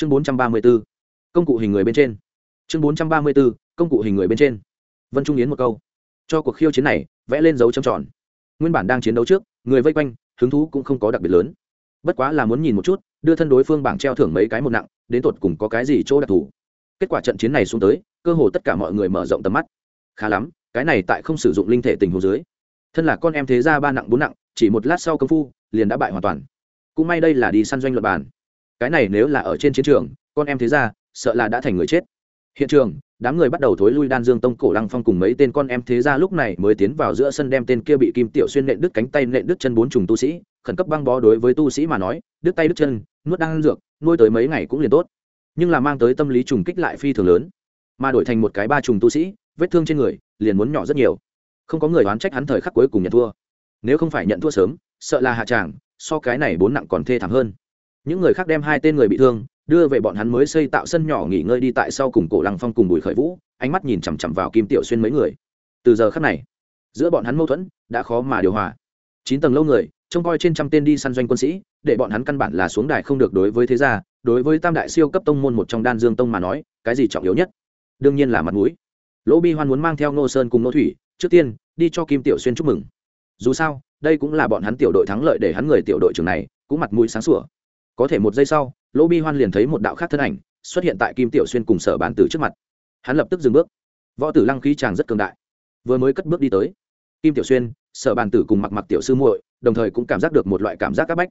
chương bốn trăm ba mươi b ố công cụ hình người bên trên. Chương bốn trăm ba mươi b ố công cụ hình người bên trên. Vân trung yến một câu. Cho cuộc khiêu chiến này, vẽ lên dấu trầm tròn. Nguyên bản đang chiến đấu trước, người vây quanh, hứng thú cũng không có đặc biệt lớn. Bất quá là muốn nhìn một chút, đưa thân đối phương bảng treo thưởng mấy cái một nặng, đến tột cùng có cái gì chỗ đặc thù. Kết quả trận chiến này xuống tới, cơ hồ tất cả mọi người mở rộng tầm mắt. Khá lắm, cái này tại không sử dụng linh thể tình hồ dưới. Thân là con em thế ra ba nặng bốn nặng, chỉ một lát sau công phu, liền đã bại hoàn toàn. Cũng may đây là đi săn doanh luật bản cái này nếu là ở trên chiến trường, con em thế ra sợ là đã thành người chết. Hiện trường, đám người bắt đầu thối lui đan dương tông cổ lăng phong cùng mấy tên con em thế ra lúc này mới tiến vào giữa sân đem tên kia bị kim tiểu xuyên nện đứt cánh tay nện đứt chân bốn trùng tu sĩ, khẩn cấp băng bó đối với tu sĩ mà nói, đứt tay đứt chân, nuốt đang dược, nuôi tới mấy ngày cũng liền tốt. Nhưng là mang tới tâm lý trùng kích lại phi thường lớn. Mà đổi thành một cái ba trùng tu sĩ, vết thương trên người, liền muốn nhỏ rất nhiều. Không có người oán trách hắn thời khắc cuối cùng nhận thua. Nếu không phải nhận thua sớm, sợ là hạ tràng, so cái này bốn nặng còn thê thảm hơn những người khác đem hai tên người bị thương, đưa về bọn hắn mới xây tạo sân nhỏ nghỉ ngơi đi tại sau cùng cổ lăng phong cùng bùi khởi vũ, ánh mắt nhìn chằm chằm vào kim tiểu xuyên mấy người. Từ giờ khắc này, giữa bọn hắn mâu thuẫn đã khó mà điều hòa. Chín tầng lâu người, trông coi trên trăm tên đi săn doanh quân sĩ, để bọn hắn căn bản là xuống đài không được đối với thế gia, đối với tam đại siêu cấp tông môn một trong đan dương tông mà nói, cái gì trọng yếu nhất? Đương nhiên là mặt mũi. Lỗ bi hoan muốn mang theo ngô sơn cùng ngô thủy, trước tiên, đi cho kim tiểu xuyên chúc mừng. Dù sao, đây cũng là bọn hắn tiểu đội thắng lợi để hắn người tiểu đội trưởng này, cũng mặt mũi sáng sủa có thể một giây sau, lỗ bi hoan liền thấy một đạo khác thân ảnh xuất hiện tại kim tiểu xuyên cùng sở bán tử trước mặt. Hắn lập tức dừng bước. Võ tử lăng khí chàng rất cường đại. Vừa mới cất bước đi tới, kim tiểu xuyên, sở bàn tử cùng mặc mặc tiểu sư muội, đồng thời cũng cảm giác được một loại cảm giác áp bách.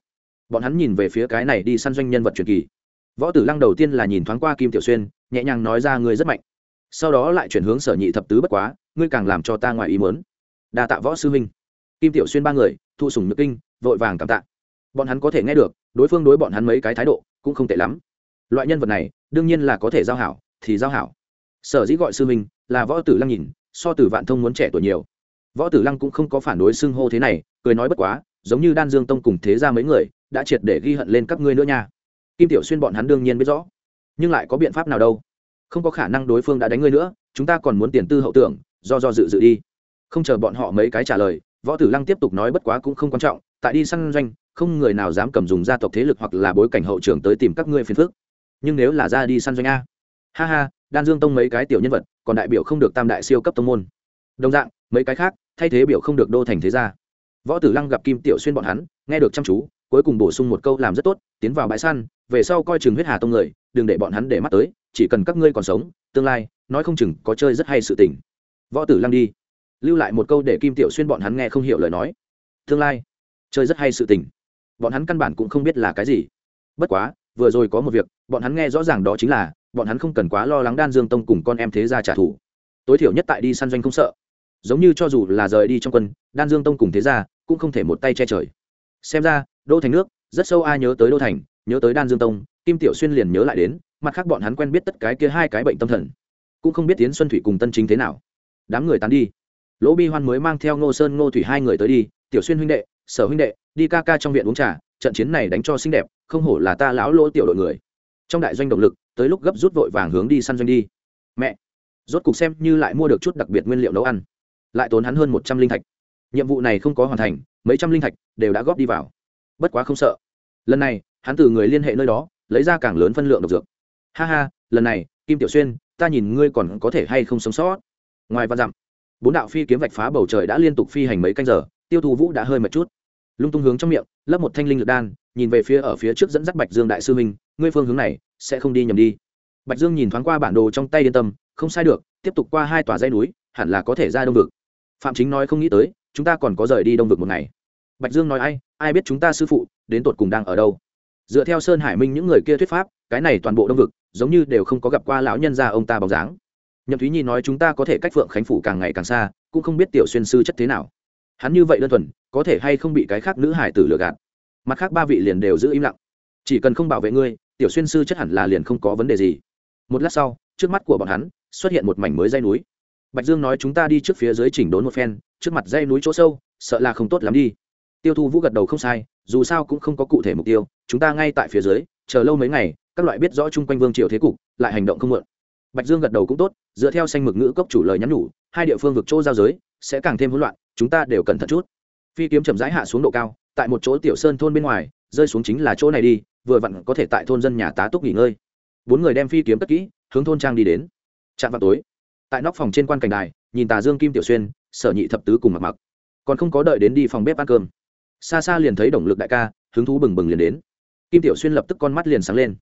Bọn hắn nhìn về phía cái này đi săn doanh nhân vật truyền kỳ. Võ tử lăng đầu tiên là nhìn thoáng qua kim tiểu xuyên, nhẹ nhàng nói ra ngươi rất mạnh. Sau đó lại chuyển hướng sở nhị thập tứ bất quá, ngươi càng làm cho ta ngoài ý mớn đa tạ võ sư huynh. Kim tiểu xuyên ba người, thu sùng nhược kinh, vội vàng cảm tạ. Bọn hắn có thể nghe được đối phương đối bọn hắn mấy cái thái độ cũng không tệ lắm. Loại nhân vật này, đương nhiên là có thể giao hảo, thì giao hảo. Sở dĩ gọi sư huynh là võ tử lăng nhìn, so tử vạn thông muốn trẻ tuổi nhiều. Võ tử lăng cũng không có phản đối xưng hô thế này, cười nói bất quá, giống như đan dương tông cùng thế ra mấy người, đã triệt để ghi hận lên các ngươi nữa nha. Kim tiểu xuyên bọn hắn đương nhiên biết rõ. Nhưng lại có biện pháp nào đâu? Không có khả năng đối phương đã đánh ngươi nữa, chúng ta còn muốn tiền tư hậu tưởng, do do dự dự đi. Không chờ bọn họ mấy cái trả lời, võ tử lăng tiếp tục nói bất quá cũng không quan trọng, tại đi săn doanh không người nào dám cầm dùng gia tộc thế lực hoặc là bối cảnh hậu trường tới tìm các ngươi phiền phức. Nhưng nếu là ra đi săn doanh a. Ha ha, đan dương tông mấy cái tiểu nhân vật, còn đại biểu không được tam đại siêu cấp tông môn. Đồng dạng, mấy cái khác, thay thế biểu không được đô thành thế gia. Võ tử lăng gặp kim tiểu xuyên bọn hắn, nghe được chăm chú, cuối cùng bổ sung một câu làm rất tốt, tiến vào bãi săn, về sau coi chừng huyết hà tông người, đừng để bọn hắn để mắt tới, chỉ cần các ngươi còn sống, tương lai, nói không chừng có chơi rất hay sự tình. Võ tử lăng đi. Lưu lại một câu để kim tiểu xuyên bọn hắn nghe không hiểu lời nói. Tương lai, chơi rất hay sự tình bọn hắn căn bản cũng không biết là cái gì. Bất quá, vừa rồi có một việc, bọn hắn nghe rõ ràng đó chính là, bọn hắn không cần quá lo lắng đan dương tông cùng con em thế gia trả thù. Tối thiểu nhất tại đi săn doanh không sợ. Giống như cho dù là rời đi trong quân, đan dương tông cùng thế gia cũng không thể một tay che trời. Xem ra, đô thành nước, rất sâu ai nhớ tới đô thành, nhớ tới đan dương tông, kim tiểu xuyên liền nhớ lại đến, mặt khác bọn hắn quen biết tất cái kia hai cái bệnh tâm thần. Cũng không biết tiến xuân thủy cùng tân chính thế nào. Đám người tán đi. Lỗ bi hoan mới mang theo ngô sơn ngô thủy hai người tới đi, tiểu xuyên huynh đệ sở huynh đệ, đi ca ca trong viện uống trà, trận chiến này đánh cho xinh đẹp, không hổ là ta lão lỗ tiểu đội người. Trong đại doanh động lực, tới lúc gấp rút vội vàng hướng đi săn doanh đi. Mẹ, rốt cục xem như lại mua được chút đặc biệt nguyên liệu nấu ăn. Lại tốn hắn hơn một trăm linh thạch. Nhiệm vụ này không có hoàn thành, mấy trăm linh thạch đều đã góp đi vào. Bất quá không sợ. Lần này, hắn từ người liên hệ nơi đó, lấy ra càng lớn phân lượng độc dược. Ha ha, lần này, kim tiểu xuyên, ta nhìn ngươi còn có thể hay không sống sót. Ngoài văn dặm, bốn đạo phi kiếm vạch phá bầu trời đã liên tục phi hành mấy canh giờ tiêu Thù vũ đã hơi mệt chút. Lung tung hướng trong miệng, lấp một thanh linh lực đan, nhìn về phía ở phía trước dẫn dắt bạch dương đại sư minh ngươi phương hướng này sẽ không đi nhầm đi. Bạch dương nhìn thoáng qua bản đồ trong tay yên tâm, không sai được, tiếp tục qua hai tòa dây núi, hẳn là có thể ra đông vực. Phạm chính nói không nghĩ tới, chúng ta còn có rời đi đông vực một ngày. Bạch dương nói ai ai biết chúng ta sư phụ đến tột cùng đang ở đâu. Dựa theo sơn hải minh những người kia thuyết pháp, cái này toàn bộ đông vực giống như đều không có gặp qua lão nhân gia ông ta bóng dáng. Nhậm thúy nhi nói chúng ta có thể cách phượng khánh phủ càng ngày càng xa, cũng không biết tiểu xuyên sư chất thế nào hắn như vậy đơn thuần, có thể hay không bị cái khác nữ hải tử lừa gạt? Mặt khác ba vị liền đều giữ im lặng. Chỉ cần không bảo vệ ngươi, tiểu xuyên sư chắc hẳn là liền không có vấn đề gì. Một lát sau, trước mắt của bọn hắn, xuất hiện một mảnh mới dây núi. Bạch dương nói chúng ta đi trước phía dưới chỉnh đốn một phen, trước mặt dây núi chỗ sâu, sợ là không tốt lắm đi. Tiêu thu vũ gật đầu không sai, dù sao cũng không có cụ thể mục tiêu, chúng ta ngay tại phía dưới, chờ lâu mấy ngày, các loại biết rõ chung quanh vương triều thế cục, lại hành động không mượn bạch dương gật đầu cũng tốt, dựa theo xanh mực ngữ cốc chủ lời nhắn nhủ, hai địa phương vực chỗ giao giới, sẽ càng thêm hỗn loạn chúng ta đều cẩn thận chút. Phi kiếm chậm rãi hạ xuống độ cao, tại một chỗ tiểu sơn thôn bên ngoài, rơi xuống chính là chỗ này đi, vừa vặn có thể tại thôn dân nhà tá túc nghỉ ngơi. Bốn người đem phi kiếm cất kỹ, hướng thôn trang đi đến. Trạm vào tối, tại nóc phòng trên quan cảnh đài, nhìn tà dương kim tiểu xuyên, sở nhị thập tứ cùng mặc mặc. Còn không có đợi đến đi phòng bếp ăn cơm, xa xa liền thấy động lực đại ca, hứng thú bừng bừng liền đến. Kim tiểu xuyên lập tức con mắt liền sáng lên.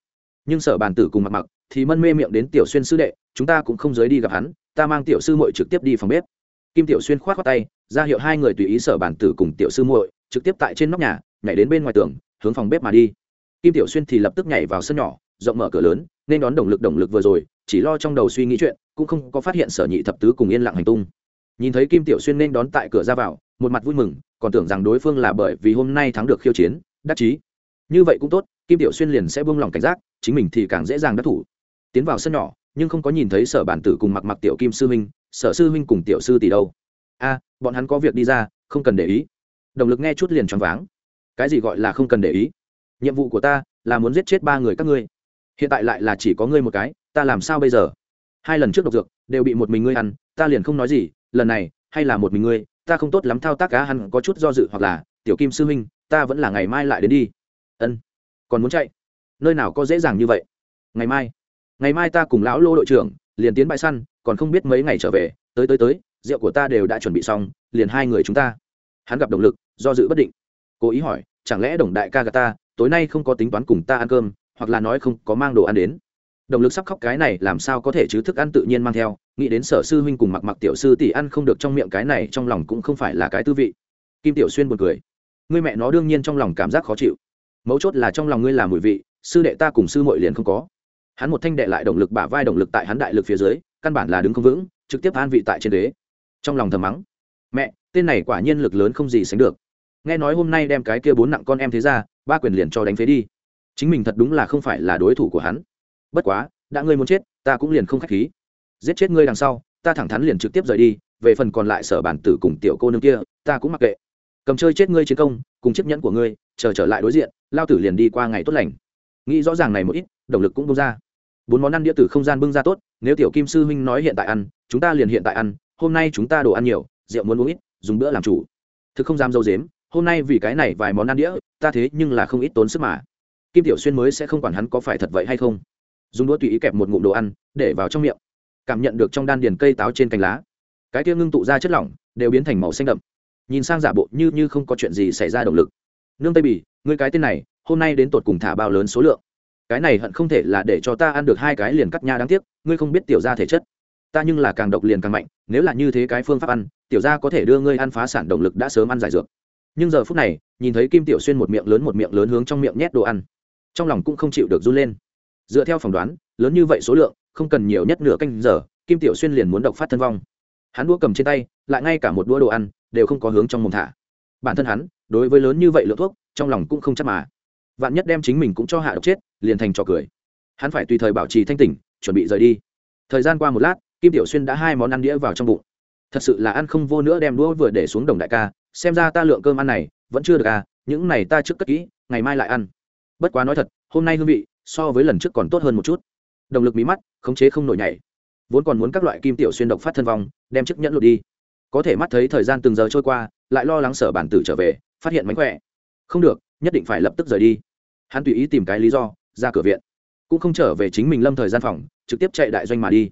Nhưng sở bàn tử cùng mặc mặc thì mân mê miệng đến tiểu xuyên sư đệ, chúng ta cũng không giới đi gặp hắn, ta mang tiểu sư muội trực tiếp đi phòng bếp. Kim tiểu xuyên khoát khoát tay ra hiệu hai người tùy ý sở bản tử cùng tiểu sư muội, trực tiếp tại trên nóc nhà, nhảy đến bên ngoài tường, hướng phòng bếp mà đi. Kim tiểu xuyên thì lập tức nhảy vào sân nhỏ, rộng mở cửa lớn, nên đón động lực động lực vừa rồi, chỉ lo trong đầu suy nghĩ chuyện, cũng không có phát hiện sở nhị thập tứ cùng yên lặng hành tung. Nhìn thấy kim tiểu xuyên nên đón tại cửa ra vào, một mặt vui mừng, còn tưởng rằng đối phương là bởi vì hôm nay thắng được khiêu chiến, đắc chí. Như vậy cũng tốt, kim tiểu xuyên liền sẽ buông lòng cảnh giác, chính mình thì càng dễ dàng đắc thủ. Tiến vào sân nhỏ, nhưng không có nhìn thấy sở bản tử cùng mặc mặc tiểu kim sư huynh sở sư huynh cùng tiểu sư tỷ đâu a bọn hắn có việc đi ra, không cần để ý. Động lực nghe chút liền choáng váng. Cái gì gọi là không cần để ý? Nhiệm vụ của ta là muốn giết chết ba người các ngươi. Hiện tại lại là chỉ có ngươi một cái, ta làm sao bây giờ? Hai lần trước độc dược đều bị một mình ngươi ăn, ta liền không nói gì, lần này, hay là một mình ngươi, ta không tốt lắm thao tác cá hắn, có chút do dự hoặc là, tiểu kim sư huynh, ta vẫn là ngày mai lại đến đi. Ân, còn muốn chạy? Nơi nào có dễ dàng như vậy? Ngày mai. Ngày mai ta cùng lão lô đội trưởng liền tiến bãi săn, còn không biết mấy ngày trở về, tới tới tới rượu của ta đều đã chuẩn bị xong, liền hai người chúng ta. Hắn gặp động lực, do dự bất định. Cố ý hỏi, chẳng lẽ đồng đại ca gà ta, tối nay không có tính toán cùng ta ăn cơm, hoặc là nói không có mang đồ ăn đến. Động lực sắp khóc cái này làm sao có thể chứ thức ăn tự nhiên mang theo, nghĩ đến sở sư huynh cùng mặc mặc tiểu sư tỷ ăn không được trong miệng cái này trong lòng cũng không phải là cái tư vị. Kim tiểu xuyên buồn cười. Ngươi mẹ nó đương nhiên trong lòng cảm giác khó chịu. Mấu chốt là trong lòng ngươi làm mùi vị, sư đệ ta cùng sư mội liền không có. Hắn một thanh đệ lại động lực bả vai động lực tại hắn đại lực phía dưới, căn bản là đứng không vững, trực tiếp an vị tại trên đế trong lòng thầm mắng. Mẹ, tên này quả nhiên lực lớn không gì sánh được. Nghe nói hôm nay đem cái kia bốn nặng con em thế ra, ba quyền liền cho đánh phế đi. Chính mình thật đúng là không phải là đối thủ của hắn. Bất quá, đã ngươi muốn chết, ta cũng liền không k h á c h khí. Giết chết ngươi đằng sau, ta thẳng thắn liền trực tiếp rời đi, về phần còn lại sở bản tử cùng tiểu cô nương kia, ta cũng mặc kệ. Cầm chơi chết ngươi chiến công, cùng chiếc nhẫn của ngươi, chờ trở lại đối diện, lao tử liền đi qua ngày tốt lành. Nghĩ rõ ràng này một ít, động lực cũng bông ra. Bốn món ăn đĩa tử không gian bưng ra tốt, nếu tiểu kim sư huynh nói hiện tại ăn, chúng ta liền hiện tại ăn hôm nay chúng ta đồ ăn nhiều, rượu muốn uống ít, dùng bữa làm chủ. Thực không dám dâu dếm, hôm nay vì cái này vài món ăn đĩa, ta thế nhưng là không ít tốn sức mà. Kim tiểu xuyên mới sẽ không quản hắn có phải thật vậy hay không. Dùng đũa tùy ý kẹp một ngụm đồ ăn, để vào trong miệng. Cảm nhận được trong đan điền cây táo trên cành lá. Cái kia ngưng tụ ra chất lỏng, đều biến thành màu xanh đậm. Nhìn sang giả bộ như như không có chuyện gì xảy ra động lực. Nương tây bỉ ngươi cái tên này, hôm nay đến tột cùng thả bao lớn số lượng? Cái này hận không thể là để cho ta ăn được hai cái liền cắt nha đáng tiếc, ngươi không biết tiểu ra thể chất ta nhưng là càng độc liền càng mạnh, nếu là như thế cái phương pháp ăn, tiểu gia có thể đưa ngươi ăn phá sản động lực đã sớm ăn giải dược. Nhưng giờ phút này, nhìn thấy kim tiểu xuyên một miệng lớn một miệng lớn hướng trong miệng nhét đồ ăn, trong lòng cũng không chịu được run lên. Dựa theo phỏng đoán, lớn như vậy số lượng, không cần nhiều nhất nửa canh giờ, kim tiểu xuyên liền muốn độc phát thân vong. Hắn đũa cầm trên tay, lại ngay cả một đũa đồ ăn, đều không có hướng trong mồm thả. Bản thân hắn, đối với lớn như vậy lượng thuốc, trong lòng cũng không chắc mà. Vạn nhất đem chính mình cũng cho hạ độc chết, liền thành trò cười. Hắn phải tùy thời bảo trì thanh tỉnh, chuẩn bị rời đi. Thời gian qua một lát kim tiểu xuyên đã hai món ăn đĩa vào trong bụng. Thật sự là ăn không vô nữa đem đũa vừa để xuống đồng đại ca, xem ra ta lượng cơm ăn này vẫn chưa được à những này ta trước cất kỹ, ngày mai lại ăn. Bất quá nói thật, hôm nay hương vị so với lần trước còn tốt hơn một chút. Động lực mí mắt, khống chế không nổi nhảy. Vốn còn muốn các loại kim tiểu xuyên độc phát thân vong, đem chiếc nhẫn lột đi. Có thể mắt thấy thời gian từng giờ trôi qua, lại lo lắng sở bản tử trở về, phát hiện mánh khỏe. Không được, nhất định phải lập tức rời đi. Hắn tùy ý tìm cái lý do, ra cửa viện. Cũng không trở về chính mình lâm thời gian phòng, trực tiếp chạy đại doanh mà đi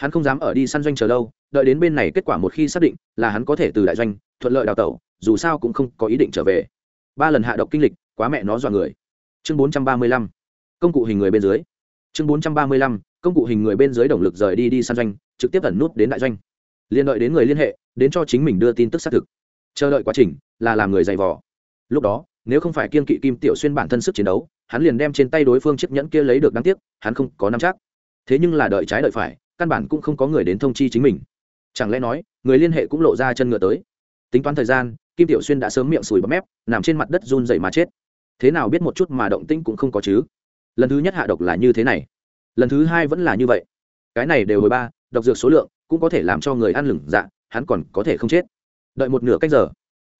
hắn không dám ở đi săn doanh chờ lâu, đợi đến bên này kết quả một khi xác định là hắn có thể từ đại doanh, thuận lợi đào tẩu, dù sao cũng không có ý định trở về. Ba lần hạ độc kinh lịch, quá mẹ nó dọa người. Chương bốn trăm ba mươi lăm, công cụ hình người bên dưới. Chương bốn trăm ba mươi lăm, công cụ hình người bên dưới động lực rời đi đi săn doanh, trực tiếp ẩn nút đến đại doanh. Liên đợi đến người liên hệ, đến cho chính mình đưa tin tức xác thực. Chờ đợi quá trình là làm người dày vò. Lúc đó, nếu không phải kiên kỵ kim tiểu xuyên bản thân sức chiến đấu, hắn liền đem trên tay đối phương chiếc nhẫn kia lấy được đáng tiếc, hắn không có nắm chắc. Thế nhưng là đợi trái đợi phải căn bản cũng không có người đến thông chi chính mình. Chẳng lẽ nói, người liên hệ cũng lộ ra chân ngựa tới? Tính toán thời gian, kim tiểu xuyên đã sớm miệng sùi bấm mép, nằm trên mặt đất run dậy mà chết. Thế nào biết một chút mà động tĩnh cũng không có chứ? Lần thứ nhất hạ độc là như thế này. Lần thứ hai vẫn là như vậy. Cái này đều hồi ba, độc dược số lượng cũng có thể làm cho người ăn lửng dạ hắn còn có thể không chết. Đợi một nửa cách giờ,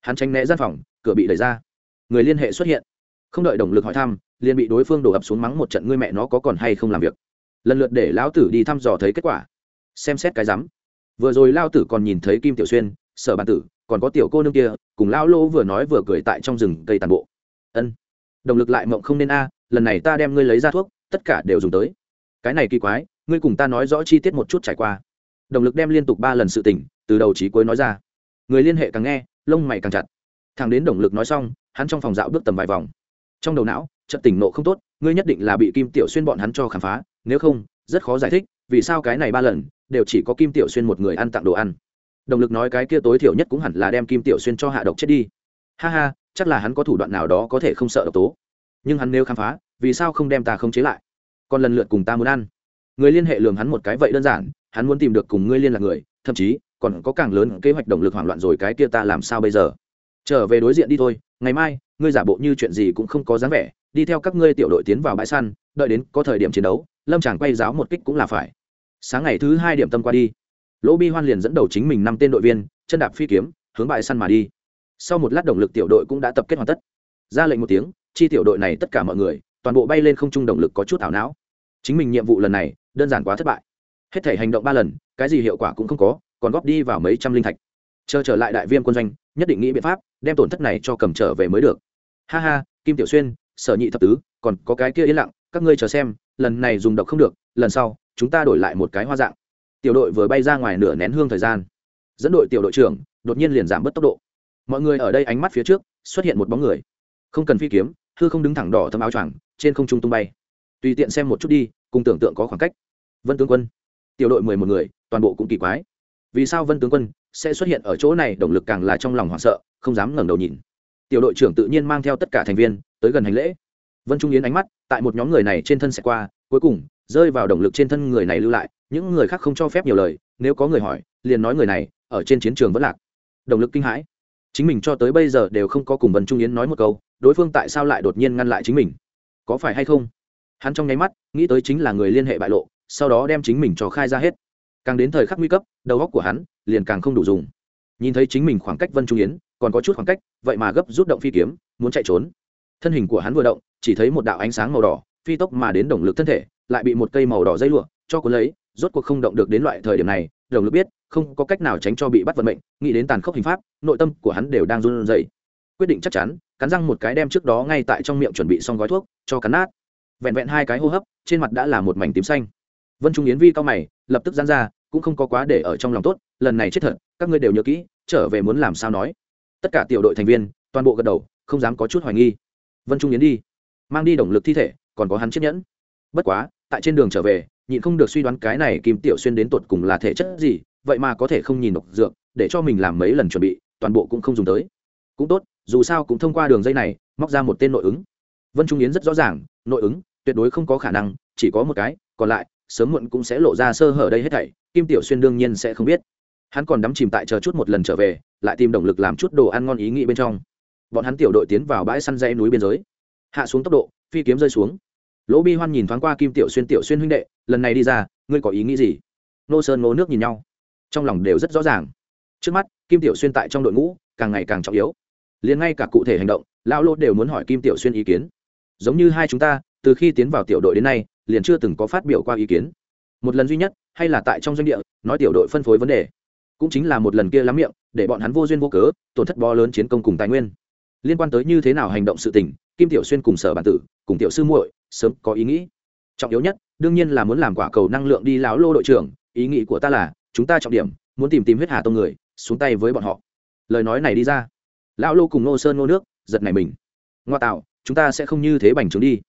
hắn tránh né gian phòng, cửa bị đẩy ra. Người liên hệ xuất hiện. Không đợi động lực hỏi thăm, liền bị đối phương đổ ập xuống mắng một trận, ngươi mẹ nó có còn hay không làm việc? Lần lượt để lão tử đi thăm dò thấy kết quả. Xem xét cái rắm. Vừa rồi lao tử còn nhìn thấy kim tiểu xuyên, sở Bàn tử, còn có tiểu cô nương kia, cùng lao lô vừa nói vừa cười tại trong rừng cây tàn bộ. Ân. Động lực lại mộng không nên a, lần này ta đem ngươi lấy ra thuốc, tất cả đều dùng tới. Cái này kỳ quái, ngươi cùng ta nói rõ chi tiết một chút trải qua. Động lực đem liên tục ba lần sự tỉnh từ đầu trí cuối nói ra. Người liên hệ càng nghe, lông mày càng chặt. Thằng đến động lực nói xong, hắn trong phòng dạo bước tầm vài vòng. Trong đầu não trận tỉnh nộ không tốt, ngươi nhất định là bị kim tiểu xuyên bọn hắn cho khám phá nếu không, rất khó giải thích, vì sao cái này ba lần, đều chỉ có kim tiểu xuyên một người ăn tặng đồ ăn. Động lực nói cái kia tối thiểu nhất cũng hẳn là đem kim tiểu xuyên cho hạ độc chết đi. Ha ha, chắc là hắn có thủ đoạn nào đó có thể không sợ độc tố. Nhưng hắn nếu khám phá, vì sao không đem ta không chế lại? Còn lần lượt cùng ta muốn ăn. Người liên hệ lường hắn một cái vậy đơn giản, hắn muốn tìm được cùng ngươi liên lạc người, thậm chí, còn có càng lớn kế hoạch động lực hoảng loạn rồi cái kia ta làm sao bây giờ? Trở về đối diện đi thôi, ngày mai, ngươi giả bộ như chuyện gì cũng không có dáng vẻ, đi theo các ngươi tiểu đội tiến vào bãi săn đợi đến có thời điểm chiến đấu, lâm chàng quay giáo một kích cũng là phải. Sáng ngày thứ hai điểm tâm qua đi, lỗ bi hoan liền dẫn đầu chính mình năm tên đội viên, chân đạp phi kiếm, hướng bại săn mà đi. Sau một lát động lực tiểu đội cũng đã tập kết hoàn tất. Ra lệnh một tiếng, chi tiểu đội này tất cả mọi người, toàn bộ bay lên không trung động lực có chút ảo não. Chính mình nhiệm vụ lần này, đơn giản quá thất bại. Hết thể hành động ba lần, cái gì hiệu quả cũng không có, còn góp đi vào mấy trăm linh thạch. Chờ trở lại đại viêm quân doanh, nhất định nghĩ biện pháp, đem tổn thất này cho cầm trở về mới được. Ha ha, kim tiểu xuyên, sở nhị thập tứ, còn có cái kia yên lặng các ngươi chờ xem, lần này dùng độc không được, lần sau, chúng ta đổi lại một cái hoa dạng. Tiểu đội vừa bay ra ngoài nửa nén hương thời gian. Dẫn đội tiểu đội trưởng, đột nhiên liền giảm bớt tốc độ. Mọi người ở đây ánh mắt phía trước, xuất hiện một bóng người. Không cần phi kiếm, hư không đứng thẳng đỏ thâm áo choàng, trên không trung tung bay. Tùy tiện xem một chút đi, cùng tưởng tượng có khoảng cách. Vân tướng quân. Tiểu đội mười một người, toàn bộ cũng kỳ quái. Vì sao vân tướng quân sẽ xuất hiện ở chỗ này, động lực càng là trong lòng hoảng sợ, không dám ngẩng đầu nhìn. Tiểu đội trưởng tự nhiên mang theo tất cả thành viên, tới gần hành lễ vân trung yến ánh mắt, tại một nhóm người này trên thân sẽ qua, cuối cùng, rơi vào động lực trên thân người này lưu lại, những người khác không cho phép nhiều lời, nếu có người hỏi, liền nói người này, ở trên chiến trường vẫn lạc. Động lực kinh hãi. Chính mình cho tới bây giờ đều không có cùng vân trung yến nói một câu, đối phương tại sao lại đột nhiên ngăn lại chính mình? Có phải hay không? Hắn trong nháy mắt, nghĩ tới chính là người liên hệ bại lộ, sau đó đem chính mình cho khai ra hết. Càng đến thời khắc nguy cấp, đầu óc của hắn liền càng không đủ dùng. Nhìn thấy chính mình khoảng cách vân trung yến, còn có chút khoảng cách, vậy mà gấp rút động phi kiếm, muốn chạy trốn. Thân hình của hắn vừa động chỉ thấy một đạo ánh sáng màu đỏ, phi tốc mà đến động lực thân thể, lại bị một cây màu đỏ dây lụa cho cuốn lấy, rốt cuộc không động được đến loại thời điểm này, đồng lực biết, không có cách nào tránh cho bị bắt vận mệnh, nghĩ đến tàn khốc hình pháp, nội tâm của hắn đều đang run rẩy. Quyết định chắc chắn, cắn răng một cái đem trước đó ngay tại trong miệng chuẩn bị xong gói thuốc, cho cắn nát. Vẹn vẹn hai cái hô hấp, trên mặt đã là một mảnh tím xanh. Vân trung yến vi cao mày, lập tức giãn ra, cũng không có quá để ở trong lòng tốt, lần này chết thật, các ngươi đều nhớ kỹ, trở về muốn làm sao nói. Tất cả tiểu đội thành viên, toàn bộ gật đầu, không dám có chút hoài nghi. Vân trung yến đi mang đi động lực thi thể, còn có hắn chiếc nhẫn. Bất quá, tại trên đường trở về, nhịn không được suy đoán cái này kim tiểu xuyên đến tột cùng là thể chất gì, vậy mà có thể không nhìn độc dược, để cho mình làm mấy lần chuẩn bị, toàn bộ cũng không dùng tới. Cũng tốt, dù sao cũng thông qua đường dây này, móc ra một tên nội ứng. Vân trung yến rất rõ ràng, nội ứng, tuyệt đối không có khả năng, chỉ có một cái, còn lại, sớm muộn cũng sẽ lộ ra sơ hở đây hết thảy, kim tiểu xuyên đương nhiên sẽ không biết. Hắn còn đắm chìm tại chờ chút một lần trở về, lại tìm động lực làm chút đồ ăn ngon ý nghĩ bên trong. Bọn hắn tiểu đội tiến vào bãi săn dây núi biên giới hạ xuống tốc độ, phi kiếm rơi xuống. Lỗ bi hoan nhìn thoáng qua kim tiểu xuyên tiểu xuyên huynh đệ, lần này đi ra, ngươi có ý nghĩ gì? Nô sơn ngô nước nhìn nhau. Trong lòng đều rất rõ ràng. Trước mắt, kim tiểu xuyên tại trong đội ngũ, càng ngày càng trọng yếu. Liền ngay cả cụ thể hành động, lão lô đều muốn hỏi kim tiểu xuyên ý kiến. Giống như hai chúng ta, từ khi tiến vào tiểu đội đến nay, liền chưa từng có phát biểu qua ý kiến. Một lần duy nhất, hay là tại trong doanh địa, nói tiểu đội phân phối vấn đề. Cũng chính là một lần kia lắm miệng, để bọn hắn vô duyên vô cớ, tổn thất bo lớn chiến công cùng tài nguyên liên quan tới như thế nào hành động sự tình, kim tiểu xuyên cùng sở bản tử, cùng tiểu sư muội sớm có ý nghĩ. Trọng yếu nhất, đương nhiên là muốn làm quả cầu năng lượng đi lão lô đội trưởng, ý nghĩ của ta là, chúng ta trọng điểm, muốn tìm tìm huyết hà tông người, xuống tay với bọn họ. Lời nói này đi ra. Lão lô cùng nô sơn nô nước, giật này mình. Ngoa tạo, chúng ta sẽ không như thế bành trướng đi.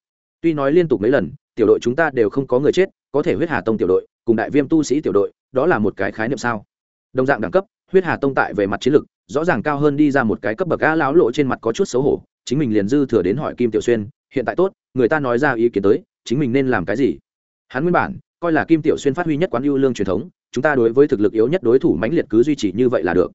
Tuy nói liên tục mấy lần, tiểu đội chúng ta đều không có người chết, có thể huyết hà tông tiểu đội, cùng đại viêm tu sĩ tiểu đội, đó là một cái khái niệm sao? Đồng dạng đẳng cấp, huyết hà tông tại về mặt chiến lược rõ ràng cao hơn đi ra một cái cấp bậc a lão lộ trên mặt có chút xấu hổ, chính mình liền dư thừa đến hỏi kim tiểu xuyên, hiện tại tốt, người ta nói ra ý kiến tới, chính mình nên làm cái gì? Hắn nguyên bản, coi là kim tiểu xuyên phát huy nhất quán ưu lương truyền thống, chúng ta đối với thực lực yếu nhất đối thủ mãnh liệt cứ duy trì như vậy là được.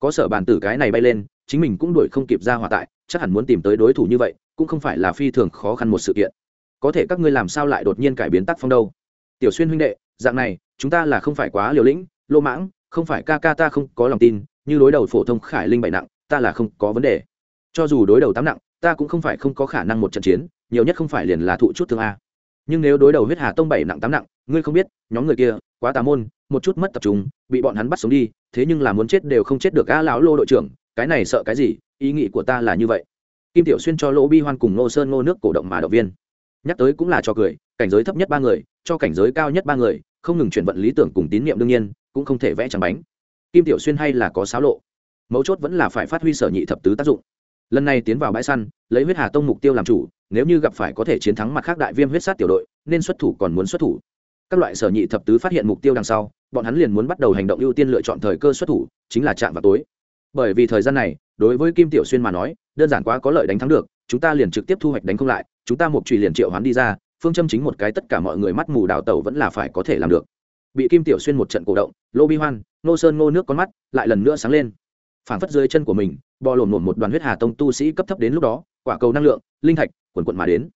Có sở bàn tử cái này bay lên, chính mình cũng đuổi không kịp ra hòa tại, chắc hẳn muốn tìm tới đối thủ như vậy, cũng không phải là phi thường khó khăn một sự kiện. Có thể các ngươi làm sao lại đột nhiên cải biến tác phong đâu? Tiểu xuyên huynh đệ, dạng này, chúng ta là không phải quá liều lĩnh, lô mãng, không phải ca ca ta không có lòng tin như đối đầu phổ thông khải linh bảy nặng, ta là không có vấn đề. Cho dù đối đầu tám nặng, ta cũng không phải không có khả năng một trận chiến, nhiều nhất không phải liền là thụ chút thương a. Nhưng nếu đối đầu huyết hà tông bảy nặng tám nặng, ngươi không biết, nhóm người kia, quá tà môn, một chút mất tập trung, bị bọn hắn bắt sống đi, thế nhưng là muốn chết đều không chết được a lão lô đội trưởng, cái này sợ cái gì, ý nghĩ của ta là như vậy. Kim tiểu xuyên cho lỗ bi hoan cùng Ngô sơn ngô nước cổ động mà động viên. Nhắc tới cũng là cho cười, cảnh giới thấp nhất ba người, cho cảnh giới cao nhất ba người, không ngừng chuyển vận lý tưởng cùng tín nhiệm đương nhiên, cũng không thể vẽ trắng bánh kim tiểu xuyên hay là có xáo lộ? Mấu chốt vẫn là phải phát huy sở nhị thập tứ tác dụng. Lần này tiến vào bãi săn, lấy huyết hà tông mục tiêu làm chủ, nếu như gặp phải có thể chiến thắng mặt khác đại viêm huyết sát tiểu đội, nên xuất thủ còn muốn xuất thủ. Các loại sở nhị thập tứ phát hiện mục tiêu đằng sau, bọn hắn liền muốn bắt đầu hành động ưu tiên lựa chọn thời cơ xuất thủ, chính là chạm vào tối. Bởi vì thời gian này, đối với kim tiểu xuyên mà nói, đơn giản quá có lợi đánh thắng được, chúng ta liền trực tiếp thu hoạch đánh không lại, chúng ta một trùy liền triệu hoán đi ra, phương châm chính một cái tất cả mọi người mắt mù đào tẩu vẫn là phải có thể làm được bị kim tiểu xuyên một trận cổ động, lô bi hoan, nô sơn ngô nước con mắt lại lần nữa sáng lên. Phảng phất dưới chân của mình, bò lổn lổn một đoàn huyết hà tông tu sĩ cấp thấp đến lúc đó, quả cầu năng lượng, linh thạch, quần quận mà đến.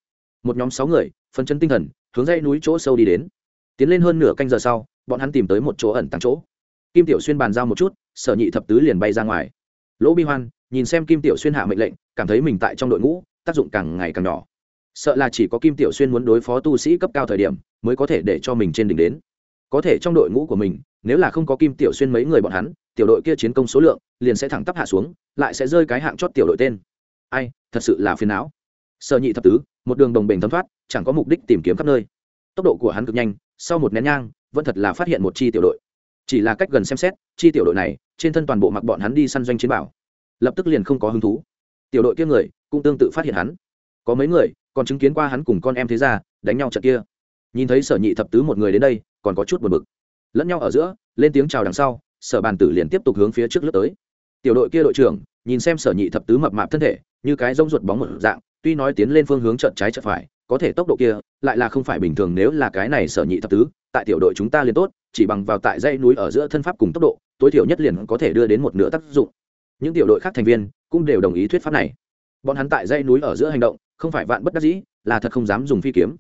Một nhóm sáu người, phân chân tinh thần, hướng dãy núi chỗ sâu đi đến. Tiến lên hơn nửa canh giờ sau, bọn hắn tìm tới một chỗ ẩn tàng chỗ. Kim tiểu xuyên bàn giao một chút, sở nhị thập tứ liền bay ra ngoài. Lỗ bi hoan, nhìn xem kim tiểu xuyên hạ mệnh lệnh, cảm thấy mình tại trong đội ngũ, tác dụng càng ngày càng nhỏ. Sợ là chỉ có kim tiểu xuyên muốn đối phó tu sĩ cấp cao thời điểm, mới có thể để cho mình trên đỉnh đến có thể trong đội ngũ của mình, nếu là không có kim tiểu xuyên mấy người bọn hắn, tiểu đội kia chiến công số lượng liền sẽ thẳng tắp hạ xuống, lại sẽ rơi cái hạng chót tiểu đội tên. Ai, thật sự là phiền não. Sợ nhị thập tứ, một đường đồng bình thấm thoát, chẳng có mục đích tìm kiếm khắp nơi. Tốc độ của hắn cực nhanh, sau một nén nhang, vẫn thật là phát hiện một chi tiểu đội. Chỉ là cách gần xem xét, chi tiểu đội này, trên thân toàn bộ mặc bọn hắn đi săn doanh chiến bảo, lập tức liền không có hứng thú. Tiểu đội kia người, cũng tương tự phát hiện hắn. Có mấy người, còn chứng kiến qua hắn cùng con em thế ra đánh nhau trận kia. Nhìn thấy sở nhị thập tứ một người đến đây còn có chút buồn bực. Lẫn nhau ở giữa, lên tiếng chào đằng sau, sở bàn tử liền tiếp tục hướng phía trước lướt tới. Tiểu đội kia đội trưởng, nhìn xem sở nhị thập tứ mập mạp thân thể, như cái rông ruột bóng một dạng, tuy nói tiến lên phương hướng trận trái trận phải, có thể tốc độ kia, lại là không phải bình thường nếu là cái này sở nhị thập tứ, tại tiểu đội chúng ta liền tốt, chỉ bằng vào tại dãy núi ở giữa thân pháp cùng tốc độ, tối thiểu nhất liền có thể đưa đến một nửa tác dụng. Những tiểu đội khác thành viên cũng đều đồng ý thuyết pháp này. Bọn hắn tại dãy núi ở giữa hành động, không phải vạn bất đắc dĩ, là thật không dám dùng phi kiếm.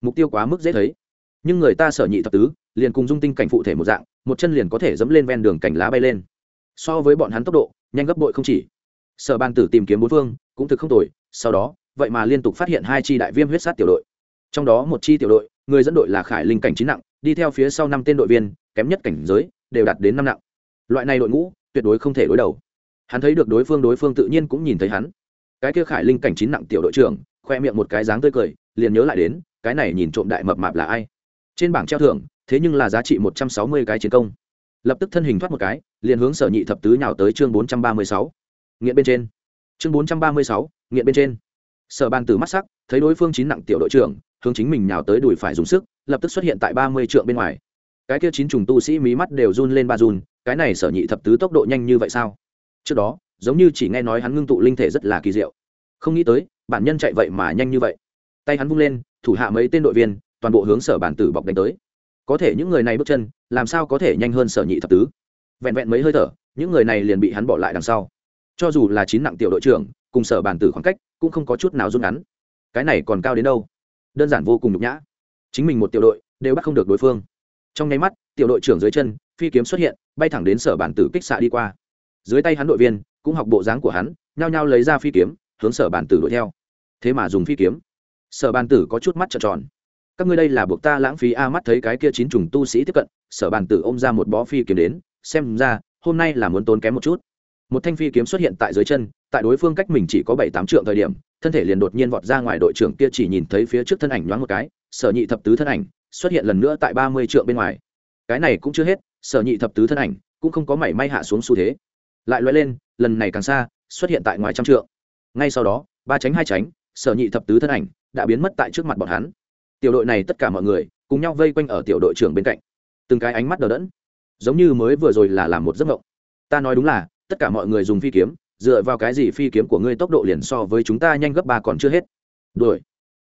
Mục tiêu quá mức dễ thấy nhưng người ta sở nhị thập tứ, liền cùng dung tinh cảnh phụ thể một dạng, một chân liền có thể dẫm lên ven đường cảnh lá bay lên. So với bọn hắn tốc độ, nhanh gấp bội không chỉ. Sở ban tử tìm kiếm bốn phương, cũng thực không tồi, sau đó, vậy mà liên tục phát hiện hai chi đại viêm huyết sát tiểu đội. Trong đó một chi tiểu đội, người dẫn đội là khải linh cảnh chín nặng, đi theo phía sau năm tên đội viên, kém nhất cảnh giới, đều đạt đến năm nặng. Loại này đội ngũ, tuyệt đối không thể đối đầu. Hắn thấy được đối phương đối phương tự nhiên cũng nhìn thấy hắn. Cái kia khải linh cảnh chín nặng tiểu đội trưởng, khoe miệng một cái dáng tươi cười, liền nhớ lại đến, cái này nhìn trộm đại mập mạp là ai? Trên bảng treo thưởng, thế nhưng là giá trị một trăm sáu mươi cái chiến công. Lập tức thân hình thoát một cái, liền hướng sở nhị thập tứ nhào tới chương bốn trăm ba mươi sáu. Nghiện bên trên. Chương bốn trăm ba mươi sáu, nghiện bên trên. Sở bàn từ mắt sắc, thấy đối phương chín nặng tiểu đội trưởng, hướng chính mình nhào tới đùi phải dùng sức, lập tức xuất hiện tại ba mươi trượng bên ngoài. Cái kia chín trùng tu sĩ mí mắt đều run lên ba run, cái này sở nhị thập tứ tốc độ nhanh như vậy sao? Trước đó, giống như chỉ nghe nói hắn ngưng tụ linh thể rất là kỳ diệu. Không nghĩ tới, bản nhân chạy vậy mà nhanh như vậy. Tay hắn vung lên, thủ hạ mấy tên đội viên toàn bộ hướng sở bản tử bọc đánh tới. Có thể những người này bước chân, làm sao có thể nhanh hơn sở nhị thập tứ? Vẹn vẹn mấy hơi thở, những người này liền bị hắn bỏ lại đằng sau. Cho dù là chín nặng tiểu đội trưởng, cùng sở bản tử khoảng cách, cũng không có chút nào rút ngắn. Cái này còn cao đến đâu? Đơn giản vô cùng nhục nhã. Chính mình một tiểu đội, đều bắt không được đối phương. Trong nháy mắt, tiểu đội trưởng dưới chân, phi kiếm xuất hiện, bay thẳng đến sở bản tử kích xạ đi qua. Dưới tay hắn đội viên, cũng học bộ dáng của hắn, nhao nhao lấy ra phi kiếm, hướng sở bản tử đuổi theo. Thế mà dùng phi kiếm. Sở bản tử có chút mắt trợn tròn các ngươi đây là buộc ta lãng phí a mắt thấy cái kia chín trùng tu sĩ tiếp cận, sở bản tử ôm ra một bó phi kiếm đến, xem ra, hôm nay là muốn tốn kém một chút. Một thanh phi kiếm xuất hiện tại dưới chân, tại đối phương cách mình chỉ có bảy tám trượng thời điểm, thân thể liền đột nhiên vọt ra ngoài đội trưởng kia chỉ nhìn thấy phía trước thân ảnh nhoáng một cái, sở nhị thập tứ thân ảnh xuất hiện lần nữa tại ba mươi trượng bên ngoài. Cái này cũng chưa hết, sở nhị thập tứ thân ảnh cũng không có mảy may hạ xuống xu thế. Lại loại lên, lần này càng xa, xuất hiện tại ngoài trăm trượng. Ngay sau đó, ba tránh hai tránh, sở nhị thập tứ thân ảnh đã biến mất tại trước mặt bọn hắn tiểu đội này tất cả mọi người cùng nhau vây quanh ở tiểu đội trưởng bên cạnh. Từng cái ánh mắt đờ đẫn, giống như mới vừa rồi là làm một giấc mộng. Ta nói đúng là, tất cả mọi người dùng phi kiếm, dựa vào cái gì phi kiếm của ngươi tốc độ liền so với chúng ta nhanh gấp ba còn chưa hết. Đuổi.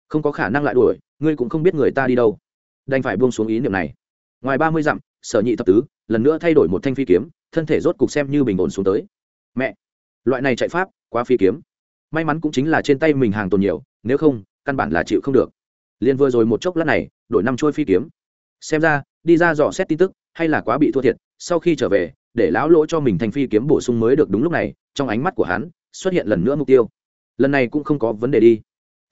Không có khả năng lại đuổi, ngươi cũng không biết người ta đi đâu. Đành phải buông xuống ý niệm này. Ngoài ba mươi dặm, sở nhị thập tứ, lần nữa thay đổi một thanh phi kiếm, thân thể rốt cục xem như bình ổn xuống tới. Mẹ! Loại này chạy pháp, quá phi kiếm. May mắn cũng chính là trên tay mình hàng tồn nhiều, nếu không, căn bản là chịu không được liền vừa rồi một chốc lát này, đổi năm trôi phi kiếm. Xem ra, đi ra dò xét tin tức, hay là quá bị thua thiệt, sau khi trở về, để lão lỗ cho mình thành phi kiếm bổ sung mới được đúng lúc này, trong ánh mắt của hắn, xuất hiện lần nữa mục tiêu. Lần này cũng không có vấn đề đi.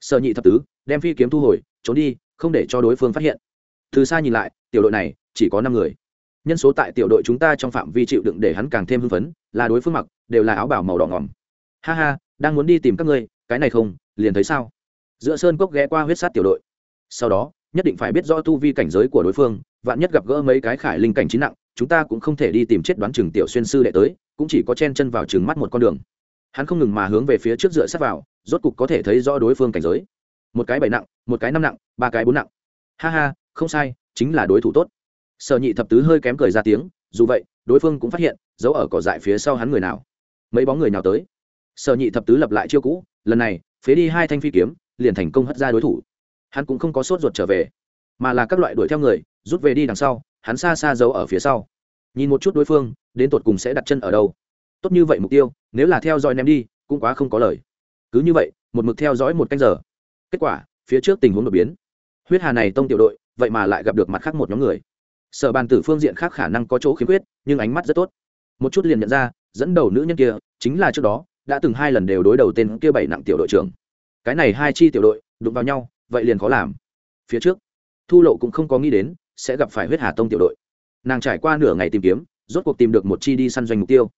Sợ nhị thập tứ, đem phi kiếm thu hồi, trốn đi, không để cho đối phương phát hiện. Từ xa nhìn lại, tiểu đội này, chỉ có năm người. Nhân số tại tiểu đội chúng ta trong phạm vi chịu đựng để hắn càng thêm hưng phấn, là đối phương mặc, đều là áo bảo màu đỏ ngỏm. Ha ha, đang muốn đi tìm các ngươi, cái này không, liền thấy sao? Giữa sơn cốc ghé qua huyết sát tiểu đội sau đó, nhất định phải biết rõ tu vi cảnh giới của đối phương, vạn nhất gặp gỡ mấy cái khải linh cảnh chín nặng, chúng ta cũng không thể đi tìm chết đoán chừng tiểu xuyên sư đệ tới, cũng chỉ có chen chân vào chừng mắt một con đường. Hắn không ngừng mà hướng về phía trước dựa sát vào, rốt cục có thể thấy rõ đối phương cảnh giới. Một cái bảy nặng, một cái năm nặng, ba cái bốn nặng. Ha ha, không sai, chính là đối thủ tốt. Sở nhị thập tứ hơi kém cười ra tiếng, dù vậy, đối phương cũng phát hiện, giấu ở cỏ dại phía sau hắn người nào. Mấy bóng người nào tới? Sở nhị thập tứ lập lại chiêu cũ, lần này, phế đi hai thanh phi kiếm, liền thành công hất ra đối thủ hắn cũng không có sốt ruột trở về, mà là các loại đuổi theo người, rút về đi đằng sau, hắn xa xa giấu ở phía sau. Nhìn một chút đối phương, đến tột cùng sẽ đặt chân ở đâu. Tốt như vậy mục tiêu, nếu là theo dõi ném đi, cũng quá không có lời. Cứ như vậy, một mực theo dõi một canh giờ. Kết quả, phía trước tình huống đột biến. Huyết hà này tông tiểu đội, vậy mà lại gặp được mặt khác một nhóm người. Sở bàn tử phương diện khác khả năng có chỗ khiếm khuyết, nhưng ánh mắt rất tốt. Một chút liền nhận ra, dẫn đầu nữ nhân kia, chính là trước đó, đã từng hai lần đều đối đầu tên kia bảy nặng tiểu đội trưởng. Cái này hai chi tiểu đội, đụng vào nhau vậy liền khó làm. Phía trước, thu lộ cũng không có nghĩ đến sẽ gặp phải huyết hà tông tiểu đội. Nàng trải qua nửa ngày tìm kiếm, rốt cuộc tìm được một chi đi săn doanh mục tiêu.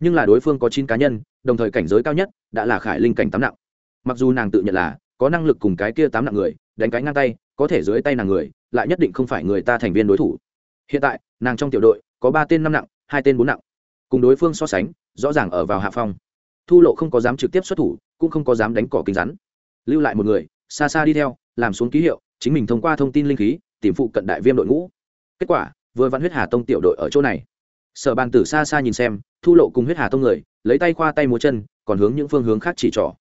Nhưng là đối phương có chín cá nhân, đồng thời cảnh giới cao nhất đã là khải linh cảnh tám nặng. Mặc dù nàng tự nhận là có năng lực cùng cái kia tám nặng người, đánh cái ngang tay, có thể dưới tay nàng người, lại nhất định không phải người ta thành viên đối thủ. Hiện tại, nàng trong tiểu đội có ba tên năm nặng, hai tên bốn nặng. Cùng đối phương so sánh, rõ ràng ở vào hạ phong. Thu lộ không có dám trực tiếp xuất thủ, cũng không có dám đánh cỏ kính rắn. Lưu lại một người xa xa đi theo, làm xuống ký hiệu, chính mình thông qua thông tin linh khí, tìm phụ cận đại viêm đội ngũ. Kết quả, vừa văn huyết hà tông tiểu đội ở chỗ này. Sở bàn tử xa xa nhìn xem, thu lộ cùng huyết hà tông người, lấy tay khoa tay múa chân, còn hướng những phương hướng khác chỉ trỏ.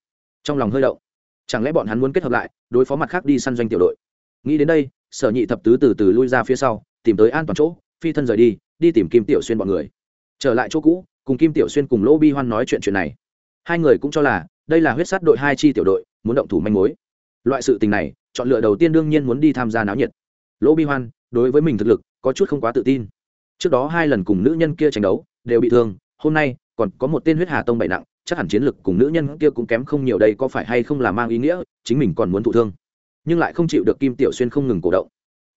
Trong lòng hơi đậu chẳng lẽ bọn hắn muốn kết hợp lại, đối phó mặt khác đi săn doanh tiểu đội? Nghĩ đến đây, sở nhị thập tứ từ từ lui ra phía sau, tìm tới an toàn chỗ, phi thân rời đi đi tìm kim tiểu xuyên bọn người. Trở lại chỗ cũ, cùng kim tiểu xuyên cùng lỗ bi hoan nói chuyện chuyện này. Hai người cũng cho là, đây là huyết sát đội hai chi tiểu đội, muốn động thủ manh mối loại sự tình này, chọn lựa đầu tiên đương nhiên muốn đi tham gia náo nhiệt. Lỗ bi hoan, đối với mình thực lực, có chút không quá tự tin. Trước đó hai lần cùng nữ nhân kia tranh đấu, đều bị thương, hôm nay, còn có một tên huyết hà tông bậy nặng, chắc hẳn chiến lực cùng nữ nhân kia cũng kém không nhiều đây có phải hay không là mang ý nghĩa, chính mình còn muốn thụ thương. Nhưng lại không chịu được kim tiểu xuyên không ngừng cổ động.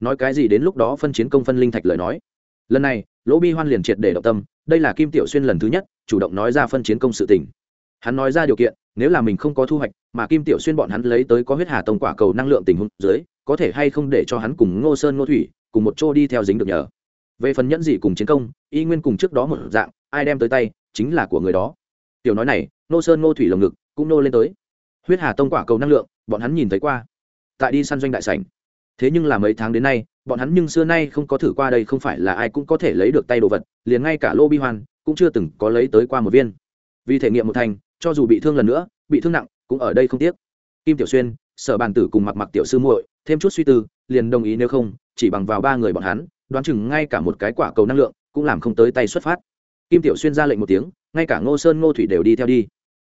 Nói cái gì đến lúc đó phân chiến công phân linh thạch lời nói. Lần này, lỗ bi hoan liền triệt để động tâm, đây là kim tiểu xuyên lần thứ nhất, chủ động nói ra phân chiến công sự tình hắn nói ra điều kiện, nếu là mình không có thu hoạch, mà kim tiểu xuyên bọn hắn lấy tới có huyết hà tông quả cầu năng lượng tình huống dưới, có thể hay không để cho hắn cùng ngô sơn ngô thủy cùng một chỗ đi theo dính được nhờ. Về phần nhẫn gì cùng chiến công, y nguyên cùng trước đó một dạng, ai đem tới tay, chính là của người đó. Tiểu nói này, ngô sơn ngô thủy lồng ngực cũng nô lên tới. Huyết hà tông quả cầu năng lượng, bọn hắn nhìn thấy qua. Tại đi săn doanh đại sảnh. Thế nhưng là mấy tháng đến nay, bọn hắn nhưng xưa nay không có thử qua đây không phải là ai cũng có thể lấy được tay đồ vật, liền ngay cả lô bi hoan cũng chưa từng có lấy tới qua một viên. Vì thể nghiệm một thành cho dù bị thương lần nữa, bị thương nặng, cũng ở đây không tiếc. Kim tiểu xuyên, sở bàn tử cùng mặc mặc tiểu sư muội, thêm chút suy tư, liền đồng ý nếu không, chỉ bằng vào ba người bọn hắn, đoán chừng ngay cả một cái quả cầu năng lượng cũng làm không tới tay xuất phát. Kim tiểu xuyên ra lệnh một tiếng, ngay cả ngô sơn ngô thủy đều đi theo đi.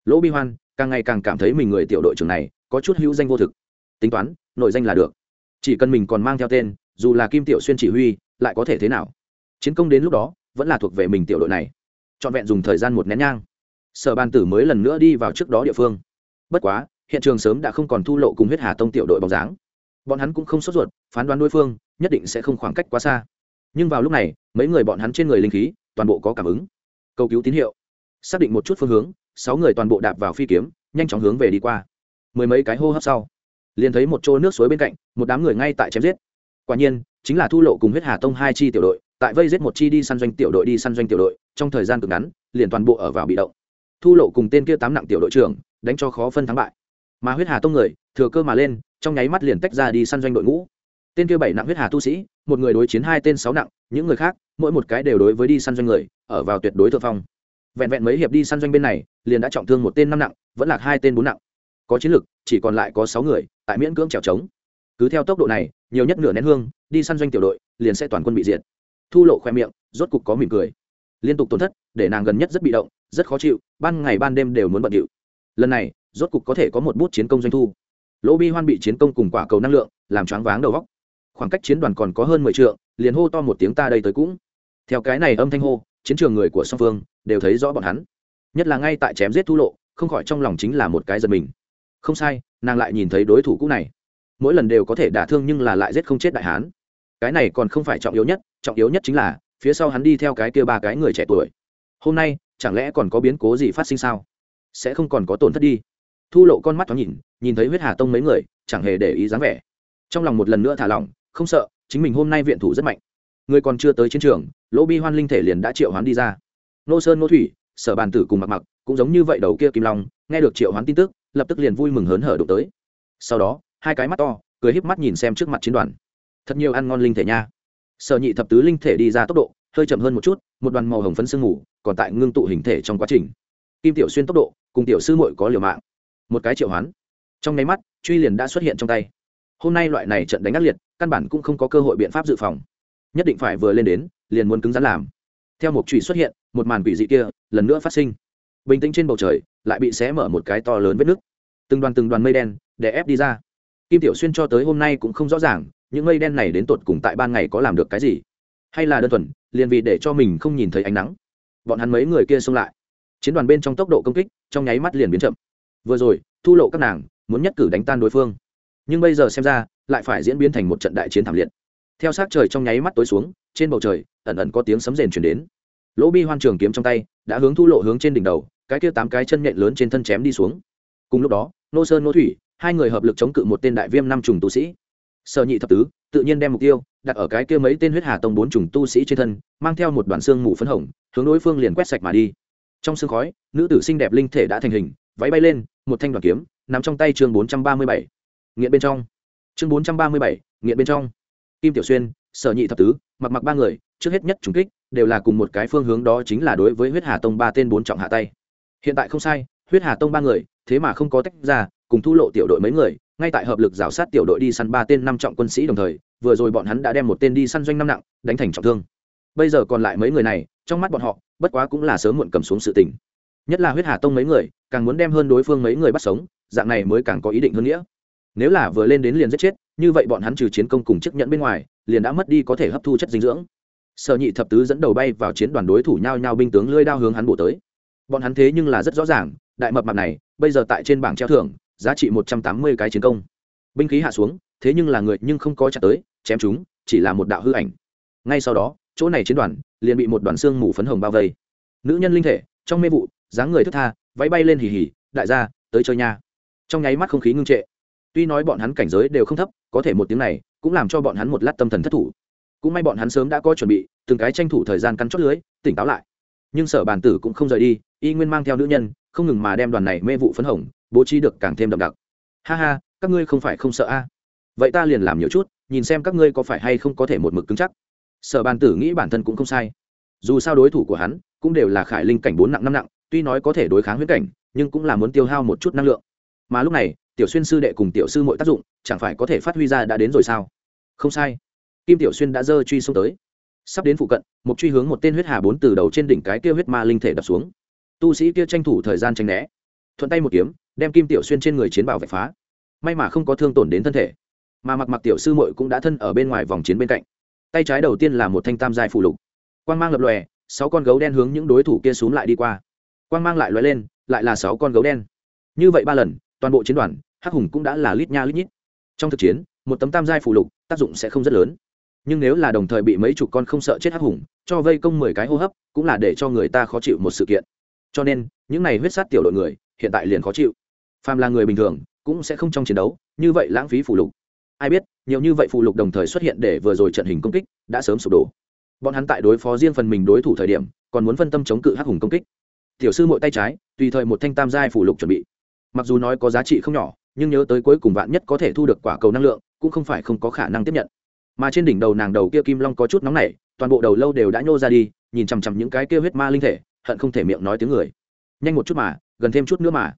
Lỗ bi hoan, càng ngày càng cảm thấy mình người tiểu đội trưởng này, có chút hữu danh vô thực. Tính toán, nội danh là được. Chỉ cần mình còn mang theo tên, dù là kim tiểu xuyên chỉ huy, lại có thể thế nào? Chiến công đến lúc đó, vẫn là thuộc về mình tiểu đội này. Trọn vẹn dùng thời gian một nén nhang sở ban tử mới lần nữa đi vào trước đó địa phương. Bất quá, hiện trường sớm đã không còn thu lộ cùng huyết hà tông tiểu đội bóng dáng. Bọn hắn cũng không sốt ruột, phán đoán đối phương, nhất định sẽ không khoảng cách quá xa. Nhưng vào lúc này, mấy người bọn hắn trên người linh khí, toàn bộ có cảm ứng. Cầu cứu tín hiệu. Xác định một chút phương hướng, sáu người toàn bộ đạp vào phi kiếm, nhanh chóng hướng về đi qua. Mười mấy cái hô hấp sau, liền thấy một chỗ nước suối bên cạnh, một đám người ngay tại chém giết. Quả nhiên, chính là thu lộ cùng huyết hà tông hai chi tiểu đội, tại vây giết một chi đi săn doanh tiểu đội đi săn doanh tiểu đội, trong thời gian cực ngắn, liền toàn bộ ở vào bị động thu lộ cùng tên kia tám nặng tiểu đội trưởng, đánh cho khó phân thắng bại. Mà huyết hà tông người, thừa cơ mà lên, trong nháy mắt liền tách ra đi săn doanh đội ngũ. Tên kia bảy nặng huyết hà tu sĩ, một người đối chiến hai tên sáu nặng, những người khác, mỗi một cái đều đối với đi săn doanh người, ở vào tuyệt đối thượng phong. Vẹn vẹn mấy hiệp đi săn doanh bên này, liền đã trọng thương một tên năm nặng, vẫn là hai tên bốn nặng. Có chiến lực, chỉ còn lại có sáu người, tại miễn cưỡng trèo trống. Cứ theo tốc độ này, nhiều nhất nửa nén hương, đi săn doanh tiểu đội, liền sẽ toàn quân bị diệt. Thu lộ khoe miệng, rốt cục có mỉm cười. Liên tục tổn thất, để nàng gần nhất rất bị động rất khó chịu, ban ngày ban đêm đều muốn bận điệu. Lần này, rốt cục có thể có một bút chiến công doanh thu. Lỗ bi hoan bị chiến công cùng quả cầu năng lượng, làm choáng váng đầu góc khoảng cách chiến đoàn còn có hơn mười t liền hô to một tiếng ta đây tới cũng. Theo cái này âm thanh hô, chiến trường người của song phương đều thấy rõ bọn hắn. Nhất là ngay tại chém giết thu lộ, không khỏi trong lòng chính là một cái giật mình. Không sai, nàng lại nhìn thấy đối thủ cũ này. Mỗi lần đều có thể đả thương nhưng là lại giết không chết đại hán. Cái này còn không phải trọng yếu nhất, trọng yếu nhất chính là, phía sau hắn đi theo cái kia ba cái người trẻ tuổi. Hôm nay chẳng lẽ còn có biến cố gì phát sinh sao? Sẽ không còn có tổn thất đi. Thu lộ con mắt thoáng nhìn nhìn thấy huyết hà tông mấy người, chẳng hề để ý dáng vẻ. Trong lòng một lần nữa thả lỏng, không sợ, chính mình hôm nay viện thủ rất mạnh. Người còn chưa tới chiến trường, lỗ bi hoan linh thể liền đã triệu hoán đi ra. Nô sơn nô thủy, sở bàn tử cùng mặc mặc cũng giống như vậy đầu kia kim long, nghe được triệu hoán tin tức, lập tức liền vui mừng hớn hở đụng tới. Sau đó, hai cái mắt to, cười híp mắt nhìn xem trước mặt chiến đoàn. Thật nhiều ăn ngon linh thể nha. Sở nhị thập tứ linh thể đi ra tốc độ, hơi chậm hơn một chút, một đoàn màu hồng phấn sương mù còn tại ngưng tụ hình thể trong quá trình. Kim tiểu xuyên tốc độ, cùng tiểu sư muội có liều mạng. Một cái triệu hoán. Trong nháy mắt, truy liền đã xuất hiện trong tay. Hôm nay loại này trận đánh ác liệt, căn bản cũng không có cơ hội biện pháp dự phòng. Nhất định phải vừa lên đến, liền muốn cứng rắn làm. Theo một truy xuất hiện, một màn quỷ dị kia, lần nữa phát sinh. Bình tĩnh trên bầu trời, lại bị xé mở một cái to lớn vết nứt. Từng đoàn từng đoàn mây đen để ép đi ra. Kim tiểu xuyên cho tới hôm nay cũng không rõ ràng, những mây đen này đến tột cùng tại ban ngày có làm được cái gì. Hay là đơn thuần, liền vì để cho mình không nhìn thấy ánh nắng bọn hắn mấy người kia xông lại. Chiến đoàn bên trong tốc độ công kích, trong nháy mắt liền biến chậm. Vừa rồi, thu lộ các nàng, muốn nhất cử đánh tan đối phương. Nhưng bây giờ xem ra, lại phải diễn biến thành một trận đại chiến thảm liệt. Theo sát trời trong nháy mắt tối xuống, trên bầu trời, ẩn ẩn có tiếng sấm rền chuyển đến. Lỗ bi hoan trường kiếm trong tay, đã hướng thu lộ hướng trên đỉnh đầu, cái kia tám cái chân nhện lớn trên thân chém đi xuống. Cùng lúc đó, nô sơn nô thủy, hai người hợp lực chống cự một tên đại viêm năm trùng tu sĩ. Sở nhị thập tứ, tự nhiên đem mục tiêu đặt ở cái kia mấy tên huyết hà tông bốn trùng tu sĩ trên thân, mang theo một đoàn xương mù phấn hồng, hướng đối phương liền quét sạch mà đi. Trong sương khói, nữ tử xinh đẹp linh thể đã thành hình, váy bay lên, một thanh đoàn kiếm nằm trong tay chương bốn trăm ba mươi bảy. Nghiện bên trong. Chương bốn trăm ba mươi bảy, nghiện bên trong. Kim tiểu xuyên, sở nhị thập tứ, mặc mặc ba người, trước hết nhất trùng kích, đều là cùng một cái phương hướng đó chính là đối với huyết hà tông ba tên bốn trọng hạ tay. Hiện tại không sai, huyết hà tông ba người, thế mà không có tách ra, cùng thu lộ tiểu đội mấy người, ngay tại hợp lực rào sát tiểu đội đi săn ba tên năm trọng quân sĩ đồng thời vừa rồi bọn hắn đã đem một tên đi săn doanh năm nặng, đánh thành trọng thương. Bây giờ còn lại mấy người này, trong mắt bọn họ, bất quá cũng là sớm muộn cầm xuống sự tình. Nhất là huyết hà tông mấy người, càng muốn đem hơn đối phương mấy người bắt sống, dạng này mới càng có ý định hơn nghĩa. Nếu là vừa lên đến liền giết chết, như vậy bọn hắn trừ chiến công cùng chức nhận bên ngoài, liền đã mất đi có thể hấp thu chất dinh dưỡng. Sở nhị thập tứ dẫn đầu bay vào chiến đoàn đối thủ nhau nhau binh tướng lưỡi đao hướng hắn bổ tới. Bọn hắn thế nhưng là rất rõ ràng, đại mập mạp này, bây giờ tại trên bảng treo thưởng, giá trị một trăm tám mươi cái chiến công. Binh khí hạ xuống thế nhưng là người nhưng không có chặt tới, chém chúng, chỉ là một đạo hư ảnh. Ngay sau đó, chỗ này chiến đoàn liền bị một đoàn xương mù phấn hồng bao vây. Nữ nhân linh thể, trong mê vụ, dáng người thức tha, váy bay lên hì hì, đại gia, tới chơi nha. Trong nháy mắt không khí ngưng trệ. Tuy nói bọn hắn cảnh giới đều không thấp, có thể một tiếng này cũng làm cho bọn hắn một lát tâm thần thất thủ. Cũng may bọn hắn sớm đã có chuẩn bị, từng cái tranh thủ thời gian cắn chót lưới, tỉnh táo lại. Nhưng sở bàn tử cũng không rời đi, y nguyên mang theo nữ nhân, không ngừng mà đem đoàn này mê vụ phấn hồng, bố trí được càng thêm đậm đặc. Ha ha, các ngươi không phải không sợ a? Vậy ta liền làm nhiều chút, nhìn xem các ngươi có phải hay không có thể một mực cứng chắc. Sở bàn tử nghĩ bản thân cũng không sai. Dù sao đối thủ của hắn cũng đều là khải linh cảnh bốn nặng năm nặng, tuy nói có thể đối kháng huyết cảnh, nhưng cũng là muốn tiêu hao một chút năng lượng. Mà lúc này, tiểu xuyên sư đệ cùng tiểu sư mọi tác dụng, chẳng phải có thể phát huy ra đã đến rồi sao? Không sai. Kim tiểu xuyên đã dơ truy xuống tới. Sắp đến phụ cận, một truy hướng một tên huyết hà bốn từ đầu trên đỉnh cái kia huyết ma linh thể đập xuống. Tu sĩ kia tranh thủ thời gian tranh né. Thuận tay một kiếm, đem kim tiểu xuyên trên người chiến bảo vạch phá. May mà không có thương tổn đến thân thể mà mặc mặc tiểu sư muội cũng đã thân ở bên ngoài vòng chiến bên cạnh. Tay trái đầu tiên là một thanh tam giai phù lục. Quang mang lập lòe, sáu con gấu đen hướng những đối thủ kia xuống lại đi qua. Quang mang lại lóe lên, lại là sáu con gấu đen. Như vậy ba lần, toàn bộ chiến đoàn, hắc hùng cũng đã là lít nha lít nhít. Trong thực chiến, một tấm tam giai phù lục, tác dụng sẽ không rất lớn. Nhưng nếu là đồng thời bị mấy chục con không sợ chết hắc hùng, cho vây công mười cái hô hấp, cũng là để cho người ta khó chịu một sự kiện. Cho nên, những này huyết sát tiểu đội người, hiện tại liền khó chịu. Phàm là người bình thường, cũng sẽ không trong chiến đấu, như vậy lãng phí phù lục ai biết, nhiều như vậy phụ lục đồng thời xuất hiện để vừa rồi trận hình công kích đã sớm sụp đổ. Bọn hắn tại đối phó riêng phần mình đối thủ thời điểm, còn muốn phân tâm chống cự hắc hùng công kích. Tiểu sư mỗi tay trái, tùy thời một thanh tam giai phụ lục chuẩn bị. Mặc dù nói có giá trị không nhỏ, nhưng nhớ tới cuối cùng vạn nhất có thể thu được quả cầu năng lượng, cũng không phải không có khả năng tiếp nhận. Mà trên đỉnh đầu nàng đầu kia kim long có chút nóng nảy, toàn bộ đầu lâu đều đã nhô ra đi, nhìn chằm chằm những cái kia huyết ma linh thể, hận không thể miệng nói tiếng người. Nhanh một chút mà, gần thêm chút nữa mà.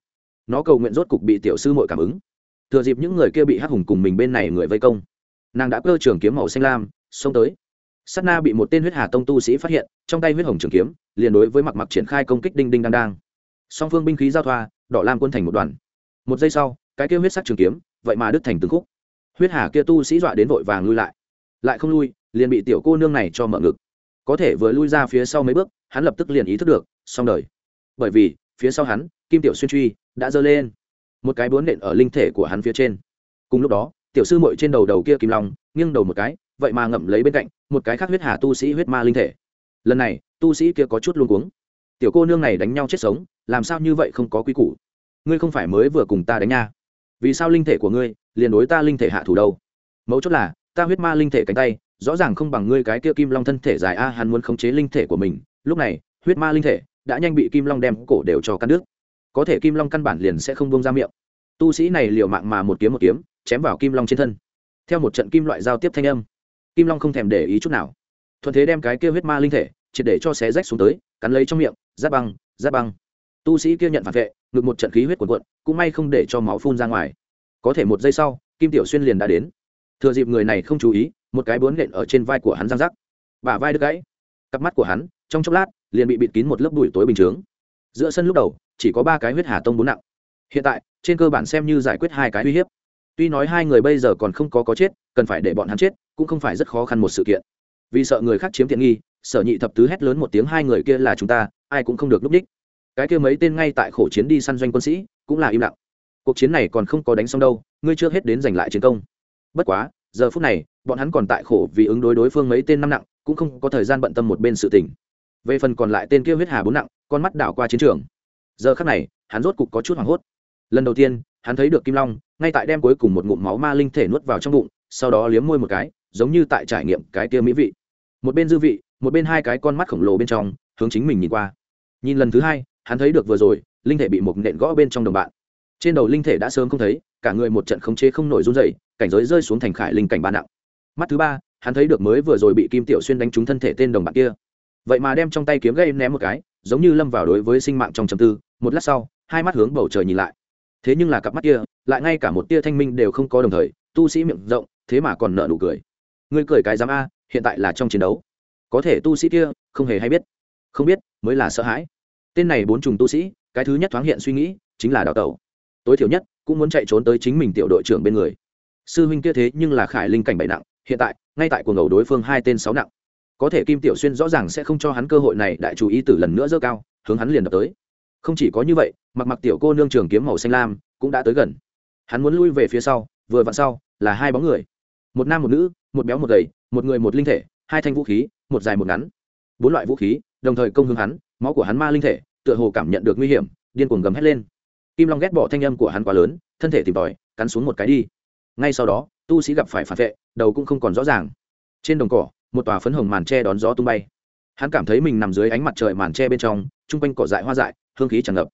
Nó cầu nguyện rốt cục bị tiểu sư mội cảm ứng thừa dịp những người kia bị hắc hùng cùng mình bên này người vây công. Nàng đã cơ trường kiếm màu xanh lam, xông tới. S á t na bị một tên huyết hà tông tu sĩ phát hiện, trong tay huyết hồng trường kiếm, liền đối với mặc mặc triển khai công kích đinh đinh đang đang. Song phương binh khí giao thoa, đỏ lam quân thành một đoàn. Một giây sau, cái kia huyết sắc trường kiếm, vậy mà đứt thành từng khúc. Huyết hà kia tu sĩ dọa đến vội vàng lui lại. Lại không lui, liền bị tiểu cô nương này cho mở ngực. Có thể vừa lui ra phía sau mấy bước, hắn lập tức liền ý thức được, xong đời. Bởi vì, phía sau hắn, kim tiểu xuyên truy, đã giơ lên một cái bướn nện ở linh thể của hắn phía trên. Cùng lúc đó, tiểu sư mội trên đầu đầu kia kim long, nghiêng đầu một cái, vậy mà ngậm lấy bên cạnh một cái khác huyết hà tu sĩ huyết ma linh thể. Lần này, tu sĩ kia có chút luôn cuống. Tiểu cô nương này đánh nhau chết sống, làm sao như vậy không có quy củ? Ngươi không phải mới vừa cùng ta đánh nha. Vì sao linh thể của ngươi liền đối ta linh thể hạ thủ đâu? Mấu chốt là, ta huyết ma linh thể cánh tay, rõ ràng không bằng ngươi cái kia kim long thân thể dài a, hắn muốn khống chế linh thể của mình. Lúc này, huyết ma linh thể đã nhanh bị kim long đem cổ đều cho cắt đứt có thể kim long căn bản liền sẽ không bông ra miệng. Tu sĩ này liều mạng mà một kiếm một kiếm, chém vào kim long trên thân. Theo một trận kim loại giao tiếp thanh âm, kim long không thèm để ý chút nào. Thuận thế đem cái kia huyết ma linh thể, triệt để cho xé rách xuống tới, cắn lấy trong miệng, giáp băng giáp băng. Tu sĩ kia nhận phản vệ ngược một trận khí huyết cuộn cuộn, cũng may không để cho máu phun ra ngoài. Có thể một giây sau, kim tiểu xuyên liền đã đến. Thừa dịp người này không chú ý, một cái bướn nện ở trên vai của hắn răng rắc. Bả vai đứt gãy. Cặp mắt của hắn, trong chốc lát, liền bị bịt kín một lớp bụi tối bình chướng giữa sân lúc đầu chỉ có ba cái huyết hà tông bốn nặng. Hiện tại, trên cơ bản xem như giải quyết hai cái uy hiếp. Tuy nói hai người bây giờ còn không có có chết, cần phải để bọn hắn chết, cũng không phải rất khó khăn một sự kiện. Vì sợ người khác chiếm tiện nghi, sở nhị thập tứ hét lớn một tiếng hai người kia là chúng ta, ai cũng không được núp đích. Cái kia mấy tên ngay tại khổ chiến đi săn doanh quân sĩ, cũng là im lặng. Cuộc chiến này còn không có đánh xong đâu, ngươi chưa hết đến giành lại chiến công. Bất quá, giờ phút này, bọn hắn còn tại khổ vì ứng đối đối phương mấy tên năm nặng, cũng không có thời gian bận tâm một bên sự tình. Về phần còn lại tên kia huyết hà bốn nặng, con mắt đảo qua chiến trường giờ khắc này, hắn rốt cục có chút hoảng hốt. Lần đầu tiên, hắn thấy được kim long, ngay tại đem cuối cùng một ngụm máu ma linh thể nuốt vào trong bụng, sau đó liếm môi một cái, giống như tại trải nghiệm cái kia mỹ vị. Một bên dư vị, một bên hai cái con mắt khổng lồ bên trong, hướng chính mình nhìn qua. Nhìn lần thứ hai, hắn thấy được vừa rồi, linh thể bị một nện gõ bên trong đồng bạn. Trên đầu linh thể đã sớm không thấy, cả người một trận khống chế không nổi run dậy cảnh giới rơi xuống thành khải linh cảnh ba nặng. Mắt thứ ba, hắn thấy được mới vừa rồi bị kim tiểu xuyên đánh trúng thân thể tên đồng bạn kia. Vậy mà đem trong tay kiếm gây ném một cái, giống như lâm vào đối với sinh mạng trong chầm tư một lát sau, hai mắt hướng bầu trời nhìn lại. Thế nhưng là cặp mắt kia, lại ngay cả một tia thanh minh đều không có đồng thời, tu sĩ miệng rộng, thế mà còn nợ nụ cười. Ngươi cười cái dám a, hiện tại là trong chiến đấu. Có thể tu sĩ kia, không hề hay biết. Không biết, mới là sợ hãi. Tên này bốn trùng tu sĩ, cái thứ nhất thoáng hiện suy nghĩ, chính là đào tẩu. Tối thiểu nhất, cũng muốn chạy trốn tới chính mình tiểu đội trưởng bên người. Sư huynh kia thế nhưng là khải linh cảnh bảy nặng, hiện tại, ngay tại cuồng ngầu đối phương hai tên sáu nặng. Có thể kim tiểu xuyên rõ ràng sẽ không cho hắn cơ hội này, đại chú ý từ lần nữa dơ cao, hướng hắn liền đập tới không chỉ có như vậy, mặc mặc tiểu cô nương trường kiếm màu xanh lam cũng đã tới gần. Hắn muốn lui về phía sau, vừa vặn sau, là hai bóng người. Một nam một nữ, một béo một gầy, một người một linh thể, hai thanh vũ khí, một dài một ngắn. Bốn loại vũ khí, đồng thời công hướng hắn, máu của hắn ma linh thể, tựa hồ cảm nhận được nguy hiểm, điên cuồng gầm hét lên. Kim long ghét bỏ thanh âm của hắn quá lớn, thân thể tìm tòi, cắn xuống một cái đi. Ngay sau đó, tu sĩ gặp phải phản vệ, đầu cũng không còn rõ ràng. Trên đồng cỏ, một tòa phấn hồng màn tre đón gió tung bay. Hắn cảm thấy mình nằm dưới ánh mặt trời màn tre bên trong, chung quanh cỏ dại hoa dại hương khí tràn ngập.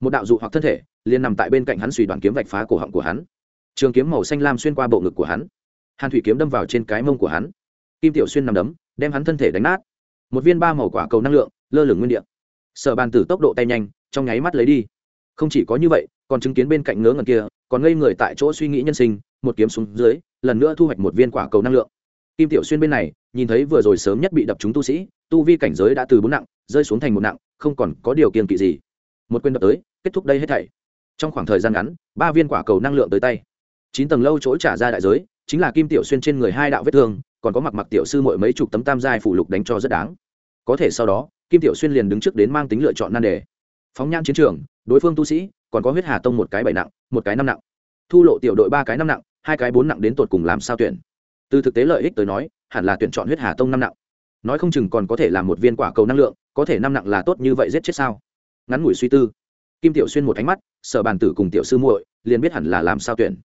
Một đạo dụ hoặc thân thể liền nằm tại bên cạnh hắn suy đoàn kiếm vạch phá cổ họng của hắn. Trường kiếm màu xanh lam xuyên qua bộ ngực của hắn. Hàn thủy kiếm đâm vào trên cái mông của hắn. Kim tiểu xuyên nằm đấm, đem hắn thân thể đánh nát. Một viên ba màu quả cầu năng lượng, lơ lửng nguyên đ ị a sở bàn tử tốc độ tay nhanh, trong nháy mắt lấy đi. Không chỉ có như vậy, còn chứng kiến bên cạnh ngớ ngẩn kia, còn ngây người tại chỗ suy nghĩ nhân sinh, một kiếm xuống dưới, lần nữa thu hoạch một viên quả cầu năng lượng. Kim tiểu xuyên bên này, nhìn thấy vừa rồi sớm nhất bị đập chúng tu sĩ, tu vi cảnh giới đã từ bốn nặng, rơi xuống thành một nặng, không còn có điều kiện kỵ gì một quyền đập tới, kết thúc đây hết thảy. Trong khoảng thời gian ngắn, ba viên quả cầu năng lượng tới tay. Chín tầng lâu chỗ trả ra đại giới, chính là kim tiểu xuyên trên người hai đạo vết thương, còn có mặc mặc tiểu sư mội mấy chục tấm tam giai phủ lục đánh cho rất đáng. Có thể sau đó, kim tiểu xuyên liền đứng trước đến mang tính lựa chọn nan đề. Phóng nhan chiến trường, đối phương tu sĩ, còn có huyết hà tông một cái bảy nặng, một cái năm nặng. Thu lộ tiểu đội ba cái năm nặng, hai cái bốn nặng đến tột cùng làm sao tuyển? Từ thực tế lợi ích tới nói, hẳn là tuyển chọn huyết hà tông năm nặng. Nói không chừng còn có thể là một viên quả cầu năng lượng, có thể năm nặng là tốt như vậy giết chết sao? Ngắn ngủi suy tư. Kim tiểu xuyên một ánh mắt, sở bàn tử cùng tiểu sư muội liền biết hẳn là làm sao tuyển.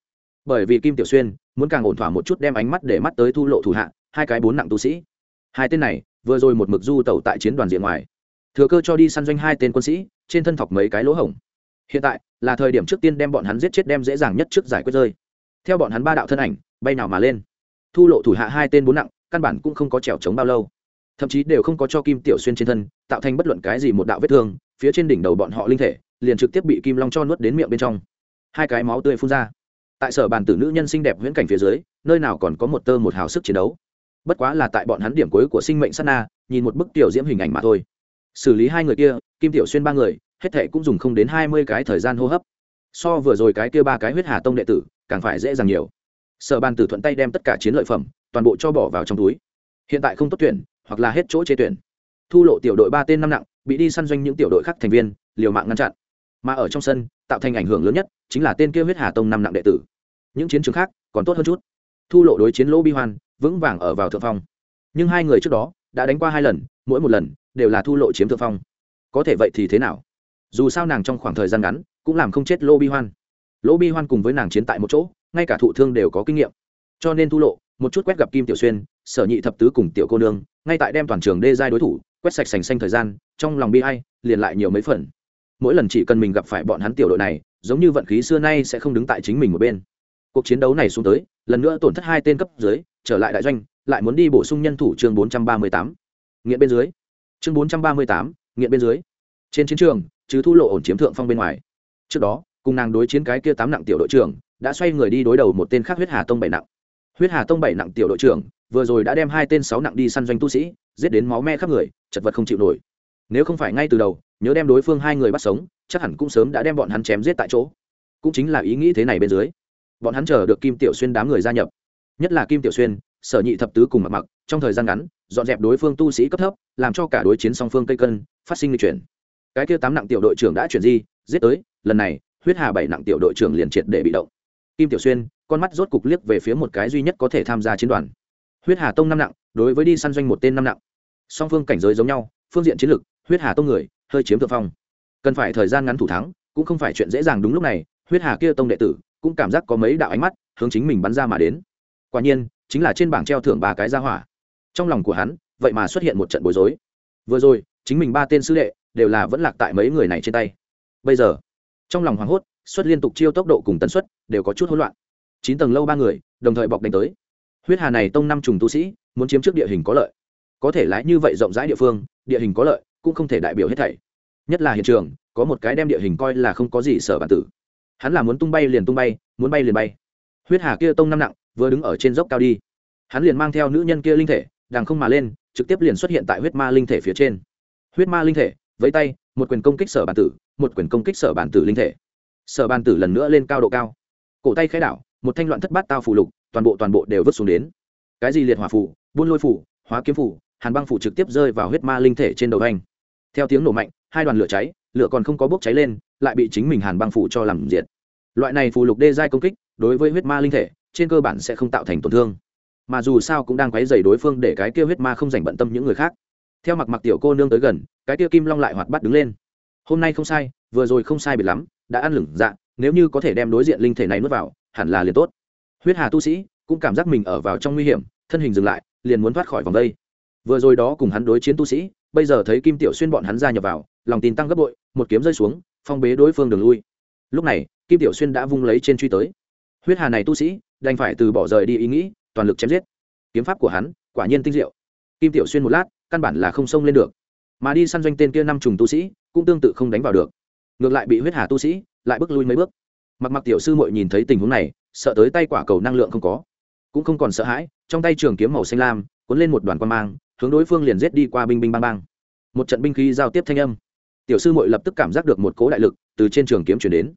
Bởi vì kim tiểu xuyên muốn càng ổn thỏa một chút đem ánh mắt để mắt tới thu lộ thủ hạ, hai cái bốn nặng tu sĩ. Hai tên này, vừa rồi một mực du tẩu tại chiến đoàn diện ngoài. Thừa cơ cho đi săn doanh hai tên quân sĩ, trên thân thọc mấy cái lỗ hổng. Hiện tại, là thời điểm trước tiên đem bọn hắn giết chết đem dễ dàng nhất trước giải quyết rơi. Theo bọn hắn ba đạo thân ảnh, bay nào mà lên. Thu lộ thủ hạ hai tên bốn nặng, căn bản cũng không có trèo trống bao lâu. Thậm chí đều không có cho kim tiểu xuyên trên thân, tạo thành bất luận cái gì một đạo vết thương phía trên đỉnh đầu bọn họ linh thể, liền trực tiếp bị kim long cho nuốt đến miệng bên trong. Hai cái máu tươi phun ra. Tại sở bàn tử nữ nhân xinh đẹp viễn cảnh phía dưới, nơi nào còn có một tơ một hào sức chiến đấu. Bất quá là tại bọn hắn điểm cuối của sinh mệnh sát na, nhìn một bức tiểu diễm hình ảnh mà thôi. Xử lý hai người kia, kim tiểu xuyên ba người, hết thệ cũng dùng không đến hai mươi cái thời gian hô hấp. So vừa rồi cái kia ba cái huyết hà tông đệ tử, càng phải dễ dàng nhiều. Sở bàn tử thuận tay đem tất cả chiến lợi phẩm, toàn bộ cho bỏ vào trong túi. Hiện tại không tốt tuyển, hoặc là hết chỗ chế tuyển. Thu lộ tiểu đội ba tên năm nặng bị đi săn doanh những tiểu đội khác thành viên, liều mạng ngăn chặn. Mà ở trong sân, tạo thành ảnh hưởng lớn nhất chính là tên kia huyết hà tông năm nặng đệ tử. Những chiến trường khác còn tốt hơn chút. Thu lộ đối chiến lỗ bi hoan, vững vàng ở vào thượng phong. Nhưng hai người trước đó đã đánh qua hai lần, mỗi một lần đều là thu lộ chiếm thượng phong. Có thể vậy thì thế nào? Dù sao nàng trong khoảng thời gian ngắn cũng làm không chết lô bi hoan. Lỗ bi hoan cùng với nàng chiến tại một chỗ, ngay cả thụ thương đều có kinh nghiệm. Cho nên thu lộ, một chút quét gặp kim tiểu xuyên, sở nhị thập tứ cùng tiểu cô nương, ngay tại đem toàn trường đê giai đối thủ quét sạch sành xanh thời gian, trong lòng bi hay liền lại nhiều mấy phần. Mỗi lần chỉ cần mình gặp phải bọn hắn tiểu đội này, giống như vận khí xưa nay sẽ không đứng tại chính mình một bên. Cuộc chiến đấu này xuống tới, lần nữa tổn thất hai tên cấp dưới, trở lại đại doanh, lại muốn đi bổ sung nhân thủ chương bốn trăm ba mươi tám. Nghiện bên dưới. Chương bốn trăm ba mươi tám, nghiện bên dưới. Trên chiến trường chứ thu lộ ổn chiếm thượng phong bên ngoài. Trước đó, cùng nàng đối chiến cái kia tám nặng tiểu đội trưởng, đã xoay người đi đối đầu một tên khác huyết hà tông bảy nặng. Huyết hà tông bảy nặng tiểu đội trưởng vừa rồi đã đem hai tên sáu nặng đi săn doanh tu sĩ, giết đến máu me khắp người, chật vật không chịu nổi. Nếu không phải ngay từ đầu, nhớ đem đối phương hai người bắt sống, chắc hẳn cũng sớm đã đem bọn hắn chém giết tại chỗ. Cũng chính là ý nghĩ thế này bên dưới, bọn hắn chờ được kim tiểu xuyên đám người gia nhập. Nhất là kim tiểu xuyên, sở nhị thập tứ cùng mặc mặc, trong thời gian ngắn, dọn dẹp đối phương tu sĩ cấp thấp, làm cho cả đối chiến song phương cây cân, phát sinh lịch chuyển. Cái kia tám nặng tiểu đội trưởng đã chuyển di, giết tới, lần này, huyết hà bảy nặng tiểu đội trưởng liền triệt để bị động. Kim tiểu xuyên, con mắt rốt cục liếc về phía một cái duy nhất có thể tham gia chiến đoàn huyết hà tông năm nặng, đối với đi săn doanh một tên năm nặng. Song phương cảnh giới giống nhau, phương diện chiến lược huyết hà tông người, hơi chiếm thượng phong. Cần phải thời gian ngắn thủ thắng, cũng không phải chuyện dễ dàng đúng lúc này, huyết hà kia tông đệ tử, cũng cảm giác có mấy đạo ánh mắt, hướng chính mình bắn ra mà đến. Quả nhiên, chính là trên bảng treo thưởng ba cái ra hỏa. Trong lòng của hắn, vậy mà xuất hiện một trận bối rối. Vừa rồi, chính mình ba tên sư đệ, đều là vẫn lạc tại mấy người này trên tay. Bây giờ, trong lòng hoảng hốt, xuất liên tục chiêu tốc độ cùng tần suất, đều có chút hỗn loạn. Chín tầng lâu ba người, đồng thời bọc đánh tới huyết hà này tông năm trùng tu sĩ, muốn chiếm trước địa hình có lợi. Có thể lái như vậy rộng rãi địa phương, địa hình có lợi, cũng không thể đại biểu hết thảy. Nhất là hiện trường, có một cái đem địa hình coi là không có gì sở bản tử. Hắn là muốn tung bay liền tung bay, muốn bay liền bay. Huyết hà kia tông năm nặng, vừa đứng ở trên dốc cao đi. Hắn liền mang theo nữ nhân kia linh thể, đằng không mà lên, trực tiếp liền xuất hiện tại huyết ma linh thể phía trên. Huyết ma linh thể với tay, một quyền công kích sở bản tử, một quyền công kích sở bản tử linh thể. Sở bản tử lần nữa lên cao độ cao. Cổ tay khai đảo, một thanh loạn thất bát tao phù lục toàn bộ toàn bộ đều vứt xuống đến. Cái gì liệt hỏa phủ, buôn lôi phủ, hóa kiếm phủ, hàn băng phủ trực tiếp rơi vào huyết ma linh thể trên đầu anh. Theo tiếng nổ mạnh, hai đoàn lửa cháy, lửa còn không có bốc cháy lên, lại bị chính mình hàn băng phủ cho làm diệt. Loại này phù lục đê giai công kích, đối với huyết ma linh thể, trên cơ bản sẽ không tạo thành tổn thương. Mà dù sao cũng đang quấy dày đối phương để cái kia huyết ma không dành bận tâm những người khác. Theo mặc mặc tiểu cô nương tới gần, cái kia kim long lại hoạt bắt đứng lên. Hôm nay không sai, vừa rồi không sai biệt lắm, đã ăn lửng dạ nếu như có thể đem đối diện linh thể này nuốt vào, hẳn là liền tốt huyết hà tu sĩ cũng cảm giác mình ở vào trong nguy hiểm, thân hình dừng lại, liền muốn thoát khỏi vòng đây. Vừa rồi đó cùng hắn đối chiến tu sĩ, bây giờ thấy kim tiểu xuyên bọn hắn ra nhập vào, lòng tin tăng gấp bội, một kiếm rơi xuống, phong bế đối phương đường lui. Lúc này, kim tiểu xuyên đã vung lấy trên truy tới. Huyết hà này tu sĩ, đành phải từ bỏ rời đi ý nghĩ, toàn lực chém giết. Kiếm pháp của hắn quả nhiên tinh diệu. Kim tiểu xuyên một lát, căn bản là không xông lên được. Mà đi săn doanh tên kia năm trùng tu sĩ, cũng tương tự không đánh vào được. Ngược lại bị huyết hà tu sĩ lại bước lui mấy bước. Mặc mặc tiểu sư mội nhìn thấy tình huống này sợ tới tay quả cầu năng lượng không có, cũng không còn sợ hãi, trong tay trường kiếm màu xanh lam cuốn lên một đoàn quan mang, hướng đối phương liền giết đi qua binh binh bang bang. Một trận binh khí giao tiếp thanh âm. Tiểu sư mội lập tức cảm giác được một cố đại lực từ trên trường kiếm chuyển đến.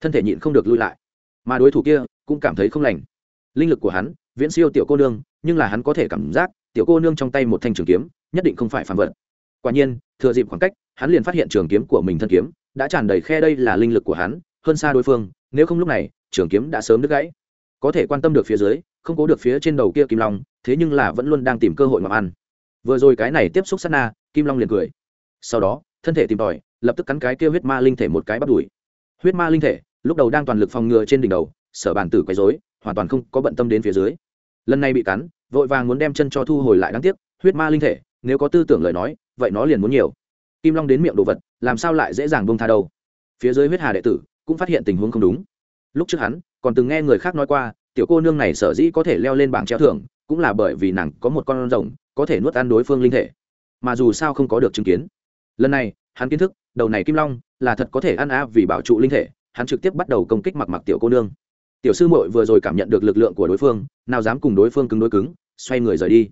Thân thể nhịn không được lui lại. Mà đối thủ kia cũng cảm thấy không lành. Linh lực của hắn, viễn siêu tiểu cô nương, nhưng là hắn có thể cảm giác, tiểu cô nương trong tay một thanh trường kiếm, nhất định không phải phản vật. Quả nhiên, thừa dịp khoảng cách, hắn liền phát hiện trường kiếm của mình thân kiếm đã tràn đầy khe đây là linh lực của hắn, hơn xa đối phương, nếu không lúc này trường kiếm đã sớm đứt gãy. Có thể quan tâm được phía dưới, không cố được phía trên đầu kia kim long, thế nhưng là vẫn luôn đang tìm cơ hội mà ăn. Vừa rồi cái này tiếp xúc sát na, kim long liền cười. Sau đó, thân thể tìm tòi, lập tức cắn cái kia huyết ma linh thể một cái bắt đuổi. Huyết ma linh thể, lúc đầu đang toàn lực phòng ngừa trên đỉnh đầu, sở bàn tử quấy rối, hoàn toàn không có bận tâm đến phía dưới. Lần này bị cắn, vội vàng muốn đem chân cho thu hồi lại đáng tiếc, huyết ma linh thể, nếu có tư tưởng lời nói, vậy nó liền muốn nhiều. Kim long đến miệng đồ vật, làm sao lại dễ dàng bông tha đâu? Phía dưới huyết hà đệ tử cũng phát hiện tình huống không đúng lúc trước hắn còn từng nghe người khác nói qua, tiểu cô nương này sở dĩ có thể leo lên bảng treo thưởng, cũng là bởi vì nàng có một con rồng, có thể nuốt ăn đối phương linh thể. Mà dù sao không có được chứng kiến. Lần này, hắn kiến thức, đầu này kim long là thật có thể ăn á vì bảo trụ linh thể, hắn trực tiếp bắt đầu công kích mặc mặc tiểu cô nương. Tiểu sư muội vừa rồi cảm nhận được lực lượng của đối phương, nào dám cùng đối phương cứng đối cứng, xoay người rời đi.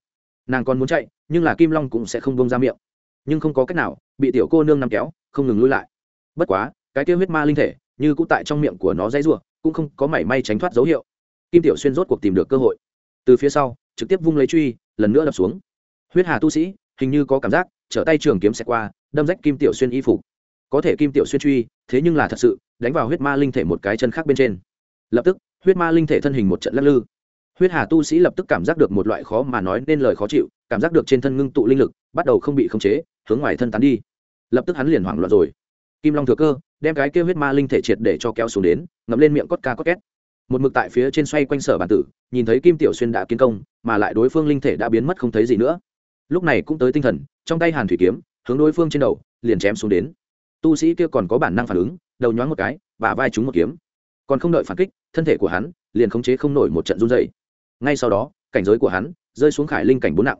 Nàng còn muốn chạy, nhưng là kim long cũng sẽ không bông ra miệng. Nhưng không có cách nào, bị tiểu cô nương nằm kéo, không ngừng lui lại. Bất quá, cái tiêu huyết ma linh thể, như cũng tại trong miệng của nó dãy ruộng cũng không có mảy may tránh thoát dấu hiệu. Kim tiểu xuyên rốt cuộc tìm được cơ hội. Từ phía sau, trực tiếp vung lấy truy, lần nữa đập xuống. Huyết hà tu sĩ, hình như có cảm giác, trở tay trường kiếm xẹt qua, đâm rách kim tiểu xuyên y phục. Có thể kim tiểu xuyên truy, thế nhưng là thật sự, đánh vào huyết ma linh thể một cái chân khác bên trên. Lập tức, huyết ma linh thể thân hình một trận lắc lư. Huyết hà tu sĩ lập tức cảm giác được một loại khó mà nói nên lời khó chịu, cảm giác được trên thân ngưng tụ linh lực, bắt đầu không bị khống chế, hướng ngoài thân tán đi. Lập tức hắn liền hoảng loạn rồi. Kim long thừa cơ đem cái kêu huyết ma linh thể triệt để cho kéo xuống đến, ngậm lên miệng cốt ca cốt két. Một mực tại phía trên xoay quanh sở bản tử, nhìn thấy kim tiểu xuyên đã kiến công, mà lại đối phương linh thể đã biến mất không thấy gì nữa. Lúc này cũng tới tinh thần, trong tay hàn thủy kiếm, hướng đối phương trên đầu, liền chém xuống đến. Tu sĩ kia còn có bản năng phản ứng, đầu nhoáng một cái và vai trúng một kiếm. Còn không đợi phản kích, thân thể của hắn liền khống chế không nổi một trận run dày ngay sau đó, cảnh giới của hắn rơi xuống khải linh cảnh bốn nặng.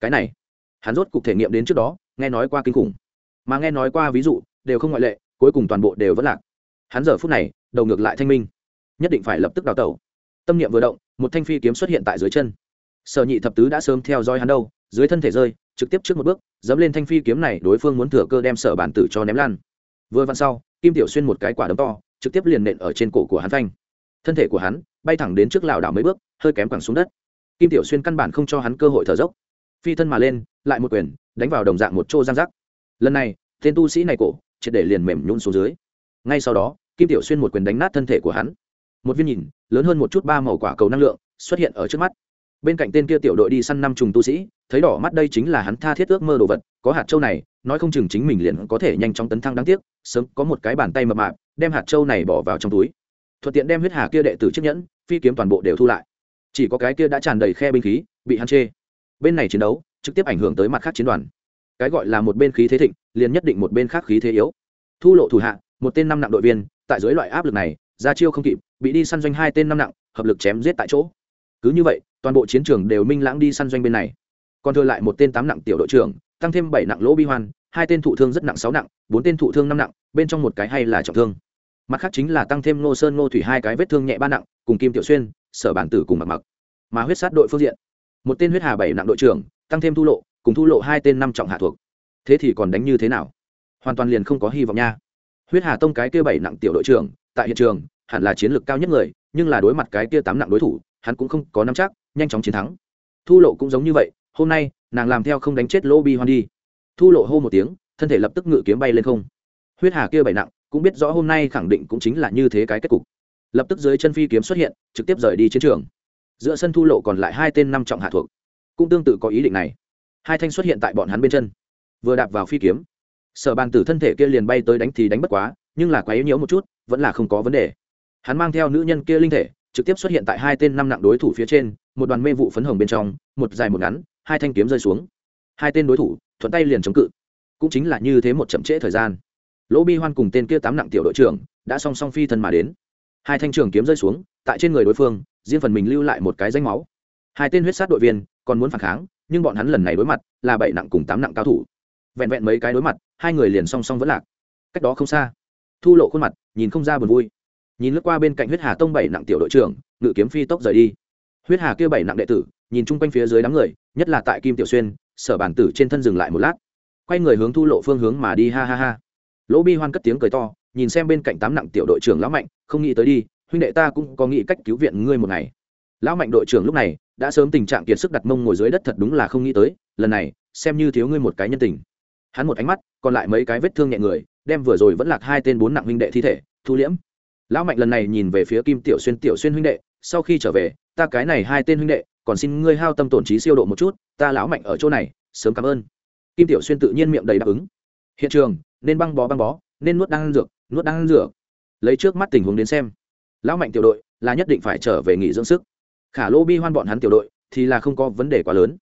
Cái này, hắn rốt cục thể nghiệm đến trước đó, nghe nói qua kinh khủng. Mà nghe nói qua ví dụ, đều không ngoại lệ cuối cùng toàn bộ đều vẫn lạc. Hắn giờ phút này, đầu ngược lại thanh minh. Nhất định phải lập tức đào tẩu. Tâm niệm vừa động, một thanh phi kiếm xuất hiện tại dưới chân. Sở nhị thập tứ đã sớm theo dõi hắn đâu, dưới thân thể rơi, trực tiếp trước một bước, dẫm lên thanh phi kiếm này, đối phương muốn thừa cơ đem sở bản tử cho ném lan vừa vặn sau, kim tiểu xuyên một cái quả đấm to, trực tiếp liền nện ở trên cổ của hắn phanh. Thân thể của hắn bay thẳng đến trước lảo đảo mấy bước, hơi kém quẳng xuống đất. Kim tiểu xuyên căn bản không cho hắn cơ hội thở dốc. Phi thân mà lên, lại một quyền, đánh vào đồng dạng một chỗ giang giác. Lần này, tên tu sĩ này cổ triệt để liền mềm nhún xuống dưới. Ngay sau đó, kim tiểu xuyên một quyền đánh nát thân thể của hắn. Một viên nhìn, lớn hơn một chút ba màu quả cầu năng lượng, xuất hiện ở trước mắt. Bên cạnh tên kia tiểu đội đi săn năm trùng tu sĩ, thấy đỏ mắt đây chính là hắn tha thiết ước mơ đồ vật, có hạt châu này, nói không chừng chính mình liền có thể nhanh chóng tấn thăng đáng tiếc, sớm có một cái bàn tay mập mạp, đem hạt châu này bỏ vào trong túi. Thuận tiện đem huyết hà kia đệ tử chiếc nhẫn, phi kiếm toàn bộ đều thu lại. Chỉ có cái kia đã tràn đầy khe binh khí, bị hắn chê. Bên này chiến đấu, trực tiếp ảnh hưởng tới mặt khác chiến đoàn cái gọi là một bên khí thế thịnh, liền nhất định một bên khác khí thế yếu. Thu lộ thủ hạ, một tên năm nặng đội viên, tại dưới loại áp lực này, ra chiêu không kịp, bị đi săn doanh hai tên năm nặng, hợp lực chém giết tại chỗ. Cứ như vậy, toàn bộ chiến trường đều minh lãng đi săn doanh bên này. Còn thừa lại một tên tám nặng tiểu đội trưởng, tăng thêm bảy nặng lỗ bi hoan, hai tên thụ thương rất nặng sáu nặng, bốn tên thụ thương năm nặng, bên trong một cái hay là trọng thương. Mặt khác chính là tăng thêm nô sơn nô thủy hai cái vết thương nhẹ ba nặng, cùng kim tiểu xuyên, sở bản tử cùng mặc mặc mà huyết sát đội phương diện. Một tên huyết hà bảy nặng đội trưởng, tăng thêm thu lộ cùng thu lộ hai tên năm trọng hạ thuộc. Thế thì còn đánh như thế nào? Hoàn toàn liền không có hy vọng nha. Huyết hà tông cái kia bảy nặng tiểu đội trưởng, tại hiện trường, hẳn là chiến lược cao nhất người, nhưng là đối mặt cái kia tám nặng đối thủ, hắn cũng không có nắm chắc, nhanh chóng chiến thắng. Thu lộ cũng giống như vậy, hôm nay, nàng làm theo không đánh chết lô bi hoan đi. Thu lộ hô một tiếng, thân thể lập tức ngự kiếm bay lên không. Huyết hà kia bảy nặng, cũng biết rõ hôm nay khẳng định cũng chính là như thế cái kết cục. Lập tức dưới chân phi kiếm xuất hiện, trực tiếp rời đi chiến trường. Giữa sân thu lộ còn lại hai tên năm trọng hạ thuộc. Cũng tương tự có ý định này hai thanh xuất hiện tại bọn hắn bên chân. Vừa đạp vào phi kiếm, sở bàn tử thân thể kia liền bay tới đánh thì đánh bất quá, nhưng là quá yếu nhiễu một chút, vẫn là không có vấn đề. Hắn mang theo nữ nhân kia linh thể, trực tiếp xuất hiện tại hai tên năm nặng đối thủ phía trên, một đoàn mê vụ phấn hồng bên trong, một dài một ngắn, hai thanh kiếm rơi xuống. Hai tên đối thủ, thuận tay liền chống cự. Cũng chính là như thế một chậm trễ thời gian. Lỗ bi hoan cùng tên kia tám nặng tiểu đội trưởng đã song song phi thân mà đến. Hai thanh trường kiếm rơi xuống, tại trên người đối phương, riêng phần mình lưu lại một cái danh máu. Hai tên huyết sát đội viên còn muốn phản kháng nhưng bọn hắn lần này đối mặt là bảy nặng cùng tám nặng cao thủ. Vẹn vẹn mấy cái đối mặt, hai người liền song song vẫn lạc. Cách đó không xa, thu lộ khuôn mặt nhìn không ra buồn vui. Nhìn lướt qua bên cạnh huyết hà tông bảy nặng tiểu đội trưởng, ngự kiếm phi tốc rời đi. Huyết hà kia bảy nặng đệ tử, nhìn chung quanh phía dưới đám người, nhất là tại kim tiểu xuyên, sở bản tử trên thân dừng lại một lát. Quay người hướng thu lộ phương hướng mà đi, ha ha ha. Lỗ bi hoan cất tiếng cười to, nhìn xem bên cạnh tám nặng tiểu đội trưởng lão mạnh, không nghĩ tới đi, huynh đệ ta cũng có nghĩ cách cứu viện ngươi một ngày. Lão mạnh đội trưởng lúc này đã sớm tình trạng kiệt sức đặt mông ngồi dưới đất thật đúng là không nghĩ tới, lần này, xem như thiếu ngươi một cái nhân tình. Hắn một ánh mắt, còn lại mấy cái vết thương nhẹ người, đem vừa rồi vẫn lạc hai tên bốn nặng huynh đệ thi thể, thu liễm. Lão mạnh lần này nhìn về phía kim tiểu xuyên tiểu xuyên huynh đệ, sau khi trở về, ta cái này hai tên huynh đệ, còn xin ngươi hao tâm tổn trí siêu độ một chút, ta lão mạnh ở chỗ này, sớm cảm ơn. Kim tiểu xuyên tự nhiên miệng đầy đáp ứng. Hiện trường, nên băng bó băng bó, nên nuốt đang dược, nuốt đang dược. Lấy trước mắt tình huống đến xem. Lão mạnh tiểu đội là nhất định phải trở về nghỉ dưỡng sức khả lô bi hoan bọn hắn tiểu đội thì là không có vấn đề quá lớn.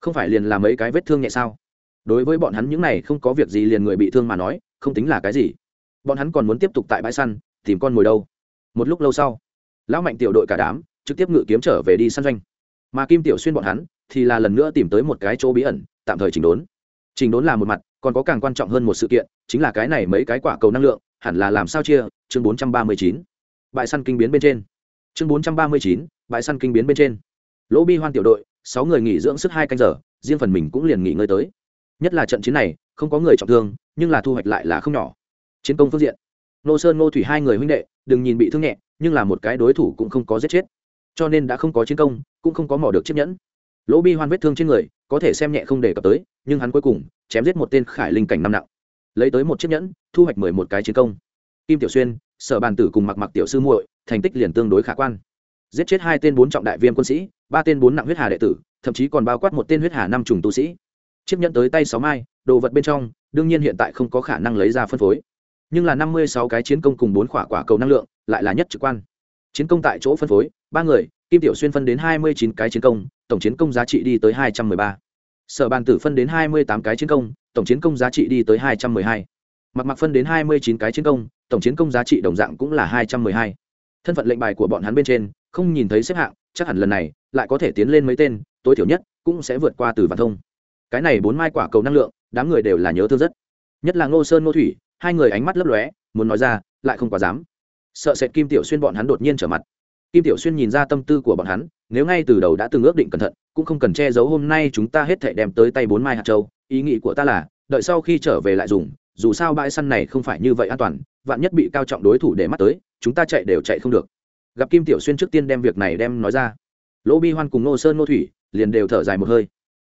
Không phải liền làm mấy cái vết thương nhẹ sao? Đối với bọn hắn những này không có việc gì liền người bị thương mà nói không tính là cái gì. Bọn hắn còn muốn tiếp tục tại bãi săn tìm con mồi đâu. Một lúc lâu sau lão mạnh tiểu đội cả đám trực tiếp ngự kiếm trở về đi săn doanh. Mà kim tiểu xuyên bọn hắn thì là lần nữa tìm tới một cái chỗ bí ẩn tạm thời chỉnh đốn. Chỉnh đốn là một mặt còn có càng quan trọng hơn một sự kiện chính là cái này mấy cái quả cầu năng lượng hẳn là làm sao chia chương 439. bãi săn kinh biến bên trên. Chương 439, bãi săn kinh biến bên trên. Lỗ bi hoan tiểu đội, sáu người nghỉ dưỡng sức hai canh giờ, riêng phần mình cũng liền nghỉ ngơi tới. Nhất là trận chiến này, không có người trọng thương, nhưng là thu hoạch lại là không nhỏ. Chiến công phương diện. Nô sơn nô thủy hai người huynh đệ, đừng nhìn bị thương nhẹ, nhưng là một cái đối thủ cũng không có giết chết. Cho nên đã không có chiến công, cũng không có mỏ được chiếc nhẫn. Lỗ bi hoan vết thương trên người, có thể xem nhẹ không đề cập tới, nhưng hắn cuối cùng chém giết một tên khải linh cảnh năm nặng. Lấy tới một chiếc nhẫn, thu hoạch mười một cái chiến công. Kim tiểu xuyên, sở bàn tử cùng mặc mặc tiểu sư muội, thành tích liền tương đối khả quan giết chết hai tên bốn trọng đại viêm quân sĩ, ba tên bốn nặng huyết hà đệ tử, thậm chí còn bao quát một tên huyết hà năm trùng tu sĩ. Chiếc nhẫn tới tay sáu mai, đồ vật bên trong, đương nhiên hiện tại không có khả năng lấy ra phân phối. Nhưng là năm mươi sáu cái chiến công cùng bốn quả quả cầu năng lượng, lại là nhất trực quan. Chiến công tại chỗ phân phối, ba người, kim tiểu xuyên phân đến hai mươi chín cái chiến công, tổng chiến công giá trị đi tới hai trăm mười ba. Sở bàn tử phân đến hai mươi tám cái chiến công, tổng chiến công giá trị đi tới hai trăm mười hai. Mặc mặc phân đến hai mươi chín cái chiến công, tổng chiến công giá trị đồng dạng cũng là hai trăm mười hai. Thân phận lệnh bài của bọn hắn bên trên không nhìn thấy xếp hạng, chắc hẳn lần này lại có thể tiến lên mấy tên, tối thiểu nhất cũng sẽ vượt qua từ vạn thông. Cái này bốn mai quả cầu năng lượng, đám người đều là nhớ thương rất. Nhất là ngô sơn ngô thủy, hai người ánh mắt lấp lóe, muốn nói ra, lại không quá dám. Sợ sệt kim tiểu xuyên bọn hắn đột nhiên trở mặt. Kim tiểu xuyên nhìn ra tâm tư của bọn hắn, nếu ngay từ đầu đã từng ước định cẩn thận, cũng không cần che giấu hôm nay chúng ta hết thể đem tới tay bốn mai hạt châu, ý nghĩ của ta là, đợi sau khi trở về lại dùng, dù sao bãi săn này không phải như vậy an toàn, vạn nhất bị cao trọng đối thủ để mắt tới, chúng ta chạy đều chạy không được gặp kim tiểu xuyên trước tiên đem việc này đem nói ra. Lỗ bi hoan cùng nô sơn nô thủy liền đều thở dài một hơi.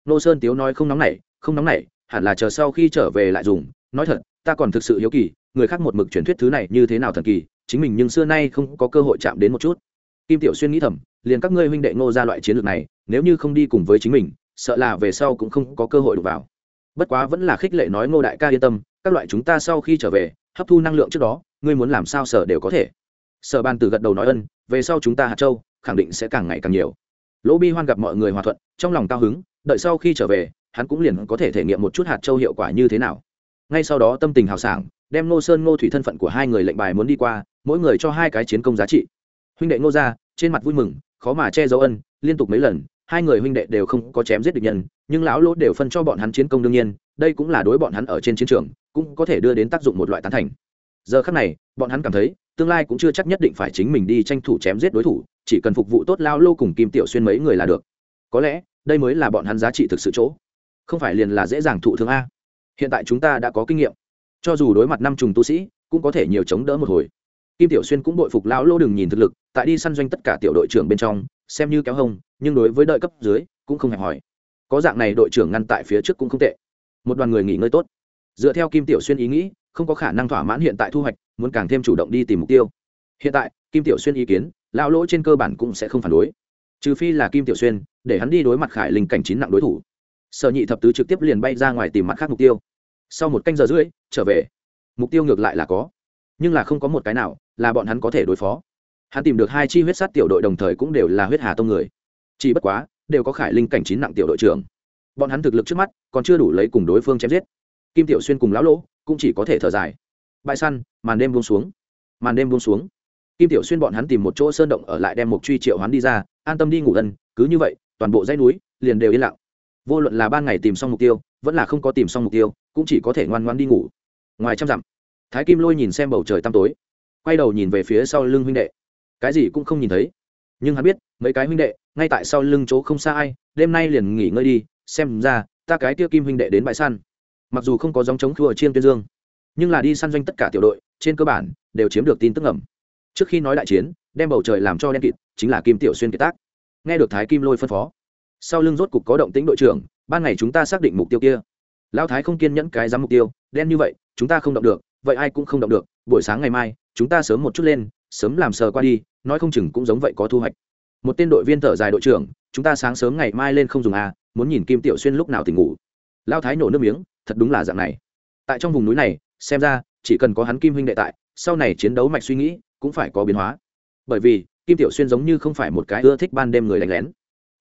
Nô sơn tiếu nói không nóng nảy, không nóng nảy, hẳn là chờ sau khi trở về lại dùng. Nói thật, ta còn thực sự hiếu kỳ, người khác một mực truyền thuyết thứ này như thế nào thần kỳ, chính mình nhưng xưa nay không có cơ hội chạm đến một chút. Kim tiểu xuyên nghĩ thầm, liền các ngươi huynh đệ ngô ra loại chiến lược này, nếu như không đi cùng với chính mình, sợ là về sau cũng không có cơ hội đụng vào. Bất quá vẫn là khích lệ nói ngô đại ca yên tâm, các loại chúng ta sau khi trở về, hấp thu năng lượng trước đó, ngươi muốn làm sao sở đều có thể sở ban từ gật đầu nói ân, về sau chúng ta hạt châu, khẳng định sẽ càng ngày càng nhiều. Lỗ bi hoan gặp mọi người hòa thuận, trong lòng cao hứng, đợi sau khi trở về, hắn cũng liền có thể thể nghiệm một chút hạt châu hiệu quả như thế nào. Ngay sau đó tâm tình hào sảng, đem Ngô sơn ngô thủy thân phận của hai người lệnh bài muốn đi qua, mỗi người cho hai cái chiến công giá trị. Huynh đệ ngô ra trên mặt vui mừng, khó mà che giấu ân, liên tục mấy lần, hai người huynh đệ đều không có chém giết địch nhân, nhưng lão lỗ đều phân cho bọn hắn chiến công đương nhiên, đây cũng là đối bọn hắn ở trên chiến trường, cũng có thể đưa đến tác dụng một loại tán thành. Giờ khắc này, bọn hắn cảm thấy tương lai cũng chưa chắc nhất định phải chính mình đi tranh thủ chém giết đối thủ, chỉ cần phục vụ tốt lao lô cùng kim tiểu xuyên mấy người là được. Có lẽ, đây mới là bọn hắn giá trị thực sự chỗ. Không phải liền là dễ dàng thụ thương a. Hiện tại chúng ta đã có kinh nghiệm. Cho dù đối mặt năm trùng tu sĩ, cũng có thể nhiều chống đỡ một hồi. Kim tiểu xuyên cũng bội phục lão lô đừng nhìn thực lực, tại đi săn doanh tất cả tiểu đội trưởng bên trong, xem như kéo hông, nhưng đối với đợi cấp dưới, cũng không hẹp hỏi có dạng này đội trưởng ngăn tại phía trước cũng không tệ. Một đoàn người nghỉ ngơi tốt. Dựa theo kim tiểu xuyên ý nghĩ không có khả năng thỏa mãn hiện tại thu hoạch, muốn càng thêm chủ động đi tìm mục tiêu. Hiện tại, kim tiểu xuyên ý kiến, lão lỗ trên cơ bản cũng sẽ không phản đối. Trừ phi là kim tiểu xuyên, để hắn đi đối mặt khải linh cảnh chín nặng đối thủ. Sở nhị thập tứ trực tiếp liền bay ra ngoài tìm mặt khác mục tiêu. Sau một canh giờ rưỡi, trở về. Mục tiêu ngược lại là có. Nhưng là không có một cái nào là bọn hắn có thể đối phó. Hắn tìm được hai chi huyết sát tiểu đội đồng thời cũng đều là huyết hà tông người. Chỉ bất quá, đều có khải linh cảnh chín nặng tiểu đội trưởng. Bọn hắn thực lực trước mắt còn chưa đủ lấy cùng đối phương chém giết kim tiểu xuyên cùng lão lỗ cũng chỉ có thể thở dài. Bãi săn, màn đêm buông xuống. Màn đêm buông xuống. Kim tiểu xuyên bọn hắn tìm một chỗ sơn động ở lại đem một truy triệu hắn đi ra, an tâm đi ngủ gần. cứ như vậy, toàn bộ dãy núi liền đều yên lặng. Vô luận là ban ngày tìm xong mục tiêu, vẫn là không có tìm xong mục tiêu, cũng chỉ có thể ngoan ngoan đi ngủ. Ngoài trăm dặm, thái kim lôi nhìn xem bầu trời tăm tối, quay đầu nhìn về phía sau lưng huynh đệ. Cái gì cũng không nhìn thấy. Nhưng hắn biết, mấy cái huynh đệ, ngay tại sau lưng chỗ không xa ai, đêm nay liền nghỉ ngơi đi, xem ra, ta cái tiêu kim huynh đệ đến bãi săn mặc dù không có dòng chống khua chiên tuyên dương, nhưng là đi săn doanh tất cả tiểu đội, trên cơ bản, đều chiếm được tin tức ngầm. Trước khi nói đại chiến, đem bầu trời làm cho đen kịt, chính là kim tiểu xuyên kiệt tác. Nghe được thái kim lôi phân phó, sau lưng rốt cục có động tĩnh đội trưởng, ban ngày chúng ta xác định mục tiêu kia. Lão thái không kiên nhẫn cái dám mục tiêu, đen như vậy, chúng ta không động được, vậy ai cũng không động được, buổi sáng ngày mai, chúng ta sớm một chút lên, sớm làm sờ qua đi, nói không chừng cũng giống vậy có thu hoạch. Một tên đội viên thở dài đội trưởng, chúng ta sáng sớm ngày mai lên không dùng a muốn nhìn kim tiểu xuyên lúc nào tỉnh ngủ. Lao thái nổ nước miếng thật đúng là dạng này. Tại trong vùng núi này, xem ra, chỉ cần có hắn kim huynh đệ tại, sau này chiến đấu mạch suy nghĩ cũng phải có biến hóa. Bởi vì, kim tiểu xuyên giống như không phải một cái ưa thích ban đêm người đánh lén.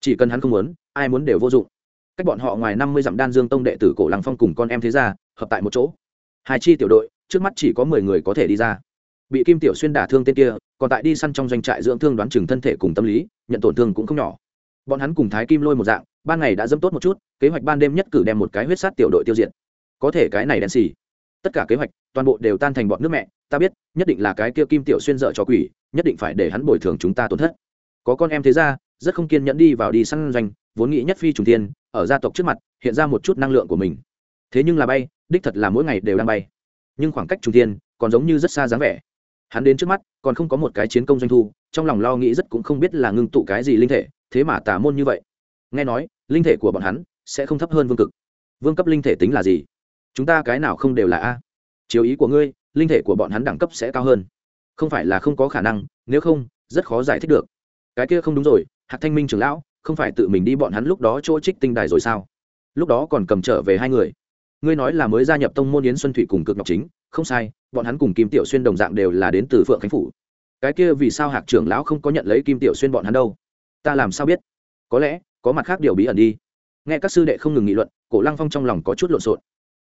Chỉ cần hắn không muốn, ai muốn đều vô dụng. Cách bọn họ ngoài năm mươi dặm đan dương tông đệ tử cổ lăng phong cùng con em thế gia, hợp tại một chỗ. Hai chi tiểu đội, trước mắt chỉ có mười người có thể đi ra. Bị kim tiểu xuyên đả thương tên kia, còn tại đi săn trong doanh trại dưỡng thương đoán chừng thân thể cùng tâm lý, nhận tổn thương cũng không nhỏ bọn hắn cùng thái kim lôi một dạng, ban ngày đã dâm tốt một chút, kế hoạch ban đêm nhất cử đem một cái huyết sát tiểu đội tiêu diệt. Có thể cái này đen xì. Tất cả kế hoạch, toàn bộ đều tan thành bọn nước mẹ, ta biết, nhất định là cái kia kim tiểu xuyên dợ cho quỷ, nhất định phải để hắn bồi thường chúng ta tổn thất. Có con em thế ra, rất không kiên nhẫn đi vào đi săn doanh, vốn nghĩ nhất phi trùng tiên ở gia tộc trước mặt, hiện ra một chút năng lượng của mình. Thế nhưng là bay, đích thật là mỗi ngày đều đang bay. Nhưng khoảng cách trùng tiên còn giống như rất xa dáng vẻ. Hắn đến trước mắt, còn không có một cái chiến công doanh thu, trong lòng lo nghĩ rất cũng không biết là ngưng tụ cái gì linh thể thế mà tà môn như vậy. Nghe nói, linh thể của bọn hắn sẽ không thấp hơn vương cực. Vương cấp linh thể tính là gì? Chúng ta cái nào không đều là a. Chiếu ý của ngươi, linh thể của bọn hắn đẳng cấp sẽ cao hơn. Không phải là không có khả năng, nếu không, rất khó giải thích được. Cái kia không đúng rồi, hạc thanh minh trưởng lão, không phải tự mình đi bọn hắn lúc đó chỗ trích tinh đài rồi sao? Lúc đó còn cầm trở về hai người. Ngươi nói là mới gia nhập tông môn yến xuân thủy cùng cực ngọc chính, không sai, bọn hắn cùng kim tiểu xuyên đồng dạng đều là đến từ phượng khánh phủ. Cái kia vì sao hạc trưởng lão không có nhận lấy kim tiểu xuyên bọn hắn đâu? Ta làm sao biết? Có lẽ, có mặt khác điều bí ẩn đi. Nghe các sư đệ không ngừng nghị luận, cổ lăng phong trong lòng có chút lộn xộn.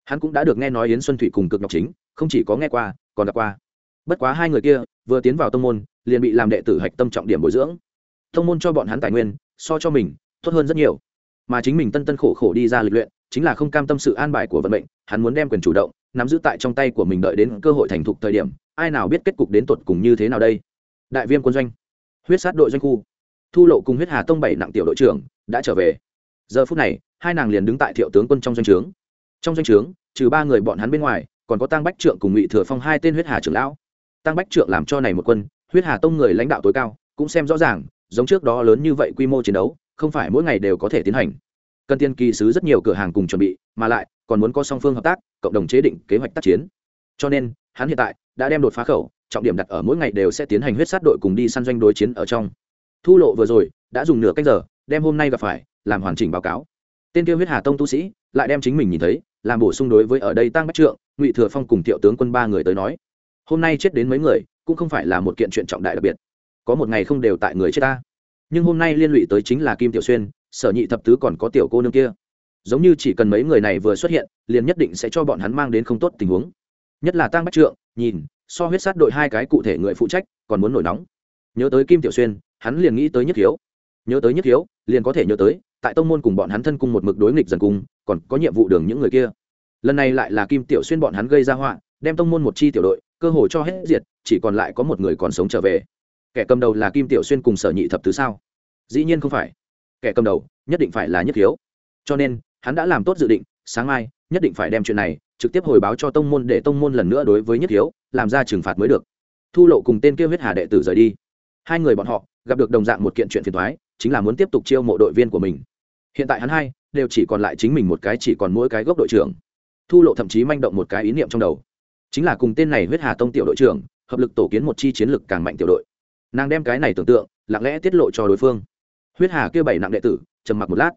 Hắn cũng đã được nghe nói yến xuân thủy cùng cực ngọc chính, không chỉ có nghe qua, còn gặp qua. Bất quá hai người kia, vừa tiến vào tông môn, liền bị làm đệ tử hạch tâm trọng điểm bồi dưỡng. Tông môn cho bọn hắn tài nguyên, so cho mình, tốt hơn rất nhiều. Mà chính mình tân tân khổ khổ đi ra lịch luyện, chính là không cam tâm sự an bài của vận mệnh, hắn muốn đem quyền chủ động, nắm giữ tại trong tay của mình đợi đến cơ hội thành thục thời điểm, ai nào biết kết cục đến tột cùng như thế nào đây? Đại viêm quân doanh. Huyết sát đội doanh khu thu lộ cùng huyết hà tông bảy nặng tiểu đội trưởng đã trở về. Giờ phút này, hai nàng liền đứng tại thiệu tướng quân trong doanh trướng. Trong doanh trướng, trừ ba người bọn hắn bên ngoài, còn có tăng bách trượng cùng ngụy thừa phong hai tên huyết hà trưởng lão. Tăng bách trượng làm cho này một quân, huyết hà tông người lãnh đạo tối cao, cũng xem rõ ràng, giống trước đó lớn như vậy quy mô chiến đấu, không phải mỗi ngày đều có thể tiến hành. Cần tiên kỳ sứ rất nhiều cửa hàng cùng chuẩn bị, mà lại, còn muốn có song phương hợp tác, cộng đồng chế định kế hoạch tác chiến. Cho nên, hắn hiện tại đã đem đột phá khẩu, trọng điểm đặt ở mỗi ngày đều sẽ tiến hành huyết sát đội cùng đi săn doanh đối chiến ở trong thu lộ vừa rồi đã dùng nửa cách giờ, đem hôm nay gặp phải, làm hoàn chỉnh báo cáo. Tên kia huyết hà tông tu sĩ lại đem chính mình nhìn thấy, làm bổ sung đối với ở đây tăng bách trượng, ngụy thừa phong cùng thiệu tướng quân ba người tới nói, hôm nay chết đến mấy người, cũng không phải là một kiện chuyện trọng đại đặc biệt. Có một ngày không đều tại người chết ta. Nhưng hôm nay liên lụy tới chính là kim tiểu xuyên, sở nhị thập tứ còn có tiểu cô nương kia. Giống như chỉ cần mấy người này vừa xuất hiện, liền nhất định sẽ cho bọn hắn mang đến không tốt tình huống. Nhất là tăng bách trượng, nhìn, so huyết sát đội hai cái cụ thể người phụ trách, còn muốn nổi nóng. Nhớ tới kim tiểu xuyên hắn liền nghĩ tới nhất thiếu nhớ tới nhất thiếu liền có thể nhớ tới, tại tông môn cùng bọn hắn thân cung một mực đối nghịch dần cung, còn có nhiệm vụ đường những người kia. Lần này lại là kim tiểu xuyên bọn hắn gây ra họa, đem tông môn một chi tiểu đội, cơ hồ cho hết diệt, chỉ còn lại có một người còn sống trở về. Kẻ cầm đầu là kim tiểu xuyên cùng sở nhị thập tứ sao? Dĩ nhiên không phải. Kẻ cầm đầu, nhất định phải là nhất thiếu cho nên, hắn đã làm tốt dự định, sáng mai, nhất định phải đem chuyện này trực tiếp hồi báo cho tông môn để tông môn lần nữa đối với nhất thiếu làm ra trừng phạt mới được. Thu lộ cùng tên kia huyết hà đệ tử rời đi. Hai người bọn họ gặp được đồng dạng một kiện chuyện phiền thoái, chính là muốn tiếp tục chiêu mộ đội viên của mình. Hiện tại hắn hai đều chỉ còn lại chính mình một cái chỉ còn mỗi cái gốc đội trưởng. Thu lộ thậm chí manh động một cái ý niệm trong đầu. Chính là cùng tên này huyết hà tông tiểu đội trưởng, hợp lực tổ kiến một chi chiến lực càng mạnh tiểu đội. Nàng đem cái này tưởng tượng, lặng lẽ tiết lộ cho đối phương. Huyết hà kêu bảy nặng đệ tử, trầm mặc một lát.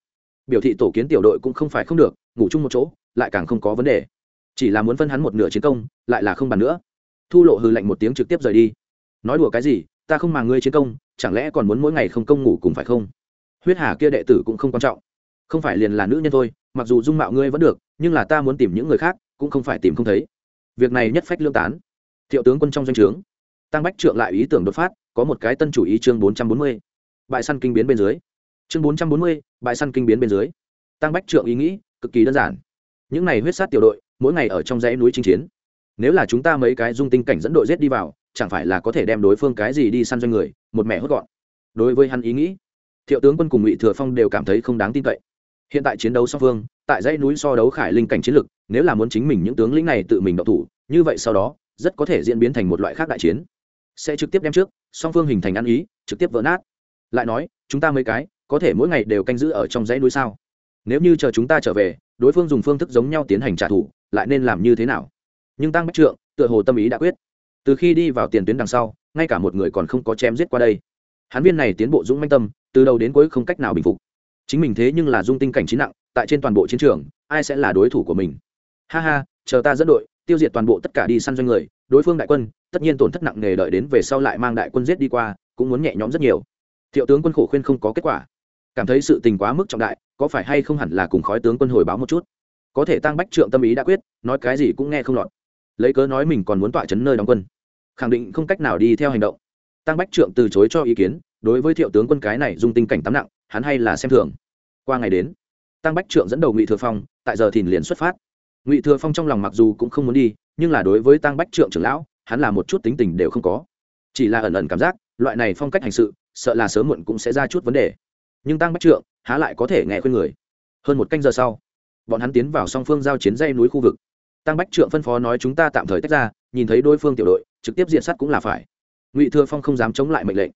Biểu thị tổ kiến tiểu đội cũng không phải không được, ngủ chung một chỗ, lại càng không có vấn đề. Chỉ là muốn phân hắn một nửa chiến công, lại là không bàn nữa. Thu lộ hư lạnh một tiếng trực tiếp rời đi. Nói đùa cái gì, ta không màng ngươi chiến công chẳng lẽ còn muốn mỗi ngày không công ngủ cùng phải không? Huyết hà kia đệ tử cũng không quan trọng. Không phải liền là nữ nhân thôi, mặc dù dung mạo ngươi vẫn được, nhưng là ta muốn tìm những người khác, cũng không phải tìm không thấy. Việc này nhất phách lương tán. Thiệu tướng quân trong doanh trướng, tăng bách trượng lại ý tưởng đột phát, có một cái tân chủ ý chương bốn trăm bốn mươi. Bại săn kinh biến bên dưới. Chương bốn trăm bốn mươi, bại săn kinh biến bên dưới. Tăng bách trượng ý nghĩ, cực kỳ đơn giản. Những này huyết sát tiểu đội, mỗi ngày ở trong dãy núi chinh chiến. Nếu là chúng ta mấy cái dung tinh cảnh dẫn đội rết đi vào chẳng phải là có thể đem đối phương cái gì đi săn doanh người, một mẹ hốt gọn. Đối với hắn ý nghĩ, thiệu tướng quân cùng ngụy thừa phong đều cảm thấy không đáng tin cậy. Hiện tại chiến đấu song phương, tại dãy núi so đấu khải linh cảnh chiến lực, nếu là muốn chính mình những tướng lĩnh này tự mình độc thủ, như vậy sau đó, rất có thể diễn biến thành một loại khác đại chiến. Sẽ trực tiếp đem trước, song phương hình thành ăn ý, trực tiếp vỡ nát. Lại nói, chúng ta mấy cái, có thể mỗi ngày đều canh giữ ở trong dãy núi sao? Nếu như chờ chúng ta trở về, đối phương dùng phương thức giống nhau tiến hành trả thù, lại nên làm như thế nào? Nhưng tăng bách trượng, tựa hồ tâm ý đã quyết từ khi đi vào tiền tuyến đằng sau, ngay cả một người còn không có chém giết qua đây. Hắn viên này tiến bộ dũng manh tâm, từ đầu đến cuối không cách nào bình phục. Chính mình thế nhưng là dung tinh cảnh trí nặng, tại trên toàn bộ chiến trường, ai sẽ là đối thủ của mình? Ha ha, chờ ta dẫn đội, tiêu diệt toàn bộ tất cả đi săn doanh người, đối phương đại quân, tất nhiên tổn thất nặng nề đợi đến về sau lại mang đại quân giết đi qua, cũng muốn nhẹ nhõm rất nhiều. Thiệu tướng quân khổ khuyên không có kết quả. Cảm thấy sự tình quá mức trọng đại, có phải hay không hẳn là cùng khói tướng quân hồi báo một chút? Có thể tăng bách trượng tâm ý đã quyết, nói cái gì cũng nghe không lọt. Lấy cớ nói mình còn muốn tọa chấn nơi đóng quân khẳng định không cách nào đi theo hành động. Tăng bách trượng từ chối cho ý kiến, đối với thiệu tướng quân cái này dung tinh cảnh tắm nặng, hắn hay là xem thường. Qua ngày đến, tăng bách trượng dẫn đầu ngụy thừa phong, tại giờ thìn liền xuất phát. Ngụy thừa phong trong lòng mặc dù cũng không muốn đi, nhưng là đối với tăng bách trượng trưởng lão, hắn là một chút tính tình đều không có. Chỉ là ẩn ẩn cảm giác, loại này phong cách hành sự, sợ là sớm muộn cũng sẽ ra chút vấn đề. Nhưng tăng bách trượng, há lại có thể nghe khuyên người. Hơn một canh giờ sau, bọn hắn tiến vào song phương giao chiến dây núi khu vực. Tăng bách trượng phân phó nói, chúng ta tạm thời tách ra, nhìn thấy đối phương tiểu đội trực tiếp diện sát cũng là phải. Ngụy thừa phong không dám chống lại mệnh lệnh.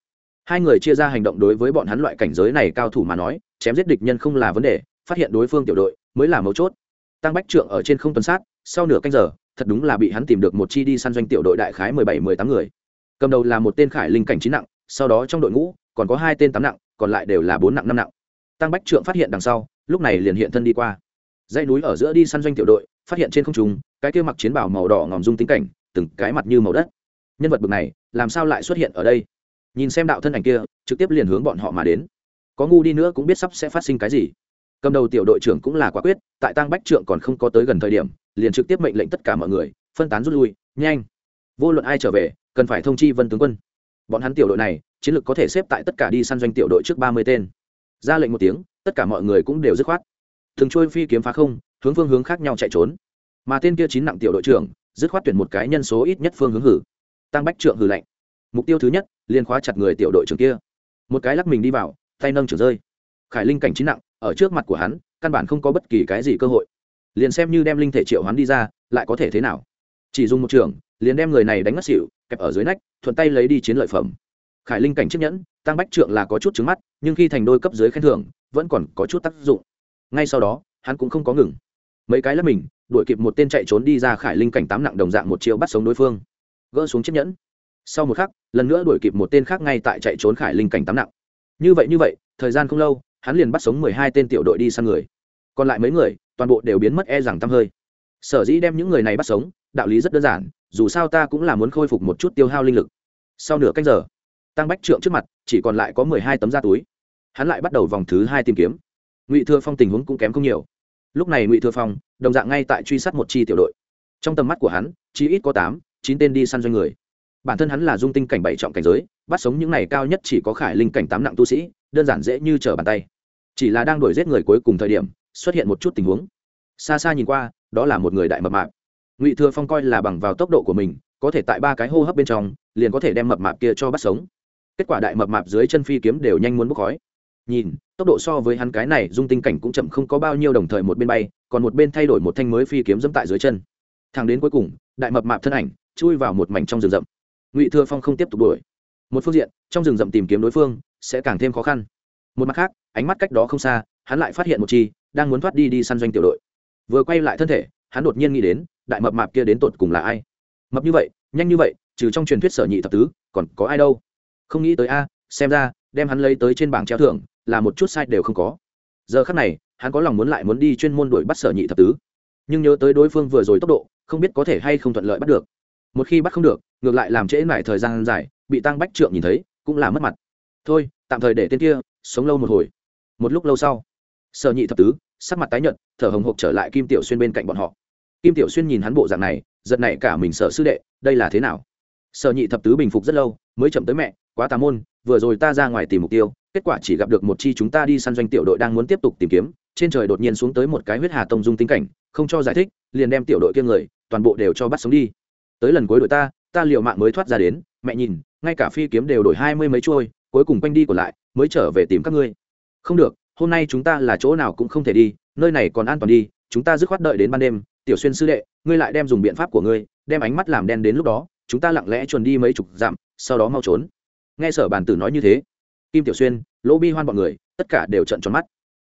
Hai người chia ra hành động đối với bọn hắn loại cảnh giới này cao thủ mà nói, chém giết địch nhân không là vấn đề, phát hiện đối phương tiểu đội mới là mấu chốt. Tăng bách trượng ở trên không tuần sát, sau nửa canh giờ, thật đúng là bị hắn tìm được một chi đi săn doanh tiểu đội đại khái mười bảy, mười tám người. Cầm đầu là một tên khải linh cảnh chín nặng, sau đó trong đội ngũ còn có hai tên tám nặng, còn lại đều là bốn nặng, năm nặng. Tăng bách trượng phát hiện đằng sau, lúc này liền hiện thân đi qua. Dãy núi ở giữa đi săn doanh tiểu đội, phát hiện trên không trung, cái kia mặc chiến bảo màu đỏ ngòm dung tính cảnh, từng cái mặt như màu đất nhân vật bực này, làm sao lại xuất hiện ở đây? Nhìn xem đạo thân ảnh kia, trực tiếp liền hướng bọn họ mà đến. Có ngu đi nữa cũng biết sắp sẽ phát sinh cái gì. Cầm đầu tiểu đội trưởng cũng là quả quyết, tại tăng bách trượng còn không có tới gần thời điểm, liền trực tiếp mệnh lệnh tất cả mọi người, phân tán rút lui, nhanh. Vô luận ai trở về, cần phải thông chi vân tướng quân. Bọn hắn tiểu đội này, chiến lược có thể xếp tại tất cả đi săn doanh tiểu đội trước ba mươi tên. Ra lệnh một tiếng, tất cả mọi người cũng đều dứt khoát. Thường trôi phi kiếm phá không, hướng phương hướng khác nhau chạy trốn. Mà tên kia chín nặng tiểu đội trưởng, dứt khoát tuyển một cái nhân số ít nhất phương hướng hử tăng bách trượng hừ lạnh. Mục tiêu thứ nhất, liền khóa chặt người tiểu đội trưởng kia. Một cái lắc mình đi vào, tay nâng trưởng rơi. Khải linh cảnh trí nặng, ở trước mặt của hắn, căn bản không có bất kỳ cái gì cơ hội. Liền xem như đem linh thể triệu hắn đi ra, lại có thể thế nào? Chỉ dùng một trường liền đem người này đánh ngất xỉu, kẹp ở dưới nách, thuận tay lấy đi chiến lợi phẩm. Khải linh cảnh chiếc nhẫn, tăng bách trượng là có chút trứng mắt, nhưng khi thành đôi cấp dưới khen thưởng, vẫn còn có chút tác dụng. Ngay sau đó, hắn cũng không có ngừng. Mấy cái lắc mình, đuổi kịp một tên chạy trốn đi ra khải linh cảnh tám nặng đồng dạng một chiêu bắt sống đối phương gỡ xuống chiếc nhẫn. Sau một khắc, lần nữa đuổi kịp một tên khác ngay tại chạy trốn khải linh cảnh tám nặng. Như vậy như vậy, thời gian không lâu, hắn liền bắt sống mười hai tên tiểu đội đi săn người. Còn lại mấy người, toàn bộ đều biến mất e rằng tăm hơi. Sở dĩ đem những người này bắt sống, đạo lý rất đơn giản, dù sao ta cũng là muốn khôi phục một chút tiêu hao linh lực. Sau nửa cách giờ, tăng bách trượng trước mặt, chỉ còn lại có mười hai tấm da túi. Hắn lại bắt đầu vòng thứ hai tìm kiếm. Ngụy thừa phong tình huống cũng kém không nhiều. Lúc này ngụy thừa phong, đồng dạng ngay tại truy sát một chi tiểu đội. Trong tầm mắt của hắn, chỉ ít có tám chín tên đi săn doanh người. Bản thân hắn là dung tinh cảnh bảy trọng cảnh giới, bắt sống những này cao nhất chỉ có khải linh cảnh tám nặng tu sĩ, đơn giản dễ như trở bàn tay. Chỉ là đang đuổi giết người cuối cùng thời điểm, xuất hiện một chút tình huống. Xa xa nhìn qua, đó là một người đại mập mạp. Ngụy thừa phong coi là bằng vào tốc độ của mình, có thể tại ba cái hô hấp bên trong, liền có thể đem mập mạp kia cho bắt sống. Kết quả đại mập mạp dưới chân phi kiếm đều nhanh muốn bốc khói. Nhìn, tốc độ so với hắn cái này, dung tinh cảnh cũng chậm không có bao nhiêu đồng thời một bên bay, còn một bên thay đổi một thanh mới phi kiếm dẫm tại dưới chân. Thằng đến cuối cùng, đại mập mạp thân ảnh chui vào một mảnh trong rừng rậm. Ngụy thừa phong không tiếp tục đuổi. Một phương diện, trong rừng rậm tìm kiếm đối phương sẽ càng thêm khó khăn. Một mặt khác, ánh mắt cách đó không xa, hắn lại phát hiện một chi đang muốn thoát đi đi săn doanh tiểu đội. Vừa quay lại thân thể, hắn đột nhiên nghĩ đến, đại mập mạp kia đến tột cùng là ai? Mập như vậy, nhanh như vậy, trừ trong truyền thuyết sở nhị thập tứ, còn có ai đâu? Không nghĩ tới a, xem ra, đem hắn lấy tới trên bảng treo thưởng, là một chút sai đều không có. Giờ khắc này, hắn có lòng muốn lại muốn đi chuyên môn đuổi bắt sở nhị thập tứ. Nhưng nhớ tới đối phương vừa rồi tốc độ, không biết có thể hay không thuận lợi bắt được một khi bắt không được, ngược lại làm trễ lại thời gian dài, bị tăng bách trượng nhìn thấy, cũng là mất mặt. Thôi, tạm thời để tên kia sống lâu một hồi. Một lúc lâu sau, sở nhị thập tứ, sắc mặt tái nhợt, thở hồng hộc trở lại kim tiểu xuyên bên cạnh bọn họ. Kim tiểu xuyên nhìn hắn bộ dạng này, giật này cả mình sở sư đệ, đây là thế nào? Sở nhị thập tứ bình phục rất lâu, mới chậm tới mẹ, quá tà môn, vừa rồi ta ra ngoài tìm mục tiêu, kết quả chỉ gặp được một chi chúng ta đi săn doanh tiểu đội đang muốn tiếp tục tìm kiếm, trên trời đột nhiên xuống tới một cái huyết hà tông dung tính cảnh, không cho giải thích, liền đem tiểu đội kia người, toàn bộ đều cho bắt sống đi tới lần cuối đội ta ta liều mạng mới thoát ra đến. Mẹ nhìn, ngay cả phi kiếm đều đổi hai mươi mấy trôi, cuối cùng quanh đi còn lại, mới trở về tìm các ngươi. Không được, hôm nay chúng ta là chỗ nào cũng không thể đi, nơi này còn an toàn đi, chúng ta dứt khoát đợi đến ban đêm. Tiểu xuyên sư đệ, ngươi lại đem dùng biện pháp của ngươi, đem ánh mắt làm đen đến lúc đó, chúng ta lặng lẽ chuồn đi mấy chục dặm, sau đó mau trốn. Nghe sở bàn tử nói như thế, kim tiểu xuyên, lỗ bi hoan bọn người, tất cả đều trận tròn mắt.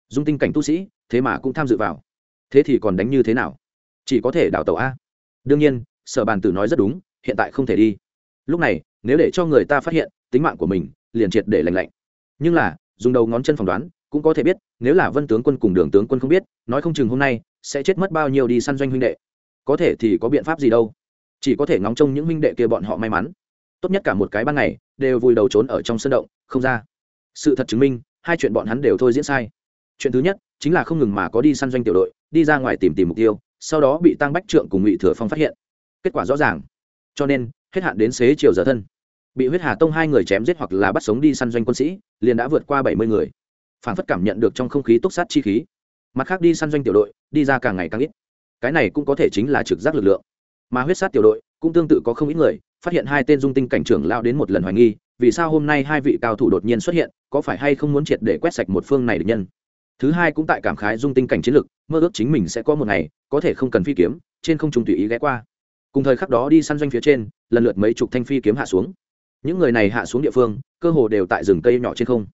Dung tinh cảnh tu sĩ, thế mà cũng tham dự vào. Thế thì còn đánh như thế nào? Chỉ có thể đào tàu a. Đương nhiên sở bàn tử nói rất đúng, hiện tại không thể đi. Lúc này, nếu để cho người ta phát hiện tính mạng của mình, liền triệt để lành lạnh. Nhưng là, dùng đầu ngón chân phỏng đoán, cũng có thể biết, nếu là vân tướng quân cùng đường tướng quân không biết, nói không chừng hôm nay sẽ chết mất bao nhiêu đi săn doanh huynh đệ. Có thể thì có biện pháp gì đâu. Chỉ có thể ngóng trông những huynh đệ kia bọn họ may mắn. Tốt nhất cả một cái ban ngày, đều vùi đầu trốn ở trong sân động, không ra. Sự thật chứng minh, hai chuyện bọn hắn đều thôi diễn sai. Chuyện thứ nhất, chính là không ngừng mà có đi săn doanh tiểu đội, đi ra ngoài tìm tìm mục tiêu, sau đó bị tăng bách trượng cùng ngụy thừa phong phát hiện kết quả rõ ràng. Cho nên, hết hạn đến xế chiều giờ thân. Bị huyết hà tông hai người chém giết hoặc là bắt sống đi săn doanh quân sĩ, liền đã vượt qua bảy mươi người. Phản phất cảm nhận được trong không khí túc sát chi khí. Mặt khác đi săn doanh tiểu đội, đi ra càng ngày càng ít. Cái này cũng có thể chính là trực giác lực lượng. Mà huyết sát tiểu đội, cũng tương tự có không ít người, phát hiện hai tên dung tinh cảnh trưởng lao đến một lần hoài nghi, vì sao hôm nay hai vị cao thủ đột nhiên xuất hiện, có phải hay không muốn triệt để quét sạch một phương này được nhân? Thứ hai cũng tại cảm khái dung tinh cảnh chiến lực mơ ước chính mình sẽ có một ngày, có thể không cần phi kiếm, trên không trung tùy ý ghé qua cùng thời khắc đó đi săn doanh phía trên, lần lượt mấy chục thanh phi kiếm hạ xuống. Những người này hạ xuống địa phương, cơ hồ đều tại rừng cây nhỏ trên không.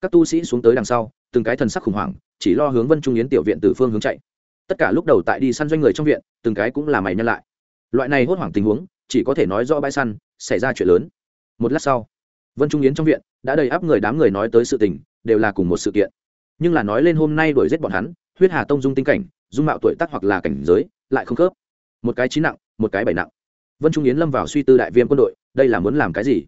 Các tu sĩ xuống tới đằng sau, từng cái thần sắc khủng hoảng, chỉ lo hướng vân trung yến tiểu viện từ phương hướng chạy. Tất cả lúc đầu tại đi săn doanh người trong viện, từng cái cũng là mày nhân lại. Loại này hốt hoảng tình huống, chỉ có thể nói rõ bãi săn, xảy ra chuyện lớn. Một lát sau, vân trung yến trong viện, đã đầy áp người đám người nói tới sự tình, đều là cùng một sự kiện. Nhưng là nói lên hôm nay đuổi giết bọn hắn, huyết hà tông dung tinh cảnh, dung mạo tuổi tác hoặc là cảnh giới, lại không khớp. Một cái trí nặng một cái bảy nặng. Vân trung yến lâm vào suy tư đại viêm quân đội, đây là muốn làm cái gì?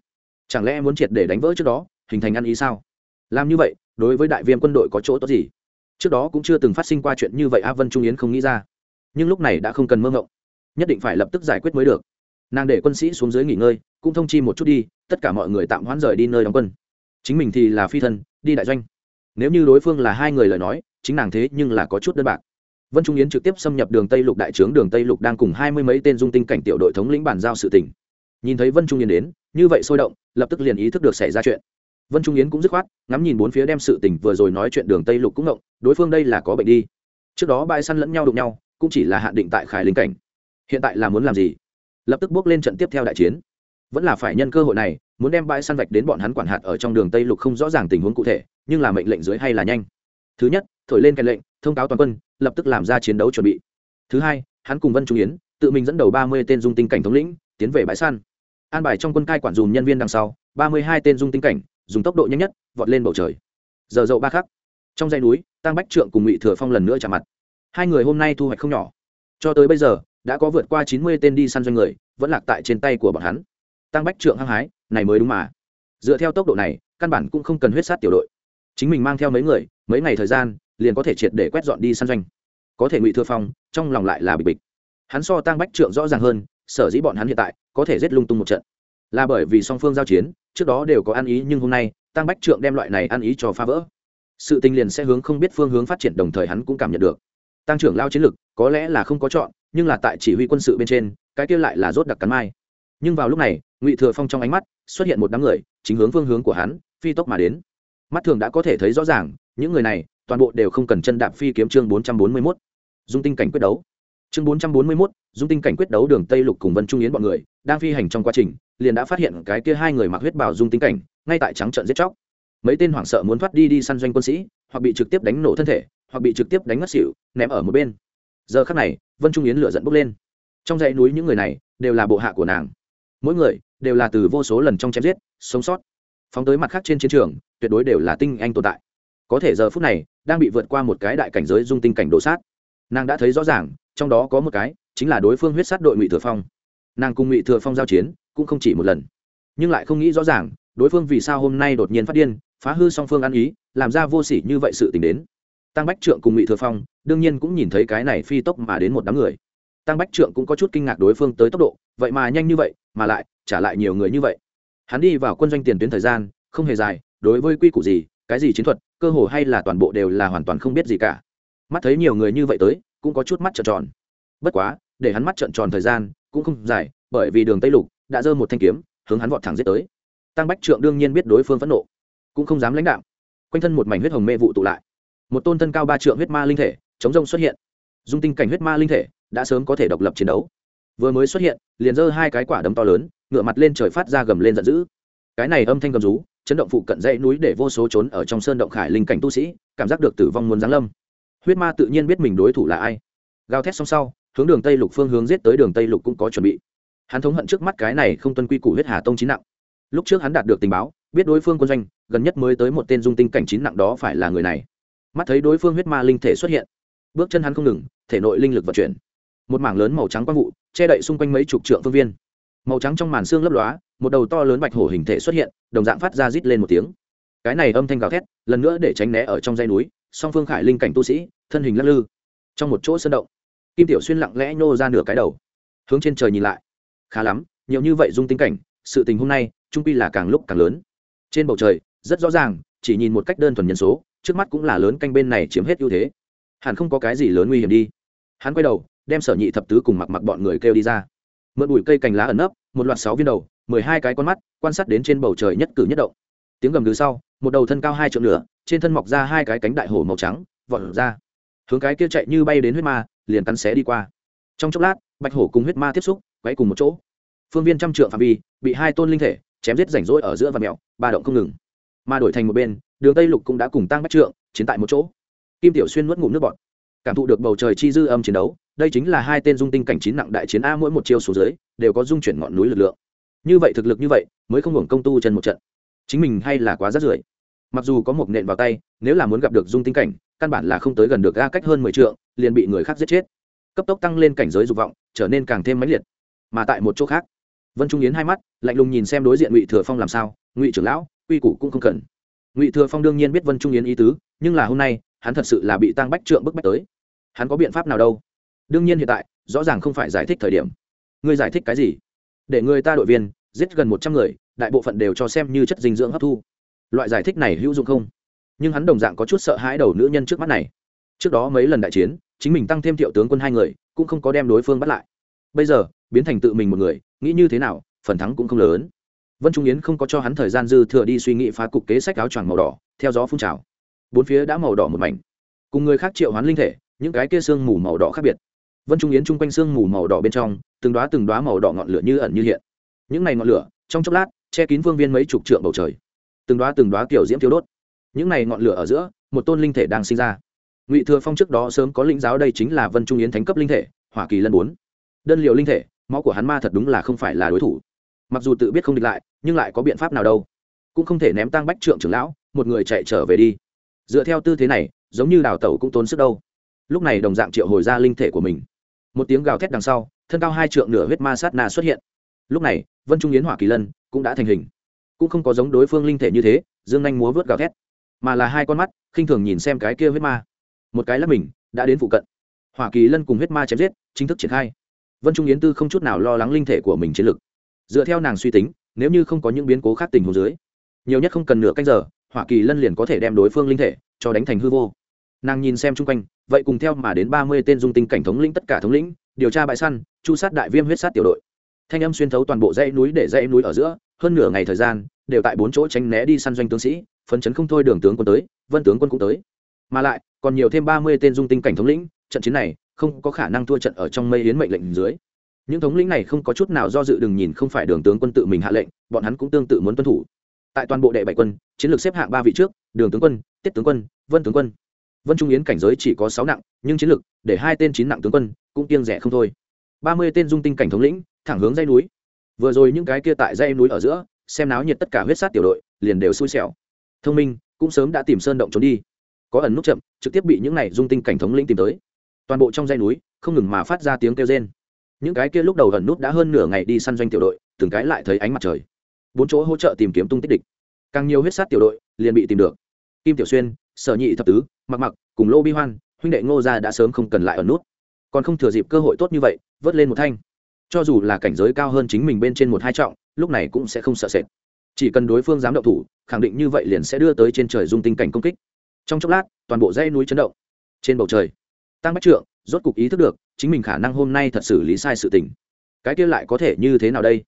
Chẳng lẽ muốn triệt để đánh vỡ trước đó, hình thành ăn ý sao? Làm như vậy, đối với đại viêm quân đội có chỗ tốt gì? Trước đó cũng chưa từng phát sinh qua chuyện như vậy a vân trung yến không nghĩ ra. Nhưng lúc này đã không cần mơ ngộng. Nhất định phải lập tức giải quyết mới được. Nàng để quân sĩ xuống dưới nghỉ ngơi, cũng thông chi một chút đi, tất cả mọi người tạm hoãn rời đi nơi đóng quân. Chính mình thì là phi thân, đi đại doanh. Nếu như đối phương là hai người lời nói, chính nàng thế nhưng là có chút đơn bạc vân trung yến trực tiếp xâm nhập đường tây lục đại trướng, đường tây lục đang cùng hai mươi mấy tên dung tinh cảnh tiểu đội thống lĩnh bàn giao sự tỉnh nhìn thấy vân trung yến đến, như vậy sôi động, lập tức liền ý thức được xảy ra chuyện. Vân trung yến cũng dứt khoát, ngắm nhìn bốn phía đem sự tỉnh vừa rồi nói chuyện đường tây lục cũng ngộng, đối phương đây là có bệnh đi. Trước đó bãi săn lẫn nhau đụng nhau, cũng chỉ là hạn định tại khải linh cảnh. Hiện tại là muốn làm gì? Lập tức bước lên trận tiếp theo đại chiến. Vẫn là phải nhân cơ hội này, muốn đem bãi săn vạch đến bọn hắn quản hạt ở trong đường tây lục không rõ ràng tình huống cụ thể, nhưng là mệnh lệnh dưới hay là nhanh. Thứ nhất, thổi lên cái lệnh thông cáo toàn quân, lập tức làm ra chiến đấu chuẩn bị. Thứ hai, hắn cùng vân trung yến, tự mình dẫn đầu ba mươi tên dung tinh cảnh thống lĩnh, tiến về bãi săn. An bài trong quân cai quản dùm nhân viên đằng sau, ba mươi hai tên dung tinh cảnh, dùng tốc độ nhanh nhất, vọt lên bầu trời. Giờ dậu ba khắc, trong dãy núi, tăng bách trượng cùng ngụy thừa phong lần nữa chạm mặt. Hai người hôm nay thu hoạch không nhỏ. Cho tới bây giờ, đã có vượt qua chín mươi tên đi săn doanh người, vẫn lạc tại trên tay của bọn hắn. Tăng bách trượng hăng hái, này mới đúng mà. Dựa theo tốc độ này, căn bản cũng không cần huyết sát tiểu đội. Chính mình mang theo mấy người mấy ngày thời gian, liền có thể triệt để quét dọn đi săn doanh. Có thể ngụy thừa phong, trong lòng lại là bịch bịch. Hắn so tăng bách trượng rõ ràng hơn, sở dĩ bọn hắn hiện tại có thể giết lung tung một trận. Là bởi vì song phương giao chiến, trước đó đều có ăn ý nhưng hôm nay tăng bách trượng đem loại này ăn ý cho phá vỡ. Sự tình liền sẽ hướng không biết phương hướng phát triển đồng thời hắn cũng cảm nhận được. Tăng trưởng lao chiến lực, có lẽ là không có chọn, nhưng là tại chỉ huy quân sự bên trên, cái kia lại là rốt đặc cắn mai. Nhưng vào lúc này, ngụy thừa phong trong ánh mắt xuất hiện một đám người, chính hướng phương hướng của hắn, phi tốc mà đến. Mắt thường đã có thể thấy rõ ràng những người này, toàn bộ đều không cần chân đạp phi kiếm chương bốn trăm bốn mươi mốt. Dung tinh cảnh quyết đấu. Chương bốn trăm bốn mươi mốt, dung tinh cảnh quyết đấu đường tây lục cùng vân trung yến bọn người, đang phi hành trong quá trình, liền đã phát hiện cái kia hai người mặc huyết bào dung tinh cảnh, ngay tại trắng trận giết chóc. Mấy tên hoảng sợ muốn thoát đi đi săn doanh quân sĩ, hoặc bị trực tiếp đánh nổ thân thể, hoặc bị trực tiếp đánh ngất xỉu, ném ở một bên. Giờ khắc này, vân trung yến lửa dẫn bốc lên. Trong dãy núi những người này, đều là bộ hạ của nàng. Mỗi người, đều là từ vô số lần trong chém giết, sống sót. Phóng tới mặt khác trên chiến trường, tuyệt đối đều là tinh anh tồn tại có thể giờ phút này, đang bị vượt qua một cái đại cảnh giới dung tinh cảnh đồ sát. Nàng đã thấy rõ ràng, trong đó có một cái, chính là đối phương huyết sát đội ngụy thừa phong. Nàng cùng ngụy thừa phong giao chiến, cũng không chỉ một lần. Nhưng lại không nghĩ rõ ràng, đối phương vì sao hôm nay đột nhiên phát điên, phá hư song phương ăn ý, làm ra vô sỉ như vậy sự t ì n h đến. Tăng bách trượng cùng ngụy thừa phong, đương nhiên cũng nhìn thấy cái này phi tốc mà đến một đám người. Tăng bách trượng cũng có chút kinh ngạc đối phương tới tốc độ, vậy mà nhanh như vậy, mà lại, trả lại nhiều người như vậy. Hắn đi vào quân doanh tiền tuyến thời gian, không hề dài, đối với quy củ gì cái gì chiến thuật, cơ hồ hay là toàn bộ đều là hoàn toàn không biết gì cả. Mắt thấy nhiều người như vậy tới, cũng có chút mắt trợn tròn. Bất quá, để hắn mắt trợn tròn thời gian cũng không dài, bởi vì đường tây lục đã giơ một thanh kiếm, hướng hắn vọt thẳng giết tới. Tăng bách trượng đương nhiên biết đối phương phẫn nộ, cũng không dám lãnh đạo quanh thân một mảnh huyết hồng mê vụ tụ lại. Một tôn thân cao ba trượng huyết ma linh thể, chống rông xuất hiện. Dung tinh cảnh huyết ma linh thể đã sớm có thể độc lập chiến đấu. Vừa mới xuất hiện, liền giơ hai cái quả đấm to lớn ngựa mặt lên trời phát ra gầm lên giận dữ. Cái này âm thanh gầm rú chấn động phụ cận dãy núi để vô số trốn ở trong sơn động khải linh cảnh tu sĩ, cảm giác được tử vong muốn giáng lâm. Huyết ma tự nhiên biết mình đối thủ là ai. Gào thét xong sau, hướng đường tây lục phương hướng giết tới đường tây lục cũng có chuẩn bị. Hắn thống hận trước mắt cái này không tuân quy củ huyết hà tông chín nặng. Lúc trước hắn đạt được tình báo, biết đối phương quân doanh, gần nhất mới tới một tên dung tinh cảnh chín nặng đó phải là người này. Mắt thấy đối phương huyết ma linh thể xuất hiện, bước chân hắn không ngừng, thể nội linh lực vận chuyển. Một mảng lớn màu trắng quang vụ, che đậy xung quanh mấy chục trượng phương viên. Màu trắng trong màn xương lấp lóa một đầu to lớn bạch hổ hình thể xuất hiện, đồng dạng phát ra rít lên một tiếng. Cái này âm thanh gào thét, lần nữa để tránh né ở trong dây núi, song phương khải linh cảnh tu sĩ, thân hình lắc lư. Trong một chỗ sân động, kim tiểu xuyên lặng lẽ nhô ra nửa cái đầu, hướng trên trời nhìn lại. Khá lắm, nhiều như vậy dung tính cảnh, sự tình hôm nay, trung pi là càng lúc càng lớn. Trên bầu trời, rất rõ ràng, chỉ nhìn một cách đơn thuần nhân số, trước mắt cũng là lớn canh bên này chiếm hết ưu thế. Hẳn không có cái gì lớn nguy hiểm đi. Hắn quay đầu, đem sở nhị thập tứ cùng mặc mặc bọn người kêu đi ra. Mượn bụi cây cành lá ẩn nấp, một loạt sáu viên đầu mười hai cái con mắt, quan sát đến trên bầu trời nhất cử nhất động. Tiếng gầm gừ sau, một đầu thân cao hai triệu nửa, trên thân mọc ra hai cái cánh đại hổ màu trắng, vọt ra. Hướng cái kia chạy như bay đến huyết ma, liền cắn xé đi qua. Trong chốc lát, bạch hổ cùng huyết ma tiếp xúc quay cùng một chỗ. Phương viên trăm trượng phạm vi, bị hai tôn linh thể chém giết rảnh rỗi ở giữa và mẹo ba động không ngừng. Mà đổi thành một bên, đường tây lục cũng đã cùng tăng bách trượng chiến tại một chỗ. Kim tiểu xuyên nuốt ngụm nước bọt. Cảm thụ được bầu trời chi dư âm chiến đấu, đây chính là hai tên dung tinh cảnh chín nặng đại chiến a mỗi một chiêu số dưới, đều có dung chuyển ngọn núi lực lượng như vậy thực lực như vậy, mới không hưởng công tu chân một trận. Chính mình hay là quá rát rưởi. Mặc dù có một nện vào tay, nếu là muốn gặp được dung tinh cảnh, căn bản là không tới gần được ga cách hơn mười trượng, liền bị người khác giết chết. Cấp tốc tăng lên cảnh giới dục vọng, trở nên càng thêm mãnh liệt. Mà tại một chỗ khác, vân trung yến hai mắt, lạnh lùng nhìn xem đối diện ngụy thừa phong làm sao, ngụy trưởng lão uy củ cũng không cần. Ngụy thừa phong đương nhiên biết vân trung yến ý tứ, nhưng là hôm nay, hắn thật sự là bị tăng bách trượng bức bách tới. Hắn có biện pháp nào đâu? Đương nhiên hiện tại, rõ ràng không phải giải thích thời điểm. Ngươi giải thích cái gì? Để người ta đội viên giết gần một trăm người, đại bộ phận đều cho xem như chất dinh dưỡng hấp thu. Loại giải thích này hữu dụng không? Nhưng hắn đồng dạng có chút sợ hãi đầu nữ nhân trước mắt này. Trước đó mấy lần đại chiến, chính mình tăng thêm thiệu tướng quân hai người, cũng không có đem đối phương bắt lại. Bây giờ, biến thành tự mình một người, nghĩ như thế nào, phần thắng cũng không lớn. Vân trung yến không có cho hắn thời gian dư thừa đi suy nghĩ phá cục kế sách áo choàng màu đỏ, theo gió phun trào. Bốn phía đã màu đỏ một mảnh. Cùng người khác triệu hoán linh thể, những cái kia sương mù màu đỏ khác biệt. Vân trung yến chung quanh sương mù màu đỏ bên trong từng đoá từng đoá màu đỏ ngọn lửa như ẩn như hiện. Những này ngọn lửa, trong chốc lát, che kín vương viên mấy chục trượng bầu trời. Từng đoá từng đoá kiểu diễm thiếu đốt. Những này ngọn lửa ở giữa, một tôn linh thể đang sinh ra. Ngụy thừa phong trước đó sớm có lĩnh giáo đây chính là vân trung yến thánh cấp linh thể, hỏa kỳ lân bốn. Đơn liệu linh thể, máu của hắn ma thật đúng là không phải là đối thủ. Mặc dù tự biết không địch lại, nhưng lại có biện pháp nào đâu. Cũng không thể ném tăng bách trượng trưởng lão, một người chạy trở về đi. Dựa theo tư thế này, giống như đào tẩu cũng tốn sức đâu. Lúc này đồng dạng triệu hồi ra linh thể của mình. Một tiếng gào thét đằng sau thân cao hai trượng nửa huyết ma sát na xuất hiện. Lúc này, vân trung yến hỏa kỳ lân cũng đã thành hình. Cũng không có giống đối phương linh thể như thế, dương nhanh múa vớt gào thét, mà là hai con mắt, khinh thường nhìn xem cái kia huyết ma. Một cái lắp mình, đã đến phụ cận. Hỏa kỳ lân cùng huyết ma chém giết, chính thức triển khai. Vân trung yến tư không chút nào lo lắng linh thể của mình chiến lực. Dựa theo nàng suy tính, nếu như không có những biến cố khác tình hồ dưới, nhiều nhất không cần nửa canh giờ, hỏa kỳ lân liền có thể đem đối phương linh thể cho đánh thành hư vô. Nàng nhìn xem chung quanh, vậy cùng theo mà đến ba mươi tên dung tinh cảnh thống lĩnh tất cả thống lĩnh điều tra bãi săn, chu sát đại viêm huyết sát tiểu đội. Thanh âm xuyên thấu toàn bộ dãy núi để dãy núi ở giữa, hơn nửa ngày thời gian, đều tại bốn chỗ tránh né đi săn doanh tướng sĩ, phấn chấn không thôi đường tướng quân tới, vân tướng quân cũng tới. Mà lại, còn nhiều thêm ba mươi tên dung tinh cảnh thống lĩnh, trận chiến này không có khả năng thua trận ở trong mây hiến mệnh lệnh dưới. Những thống lĩnh này không có chút nào do dự đừng nhìn không phải đường tướng quân tự mình hạ lệnh, bọn hắn cũng tương tự muốn tuân thủ. Tại toàn bộ đệ bảy quân, chiến lược xếp hạng ba vị trước, đường tướng quân, tiết tướng quân, vân tướng quân vân trung yến cảnh giới chỉ có sáu nặng, nhưng chiến lực để hai tên chín nặng tướng quân cũng kiêng rẻ không thôi. Ba mươi tên dung tinh cảnh thống lĩnh thẳng hướng dây núi. Vừa rồi những cái kia tại dây núi ở giữa, xem náo nhiệt tất cả huyết sát tiểu đội, liền đều xui xẻo. Thông minh, cũng sớm đã tìm sơn động trốn đi. Có ẩn nút chậm, trực tiếp bị những này dung tinh cảnh thống lĩnh tìm tới. Toàn bộ trong dây núi, không ngừng mà phát ra tiếng kêu rên. Những cái kia lúc đầu ẩn nút đã hơn nửa ngày đi săn doanh tiểu đội, từng cái lại thấy ánh mặt trời. Bốn chỗ hỗ trợ tìm kiếm tung tích địch. Càng nhiều huyết sát tiểu đội, liền bị tìm được. Kim tiểu xuyên, sở nhị thập tứ mặc mặc, cùng lô bi hoan, huynh đệ ngô gia đã sớm không cần lại ở nút. Còn không thừa dịp cơ hội tốt như vậy, vớt lên một thanh. Cho dù là cảnh giới cao hơn chính mình bên trên một hai trọng, lúc này cũng sẽ không sợ sệt. Chỉ cần đối phương dám động thủ, khẳng định như vậy liền sẽ đưa tới trên trời dung tinh cảnh công kích. Trong chốc lát, toàn bộ dãy núi chấn động. Trên bầu trời, tăng bách trượng rốt cục ý thức được, chính mình khả năng hôm nay thật xử lý sai sự tình. Cái kia lại có thể như thế nào đây?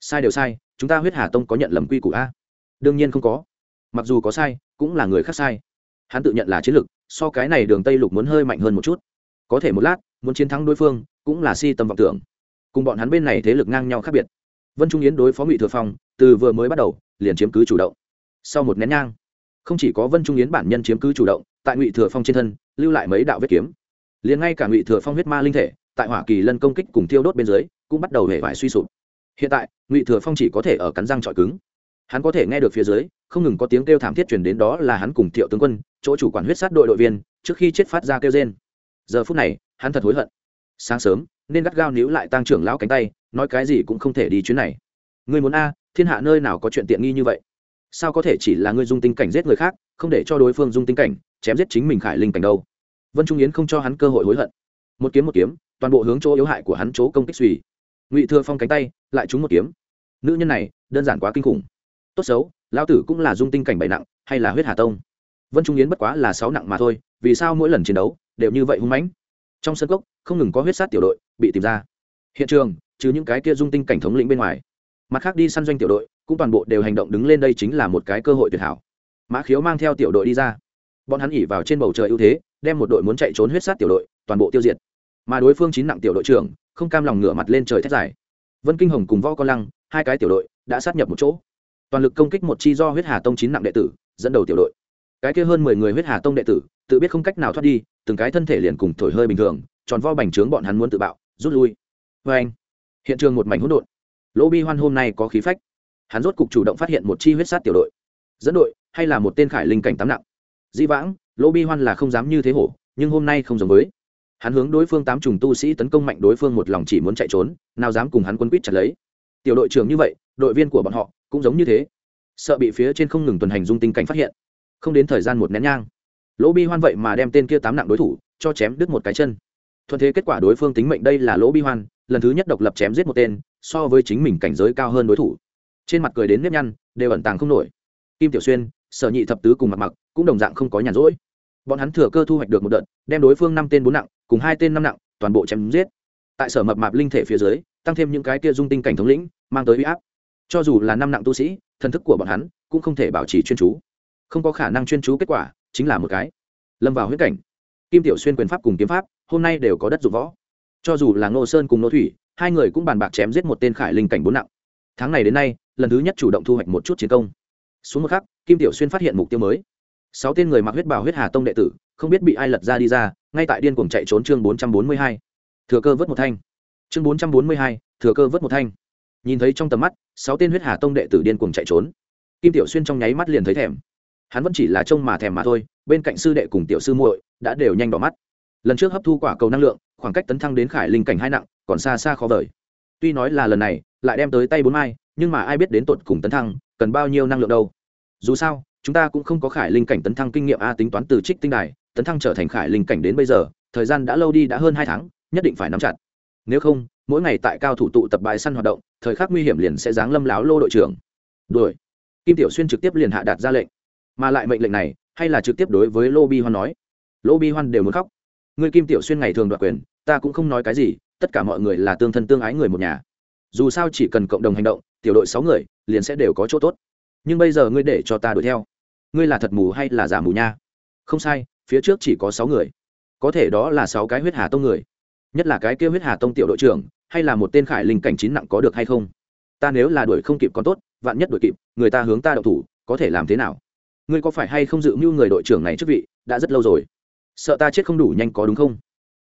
Sai đều sai, chúng ta huyết hà tông có nhận lầm quy củ a? Đương nhiên không có. Mặc dù có sai, cũng là người khác sai hắn tự nhận là chiến lực, so cái này đường tây lục muốn hơi mạnh hơn một chút. Có thể một lát muốn chiến thắng đối phương cũng là si tâm vọng tưởng. Cùng bọn hắn bên này thế lực ngang nhau khác biệt. Vân trung yến đối phó ngụy thừa phong từ vừa mới bắt đầu liền chiếm cứ chủ động. Sau một nén nhang không chỉ có vân trung yến bản nhân chiếm cứ chủ động tại ngụy thừa phong trên thân lưu lại mấy đạo vết kiếm. Liền ngay cả ngụy thừa phong huyết ma linh thể tại hỏa kỳ lân công kích cùng thiêu đốt bên dưới cũng bắt đầu hề vải suy sụp. Hiện tại ngụy thừa phong chỉ có thể ở cắn răng trọi cứng. Hắn có thể nghe được phía dưới không ngừng có tiếng kêu thảm thiết chuyển đến đó là hắn cùng thiệu tướng quân, chỗ chủ quản huyết sát đội đội viên, trước khi chết phát ra kêu trên giờ phút này, hắn thật hối hận. Sáng sớm, nên gắt gao níu lại tăng trưởng lão cánh tay, nói cái gì cũng không thể đi chuyến này. Người muốn a, thiên hạ nơi nào có chuyện tiện nghi như vậy? Sao có thể chỉ là người dung tinh cảnh giết người khác, không để cho đối phương dung tinh cảnh, chém giết chính mình khải linh cảnh đâu? Vân trung yến không cho hắn cơ hội hối hận. Một kiếm một kiếm, toàn bộ hướng chỗ yếu hại của hắn chỗ công kích suy ngụy thừa phong cánh tay, lại trúng một kiếm. Nữ nhân này, đơn giản quá kinh khủng. Tốt xấu lão tử cũng là dung tinh cảnh bảy nặng, hay là huyết hà tông? Vân trung yến bất quá là sáu nặng mà thôi, vì sao mỗi lần chiến đấu đều như vậy hung mãnh? Trong sân cốc, không ngừng có huyết sát tiểu đội bị tìm ra. Hiện trường, trừ những cái kia dung tinh cảnh thống lĩnh bên ngoài, mặt khác đi săn doanh tiểu đội cũng toàn bộ đều hành động đứng lên đây chính là một cái cơ hội tuyệt hảo. Mã khiếu mang theo tiểu đội đi ra. Bọn hắn ỉ vào trên bầu trời ưu thế, đem một đội muốn chạy trốn huyết sát tiểu đội toàn bộ tiêu diệt. Mà đối phương chín nặng tiểu đội trưởng, không cam lòng ngửa mặt lên trời thét dài. Vân kinh hồng cùng võ con lăng, hai cái tiểu đội, đã sát nhập một chỗ toàn lực công kích một chi do huyết hà tông chín nặng đệ tử, dẫn đầu tiểu đội. Cái kia hơn mười người huyết hà tông đệ tử, tự biết không cách nào thoát đi, từng cái thân thể liền cùng thổi hơi bình thường, tròn vo bành trướng bọn hắn muốn tự bạo, rút lui. Vê anh, hiện trường một mảnh hỗn độn. Lỗ bi hoan hôm nay có khí phách. Hắn rốt cục chủ động phát hiện một chi huyết sát tiểu đội. Dẫn đội, hay là một tên khải linh cảnh tám nặng. Di vãng, lỗ bi hoan là không dám như thế hổ, nhưng hôm nay không giống với. Hắn hướng đối phương tám trùng tu sĩ tấn công mạnh đối phương một lòng chỉ muốn chạy trốn, nào dám cùng hắn quân quýt chặt lấy. Tiểu đội trưởng như vậy, đội viên của bọn họ cũng giống như thế. Sợ bị phía trên không ngừng tuần hành dung tinh cảnh phát hiện. Không đến thời gian một nén nhang, lỗ bi hoan vậy mà đem tên kia tám nặng đối thủ cho chém đứt một cái chân. Thuận thế kết quả đối phương tính mệnh đây là lỗ bi hoan, lần thứ nhất độc lập chém giết một tên, so với chính mình cảnh giới cao hơn đối thủ. Trên mặt cười đến nếp nhăn, đều ẩn tàng không nổi. Kim tiểu xuyên, sở nhị thập tứ cùng mặt mặc cũng đồng dạng không có nhàn rỗi. Bọn hắn thừa cơ thu hoạch được một đợt, đem đối phương năm tên bốn nặng cùng hai tên năm nặng toàn bộ chém giết. Tại sở mập mạp linh thể phía dưới, tăng thêm những cái kia dung tinh cảnh thống lĩnh, mang tới huy áp cho dù là năm nặng tu sĩ, thần thức của bọn hắn cũng không thể bảo trì chuyên chú. Không có khả năng chuyên chú kết quả chính là một cái. Lâm vào huyết cảnh. Kim tiểu xuyên quyền pháp cùng kiếm pháp, hôm nay đều có đất dụng võ. Cho dù là ngô sơn cùng nô thủy, hai người cũng bàn bạc chém giết một tên khải linh cảnh bốn nặng. Tháng này đến nay, lần thứ nhất chủ động thu hoạch một chút chiến công. Xuống một khắc, kim tiểu xuyên phát hiện mục tiêu mới. Sáu tên người mặc huyết bào huyết hà tông đệ tử, không biết bị ai lật ra đi ra, ngay tại điên cuồng chạy trốn chương bốn trăm bốn mươi hai. Thừa cơ vớt một thanh. Chương bốn trăm bốn mươi hai, thừa cơ vớt một thanh nhìn thấy trong tầm mắt, sáu tên huyết hà tông đệ tử điên cuồng chạy trốn. Kim tiểu xuyên trong nháy mắt liền thấy thèm. Hắn vẫn chỉ là trông mà thèm mà thôi, bên cạnh sư đệ cùng tiểu sư muội đã đều nhanh đỏ mắt. Lần trước hấp thu quả cầu năng lượng, khoảng cách tấn thăng đến khải linh cảnh hai nặng, còn xa xa khó vời. Tuy nói là lần này, lại đem tới tay bốn mai, nhưng mà ai biết đến tột cùng tấn thăng, cần bao nhiêu năng lượng đâu. Dù sao, chúng ta cũng không có khải linh cảnh tấn thăng kinh nghiệm a tính toán từ trích tinh đài, tấn thăng trở thành khải linh cảnh đến bây giờ, thời gian đã lâu đi đã hơn hai tháng, nhất định phải nắm chặt. Nếu không mỗi ngày tại cao thủ tụ tập bãi săn hoạt động, thời khắc nguy hiểm liền sẽ giáng lâm láo lô đội trưởng. Đuổi. Kim tiểu xuyên trực tiếp liền hạ đạt ra lệnh. Mà lại mệnh lệnh này, hay là trực tiếp đối với lô bi hoan nói. Lô bi hoan đều muốn khóc. Người kim tiểu xuyên ngày thường đoạt quyền, ta cũng không nói cái gì, tất cả mọi người là tương thân tương ái người một nhà. Dù sao chỉ cần cộng đồng hành động, tiểu đội sáu người, liền sẽ đều có chỗ tốt. Nhưng bây giờ ngươi để cho ta đuổi theo. Ngươi là thật mù hay là giả mù nha? Không sai, phía trước chỉ có sáu người. Có thể đó là sáu cái huyết hà tông người nhất là cái kia huyết hà tông tiểu đội trưởng, hay là một tên khải linh cảnh chín nặng có được hay không? Ta nếu là đuổi không kịp còn tốt, vạn nhất đuổi kịp, người ta hướng ta đậu thủ, có thể làm thế nào? Ngươi có phải hay không dự mưu người đội trưởng này chức vị, đã rất lâu rồi. Sợ ta chết không đủ nhanh có đúng không?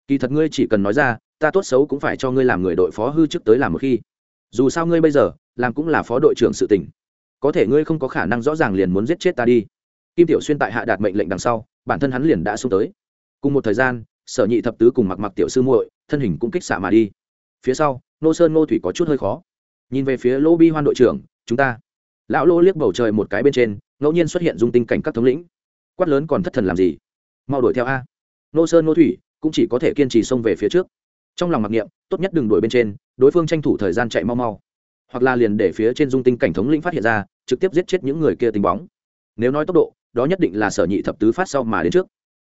Kỳ thật ngươi chỉ cần nói ra, ta tốt xấu cũng phải cho ngươi làm người đội phó hư trước tới làm một khi. Dù sao ngươi bây giờ, làm cũng là phó đội trưởng sự tình. Có thể ngươi không có khả năng rõ ràng liền muốn giết chết ta đi. Kim tiểu xuyên tại hạ đạt mệnh lệnh đằng sau, bản thân hắn liền đã xuống tới. Cùng một thời gian, sở nhị thập tứ cùng mặc mặc tiểu sư muội thân hình cũng kích xạ mà đi. Phía sau, nô sơn nô thủy có chút hơi khó. Nhìn về phía lô bi hoan đội trưởng, chúng ta. Lão lô liếc bầu trời một cái bên trên, ngẫu nhiên xuất hiện dung tinh cảnh các thống lĩnh. Quát lớn còn thất thần làm gì? Mau đuổi theo a. Nô sơn nô thủy cũng chỉ có thể kiên trì xông về phía trước. Trong lòng mặc niệm, tốt nhất đừng đuổi bên trên, đối phương tranh thủ thời gian chạy mau mau. Hoặc là liền để phía trên dung tinh cảnh thống lĩnh phát hiện ra, trực tiếp giết chết những người kia tình bóng. Nếu nói tốc độ, đó nhất định là sở nhị thập tứ phát sau mà đến trước.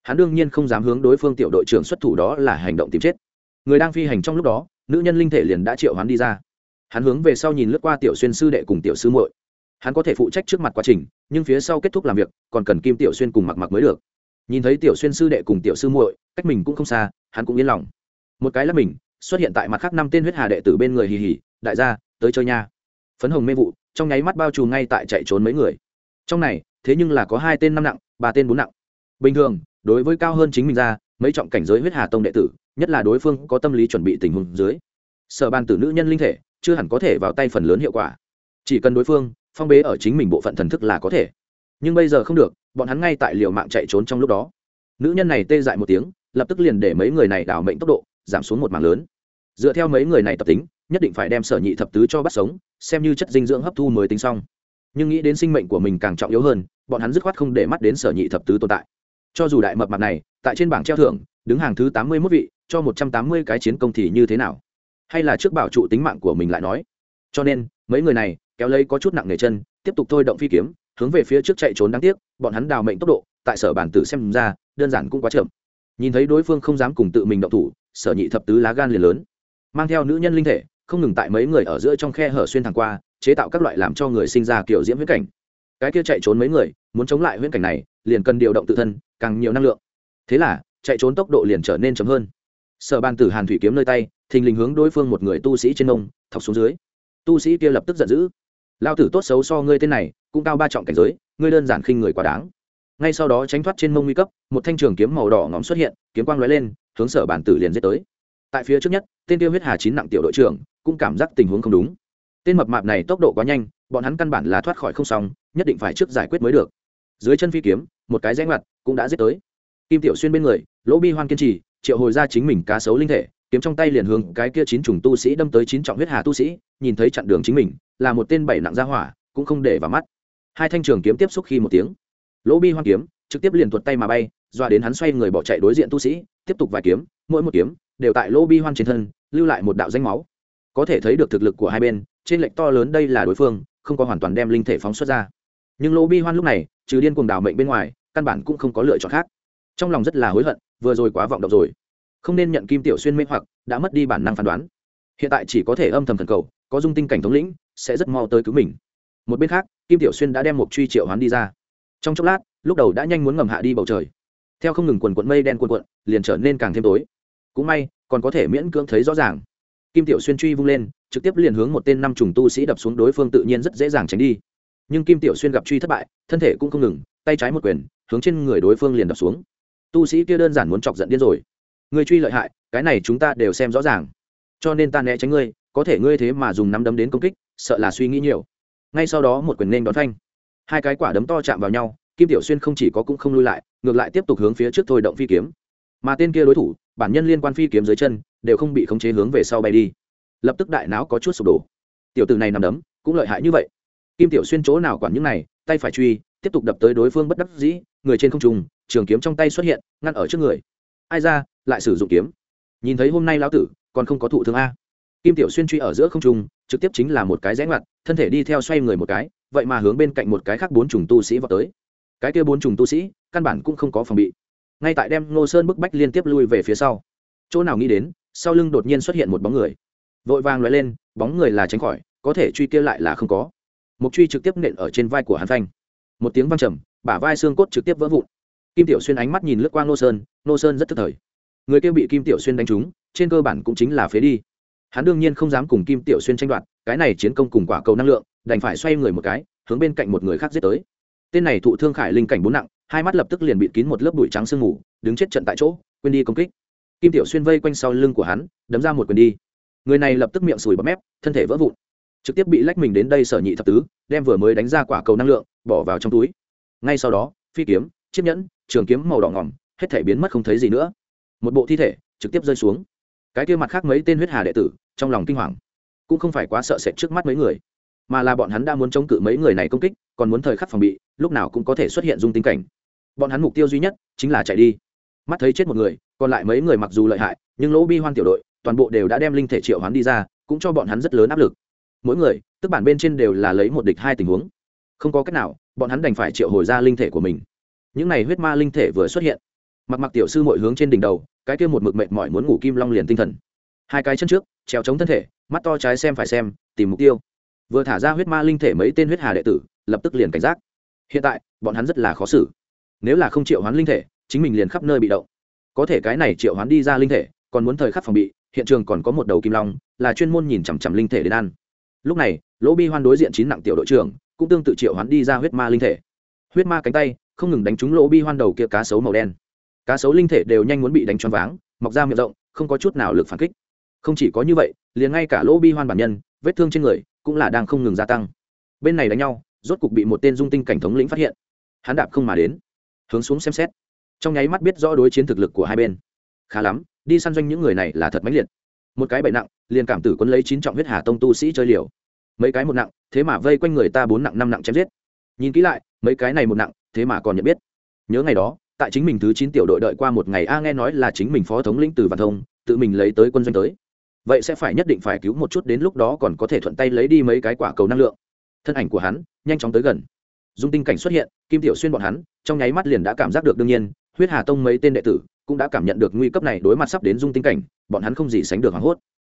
Hắn đương nhiên không dám hướng đối phương tiểu đội trưởng xuất thủ đó là hành động tìm chết người đang phi hành trong lúc đó, nữ nhân linh thể liền đã triệu hắn đi ra. Hắn hướng về sau nhìn lướt qua tiểu xuyên sư đệ cùng tiểu sư muội. Hắn có thể phụ trách trước mặt quá trình, nhưng phía sau kết thúc làm việc, còn cần kim tiểu xuyên cùng mặc mặc mới được. Nhìn thấy tiểu xuyên sư đệ cùng tiểu sư muội, cách mình cũng không xa, hắn cũng yên lòng. Một cái là mình, xuất hiện tại mặt khác năm tên huyết hà đệ tử bên người hì hì, đại gia, tới chơi nha. Phấn hồng mê vụ, trong nháy mắt bao trùm ngay tại chạy trốn mấy người. Trong này, thế nhưng là có hai tên năm nặng, ba tên bốn nặng. Bình thường, đối với cao hơn chính mình ra, mấy trọng cảnh giới huyết hà tông đệ tử nhất là đối phương có tâm lý chuẩn bị tình huống dưới. Sở ban tử nữ nhân linh thể, chưa hẳn có thể vào tay phần lớn hiệu quả. Chỉ cần đối phương, phong bế ở chính mình bộ phận thần thức là có thể. Nhưng bây giờ không được, bọn hắn ngay tại liều mạng chạy trốn trong lúc đó. Nữ nhân này tê dại một tiếng, lập tức liền để mấy người này đảo mệnh tốc độ, giảm xuống một mảng lớn. Dựa theo mấy người này tập tính, nhất định phải đem sở nhị thập tứ cho bắt sống, xem như chất dinh dưỡng hấp thu mới tính xong. Nhưng nghĩ đến sinh mệnh của mình càng trọng yếu hơn, bọn hắn dứt khoát không để mắt đến sở nhị thập tứ tồn tại. Cho dù đại mập mặt này, tại trên bảng treo thưởng đứng hàng thứ tám mươi mốt vị, cho một trăm tám mươi cái chiến công thì như thế nào? Hay là trước bảo trụ tính mạng của mình lại nói? Cho nên, mấy người này, kéo lấy có chút nặng nề chân, tiếp tục thôi động phi kiếm, hướng về phía trước chạy trốn đáng tiếc, bọn hắn đào mệnh tốc độ, tại sở bản tử xem ra, đơn giản cũng quá chậm. Nhìn thấy đối phương không dám cùng tự mình động thủ, sở nhị thập tứ lá gan liền lớn. Mang theo nữ nhân linh thể, không ngừng tại mấy người ở giữa trong khe hở xuyên thẳng qua, chế tạo các loại làm cho người sinh ra kiểu diễm huyễn cảnh. Cái kia chạy trốn mấy người, muốn chống lại huyễn cảnh này, liền cần điều động tự thân, càng nhiều năng lượng. Thế là chạy trốn tốc độ liền trở nên chậm hơn. Sở bàn tử hàn thủy kiếm nơi tay, thình lình hướng đối phương một người tu sĩ trên nông, thọc xuống dưới. Tu sĩ kia lập tức giận dữ. Lao tử tốt xấu so ngươi tên này, cũng cao ba trọng cảnh giới, ngươi đơn giản khinh người quá đáng. Ngay sau đó tránh thoát trên mông nguy cấp, một thanh trường kiếm màu đỏ ngóng xuất hiện, kiếm quang lóe lên, hướng sở bản tử liền giết tới. Tại phía trước nhất, tên tiêu huyết hà chín nặng tiểu đội trưởng, cũng cảm giác tình huống không đúng. Tên mập mạp này tốc độ quá nhanh, bọn hắn căn bản là thoát khỏi không xong, nhất định phải trước giải quyết mới được. Dưới chân phi kiếm, một cái rẽ ngoặt, cũng đã giết tới. Kim tiểu xuyên bên người lỗ bi hoan kiên trì, triệu hồi ra chính mình cá sấu linh thể, kiếm trong tay liền hướng cái kia chín trùng tu sĩ đâm tới chín trọng huyết hà tu sĩ, nhìn thấy chặn đường chính mình, là một tên bảy nặng ra hỏa, cũng không để vào mắt. Hai thanh trường kiếm tiếp xúc khi một tiếng, lỗ bi Hoan kiếm trực tiếp liền tuột tay mà bay doa đến hắn xoay người bỏ chạy đối diện tu sĩ, tiếp tục vài kiếm, mỗi một kiếm đều tại lỗ bi Hoan trên thân, lưu lại một đạo danh máu. Có thể thấy được thực lực của hai bên, trên lệnh to lớn đây là đối phương, không có hoàn toàn đem linh thể phóng xuất ra. Nhưng lỗ bi hoan lúc này, trừ điên cuồng đảo mệnh bên ngoài, căn bản cũng không có lựa chọn khác. Trong lòng rất là hối hận vừa rồi quá vọng động rồi. Không nên nhận kim tiểu xuyên mê hoặc, đã mất đi bản năng phán đoán. Hiện tại chỉ có thể âm thầm thần cầu, có dung tinh cảnh thống lĩnh, sẽ rất mau tới cứu mình. Một bên khác, kim tiểu xuyên đã đem một truy triệu hoán đi ra. Trong chốc lát, lúc đầu đã nhanh muốn ngầm hạ đi bầu trời. Theo không ngừng quần quận mây đen quần quận liền trở nên càng thêm tối. Cũng may, còn có thể miễn cưỡng thấy rõ ràng. Kim tiểu xuyên truy vung lên, trực tiếp liền hướng một tên năm trùng tu sĩ đập xuống đối phương tự nhiên rất dễ dàng tránh đi. Nhưng kim tiểu xuyên gặp truy thất bại, thân thể cũng không ngừng, tay trái một quyền, hướng trên người đối phương liền đập xuống tu sĩ kia đơn giản muốn chọc giận điên rồi. Người truy lợi hại cái này chúng ta đều xem rõ ràng. Cho nên ta né tránh ngươi có thể ngươi thế mà dùng nắm đấm đến công kích sợ là suy nghĩ nhiều. Ngay sau đó một quyền nên đón thanh, hai cái quả đấm to chạm vào nhau kim tiểu xuyên không chỉ có cũng không lui lại ngược lại tiếp tục hướng phía trước thôi động phi kiếm. Mà tên kia đối thủ bản nhân liên quan phi kiếm dưới chân đều không bị khống chế hướng về sau bay đi. Lập tức đại não có chút sụp đổ. Tiểu tử này nằm đấm cũng lợi hại như vậy. Kim tiểu xuyên chỗ nào quản những này tay phải truy tiếp tục đập tới đối phương bất đắc dĩ người trên không trùng trường kiếm trong tay xuất hiện, ngăn ở trước người. Ai ra, lại sử dụng kiếm. Nhìn thấy hôm nay lão tử, còn không có thụ thương a. Kim tiểu xuyên truy ở giữa không trung, trực tiếp chính là một cái rẽ ngoặt, thân thể đi theo xoay người một cái, vậy mà hướng bên cạnh một cái khác bốn trùng tu sĩ vào tới. Cái kia bốn trùng tu sĩ, căn bản cũng không có phòng bị. Ngay tại đem ngô sơn bức bách liên tiếp lui về phía sau. Chỗ nào nghĩ đến, sau lưng đột nhiên xuất hiện một bóng người. Vội vàng loại lên, bóng người là tránh khỏi, có thể truy kia lại là không có. Mục truy trực tiếp nện ở trên vai của hắn phanh. Một tiếng văng trầm, bả vai xương cốt trực tiếp vỡ vụn kim tiểu xuyên ánh mắt nhìn lướt qua ngô sơn ngô sơn rất thức thời. Người kia bị kim tiểu xuyên đánh trúng, trên cơ bản cũng chính là phế đi. Hắn đương nhiên không dám cùng kim tiểu xuyên tranh đoạt, cái này chiến công cùng quả cầu năng lượng, đành phải xoay người một cái, hướng bên cạnh một người khác giết tới. Tên này thụ thương khải linh cảnh bốn nặng, hai mắt lập tức liền bị kín một lớp bụi trắng sương mù, đứng chết trận tại chỗ, quên đi công kích. Kim tiểu xuyên vây quanh sau lưng của hắn, đấm ra một quyền đi. Người này lập tức miệng sùi bọt mép, thân thể vỡ vụn. Trực tiếp bị lách mình đến đây sở nhị thập tứ, đem vừa mới đánh ra quả cầu năng lượng, bỏ vào trong túi. Ngay sau đó, phi kiếm, chiếc nhẫn trường kiếm màu đỏ ngòm hết thể biến mất không thấy gì nữa. Một bộ thi thể trực tiếp rơi xuống. Cái kia mặt khác mấy tên huyết hà đệ tử, trong lòng kinh hoàng. Cũng không phải quá sợ sệt trước mắt mấy người, mà là bọn hắn đã muốn chống cự mấy người này công kích, còn muốn thời khắc phòng bị, lúc nào cũng có thể xuất hiện dung tinh cảnh. Bọn hắn mục tiêu duy nhất chính là chạy đi. Mắt thấy chết một người, còn lại mấy người mặc dù lợi hại, nhưng lỗ bi hoan tiểu đội, toàn bộ đều đã đem linh thể triệu hoán đi ra, cũng cho bọn hắn rất lớn áp lực. Mỗi người, tức bản bên trên đều là lấy một địch hai tình huống. Không có cách nào, bọn hắn đành phải triệu hồi ra linh thể của mình những này huyết ma linh thể vừa xuất hiện, mặc mặc tiểu sư mội hướng trên đỉnh đầu, cái kia một mực mệt mỏi muốn ngủ kim long liền tinh thần. Hai cái chân trước, trèo chống thân thể, mắt to trái xem phải xem, tìm mục tiêu. Vừa thả ra huyết ma linh thể mấy tên huyết hà đệ tử, lập tức liền cảnh giác. Hiện tại, bọn hắn rất là khó xử. Nếu là không triệu hoán linh thể, chính mình liền khắp nơi bị động. Có thể cái này triệu hoán đi ra linh thể, còn muốn thời khắc phòng bị, hiện trường còn có một đầu kim long, là chuyên môn nhìn chằm chằm linh thể đến ăn. Lúc này, lỗ bi hoan đối diện chín nặng tiểu đội trưởng, cũng tương tự triệu hoán đi ra huyết ma linh thể. Huyết ma cánh tay không ngừng đánh trúng lỗ bi hoan đầu kia cá sấu màu đen. Cá sấu linh thể đều nhanh muốn bị đánh choáng váng, mọc ra miệng rộng, không có chút nào lực phản kích. Không chỉ có như vậy, liền ngay cả lỗ bi hoan bản nhân, vết thương trên người, cũng là đang không ngừng gia tăng. Bên này đánh nhau, rốt cục bị một tên dung tinh cảnh thống lĩnh phát hiện. Hắn đạp không mà đến, hướng xuống xem xét. Trong nháy mắt biết rõ đối chiến thực lực của hai bên. Khá lắm, đi săn doanh những người này là thật mãnh liệt. Một cái bệnh nặng, liền cảm tử quân lấy chín trọng huyết hà tông tu sĩ chơi liều. Mấy cái một nặng, thế mà vây quanh người ta bốn nặng năm nặng chém giết. Nhìn kỹ lại mấy cái này một nặng, thế mà còn nhận biết. Nhớ ngày đó, tại chính mình thứ chín tiểu đội đợi qua một ngày, a nghe nói là chính mình phó thống lĩnh từ văn thông, tự mình lấy tới quân doanh tới. Vậy sẽ phải nhất định phải cứu một chút đến lúc đó còn có thể thuận tay lấy đi mấy cái quả cầu năng lượng. Thân ảnh của hắn nhanh chóng tới gần. Dung tinh cảnh xuất hiện, kim tiểu xuyên bọn hắn, trong nháy mắt liền đã cảm giác được đương nhiên, huyết hà tông mấy tên đệ tử cũng đã cảm nhận được nguy cấp này đối mặt sắp đến dung tinh cảnh, bọn hắn không gì sánh được hoảng hốt.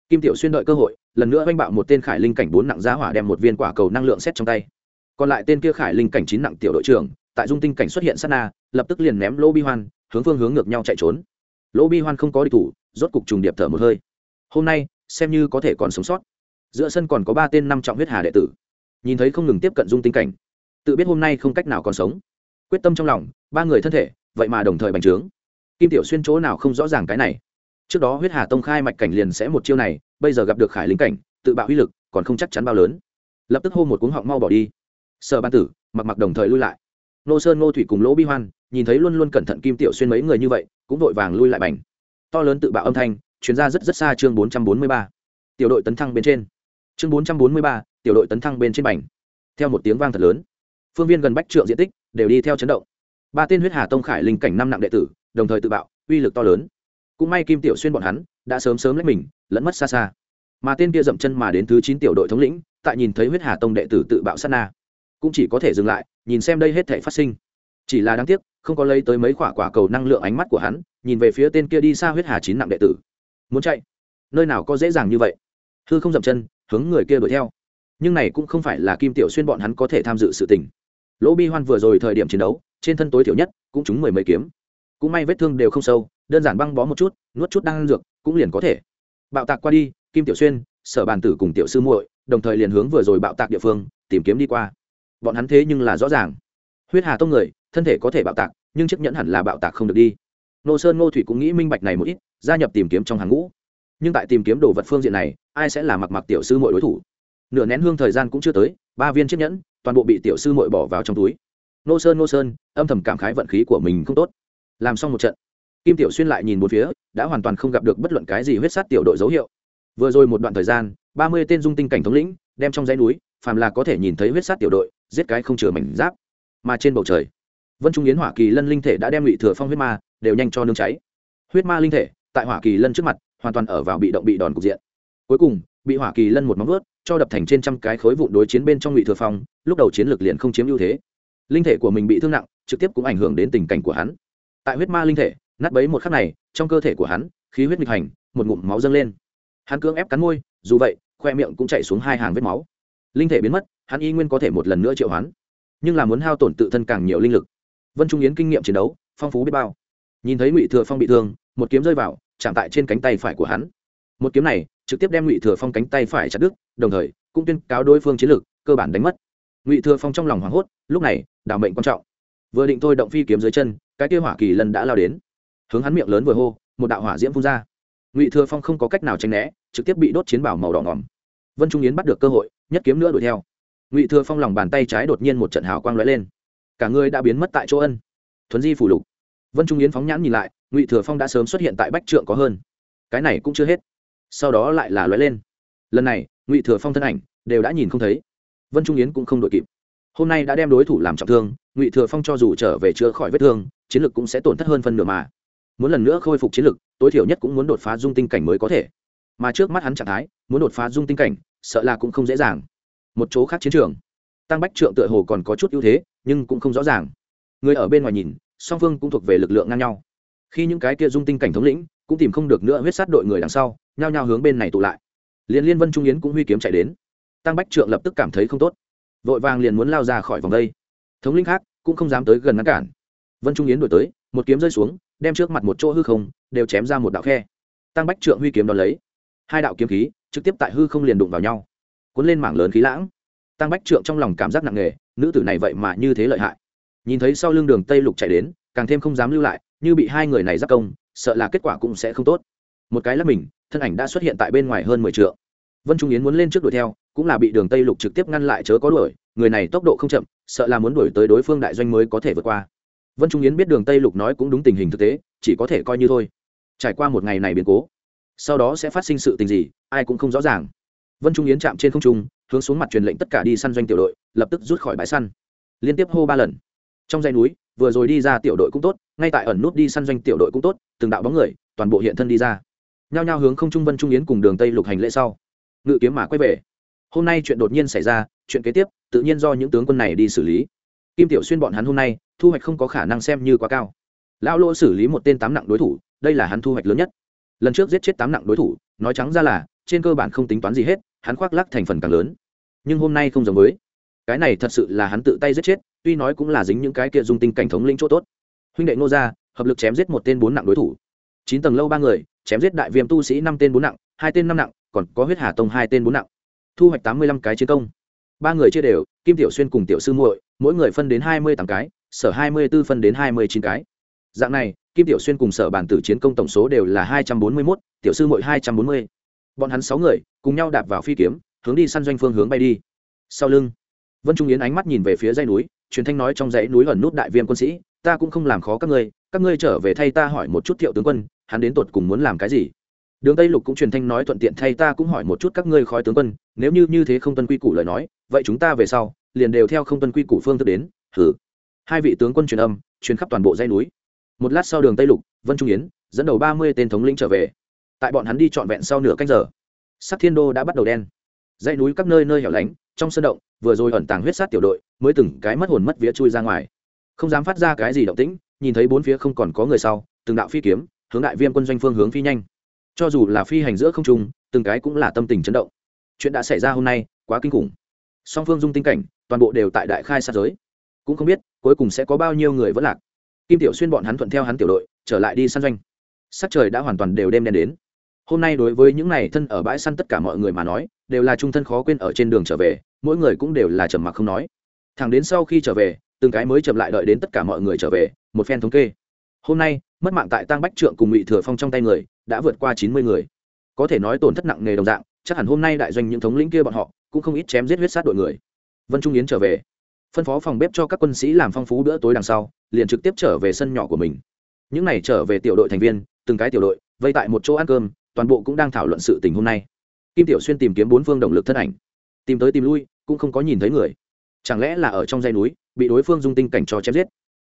Kim tiểu xuyên đợi cơ hội, lần nữa oanh bạo một tên khải linh cảnh bốn nặng giá hỏa đem một viên quả cầu năng lượng xét trong tay còn lại tên kia khải linh cảnh chín nặng tiểu đội trưởng, tại dung tinh cảnh xuất hiện sát na, lập tức liền ném lỗ bi hoan, hướng phương hướng ngược nhau chạy trốn. Lỗ bi hoan không có địch thủ, rốt cục trùng điệp thở một hơi. Hôm nay, xem như có thể còn sống sót. Giữa sân còn có ba tên năm trọng huyết hà đệ tử. Nhìn thấy không ngừng tiếp cận dung tinh cảnh, tự biết hôm nay không cách nào còn sống. Quyết tâm trong lòng, ba người thân thể, vậy mà đồng thời bành trướng. Kim tiểu xuyên chỗ nào không rõ ràng cái này. Trước đó huyết hà tông khai mạch cảnh liền sẽ một chiêu này, bây giờ gặp được khải lính cảnh, tự bạo uy lực còn không chắc chắn bao lớn. Lập tức hô một cuống họng mau bỏ đi sở ban tử, mặc mặc đồng thời lui lại. Nô sơn ngô thủy cùng lỗ bi hoan nhìn thấy luôn luôn cẩn thận kim tiểu xuyên mấy người như vậy, cũng vội vàng lui lại bành. To lớn tự bạo âm thanh chuyến ra rất rất xa chương bốn trăm bốn mươi ba. Tiểu đội tấn thăng bên trên. Chương bốn trăm bốn mươi ba, tiểu đội tấn thăng bên trên bành. Theo một tiếng vang thật lớn, phương viên gần bách trượng diện tích đều đi theo chấn động. Ba tên huyết hà tông khải linh cảnh năm nặng đệ tử, đồng thời tự bạo, uy lực to lớn. Cũng may kim tiểu xuyên bọn hắn đã sớm sớm lấy mình, lẫn mất xa xa. Mà tên kia dậm chân mà đến thứ chín tiểu đội thống lĩnh, tại nhìn thấy huyết hà tông đệ tử tự bạo sát na cũng chỉ có thể dừng lại, nhìn xem đây hết thể phát sinh. Chỉ là đáng tiếc, không có lấy tới mấy quả quả cầu năng lượng ánh mắt của hắn, nhìn về phía tên kia đi xa huyết hà chín nặng đệ tử. Muốn chạy? Nơi nào có dễ dàng như vậy? Hư không dậm chân, hướng người kia đuổi theo. Nhưng này cũng không phải là kim tiểu xuyên bọn hắn có thể tham dự sự tình. Lỗ bi hoan vừa rồi thời điểm chiến đấu, trên thân tối thiểu nhất cũng trúng mười mấy kiếm. Cũng may vết thương đều không sâu, đơn giản băng bó một chút, nuốt chút đang ăn dược, cũng liền có thể. Bạo tạc qua đi, kim tiểu xuyên, sở bàn tử cùng tiểu sư muội, đồng thời liền hướng vừa rồi bạo tạc địa phương, tìm kiếm đi qua bọn hắn thế nhưng là rõ ràng. Huyết hà tông người, thân thể có thể bạo tạc, nhưng chiếc nhẫn hẳn là bạo tạc không được đi. Nô sơn ngô thủy cũng nghĩ minh bạch này một ít, gia nhập tìm kiếm trong hàng ngũ. Nhưng tại tìm kiếm đồ vật phương diện này, ai sẽ là mặc mặc tiểu sư mọi đối thủ? Nửa nén hương thời gian cũng chưa tới, ba viên chiếc nhẫn, toàn bộ bị tiểu sư mội bỏ vào trong túi. Nô sơn nô sơn, âm thầm cảm khái vận khí của mình không tốt. Làm xong một trận, kim tiểu xuyên lại nhìn một phía, đã hoàn toàn không gặp được bất luận cái gì huyết sát tiểu đội dấu hiệu. Vừa rồi một đoạn thời gian, ba mươi tên dung tinh cảnh thống lĩnh, đem trong dãy núi, phàm là có thể nhìn thấy huyết sát tiểu đội giết cái không chừa mảnh giáp, mà trên bầu trời, vân trung yến hỏa kỳ lân linh thể đã đem ngụy thừa phong huyết ma đều nhanh cho nương cháy. Huyết ma linh thể tại hỏa kỳ lân trước mặt hoàn toàn ở vào bị động bị đòn cục diện. Cuối cùng, bị hỏa kỳ lân một móng vớt cho đập thành trên trăm cái khối vụn đối chiến bên trong ngụy thừa phong, lúc đầu chiến lược liền không chiếm ưu thế. Linh thể của mình bị thương nặng, trực tiếp cũng ảnh hưởng đến tình cảnh của hắn. Tại huyết ma linh thể, nát bấy một khắc này, trong cơ thể của hắn, khí huyết nghịch hành, một ngụm máu dâng lên. Hắn cưỡng ép cắn môi, dù vậy, khoe miệng cũng chạy xuống hai hàng vết máu linh thể biến mất, hắn y nguyên có thể một lần nữa triệu hoán, nhưng là muốn hao tổn tự thân càng nhiều linh lực. Vân trung yến kinh nghiệm chiến đấu, phong phú biết bao. Nhìn thấy ngụy thừa phong bị thương, một kiếm rơi vào, chạm tại trên cánh tay phải của hắn. Một kiếm này trực tiếp đem ngụy thừa phong cánh tay phải chặt đứt, đồng thời cũng tuyên cáo đối phương chiến lược cơ bản đánh mất. Ngụy thừa phong trong lòng hoảng hốt, lúc này, đảo mệnh quan trọng. Vừa định thôi động phi kiếm dưới chân, cái kia hỏa kỳ lần đã lao đến. Hướng hắn miệng lớn vừa hô, một đạo hỏa diễm phun ra. Ngụy thừa phong không có cách nào tránh né, trực tiếp bị đốt chiến bảo màu đỏ ngỏm vân trung yến bắt được cơ hội nhất kiếm nữa đuổi theo. Ngụy thừa phong lòng bàn tay trái đột nhiên một trận hào quang lóe lên. Cả người đã biến mất tại chỗ ân. Thuấn di phủ lục. Vân trung yến phóng nhãn nhìn lại ngụy thừa phong đã sớm xuất hiện tại bách trượng có hơn. Cái này cũng chưa hết. Sau đó lại là lóe lên. Lần này ngụy thừa phong thân ảnh đều đã nhìn không thấy. Vân trung yến cũng không đội kịp. Hôm nay đã đem đối thủ làm trọng thương ngụy thừa phong cho dù trở về chữa khỏi vết thương chiến lực cũng sẽ tổn thất hơn phân nửa mà. Muốn lần nữa khôi phục chiến lực, tối thiểu nhất cũng muốn đột phá dung tinh cảnh mới có thể. Mà trước mắt hắn trạng thái muốn đột phá dung tinh cảnh, sợ là cũng không dễ dàng. Một chỗ khác chiến trường, tăng bách trượng tựa hồ còn có chút ưu thế, nhưng cũng không rõ ràng. Người ở bên ngoài nhìn, song phương cũng thuộc về lực lượng ngang nhau. Khi những cái kia dung tinh cảnh thống lĩnh cũng tìm không được nữa huyết sát đội người đằng sau, nhao nhao hướng bên này tụ lại. Liền liên vân trung yến cũng huy kiếm chạy đến. Tăng bách trượng lập tức cảm thấy không tốt. Vội vàng liền muốn lao ra khỏi vòng đây. Thống lĩnh khác cũng không dám tới gần ngăn cản. Vân trung yến đổi tới, một kiếm rơi xuống, đem trước mặt một chỗ hư không đều chém ra một đạo khe. Tăng bách trượng huy kiếm đón lấy hai đạo kiếm khí trực tiếp tại hư không liền đụng vào nhau, cuốn lên mảng lớn khí lãng. Tăng bách trượng trong lòng cảm giác nặng nề, nữ tử này vậy mà như thế lợi hại. Nhìn thấy sau lưng đường tây lục chạy đến, càng thêm không dám lưu lại, như bị hai người này giáp công, sợ là kết quả cũng sẽ không tốt. Một cái là mình, thân ảnh đã xuất hiện tại bên ngoài hơn mười t vân trung yến muốn lên trước đuổi theo, cũng là bị đường tây lục trực tiếp ngăn lại chớ có đuổi, người này tốc độ không chậm, sợ là muốn đuổi tới đối phương đại doanh mới có thể vượt qua. Vân trung yến biết đường tây lục nói cũng đúng tình hình thực tế, chỉ có thể coi như thôi. Trải qua một ngày này biến cố sau đó sẽ phát sinh sự tình gì, ai cũng không rõ ràng. Vân trung yến chạm trên không trung, hướng xuống mặt truyền lệnh tất cả đi săn doanh tiểu đội, lập tức rút khỏi bãi săn. Liên tiếp hô ba lần. Trong dãy núi, vừa rồi đi ra tiểu đội cũng tốt, ngay tại ẩn nút đi săn doanh tiểu đội cũng tốt, từng đạo bóng người, toàn bộ hiện thân đi ra. Nhao nhao hướng không trung vân trung yến cùng đường tây lục hành lễ sau. Ngự kiếm mà quay về. Hôm nay chuyện đột nhiên xảy ra, chuyện kế tiếp, tự nhiên do những tướng quân này đi xử lý. Kim tiểu xuyên bọn hắn hôm nay, thu hoạch không có khả năng xem như quá cao. Lão lỗ xử lý một tên tám nặng đối thủ, đây là hắn thu hoạch lớn nhất lần trước giết chết tám nặng đối thủ, nói trắng ra là, trên cơ bản không tính toán gì hết, hắn khoác lắc thành phần càng lớn. Nhưng hôm nay không giống với. Cái này thật sự là hắn tự tay giết chết, tuy nói cũng là dính những cái kia dung tinh cảnh thống linh chỗ tốt. Huynh đệ ngô gia, hợp lực chém giết một tên bốn nặng đối thủ. Chín tầng lâu ba người, chém giết đại viêm tu sĩ năm tên bốn nặng, hai tên năm nặng, còn có huyết hà tông hai tên bốn nặng. Thu hoạch tám mươi lăm cái chiến công. Ba người chia đều, kim tiểu xuyên cùng tiểu sư muội, mỗi người phân đến hai mươi tám cái, sở hai mươi b ố phân đến hai mươi chín cái. Dạng này kim tiểu xuyên cùng sở bản tử chiến công tổng số đều là hai trăm bốn mươi mốt, tiểu sư mội hai trăm bốn mươi. Bọn hắn sáu người, cùng nhau đạp vào phi kiếm, hướng đi săn doanh phương hướng bay đi. Sau lưng, vân trung yến ánh mắt nhìn về phía dãy núi, truyền thanh nói trong dãy núi ẩn nút đại viêm quân sĩ, ta cũng không làm khó các ngươi các ngươi trở về thay ta hỏi một chút thiệu tướng quân, hắn đến tột cùng muốn làm cái gì? Đường tây lục cũng truyền thanh nói thuận tiện thay ta cũng hỏi một chút các ngươi khói tướng quân, nếu như như thế không tuân quy củ lời nói, vậy chúng ta về sau liền đều theo không tuân quy củ phương thức đến. Thử hai vị tướng quân truyền âm, truyền khắp toàn bộ dãy núi một lát sau đường tây lục, vân trung yến, dẫn đầu ba mươi tên thống lĩnh trở về. Tại bọn hắn đi trọn vẹn sau nửa canh giờ, sắc thiên đô đã bắt đầu đen. Dãy núi các nơi nơi hẻo lánh, trong sân động, vừa rồi ẩn tàng huyết sát tiểu đội, mới từng cái mất hồn mất vía chui ra ngoài. Không dám phát ra cái gì động tĩnh, nhìn thấy bốn phía không còn có người sau, từng đạo phi kiếm, hướng đại viêm quân doanh phương hướng phi nhanh. Cho dù là phi hành giữa không trung, từng cái cũng là tâm tình chấn động. Chuyện đã xảy ra hôm nay, quá kinh khủng. Song phương dung tinh cảnh, toàn bộ đều tại đại khai sát giới. Cũng không biết, cuối cùng sẽ có bao nhiêu người vẫn lạc kim tiểu xuyên bọn hắn thuận theo hắn tiểu đội, trở lại đi săn doanh. Sắc trời đã hoàn toàn đều đêm đen đến. Hôm nay đối với những này thân ở bãi săn tất cả mọi người mà nói, đều là trung thân khó quên ở trên đường trở về, mỗi người cũng đều là trầm mặc không nói. Thẳng đến sau khi trở về, từng cái mới chậm lại đợi đến tất cả mọi người trở về, một phen thống kê. Hôm nay, mất mạng tại tăng bách trượng cùng ngụy thừa phong trong tay người, đã vượt qua chín mươi người. Có thể nói tổn thất nặng nề đồng dạng, chắc hẳn hôm nay đại doanh những thống lĩnh kia bọn họ, cũng không ít chém giết huyết sát đội người. Vân trung yến trở về phân phó phòng bếp cho các quân sĩ làm phong phú bữa tối đằng sau, liền trực tiếp trở về sân nhỏ của mình. Những n à y trở về tiểu đội thành viên, từng cái tiểu đội, vây tại một chỗ ăn cơm, toàn bộ cũng đang thảo luận sự tình hôm nay. Kim tiểu xuyên tìm kiếm bốn phương động lực thân ảnh. Tìm tới tìm lui, cũng không có nhìn thấy người. Chẳng lẽ là ở trong dây núi, bị đối phương dung tinh cảnh cho chém giết?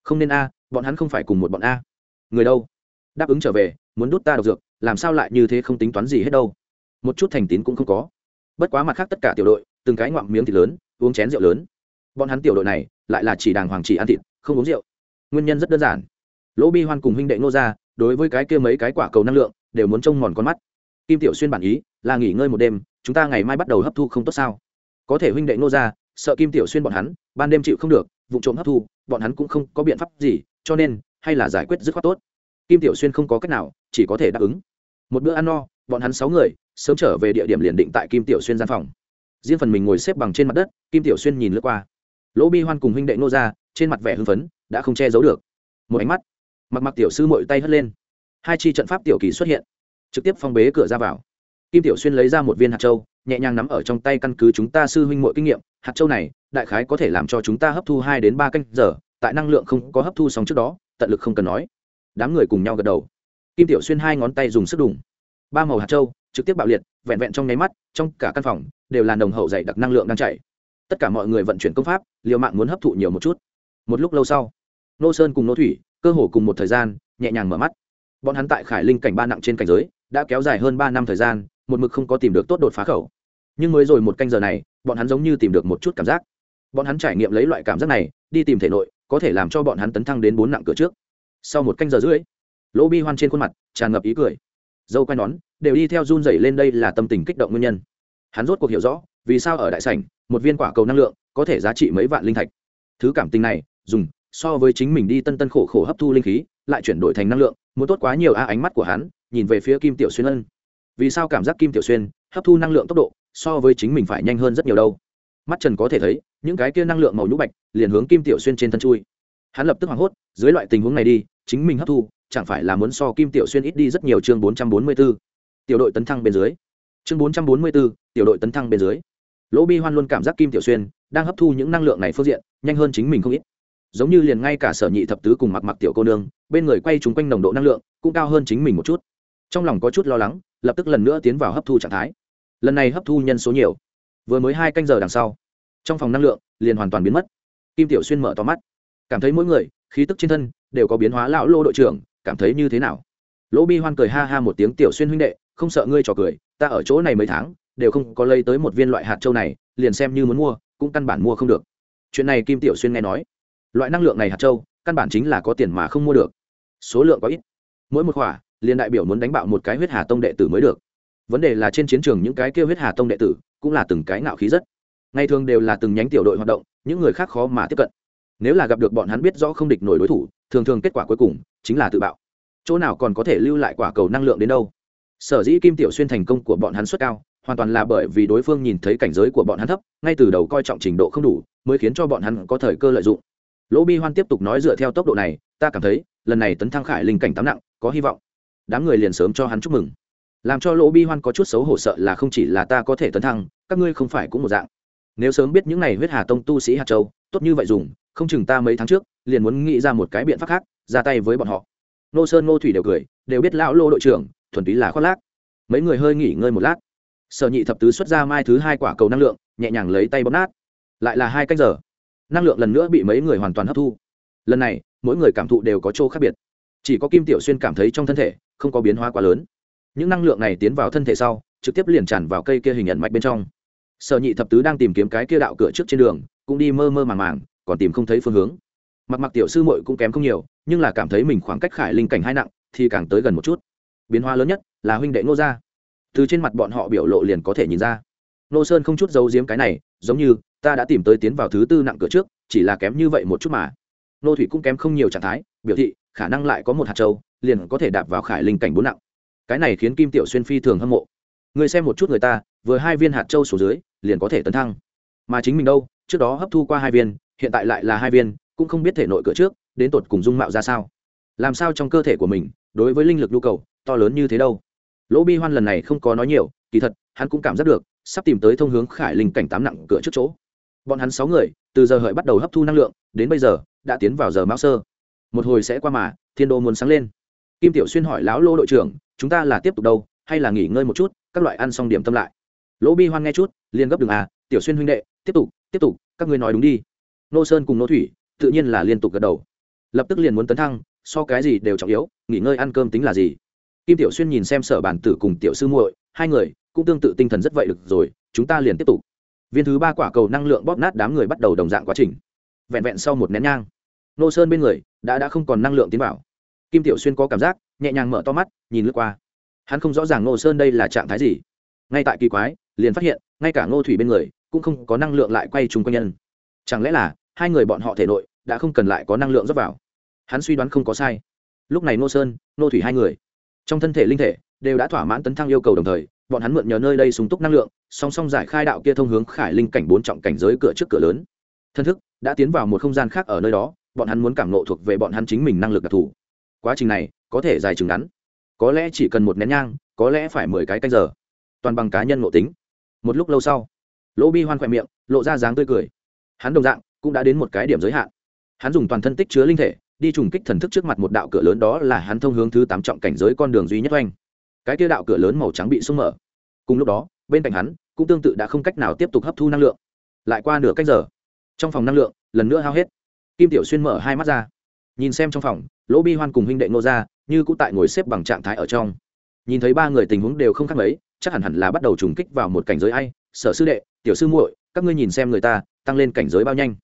Không nên a, bọn hắn không phải cùng một bọn a. Người đâu? Đáp ứng trở về, muốn đút ta độc dược, làm sao lại như thế không tính toán gì hết đâu. Một chút thành tín cũng không có. Bất quá mặt khác tất cả tiểu đội, từng cái ngoạm miếng thịt lớn, uống chén rượu lớn bọn hắn tiểu đội này lại là chỉ đàng hoàng chỉ ăn thịt, không uống rượu. Nguyên nhân rất đơn giản. Lỗ bi hoan cùng huynh đệ nô ra đối với cái kia mấy cái quả cầu năng lượng đều muốn trông mòn con mắt. Kim tiểu xuyên bản ý là nghỉ ngơi một đêm, chúng ta ngày mai bắt đầu hấp thu không tốt sao? Có thể huynh đệ nô ra sợ kim tiểu xuyên bọn hắn ban đêm chịu không được, vụ trộm hấp thu, bọn hắn cũng không có biện pháp gì, cho nên hay là giải quyết dứt khoát tốt. Kim tiểu xuyên không có cách nào, chỉ có thể đáp ứng. Một bữa ăn no, bọn hắn sáu người sớm trở về địa điểm liền định tại kim tiểu xuyên gian phòng. Riêng phần mình ngồi xếp bằng trên mặt đất, kim tiểu xuyên nhìn lướt qua lỗ bi hoan cùng huynh đệ nô ra, trên mặt vẻ hưng phấn, đã không che giấu được. Một ánh mắt, mặc mặc tiểu sư mội tay hất lên. Hai chi trận pháp tiểu kỳ xuất hiện, trực tiếp phong bế cửa ra vào. Kim tiểu xuyên lấy ra một viên hạt châu, nhẹ nhàng nắm ở trong tay căn cứ chúng ta sư huynh mội kinh nghiệm. Hạt châu này, đại khái có thể làm cho chúng ta hấp thu hai đến ba canh giờ, tại năng lượng không có hấp thu xong trước đó, tận lực không cần nói. Đám người cùng nhau gật đầu. Kim tiểu xuyên hai ngón tay dùng sức đùng. Ba màu hạt châu, trực tiếp bạo liệt, vẹn vẹn trong nháy mắt, trong cả căn phòng, đều là nồng hậu dày đặc năng lượng đang chảy tất cả mọi người vận chuyển công pháp, liều mạng muốn hấp thụ nhiều một chút. Một lúc lâu sau, nô sơn cùng nô thủy, cơ hồ cùng một thời gian, nhẹ nhàng mở mắt. Bọn hắn tại khải linh cảnh ba nặng trên cảnh giới, đã kéo dài hơn ba năm thời gian, một mực không có tìm được tốt đột phá khẩu. Nhưng mới rồi một canh giờ này, bọn hắn giống như tìm được một chút cảm giác. Bọn hắn trải nghiệm lấy loại cảm giác này, đi tìm thể nội, có thể làm cho bọn hắn tấn thăng đến bốn nặng cửa trước. Sau một canh giờ rưỡi, lỗ bi hoan trên khuôn mặt tràn ngập ý cười. Dâu quay nón, đều đi theo run rẩy lên đây là tâm tình kích động nguyên nhân. Hắn rốt cuộc hiểu rõ vì sao ở đại sảnh một viên quả cầu năng lượng, có thể giá trị mấy vạn linh thạch. Thứ cảm tình này, dùng, so với chính mình đi tân tân khổ khổ hấp thu linh khí, lại chuyển đổi thành năng lượng, muốn tốt quá nhiều a ánh mắt của hắn, nhìn về phía kim tiểu xuyên ân. Vì sao cảm giác kim tiểu xuyên hấp thu năng lượng tốc độ, so với chính mình phải nhanh hơn rất nhiều đâu? Mắt trần có thể thấy, những cái kia năng lượng màu nhũ bạch liền hướng kim tiểu xuyên trên thân chui. Hắn lập tức hoảng hốt, dưới loại tình huống này đi, chính mình hấp thu, chẳng phải là muốn so kim tiểu xuyên ít đi rất nhiều chương bốn trăm bốn mươi b ố tiểu đội tấn thăng bên dưới. Chương bốn trăm bốn mươi b ố tiểu đội tấn thăng bên dưới lỗ bi hoan luôn cảm giác kim tiểu xuyên đang hấp thu những năng lượng này phương diện nhanh hơn chính mình không ít. Giống như liền ngay cả sở nhị thập tứ cùng mặc mặc tiểu cô nương, bên người quay trúng quanh nồng độ năng lượng cũng cao hơn chính mình một chút. Trong lòng có chút lo lắng, lập tức lần nữa tiến vào hấp thu trạng thái. Lần này hấp thu nhân số nhiều. Vừa mới hai canh giờ đằng sau, trong phòng năng lượng liền hoàn toàn biến mất. Kim tiểu xuyên mở to mắt, cảm thấy mỗi người, khí tức trên thân đều có biến hóa lão lô đội trưởng, cảm thấy như thế nào? Lỗ bi hoan cười ha ha một tiếng, tiểu xuyên huynh đệ, không sợ ngươi trò cười, ta ở chỗ này mấy tháng đều không có lấy tới một viên loại hạt châu này, liền xem như muốn mua, cũng căn bản mua không được. Chuyện này kim tiểu xuyên nghe nói. Loại năng lượng này hạt châu, căn bản chính là có tiền mà không mua được. Số lượng có ít. Mỗi một khỏa, liền đại biểu muốn đánh bạo một cái huyết hà tông đệ tử mới được. Vấn đề là trên chiến trường những cái kêu huyết hà tông đệ tử, cũng là từng cái ngạo khí rất. Ngày thường đều là từng nhánh tiểu đội hoạt động, những người khác khó mà tiếp cận. Nếu là gặp được bọn hắn biết rõ không địch nổi đối thủ, thường thường kết quả cuối cùng chính là tự bạo. Chỗ nào còn có thể lưu lại quả cầu năng lượng đến đâu? Sở dĩ kim tiểu xuyên thành công của bọn hắn suất cao hoàn toàn là bởi vì đối phương nhìn thấy cảnh giới của bọn hắn thấp, ngay từ đầu coi trọng trình độ không đủ, mới khiến cho bọn hắn có thời cơ lợi dụng. Lỗ bi hoan tiếp tục nói dựa theo tốc độ này, ta cảm thấy, lần này tấn thăng khải linh cảnh tám nặng, có hy vọng. Đám người liền sớm cho hắn chúc mừng. Làm cho lỗ bi hoan có chút xấu hổ sợ là không chỉ là ta có thể tấn thăng, các ngươi không phải cũng một dạng. Nếu sớm biết những n à y huyết hà tông tu sĩ hạt châu, tốt như vậy dùng, không chừng ta mấy tháng trước, liền muốn nghĩ ra một cái biện pháp khác, ra tay với bọn họ. Nô sơn Ngô thủy đều cười, đều biết lão lô đội trưởng, thuần túy là khoác lác. Mấy người hơi nghỉ ngơi một lát sở nhị thập tứ xuất ra mai thứ hai quả cầu năng lượng, nhẹ nhàng lấy tay bóp nát. Lại là hai cách giờ. Năng lượng lần nữa bị mấy người hoàn toàn hấp thu. Lần này, mỗi người cảm thụ đều có chỗ khác biệt. Chỉ có kim tiểu xuyên cảm thấy trong thân thể không có biến hóa quá lớn. Những năng lượng này tiến vào thân thể sau, trực tiếp liền tràn vào cây kia hình nhận mạch bên trong. Sở nhị thập tứ đang tìm kiếm cái kia đạo cửa trước trên đường, cũng đi mơ mơ màng màng, còn tìm không thấy phương hướng. Mặc mặc tiểu sư muội cũng kém không nhiều, nhưng là cảm thấy mình khoảng cách khải linh cảnh hai nặng, thì càng tới gần một chút. Biến hóa lớn nhất là huynh đệ ngô gia từ trên mặt bọn họ biểu lộ liền có thể nhìn ra. Nô sơn không chút giấu giếm cái này, giống như, ta đã tìm tới tiến vào thứ tư nặng cửa trước, chỉ là kém như vậy một chút mà. Nô thủy cũng kém không nhiều trạng thái, biểu thị, khả năng lại có một hạt châu, liền có thể đạp vào khải linh cảnh bốn nặng. Cái này khiến kim tiểu xuyên phi thường hâm mộ. Người xem một chút người ta, vừa hai viên hạt châu xuống dưới, liền có thể tấn thăng. Mà chính mình đâu, trước đó hấp thu qua hai viên, hiện tại lại là hai viên, cũng không biết thể nội cửa trước, đến tột cùng dung mạo ra sao. Làm sao trong cơ thể của mình, đối với linh lực nhu cầu, to lớn như thế đâu? Lỗ bi hoan lần này không có nói nhiều, kỳ thật, hắn cũng cảm giác được, sắp tìm tới thông hướng khải linh cảnh tám nặng cửa trước chỗ. Bọn hắn sáu người, từ giờ hợi bắt đầu hấp thu năng lượng, đến bây giờ, đã tiến vào giờ mão sơ. Một hồi sẽ qua mà, thiên đô muốn sáng lên. Kim tiểu xuyên hỏi lão lô đội trưởng, chúng ta là tiếp tục đâu, hay là nghỉ ngơi một chút, các loại ăn xong điểm tâm lại. Lỗ bi hoan nghe chút liên gấp đường à tiểu xuyên huynh đệ, tiếp tục tiếp tục, các ngươi nói đúng đi. Nô sơn cùng nô thủy, tự nhiên là liên tục gật đầu. Lập tức liền muốn tấn thăng, so cái gì đều trọng yếu, nghỉ ngơi ăn cơm tính là gì? Kim tiểu xuyên nhìn xem sở bản tử cùng tiểu sư muội, hai người cũng tương tự tinh thần rất vậy được rồi, chúng ta liền tiếp tục. Viên thứ ba quả cầu năng lượng bóp nát đám người bắt đầu đồng dạng quá trình. Vẹn vẹn sau một nén nhang, nô sơn bên người đã đã không còn năng lượng tiến vào. Kim tiểu xuyên có cảm giác, nhẹ nhàng mở to mắt, nhìn lướt qua. Hắn không rõ ràng nô sơn đây là trạng thái gì. Ngay tại kỳ quái, liền phát hiện, ngay cả ngô thủy bên người cũng không có năng lượng lại quay chung quanh nhân. Chẳng lẽ là hai người bọn họ thể nội đã không cần lại có năng lượng rót vào? Hắn suy đoán không có sai. Lúc này nô sơn nô thủy hai người trong thân thể linh thể đều đã thỏa mãn tấn thăng yêu cầu đồng thời, bọn hắn mượn nhờ nơi đây súng túc năng lượng, song song giải khai đạo kia thông hướng khải linh cảnh bốn trọng cảnh giới cửa trước cửa lớn. Thân thức đã tiến vào một không gian khác ở nơi đó, bọn hắn muốn cảm nộ thuộc về bọn hắn chính mình năng lực đặc thù. Quá trình này có thể dài chừng ngắn. Có lẽ chỉ cần một nén nhang, có lẽ phải mười cái canh giờ. Toàn bằng cá nhân ngộ tính. Một lúc lâu sau, lỗ bi hoan khoe miệng, lộ ra dáng tươi cười. Hắn đồng dạng cũng đã đến một cái điểm giới hạn. Hắn dùng toàn thân tích chứa linh thể đi trùng kích thần thức trước mặt một đạo cửa lớn đó là hắn thông hướng thứ tám trọng cảnh giới con đường duy nhất oanh. Cái kia đạo cửa lớn màu trắng bị sung mở. Cùng lúc đó, bên cạnh hắn, cũng tương tự đã không cách nào tiếp tục hấp thu năng lượng. Lại qua nửa cách giờ, trong phòng năng lượng lần nữa hao hết. Kim tiểu xuyên mở hai mắt ra, nhìn xem trong phòng, lỗ bi hoan cùng huynh đệ ngô ra như cũng tại ngồi xếp bằng trạng thái ở trong. Nhìn thấy ba người tình huống đều không khác mấy, chắc hẳn hẳn là bắt đầu trùng kích vào một cảnh giới ai. Sở sư đệ, tiểu sư muội, các ngươi nhìn xem người ta, tăng lên cảnh giới bao nhanh.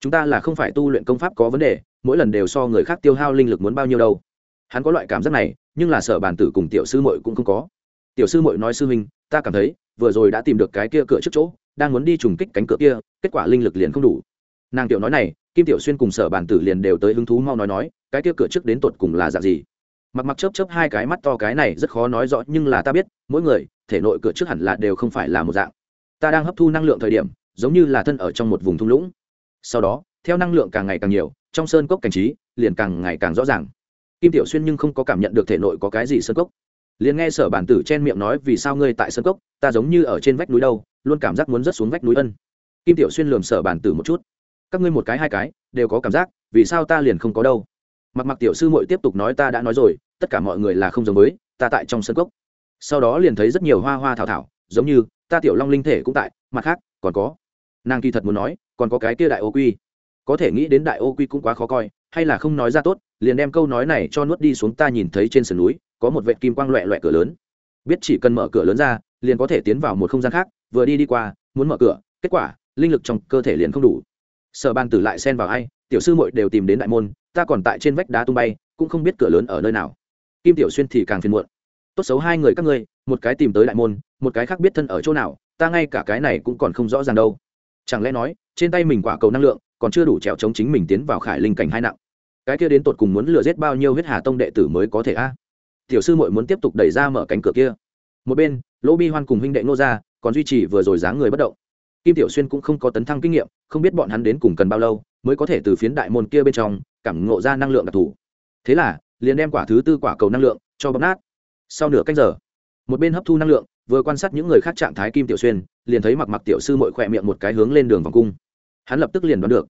Chúng ta là không phải tu luyện công pháp có vấn đề mỗi lần đều so người khác tiêu hao linh lực muốn bao nhiêu đâu. Hắn có loại cảm giác này, nhưng là sở bản tử cùng tiểu sư muội cũng không có. Tiểu sư muội nói sư huynh, ta cảm thấy, vừa rồi đã tìm được cái kia cửa trước chỗ, đang muốn đi trùng kích cánh cửa kia, kết quả linh lực liền không đủ. Nàng tiểu nói này, kim tiểu xuyên cùng sở bản tử liền đều tới hứng thú mau nói nói, cái kia cửa trước đến tột cùng là dạng gì? Mặc mặc chớp chớp hai cái mắt to cái này rất khó nói rõ, nhưng là ta biết, mỗi người, thể nội cửa trước hẳn là đều không phải là một dạng. Ta đang hấp thu năng lượng thời điểm, giống như là thân ở trong một vùng thung lũng. Sau đó, theo năng lượng càng ngày càng nhiều trong sơn cốc cảnh trí, liền càng ngày càng rõ ràng. Kim tiểu xuyên nhưng không có cảm nhận được thể nội có cái gì sơn cốc. Liền nghe sở bản tử chen miệng nói, vì sao ngươi tại sơn cốc? Ta giống như ở trên vách núi đâu, luôn cảm giác muốn rớt xuống vách núi ân. Kim tiểu xuyên lườm sở bản tử một chút. Các ngươi một cái, hai cái, đều có cảm giác, vì sao ta liền không có đâu? Mặc mặc tiểu sư muội tiếp tục nói, ta đã nói rồi, tất cả mọi người là không giống với, ta tại trong sân cốc. Sau đó liền thấy rất nhiều hoa hoa thảo thảo, giống như, ta tiểu long linh thể cũng tại, mặt khác, còn có. Nàng kỳ thật muốn nói, còn có cái kia đại ô quy có thể nghĩ đến đại ô quy cũng quá khó coi, hay là không nói ra tốt, liền đem câu nói này cho nuốt đi xuống ta nhìn thấy trên sườn núi, có một vệ kim quang loẹ loẹ cửa lớn. Biết chỉ cần mở cửa lớn ra, liền có thể tiến vào một không gian khác, vừa đi đi qua, muốn mở cửa, kết quả, linh lực trong cơ thể liền không đủ. Sở ban tử lại xen vào ai, tiểu sư muội đều tìm đến đại môn, ta còn tại trên vách đá tung bay, cũng không biết cửa lớn ở nơi nào. Kim tiểu xuyên thì càng phiền muộn. Tốt xấu hai người các ngươi, một cái tìm tới đại môn, một cái khác biết thân ở chỗ nào, ta ngay cả cái này cũng còn không rõ ràng đâu. Chẳng lẽ nói, trên tay mình quả cầu năng lượng còn chưa đủ trèo chống chính mình tiến vào khải linh cảnh hai nặng. Cái kia đến tột cùng muốn lừa giết bao nhiêu huyết hà tông đệ tử mới có thể a? Tiểu sư muội muốn tiếp tục đẩy ra mở cánh cửa kia. Một bên, lỗ bi hoan cùng huynh đệ nô ra còn duy trì vừa rồi dáng người bất động. Kim tiểu xuyên cũng không có tấn thăng kinh nghiệm, không biết bọn hắn đến cùng cần bao lâu mới có thể từ phiến đại môn kia bên trong cảm ngộ ra năng lượng đặc thù. Thế là, liền đem quả thứ tư quả cầu năng lượng cho bấm nát. Sau nửa cách giờ, một bên hấp thu năng lượng, vừa quan sát những người khác trạng thái kim tiểu xuyên, liền thấy mặc mặc tiểu sư mội khỏe miệng một cái hướng lên đường vòng cung hắn lập tức liền đoán được.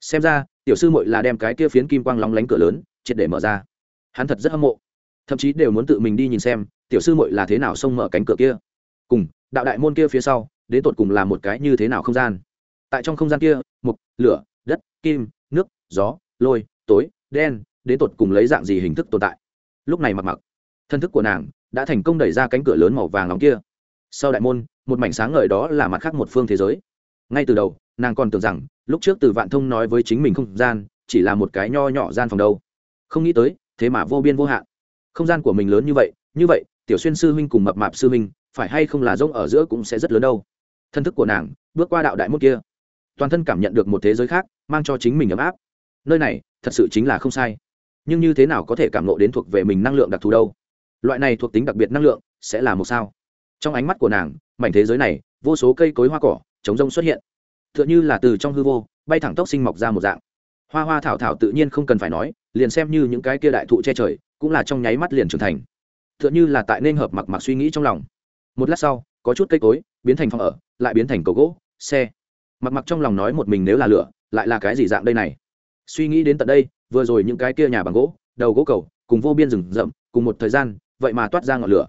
Xem ra, tiểu sư mội là đem cái kia phiến kim quang lóng lánh cửa lớn, triệt để mở ra. Hắn thật rất hâm mộ. Thậm chí đều muốn tự mình đi nhìn xem, tiểu sư muội là thế nào xông mở cánh cửa kia. Cùng, đạo đại môn kia phía sau, đến tột cùng là một cái như thế nào không gian? Tại trong không gian kia, mục, lửa, đất, kim, nước, gió, lôi, tối, đen, đến tột cùng lấy dạng gì hình thức tồn tại? Lúc này mặc mặc, thân thức của nàng đã thành công đẩy ra cánh cửa lớn màu vàng nóng kia. Sau đại môn, một mảnh sáng ngời đó là mặt khác một phương thế giới ngay từ đầu, nàng còn tưởng rằng, lúc trước từ vạn thông nói với chính mình không gian, chỉ là một cái nho nhỏ gian phòng đâu. Không nghĩ tới, thế mà vô biên vô hạn. Không gian của mình lớn như vậy như vậy, tiểu xuyên sư huynh cùng mập mạp sư huynh, phải hay không là rỗng ở giữa cũng sẽ rất lớn đâu. Thân thức của nàng, bước qua đạo đại mốt kia. Toàn thân cảm nhận được một thế giới khác, mang cho chính mình ấm áp. Nơi này, thật sự chính là không sai. Nhưng như thế nào có thể cảm lộ đến thuộc về mình năng lượng đặc thù đâu? Loại này thuộc tính đặc biệt năng lượng, sẽ là một sao? Trong ánh mắt của nàng, mảnh thế giới này, vô số cây cối hoa cỏ chống rông xuất hiện. T h ư ợ n h ư là từ trong hư vô, bay thẳng tốc sinh mọc ra một dạng. Hoa hoa thảo thảo tự nhiên không cần phải nói, liền xem như những cái kia đại thụ che trời, cũng là trong nháy mắt liền trưởng thành. T h ư ợ n h ư là tại nên hợp mặc mặc suy nghĩ trong lòng. Một lát sau, có chút cây cối, biến thành phòng ở, lại biến thành cầu gỗ, xe. Mặc mặc trong lòng nói một mình nếu là lửa, lại là cái gì dạng đây này? Suy nghĩ đến tận đây, vừa rồi những cái kia nhà bằng gỗ, đầu gỗ cầu, cùng vô biên rừng rậm, cùng một thời gian, vậy mà toát ra ngọn lửa.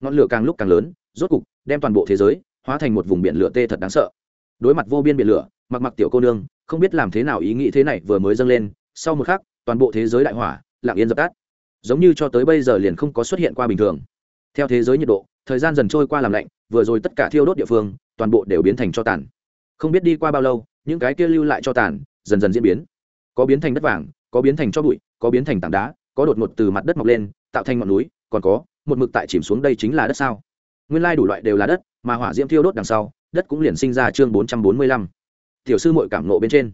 Ngọn lửa càng lúc càng lớn, rốt cục, đem toàn bộ thế giới hóa thành một vùng biển lửa tê thật đáng sợ. Đối mặt vô biên biển lửa, mặc mặc tiểu cô nương, không biết làm thế nào ý nghĩ thế này vừa mới dâng lên, sau một khắc, toàn bộ thế giới đại hỏa, lặng yên dập tắt. Giống như cho tới bây giờ liền không có xuất hiện qua bình thường. Theo thế giới nhiệt độ, thời gian dần trôi qua làm lạnh, vừa rồi tất cả thiêu đốt địa phương, toàn bộ đều biến thành cho tàn. Không biết đi qua bao lâu, những cái kia lưu lại cho tàn, dần dần diễn biến. Có biến thành đất vàng, có biến thành cho bụi, có biến thành tảng đá, có đột ngột từ mặt đất mọc lên, tạo thành ngọn núi, còn có, một mực tại chìm xuống đây chính là đất sao? Nguyên lai đủ loại đều là đất mà hỏa diễm thiêu đốt đằng sau, đất cũng liền sinh ra chương bốn trăm bốn mươi lăm. Tiểu sư mội cảm nộ bên trên.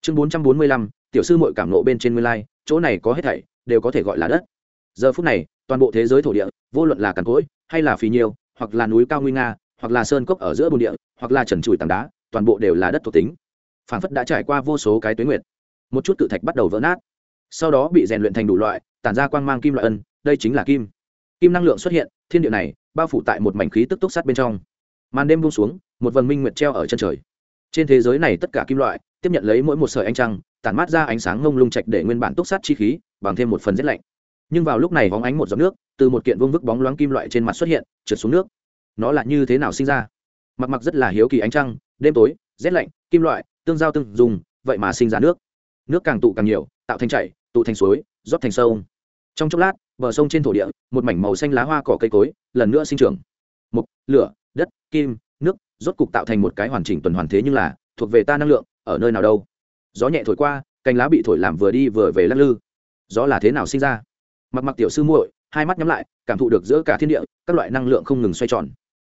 Chương bốn trăm bốn mươi lăm, tiểu sư mội cảm nộ bên trên nguyên lai, chỗ này có hết thảy, đều có thể gọi là đất. Giờ phút này, toàn bộ thế giới thổ địa, vô luận là cằn cỗi, hay là phì nhiêu, hoặc là núi cao nguy nga, hoặc là sơn cốc ở giữa bồn địa, hoặc là trần trụi tảng đá, toàn bộ đều là đất thuộc tính. Phản phất đã trải qua vô số cái tuyến nguyệt. Một chút cự thạch bắt đầu vỡ nát. Sau đó bị rèn luyện thành đủ loại, tản ra quang mang kim loại ân, đây chính là kim. Kim năng lượng xuất hiện, thiên địa này, bao phủ tại một mảnh khí tức túc sắt bên trong màn đêm buông xuống, một vầng minh nguyệt treo ở chân trời. Trên thế giới này tất cả kim loại, tiếp nhận lấy mỗi một sợi ánh trăng, tản mát ra ánh sáng ngông lung trạch để nguyên bản túc sát chi khí, bằng thêm một phần rét lạnh. Nhưng vào lúc này vóng ánh một giọt nước, từ một kiện vương vức bóng loáng kim loại trên mặt xuất hiện, trượt xuống nước. Nó là như thế nào sinh ra? Mặc mặc rất là hiếu kỳ ánh trăng, đêm tối, rét lạnh, kim loại, tương giao tương dùng, vậy mà sinh ra nước. Nước càng tụ càng nhiều, tạo thành chảy, tụ thành suối, rót thành sông. Trong chốc lát, bờ sông trên thổ địa, một mảnh màu xanh lá hoa cỏ cây cối, lần nữa sinh trưởng. Mục, lửa kim, nước, rốt cục tạo thành một cái hoàn chỉnh tuần hoàn thế nhưng là, thuộc về ta năng lượng, ở nơi nào đâu. Gió nhẹ thổi qua, cành lá bị thổi làm vừa đi vừa về lắc lư. Gió là thế nào sinh ra? Mặc mặc tiểu sư muội, hai mắt nhắm lại, cảm thụ được giữa cả thiên địa, các loại năng lượng không ngừng xoay tròn.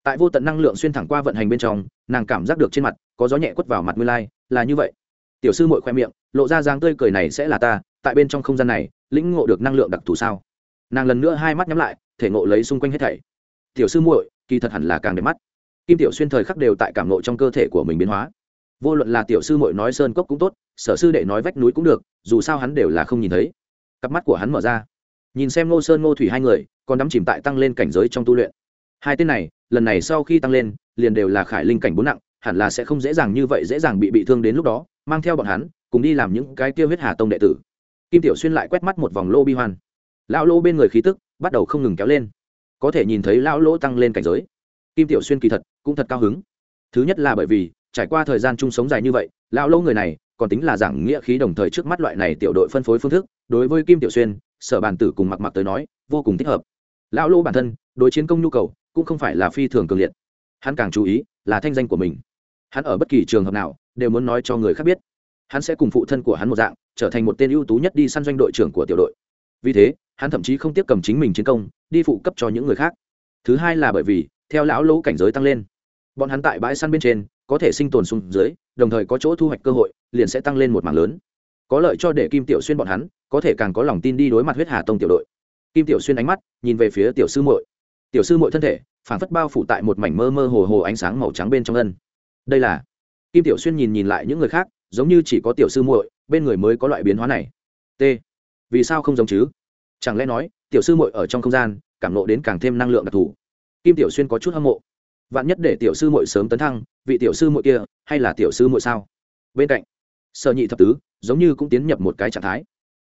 Tại vô tận năng lượng xuyên thẳng qua vận hành bên trong, nàng cảm giác được trên mặt, có gió nhẹ quất vào mặt nguyên lai, là như vậy. Tiểu sư muội khoe miệng, lộ ra dáng tươi cười này sẽ là ta, tại bên trong không gian này, lĩnh ngộ được năng lượng đặc thù sao? Nàng lần nữa hai mắt nhắm lại, thể ngộ lấy xung quanh hết thảy. Tiểu sư muội, kỳ thật hẳn là càng đẹp mắt kim tiểu xuyên thời khắc đều tại cảm ngộ trong cơ thể của mình biến hóa. Vô luận là tiểu sư muội nói sơn cốc cũng tốt, sở sư đệ nói vách núi cũng được, dù sao hắn đều là không nhìn thấy. Cặp mắt của hắn mở ra. Nhìn xem ngô sơn, ngô thủy hai người, còn đắm chìm tại tăng lên cảnh giới trong tu luyện. Hai tên này, lần này sau khi tăng lên, liền đều là khải linh cảnh bốn nặng, hẳn là sẽ không dễ dàng như vậy dễ dàng bị bị thương đến lúc đó, mang theo bọn hắn, cùng đi làm những cái tiêu huyết hà tông đệ tử. Kim tiểu xuyên lại quét mắt một vòng lô bi hoan. Lão lô bên người khí tức bắt đầu không ngừng kéo lên. Có thể nhìn thấy lão lỗ tăng lên cảnh giới. Kim tiểu xuyên kỳ thật cũng thật cao hứng. Thứ nhất là bởi vì, trải qua thời gian chung sống dài như vậy, lão lâu người này còn tính là giảng nghĩa khí đồng thời trước mắt loại này tiểu đội phân phối phương thức, đối với kim tiểu xuyên, sở bàn tử cùng mặc mặc tới nói, vô cùng thích hợp. Lão lỗ bản thân, đối chiến công nhu cầu, cũng không phải là phi thường cường liệt. Hắn càng chú ý là thanh danh của mình. Hắn ở bất kỳ trường hợp nào đều muốn nói cho người khác biết. Hắn sẽ cùng phụ thân của hắn một dạng, trở thành một tên ưu tú nhất đi săn doanh đội trưởng của tiểu đội. Vì thế, hắn thậm chí không tiếp cầm chính mình chiến công, đi phụ cấp cho những người khác. Thứ hai là bởi vì, theo lão lỗ cảnh giới tăng lên bọn hắn tại bãi săn bên trên, có thể sinh tồn xuống dưới, đồng thời có chỗ thu hoạch cơ hội, liền sẽ tăng lên một mảng lớn. Có lợi cho để kim tiểu xuyên bọn hắn, có thể càng có lòng tin đi đối mặt huyết hà tông tiểu đội. Kim tiểu xuyên ánh mắt, nhìn về phía tiểu sư muội. Tiểu sư muội thân thể phản phất bao phủ tại một mảnh mơ mơ hồ hồ ánh sáng màu trắng bên trong ân đây là, kim tiểu xuyên nhìn nhìn lại những người khác, giống như chỉ có tiểu sư muội, bên người mới có loại biến hóa này. T, vì sao không giống chứ? Chẳng lẽ nói, tiểu sư muội ở trong không gian, cảm nộ đến càng thêm năng lượng đặc thù? Kim tiểu xuyên có chút hâm mộ vạn nhất để tiểu sư muội sớm tấn thăng, vị tiểu sư muội kia hay là tiểu sư muội sao? Bên cạnh, sở nhị thập tứ giống như cũng tiến nhập một cái trạng thái.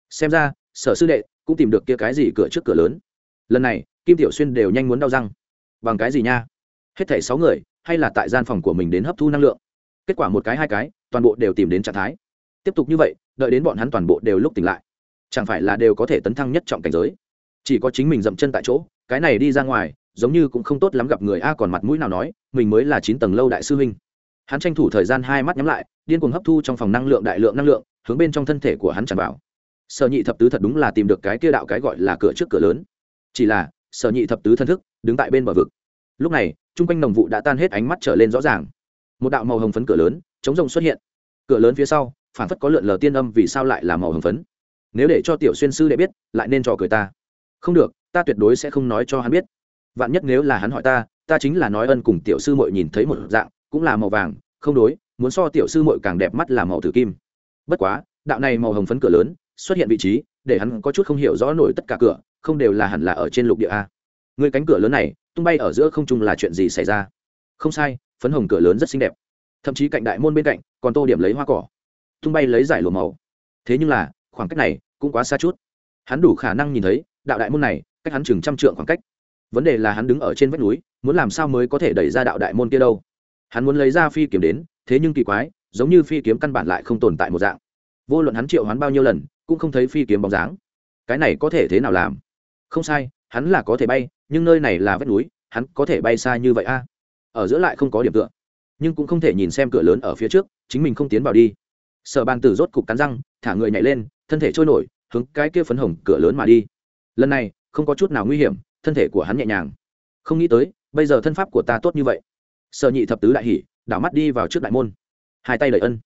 Xem ra, sở sư đệ cũng tìm được kia cái gì cửa trước cửa lớn. Lần này, kim tiểu xuyên đều nhanh muốn đau răng. Bằng cái gì nha? Hết thảy sáu người, hay là tại gian phòng của mình đến hấp thu năng lượng? Kết quả một cái, hai cái, toàn bộ đều tìm đến trạng thái. Tiếp tục như vậy, đợi đến bọn hắn toàn bộ đều lúc tỉnh lại, chẳng phải là đều có thể tấn thăng nhất trọng cảnh giới. Chỉ có chính mình dậm chân tại chỗ, cái này đi ra ngoài giống như cũng không tốt lắm gặp người a còn mặt mũi nào nói, mình mới là chín tầng lâu đại sư huynh. Hắn tranh thủ thời gian hai mắt nhắm lại, điên cuồng hấp thu trong phòng năng lượng đại lượng năng lượng, hướng bên trong thân thể của hắn tràn vào. Sở nhị thập tứ thật đúng là tìm được cái kia đạo cái gọi là cửa trước cửa lớn. Chỉ là, sở nhị thập tứ thân thức, đứng tại bên bờ vực. Lúc này, chung quanh nồng vụ đã tan hết ánh mắt trở lên rõ ràng. Một đạo màu hồng phấn cửa lớn, chống rồng xuất hiện. Cửa lớn phía sau phản phất có lượn lờ tiên âm vì sao lại là màu hồng phấn. Nếu để cho tiểu xuyên sư đệ biết, lại nên trò cười ta. Không được, ta tuyệt đối sẽ không nói cho hắn biết vạn nhất nếu là hắn hỏi ta ta chính là nói ân cùng tiểu sư mội nhìn thấy một dạng, cũng là màu vàng, không đối, muốn so tiểu sư mội càng đẹp mắt là màu tử kim. Bất quá, đạo này màu hồng phấn cửa lớn, xuất hiện vị trí, để hắn có chút không hiểu rõ nổi tất cả cửa, không đều là hẳn là ở trên lục địa a. Người cánh cửa lớn này, tung bay ở giữa không trung là chuyện gì xảy ra? Không sai, phấn hồng cửa lớn rất xinh đẹp. Thậm chí cạnh đại môn bên cạnh, còn tô điểm lấy hoa cỏ. Tung bay lấy giải lùa màu. Thế nhưng là, khoảng cách này, cũng quá xa chút. Hắn đủ khả năng nhìn thấy, đạo đại môn này, cách hắn chừng trăm trượng khoảng cách vấn đề là hắn đứng ở trên vách núi, muốn làm sao mới có thể đẩy ra đạo đại môn kia đâu? Hắn muốn lấy ra phi kiếm đến, thế nhưng kỳ quái, giống như phi kiếm căn bản lại không tồn tại một dạng. Vô luận hắn triệu hắn bao nhiêu lần, cũng không thấy phi kiếm bóng dáng. Cái này có thể thế nào làm? Không sai, hắn là có thể bay, nhưng nơi này là vách núi, hắn có thể bay xa như vậy a? Ở giữa lại không có điểm tựa. Nhưng cũng không thể nhìn xem cửa lớn ở phía trước, chính mình không tiến vào đi. Sở bàn tử rốt cục cắn răng, thả người nhảy lên, thân thể trôi nổi, hướng cái kia phấn hồng cửa lớn mà đi. Lần này, không có chút nào nguy hiểm thân thể của hắn nhẹ nhàng. Không nghĩ tới, bây giờ thân pháp của ta tốt như vậy. Sợ nhị thập tứ đại hỉ, đảo mắt đi vào trước đại môn. Hai tay lời ân.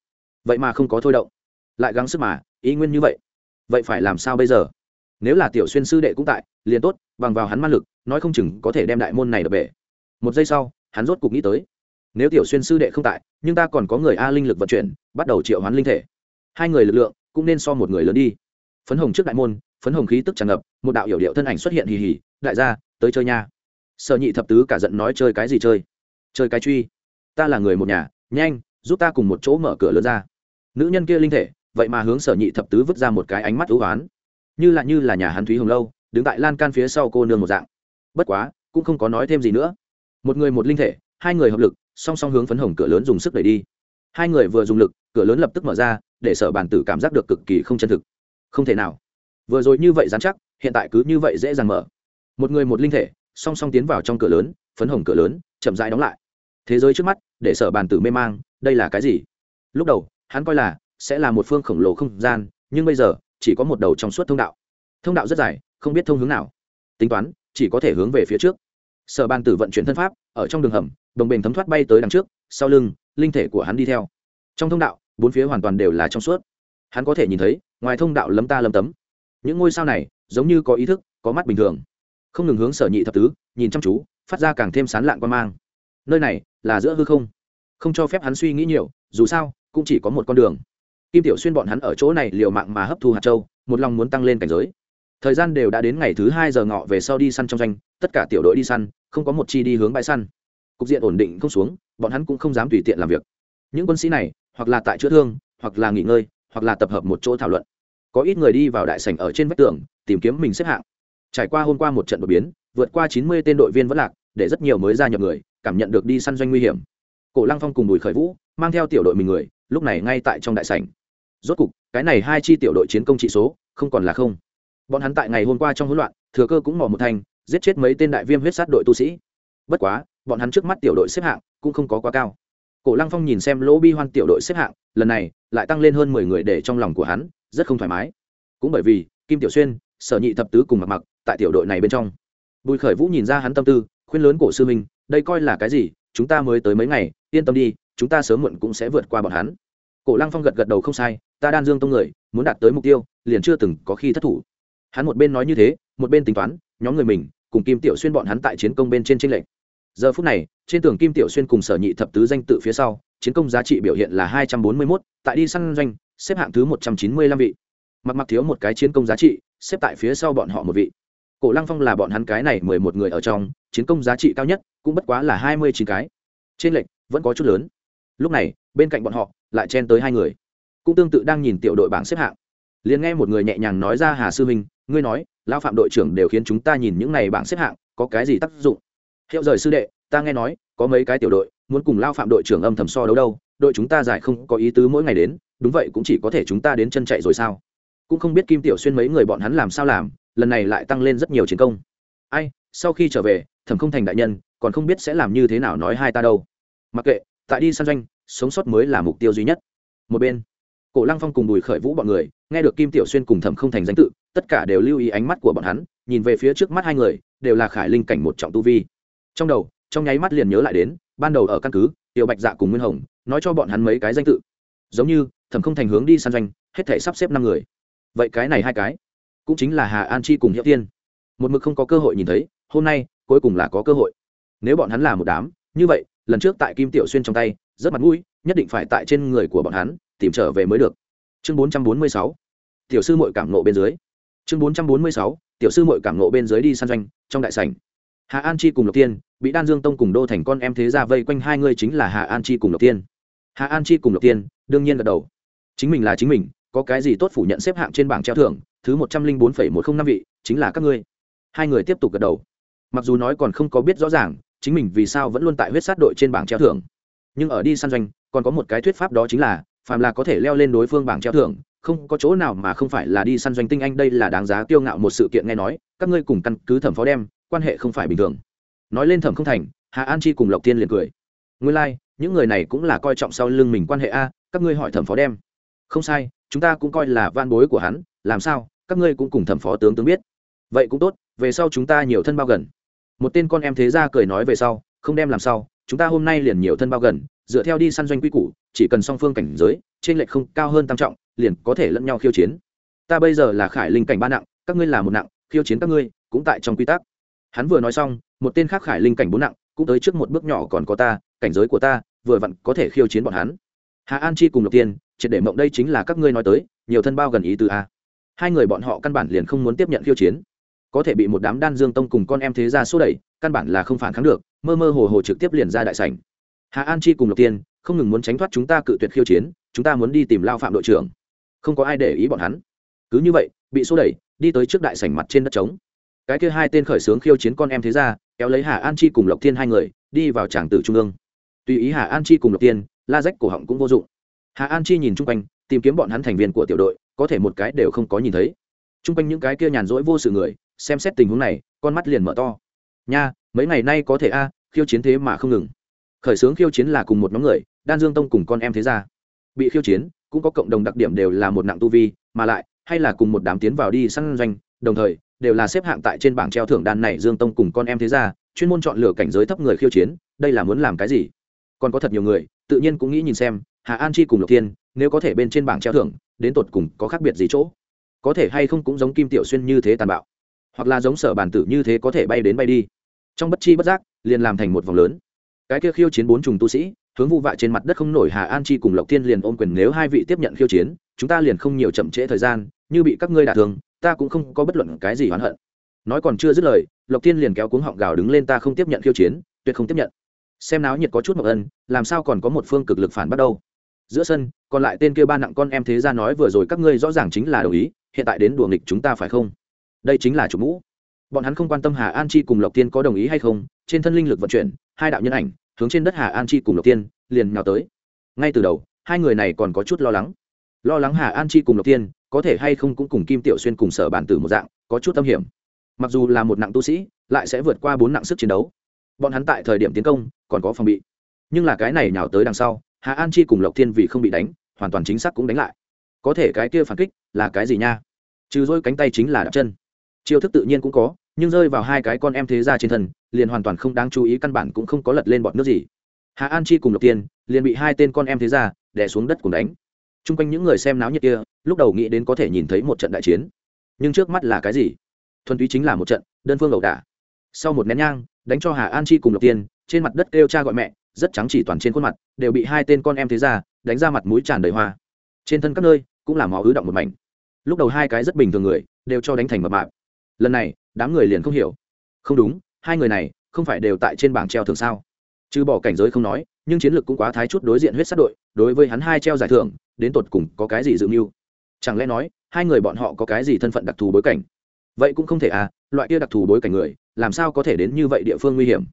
Vậy mà không có thôi động. Lại gắng sức mà, ý nguyên như vậy. Vậy phải làm sao bây giờ? Nếu là tiểu xuyên sư đệ cũng tại, liền tốt, bằng vào hắn man lực, nói không chừng có thể đem đại môn này đập bể. Một giây sau, hắn rốt cục nghĩ tới. Nếu tiểu xuyên sư đệ không tại, nhưng ta còn có người a linh lực vận chuyển, bắt đầu triệu hoán linh thể. Hai người lực lượng cũng nên so một người lớn đi. Phấn hồng trước đại môn, phấn hồng khí tức tràn ngập, một đạo hiểu điệu thân ảnh xuất hiện hì hì đại gia, tới chơi nha. Sợ nhị thập tứ cả giận nói chơi cái gì chơi? Chơi cái truy. Ta là người một nhà, nhanh, giúp ta cùng một chỗ mở cửa lớn ra. Nữ nhân kia linh thể, vậy mà hướng sở nhị thập tứ vứt ra một cái ánh mắt ưu oán như là như là nhà hắn thúy hồng lâu, đứng tại lan can phía sau cô nương một dạng. Bất quá, cũng không có nói thêm gì nữa. Một người một linh thể, hai người hợp lực, song song hướng phấn hồng cửa lớn dùng sức đẩy đi. Hai người vừa dùng lực, cửa lớn lập tức mở ra, để sở bản tử cảm giác được cực kỳ không chân thực. Không thể nào. Vừa rồi như vậy dán chắc, hiện tại cứ như vậy dễ dàng mở một người một linh thể, song song tiến vào trong cửa lớn, phấn hồng cửa lớn, chậm rãi đóng lại. Thế giới trước mắt, để sở bàn tử mê mang, đây là cái gì? Lúc đầu, hắn coi là sẽ là một phương khổng lồ không gian, nhưng bây giờ, chỉ có một đầu trong suốt thông đạo. Thông đạo rất dài, không biết thông hướng nào. Tính toán, chỉ có thể hướng về phía trước. Sở bàn tử vận chuyển thân pháp, ở trong đường hầm, đồng bền thấm thoát bay tới đằng trước, sau lưng, linh thể của hắn đi theo. Trong thông đạo, bốn phía hoàn toàn đều là trong suốt. Hắn có thể nhìn thấy, ngoài thông đạo lấm ta lấm tấm. Những ngôi sao này, giống như có ý thức, có mắt bình thường không ngừng hướng sở nhị thập tứ, nhìn chăm chú, phát ra càng thêm sán lạn quan mang. Nơi này là giữa hư không. Không cho phép hắn suy nghĩ nhiều, dù sao, cũng chỉ có một con đường. Kim tiểu xuyên bọn hắn ở chỗ này liều mạng mà hấp thu hạt châu, một lòng muốn tăng lên cảnh giới. Thời gian đều đã đến ngày thứ hai giờ ngọ về sau đi săn trong doanh, tất cả tiểu đội đi săn, không có một chi đi hướng bãi săn. Cục diện ổn định không xuống, bọn hắn cũng không dám tùy tiện làm việc. Những quân sĩ này, hoặc là tại chữa thương, hoặc là nghỉ ngơi, hoặc là tập hợp một chỗ thảo luận. Có ít người đi vào đại sảnh ở trên vách tường, tìm kiếm mình xếp hạng trải qua hôm qua một trận đột biến, vượt qua chín mươi tên đội viên vẫn lạc, để rất nhiều mới gia nhập người, cảm nhận được đi săn doanh nguy hiểm. Cổ lăng phong cùng bùi khởi vũ mang theo tiểu đội mình người, lúc này ngay tại trong đại sảnh. Rốt cục, cái này hai chi tiểu đội chiến công trị số, không còn là không. Bọn hắn tại ngày hôm qua trong hỗn loạn, thừa cơ cũng mò một thanh giết chết mấy tên đại viêm huyết sát đội tu sĩ. Bất quá, bọn hắn trước mắt tiểu đội xếp hạng cũng không có quá cao. Cổ lăng phong nhìn xem lỗ bi hoan tiểu đội xếp hạng, lần này lại tăng lên hơn mười người để trong lòng của hắn, rất không thoải mái. Cũng bởi vì, kim tiểu xuyên, sở nhị thập tứ cùng mặc mặc tại tiểu đội này bên trong. Bùi khởi vũ nhìn ra hắn tâm tư, khuyên lớn cổ sư minh đây coi là cái gì? Chúng ta mới tới mấy ngày, yên tâm đi, chúng ta sớm muộn cũng sẽ vượt qua bọn hắn. Cổ lăng phong gật gật đầu, không sai, ta đan dương tông người, muốn đạt tới mục tiêu, liền chưa từng có khi thất thủ. Hắn một bên nói như thế, một bên tính toán, nhóm người mình, cùng kim tiểu xuyên bọn hắn tại chiến công bên trên tranh lệch. Giờ phút này, trên tường kim tiểu xuyên cùng sở nhị thập tứ danh tự phía sau, chiến công giá trị biểu hiện là hai trăm bốn mươi mốt, tại đi săn doanh, xếp hạng thứ một trăm chín mươi lăm vị. Mặc mặc thiếu một cái chiến công giá trị, xếp tại phía sau bọn họ một vị cổ lăng phong là bọn hắn cái này mười một người ở trong, chiến công giá trị cao nhất, cũng bất quá là hai mươi chín cái. Trên lệnh vẫn có chút lớn. Lúc này, bên cạnh bọn họ, lại chen tới hai người. Cũng tương tự đang nhìn tiểu đội bảng xếp hạng. Liền nghe một người nhẹ nhàng nói ra, hà sư minh ngươi nói lao phạm đội trưởng đều khiến chúng ta nhìn những này bảng xếp hạng, có cái gì tác dụng? Hiệu rời sư đệ, ta nghe nói, có mấy cái tiểu đội, muốn cùng lao phạm đội trưởng âm thầm so đấu đâu, đội chúng ta giải không có ý tứ mỗi ngày đến, đúng vậy cũng chỉ có thể chúng ta đến chân chạy rồi sao? Cũng không biết kim tiểu xuyên mấy người bọn hắn làm sao làm lần này lại tăng lên rất nhiều chiến công. Ai, sau khi trở về, thẩm không thành đại nhân, còn không biết sẽ làm như thế nào nói hai ta đâu. Mặc kệ, tại đi săn doanh, sống sót mới là mục tiêu duy nhất. Một bên, cổ lăng phong cùng bùi khởi vũ bọn người, nghe được kim tiểu xuyên cùng thẩm không thành danh tự, tất cả đều lưu ý ánh mắt của bọn hắn, nhìn về phía trước mắt hai người, đều là khải linh cảnh một trọng tu vi. Trong đầu, trong nháy mắt liền nhớ lại đến, ban đầu ở căn cứ, tiểu bạch dạ cùng nguyên hồng, nói cho bọn hắn mấy cái danh tự. Giống như, thẩm không thành hướng đi săn doanh, hết thể sắp xếp năm người. Vậy cái này hai cái cũng chính là hà an chi cùng hiệu tiên một mực không có cơ hội nhìn thấy, hôm nay, cuối cùng là có cơ hội. Nếu bọn hắn là một đám, như vậy, lần trước tại kim tiểu xuyên trong tay, rất mặt mũi, nhất định phải tại trên người của bọn hắn, tìm trở về mới được. Chương bốn trăm bốn mươi sáu, tiểu sư mội cảm nộ bên dưới. Chương bốn trăm bốn mươi sáu, tiểu sư mội cảm nộ bên dưới đi săn doanh, trong đại sảnh. Hà an chi cùng lộc tiên bị đan dương tông cùng đô thành con em thế ra vây quanh hai người chính là hà an chi cùng lộc tiên hà an chi cùng lộc tiên đương nhiên gật đầu. Chính mình là chính mình, có cái gì tốt phủ nhận xếp hạng trên bảng treo thưởng thứ một trăm linh bốn phẩy một không năm vị chính là các ngươi. Hai người tiếp tục gật đầu. Mặc dù nói còn không có biết rõ ràng chính mình vì sao vẫn luôn tại huyết sát đội trên bảng treo thưởng. Nhưng ở đi săn doanh còn có một cái thuyết pháp đó chính là phàm là có thể leo lên đối phương bảng treo thưởng không có chỗ nào mà không phải là đi săn doanh tinh anh đây là đáng giá kiêu ngạo một sự kiện nghe nói các ngươi cùng căn cứ thẩm phó đem quan hệ không phải bình thường. Nói lên thẩm không thành hà an chi cùng lộc tiên liền cười. Nguyên lai、like, những người này cũng là coi trọng sau lưng mình quan hệ a các ngươi hỏi thẩm phó đem. Không sai chúng ta cũng coi là van bối của hắn làm sao? Các ngươi cũng cùng thẩm phó tướng tướng biết. Vậy cũng tốt, về sau chúng ta nhiều thân bao gần. Một tên con em thế ra cười nói về sau, không đem làm sao, chúng ta hôm nay liền nhiều thân bao gần, dựa theo đi săn doanh quy củ, chỉ cần song phương cảnh giới, trên lệch không cao hơn tam trọng, liền có thể lẫn nhau khiêu chiến. Ta bây giờ là khải linh cảnh ba nặng, các ngươi là một nặng, khiêu chiến các ngươi, cũng tại trong quy tắc. Hắn vừa nói xong, một tên khác khải linh cảnh bốn nặng, cũng tới trước một bước nhỏ còn có ta, cảnh giới của ta, vừa vặn có thể khiêu chiến bọn hắn. Hà an chi cùng lộc tiên, triệt để mộng đây chính là các ngươi nói tới, nhiều thân bao gần ý từ a hai người bọn họ căn bản liền không muốn tiếp nhận khiêu chiến. Có thể bị một đám đan dương tông cùng con em thế ra xô đẩy, căn bản là không phản kháng được, mơ mơ hồ hồ trực tiếp liền ra đại sảnh. Hà an chi cùng lộc tiên, không ngừng muốn tránh thoát chúng ta cự tuyệt khiêu chiến, chúng ta muốn đi tìm lao phạm đội trưởng. Không có ai để ý bọn hắn. Cứ như vậy, bị xô đẩy, đi tới trước đại sảnh mặt trên đất trống. Cái kia hai tên khởi xướng khiêu chiến con em thế ra kéo lấy hà an chi cùng lộc tiên hai người, đi vào tràng tử trung ương. Tùy ý hà an chi cùng lộc tiên, la rách cổ họng cũng vô dụng. Hà an chi nhìn chung quanh, tìm kiếm bọn hắn thành viên của tiểu đội có thể một cái đều không có nhìn thấy. Chung quanh những cái kia nhàn rỗi vô sự người, xem xét tình huống này, con mắt liền mở to. Nha, mấy ngày nay có thể a, khiêu chiến thế mà không ngừng. Khởi xướng khiêu chiến là cùng một nhóm người, đan dương tông cùng con em thế ra bị khiêu chiến, cũng có cộng đồng đặc điểm đều là một nặng tu vi, mà lại, hay là cùng một đám tiến vào đi săn doanh, đồng thời, đều là xếp hạng tại trên bảng treo thưởng đan này dương tông cùng con em thế ra chuyên môn chọn lựa cảnh giới thấp người khiêu chiến, đây là muốn làm cái gì? Còn có thật nhiều người, tự nhiên cũng nghĩ nhìn xem, hà an chi cùng lộc thiên nếu có thể bên trên bảng treo thưởng, đến tột cùng có khác biệt gì chỗ? Có thể hay không cũng giống kim tiểu xuyên như thế tàn bạo? Hoặc là giống sở bản tử như thế có thể bay đến bay đi? Trong bất chi bất giác, liền làm thành một vòng lớn. Cái kia khiêu chiến bốn trùng tu sĩ, hướng vụ vạ trên mặt đất không nổi hà an chi cùng lộc thiên liền ôm quyền nếu hai vị tiếp nhận khiêu chiến, chúng ta liền không nhiều chậm trễ thời gian, như bị các ngươi đả thương, ta cũng không có bất luận cái gì oán hận. Nói còn chưa dứt lời, lộc thiên liền kéo cuống họng gào đứng lên ta không tiếp nhận khiêu chiến, tuyệt không tiếp nhận. Xem náo nhiệt có chút mộc ân, làm sao còn có một phương cực lực phản bắt đâu? Giữa sân còn lại tên kia ba nặng con em thế ra nói vừa rồi các ngươi rõ ràng chính là đồng ý, hiện tại đến đùa nghịch chúng ta phải không? Đây chính là chủ mũ. Bọn hắn không quan tâm hà an chi cùng lộc tiên có đồng ý hay không, trên thân linh lực vận chuyển, hai đạo nhân ảnh, hướng trên đất hà an chi cùng lộc tiên, liền nhào tới. Ngay từ đầu, hai người này còn có chút lo lắng. Lo lắng hà an chi cùng lộc tiên, có thể hay không cũng cùng kim tiểu xuyên cùng sở bản tử một dạng, có chút tâm hiểm. Mặc dù là một nặng tu sĩ, lại sẽ vượt qua bốn nặng sức chiến đấu. Bọn hắn tại thời điểm tiến công, còn có phòng bị. Nhưng là cái này nhào tới đằng sau, hà an chi cùng lộc thiên vì không bị đánh hoàn toàn chính xác cũng đánh lại. Có thể cái kia phản kích là cái gì nha? Trừ dôi cánh tay chính là đạp chân. Chiêu thức tự nhiên cũng có, nhưng rơi vào hai cái con em thế ra trên thân, liền hoàn toàn không đáng chú ý, căn bản cũng không có lật lên bọn nước gì. Hà an chi cùng lộc tiên liền bị hai tên con em thế ra đè xuống đất cùng đánh. T r u n g quanh những người xem náo nhiệt kia, lúc đầu nghĩ đến có thể nhìn thấy một trận đại chiến. Nhưng trước mắt là cái gì? Thuần túy chính là một trận đơn phương ẩu đả. Sau một nén nhang, đánh cho hà an chi cùng lộc tiên, trên mặt đất kêu cha gọi mẹ rất trắng chỉ toàn trên khuôn mặt, đều bị hai tên con em thế ra đánh ra mặt mũi tràn đầy hoa. Trên thân các nơi cũng là máu ứ động một mảnh. Lúc đầu hai cái rất bình thường người đều cho đánh thành mập mạp. Lần này, đám người liền không hiểu. Không đúng, hai người này không phải đều tại trên bảng treo thường sao? Trừ bỏ cảnh giới không nói, nhưng chiến lược cũng quá thái chút đối diện huyết sát đội, đối với hắn hai treo giải thưởng, đến tột cùng có cái gì dự mưu? Chẳng lẽ nói, hai người bọn họ có cái gì thân phận đặc thù bối cảnh? Vậy cũng không thể à loại kia đặc thù bối cảnh người, làm sao có thể đến như vậy địa phương nguy hiểm?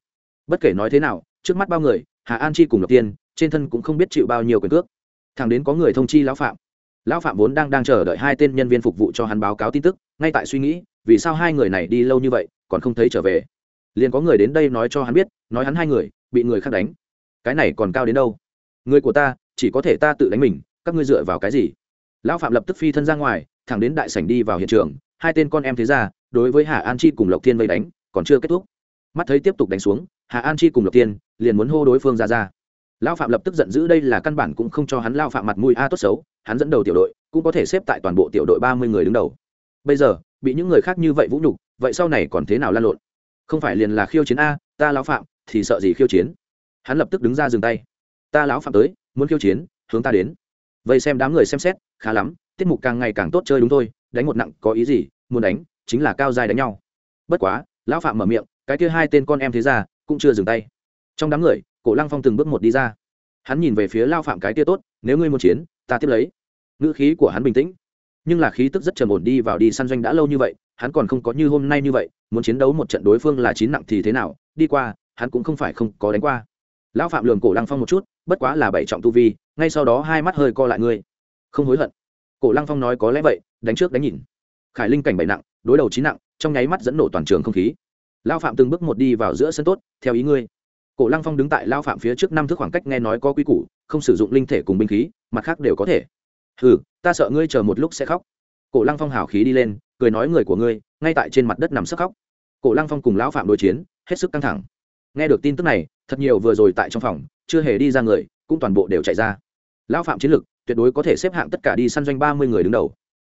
Bất kể nói thế nào, trước mắt bao người hà an chi cùng lộc tiên, trên thân cũng không biết chịu bao nhiêu quyền cước. Thằng đến có người thông chi lão phạm. Lão phạm vốn đang đang chờ đợi hai tên nhân viên phục vụ cho hắn báo cáo tin tức, ngay tại suy nghĩ, vì sao hai người này đi lâu như vậy, còn không thấy trở về. Liền có người đến đây nói cho hắn biết, nói hắn hai người, bị người khác đánh. Cái này còn cao đến đâu? Người của ta, chỉ có thể ta tự đánh mình, các ngươi dựa vào cái gì? Lão phạm lập tức phi thân ra ngoài, thẳng đến đại sảnh đi vào hiện trường, hai tên con em thế ra đối với hà an chi cùng lộc thiên vây đánh, còn chưa kết thúc mắt thấy tiếp tục đánh xuống, hà an chi cùng lộc tiên liền muốn hô đối phương ra ra. Lao phạm lập tức giận dữ, đây là căn bản cũng không cho hắn lao phạm mặt mũi a tốt xấu, hắn dẫn đầu tiểu đội, cũng có thể xếp tại toàn bộ tiểu đội ba mươi người đứng đầu. Bây giờ, bị những người khác như vậy vũ nhục, vậy sau này còn thế nào lan lộn? Không phải liền là khiêu chiến a, ta lão phạm, thì sợ gì khiêu chiến? Hắn lập tức đứng ra dừng tay. Ta lão phạm tới, muốn khiêu chiến, hướng ta đến. Vậy xem đám người xem xét, khá lắm, tiết mục càng ngày càng tốt chơi đúng thôi, đánh một nặng có ý gì, muốn đánh, chính là cao dài đánh nhau. Bất quá, lão phạm mở miệng cái kia hai tên con em thế ra cũng chưa dừng tay. Trong đám người, cổ lăng phong từng bước một đi ra. Hắn nhìn về phía lao phạm cái kia tốt, nếu ngươi muốn chiến, ta tiếp lấy. Ngữ khí của hắn bình tĩnh, nhưng là khí tức rất trầm ổn đi vào đi săn doanh đã lâu như vậy, hắn còn không có như hôm nay như vậy, muốn chiến đấu một trận đối phương là chín nặng thì thế nào, đi qua, hắn cũng không phải không có đánh qua. Lão phạm lường cổ lăng phong một chút, bất quá là bảy trọng tu vi, ngay sau đó hai mắt hơi co lại ngươi. Không hối hận. Cổ lăng phong nói có lẽ vậy, đánh trước đánh nhìn. Khải linh cảnh bảy nặng, đối đầu chín nặng, trong nháy mắt dẫn nổ toàn trường không khí lao phạm từng bước một đi vào giữa sân tốt, theo ý ngươi. Cổ lăng phong đứng tại lao phạm phía trước năm thước khoảng cách nghe nói có quy củ, không sử dụng linh thể cùng binh khí, mặt khác đều có thể. Ừ ta sợ ngươi chờ một lúc sẽ khóc. Cổ lăng phong hào khí đi lên, cười nói người của ngươi, ngay tại trên mặt đất nằm sức khóc. Cổ lăng phong cùng lão phạm đối chiến, hết sức căng thẳng. Nghe được tin tức này, thật nhiều vừa rồi tại trong phòng, chưa hề đi ra người, cũng toàn bộ đều chạy ra. Lão phạm chiến lực, tuyệt đối có thể xếp hạng tất cả đi săn doanh ba mươi người đứng đầu.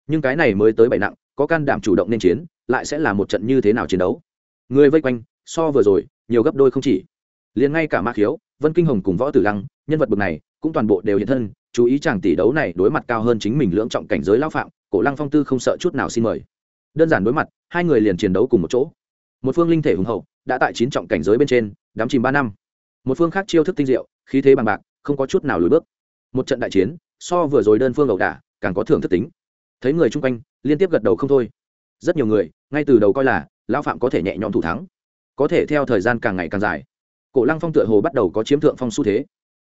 Nhưng cái này mới tới bảy nặng, có can đảm chủ động nên chiến, lại sẽ là một trận như thế nào chiến đấu? Người vây quanh, so vừa rồi, nhiều gấp đôi không chỉ. Liền ngay cả ma khiếu, vân kinh hồng cùng võ tử lăng, nhân vật bậc này, cũng toàn bộ đều hiện thân, chú ý chàng tỷ đấu này đối mặt cao hơn chính mình lưỡng trọng cảnh giới lao phạm, cổ lăng phong tư không sợ chút nào xin mời. Đơn giản đối mặt, hai người liền chiến đấu cùng một chỗ. Một phương linh thể hùng hậu, đã tại chín trọng cảnh giới bên trên, đám chìm ba năm. Một phương khác chiêu thức tinh diệu, khí thế bằng bạc, không có chút nào lùi bước. Một trận đại chiến, so vừa rồi đơn phương ẩu đả, càng có thưởng thức tính. Thấy người chung quanh, liên tiếp gật đầu không thôi. Rất nhiều người, ngay từ đầu coi là lão phạm có thể nhẹ nhõm thủ thắng. Có thể theo thời gian càng ngày càng dài. Cổ lăng phong tựa hồ bắt đầu có chiếm thượng phong xu thế.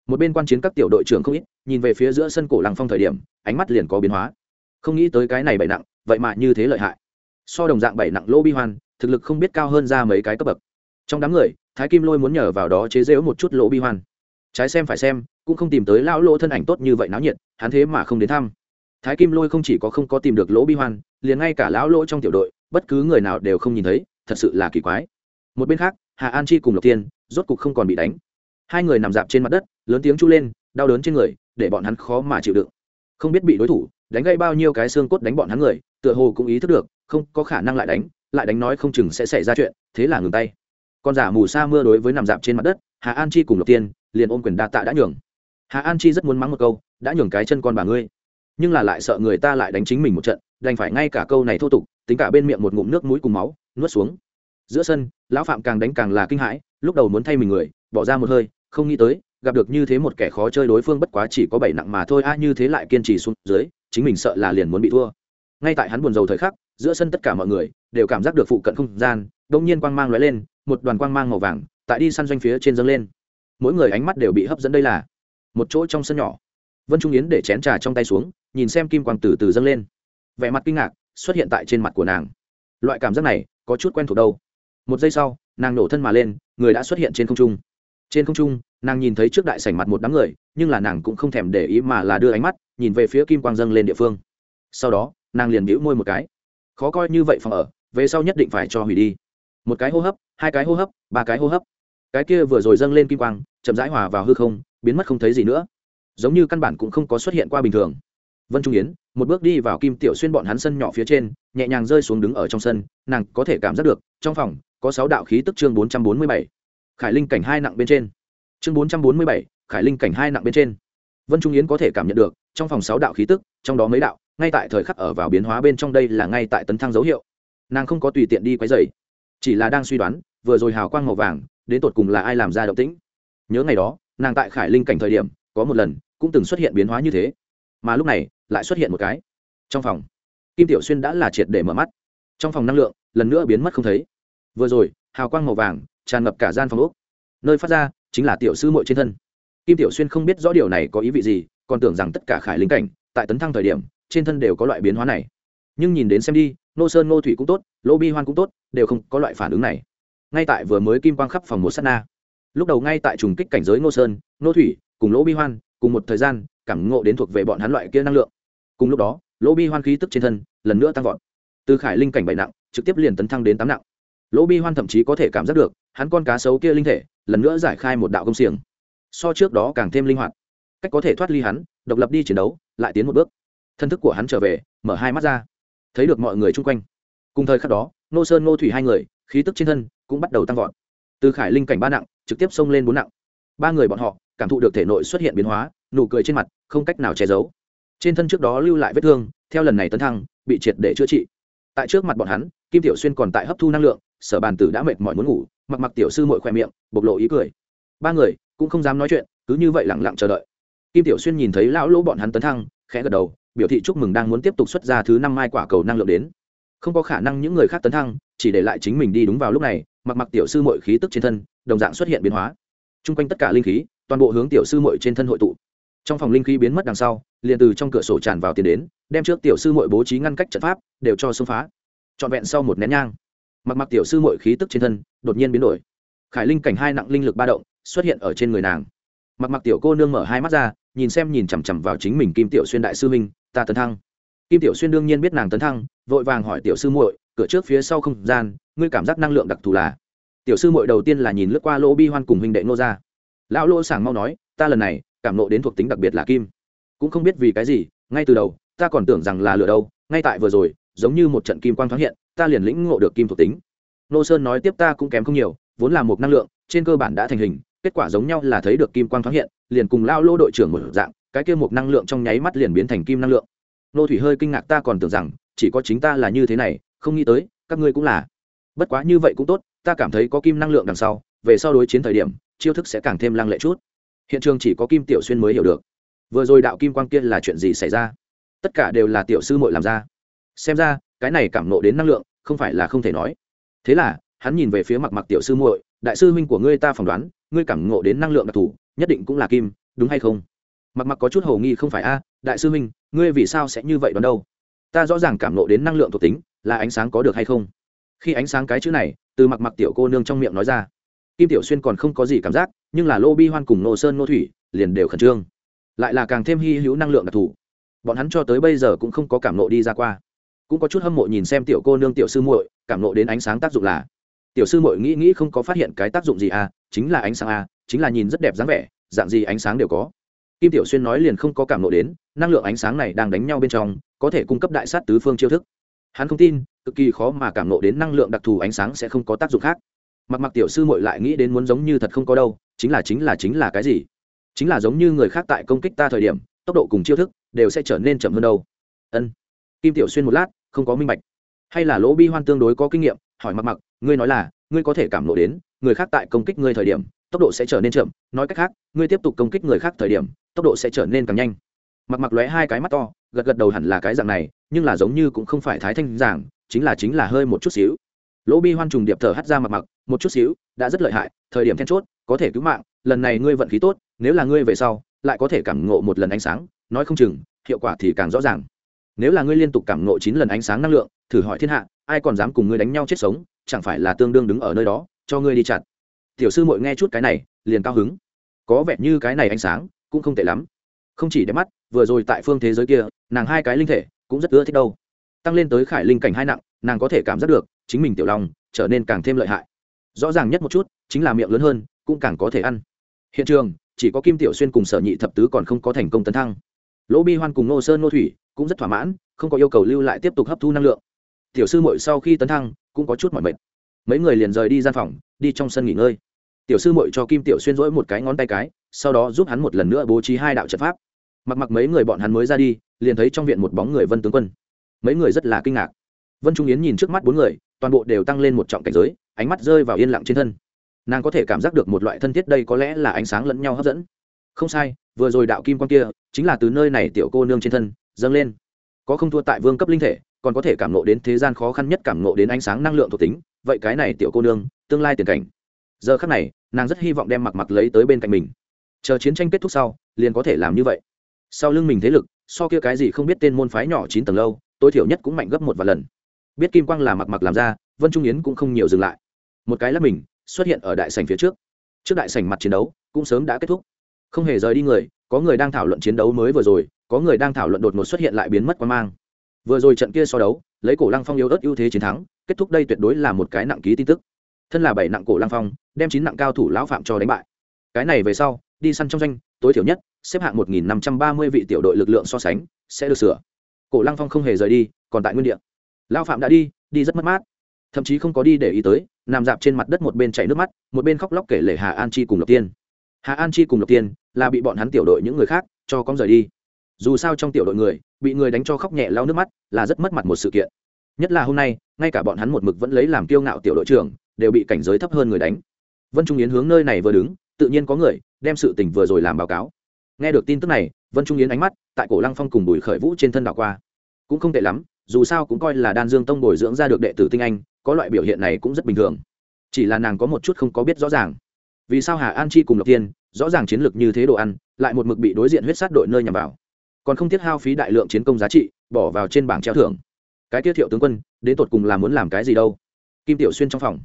Một bên quan chiến các tiểu đội trưởng không ít, nhìn về phía giữa sân cổ lăng phong thời điểm, ánh mắt liền có biến hóa. Không nghĩ tới cái này bảy nặng, vậy mà như thế lợi hại. So đồng dạng bảy nặng Lỗ bi hoan, thực lực không biết cao hơn ra mấy cái cấp bậc. Trong đám người, thái kim lôi muốn nhờ vào đó chế giễu một chút lỗ bi hoan. Trái xem phải xem, cũng không tìm tới lão lỗ thân ảnh tốt như vậy náo nhiệt, hắn thế mà không đến thăm. Thái kim lôi không chỉ có không có tìm được lỗ bi hoan, liền ngay cả lão lỗ trong tiểu đội bất cứ người nào đều không nhìn thấy, thật sự là kỳ quái. Một bên khác, hà an chi cùng lộc tiên rốt cục không còn bị đánh. Hai người nằm dạp trên mặt đất, lớn tiếng chu lên, đau đớn trên người, để bọn hắn khó mà chịu đựng. Không biết bị đối thủ đánh gây bao nhiêu cái xương cốt đánh bọn hắn người, tựa hồ cũng ý thức được, không có khả năng lại đánh lại đánh nói không chừng sẽ xảy ra chuyện, thế là ngừng tay. Con giả mù sa mưa đối với nằm dạp trên mặt đất, hà an chi cùng lộc tiên liền ôm quyền đa tạ đã nhường. Hà an chi rất muốn mắng một câu, đã nhường cái chân con bà ngươi, nhưng là lại sợ người ta lại đánh chính mình một trận, đành phải ngay cả câu này thô tục tính cả bên miệng một ngụm nước mũi cùng máu, nuốt xuống. Giữa sân, lão phạm càng đánh càng là kinh hãi, lúc đầu muốn thay mình người, bỏ ra một hơi, không nghĩ tới, gặp được như thế một kẻ khó chơi đối phương bất quá chỉ có bảy nặng mà thôi, a, như thế lại kiên trì xuống dưới, chính mình sợ là liền muốn bị thua. Ngay tại hắn buồn rầu thời khắc, giữa sân tất cả mọi người đều cảm giác được phụ cận không gian đông nhiên quang mang lóe lên, một đoàn quang mang màu vàng, tại đi săn doanh phía trên dâng lên. Mỗi người ánh mắt đều bị hấp dẫn đây là một chỗ trong sân nhỏ. Vân trung yến để chén trà trong tay xuống, nhìn xem kim quang từ từ dâng lên. Vẻ mặt kinh ngạc xuất hiện tại trên mặt của nàng. Loại cảm giác này có chút quen thuộc đâu. Một giây sau, nàng nổ thân mà lên, người đã xuất hiện trên không trung. Trên không trung, nàng nhìn thấy trước đại sảnh mặt một đám người, nhưng là nàng cũng không thèm để ý mà là đưa ánh mắt nhìn về phía kim quang dâng lên địa phương. Sau đó, nàng liền bĩu môi một cái. Khó coi như vậy phòng ở, về sau nhất định phải cho hủy đi. Một cái hô hấp, hai cái hô hấp, ba cái hô hấp. Cái kia vừa rồi dâng lên kim quang, chậm rãi hòa vào hư không, biến mất không thấy gì nữa. Giống như căn bản cũng không có xuất hiện qua bình thường. Vân trung yến một bước đi vào kim tiểu xuyên bọn hắn sân nhỏ phía trên, nhẹ nhàng rơi xuống đứng ở trong sân, nàng có thể cảm giác được, trong phòng, có sáu đạo khí tức chương bốn trăm bốn mươi bảy. Khải linh cảnh hai nặng bên trên. Chương bốn trăm bốn mươi bảy, khải linh cảnh hai nặng bên trên. Vân trung yến có thể cảm nhận được, trong phòng sáu đạo khí tức, trong đó mấy đạo, ngay tại thời khắc ở vào biến hóa bên trong đây là ngay tại tấn thăng dấu hiệu. Nàng không có tùy tiện đi quấy dày chỉ là đang suy đoán, vừa rồi hào quang màu vàng, đến tột cùng là ai làm ra động tĩnh. Nhớ ngày đó, nàng tại khải linh cảnh thời điểm, có một lần, cũng từng xuất hiện biến hóa như thế mà lúc này lại xuất hiện một cái. Trong phòng, kim tiểu xuyên đã là triệt để mở mắt. Trong phòng năng lượng lần nữa biến mất không thấy. Vừa rồi, hào quang màu vàng tràn ngập cả gian phòng úc nơi phát ra chính là tiểu sư muội trên thân. Kim tiểu xuyên không biết rõ điều này có ý vị gì, còn tưởng rằng tất cả khải linh cảnh, tại tấn thăng thời điểm, trên thân đều có loại biến hóa này. Nhưng nhìn đến xem đi, nô sơn nô thủy cũng tốt, lô bi hoan cũng tốt, đều không có loại phản ứng này. Ngay tại vừa mới kim quang khắp phòng một s á t na. Lúc đầu ngay tại trùng kích cảnh giới nô sơn, nô thủy cùng lỗ bi hoan cùng một thời gian cảm ngộ đến thuộc về bọn hắn loại kia năng lượng. Cùng lúc đó, lỗ bi hoan khí tức trên thân lần nữa tăng vọt. Từ khải linh cảnh bảy nặng, trực tiếp liền tấn thăng đến tám nặng. Lỗ bi hoan thậm chí có thể cảm giác được, hắn con cá sấu kia linh thể lần nữa giải khai một đạo công xiềng. So trước đó càng thêm linh hoạt. Cách có thể thoát ly hắn, độc lập đi chiến đấu, lại tiến một bước. Thân thức của hắn trở về, mở hai mắt ra. Thấy được mọi người chung quanh. Cùng thời khắc đó, nô sơn nô thủy hai người, khí tức trên thân cũng bắt đầu tăng vọt. Từ khải linh cảnh ba nặng, trực tiếp xông lên bốn nặng. Ba người bọn họ cảm thụ được thể nội xuất hiện biến hóa nụ cười trên mặt, không cách nào che giấu. Trên thân trước đó lưu lại vết thương, theo lần này tấn thăng, bị triệt để chữa trị. Tại trước mặt bọn hắn, kim tiểu xuyên còn tại hấp thu năng lượng, sở bàn tử đã mệt mỏi muốn ngủ, mặc mặc tiểu sư mội khoe miệng, bộc lộ ý cười. Ba người, cũng không dám nói chuyện, cứ như vậy lẳng lặng chờ đợi. Kim tiểu xuyên nhìn thấy lão lỗ bọn hắn tấn thăng, khẽ gật đầu, biểu thị chúc mừng đang muốn tiếp tục xuất ra thứ năm mai quả cầu năng lượng đến. Không có khả năng những người khác tấn thăng, chỉ để lại chính mình đi đúng vào lúc này, mặc mặc tiểu sư mội khí tức trên thân, đồng dạng xuất hiện biến hóa. T r u n g quanh tất cả linh khí, toàn bộ hướng tiểu sư mội trên thân hội tụ trong phòng linh khí biến mất đằng sau, liền từ trong cửa sổ tràn vào tiền đến, đem trước tiểu sư mội bố trí ngăn cách trận pháp, đều cho xông phá. Trọn vẹn sau một nén nhang, mặc mặc tiểu sư mội khí tức trên thân, đột nhiên biến đổi. Khải linh cảnh hai nặng linh lực ba động, xuất hiện ở trên người nàng. Mặc mặc tiểu cô nương mở hai mắt ra, nhìn xem nhìn chằm chằm vào chính mình kim tiểu xuyên đại sư minh ta tấn thăng. Kim tiểu xuyên đương nhiên biết nàng tấn thăng, vội vàng hỏi tiểu sư muội, cửa trước phía sau không gian, ngươi cảm giác năng lượng đặc thù là? Tiểu sư muội đầu tiên là nhìn lướt qua lỗ bi hoan cùng huynh đệ nô ra lão lỗ sảng mau nói, ta lần này cảm nộ đến thuộc tính đặc biệt là kim. Cũng không biết vì cái gì, ngay từ đầu, ta còn tưởng rằng là lửa đâu, ngay tại vừa rồi, giống như một trận kim quang thoáng hiện, ta liền lĩnh ngộ được kim thuộc tính. Nô sơn nói tiếp ta cũng kém không nhiều, vốn là một năng lượng, trên cơ bản đã thành hình, kết quả giống nhau là thấy được kim quang thoáng hiện, liền cùng lao lô đội trưởng một dạng, cái kia một năng lượng trong nháy mắt liền biến thành kim năng lượng. Nô thủy hơi kinh ngạc ta còn tưởng rằng, chỉ có chính ta là như thế này, không nghĩ tới, các ngươi cũng là. Bất quá như vậy cũng tốt, ta cảm thấy có kim năng lượng đằng sau, về sau đối chiến thời điểm, chiêu thức sẽ càng thêm lăng lệ chút hiện trường chỉ có kim tiểu xuyên mới hiểu được. Vừa rồi đạo kim quang kia là chuyện gì xảy ra? Tất cả đều là tiểu sư muội làm ra. Xem ra, cái này cảm nộ đến năng lượng, không phải là không thể nói. Thế là, hắn nhìn về phía mặt mặc tiểu sư muội, đại sư huynh của ngươi ta phỏng đoán, ngươi cảm ngộ đến năng lượng đặc thù, nhất định cũng là kim, đúng hay không? Mặc mặc có chút hồ nghi không phải, a, đại sư huynh, ngươi vì sao sẽ như vậy đoán đâu? Ta rõ ràng cảm ngộ đến năng lượng thuộc tính, là ánh sáng có được hay không? Khi ánh sáng cái chữ này, từ mặc mặc tiểu cô nương trong miệng nói ra kim tiểu xuyên còn không có gì cảm giác, nhưng là lô bi hoan cùng nô sơn nô thủy liền đều khẩn trương. Lại là càng thêm hy hữu năng lượng đặc thù. Bọn hắn cho tới bây giờ cũng không có cảm nộ đi ra qua. Cũng có chút hâm mộ nhìn xem tiểu cô nương tiểu sư muội, cảm nộ đến ánh sáng tác dụng là. Tiểu sư muội nghĩ nghĩ không có phát hiện cái tác dụng gì à chính là ánh sáng à chính là nhìn rất đẹp dáng vẻ, dạng gì ánh sáng đều có. Kim tiểu xuyên nói liền không có cảm nộ đến, năng lượng ánh sáng này đang đánh nhau bên trong, có thể cung cấp đại sát tứ phương chiêu thức. Hắn không tin, cực kỳ khó mà cảm nộ đến năng lượng đặc thù ánh sáng sẽ không có tác dụng khác mặc mặc tiểu sư muội lại nghĩ đến muốn giống như thật không có đâu, chính là chính là chính là cái gì? Chính là giống như người khác tại công kích ta thời điểm, tốc độ cùng chiêu thức đều sẽ trở nên chậm hơn đâu. Ân. Kim tiểu xuyên một lát, không có minh bạch. Hay là lỗ bi hoan tương đối có kinh nghiệm, hỏi mặc mặc, ngươi nói là, ngươi có thể cảm lộ đến, người khác tại công kích ngươi thời điểm, tốc độ sẽ trở nên chậm, nói cách khác, ngươi tiếp tục công kích người khác thời điểm, tốc độ sẽ trở nên càng nhanh. Mặc mặc lóe hai cái mắt to, gật gật đầu hẳn là cái dạng này, nhưng là giống như cũng không phải thái thanh giảng chính là chính là hơi một chút xíu lỗ bi hoan trùng điệp thở hắt ra mặc mặc, một chút xíu, đã rất lợi hại, thời điểm then chốt, có thể cứu mạng, lần này ngươi vận khí tốt, nếu là ngươi về sau, lại có thể cảm ngộ một lần ánh sáng, nói không chừng, hiệu quả thì càng rõ ràng. Nếu là ngươi liên tục cảm ngộ chín lần ánh sáng năng lượng, thử hỏi thiên hạ, ai còn dám cùng ngươi đánh nhau chết sống, chẳng phải là tương đương đứng ở nơi đó, cho ngươi đi chặt. Tiểu sư mội nghe chút cái này, liền cao hứng. Có vẻ như cái này ánh sáng, cũng không tệ lắm. Không chỉ đẹp mắt, vừa rồi tại phương thế giới kia, nàng hai cái linh thể, cũng rất ưa thích đâu. Tăng lên tới khải linh cảnh hai nặng, nàng có thể cảm giác được chính mình tiểu long trở nên càng thêm lợi hại. Rõ ràng nhất một chút, chính là miệng lớn hơn, cũng càng có thể ăn. Hiện trường, chỉ có kim tiểu xuyên cùng sở nhị thập tứ còn không có thành công tấn thăng. Lỗ bi hoan cùng nô sơn nô thủy cũng rất thỏa mãn, không có yêu cầu lưu lại tiếp tục hấp thu năng lượng. Tiểu sư mội sau khi tấn thăng, cũng có chút mỏi mệt. Mấy người liền rời đi gian phòng, đi trong sân nghỉ ngơi. Tiểu sư mội cho kim tiểu xuyên rỗi một cái ngón tay cái, sau đó giúp hắn một lần nữa bố trí hai đạo trận pháp. Mặc mặc mấy người bọn hắn mới ra đi, liền thấy trong viện một bóng người vân tướng quân. Mấy người rất là kinh ngạc. Vân trung yến nhìn trước mắt bốn người toàn bộ đều tăng lên một trọng cảnh giới, ánh mắt rơi vào yên lặng trên thân. Nàng có thể cảm giác được một loại thân thiết đây có lẽ là ánh sáng lẫn nhau hấp dẫn. Không sai, vừa rồi đạo kim quan kia, chính là từ nơi này tiểu cô nương trên thân, dâng lên. Có không thua tại vương cấp linh thể, còn có thể cảm nộ đến thế gian khó khăn nhất cảm nộ đến ánh sáng năng lượng thuộc tính, vậy cái này tiểu cô nương, tương lai tiền cảnh. Giờ khắc này, nàng rất hy vọng đem mặc mặc lấy tới bên cạnh mình. Chờ chiến tranh kết thúc sau, liền có thể làm như vậy. Sau lưng mình thế lực, so kia cái gì không biết tên môn phái nhỏ chín tầng lâu, tối thiểu nhất cũng mạnh gấp một vài lần biết kim quang là mặc mặc làm ra, vân trung yến cũng không nhiều dừng lại. Một cái là mình, xuất hiện ở đại sảnh phía trước. Trước đại sảnh mặt chiến đấu cũng sớm đã kết thúc. Không hề rời đi người, có người đang thảo luận chiến đấu mới vừa rồi, có người đang thảo luận đột ngột xuất hiện lại biến mất quan mang. Vừa rồi trận kia so đấu, lấy cổ lăng phong yếu ớt ưu thế chiến thắng, kết thúc đây tuyệt đối là một cái nặng ký tin tức. Thân là bảy nặng cổ lăng phong, đem chín nặng cao thủ lão phạm cho đánh bại. Cái này về sau, đi săn trong danh, tối thiểu nhất, xếp hạng một nghìn năm trăm ba mươi vị tiểu đội lực lượng so sánh, sẽ được sửa. Cổ lăng phong không hề rời đi, còn tại nguyên địa lão phạm đã đi đi rất mất mát. Thậm chí không có đi để ý tới, nằm dạp trên mặt đất một bên chảy nước mắt, một bên khóc lóc kể lể hà an chi cùng lộc tiên. Hà an chi cùng lộc tiên là bị bọn hắn tiểu đội những người khác cho con rời đi. Dù sao trong tiểu đội người, bị người đánh cho khóc nhẹ lau nước mắt là rất mất mặt một sự kiện. Nhất là hôm nay, ngay cả bọn hắn một mực vẫn lấy làm kiêu ngạo tiểu đội trưởng, đều bị cảnh giới thấp hơn người đánh. Vân trung yến hướng nơi này vừa đứng, tự nhiên có người, đem sự tình vừa rồi làm báo cáo. Nghe được tin tức này, vân trung yến ánh mắt tại cổ lăng phong cùng bùi khởi vũ trên thân đảo qua. Cũng không tệ lắm dù sao cũng coi là đan dương tông bồi dưỡng ra được đệ tử tinh anh, có loại biểu hiện này cũng rất bình thường. Chỉ là nàng có một chút không có biết rõ ràng. Vì sao hà an chi cùng lộc tiên rõ ràng chiến lược như thế đồ ăn, lại một mực bị đối diện huyết sát đội nơi nhằm vào? Còn không thiết hao phí đại lượng chiến công giá trị, bỏ vào trên bảng treo thưởng. Cái tiết thiệu tướng quân, đến tột cùng là muốn làm cái gì đâu? Kim tiểu xuyên trong phòng.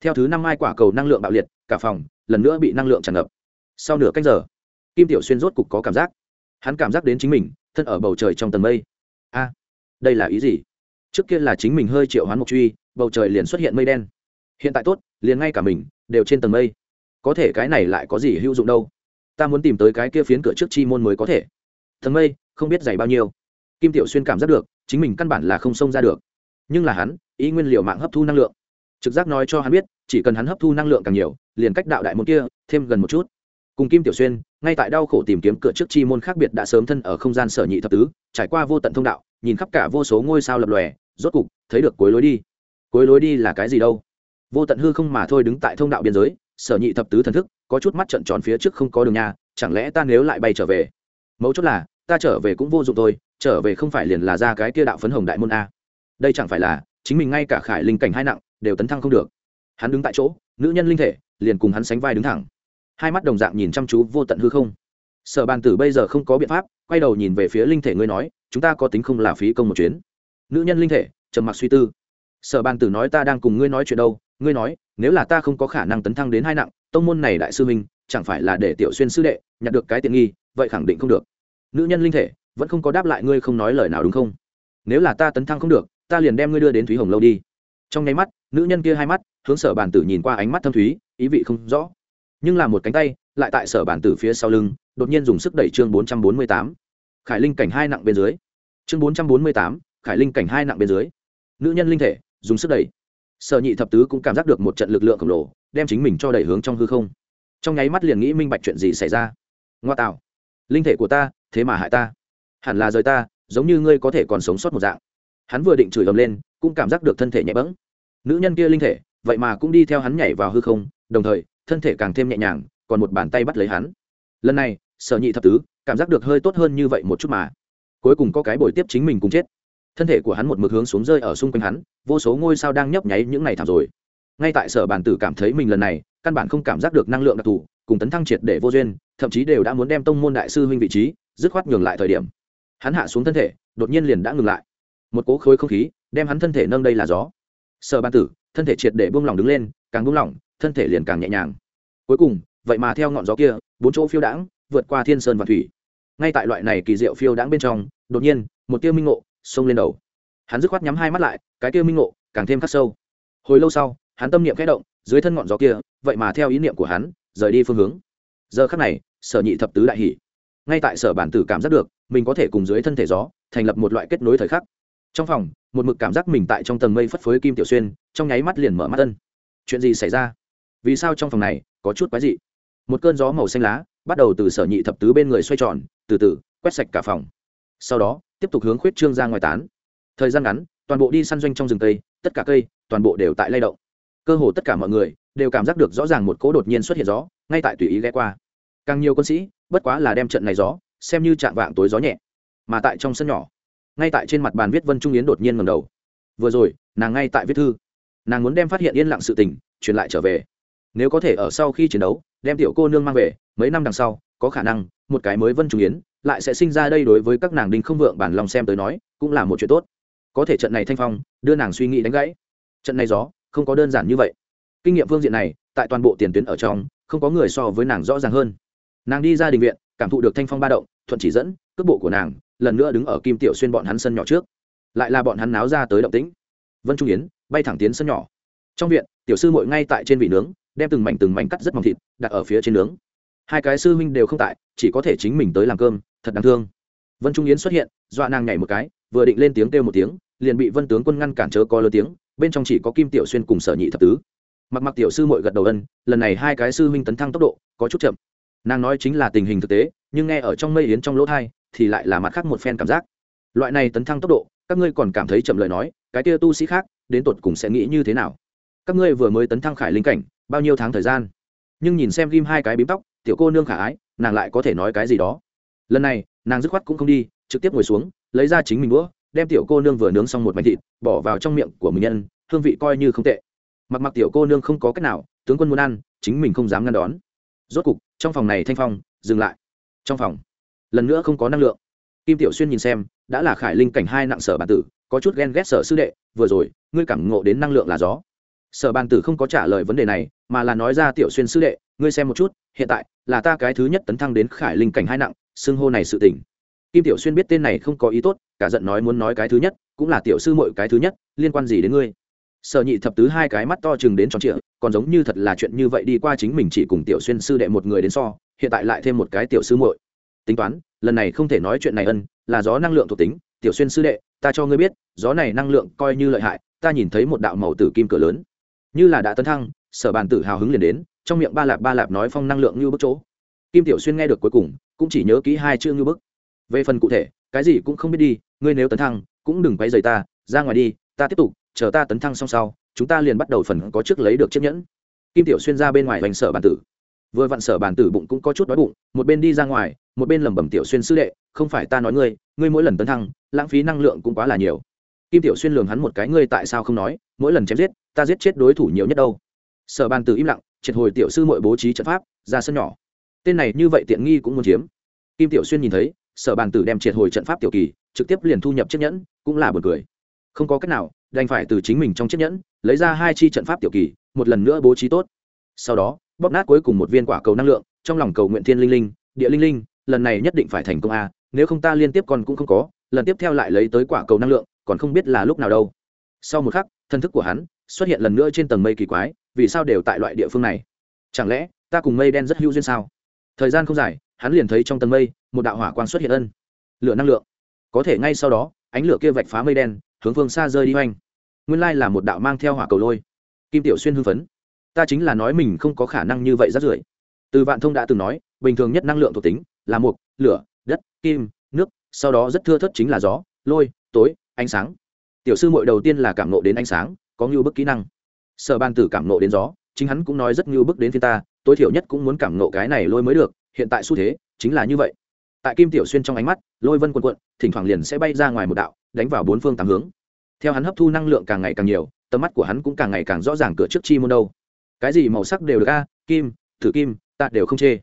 Theo thứ năm mai quả cầu năng lượng bạo liệt, cả phòng, lần nữa bị năng lượng tràn ngập. Sau nửa cách giờ, kim tiểu xuyên rốt cục có cảm giác. Hắn cảm giác đến chính mình, thân ở bầu trời trong tầng mây. A! Đây là ý gì? Trước kia là chính mình hơi triệu hoán mộc truy, bầu trời liền xuất hiện mây đen. Hiện tại tốt, liền ngay cả mình, đều trên tầng mây. Có thể cái này lại có gì hữu dụng đâu? Ta muốn tìm tới cái kia phiến cửa trước chi môn mới có thể. Tầng mây, không biết dày bao nhiêu. Kim tiểu xuyên cảm giác được, chính mình căn bản là không xông ra được. Nhưng là hắn, ý nguyên liệu mạng hấp thu năng lượng. Trực giác nói cho hắn biết, chỉ cần hắn hấp thu năng lượng càng nhiều, liền cách đạo đại môn kia, thêm gần một chút cùng kim tiểu xuyên, ngay tại đau khổ tìm kiếm cửa trước chi môn khác biệt đã sớm thân ở không gian sở nhị thập tứ, trải qua vô tận thông đạo, nhìn khắp cả vô số ngôi sao lập lòe, rốt cục, thấy được cuối lối đi. Cuối lối đi là cái gì đâu? Vô tận hư không mà thôi đứng tại thông đạo biên giới, sở nhị thập tứ thần thức, có chút mắt trận tròn phía trước không có đường nhà, chẳng lẽ ta nếu lại bay trở về? Mấu chốt là, ta trở về cũng vô dụng thôi, trở về không phải liền là ra cái kia đạo phấn hồng đại môn a. Đây chẳng phải là, chính mình ngay cả khải linh cảnh hai nặng, đều tấn thăng không được. Hắn đứng tại chỗ, nữ nhân linh thể, liền cùng hắn sánh vai đứng thẳng hai mắt đồng dạng nhìn chăm chú vô tận hư không. Sở bàn tử bây giờ không có biện pháp, quay đầu nhìn về phía linh thể ngươi nói, chúng ta có tính không là phí công một chuyến. Nữ nhân linh thể, trầm mặc suy tư. Sở bàn tử nói ta đang cùng ngươi nói chuyện đâu, ngươi nói, nếu là ta không có khả năng tấn thăng đến hai nặng, tông môn này đại sư minh chẳng phải là để tiểu xuyên sư đệ nhặt được cái tiện nghi, vậy khẳng định không được. Nữ nhân linh thể, vẫn không có đáp lại ngươi không nói lời nào đúng không? Nếu là ta tấn thăng không được, ta liền đem ngươi đưa đến thúy hồng lâu đi. Trong nháy mắt, nữ nhân kia hai mắt, hướng sở bàn tử nhìn qua ánh mắt thâm thúy, ý vị không rõ nhưng là một cánh tay, lại tại sở bản tử phía sau lưng, đột nhiên dùng sức đẩy chương bốn trăm bốn mươi tám. Khải linh cảnh hai nặng bên dưới. Chương bốn trăm bốn mươi tám, khải linh cảnh hai nặng bên dưới. Nữ nhân linh thể, dùng sức đẩy. Sở nhị thập tứ cũng cảm giác được một trận lực lượng khổng lồ, đem chính mình cho đẩy hướng trong hư không. Trong nháy mắt liền nghĩ minh bạch chuyện gì xảy ra. Ngoa tạo. Linh thể của ta, thế mà hại ta. Hẳn là rời ta, giống như ngươi có thể còn sống sót một dạng. Hắn vừa định chửi ầm lên, cũng cảm giác được thân thể nhẹ bẫng. Nữ nhân kia linh thể, vậy mà cũng đi theo hắn nhảy vào hư không, đồng thời thân thể càng thêm nhẹ nhàng, còn một bàn tay bắt lấy hắn. Lần này, sở nhị thập tứ, cảm giác được hơi tốt hơn như vậy một chút mà. Cuối cùng có cái buổi tiếp chính mình cùng chết. Thân thể của hắn một mực hướng xuống rơi ở xung quanh hắn, vô số ngôi sao đang nhấp nháy những ngày thảm rồi. Ngay tại sở bản tử cảm thấy mình lần này, căn bản không cảm giác được năng lượng đặc thù, cùng tấn thăng triệt để vô duyên, thậm chí đều đã muốn đem tông môn đại sư huynh vị trí, dứt khoát nhường lại thời điểm. Hắn hạ xuống thân thể, đột nhiên liền đã ngừng lại. Một cố khối không khí, đem hắn thân thể nâng đây là gió. Sở bản tử, thân thể triệt để buông lỏng đứng lên, càng buông lỏng thân thể liền càng nhẹ nhàng. Cuối cùng, vậy mà theo ngọn gió kia, bốn chỗ phiêu đãng vượt qua thiên sơn và thủy. Ngay tại loại này kỳ diệu phiêu đãng bên trong, đột nhiên, một tia minh ngộ xông lên đầu. Hắn dứt khoát nhắm hai mắt lại, cái tia minh ngộ càng thêm khắc sâu. Hồi lâu sau, hắn tâm niệm khẽ động, dưới thân ngọn gió kia, vậy mà theo ý niệm của hắn, rời đi phương hướng. Giờ khắc này, sở nhị thập tứ đại hỷ. Ngay tại sở bản tử cảm giác được, mình có thể cùng dưới thân thể gió, thành lập một loại kết nối thời khắc. Trong phòng, một mực cảm giác mình tại trong tầng mây phất phới kim tiểu xuyên, trong nháy mắt liền mở mắt tân chuyện gì xảy ra? Vì sao trong phòng này có chút quái dị? Một cơn gió màu xanh lá bắt đầu từ sở nhị thập tứ bên người xoay tròn, từ từ quét sạch cả phòng. Sau đó, tiếp tục hướng khuyết trương ra ngoài tán. Thời gian ngắn, toàn bộ đi săn doanh trong rừng cây, tất cả cây, toàn bộ đều tại lay động. Cơ hồ tất cả mọi người đều cảm giác được rõ ràng một cỗ đột nhiên xuất hiện gió, ngay tại tùy ý ghé qua. Càng nhiều quân sĩ, bất quá là đem trận này gió, xem như chạm vạng tối gió nhẹ, mà tại trong sân nhỏ, ngay tại trên mặt bàn viết vân trung yến đột nhiên ngầm đầu. Vừa rồi, nàng ngay tại viết thư. Nàng muốn đem phát hiện yên lặng sự tình, truyền lại trở về nếu có thể ở sau khi chiến đấu, đem tiểu cô nương mang về, mấy năm đằng sau, có khả năng, một cái mới vân trung yến, lại sẽ sinh ra đây đối với các nàng đinh không vượng bản lòng xem tới nói, cũng là một chuyện tốt. Có thể trận này thanh phong, đưa nàng suy nghĩ đánh gãy. Trận này gió, không có đơn giản như vậy. Kinh nghiệm phương diện này, tại toàn bộ tiền tuyến ở trong, không có người so với nàng rõ ràng hơn. Nàng đi ra đình viện, cảm thụ được thanh phong ba động, thuận chỉ dẫn, cước bộ của nàng, lần nữa đứng ở kim tiểu xuyên bọn hắn sân nhỏ trước. Lại là bọn hắn náo ra tới động tĩnh. Vân trung yến, bay thẳng tiến sân nhỏ. Trong viện, tiểu sư mội ngay tại trên vị nướng đem từng mảnh từng mảnh cắt rất mỏng thịt, đặt ở phía trên nướng. Hai cái sư huynh đều không tại, chỉ có thể chính mình tới làm cơm, thật đáng thương. Vân trung yến xuất hiện, dọa nàng nhảy một cái, vừa định lên tiếng kêu một tiếng, liền bị vân tướng quân ngăn cản chớ có lớn tiếng, bên trong chỉ có kim tiểu xuyên cùng sở nhị thập tứ. Mặc mặc tiểu sư mội gật đầu ân, lần này hai cái sư huynh tấn thăng tốc độ, có chút chậm. Nàng nói chính là tình hình thực tế, nhưng nghe ở trong mây yến trong lỗ thai, thì lại là mặt khác một phen cảm giác. Loại này tấn thăng tốc độ, các ngươi còn cảm thấy chậm lời nói, cái kia tu sĩ khác, đến tột cùng sẽ nghĩ như thế nào? Các ngươi vừa mới tấn thăng khải linh cảnh, bao nhiêu tháng thời gian? Nhưng nhìn xem ghim hai cái bím tóc, tiểu cô nương khả ái, nàng lại có thể nói cái gì đó? Lần này, nàng dứt khoát cũng không đi, trực tiếp ngồi xuống, lấy ra chính mình đũa, đem tiểu cô nương vừa nướng xong một mảnh thịt, bỏ vào trong miệng của mình nhân, hương vị coi như không tệ. Mặc mặc tiểu cô nương không có cách nào, tướng quân muốn ăn, chính mình không dám ngăn đón. Rốt cục, trong phòng này thanh phong, dừng lại. Trong phòng, lần nữa không có năng lượng. Kim tiểu xuyên nhìn xem, đã là khải linh cảnh hai nặng sở bản tử, có chút ghen ghét sở sư đệ, vừa rồi, ngươi cảm ngộ đến năng lượng là gió sở bàn tử không có trả lời vấn đề này, mà là nói ra tiểu xuyên sư đệ, ngươi xem một chút, hiện tại là ta cái thứ nhất tấn thăng đến khải linh cảnh hai nặng, xưng hô này sự tỉnh kim tiểu xuyên biết tên này không có ý tốt, cả giận nói muốn nói cái thứ nhất, cũng là tiểu sư mội cái thứ nhất, liên quan gì đến ngươi? Sở nhị thập tứ hai cái mắt to chừng đến tròn trịa, còn giống như thật là chuyện như vậy đi qua chính mình chỉ cùng tiểu xuyên sư đệ một người đến so, hiện tại lại thêm một cái tiểu sư muội. Tính toán, lần này không thể nói chuyện này ân, là gió năng lượng thuộc tính, tiểu xuyên sư đệ, ta cho ngươi biết, gió này năng lượng coi như lợi hại, ta nhìn thấy một đạo màu tử kim cửa lớn như là đã tấn thăng, sở bàn tử hào hứng liền đến, trong miệng ba lạp ba lạp nói phong năng lượng như bức chỗ. Kim tiểu xuyên nghe được cuối cùng, cũng chỉ nhớ kỹ hai chữ như bức. Về phần cụ thể, cái gì cũng không biết đi, ngươi nếu tấn thăng, cũng đừng quay rời ta, ra ngoài đi, ta tiếp tục, chờ ta tấn thăng xong sau, chúng ta liền bắt đầu phần có trước lấy được chiếc nhẫn. Kim tiểu xuyên ra bên ngoài hoành sở bàn tử. Vừa vặn sở bàn tử bụng cũng có chút đói bụng, một bên đi ra ngoài, một bên lẩm bẩm tiểu xuyên sư đệ, không phải ta nói ngươi ngươi mỗi lần tấn thăng, lãng phí năng lượng cũng quá là nhiều kim tiểu xuyên lường hắn một cái, ngươi tại sao không nói? Mỗi lần chém giết, ta giết chết đối thủ nhiều nhất đâu? Sở bàn tử im lặng, triệt hồi tiểu sư mội bố trí trận pháp, ra sân nhỏ. Tên này như vậy tiện nghi cũng muốn chiếm. Kim tiểu xuyên nhìn thấy, sở bàn tử đem triệt hồi trận pháp tiểu kỳ, trực tiếp liền thu nhập chiếc nhẫn, cũng là b u ồ n cười. Không có cách nào, đành phải từ chính mình trong chiếc nhẫn, lấy ra hai chi trận pháp tiểu kỳ, một lần nữa bố trí tốt. Sau đó, bóp nát cuối cùng một viên quả cầu năng lượng, trong lòng cầu nguyện thiên linh linh, địa linh linh, lần này nhất định phải thành công a, nếu không ta liên tiếp còn cũng không có, lần tiếp theo lại lấy tới quả cầu năng lượng còn không biết là lúc nào đâu. Sau một khắc, thân thức của hắn xuất hiện lần nữa trên tầng mây kỳ quái, vì sao đều tại loại địa phương này? Chẳng lẽ ta cùng mây đen rất hữu duyên sao? Thời gian không dài, hắn liền thấy trong tầng mây, một đạo hỏa quang xuất hiện ân. Lửa năng lượng. Có thể ngay sau đó, ánh lửa kia vạch phá mây đen, hướng phương xa rơi đi hoành. Nguyên lai là một đạo mang theo hỏa cầu lôi. Kim tiểu xuyên hưng phấn. Ta chính là nói mình không có khả năng như vậy rất rưởi. Từ vạn thông đã từng nói, bình thường nhất năng lượng thuộc tính là mục, lửa, đất, kim, nước, sau đó rất thưa thất chính là gió, lôi, tối ánh sáng. Tiểu sư mội đầu tiên là cảm nộ đến ánh sáng, có ngưu bức kỹ năng. Sở ban tử cảm nộ đến gió, chính hắn cũng nói rất ngưu bức đến phía ta, tối thiểu nhất cũng muốn cảm nộ cái này lôi mới được, hiện tại xu thế chính là như vậy. Tại kim tiểu xuyên trong ánh mắt, lôi vân quần quận thỉnh thoảng liền sẽ bay ra ngoài một đạo, đánh vào bốn phương tám hướng. Theo hắn hấp thu năng lượng càng ngày càng nhiều, tầm mắt của hắn cũng càng ngày càng rõ ràng cửa trước chi môn đâu. Cái gì màu sắc đều được a, kim, thử kim, ta đều không chê.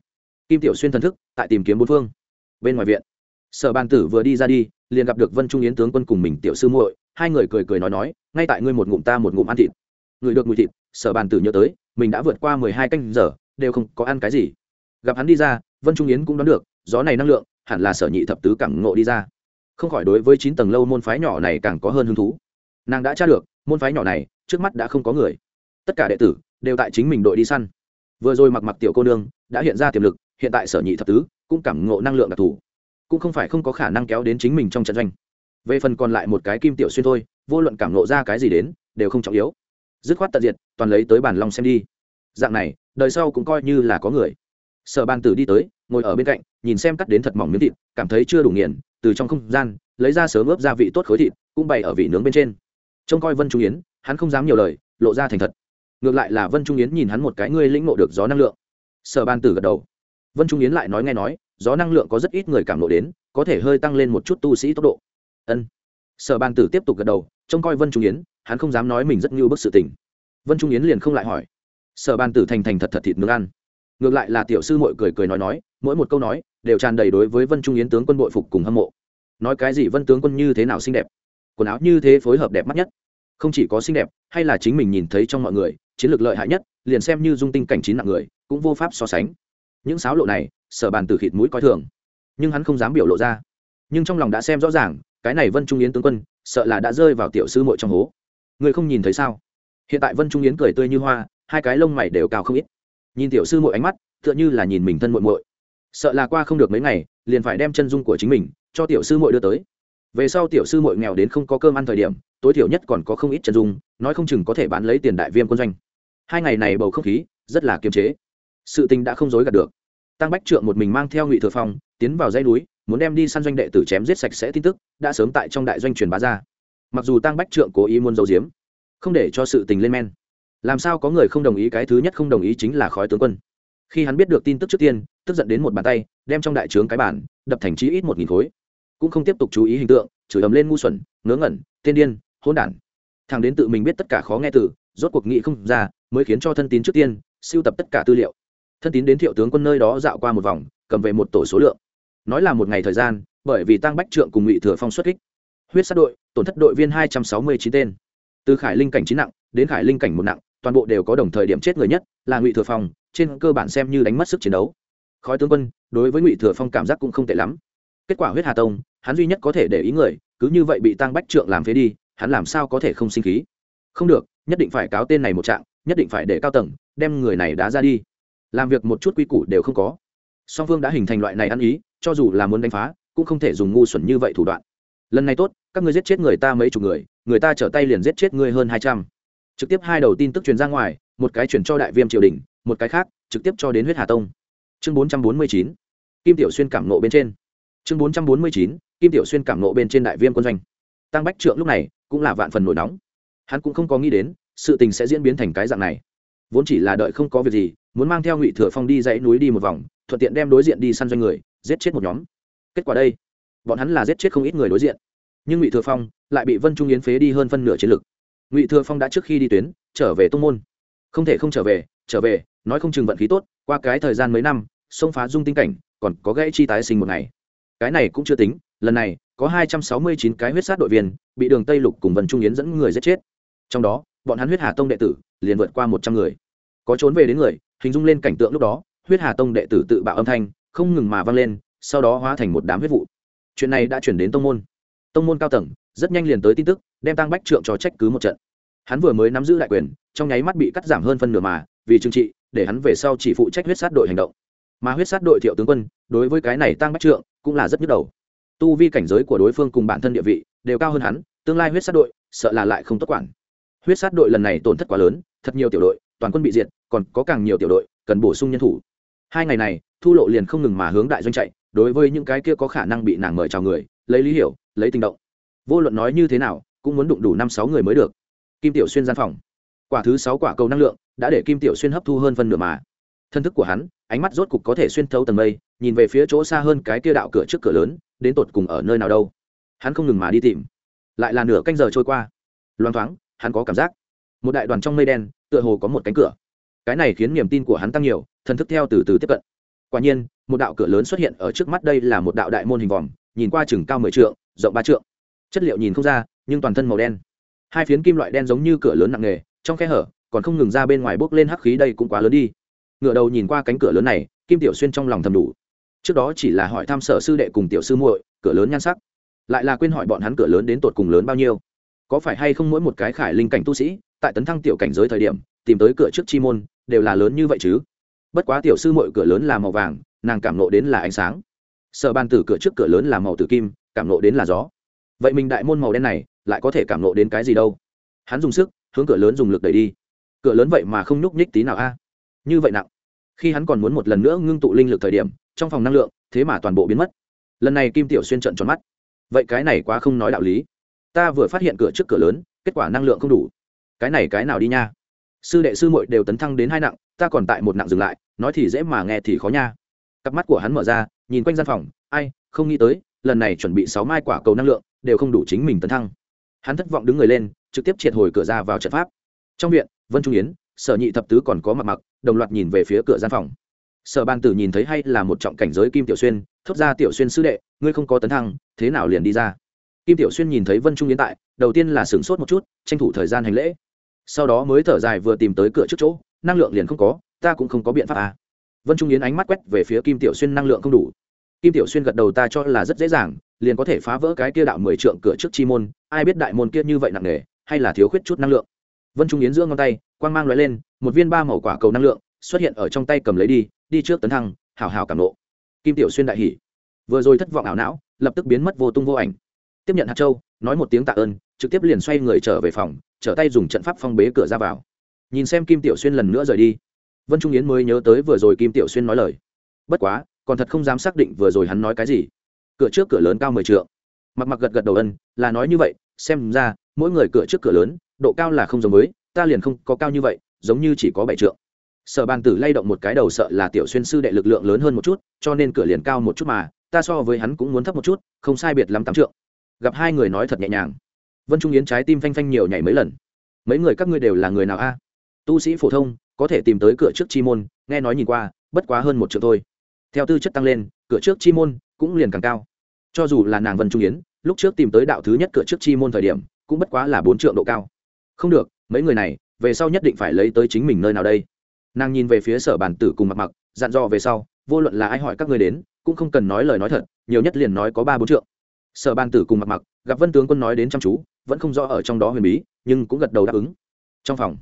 Kim tiểu xuyên thần thức, tại tìm kiếm bốn phương. Bên ngoài viện, sở bàn tử vừa đi ra đi liền gặp được vân trung yến tướng quân cùng mình tiểu sư muội, hai người cười cười nói nói, ngay tại ngươi một ngụm ta một ngụm ăn thịt. Người được mùi thịt, sở bàn tử nhớ tới, mình đã vượt qua mười hai canh giờ, đều không có ăn cái gì. Gặp hắn đi ra, vân trung yến cũng đoán được, gió này năng lượng, hẳn là sở nhị thập tứ cảm ngộ đi ra. Không khỏi đối với chín tầng lâu môn phái nhỏ này càng có hơn hứng thú. Nàng đã tra được, môn phái nhỏ này, trước mắt đã không có người. Tất cả đệ tử, đều tại chính mình đội đi săn. Vừa rồi mặc mặc tiểu cô nương, đã hiện ra tiềm lực, hiện tại sở nhị thập tứ, cũng cảm ngộ năng lượng đặc thù cũng không phải không có khả năng kéo đến chính mình trong trận doanh. Về phần còn lại một cái kim tiểu xuyên thôi, vô luận cảm ngộ ra cái gì đến, đều không trọng yếu. Dứt khoát tận diệt, toàn lấy tới bản long xem đi. Dạng này, đời sau cũng coi như là có người. Sở ban tử đi tới, ngồi ở bên cạnh, nhìn xem cắt đến thật mỏng miếng thịt, cảm thấy chưa đủ nghiền, từ trong không gian, lấy ra sớm ướp gia vị tốt khối thịt, cũng bày ở vị nướng bên trên. Trông coi vân trung yến, hắn không dám nhiều lời, lộ ra thành thật. Ngược lại là vân trung yến nhìn hắn một cái ngươi lĩnh ngộ được gió năng lượng. Sở ban tử gật đầu. Vân trung yến lại nói nghe nói gió năng lượng có rất ít người cảm lộ đến, có thể hơi tăng lên một chút tu sĩ tốc độ. Ân. Sở bàn tử tiếp tục gật đầu, trông coi vân trung yến, hắn không dám nói mình rất như bức sự tình. Vân trung yến liền không lại hỏi. Sở bàn tử thành thành thật thật thịt nướng ăn. Ngược lại là tiểu sư mội cười cười nói nói, mỗi một câu nói đều tràn đầy đối với vân trung yến tướng quân bội phục cùng hâm mộ. Nói cái gì vân tướng quân như thế nào xinh đẹp? Quần áo như thế phối hợp đẹp mắt nhất. Không chỉ có xinh đẹp, hay là chính mình nhìn thấy trong mọi người, chiến lược lợi hại nhất, liền xem như dung tinh cảnh chín nặng người, cũng vô pháp so sánh những sáo lộ này, sở bàn từ khịt mũi coi thường. Nhưng hắn không dám biểu lộ ra. Nhưng trong lòng đã xem rõ ràng, cái này vân trung yến tướng quân, sợ là đã rơi vào tiểu sư muội trong hố. Người không nhìn thấy sao? Hiện tại vân trung yến cười tươi như hoa, hai cái lông mày đều cao không ít. Nhìn tiểu sư muội ánh mắt, tựa như là nhìn mình thân muội muội. Sợ là qua không được mấy ngày, liền phải đem chân dung của chính mình cho tiểu sư muội đưa tới. Về sau tiểu sư muội nghèo đến không có cơm ăn thời điểm, tối thiểu nhất còn có không ít chân dung, nói không chừng có thể bán lấy tiền đại viêm quân doanh. Hai ngày này bầu không khí rất là kiềm chế sự tình đã không dối gạt được. Tăng bách trượng một mình mang theo ngụy thừa phong, tiến vào dây núi, muốn đem đi săn doanh đệ tử chém giết sạch sẽ tin tức, đã sớm tại trong đại doanh truyền bá ra. Mặc dù tăng bách trượng cố ý muốn giấu giếm, không để cho sự tình lên men. Làm sao có người không đồng ý cái thứ nhất không đồng ý chính là khói tướng quân. Khi hắn biết được tin tức trước tiên, tức giận đến một bàn tay, đem trong đại trướng cái bản đập thành trí ít một nghìn khối. Cũng không tiếp tục chú ý hình tượng, chửi ầm lên ngu xuẩn, ngớ ngẩn, tiên điên hôn đản. Thằng đến tự mình biết tất cả khó nghe từ, rốt cuộc nghị không ra, mới khiến cho thân tín trước tiên, siêu tập tất cả tư liệu thân tín đến thiệu tướng quân nơi đó dạo qua một vòng, cầm về một tổ số lượng. Nói là một ngày thời gian, bởi vì tăng bách trượng cùng ngụy thừa phong xuất kích. Huyết sát đội, tổn thất đội viên hai trăm sáu mươi chín tên. Từ khải linh cảnh chín nặng, đến khải linh cảnh một nặng, toàn bộ đều có đồng thời điểm chết người nhất, là ngụy thừa phong, trên cơ bản xem như đánh mất sức chiến đấu. Khói tướng quân, đối với ngụy thừa phong cảm giác cũng không tệ lắm. Kết quả huyết hà tông, hắn duy nhất có thể để ý người, cứ như vậy bị tăng bách trượng làm phế đi, hắn làm sao có thể không sinh khí? Không được, nhất định phải cáo tên này một trạng, nhất định phải để cao tầng, đem người này đá ra đi làm việc một chút quy củ đều không có. Song phương đã hình thành loại này ăn ý, cho dù là muốn đánh phá, cũng không thể dùng ngu xuẩn như vậy thủ đoạn. Lần này tốt, các ngươi giết chết người ta mấy chục người người ta trở tay liền giết chết ngươi hơn hai trăm. Trực tiếp hai đầu tin tức truyền ra ngoài, một cái chuyển cho đại viêm triều đình, một cái khác, trực tiếp cho đến huyết hà tông. Chương bốn trăm bốn mươi chín, kim tiểu xuyên cảm nộ bên trên. Chương bốn trăm bốn mươi chín, kim tiểu xuyên cảm nộ bên trên đại viêm quân doanh. Tăng bách trượng lúc này cũng là vạn phần nổi nóng. Hắn cũng không có nghĩ đến, sự tình sẽ diễn biến thành cái dạng này. Vốn chỉ là đợi không có việc gì muốn mang theo ngụy thừa phong đi dãy núi đi một vòng, thuận tiện đem đối diện đi săn doanh người, giết chết một nhóm. Kết quả đây, bọn hắn là giết chết không ít người đối diện. Nhưng ngụy thừa phong lại bị vân trung yến phế đi hơn phân nửa chiến lực. Ngụy thừa phong đã trước khi đi tuyến, trở về tông môn. Không thể không trở về trở về, nói không chừng vận khí tốt, qua cái thời gian mấy năm, xông phá dung tinh cảnh, còn có gãy chi tái sinh một ngày. Cái này cũng chưa tính, lần này, có hai trăm sáu mươi chín cái huyết sát đội viên, bị đường tây lục cùng vân trung yến dẫn người giết chết. Trong đó, bọn hắn huyết hà tông đệ tử, liền vượt qua một trăm người. Có trốn về đến người hình dung lên cảnh tượng lúc đó, huyết hà tông đệ tử tự bạo âm thanh không ngừng mà vang lên, sau đó hóa thành một đám huyết vụ. Chuyện này đã chuyển đến tông môn. Tông môn cao tầng, rất nhanh liền tới tin tức, đem tăng bách trượng cho trách cứ một trận. Hắn vừa mới nắm giữ đại quyền, trong nháy mắt bị cắt giảm hơn phân nửa mà, vì trừng trị, để hắn về sau chỉ phụ trách huyết sát đội hành động. Mà huyết sát đội thiệu tướng quân, đối với cái này tăng bách trượng, cũng là rất nhức đầu. Tu vi cảnh giới của đối phương cùng bản thân địa vị, đều cao hơn hắn, tương lai huyết sát đội, sợ là lại không tốt quản. Huyết sát đội lần này tổn thất quá lớn, thật nhiều tiểu đội, toàn quân bị diệt còn có càng nhiều tiểu đội cần bổ sung nhân thủ. Hai ngày này, thu lộ liền không ngừng mà hướng đại doanh chạy, đối với những cái kia có khả năng bị nàng mời chào người, lấy lý hiểu, lấy tình động. Vô luận nói như thế nào, cũng muốn đụng đủ năm sáu người mới được. Kim tiểu xuyên gian phòng. Quả thứ sáu quả cầu năng lượng, đã để kim tiểu xuyên hấp thu hơn phân nửa mà. Thân thức của hắn, ánh mắt rốt cục có thể xuyên thấu tầng mây, nhìn về phía chỗ xa hơn cái kia đạo cửa trước cửa lớn, đến tột cùng ở nơi nào đâu. Hắn không ngừng mà đi tìm. Lại là nửa canh giờ trôi qua. Loang thoáng, hắn có cảm giác. Một đại đoàn trong mây đen, tựa hồ có một cánh cửa cái này khiến niềm tin của hắn tăng nhiều, thần thức theo từ từ tiếp cận. Quả nhiên, một đạo cửa lớn xuất hiện ở trước mắt đây là một đạo đại môn hình vòm, nhìn qua chừng cao mười trượng, rộng ba trượng. Chất liệu nhìn không ra, nhưng toàn thân màu đen. Hai phiến kim loại đen giống như cửa lớn nặng nề, trong khe hở, còn không ngừng ra bên ngoài bốc lên hắc khí đây cũng quá lớn đi. Ngựa đầu nhìn qua cánh cửa lớn này, kim tiểu xuyên trong lòng thầm đủ. Trước đó chỉ là hỏi thăm sở sư đệ cùng tiểu sư muội, cửa lớn nhan sắc, lại là quên hỏi bọn hắn cửa lớn đến tột cùng lớn bao nhiêu. Có phải hay không mỗi một cái khải linh cảnh tu sĩ, tại tấn thăng tiểu cảnh giới thời điểm, tìm tới cửa trước chi môn đều là lớn như vậy chứ? Bất quá tiểu sư mội cửa lớn là màu vàng, nàng cảm nộ đến là ánh sáng. Sở ban tử cửa trước cửa lớn là màu tử kim, cảm nộ đến là gió. Vậy mình đại môn màu đen này, lại có thể cảm nộ đến cái gì đâu? Hắn dùng sức, hướng cửa lớn dùng lực đẩy đi. Cửa lớn vậy mà không nhúc nhích tí nào a. Như vậy nặng. Khi hắn còn muốn một lần nữa ngưng tụ linh lực thời điểm, trong phòng năng lượng, thế mà toàn bộ biến mất. Lần này kim tiểu xuyên trận tròn mắt. Vậy cái này quá không nói đạo lý. Ta vừa phát hiện cửa trước cửa lớn, kết quả năng lượng không đủ. Cái này cái nào đi nha? Sư đệ sư muội đều tấn thăng đến hai nặng, ta còn tại một nặng dừng lại, nói thì dễ mà nghe thì khó nha. Cặp mắt của hắn mở ra, nhìn quanh gian phòng, ai, không nghĩ tới, lần này chuẩn bị sáu mai quả cầu năng lượng, đều không đủ chính mình tấn thăng. Hắn thất vọng đứng người lên, trực tiếp triệt hồi cửa ra vào trận pháp. Trong viện, vân trung yến, sở nhị thập tứ còn có mặt mặc, đồng loạt nhìn về phía cửa gian phòng. Sở ban tử nhìn thấy hay là một trọng cảnh giới kim tiểu xuyên, thốt ra tiểu xuyên sư đệ, ngươi không có tấn thăng, thế nào liền đi ra? Kim tiểu xuyên nhìn thấy vân trung yến tại, đầu tiên là sửng sốt một chút, tranh thủ thời gian hành lễ sau đó mới thở dài vừa tìm tới cửa trước chỗ, năng lượng liền không có, ta cũng không có biện pháp à. vân trung yến ánh mắt quét về phía kim tiểu xuyên năng lượng không đủ. Kim tiểu xuyên gật đầu ta cho là rất dễ dàng, liền có thể phá vỡ cái kia đạo mười trượng cửa trước chi môn, ai biết đại môn kia như vậy nặng nề, hay là thiếu khuyết chút năng lượng. Vân trung yến giữa ngón tay, quang mang l lên, một viên ba màu quả cầu năng lượng xuất hiện ở trong tay cầm lấy đi đi trước tấn thăng, hào hào cảm nộ. Kim tiểu xuyên đại hỉ. Vừa rồi thất vọng ảo não, lập tức biến mất vô tung vô ảnh. Tiếp nhận hạt châu, nói một tiếng tạ ơn, trực tiếp liền xoay người trở về phòng trở tay dùng trận pháp phong bế cửa ra vào. Nhìn xem kim tiểu xuyên lần nữa rời đi, vân trung yến mới nhớ tới vừa rồi kim tiểu xuyên nói lời. Bất quá, còn thật không dám xác định vừa rồi hắn nói cái gì. Cửa trước cửa lớn cao mười t mặc mặc gật gật đầu ân, là nói như vậy, xem ra, mỗi người cửa trước cửa lớn, độ cao là không giống với, ta liền không có cao như vậy, giống như chỉ có bảy trượng. Sở bàn tử lay động một cái đầu sợ là tiểu xuyên sư đệ lực lượng lớn hơn một chút, cho nên cửa liền cao một chút mà, ta so với hắn cũng muốn thấp một chút, không sai biệt lắm tám trượng. Gặp hai người nói thật nhẹ nhàng vân trung yến trái tim phanh phanh nhiều nhảy mấy lần. Mấy người các ngươi đều là người nào a? Tu sĩ phổ thông, có thể tìm tới cửa trước chi môn, nghe nói nhìn qua, bất quá hơn một triệu thôi. Theo tư chất tăng lên, cửa trước chi môn cũng liền càng cao. Cho dù là nàng vân trung yến, lúc trước tìm tới đạo thứ nhất cửa trước chi môn thời điểm, cũng bất quá là bốn triệu độ cao. Không được, mấy người này, về sau nhất định phải lấy tới chính mình nơi nào đây. Nàng nhìn về phía sở bản tử cùng mặc mặc dặn dò về sau, vô luận là ai hỏi các ngươi đến, cũng không cần nói lời nói thật, nhiều nhất liền nói có ba bốn trượng. Sở Bàn tử cùng mặc mặc gặp vân tướng quân nói đến chăm chú, vẫn không rõ ở trong đó huyền bí, nhưng cũng gật đầu đáp ứng. Trong phòng,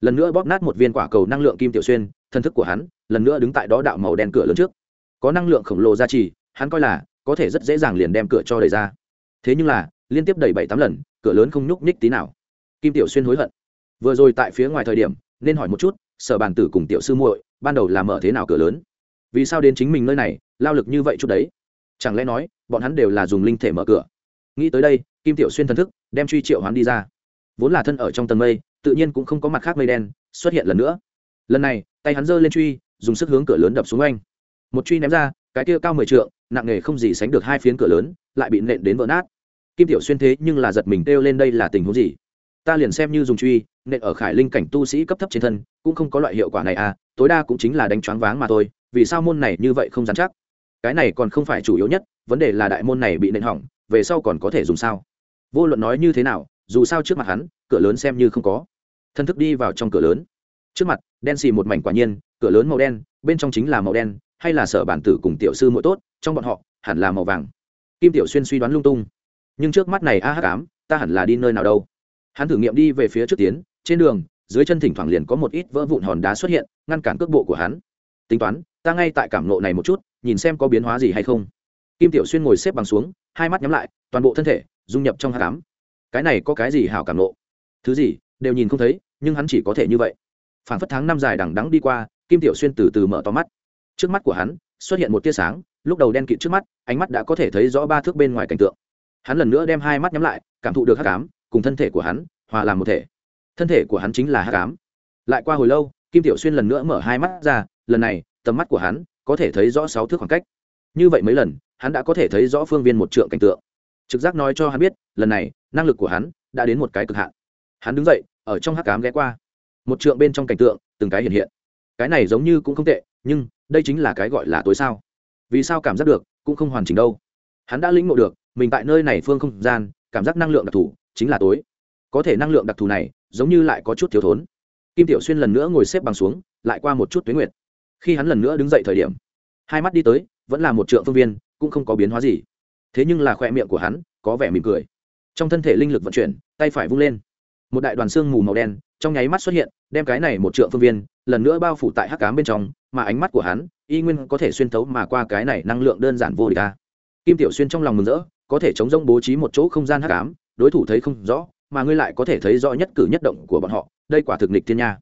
lần nữa bóp nát một viên quả cầu năng lượng kim tiểu xuyên, thân thức của hắn lần nữa đứng tại đó đạo màu đen cửa lớn trước. Có năng lượng khổng lồ ra trì, hắn coi là có thể rất dễ dàng liền đem cửa cho đẩy ra. Thế nhưng là, liên tiếp đẩy bảy tám lần, cửa lớn không nhúc nhích tí nào. Kim tiểu xuyên hối hận. Vừa rồi tại phía ngoài thời điểm, nên hỏi một chút, sở bàn tử cùng tiểu sư muội, ban đầu là mở thế nào cửa lớn? Vì sao đến chính mình nơi này, lao lực như vậy chút đấy? Chẳng lẽ nói, bọn hắn đều là dùng linh thể mở cửa? Nghĩ tới đây, kim tiểu xuyên thần thức đem truy triệu hoán đi ra. Vốn là thân ở trong tầng mây, tự nhiên cũng không có mặt khác mây đen, xuất hiện lần nữa. Lần này, tay hắn giơ lên truy, dùng sức hướng cửa lớn đập xuống anh một truy ném ra, cái kia cao mười trượng, nặng nghề không gì sánh được hai phiến cửa lớn, lại bị nện đến vỡ nát. Kim tiểu xuyên thế nhưng là giật mình kêu lên đây là tình huống gì? Ta liền xem như dùng truy, nện ở khải linh cảnh tu sĩ cấp thấp trên thân, cũng không có loại hiệu quả này à tối đa cũng chính là đánh choáng váng mà thôi, vì sao môn này như vậy không dám chắc? Cái này còn không phải chủ yếu nhất, vấn đề là đại môn này bị nện hỏng về sau còn có thể dùng sao? Vô luận nói như thế nào, dù sao trước mặt hắn, cửa lớn xem như không có. Thân thức đi vào trong cửa lớn. Trước mặt, đen xì một mảnh quả nhiên, cửa lớn màu đen, bên trong chính là màu đen, hay là sở bản tử cùng tiểu sư mỗi tốt, trong bọn họ, hẳn là màu vàng. Kim tiểu xuyên suy đoán lung tung. Nhưng trước mắt này, a hắc ám, ta hẳn là đi nơi nào đâu? Hắn thử nghiệm đi về phía trước tiến, trên đường, dưới chân thỉnh thoảng liền có một ít vỡ vụn hòn đá xuất hiện, ngăn cản cước bộ của hắn. Tính toán, ta ngay tại cảm nộ này một chút, nhìn xem có biến hóa gì hay không kim tiểu xuyên ngồi xếp bằng xuống, hai mắt nhắm lại, toàn bộ thân thể dung nhập trong hát cám cái này có cái gì hảo cảm nộ? Thứ gì, đều nhìn không thấy, nhưng hắn chỉ có thể như vậy. Phản phất tháng năm dài đằng đắng đi qua, kim tiểu xuyên từ từ mở to mắt. Trước mắt của hắn, xuất hiện một tia sáng, lúc đầu đen kịt trước mắt, ánh mắt đã có thể thấy rõ ba thước bên ngoài cảnh tượng. Hắn lần nữa đem hai mắt nhắm lại, cảm thụ được hát cám cùng thân thể của hắn, hòa làm một thể. Thân thể của hắn chính là hát cám lại qua hồi lâu, kim tiểu xuyên lần nữa mở hai mắt ra, lần này, tầm mắt của hắn có thể thấy rõ sáu thước khoảng cách như vậy mấy lần, hắn đã có thể thấy rõ phương viên một trượng cảnh tượng. Trực giác nói cho hắn biết, lần này, năng lực của hắn đã đến một cái cực hạn. Hắn đứng dậy, ở trong hắc cám ghé qua. Một trượng bên trong cảnh tượng, từng cái hiện hiện. Cái này giống như cũng không tệ, nhưng đây chính là cái gọi là tối sao. Vì sao cảm giác được, cũng không hoàn chỉnh đâu. Hắn đã lĩnh ngộ được, mình tại nơi này phương không gian, cảm giác năng lượng đặc thù, chính là tối. Có thể năng lượng đặc thù này, giống như lại có chút thiếu thốn. Kim tiểu xuyên lần nữa ngồi xếp bằng xuống, lại qua một chút tuyến nguyệt. Khi hắn lần nữa đứng dậy thời điểm, hai mắt đi tới vẫn là một trượng phương viên, cũng không có biến hóa gì. Thế nhưng là khoe miệng của hắn có vẻ mỉm cười. Trong thân thể linh lực vận chuyển, tay phải vung lên. Một đại đoàn xương mù màu đen trong nháy mắt xuất hiện, đem cái này một trượng phương viên lần nữa bao phủ tại hắc cám bên trong, mà ánh mắt của hắn, y nguyên có thể xuyên thấu mà qua cái này năng lượng đơn giản vô địch ta. Kim tiểu xuyên trong lòng mừng rỡ, có thể chống rông bố trí một chỗ không gian hắc cám đối thủ thấy không rõ, mà ngươi lại có thể thấy rõ nhất cử nhất động của bọn họ, đây quả thực nịch thiên nha.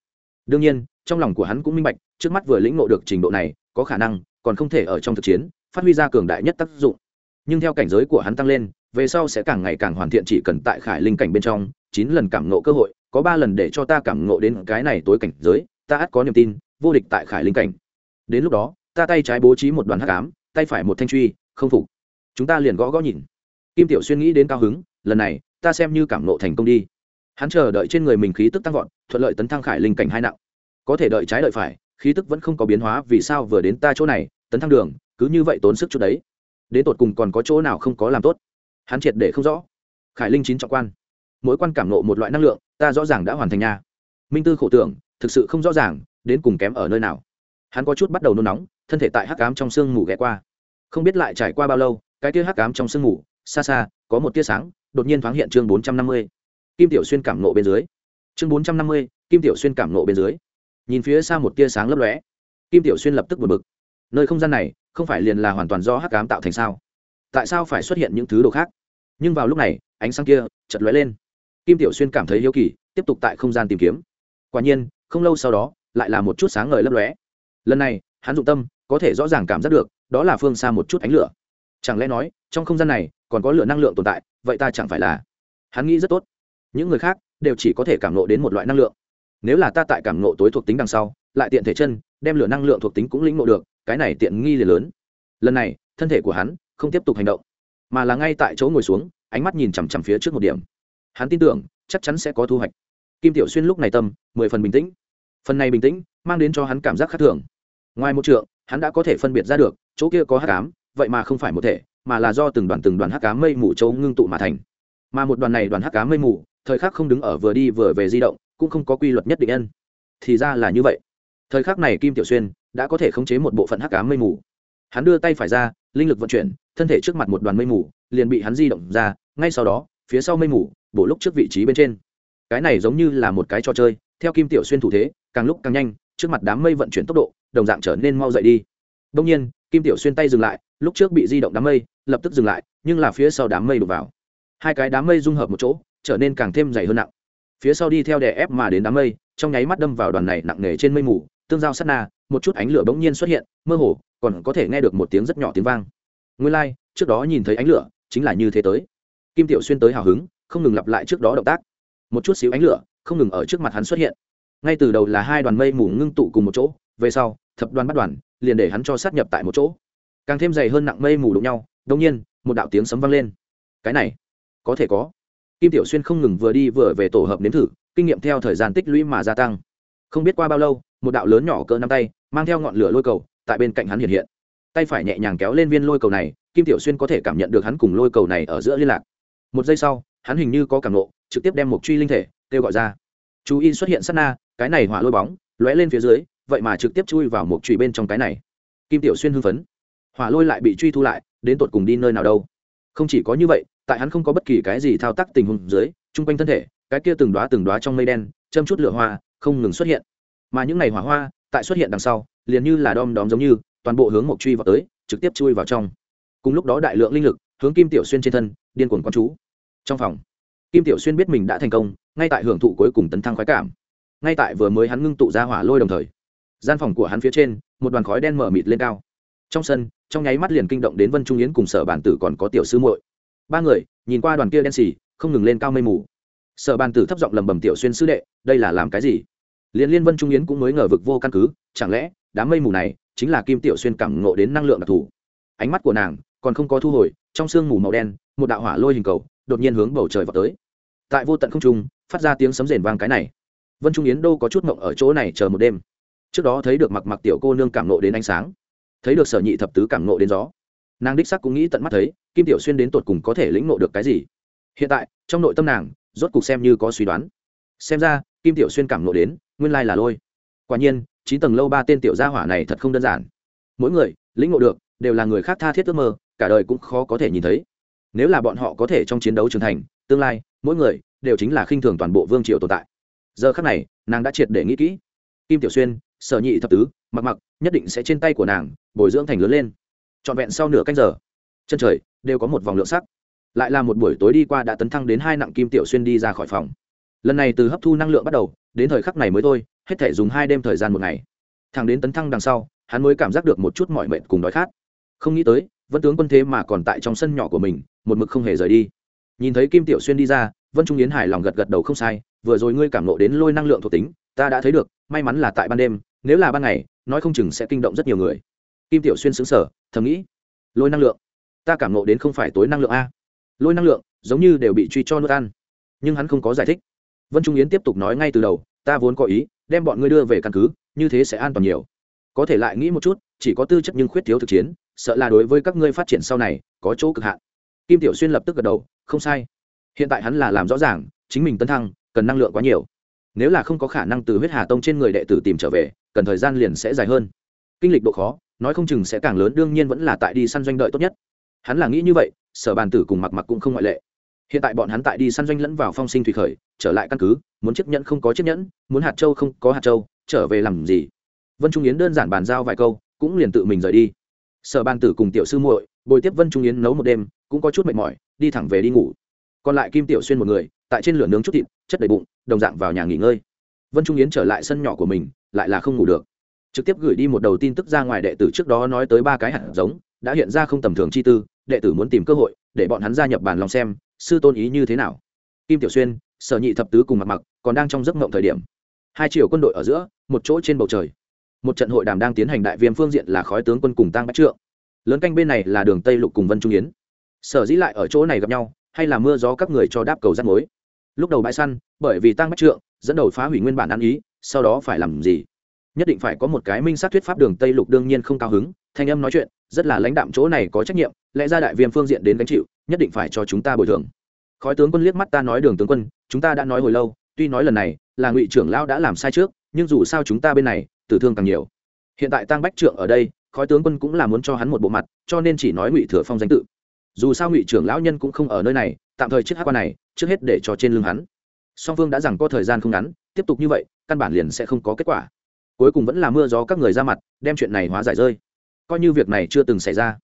Đương nhiên, trong lòng của hắn cũng minh bạch, trước mắt vừa lĩnh ngộ được trình độ này, có khả năng còn không thể ở trong thực chiến, phát huy ra cường đại nhất tác dụng. Nhưng theo cảnh giới của hắn tăng lên, về sau sẽ càng ngày càng hoàn thiện chỉ cần tại khải linh cảnh bên trong, chín lần cảm ngộ cơ hội, có ba lần để cho ta cảm ngộ đến cái này tối cảnh giới, ta ắt có niềm tin, vô địch tại khải linh cảnh. Đến lúc đó, ta tay trái bố trí một đoàn hắc ám, tay phải một thanh truy, không phục. Chúng ta liền gõ gõ nhìn. Kim tiểu xuyên nghĩ đến cao hứng, lần này, ta xem như cảm nộ thành công đi. Hắn chờ đợi trên người mình khí tức tăng vọt, thuận lợi tấn thăng khải linh cảnh hai nặng. Có thể đợi trái đợi phải khí tức vẫn không có biến hóa, vì sao vừa đến ta chỗ này, tấn thăng đường, cứ như vậy tốn sức chút đấy. Đến tột cùng còn có chỗ nào không có làm tốt? Hắn triệt để không rõ. Khải linh chín trọng quan. Mỗi quan cảm nộ một loại năng lượng, ta rõ ràng đã hoàn thành nha. Minh tư khổ tưởng, thực sự không rõ ràng, đến cùng kém ở nơi nào. Hắn có chút bắt đầu nôn nóng, thân thể tại hắc cám trong sương mù ghé qua. Không biết lại trải qua bao lâu, cái tia hắc cám trong sương mù, xa xa, có một tia sáng, đột nhiên thoáng hiện chương bốn trăm năm mươi. Kim tiểu xuyên cảm nộ bên dưới. Chương bốn trăm năm mươi, kim tiểu xuyên cảm nộ bên dưới nhìn phía xa một tia sáng lấp lóe. Kim tiểu xuyên lập tức buồn bực. Nơi không gian này, không phải liền là hoàn toàn do hắc cám tạo thành sao? Tại sao phải xuất hiện những thứ đồ khác? Nhưng vào lúc này, ánh sáng kia chật lóe lên. Kim tiểu xuyên cảm thấy hiếu kỳ, tiếp tục tại không gian tìm kiếm. Quả nhiên, không lâu sau đó, lại là một chút sáng ngời lấp lóe. Lần này, hắn dụng tâm, có thể rõ ràng cảm giác được, đó là phương xa một chút ánh lửa. Chẳng lẽ nói, trong không gian này, còn có lửa năng lượng tồn tại, vậy ta chẳng phải là? Hắn nghĩ rất tốt. Những người khác, đều chỉ có thể cảm lộ đến một loại năng lượng nếu là ta tại cảm nộ tối thuộc tính đằng sau, lại tiện thể chân, đem lửa năng lượng thuộc tính cũng lĩnh nộ được, cái này tiện nghi liền lớn. Lần này, thân thể của hắn không tiếp tục hành động, mà là ngay tại chỗ ngồi xuống, ánh mắt nhìn chằm chằm phía trước một điểm. Hắn tin tưởng, chắc chắn sẽ có thu hoạch. Kim tiểu xuyên lúc này tâm, mười phần bình tĩnh. Phần này bình tĩnh, mang đến cho hắn cảm giác khác thường. Ngoài một trượng, hắn đã có thể phân biệt ra được, chỗ kia có hát cám vậy mà không phải một thể, mà là do từng đoàn từng đoàn hắc cám mây mù châu ngưng tụ mà thành. Mà một đoàn này đoàn hắc cám mây mù, thời khắc không đứng ở vừa đi vừa về di động cũng không có quy luật nhất định ân thì ra là như vậy. Thời khắc này kim tiểu xuyên đã có thể khống chế một bộ phận hắc cá mây mù. Hắn đưa tay phải ra, linh lực vận chuyển, thân thể trước mặt một đoàn mây mù, liền bị hắn di động ra, ngay sau đó, phía sau mây mù, bổ lúc trước vị trí bên trên. Cái này giống như là một cái trò chơi, theo kim tiểu xuyên thủ thế, càng lúc càng nhanh, trước mặt đám mây vận chuyển tốc độ, đồng dạng trở nên mau dậy đi. Đông nhiên, kim tiểu xuyên tay dừng lại, lúc trước bị di động đám mây, lập tức dừng lại, nhưng là phía sau đám mây đổ vào. Hai cái đám mây dung hợp một chỗ, trở nên càng thêm dày hơn nặng phía sau đi theo đè ép mà đến đám mây trong nháy mắt đâm vào đoàn này nặng nề trên mây mù tương giao sát na một chút ánh lửa bỗng nhiên xuất hiện mơ hồ còn có thể nghe được một tiếng rất nhỏ tiếng vang. Nguyên lai、like, trước đó nhìn thấy ánh lửa chính là như thế tới. Kim tiểu xuyên tới hào hứng không ngừng lặp lại trước đó động tác. Một chút xíu ánh lửa không ngừng ở trước mặt hắn xuất hiện. Ngay từ đầu là hai đoàn mây mù ngưng tụ cùng một chỗ về sau thập đoàn bắt đoàn liền để hắn cho sát nhập tại một chỗ. Càng thêm dày hơn nặng mây mù đụng nhau đông nhiên một đạo tiếng sấm vang lên. Cái này có thể có kim tiểu xuyên không ngừng vừa đi vừa về tổ hợp nếm thử, kinh nghiệm theo thời gian tích lũy mà gia tăng. Không biết qua bao lâu, một đạo lớn nhỏ cỡ năm tay, mang theo ngọn lửa lôi cầu, tại bên cạnh hắn hiện hiện. Tay phải nhẹ nhàng kéo lên viên lôi cầu này, kim tiểu xuyên có thể cảm nhận được hắn cùng lôi cầu này ở giữa liên lạc. Một giây sau, hắn hình như có cảm nộ trực tiếp đem một truy linh thể, kêu gọi ra. Chú y xuất hiện sát na, cái này hỏa lôi bóng, lóe lên phía dưới, vậy mà trực tiếp chui vào một truy bên trong cái này. Kim tiểu xuyên hưng phấn. Hỏa lôi lại bị truy thu lại, đến tột cùng đi nơi nào đâu? Không chỉ có như vậy tại hắn không có bất kỳ cái gì thao tác tình huống dưới, chung quanh thân thể, cái kia từng đoá từng đoá trong mây đen, châm chút lửa hoa, không ngừng xuất hiện. Mà những ngày hỏa hoa, tại xuất hiện đằng sau, liền như là đom đóm giống như, toàn bộ hướng một truy vào tới, trực tiếp chui vào trong. Cùng lúc đó đại lượng linh lực, hướng kim tiểu xuyên trên thân, điên cuồng quan chú. Trong phòng, kim tiểu xuyên biết mình đã thành công, ngay tại hưởng thụ cuối cùng tấn thăng khoái cảm. Ngay tại vừa mới hắn ngưng tụ ra hỏa lôi đồng thời, gian phòng của hắn phía trên, một đoàn khói đen mở mịt lên cao. Trong sân, trong nháy mắt liền kinh động đến vân trung yến cùng sở bản tử còn có tiểu sư muội ba người nhìn qua đoàn kia đen xì, không ngừng lên cao mây mù. Sở bàn tử thấp giọng lầm bầm tiểu xuyên sư đệ, đây là làm cái gì? Liên liên vân trung yến cũng mới ngờ vực vô căn cứ, chẳng lẽ đám mây mù này chính là kim tiểu xuyên cảm ngộ đến năng lượng đặc thù? Ánh mắt của nàng còn không có thu hồi, trong sương mù màu đen, một đạo hỏa lôi hình cầu đột nhiên hướng bầu trời vào tới. Tại vô tận không trung, phát ra tiếng sấm rền vang cái này. Vân trung yến đâu có chút mộng ở chỗ này chờ một đêm. Trước đó thấy được mặc mặc tiểu cô nương cảm nộ đến ánh sáng. Thấy được sở nhị thập tứ cảm nộ đến gió nàng đích sắc cũng nghĩ tận mắt thấy, kim tiểu xuyên đến tột cùng có thể lĩnh nộ được cái gì. Hiện tại, trong nội tâm nàng, rốt cục xem như có suy đoán. Xem ra, kim tiểu xuyên cảm nộ đến, nguyên lai là lôi. Quả nhiên, chín tầng lâu ba tên tiểu gia hỏa này thật không đơn giản. Mỗi người, lĩnh ngộ được, đều là người khác tha thiết ước mơ, cả đời cũng khó có thể nhìn thấy. Nếu là bọn họ có thể trong chiến đấu trưởng thành, tương lai, mỗi người, đều chính là khinh thường toàn bộ vương triều tồn tại. Giờ khắc này, nàng đã triệt để nghĩ kỹ. Kim tiểu xuyên, sở nhị thập tứ, mặc mặc, nhất định sẽ trên tay của nàng, bồi dưỡng thành lớn lên trọn vẹn sau nửa canh giờ, chân trời đều có một vòng lượng sắc. Lại là một buổi tối đi qua đã tấn thăng đến hai nặng kim tiểu xuyên đi ra khỏi phòng. Lần này từ hấp thu năng lượng bắt đầu, đến thời khắc này mới thôi, hết thể dùng hai đêm thời gian một ngày. Thằng đến tấn thăng đằng sau, hắn mới cảm giác được một chút mọi mệt cùng đói khát. Không nghĩ tới, vân tướng quân thế mà còn tại trong sân nhỏ của mình, một mực không hề rời đi. Nhìn thấy kim tiểu xuyên đi ra, vân trung yến hài lòng gật gật đầu không sai, vừa rồi ngươi cảm nộ đến lôi năng lượng thuộc tính, ta đã thấy được, may mắn là tại ban đêm, nếu là ban ngày, nói không chừng sẽ kinh động rất nhiều người kim tiểu xuyên xứng sở thầm nghĩ, lôi năng lượng, ta cảm nộ đến không phải tối năng lượng a. Lôi năng lượng giống như đều bị truy cho nuốt ăn. Nhưng hắn không có giải thích. Vân trung yến tiếp tục nói ngay từ đầu, ta vốn có ý, đem bọn ngươi đưa về căn cứ, như thế sẽ an toàn nhiều. Có thể lại nghĩ một chút, chỉ có tư chất nhưng khuyết thiếu thực chiến, sợ là đối với các ngươi phát triển sau này có chỗ cực hạn. Kim tiểu xuyên lập tức gật đầu, không sai. Hiện tại hắn là làm rõ ràng, chính mình tấn thăng, cần năng lượng quá nhiều. Nếu là không có khả năng từ huyết hà tông trên người đệ tử tìm trở về, cần thời gian liền sẽ dài hơn. Kinh lịch độ khó nói không chừng sẽ càng lớn, đương nhiên vẫn là tại đi săn doanh đợi tốt nhất. Hắn là nghĩ như vậy, sở bàn tử cùng mặc mặc cũng không ngoại lệ. Hiện tại bọn hắn tại đi săn doanh lẫn vào phong sinh thủy khởi, trở lại căn cứ, muốn chiếc nhẫn không có chiếc nhẫn, muốn hạt châu không có hạt châu, trở về làm gì? Vân trung yến đơn giản bàn giao vài câu, cũng liền tự mình rời đi. Sở bàn tử cùng tiểu sư muội, bồi tiếp vân trung yến nấu một đêm, cũng có chút mệt mỏi, đi thẳng về đi ngủ. Còn lại kim tiểu xuyên một người, tại trên lửa nướng chút thịt, chất đầy bụng, đồng dạng vào nhà nghỉ ngơi. Vân trung yến trở lại sân nhỏ của mình, lại là không ngủ được trực tiếp gửi đi một đầu tin tức ra ngoài đệ tử trước đó nói tới ba cái hạt giống, đã hiện ra không tầm thường chi tư, đệ tử muốn tìm cơ hội, để bọn hắn gia nhập bàn lòng xem, sư tôn ý như thế nào. Kim tiểu xuyên, sở nhị thập tứ cùng mặt mặc, còn đang trong giấc mộng thời điểm. Hai triệu quân đội ở giữa, một chỗ trên bầu trời. Một trận hội đàm đang tiến hành đại viêm phương diện là khói tướng quân cùng tăng bách trượng. Lớn canh bên này là đường tây lục cùng vân trung yến. Sở dĩ lại ở chỗ này gặp nhau, hay là mưa gió các người cho đáp cầu rắt mối. Lúc đầu bãi săn, bởi vì tăng bách trượng, dẫn đầu phá hủy nguyên bản ăn ý, sau đó phải làm gì? Nhất định phải có một cái minh sát thuyết pháp đường tây lục đương nhiên không cao hứng, thanh âm nói chuyện, rất là lãnh đạm chỗ này có trách nhiệm, lẽ ra đại viêm phương diện đến gánh chịu, nhất định phải cho chúng ta bồi thường. Khói tướng quân liếc mắt ta nói đường tướng quân, chúng ta đã nói hồi lâu, tuy nói lần này, là ngụy trưởng lão đã làm sai trước, nhưng dù sao chúng ta bên này, tử thương càng nhiều. Hiện tại tăng bách trượng ở đây, khói tướng quân cũng là muốn cho hắn một bộ mặt, cho nên chỉ nói ngụy thừa phong danh tự. Dù sao ngụy trưởng lão nhân cũng không ở nơi này, tạm thời chiếc hát quan này, trước hết để cho trên lưng hắn. Song phương đã rằng có thời gian không ngắn, tiếp tục như vậy, căn bản liền sẽ không có kết quả cuối cùng vẫn là mưa gió các người ra mặt, đem chuyện này hóa giải rơi. Coi như việc này chưa từng xảy ra.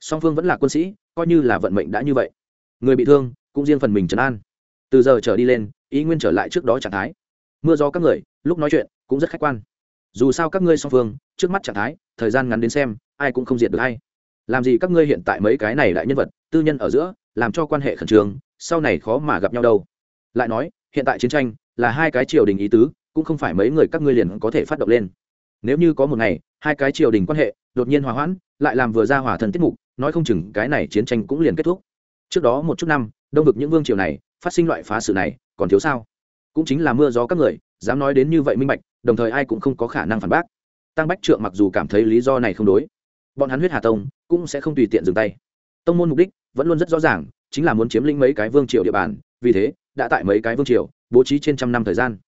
Song phương vẫn là quân sĩ, coi như là vận mệnh đã như vậy. Người bị thương, cũng riêng phần mình trấn an. Từ giờ trở đi lên, ý nguyên trở lại trước đó trạng thái. Mưa gió các người, lúc nói chuyện, cũng rất khách quan. Dù sao các ngươi song phương, trước mắt trạng thái, thời gian ngắn đến xem, ai cũng không diệt được hay làm gì các ngươi hiện tại mấy cái này lại nhân vật, tư nhân ở giữa, làm cho quan hệ khẩn trương, sau này khó mà gặp nhau đâu. Lại nói, hiện tại chiến tranh là hai cái triều đình ý tứ cũng không phải mấy người các ngươi liền có thể phát động lên. Nếu như có một ngày, hai cái triều đình quan hệ đột nhiên hòa hoãn, lại làm vừa ra hòa thần tiết mục, nói không chừng cái này chiến tranh cũng liền kết thúc. Trước đó một chút năm, đông vực những vương triều này phát sinh loại phá sự này, còn thiếu sao? Cũng chính là mưa gió các người, dám nói đến như vậy minh bạch, đồng thời ai cũng không có khả năng phản bác. Tăng bách trượng mặc dù cảm thấy lý do này không đối, bọn hắn huyết hà tông cũng sẽ không tùy tiện dừng tay. Tông môn mục đích vẫn luôn rất rõ ràng, chính là muốn chiếm lĩnh mấy cái vương triều địa bàn, vì thế, đã tại mấy cái vương triều bố trí trên trăm năm thời gian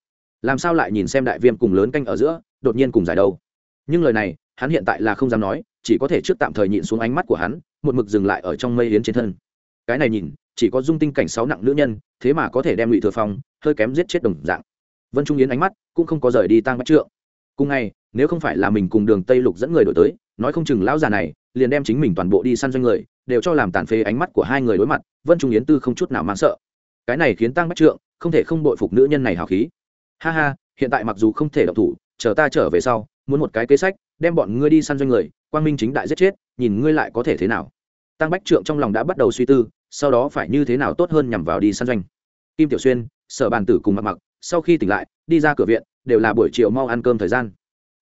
làm sao lại nhìn xem đại viêm cùng lớn canh ở giữa, đột nhiên cùng giải đâu nhưng lời này, hắn hiện tại là không dám nói, chỉ có thể trước tạm thời nhịn xuống ánh mắt của hắn, một mực dừng lại ở trong mây yến trên thân. Cái này nhìn, chỉ có dung tinh cảnh sáu nặng nữ nhân, thế mà có thể đem ngụy thừa phong hơi kém giết chết đồng dạng. Vân trung yến ánh mắt cũng không có rời đi tăng bắt trượng. Cùng ngày, nếu không phải là mình cùng đường tây lục dẫn người đổi tới, nói không chừng lão già này liền đem chính mình toàn bộ đi săn doanh người, đều cho làm tàn phế ánh mắt của hai người đối mặt, vân trung yến tư không chút nào mang sợ. Cái này khiến tăng bắt trượng không thể không bội phục nữ nhân này hào khí ha ha, hiện tại mặc dù không thể độc thủ, chờ ta trở về sau, muốn một cái kế sách, đem bọn ngươi đi săn doanh người, quang minh chính đại giết chết, nhìn ngươi lại có thể thế nào. Tăng bách trượng trong lòng đã bắt đầu suy tư, sau đó phải như thế nào tốt hơn nhằm vào đi săn doanh. Kim tiểu xuyên, sở bàn tử cùng mặc mặc, sau khi tỉnh lại, đi ra cửa viện, đều là buổi chiều mau ăn cơm thời gian.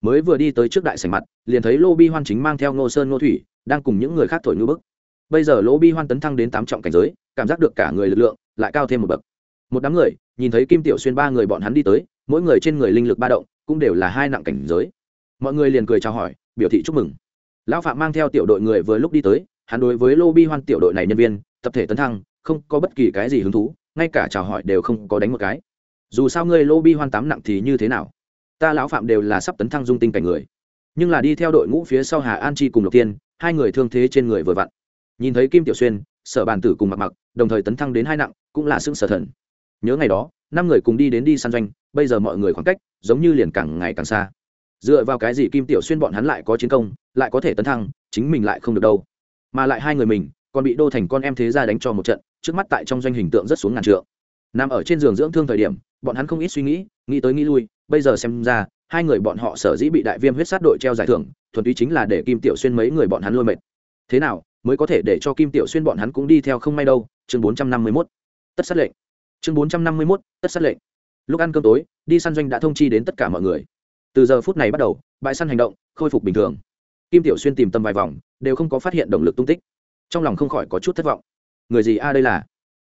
Mới vừa đi tới trước đại sảnh mặt, liền thấy lô bi hoan chính mang theo ngô sơn ngô thủy, đang cùng những người khác thổi ngư bức. Bây giờ lô bi hoan tấn thăng đến tám trọng cảnh giới, cảm giác được cả người lực lượng lại cao thêm một bậc một đám người, nhìn thấy kim tiểu xuyên ba người bọn hắn đi tới, mỗi người trên người linh lực ba động, cũng đều là hai nặng cảnh giới. Mọi người liền cười chào hỏi, biểu thị chúc mừng. Lão phạm mang theo tiểu đội người vừa lúc đi tới, hắn đối với lô bi hoan tiểu đội này nhân viên, tập thể tấn thăng, không có bất kỳ cái gì hứng thú, ngay cả chào hỏi đều không có đánh một cái. Dù sao ngươi lô bi hoan tám nặng thì như thế nào? Ta lão phạm đều là sắp tấn thăng dung tinh cảnh người. Nhưng là đi theo đội ngũ phía sau hà an chi cùng lộc tiên, hai người thương thế trên người vừa vặn. Nhìn thấy kim tiểu xuyên, sở bàn tử cùng mặc mặc, đồng thời tấn thăng đến hai nặng, cũng là xương sở thần nhớ ngày đó, năm người cùng đi đến đi săn doanh, bây giờ mọi người khoảng cách giống như liền càng ngày càng xa. Dựa vào cái gì kim tiểu xuyên bọn hắn lại có chiến công, lại có thể tấn thăng, chính mình lại không được đâu. Mà lại hai người mình, còn bị đô thành con em thế ra đánh cho một trận, trước mắt tại trong doanh hình tượng rất xuống ngàn trượng. Nằm ở trên giường dưỡng thương thời điểm, bọn hắn không ít suy nghĩ nghĩ tới nghĩ lui, bây giờ xem ra, hai người bọn họ sở dĩ bị đại viêm huyết sát đội treo giải thưởng, thuần túy chính là để kim tiểu xuyên mấy người bọn hắn lôi mệt. Thế nào, mới có thể để cho kim tiểu xuyên bọn hắn cũng đi theo không may đâu? Chương bốn trăm năm mươi mốt. Tất sát lệnh chương bốn trăm năm mươi mốt, tất sát lệnh. Lúc ăn cơm tối, đi săn doanh đã thông chi đến tất cả mọi người. Từ giờ phút này bắt đầu, bãi săn hành động khôi phục bình thường. Kim tiểu xuyên tìm tâm vài vòng, đều không có phát hiện động lực tung tích. Trong lòng không khỏi có chút thất vọng. Người gì a à đây là?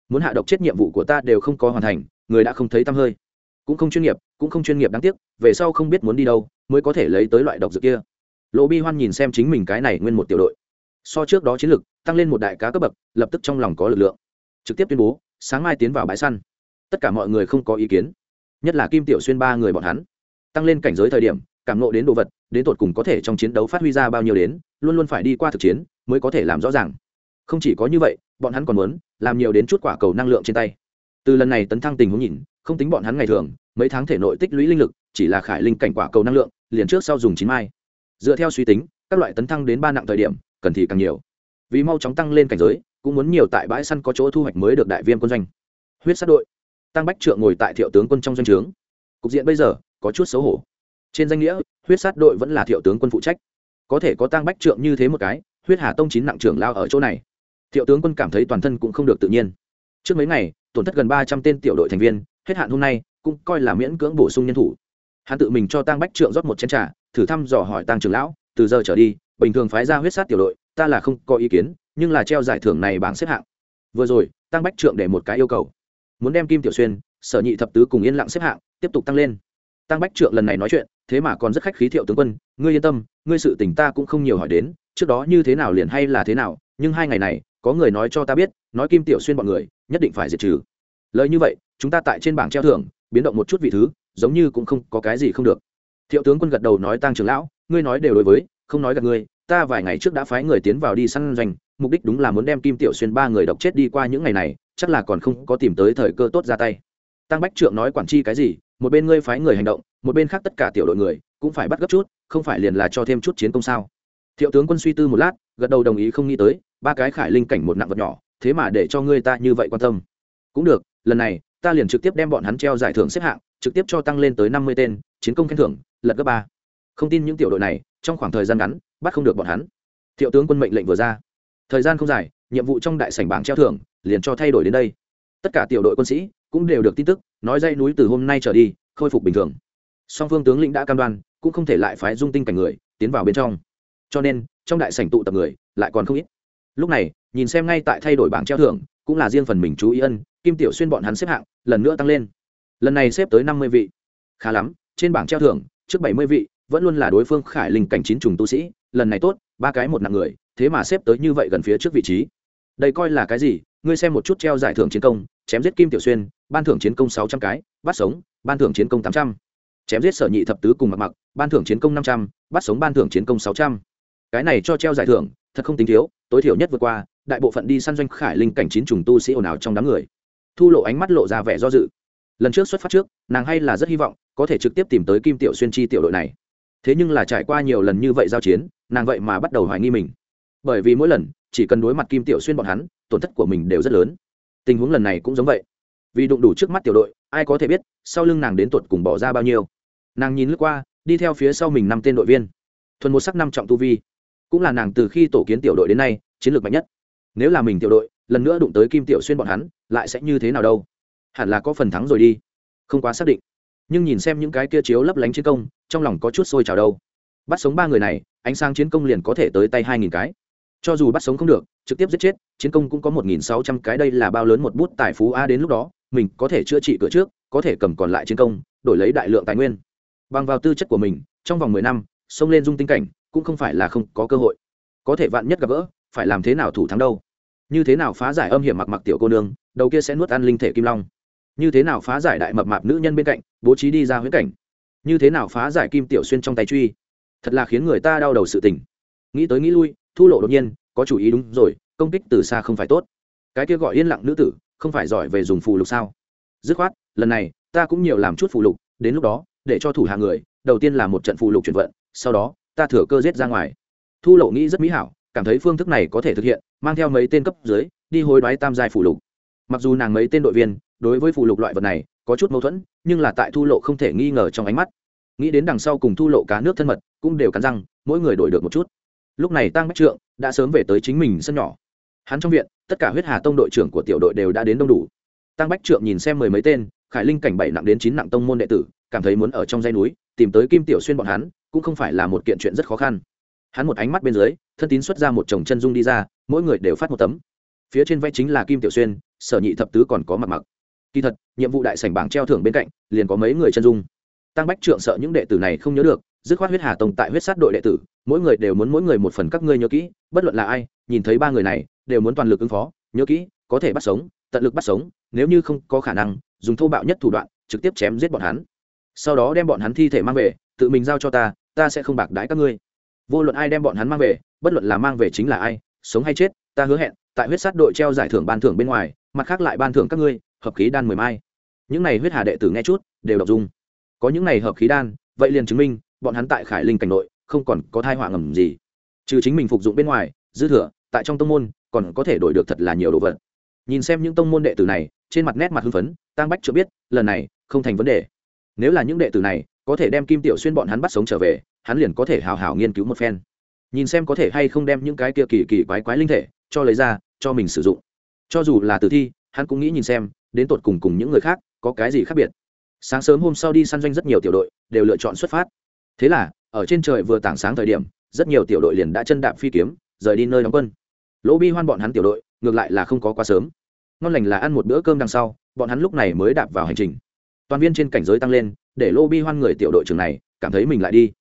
Muốn hạ độc chết nhiệm vụ của ta đều không có hoàn thành, người đã không thấy tăm hơi. Cũng không chuyên nghiệp, cũng không chuyên nghiệp đáng tiếc, về sau không biết muốn đi đâu, mới có thể lấy tới loại độc dược kia. Lộ bi hoan nhìn xem chính mình cái này nguyên một tiểu đội. So trước đó chiến lực, tăng lên một đại cá cấp bậc, lập tức trong lòng có lực lượng trực tiếp tuyên bố, sáng mai tiến vào bãi săn. Tất cả mọi người không có ý kiến. Nhất là kim tiểu xuyên ba người bọn hắn. Tăng lên cảnh giới thời điểm, cảm nộ đến đồ vật, đến tột cùng có thể trong chiến đấu phát huy ra bao nhiêu đến, luôn luôn phải đi qua thực chiến, mới có thể làm rõ ràng. Không chỉ có như vậy, bọn hắn còn muốn, làm nhiều đến chút quả cầu năng lượng trên tay. Từ lần này tấn thăng tình huống nhìn, không tính bọn hắn ngày thường, mấy tháng thể nội tích lũy linh lực, chỉ là khải linh cảnh quả cầu năng lượng, liền trước sau dùng chín mai. Dựa theo suy tính, các loại tấn thăng đến ba nặng thời điểm, cần thì càng nhiều. Vì mau chóng tăng lên cảnh giới cũng muốn nhiều tại bãi săn có chỗ thu hoạch mới được đại viêm quân doanh. Huyết sát đội. Tăng bách trượng ngồi tại thiệu tướng quân trong doanh trướng. Cục diện bây giờ có chút xấu hổ. Trên danh nghĩa, huyết sát đội vẫn là thiệu tướng quân phụ trách. Có thể có tăng bách trượng như thế một cái, huyết hà tông chín nặng trưởng lao ở chỗ này. Thiệu tướng quân cảm thấy toàn thân cũng không được tự nhiên. Trước mấy ngày, tổn thất gần ba trăm tên tiểu đội thành viên, hết hạn hôm nay, cũng coi là miễn cưỡng bổ sung nhân thủ. Hắn tự mình cho tăng bách trượng rót một chén t r à thử thăm dò hỏi tăng trưởng lão, từ giờ trở đi, bình thường phái ra huyết sát tiểu đội, ta là không có ý kiến nhưng là treo giải thưởng này bảng xếp hạng. Vừa rồi, tăng bách trượng để một cái yêu cầu. Muốn đem kim tiểu xuyên, sở nhị thập tứ cùng yên lặng xếp hạng, tiếp tục tăng lên. Tăng bách trượng lần này nói chuyện, thế mà còn rất khách khí thiệu tướng quân, ngươi yên tâm, ngươi sự tình ta cũng không nhiều hỏi đến, trước đó như thế nào liền hay là thế nào, nhưng hai ngày này, có người nói cho ta biết, nói kim tiểu xuyên bọn người, nhất định phải diệt trừ. Lời như vậy, chúng ta tại trên bảng treo thưởng, biến động một chút vị thứ, giống như cũng không có cái gì không được. Thiệu tướng quân gật đầu nói tăng trưởng lão, ngươi nói đều đối với, không nói gạt ngươi ta vài ngày trước đã phái người tiến vào đi săn doanh, mục đích đúng là muốn đem kim tiểu xuyên ba người độc chết đi qua những ngày này, chắc là còn không có tìm tới thời cơ tốt ra tay. Tăng bách trượng nói quản chi cái gì, một bên ngươi phái người hành động, một bên khác tất cả tiểu đội người, cũng phải bắt gấp chút, không phải liền là cho thêm chút chiến công sao? Thiệu tướng quân suy tư một lát, gật đầu đồng ý không nghĩ tới, ba cái khải linh cảnh một nặng vật nhỏ, thế mà để cho ngươi ta như vậy quan tâm. Cũng được, lần này, ta liền trực tiếp đem bọn hắn treo giải thưởng xếp hạng, trực tiếp cho tăng lên tới năm mươi tên, chiến công khen thưởng, lật gấp ba. Không tin những tiểu đội này, trong khoảng thời gian ngắn bắt không được bọn hắn. Thiệu tướng quân mệnh lệnh vừa ra. Thời gian không dài, nhiệm vụ trong đại sảnh bảng treo thưởng liền cho thay đổi đến đây. Tất cả tiểu đội quân sĩ cũng đều được tin tức, nói dây núi từ hôm nay trở đi, khôi phục bình thường. Song phương tướng lĩnh đã cam đoan, cũng không thể lại phái dung tinh cảnh người tiến vào bên trong. Cho nên, trong đại sảnh tụ tập người lại còn không ít. Lúc này, nhìn xem ngay tại thay đổi bảng treo thưởng, cũng là riêng phần mình chú ý ân, kim tiểu xuyên bọn hắn xếp hạng lần nữa tăng lên. Lần này xếp tới năm mươi vị. Khá lắm, trên bảng treo thưởng, trước bảy mươi vị, vẫn luôn là đối phương khải linh cảnh chín trùng tu sĩ lần này tốt, ba cái một nặng người, thế mà xếp tới như vậy gần phía trước vị trí. Đây coi là cái gì? Ngươi xem một chút treo giải thưởng chiến công, chém giết kim tiểu xuyên, ban thưởng chiến công sáu trăm cái, bắt sống, ban thưởng chiến công tám trăm. Chém giết sở nhị thập tứ cùng mặc mặc, ban thưởng chiến công năm trăm, bắt sống ban thưởng chiến công sáu trăm. Cái này cho treo giải thưởng, thật không tính thiếu, tối thiểu nhất vượt qua, đại bộ phận đi săn doanh khải linh cảnh chín trùng tu sĩ ồn ào trong đám người. Thu lộ ánh mắt lộ ra vẻ do dự. Lần trước xuất phát trước, nàng hay là rất hy vọng, có thể trực tiếp tìm tới kim tiểu xuyên chi tiểu đội này. Thế nhưng là trải qua nhiều lần như vậy giao chiến nàng vậy mà bắt đầu hoài nghi mình. Bởi vì mỗi lần, chỉ cần đối mặt kim tiểu xuyên bọn hắn, tổn thất của mình đều rất lớn. Tình huống lần này cũng giống vậy. Vì đụng đủ trước mắt tiểu đội, ai có thể biết sau lưng nàng đến tuột cùng bỏ ra bao nhiêu. Nàng nhìn lướt qua, đi theo phía sau mình năm tên đội viên. Thuần một sắc năm trọng tu vi. Cũng là nàng từ khi tổ kiến tiểu đội đến nay, chiến lược mạnh nhất. Nếu là mình tiểu đội, lần nữa đụng tới kim tiểu xuyên bọn hắn, lại sẽ như thế nào đâu? Hẳn là có phần thắng rồi đi. Không quá xác định. Nhưng nhìn xem những cái kia chiếu lấp lánh chiến công, trong lòng có chút sôi trào đâu. Bắt sống ba người này ánh sáng chiến công liền có thể tới tay hai nghìn cái. Cho dù bắt sống không được, trực tiếp giết chết, chiến công cũng có một nghìn sáu trăm cái. Đây là bao lớn một bút tài phú a đến lúc đó, mình có thể chữa trị cửa trước, có thể cầm còn lại chiến công, đổi lấy đại lượng tài nguyên. Bằng vào tư chất của mình, trong vòng mười năm, xông lên dung tinh cảnh cũng không phải là không có cơ hội. Có thể vạn nhất gặp gỡ, phải làm thế nào thủ thắng đâu? Như thế nào phá giải âm hiểm mặc mặc tiểu cô nương, đầu kia sẽ nuốt ăn linh thể kim long? Như thế nào phá giải đại mập mạp nữ nhân bên cạnh, bố trí đi ra huyết cảnh? Như thế nào phá giải kim tiểu xuyên trong tay truy? Thật là khiến người ta đau đầu sự tình. Nghĩ tới nghĩ lui, thu lộ đột nhiên, có chủ ý đúng rồi, công kích từ xa không phải tốt. Cái kia gọi yên lặng nữ tử, không phải giỏi về dùng phù lục sao? Dứt khoát, lần này, ta cũng nhiều làm chút phù lục, đến lúc đó, để cho thủ hạ người, đầu tiên là một trận phù lục chuyển vận, sau đó, ta thừa cơ giết ra ngoài. Thu lộ nghĩ rất mỹ hảo, cảm thấy phương thức này có thể thực hiện, mang theo mấy tên cấp dưới, đi hối đoái tam giai phù lục. Mặc dù nàng mấy tên đội viên, đối với phù lục loại vật này, có chút mâu thuẫn, nhưng là tại thu lộ không thể nghi ngờ trong ánh mắt. Nghĩ đến đằng sau cùng thu lộ cá nước thân mật cũng đều cắn răng, mỗi người đổi được một chút. Lúc này tăng bách trượng đã sớm về tới chính mình sân nhỏ. Hắn trong viện, tất cả huyết hà tông đội trưởng của tiểu đội đều đã đến đông đủ. Tăng bách trượng nhìn xem mười mấy tên, khải linh cảnh bảy nặng đến chín nặng tông môn đệ tử, cảm thấy muốn ở trong dây núi, tìm tới kim tiểu xuyên bọn hắn, cũng không phải là một kiện chuyện rất khó khăn. Hắn một ánh mắt bên dưới, thân tín xuất ra một chồng chân dung đi ra, mỗi người đều phát một tấm. Phía trên vẽ chính là kim tiểu xuyên, sở nhị thập tứ còn có mặt mặc. Kỳ thật, nhiệm vụ đại sảnh bảng treo thưởng bên cạnh, liền có mấy người chân dung. Tăng bách trượng sợ những đệ tử này không nhớ được dứt khoát huyết hà tông tại huyết sát đội đệ tử, mỗi người đều muốn mỗi người một phần các ngươi nhớ kỹ, bất luận là ai, nhìn thấy ba người này, đều muốn toàn lực ứng phó, nhớ kỹ, có thể bắt sống, tận lực bắt sống, nếu như không có khả năng, dùng thô bạo nhất thủ đoạn, trực tiếp chém giết bọn hắn. Sau đó đem bọn hắn thi thể mang về, tự mình giao cho ta ta sẽ không bạc đái các ngươi. Vô luận ai đem bọn hắn mang về, bất luận là mang về chính là ai, sống hay chết, ta hứa hẹn, tại huyết sát đội treo giải thưởng ban thưởng bên ngoài, mặt khác lại ban thưởng các ngươi, hợp khí đan mười mai. Những này huyết hà đệ tử nghe chút, đều đọc dung. Có những này hợp khí đan, vậy liền chứng minh bọn hắn tại khải linh cảnh nội không còn có thai họa ngầm gì. Trừ chính mình phục dụng bên ngoài, dư thừa, tại trong tông môn, còn có thể đổi được thật là nhiều đồ vật. Nhìn xem những tông môn đệ tử này, trên mặt nét mặt hưng phấn tăng bách chưa biết, lần này không thành vấn đề. Nếu là những đệ tử này có thể đem kim tiểu xuyên bọn hắn bắt sống trở về, hắn liền có thể hào hào nghiên cứu một phen. Nhìn xem có thể hay không đem những cái kia kỳ kỳ quái quái linh thể cho lấy ra, cho mình sử dụng. Cho dù là tử thi, hắn cũng nghĩ nhìn xem, đến tột cùng cùng những người khác có cái gì khác biệt. Sáng sớm hôm sau đi săn doanh rất nhiều tiểu đội, đều lựa chọn xuất phát thế là, ở trên trời vừa tảng sáng thời điểm, rất nhiều tiểu đội liền đã chân đạp phi kiếm, rời đi nơi đóng quân. Lỗ bi hoan bọn hắn tiểu đội, ngược lại là không có quá sớm. Ngon lành là ăn một bữa cơm đằng sau, bọn hắn lúc này mới đạp vào hành trình. Toàn viên trên cảnh giới tăng lên, để lô bi hoan người tiểu đội trưởng này cảm thấy mình lại đi.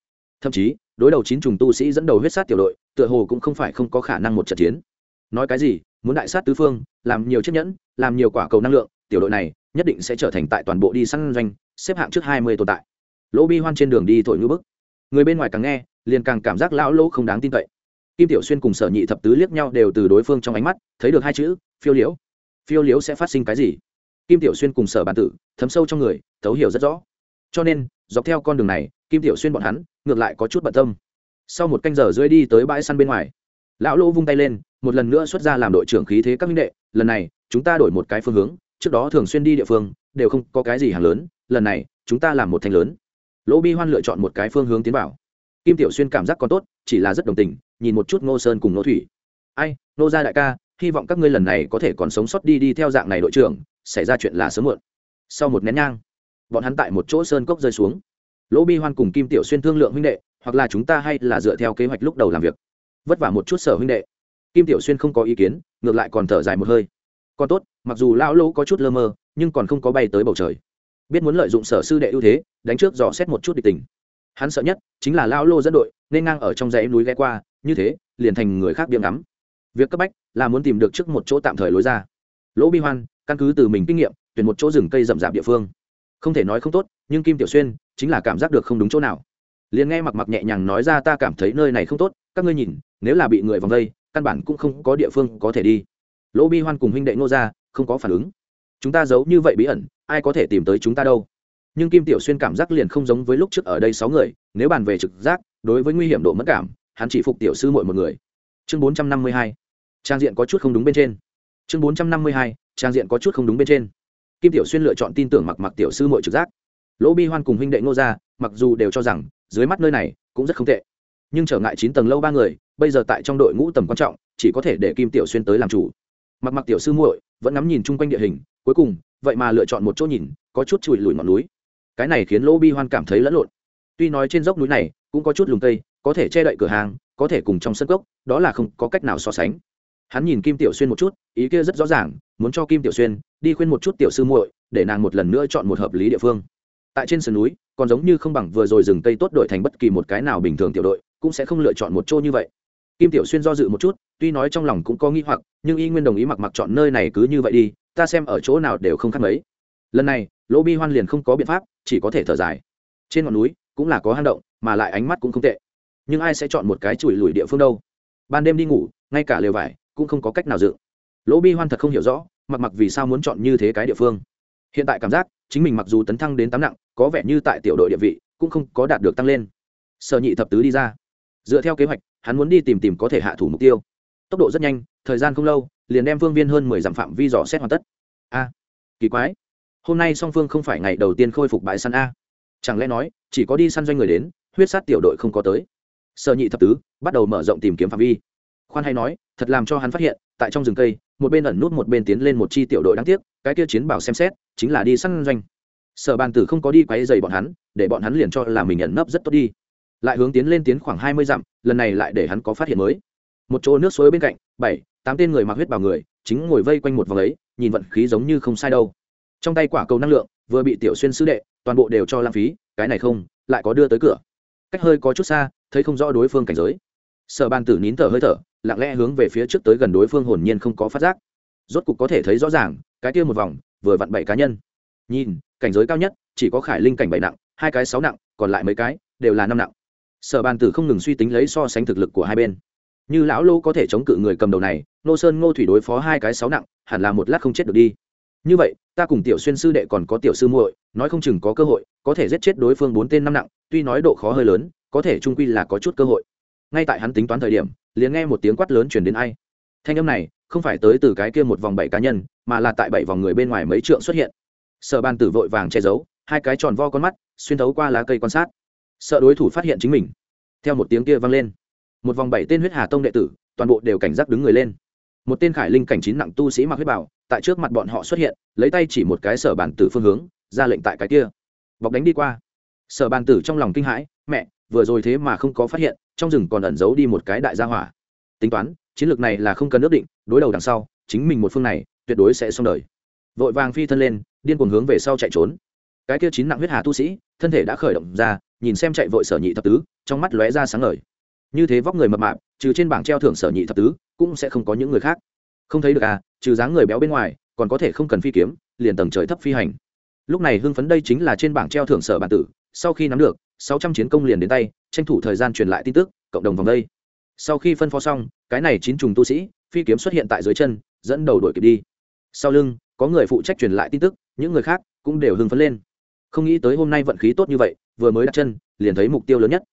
Thậm chí, đối đầu chín trùng tu sĩ dẫn đầu huyết sát tiểu đội, tựa hồ cũng không phải không có khả năng một trận chiến. Nói cái gì, muốn đại sát tứ phương, làm nhiều chiếc nhẫn, làm nhiều quả cầu năng lượng, tiểu đội này nhất định sẽ trở thành tại toàn bộ đi săn doanh, xếp hạng trước hai mươi tồn tại lỗ bi hoan trên đường đi thổi ngư bức. Người bên ngoài càng nghe, liền càng cảm giác lão lỗ không đáng tin cậy. Kim tiểu xuyên cùng sở nhị thập tứ liếc nhau đều từ đối phương trong ánh mắt thấy được hai chữ, phiêu liễu. Phiêu liễu sẽ phát sinh cái gì? Kim tiểu xuyên cùng sở bản tử thấm sâu trong người, thấu hiểu rất rõ. Cho nên, dọc theo con đường này, kim tiểu xuyên bọn hắn ngược lại có chút bận tâm. Sau một canh giờ rưỡi đi tới bãi săn bên ngoài, lão lỗ vung tay lên, một lần nữa xuất ra làm đội trưởng khí thế các minh đệ, lần này, chúng ta đổi một cái phương hướng, trước đó thường xuyên đi địa phương, đều không có cái gì hàng lớn, lần này, chúng ta làm một thanh lớn lỗ bi hoan lựa chọn một cái phương hướng tiến vào. Kim tiểu xuyên cảm giác còn tốt, chỉ là rất đồng tình, nhìn một chút ngô sơn cùng ngô thủy. Ai nô gia đại ca, hy vọng các ngươi lần này có thể còn sống sót đi đi theo dạng này đội trưởng, xảy ra chuyện là sớm muộn. Sau một nén nhang, bọn hắn tại một chỗ sơn cốc rơi xuống. Lỗ bi hoan cùng kim tiểu xuyên thương lượng huynh đệ, hoặc là chúng ta hay là dựa theo kế hoạch lúc đầu làm việc. Vất vả một chút sở huynh đệ. Kim tiểu xuyên không có ý kiến, ngược lại còn thở dài một hơi. Còn tốt, mặc dù lão lỗ có chút lơ mơ, nhưng còn không có bay tới bầu trời biết muốn lợi dụng sở sư đệ ưu thế, đánh trước dò xét một chút địch tình. Hắn sợ nhất chính là lão lô dẫn đội, nên ngang ở trong dãy núi ghé qua, như thế, liền thành người khác biếm ngắm. Việc cấp bách là muốn tìm được trước một chỗ tạm thời lối ra. Lỗ bi hoan, căn cứ từ mình kinh nghiệm, tuyển một chỗ rừng cây rậm rạp địa phương. Không thể nói không tốt, nhưng kim tiểu xuyên chính là cảm giác được không đúng chỗ nào. Liền nghe mặc mặc nhẹ nhàng nói ra, ta cảm thấy nơi này không tốt, các ngươi nhìn, nếu là bị người vòng vây căn bản cũng không có địa phương có thể đi. Lỗ bi hoan cùng huynh đệ ngô ra, không có phản ứng chúng ta giấu như vậy bí ẩn, ai có thể tìm tới chúng ta đâu? Nhưng kim tiểu xuyên cảm giác liền không giống với lúc trước ở đây sáu người, nếu bàn về trực giác, đối với nguy hiểm độ mất cảm, hắn chỉ phục tiểu sư muội một người. Chương bốn trăm năm mươi hai, trang diện có chút không đúng bên trên. Chương bốn trăm năm mươi hai, trang diện có chút không đúng bên trên. Kim tiểu xuyên lựa chọn tin tưởng mặc mặc tiểu sư muội trực giác. Lỗ bi hoan cùng huynh đệ ngô gia, mặc dù đều cho rằng, dưới mắt nơi này cũng rất không tệ. Nhưng trở ngại chín tầng lâu ba người, bây giờ tại trong đội ngũ tầm quan trọng, chỉ có thể để kim tiểu xuyên tới làm chủ. Mặc mặc tiểu sư muội vẫn ngắm nhìn chung quanh địa hình cuối cùng, vậy mà lựa chọn một chỗ nhìn, có chút chùi lùi ngọn núi. Cái này khiến lỗ bi hoan cảm thấy lẫn lộn. Tuy nói trên dốc núi này, cũng có chút lùng cây, có thể che đậy cửa hàng, có thể cùng trong sân gốc đó là không có cách nào so sánh. Hắn nhìn kim tiểu xuyên một chút, ý kia rất rõ ràng, muốn cho kim tiểu xuyên đi khuyên một chút tiểu sư muội, để nàng một lần nữa chọn một hợp lý địa phương. Tại trên sườn núi, còn giống như không bằng vừa rồi rừng cây tốt đổi thành bất kỳ một cái nào bình thường tiểu đội, cũng sẽ không lựa chọn một chỗ như vậy. Kim tiểu xuyên do dự một chút tuy nói trong lòng cũng có nghi hoặc, nhưng y nguyên đồng ý mặc mặc chọn nơi này cứ như vậy đi, ta xem ở chỗ nào đều không khác mấy. Lần này, lỗ bi hoan liền không có biện pháp, chỉ có thể thở dài. Trên ngọn núi, cũng là có hang động, mà lại ánh mắt cũng không tệ. Nhưng ai sẽ chọn một cái chùi lùi địa phương đâu? Ban đêm đi ngủ, ngay cả lều vải, cũng không có cách nào dự lỗ bi hoan thật không hiểu rõ, mặc mặc vì sao muốn chọn như thế cái địa phương. Hiện tại cảm giác, chính mình mặc dù tấn thăng đến tám nặng, có vẻ như tại tiểu đội địa vị, cũng không có đạt được tăng lên. Sở nhị thập tứ đi ra. Dựa theo kế hoạch, hắn muốn đi tìm tìm có thể hạ thủ mục tiêu tốc độ rất nhanh, thời gian không lâu, liền đem phương viên hơn mười dặm phạm vi dò xét hoàn tất. A, kỳ quái. Hôm nay song phương không phải ngày đầu tiên khôi phục bãi săn a. Chẳng lẽ nói, chỉ có đi săn doanh người đến, huyết sát tiểu đội không có tới? Sở nhị thập tứ, bắt đầu mở rộng tìm kiếm phạm vi. Khoan hay nói, thật làm cho hắn phát hiện, tại trong rừng cây, một bên ẩn nút một bên tiến lên một chi tiểu đội đáng tiếc, cái kia chiến bảo xem xét, chính là đi săn doanh. Sở bàn tử không có đi quấy dày bọn hắn, để bọn hắn liền cho là mình ẩn nấp rất tốt đi. Lại hướng tiến lên tiến khoảng hai mươi dặm, lần này lại để hắn có phát hiện mới một chỗ nước suối bên cạnh, bảy, tám tên người mặc huyết bào người, chính ngồi vây quanh một vòng ấy, nhìn vận khí giống như không sai đâu. Trong tay quả cầu năng lượng, vừa bị tiểu xuyên sứ đệ, toàn bộ đều cho lãng phí, cái này không, lại có đưa tới cửa. Cách hơi có chút xa, thấy không rõ đối phương cảnh giới. Sở bàn tử nín thở hơi thở, lặng lẽ hướng về phía trước tới gần đối phương hồn nhiên không có phát giác. Rốt cục có thể thấy rõ ràng, cái kia một vòng, vừa vặn bảy cá nhân. Nhìn, cảnh giới cao nhất, chỉ có khải linh cảnh bảy nặng, hai cái sáu nặng, còn lại mấy cái, đều là năm nặng. Sở bàn tử không ngừng suy tính lấy so sánh thực lực của hai bên như lão lô có thể chống cự người cầm đầu này nô sơn ngô thủy đối phó hai cái sáu nặng, hẳn là một lát không chết được đi. Như vậy, ta cùng tiểu xuyên sư đệ còn có tiểu sư muội, nói không chừng có cơ hội, có thể giết chết đối phương bốn tên năm nặng, tuy nói độ khó hơi lớn, có thể trung quy là có chút cơ hội. Ngay tại hắn tính toán thời điểm, liền nghe một tiếng quát lớn chuyển đến ai. Thanh âm này, không phải tới từ cái kia một vòng bảy cá nhân, mà là tại bảy vòng người bên ngoài mấy trượng xuất hiện. Sợ ban tử vội vàng che giấu, hai cái tròn vo con mắt, xuyên thấu qua lá cây quan sát. Sợ đối thủ phát hiện chính mình. Theo một tiếng kia vang lên một vòng bảy tên huyết hà tông đệ tử, toàn bộ đều cảnh giác đứng người lên. Một tên khải linh cảnh chín nặng tu sĩ mặc huyết bảo tại trước mặt bọn họ xuất hiện, lấy tay chỉ một cái sở bản tử phương hướng, ra lệnh tại cái kia. Bọc đánh đi qua. Sở bản tử trong lòng kinh hãi, mẹ, vừa rồi thế mà không có phát hiện, trong rừng còn ẩn giấu đi một cái đại gia hỏa. Tính toán, chiến lược này là không cần ước định, đối đầu đằng sau, chính mình một phương này, tuyệt đối sẽ xong đời. Vội vàng phi thân lên, điên cuồng hướng về sau chạy trốn. Cái kia chín nặng huyết hà tu sĩ, thân thể đã khởi động ra, nhìn xem chạy vội sở nhị thập tứ, trong mắt lóe ra sáng ngời như thế vóc người mập mạp, trừ trên bảng treo thưởng sở nhị thập tứ, cũng sẽ không có những người khác. Không thấy được à trừ dáng người béo bên ngoài, còn có thể không cần phi kiếm, liền tầng trời thấp phi hành. Lúc này hưng phấn đây chính là trên bảng treo thưởng sở bản tử, sau khi nắm được, sáu trăm chiến công liền đến tay, tranh thủ thời gian truyền lại tin tức, cộng đồng vòng đây. Sau khi phân phó xong, cái này chín trùng tu sĩ, phi kiếm xuất hiện tại dưới chân, dẫn đầu đuổi kịp đi. Sau lưng, có người phụ trách truyền lại tin tức, những người khác cũng đều hưng phấn lên. Không nghĩ tới hôm nay vận khí tốt như vậy, vừa mới đặt chân, liền thấy mục tiêu lớn nhất.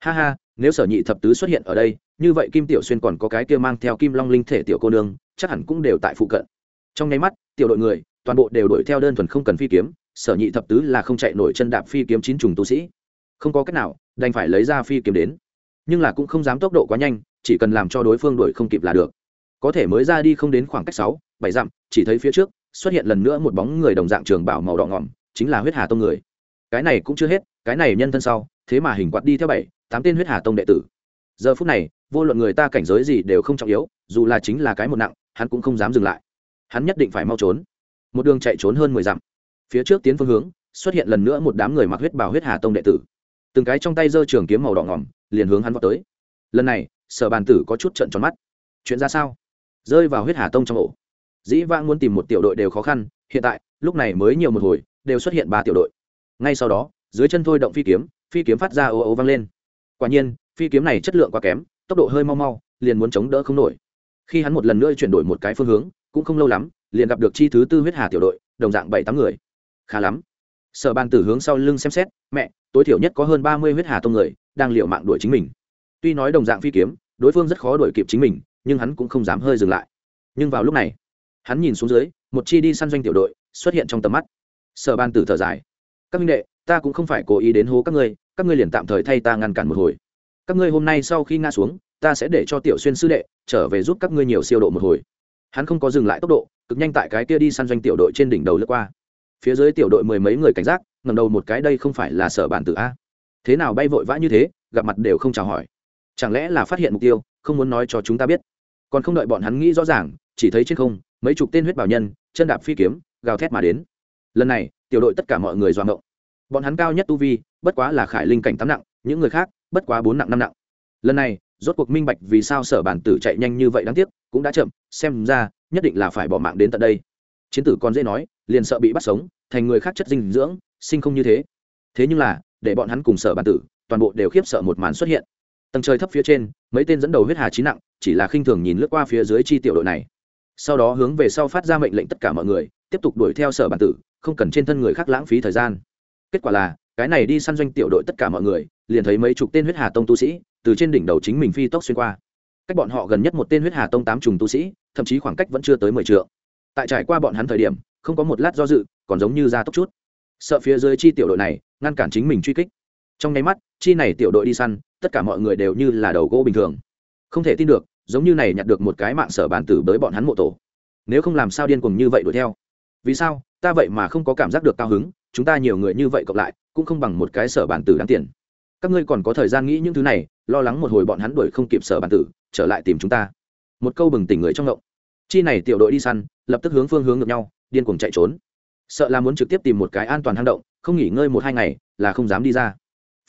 Ha ha nếu sở nhị thập tứ xuất hiện ở đây, như vậy kim tiểu xuyên còn có cái kia mang theo kim long linh thể tiểu cô nương, chắc hẳn cũng đều tại phụ cận. Trong nháy mắt, tiểu đội người, toàn bộ đều đuổi theo đơn thuần không cần phi kiếm, sở nhị thập tứ là không chạy nổi chân đạp phi kiếm chín trùng tu sĩ. Không có cách nào, đành phải lấy ra phi kiếm đến. Nhưng là cũng không dám tốc độ quá nhanh, chỉ cần làm cho đối phương đuổi không kịp là được. Có thể mới ra đi không đến khoảng cách sáu, bảy dặm, chỉ thấy phía trước, xuất hiện lần nữa một bóng người đồng dạng trường bảo màu đỏ ngỏm, chính là huyết hà tông người. Cái này cũng chưa hết, cái này nhân thân sau, thế mà hình quạt đi theo bảy tám tên huyết hà tông đệ tử. Giờ phút này, vô luận người ta cảnh giới gì đều không trọng yếu, dù là chính là cái một nặng, hắn cũng không dám dừng lại. Hắn nhất định phải mau trốn. Một đường chạy trốn hơn mười dặm. Phía trước tiến phương hướng, xuất hiện lần nữa một đám người mặc huyết bào huyết hà tông đệ tử. Từng cái trong tay giơ trường kiếm màu đỏ ngỏm, liền hướng hắn vào tới. Lần này, sở bàn tử có chút trận tròn mắt. Chuyện ra sao? Rơi vào huyết hà tông trong ổ. Dĩ vãng muốn tìm một tiểu đội đều khó khăn, hiện tại, lúc này mới nhiều một hồi, đều xuất hiện ba tiểu đội. Ngay sau đó, dưới chân thôi động phi kiếm phi kiếm phát ra ô ô vang lên quả nhiên, phi kiếm này chất lượng quá kém, tốc độ hơi mau mau, liền muốn chống đỡ không nổi. Khi hắn một lần nữa chuyển đổi một cái phương hướng, cũng không lâu lắm, liền gặp được chi thứ tư huyết hà tiểu đội, đồng dạng bảy tám người. Khá lắm. Sở bàn tử hướng sau lưng xem xét, mẹ, tối thiểu nhất có hơn ba mươi huyết hà tông người, đang liệu mạng đuổi chính mình. Tuy nói đồng dạng phi kiếm, đối phương rất khó đuổi kịp chính mình, nhưng hắn cũng không dám hơi dừng lại. Nhưng vào lúc này, hắn nhìn xuống dưới, một chi đi săn doanh tiểu đội xuất hiện trong tầm mắt. Sở ban tử thở dài. Các minh đệ, ta cũng không phải cố ý đến hố các ngươi các ngươi liền tạm thời thay ta ngăn cản một hồi. Các ngươi hôm nay sau khi ngã xuống, ta sẽ để cho tiểu xuyên sư đệ trở về giúp các ngươi nhiều siêu độ một hồi. Hắn không có dừng lại tốc độ, cực nhanh tại cái kia đi săn doanh tiểu đội trên đỉnh đầu lướt qua. Phía dưới tiểu đội mười mấy người cảnh giác ngầm đầu một cái đây không phải là sở bản tử a. Thế nào bay vội vã như thế, gặp mặt đều không chào hỏi. Chẳng lẽ là phát hiện mục tiêu, không muốn nói cho chúng ta biết? Còn không đợi bọn hắn nghĩ rõ ràng, chỉ thấy trên không, mấy chục tên huyết bảo nhân, chân đạp phi kiếm, gào thét mà đến. Lần này, tiểu đội tất cả mọi người doạ ngộng bọn hắn cao nhất tu vi, bất quá là khải linh cảnh tám nặng, những người khác, bất quá bốn nặng năm nặng. Lần này, rốt cuộc minh bạch vì sao sở bản tử chạy nhanh như vậy đáng tiếc, cũng đã chậm, xem ra, nhất định là phải bỏ mạng đến tận đây. Chiến tử còn dễ nói, liền sợ bị bắt sống, thành người khác chất dinh dưỡng, sinh không như thế. Thế nhưng là, để bọn hắn cùng sở bản tử, toàn bộ đều khiếp sợ một màn xuất hiện. Tầng trời thấp phía trên, mấy tên dẫn đầu huyết hà trí nặng, chỉ là khinh thường nhìn lướt qua phía dưới chi tiểu đội này. Sau đó hướng về sau phát ra mệnh lệnh tất cả mọi người, tiếp tục đuổi theo sở bản tử, không cần trên thân người khác lãng phí thời gian kết quả là, cái này đi săn doanh tiểu đội tất cả mọi người, liền thấy mấy chục tên huyết hà tông tu sĩ, từ trên đỉnh đầu chính mình phi tốc xuyên qua. Cách bọn họ gần nhất một tên huyết hà tông tám trùng tu sĩ, thậm chí khoảng cách vẫn chưa tới mười t tại trải qua bọn hắn thời điểm, không có một lát do dự, còn giống như ra tốc chút. Sợ phía dưới chi tiểu đội này, ngăn cản chính mình truy kích. Trong nháy mắt, chi này tiểu đội đi săn, tất cả mọi người đều như là đầu gỗ bình thường. Không thể tin được, giống như này nhặt được một cái mạng sở bàn tử bới bọn hắn mộ tổ. Nếu không làm sao điên cuồng như vậy đuổi theo? Vì sao? Ta vậy mà không có cảm giác được cao hứng, chúng ta nhiều người như vậy cộng lại, cũng không bằng một cái sở bản tử đáng tiền. Các ngươi còn có thời gian nghĩ những thứ này, lo lắng một hồi bọn hắn đuổi không kịp sở bản tử, trở lại tìm chúng ta. Một câu bừng tỉnh người trong ngộng. Chi này tiểu đội đi săn, lập tức hướng phương hướng ngược nhau, điên cuồng chạy trốn. Sợ là muốn trực tiếp tìm một cái an toàn hang động, không nghỉ ngơi một hai ngày, là không dám đi ra.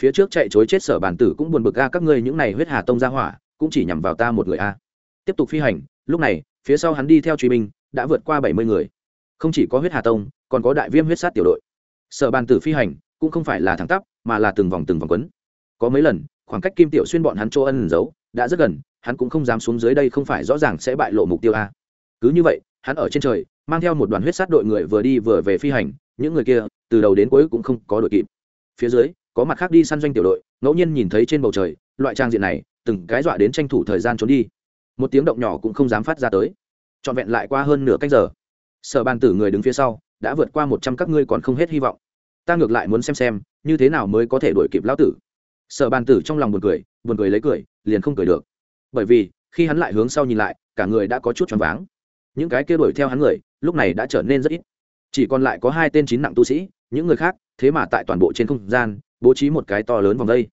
Phía trước chạy chối chết sở bản tử cũng buồn bực ga các ngươi những này huyết hà tông ra hỏa, cũng chỉ nhằm vào ta một người a. Tiếp tục phi hành, lúc này, phía sau hắn đi theo truy binh, đã vượt qua bảy mươi người không chỉ có huyết hà tông, còn có đại viêm huyết sát tiểu đội. Sở bàn tử phi hành cũng không phải là thẳng tắp, mà là từng vòng từng vòng quấn. Có mấy lần, khoảng cách kim tiểu xuyên bọn hắn chỗ ân giấu đã rất gần, hắn cũng không dám xuống dưới đây không phải rõ ràng sẽ bại lộ mục tiêu a. Cứ như vậy, hắn ở trên trời, mang theo một đoàn huyết sát đội người vừa đi vừa về phi hành, những người kia, từ đầu đến cuối cũng không có đội kịp. Phía dưới, có mặt khác đi săn doanh tiểu đội, ngẫu nhiên nhìn thấy trên bầu trời, loại trang diện này, từng cái dọa đến tranh thủ thời gian trốn đi. Một tiếng động nhỏ cũng không dám phát ra tới. Trọn vẹn lại qua hơn nửa cách giờ sở bàn tử người đứng phía sau, đã vượt qua một trăm các ngươi còn không hết hy vọng. Ta ngược lại muốn xem xem, như thế nào mới có thể đuổi kịp lão tử. Sở bàn tử trong lòng buồn cười buồn cười lấy cười, liền không cười được. Bởi vì, khi hắn lại hướng sau nhìn lại, cả người đã có chút choáng váng. Những cái kia đuổi theo hắn người, lúc này đã trở nên rất ít. Chỉ còn lại có hai tên chín nặng tu sĩ, những người khác, thế mà tại toàn bộ trên không gian, bố trí một cái to lớn vòng đây.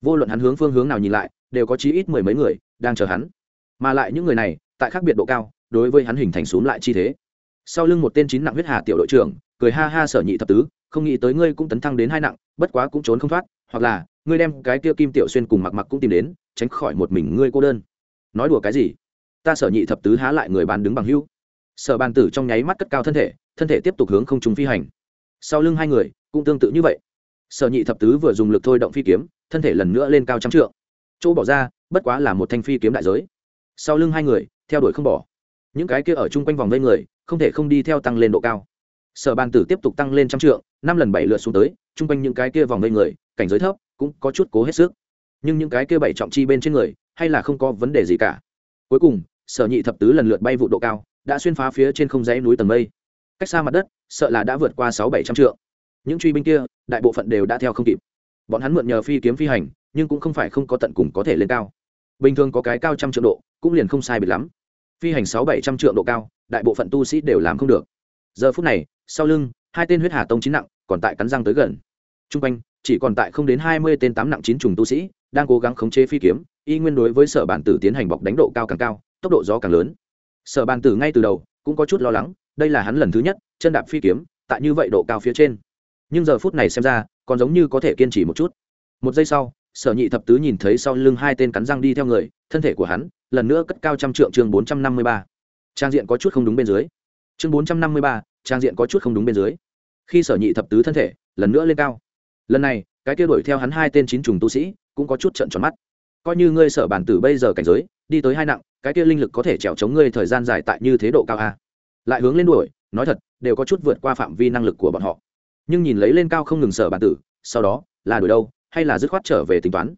Vô luận hắn hướng phương hướng nào nhìn lại, đều có chí ít mười mấy người đang chờ hắn. Mà lại những người này, tại khác biệt độ cao, đối với hắn hình thành xuống lại chi thế sau lưng một tên chín nặng huyết hà tiểu đội trưởng, cười ha ha sở nhị thập tứ, không nghĩ tới ngươi cũng tấn thăng đến hai nặng, bất quá cũng trốn không thoát, hoặc là, ngươi đem cái kia kim tiểu xuyên cùng mặc mặc cũng tìm đến, tránh khỏi một mình ngươi cô đơn. Nói đùa cái gì? Ta sở nhị thập tứ há lại người bán đứng bằng hưu. Sở bàn tử trong nháy mắt cất cao thân thể thân thể tiếp tục hướng không trúng phi hành. Sau lưng hai người, cũng tương tự như vậy. Sở nhị thập tứ vừa dùng lực thôi động phi kiếm, thân thể lần nữa lên cao trăm trượng. Chỗ bỏ ra, bất quá là một thanh phi kiếm đại giới. Sau lưng hai người, theo đuổi không bỏ. Những cái kia ở chung quanh vòng vây người không thể không đi theo tăng lên độ cao. Sở bàn tử tiếp tục tăng lên trăm trượng, năm lần bảy lượt xuống tới, chung quanh những cái kia vòng vây người, cảnh giới thấp, cũng có chút cố hết sức. Nhưng những cái kia bảy trọng chi bên trên người, hay là không có vấn đề gì cả. Cuối cùng, sở nhị thập tứ lần lượt bay vụ độ cao, đã xuyên phá phía trên không dãy núi tầng mây. Cách xa mặt đất, sợ là đã vượt qua sáu bảy trăm trượng. Những truy binh kia, đại bộ phận đều đã theo không kịp. Bọn hắn mượn nhờ phi kiếm phi hành, nhưng cũng không phải không có tận cùng có thể lên cao. Bình thường có cái cao trăm triệu độ, cũng liền không sai biệt lắm phi hành sáu bảy trăm trượng độ cao, đại bộ phận tu sĩ đều làm không được. Giờ phút này, sau lưng, hai tên huyết hà tông chín nặng, còn tại cắn răng tới gần. T r u n g quanh, chỉ còn tại không đến hai mươi tên tám nặng chín trùng tu sĩ, đang cố gắng khống chế phi kiếm, y nguyên đối với sở bản tử tiến hành bọc đánh độ cao càng cao, tốc độ gió càng lớn. Sở bản tử ngay từ đầu, cũng có chút lo lắng, đây là hắn lần thứ nhất, chân đạp phi kiếm, tại như vậy độ cao phía trên. Nhưng giờ phút này xem ra, còn giống như có thể kiên trì một chút. Một giây sau, sở nhị thập tứ nhìn thấy sau lưng hai tên cắn răng đi theo người, thân thể của hắn lần nữa cất cao trăm trượng chương bốn trăm năm mươi ba. Trang diện có chút không đúng bên dưới. Chương bốn trăm năm mươi ba, trang diện có chút không đúng bên dưới. Khi sở nhị thập tứ thân thể, lần nữa lên cao. Lần này, cái kia đuổi theo hắn hai tên chín trùng tu sĩ cũng có chút trận tròn mắt. Coi như ngươi sở bản tử bây giờ cảnh giới, đi tới hai nặng, cái kia linh lực có thể trèo chống ngươi thời gian dài tại như thế độ cao a. Lại hướng lên đuổi, nói thật, đều có chút vượt qua phạm vi năng lực của bọn họ. Nhưng nhìn lấy lên cao không ngừng sở bản tử, sau đó, là đuổi đâu, hay là dứt khoát trở về tính toán?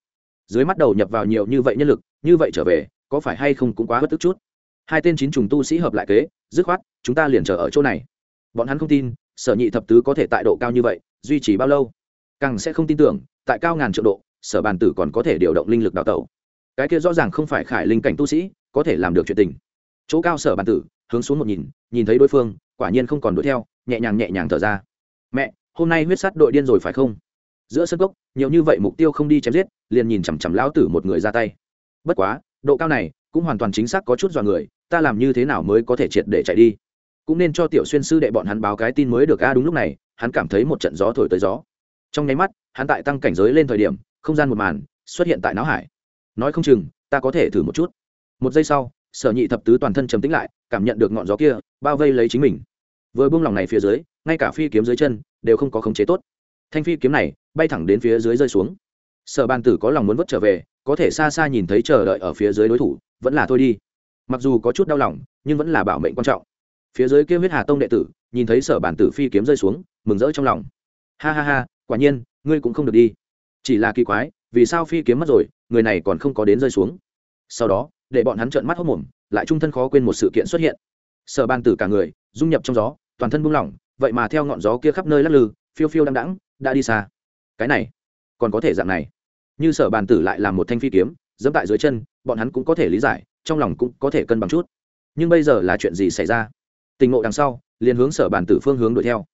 Dưới mắt đầu nhập vào nhiều như vậy nhân lực, như vậy trở về có phải hay không cũng quá bất tức chút. Hai tên chín trùng tu sĩ hợp lại kế, dứt khoát, chúng ta liền chờ ở chỗ này. Bọn hắn không tin, sở nhị thập tứ có thể tại độ cao như vậy, duy trì bao lâu? Càng sẽ không tin tưởng, tại cao ngàn triệu độ, sở bàn tử còn có thể điều động linh lực đào tẩu. Cái kia rõ ràng không phải khải linh cảnh tu sĩ, có thể làm được chuyện tình. Chỗ cao sở bàn tử, hướng xuống một nhìn nhìn thấy đối phương, quả nhiên không còn đuổi theo, nhẹ nhàng nhẹ nhàng thở ra. Mẹ, hôm nay huyết sắt đội điên rồi phải không? Giữa sân gốc nhiều như vậy mục tiêu không đi chém giết, liền nhìn chằm chằm lão tử một người ra tay. Bất quá độ cao này cũng hoàn toàn chính xác có chút dọa người, ta làm như thế nào mới có thể triệt để chạy đi? Cũng nên cho tiểu xuyên sư đệ bọn hắn báo cái tin mới được, a, đúng lúc này, hắn cảm thấy một trận gió thổi tới gió. Trong nháy mắt, hắn tại tăng cảnh giới lên thời điểm, không gian một màn xuất hiện tại não hải. Nói không chừng, ta có thể thử một chút. Một giây sau, sở nhị thập tứ toàn thân trầm tĩnh lại, cảm nhận được ngọn gió kia, bao vây lấy chính mình. Vừa buông lòng này phía dưới, ngay cả phi kiếm dưới chân đều không có khống chế tốt. Thanh phi kiếm này bay thẳng đến phía dưới rơi xuống. Sở bàn tử có lòng muốn vớt trở về có thể xa xa nhìn thấy chờ đợi ở phía dưới đối thủ, vẫn là thôi đi. Mặc dù có chút đau lòng, nhưng vẫn là bảo mệnh quan trọng. Phía dưới kia huyết hà tông đệ tử, nhìn thấy sở bản tử phi kiếm rơi xuống, mừng rỡ trong lòng. Ha ha ha, quả nhiên, ngươi cũng không được đi. Chỉ là kỳ quái, vì sao phi kiếm mất rồi, người này còn không có đến rơi xuống? Sau đó, để bọn hắn trợn mắt hốc mồm lại trung thân khó quên một sự kiện xuất hiện. Sở bàn tử cả người, dung nhập trong gió, toàn thân buông lỏng, vậy mà theo ngọn gió kia khắp nơi lắc lư, phiêu phiêu đăng đãng đã đi xa. Cái này, còn có thể dạng này như sở bàn tử lại làm một thanh phi kiếm dẫm tại dưới chân, bọn hắn cũng có thể lý giải, trong lòng cũng có thể cân bằng chút. Nhưng bây giờ là chuyện gì xảy ra? Tình ngộ đằng sau, liền hướng sở bàn tử phương hướng đuổi theo.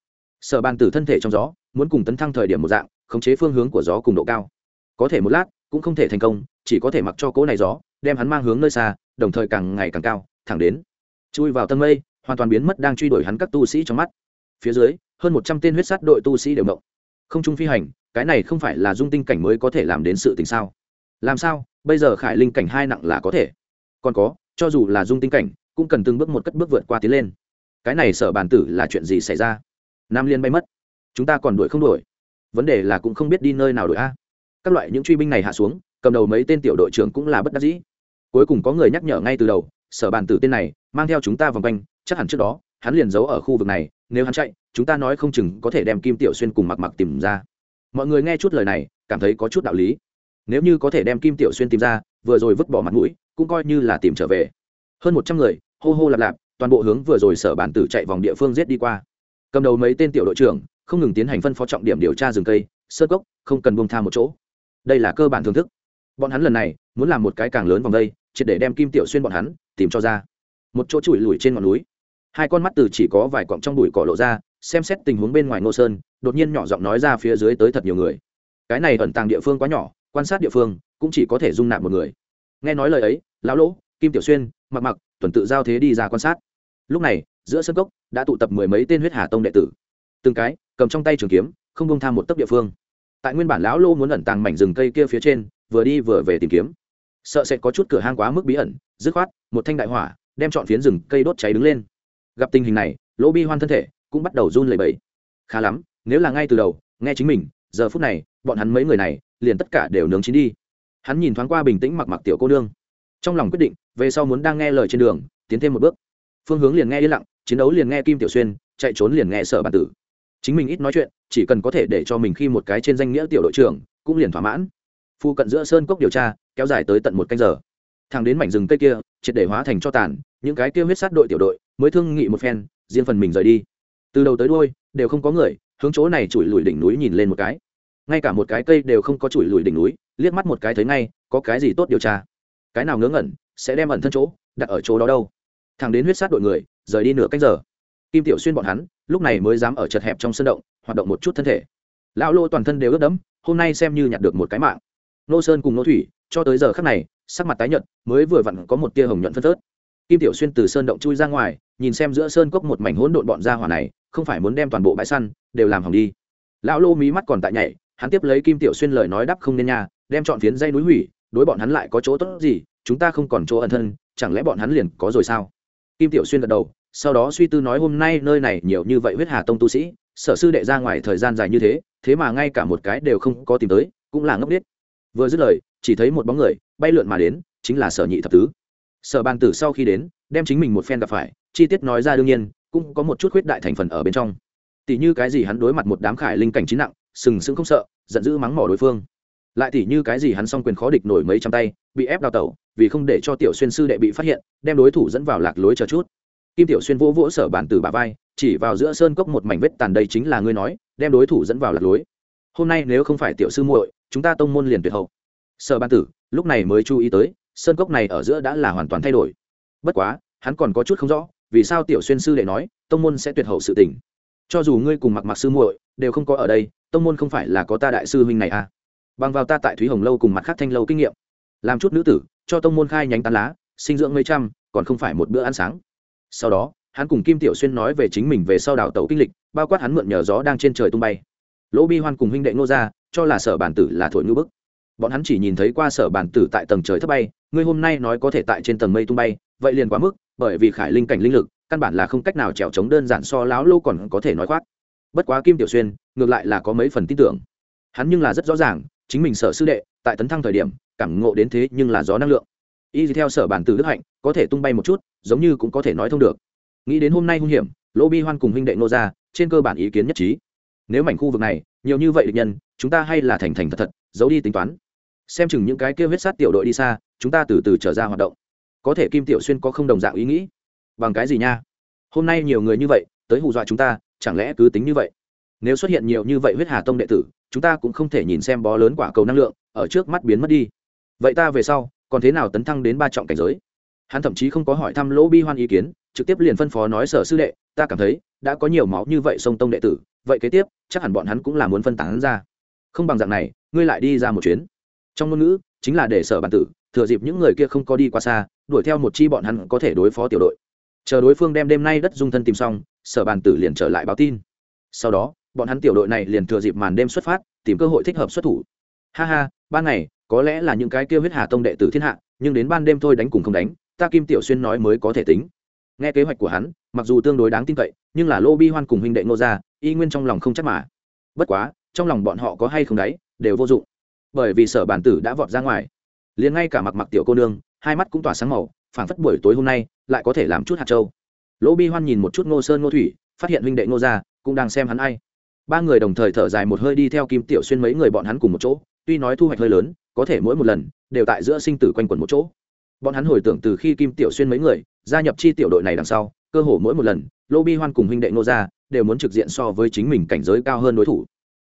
Sở bàn tử thân thể trong gió, muốn cùng tấn thăng thời điểm một dạng, khống chế phương hướng của gió cùng độ cao. Có thể một lát, cũng không thể thành công, chỉ có thể mặc cho cỗ này gió, đem hắn mang hướng nơi xa, đồng thời càng ngày càng cao, thẳng đến, chui vào tân mây, hoàn toàn biến mất đang truy đuổi hắn các tu sĩ trong mắt. Phía dưới, hơn một trăm tên huyết sát đội tu sĩ đều động không trung phi hành, cái này không phải là dung tinh cảnh mới có thể làm đến sự tình sao? Làm sao? Bây giờ khải linh cảnh hai nặng là có thể. Còn có, cho dù là dung tinh cảnh, cũng cần từng bước một cất bước vượt qua tiến lên. Cái này sở bàn tử là chuyện gì xảy ra? Nam liên bay mất. Chúng ta còn đuổi không đuổi? Vấn đề là cũng không biết đi nơi nào đuổi a. Các loại những truy binh này hạ xuống, cầm đầu mấy tên tiểu đội trưởng cũng là bất đắc dĩ. Cuối cùng có người nhắc nhở ngay từ đầu, sở bàn tử tên này, mang theo chúng ta vòng quanh, chắc hẳn trước đó, hắn liền giấu ở khu vực này, nếu hắn chạy chúng ta nói không chừng có thể đem kim tiểu xuyên cùng mặc mặc tìm ra. Mọi người nghe chút lời này, cảm thấy có chút đạo lý. Nếu như có thể đem kim tiểu xuyên tìm ra, vừa rồi vứt bỏ mặt mũi, cũng coi như là tìm trở về. Hơn một trăm người, hô hô lạp lạp, toàn bộ hướng vừa rồi sở bản tử chạy vòng địa phương giết đi qua. Cầm đầu mấy tên tiểu đội trưởng, không ngừng tiến hành phân phó trọng điểm điều tra rừng cây, sơ cốc, không cần bông tha một chỗ. Đây là cơ bản thưởng thức. Bọn hắn lần này, muốn làm một cái càng lớn vòng đây, triệt để đem kim tiểu xuyên bọn hắn tìm cho ra. Một chỗ chùi lùi trên ngọn núi. Hai con mắt từ chỉ có vài cọng trong bụi cỏ lộ ra xem xét tình huống bên ngoài ngô sơn, đột nhiên nhỏ giọng nói ra phía dưới tới thật nhiều người. Cái này ẩn tàng địa phương quá nhỏ, quan sát địa phương cũng chỉ có thể dung nạp một người. Nghe nói lời ấy, lão lỗ, kim tiểu xuyên, mặc mặc, tuần tự giao thế đi ra quan sát. Lúc này, giữa sân cốc đã tụ tập mười mấy tên huyết hà tông đệ tử. Từng cái, cầm trong tay trường kiếm, không bông tham một tấc địa phương. Tại nguyên bản lão lô muốn ẩn tàng mảnh rừng cây kia phía trên, vừa đi vừa về tìm kiếm. Sợ sẽ có chút cửa hang quá mức bí ẩn, dứt khoát, một thanh đại hỏa, đem chọn phiến rừng cây đốt cháy đứng lên. Gặp tình hình này, lỗ bi hoan thân thể cũng bắt đầu run lẩy bẩy. Khá lắm, nếu là ngay từ đầu, nghe chính mình, giờ phút này, bọn hắn mấy người này, liền tất cả đều nướng chín đi. Hắn nhìn thoáng qua bình tĩnh mặc mặc tiểu cô nương. Trong lòng quyết định, về sau muốn đang nghe lời trên đường, tiến thêm một bước. Phương hướng liền nghe yên lặng, chiến đấu liền nghe kim tiểu xuyên, chạy trốn liền nghe sở bản tử. Chính mình ít nói chuyện, chỉ cần có thể để cho mình khi một cái trên danh nghĩa tiểu đội trưởng, cũng liền thỏa mãn. Phu cận giữa sơn cốc điều tra, kéo dài tới tận một canh giờ. Thằng đến mảnh rừng cây kia, triệt để hóa thành cho tàn, những cái kia huyết sát đội tiểu đội mới thương nghị một phen, riêng phần mình rời đi từ đầu tới đôi đều không có người, hướng chỗ này chùi lùi đỉnh núi nhìn lên một cái. Ngay cả một cái cây đều không có chùi lùi đỉnh núi, liếc mắt một cái thấy ngay, có cái gì tốt điều tra? Cái nào ngớ ngẩn, sẽ đem ẩn thân chỗ, đặt ở chỗ đó đâu? Thằng đến huyết sát đội người, rời đi nửa cách giờ. Kim tiểu xuyên bọn hắn, lúc này mới dám ở chật hẹp trong sân động, hoạt động một chút thân thể. Lão lô toàn thân đều ướt đẫm, hôm nay xem như nhặt được một cái mạng. Nô sơn cùng nô thủy, cho tới giờ khắc này, sắc mặt tái nhợt, mới vừa vặn có một tia hồng nhuận phân phớt. Kim tiểu xuyên từ sơn động chui ra ngoài, nhìn xem giữa sơn cốc một mảnh hỗn độn bọn ra hỏa này không phải muốn đem toàn bộ bãi săn đều làm hỏng đi. Lão lô mí mắt còn tại nhảy, hắn tiếp lấy kim tiểu xuyên lời nói đắp không nên nha, đem chọn phiến dây núi hủy, đối bọn hắn lại có chỗ tốt gì, chúng ta không còn chỗ ẩn thân, chẳng lẽ bọn hắn liền có rồi sao? Kim tiểu xuyên gật đầu, sau đó suy tư nói hôm nay nơi này nhiều như vậy huyết hà tông tu sĩ, sở sư đệ ra ngoài thời gian dài như thế thế mà ngay cả một cái đều không có tìm tới, cũng là ngốc biết vừa dứt lời, chỉ thấy một bóng người bay lượn mà đến, chính là sở nhị thập tứ. Sở bàn tử sau khi đến, đem chính mình một phen gặp phải, chi tiết nói ra đương nhiên cũng có một chút khuyết đại thành phần ở bên trong. Tỷ như cái gì hắn đối mặt một đám khải linh cảnh chín nặng, sừng sững không sợ, giận dữ mắng mỏ đối phương. Lại tỷ như cái gì hắn xong quyền khó địch nổi mấy trăm tay, bị ép đào tẩu, vì không để cho tiểu xuyên sư đệ bị phát hiện, đem đối thủ dẫn vào lạc lối chờ chút. Kim tiểu xuyên vỗ vỗ sở bản từ bà vai, chỉ vào giữa sơn cốc một mảnh vết tàn đây chính là ngươi nói, đem đối thủ dẫn vào lạc lối. Hôm nay nếu không phải tiểu sư muội, chúng ta tông môn liền tuyệt hậu. Sở bản tử, lúc này mới chú ý tới, sơn cốc này ở giữa đã là hoàn toàn thay đổi. Bất quá, hắn còn có chút không rõ vì sao tiểu xuyên sư đệ nói, tông môn sẽ tuyệt hậu sự tình? Cho dù ngươi cùng mặc mặc sư muội đều không có ở đây, tông môn không phải là có ta đại sư huynh này à? Bằng vào ta tại thúy hồng lâu cùng mặt khác thanh lâu kinh nghiệm, làm chút nữ tử, cho tông môn khai nhánh tán lá, sinh dưỡng mấy trăm, còn không phải một bữa ăn sáng. Sau đó, hắn cùng kim tiểu xuyên nói về chính mình về sau đảo tàu kinh lịch, bao quát hắn mượn nhờ gió đang trên trời tung bay. Lỗ bi hoan cùng huynh đệ ngô ra cho là sở bản tử là thổi ngư bức. Bọn hắn chỉ nhìn thấy qua sở bản tử tại tầng trời thấp bay, ngươi hôm nay nói có thể tại trên tầng mây tung bay, vậy liền quá mức bởi vì khải linh cảnh linh lực, căn bản là không cách nào trèo trống đơn giản so láo lô còn có thể nói khoác. Bất quá kim tiểu xuyên, ngược lại là có mấy phần tin tưởng. Hắn nhưng là rất rõ ràng, chính mình sở sư đệ, tại tấn thăng thời điểm, cảm ngộ đến thế nhưng là gió năng lượng. Y theo sở bản tử đức hạnh, có thể tung bay một chút, giống như cũng có thể nói thông được. Nghĩ đến hôm nay hung hiểm, lỗ bi hoan cùng huynh đệ nô ra trên cơ bản ý kiến nhất trí. Nếu mảnh khu vực này, nhiều như vậy địch nhân, chúng ta hay là thành thành thật thật, giấu đi tính toán. Xem chừng những cái kia huyết sát tiểu đội đi xa, chúng ta từ từ trở ra hoạt động có thể kim tiểu xuyên có không đồng dạng ý nghĩ. Bằng cái gì nha? Hôm nay nhiều người như vậy, tới hù dọa chúng ta, chẳng lẽ cứ tính như vậy? Nếu xuất hiện nhiều như vậy huyết hà tông đệ tử, chúng ta cũng không thể nhìn xem bó lớn quả cầu năng lượng, ở trước mắt biến mất đi. Vậy ta về sau, còn thế nào tấn thăng đến ba trọng cảnh giới? Hắn thậm chí không có hỏi thăm lỗ bi hoan ý kiến, trực tiếp liền phân phó nói sở sư đệ, ta cảm thấy, đã có nhiều máu như vậy sông tông đệ tử, vậy kế tiếp, chắc hẳn bọn hắn cũng là muốn phân tán ra. Không bằng dạng này, ngươi lại đi ra một chuyến. Trong ngôn ngữ, chính là để sở bản tử, thừa dịp những người kia không có đi qua xa đuổi theo một chi bọn hắn có thể đối phó tiểu đội. Chờ đối phương đem đêm nay đất dung thân tìm xong, sở bàn tử liền trở lại báo tin. Sau đó, bọn hắn tiểu đội này liền thừa dịp màn đêm xuất phát, tìm cơ hội thích hợp xuất thủ. Ha ha, ban ngày, có lẽ là những cái kêu huyết hà tông đệ tử thiên hạ, nhưng đến ban đêm thôi đánh cùng không đánh, ta kim tiểu xuyên nói mới có thể tính. Nghe kế hoạch của hắn, mặc dù tương đối đáng tin cậy, nhưng là lô bi hoan cùng huynh đệ ngô gia, y nguyên trong lòng không chắc mà. Bất quá, trong lòng bọn họ có hay không đấy, đều vô dụng. Bởi vì sở bản tử đã vọt ra ngoài. Liền ngay cả mặc mặc tiểu cô nương hai mắt cũng tỏa sáng màu, phảng phất buổi tối hôm nay lại có thể làm chút hạt trâu lỗ bi hoan nhìn một chút ngô sơn ngô thủy, phát hiện huynh đệ ngô gia cũng đang xem hắn ai. Ba người đồng thời thở dài một hơi đi theo kim tiểu xuyên mấy người bọn hắn cùng một chỗ, tuy nói thu hoạch hơi lớn, có thể mỗi một lần đều tại giữa sinh tử quanh quẩn một chỗ. Bọn hắn hồi tưởng từ khi kim tiểu xuyên mấy người gia nhập chi tiểu đội này đằng sau, cơ hồ mỗi một lần lô bi hoan cùng huynh đệ ngô gia đều muốn trực diện so với chính mình cảnh giới cao hơn đối thủ.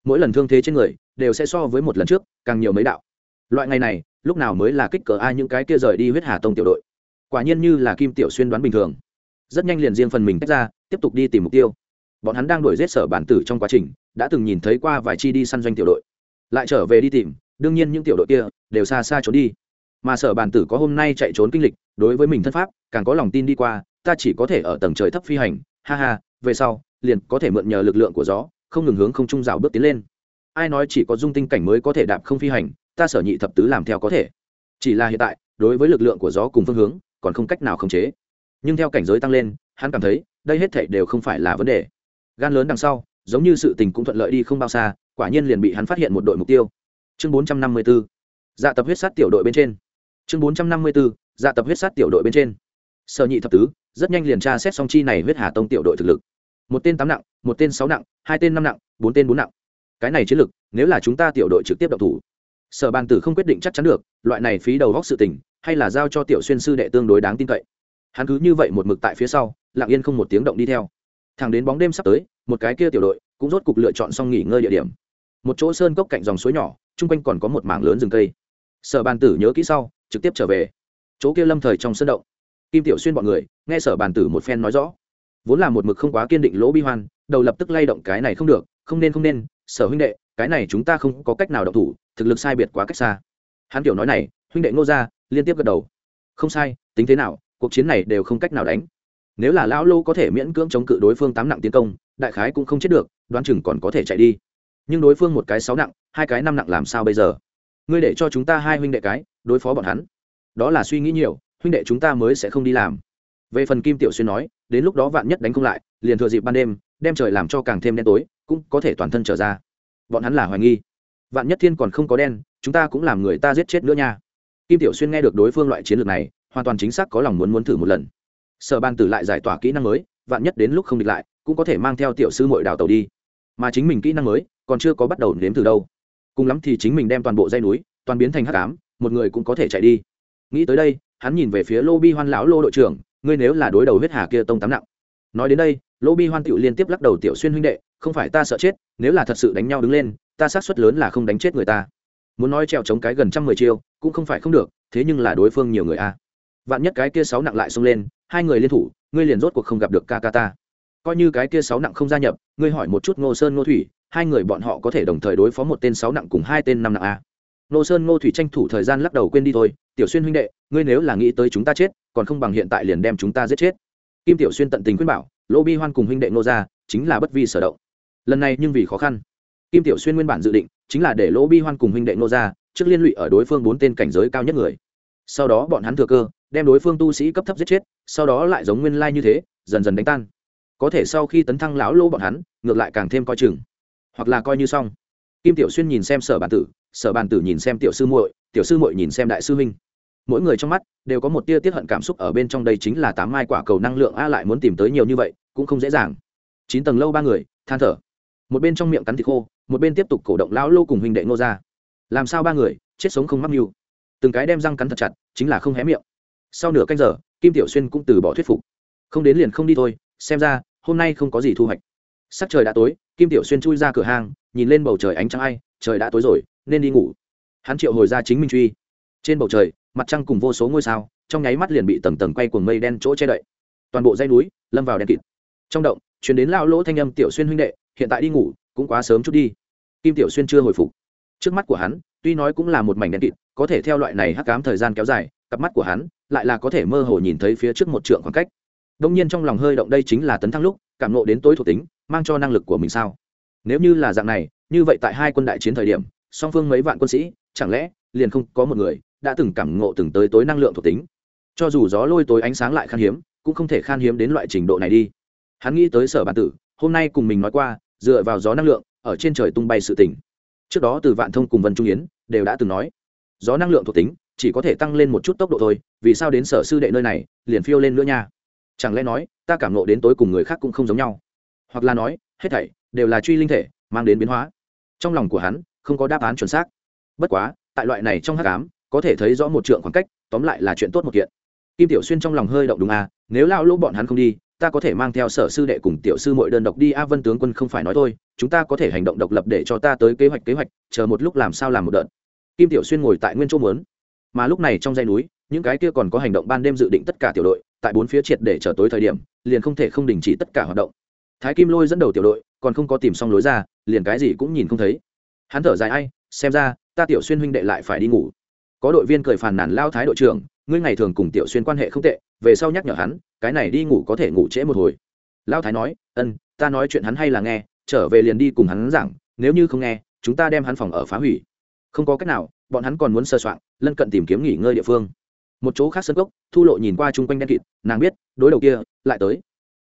Mỗi lần thương thế trên người đều sẽ so với một lần trước, càng nhiều mấy đạo loại ngày này, lúc nào mới là kích cỡ ai những cái kia rời đi huyết hà tông tiểu đội? Quả nhiên như là kim tiểu xuyên đoán bình thường. Rất nhanh liền riêng phần mình tách ra, tiếp tục đi tìm mục tiêu. Bọn hắn đang đuổi giết sở bản tử trong quá trình, đã từng nhìn thấy qua vài chi đi săn doanh tiểu đội. Lại trở về đi tìm, đương nhiên những tiểu đội kia đều xa xa trốn đi. Mà sở bản tử có hôm nay chạy trốn kinh lịch, đối với mình thân pháp, càng có lòng tin đi qua, ta chỉ có thể ở tầng trời thấp phi hành. Ha ha, về sau, liền có thể mượn nhờ lực lượng của gió, không ngừng hướng không trung rào bước tiến lên. Ai nói chỉ có dung tinh cảnh mới có thể đạp không phi hành ta sở nhị thập tứ làm theo có thể. Chỉ là hiện tại, đối với lực lượng của gió cùng phương hướng, còn không cách nào khống chế. Nhưng theo cảnh giới tăng lên, hắn cảm thấy, đây hết thảy đều không phải là vấn đề. Gan lớn đằng sau, giống như sự tình cũng thuận lợi đi không bao xa, quả nhiên liền bị hắn phát hiện một đội mục tiêu. Chương 454 dạ tập huyết sát tiểu đội bên trên. Chương 454 dạ tập huyết sát tiểu đội bên trên. Sở nhị thập tứ, rất nhanh liền tra xét song chi này huyết hà tông tiểu đội thực lực. Một tên tám nặng, một tên sáu nặng, hai tên năm nặng, bốn tên bốn nặng. Cái này chiến lực, nếu là chúng ta tiểu đội trực tiếp động thủ sở bàn tử không quyết định chắc chắn được, loại này phí đầu góc sự tình, hay là giao cho tiểu xuyên sư đệ tương đối đáng tin cậy. Hắn cứ như vậy một mực tại phía sau, lặng yên không một tiếng động đi theo. Thẳng đến bóng đêm sắp tới, một cái kia tiểu đội cũng rốt cục lựa chọn xong nghỉ ngơi địa điểm. Một chỗ sơn cốc cạnh dòng suối nhỏ, chung quanh còn có một mảng lớn rừng cây. Sở bàn tử nhớ kỹ sau, trực tiếp trở về. Chỗ kia lâm thời trong sân động. Kim tiểu xuyên bọn người, nghe sở bàn tử một phen nói rõ. Vốn là một mực không quá kiên định lỗ bi hoan, đầu lập tức lay động cái này không được, không nên không nên, sở huynh đệ cái này chúng ta không có cách nào động thủ, thực lực sai biệt quá cách xa. Hắn kiểu nói này, huynh đệ ngô gia, liên tiếp gật đầu. Không sai, tính thế nào, cuộc chiến này đều không cách nào đánh. Nếu là lão lô có thể miễn cưỡng chống cự đối phương tám nặng tiến công, đại khái cũng không chết được, đoán chừng còn có thể chạy đi. Nhưng đối phương một cái sáu nặng, hai cái năm nặng làm sao bây giờ? Ngươi để cho chúng ta hai huynh đệ cái, đối phó bọn hắn. Đó là suy nghĩ nhiều, huynh đệ chúng ta mới sẽ không đi làm. Về phần kim tiểu xuyên nói, đến lúc đó vạn nhất đánh không lại, liền thừa dịp ban đêm, đem trời làm cho càng thêm đen tối, cũng có thể toàn thân trở ra bọn hắn là hoài nghi. Vạn nhất thiên còn không có đen, chúng ta cũng làm người ta giết chết nữa nha. Kim tiểu xuyên nghe được đối phương loại chiến lược này, hoàn toàn chính xác có lòng muốn muốn thử một lần. Sở ban tử lại giải tỏa kỹ năng mới, vạn nhất đến lúc không địch lại, cũng có thể mang theo tiểu sư mội đào tàu đi. Mà chính mình kỹ năng mới, còn chưa có bắt đầu nếm từ đâu. Cùng lắm thì chính mình đem toàn bộ dây núi, toàn biến thành hắc ám, một người cũng có thể chạy đi. Nghĩ tới đây, hắn nhìn về phía lô bi hoan lão lô đội trưởng, ngươi nếu là đối đầu huyết hà kia tông tám nặng. Nói đến đây lỗ bi hoan tựu liên tiếp lắc đầu tiểu xuyên huynh đệ, không phải ta sợ chết, nếu là thật sự đánh nhau đứng lên, ta xác suất lớn là không đánh chết người ta. Muốn nói trèo chống cái gần trăm mười chiêu, cũng không phải không được, thế nhưng là đối phương nhiều người a. Vạn nhất cái kia sáu nặng lại xông lên, hai người liên thủ, ngươi liền rốt cuộc không gặp được ca ca ta. Coi như cái kia sáu nặng không gia nhập, ngươi hỏi một chút ngô sơn ngô thủy, hai người bọn họ có thể đồng thời đối phó một tên sáu nặng cùng hai tên năm nặng a. Ngô sơn ngô thủy tranh thủ thời gian lắc đầu quên đi thôi, tiểu xuyên huynh đệ, ngươi nếu là nghĩ tới chúng ta chết, còn không bằng hiện tại liền đem chúng ta giết chết. Kim tiểu xuyên tận tình khuyên bảo lô bi hoan cùng huynh đệ ngô gia chính là bất vi sở động. Lần này nhưng vì khó khăn. Kim tiểu xuyên nguyên bản dự định chính là để lỗ bi hoan cùng huynh đệ ngô gia trước liên lụy ở đối phương bốn tên cảnh giới cao nhất người. Sau đó bọn hắn thừa cơ, đem đối phương tu sĩ cấp thấp giết chết, sau đó lại giống nguyên lai như thế, dần dần đánh tan. Có thể sau khi tấn thăng lão lỗ bọn hắn, ngược lại càng thêm coi chừng. Hoặc là coi như xong. Kim tiểu xuyên nhìn xem sở bản tử, sở bản tử nhìn xem tiểu sư muội, tiểu sư muội nhìn xem đại sư huynh mỗi người trong mắt đều có một tia tiết hận cảm xúc ở bên trong đây chính là tám mai quả cầu năng lượng a lại muốn tìm tới nhiều như vậy, cũng không dễ dàng. Chín tầng lâu ba người, than thở. Một bên trong miệng cắn thịt khô, một bên tiếp tục cổ động lão lô cùng huynh đệ ngô ra làm sao ba người, chết sống không mắc mưu. Từng cái đem răng cắn thật chặt, chính là không hé miệng. Sau nửa canh giờ, kim tiểu xuyên cũng từ bỏ thuyết phục. Không đến liền không đi thôi, xem ra, hôm nay không có gì thu hoạch. Sắc trời đã tối, kim tiểu xuyên chui ra cửa hàng, nhìn lên bầu trời ánh trăng ai, trời đã tối rồi, nên đi ngủ. Hắn triệu hồi ra chính minh truy. Trên bầu trời mặt trăng cùng vô số ngôi sao, trong nháy mắt liền bị tầng tầng quay cuồng mây đen chỗ che đậy. Toàn bộ dây núi lâm vào đen kịt. Trong động chuyển đến lao lỗ thanh âm tiểu xuyên huynh đệ, hiện tại đi ngủ, cũng quá sớm chút đi. Kim tiểu xuyên chưa hồi phục. Trước mắt của hắn, tuy nói cũng là một mảnh đen kịt, có thể theo loại này hắc cám thời gian kéo dài, cặp mắt của hắn lại là có thể mơ hồ nhìn thấy phía trước một trượng khoảng cách. Đông nhiên trong lòng hơi động đây chính là tấn thăng lúc, cảm nộ đến tối thuộc tính, mang cho năng lực của mình sao? Nếu như là dạng này, như vậy tại hai quân đại chiến thời điểm, song phương mấy vạn quân sĩ, chẳng lẽ liền không có một người đã từng cảm ngộ từng tới tối năng lượng thuộc tính. Cho dù gió lôi tối ánh sáng lại khan hiếm, cũng không thể khan hiếm đến loại trình độ này đi. Hắn nghĩ tới sở bản tử, hôm nay cùng mình nói qua, dựa vào gió năng lượng, ở trên trời tung bay sự tỉnh trước đó từ vạn thông cùng vân trung yến, đều đã từng nói, gió năng lượng thuộc tính, chỉ có thể tăng lên một chút tốc độ thôi, vì sao đến sở sư đệ nơi này, liền phiêu lên nữa nha? Chẳng lẽ nói, ta cảm nộ đến tối cùng người khác cũng không giống nhau? Hoặc là nói, hết thảy, đều là truy linh thể, mang đến biến hóa. Trong lòng của hắn, không có đáp án chuẩn xác. Bất quá, tại loại này trong hát cám có thể thấy rõ một trượng khoảng cách, tóm lại là chuyện tốt một kiện. Kim tiểu xuyên trong lòng hơi động đúng à nếu lao lỗ bọn hắn không đi, ta có thể mang theo sở sư đệ cùng tiểu sư mọi đơn độc đi, a vân tướng quân không phải nói thôi, chúng ta có thể hành động độc lập để cho ta tới kế hoạch kế hoạch, chờ một lúc làm sao làm một đợt. Kim tiểu xuyên ngồi tại nguyên chỗ muốn. Mà lúc này trong dãy núi, những cái kia còn có hành động ban đêm dự định tất cả tiểu đội, tại bốn phía triệt để chờ tối thời điểm, liền không thể không đình chỉ tất cả hoạt động. Thái kim lôi dẫn đầu tiểu đội, còn không có tìm xong lối ra, liền cái gì cũng nhìn không thấy. Hắn thở dài, ai, xem ra, ta tiểu xuyên huynh đệ lại phải đi ngủ có đội viên cười phàn nàn lao thái đội trưởng, ngươi ngày thường cùng tiểu xuyên quan hệ không tệ, về sau nhắc nhở hắn, cái này đi ngủ có thể ngủ trễ một hồi. Lao thái nói, ân, ta nói chuyện hắn hay là nghe, trở về liền đi cùng hắn giảng, nếu như không nghe, chúng ta đem hắn phòng ở phá hủy. Không có cách nào, bọn hắn còn muốn sơ soạn lân cận tìm kiếm nghỉ ngơi địa phương. Một chỗ khác sân cốc, thu lộ nhìn qua chung quanh đen kịt, nàng biết, đối đầu kia, lại tới.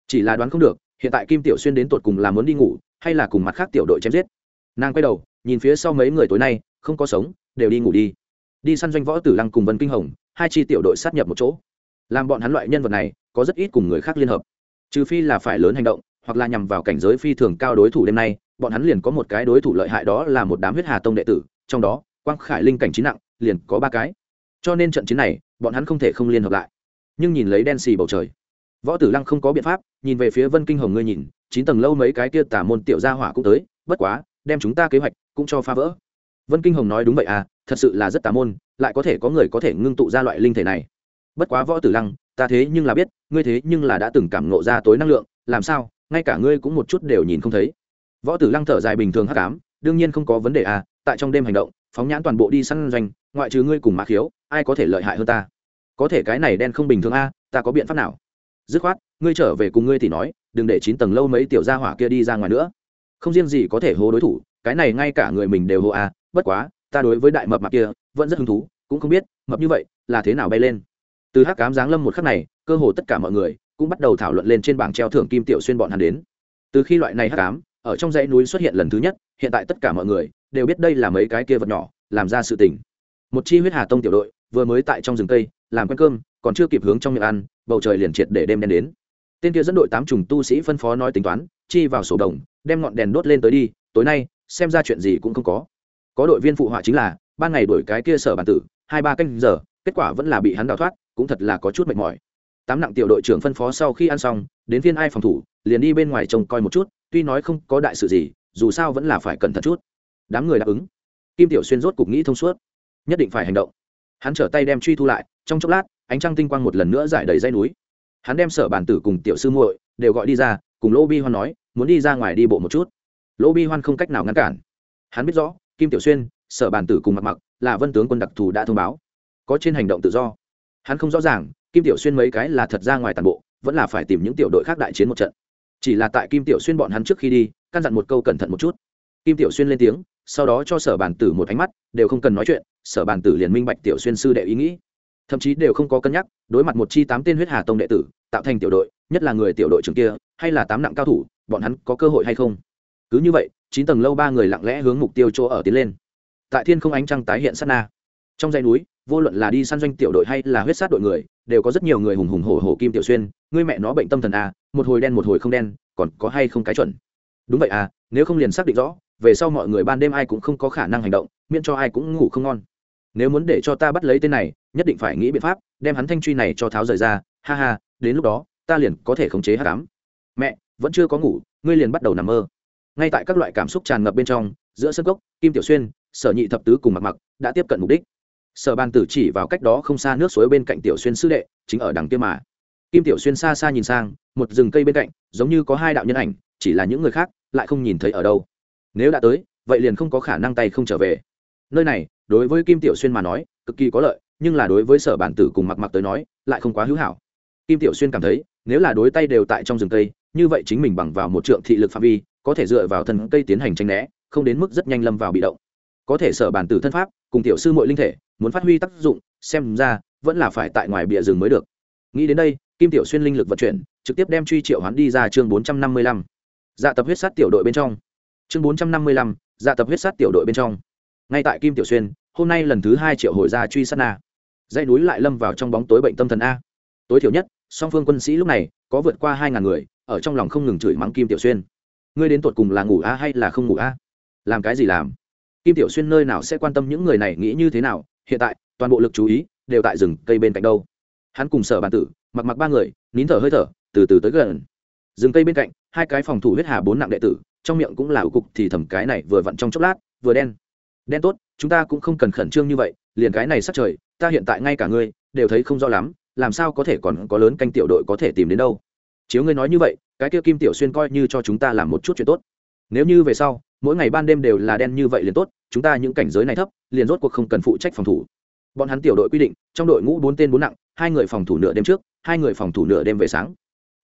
Chỉ là đoán không được, hiện tại kim tiểu xuyên đến tột cùng là muốn đi ngủ, hay là cùng mặt khác tiểu đội chém giết. Nàng quay đầu, nhìn phía sau mấy người tối nay, không có sống, đều đi ngủ đi đi săn doanh võ tử lăng cùng vân kinh hồng, hai chi tiểu đội sát nhập một chỗ. Làm bọn hắn loại nhân vật này, có rất ít cùng người khác liên hợp. Trừ phi là phải lớn hành động, hoặc là nhằm vào cảnh giới phi thường cao đối thủ đêm nay, bọn hắn liền có một cái đối thủ lợi hại đó là một đám huyết hà tông đệ tử, trong đó, quang khải linh cảnh trí nặng, liền có ba cái. Cho nên trận chiến này, bọn hắn không thể không liên hợp lại. Nhưng nhìn lấy đen xì bầu trời, võ tử lăng không có biện pháp, nhìn về phía vân kinh hồng ngươi nhìn, chín tầng lâu mấy cái kia tả môn tiểu gia hỏa cũng tới, bất quá, đem chúng ta kế hoạch cũng cho phá vỡ. Vân kinh hồng nói đúng vậy à thật sự là rất tà môn lại có thể có người có thể ngưng tụ ra loại linh thể này. Bất quá võ tử lăng ta thế nhưng là biết ngươi thế nhưng là đã từng cảm ngộ ra tối năng lượng làm sao ngay cả ngươi cũng một chút đều nhìn không thấy. Võ tử lăng thở dài bình thường hắc ám đương nhiên không có vấn đề à tại trong đêm hành động phóng nhãn toàn bộ đi săn doanh ngoại trừ ngươi cùng mã khiếu ai có thể lợi hại hơn ta? Có thể cái này đen không bình thường a à, ta có biện pháp nào? Dứt khoát ngươi trở về cùng ngươi thì nói đừng để chín tầng lâu mấy tiểu gia hỏa kia đi ra ngoài nữa. Không riêng gì có thể hố đối thủ cái này ngay cả người mình đều hô a à, bất quá ta đối với đại mập mạp kia vẫn rất hứng thú, cũng không biết mập như vậy là thế nào bay lên. Từ hắc cám giáng lâm một khắc này, cơ hồ tất cả mọi người cũng bắt đầu thảo luận lên trên bảng treo thưởng kim tiểu xuyên bọn hắn đến. Từ khi loại này hắc cám ở trong dãy núi xuất hiện lần thứ nhất, hiện tại tất cả mọi người đều biết đây là mấy cái kia vật nhỏ, làm ra sự tình. Một chi huyết hà tông tiểu đội vừa mới tại trong rừng cây, làm quen cơm, còn chưa kịp hướng trong miệng ăn, bầu trời liền triệt để đêm đen đến. Tên kia dẫn đội tám trùng tu sĩ phân phó nói tính toán, chi vào sổ đồng, đem ngọn đèn đốt lên tới đi, tối nay, xem ra chuyện gì cũng không có có đội viên phụ họa chính là, ban ngày đuổi cái kia sở bản tử, hai ba canh giờ, kết quả vẫn là bị hắn đào thoát, cũng thật là có chút mệt mỏi. Tám nặng tiểu đội trưởng phân phó sau khi ăn xong, đến viên ai phòng thủ, liền đi bên ngoài trông coi một chút, tuy nói không có đại sự gì, dù sao vẫn là phải cẩn thận chút. Đám người đáp ứng. Kim tiểu xuyên rốt cục nghĩ thông suốt. Nhất định phải hành động. Hắn trở tay đem truy thu lại, trong chốc lát, ánh trăng tinh quang một lần nữa giải đầy dây núi. Hắn đem sở bản tử cùng tiểu sư muội đều gọi đi ra, cùng lô bi hoan nói, muốn đi ra ngoài đi bộ một chút. Lô bi hoan không cách nào ngăn cản. Hắn biết rõ kim tiểu xuyên, sở bản tử cùng mặc mặc là vân tướng quân đặc thù đã thông báo. Có trên hành động tự do. Hắn không rõ ràng, kim tiểu xuyên mấy cái là thật ra ngoài toàn bộ, vẫn là phải tìm những tiểu đội khác đại chiến một trận. Chỉ là tại kim tiểu xuyên bọn hắn trước khi đi, căn dặn một câu cẩn thận một chút. Kim tiểu xuyên lên tiếng, sau đó cho sở bản tử một ánh mắt, đều không cần nói chuyện, sở bản tử liền minh bạch tiểu xuyên sư đệ ý nghĩ. Thậm chí đều không có cân nhắc, đối mặt một chi tám tên huyết hà tông đệ tử, tạo thành tiểu đội, nhất là người tiểu đội trưởng kia, hay là tám nặng cao thủ, bọn hắn có cơ hội hay không? Cứ như vậy chín tầng lâu ba người lặng lẽ hướng mục tiêu chỗ ở tiến lên. Tại thiên không ánh trăng tái hiện sát na. Trong dãy núi, vô luận là đi săn doanh tiểu đội hay là huyết sát đội người, đều có rất nhiều người hùng hùng hổ hổ kim tiểu xuyên, ngươi mẹ nó bệnh tâm thần à một hồi đen một hồi không đen, còn có hay không cái chuẩn? Đúng vậy à nếu không liền xác định rõ, về sau mọi người ban đêm ai cũng không có khả năng hành động, miễn cho ai cũng ngủ không ngon. Nếu muốn để cho ta bắt lấy tên này, nhất định phải nghĩ biện pháp, đem hắn thanh truy này cho tháo rời ra, ha ha, đến lúc đó, ta liền có thể khống chế hát cám mẹ, vẫn chưa có ngủ, ngươi liền bắt đầu nằm mơ ngay tại các loại cảm xúc tràn ngập bên trong, giữa sân cốc, kim tiểu xuyên, sở nhị thập tứ cùng mặc mặc đã tiếp cận mục đích. Sở ban tử chỉ vào cách đó không xa nước suối bên cạnh tiểu xuyên sư đệ, chính ở đằng kia mà. Kim tiểu xuyên xa xa nhìn sang, một rừng cây bên cạnh, giống như có hai đạo nhân ảnh, chỉ là những người khác lại không nhìn thấy ở đâu. Nếu đã tới, vậy liền không có khả năng tay không trở về. Nơi này, đối với kim tiểu xuyên mà nói, cực kỳ có lợi, nhưng là đối với sở bản tử cùng mặc mặc tới nói, lại không quá hữu hảo. Kim tiểu xuyên cảm thấy, nếu là đối tay đều tại trong rừng cây, như vậy chính mình bằng vào một trượng thị lực phạm vi có thể dựa vào thân cây tiến hành tranh né, không đến mức rất nhanh lâm vào bị động. Có thể sở bản tử thân pháp, cùng tiểu sư mọi linh thể, muốn phát huy tác dụng, xem ra, vẫn là phải tại ngoài bìa rừng mới được. Nghĩ đến đây, kim tiểu xuyên linh lực vận chuyển, trực tiếp đem truy triệu hoán đi ra chương bốn trăm năm mươi lăm. Dạ tập huyết sát tiểu đội bên trong. Chương bốn trăm năm mươi lăm dạ tập huyết sát tiểu đội bên trong. Ngay tại kim tiểu xuyên, hôm nay lần thứ hai triệu hồi ra truy sát na. Dãy núi lại lâm vào trong bóng tối bệnh tâm thần a. Tối thiểu nhất, song phương quân sĩ lúc này, có vượt qua hai ngàn người, ở trong lòng không ngừng chửi mắng kim tiểu xuyên ngươi đến tột cùng là ngủ a à hay là không ngủ a à? làm cái gì làm? Kim tiểu xuyên nơi nào sẽ quan tâm những người này nghĩ như thế nào? Hiện tại, toàn bộ lực chú ý đều tại rừng cây bên cạnh đâu. Hắn cùng sở bàn tử, mặc mặc ba người, nín thở hơi thở, từ từ tới gần. Rừng cây bên cạnh, hai cái phòng thủ huyết hà bốn nặng đệ tử, trong miệng cũng là ưu cục thì thầm cái này vừa vặn trong chốc lát, vừa đen. Đen tốt, chúng ta cũng không cần khẩn trương như vậy, liền cái này sát trời, ta hiện tại ngay cả ngươi, đều thấy không rõ lắm, làm sao có thể còn có lớn canh tiểu đội có thể tìm đến đâu? Chiếu ngươi nói như vậy, cái kia kim tiểu xuyên coi như cho chúng ta làm một chút chuyện tốt. Nếu như về sau, mỗi ngày ban đêm đều là đen như vậy liền tốt, chúng ta những cảnh giới này thấp, liền rốt cuộc không cần phụ trách phòng thủ. Bọn hắn tiểu đội quy định, trong đội ngũ bốn tên bốn nặng, hai người phòng thủ nửa đêm trước, hai người phòng thủ nửa đêm về sáng.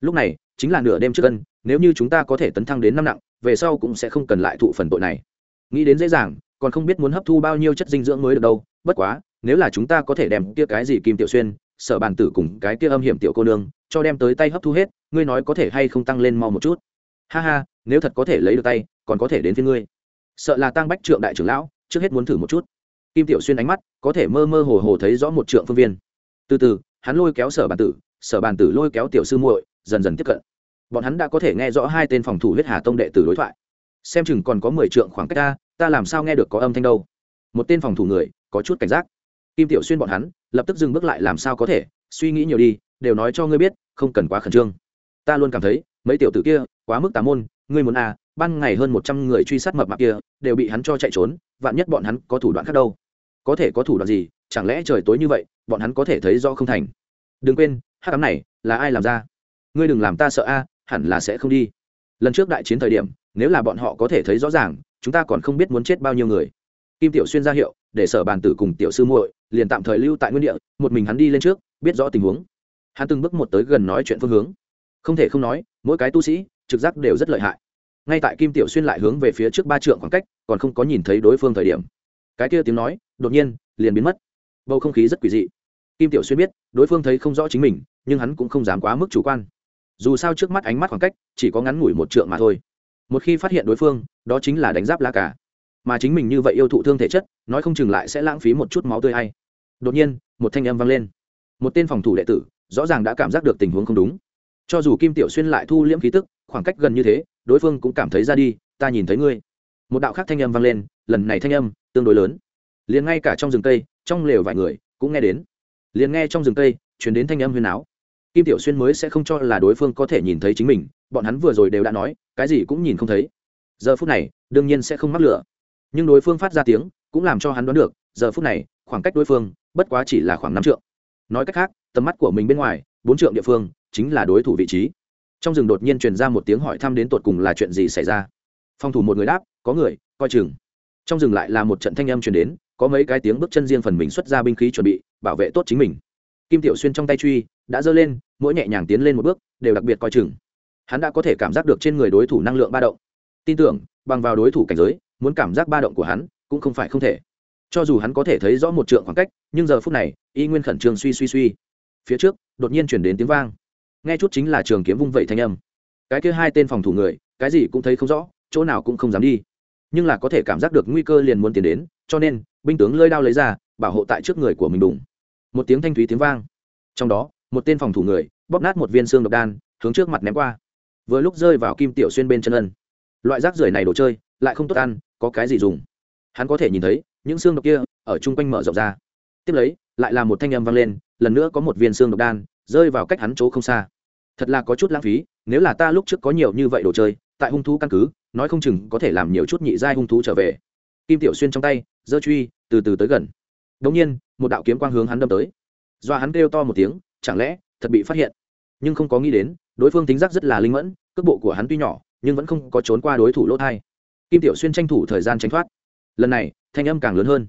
Lúc này, chính là nửa đêm trước cân, nếu như chúng ta có thể tấn thăng đến năm nặng, về sau cũng sẽ không cần lại thụ phần tội này. Nghĩ đến dễ dàng, còn không biết muốn hấp thu bao nhiêu chất dinh dưỡng mới được đâu, bất quá, nếu là chúng ta có thể đem kia cái gì kim tiểu xuyên sở bàn tử cùng cái kia âm hiểm tiểu cô nương, cho đem tới tay hấp thu hết, ngươi nói có thể hay không tăng lên mau một chút? Ha ha, nếu thật có thể lấy được tay, còn có thể đến với ngươi. Sợ là tăng bách trượng đại trưởng lão, trước hết muốn thử một chút. Kim tiểu xuyên ánh mắt, có thể mơ mơ hồ hồ thấy rõ một trượng phương viên. Từ từ, hắn lôi kéo sở bàn tử, sở bàn tử lôi kéo tiểu sư muội, dần dần tiếp cận. Bọn hắn đã có thể nghe rõ hai tên phòng thủ huyết hà tông đệ tử đối thoại. Xem chừng còn có mười trượng khoảng cách ta ta làm sao nghe được có âm thanh đâu? Một tên phòng thủ người, có chút cảnh giác kim tiểu xuyên bọn hắn, lập tức dừng bước lại làm sao có thể, suy nghĩ nhiều đi, đều nói cho ngươi biết, không cần quá khẩn trương. Ta luôn cảm thấy, mấy tiểu tử kia, quá mức tà môn, ngươi muốn à ban ngày hơn một trăm người truy sát mập mạp kia, đều bị hắn cho chạy trốn, vạn nhất bọn hắn có thủ đoạn khác đâu. Có thể có thủ đoạn gì, chẳng lẽ trời tối như vậy, bọn hắn có thể thấy do không thành? Đừng quên, hát cám này, là ai làm ra? Ngươi đừng làm ta sợ a, hẳn là sẽ không đi. Lần trước đại chiến thời điểm, nếu là bọn họ có thể thấy rõ ràng, chúng ta còn không biết muốn chết bao nhiêu người. Kim tiểu xuyên ra hiệu, để sở bàn tử cùng tiểu sư muội liền tạm thời lưu tại nguyên địa, một mình hắn đi lên trước, biết rõ tình huống. Hắn từng bước một tới gần nói chuyện phương hướng. Không thể không nói, mỗi cái tu sĩ, trực giác đều rất lợi hại. Ngay tại kim tiểu xuyên lại hướng về phía trước ba trượng khoảng cách, còn không có nhìn thấy đối phương thời điểm. Cái kia tiếng nói, đột nhiên, liền biến mất. Bầu không khí rất quỷ dị. Kim tiểu xuyên biết, đối phương thấy không rõ chính mình, nhưng hắn cũng không dám quá mức chủ quan. Dù sao trước mắt ánh mắt khoảng cách, chỉ có ngắn ngủi một trượng mà thôi. Một khi phát hiện đối phương, đó chính là đánh giáp la cả mà chính mình như vậy yêu thụ thương thể chất, nói không chừng lại sẽ lãng phí một chút máu tươi hay. Đột nhiên, một thanh âm vang lên. Một tên phòng thủ đệ tử, rõ ràng đã cảm giác được tình huống không đúng. Cho dù kim tiểu xuyên lại thu liễm khí tức, khoảng cách gần như thế, đối phương cũng cảm thấy ra đi, ta nhìn thấy ngươi. Một đạo khác thanh âm vang lên, lần này thanh âm tương đối lớn. Liền ngay cả trong rừng cây, trong lều vài người cũng nghe đến. Liền nghe trong rừng cây chuyển đến thanh âm huyền áo kim tiểu xuyên mới sẽ không cho là đối phương có thể nhìn thấy chính mình, bọn hắn vừa rồi đều đã nói, cái gì cũng nhìn không thấy. Giờ phút này, đương nhiên sẽ không mắc lửa nhưng đối phương phát ra tiếng cũng làm cho hắn đoán được, giờ phút này, khoảng cách đối phương bất quá chỉ là khoảng năm trượng. Nói cách khác, tầm mắt của mình bên ngoài, bốn trượng địa phương chính là đối thủ vị trí. Trong rừng đột nhiên truyền ra một tiếng hỏi thăm đến tột cùng là chuyện gì xảy ra. Phòng thủ một người đáp, có người, coi chừng. Trong rừng lại là một trận thanh âm truyền đến, có mấy cái tiếng bước chân riêng phần mình xuất ra binh khí chuẩn bị, bảo vệ tốt chính mình. Kim tiểu xuyên trong tay truy, đã giơ lên, mỗi nhẹ nhàng tiến lên một bước, đều đặc biệt coi chừng. Hắn đã có thể cảm giác được trên người đối thủ năng lượng ba động. Tin tưởng, bằng vào đối thủ cảnh giới muốn cảm giác ba động của hắn cũng không phải không thể. Cho dù hắn có thể thấy rõ một trượng khoảng cách, nhưng giờ phút này, y nguyên khẩn trương suy suy suy. Phía trước, đột nhiên chuyển đến tiếng vang. Nghe chút chính là trường kiếm vung vẩy thanh âm. Cái kia hai tên phòng thủ người, cái gì cũng thấy không rõ, chỗ nào cũng không dám đi. Nhưng là có thể cảm giác được nguy cơ liền muốn tiến đến, cho nên, binh tướng lơi đao lấy ra, bảo hộ tại trước người của mình đùng một tiếng thanh thúy tiếng vang. Trong đó, một tên phòng thủ người, bóp nát một viên xương độc đan, hướng trước mặt ném qua. Vừa lúc rơi vào kim tiểu xuyên bên chân ân. Loại rác rưởi này đồ chơi, lại không tốt ăn có cái gì dùng? Hắn có thể nhìn thấy, những xương độc kia ở chung quanh mở rộng ra. Tiếp lấy, lại là một thanh âm vang lên, lần nữa có một viên xương độc đan rơi vào cách hắn chỗ không xa. Thật là có chút lãng phí, nếu là ta lúc trước có nhiều như vậy đồ chơi, tại hung thú căn cứ, nói không chừng có thể làm nhiều chút nhị giai hung thú trở về. Kim tiểu xuyên trong tay, giơ truy, từ từ tới gần. Đ ỗ n g nhiên, một đạo kiếm quang hướng hắn đâm tới. Do hắn kêu to một tiếng, chẳng lẽ thật bị phát hiện? Nhưng không có nghĩ đến, đối phương tính giác rất là linh mẫn, cước bộ của hắn tuy nhỏ, nhưng vẫn không có trốn qua đối thủ lỗ thai kim tiểu xuyên tranh thủ thời gian tránh thoát. Lần này, thanh âm càng lớn hơn.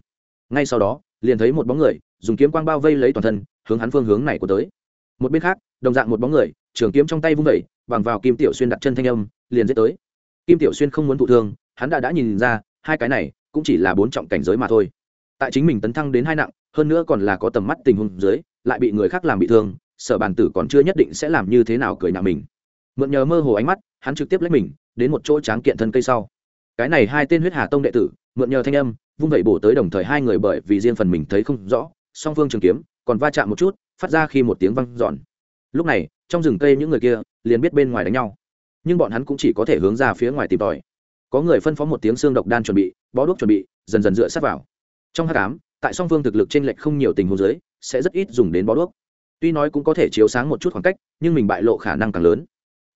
Ngay sau đó, liền thấy một bóng người, dùng kiếm quang bao vây lấy toàn thân, hướng hắn phương hướng này của tới. Một bên khác, đồng dạng một bóng người, trường kiếm trong tay vung vẩy bằng vào kim tiểu xuyên đặt chân thanh âm, liền giết tới. Kim tiểu xuyên không muốn thụ thương, hắn đã đã nhìn ra, hai cái này cũng chỉ là bốn trọng cảnh giới mà thôi. Tại chính mình tấn thăng đến hai nặng, hơn nữa còn là có tầm mắt tình huống dưới, lại bị người khác làm bị thương, sở bàn tử còn chưa nhất định sẽ làm như thế nào cười nhạo mình. Mượn nhờ mơ hồ ánh mắt, hắn trực tiếp lấy mình, đến một chỗ tráng kiện thân cây sau cái này hai tên huyết hà tông đệ tử, mượn nhờ thanh âm, vung vẩy bổ tới đồng thời hai người bởi vì riêng phần mình thấy không rõ, song phương trường kiếm còn va chạm một chút, phát ra khi một tiếng văng giòn lúc này, trong rừng cây những người kia liền biết bên ngoài đánh nhau. Nhưng bọn hắn cũng chỉ có thể hướng ra phía ngoài tìm tòi. Có người phân phó một tiếng xương độc đan chuẩn bị, bó đuốc chuẩn bị, dần dần dựa sát vào. Trong h tám tại song phương thực lực t r ê n lệch không nhiều tình huống dưới, sẽ rất ít dùng đến bó đuốc. Tuy nói cũng có thể chiếu sáng một chút khoảng cách, nhưng mình bại lộ khả năng càng lớn.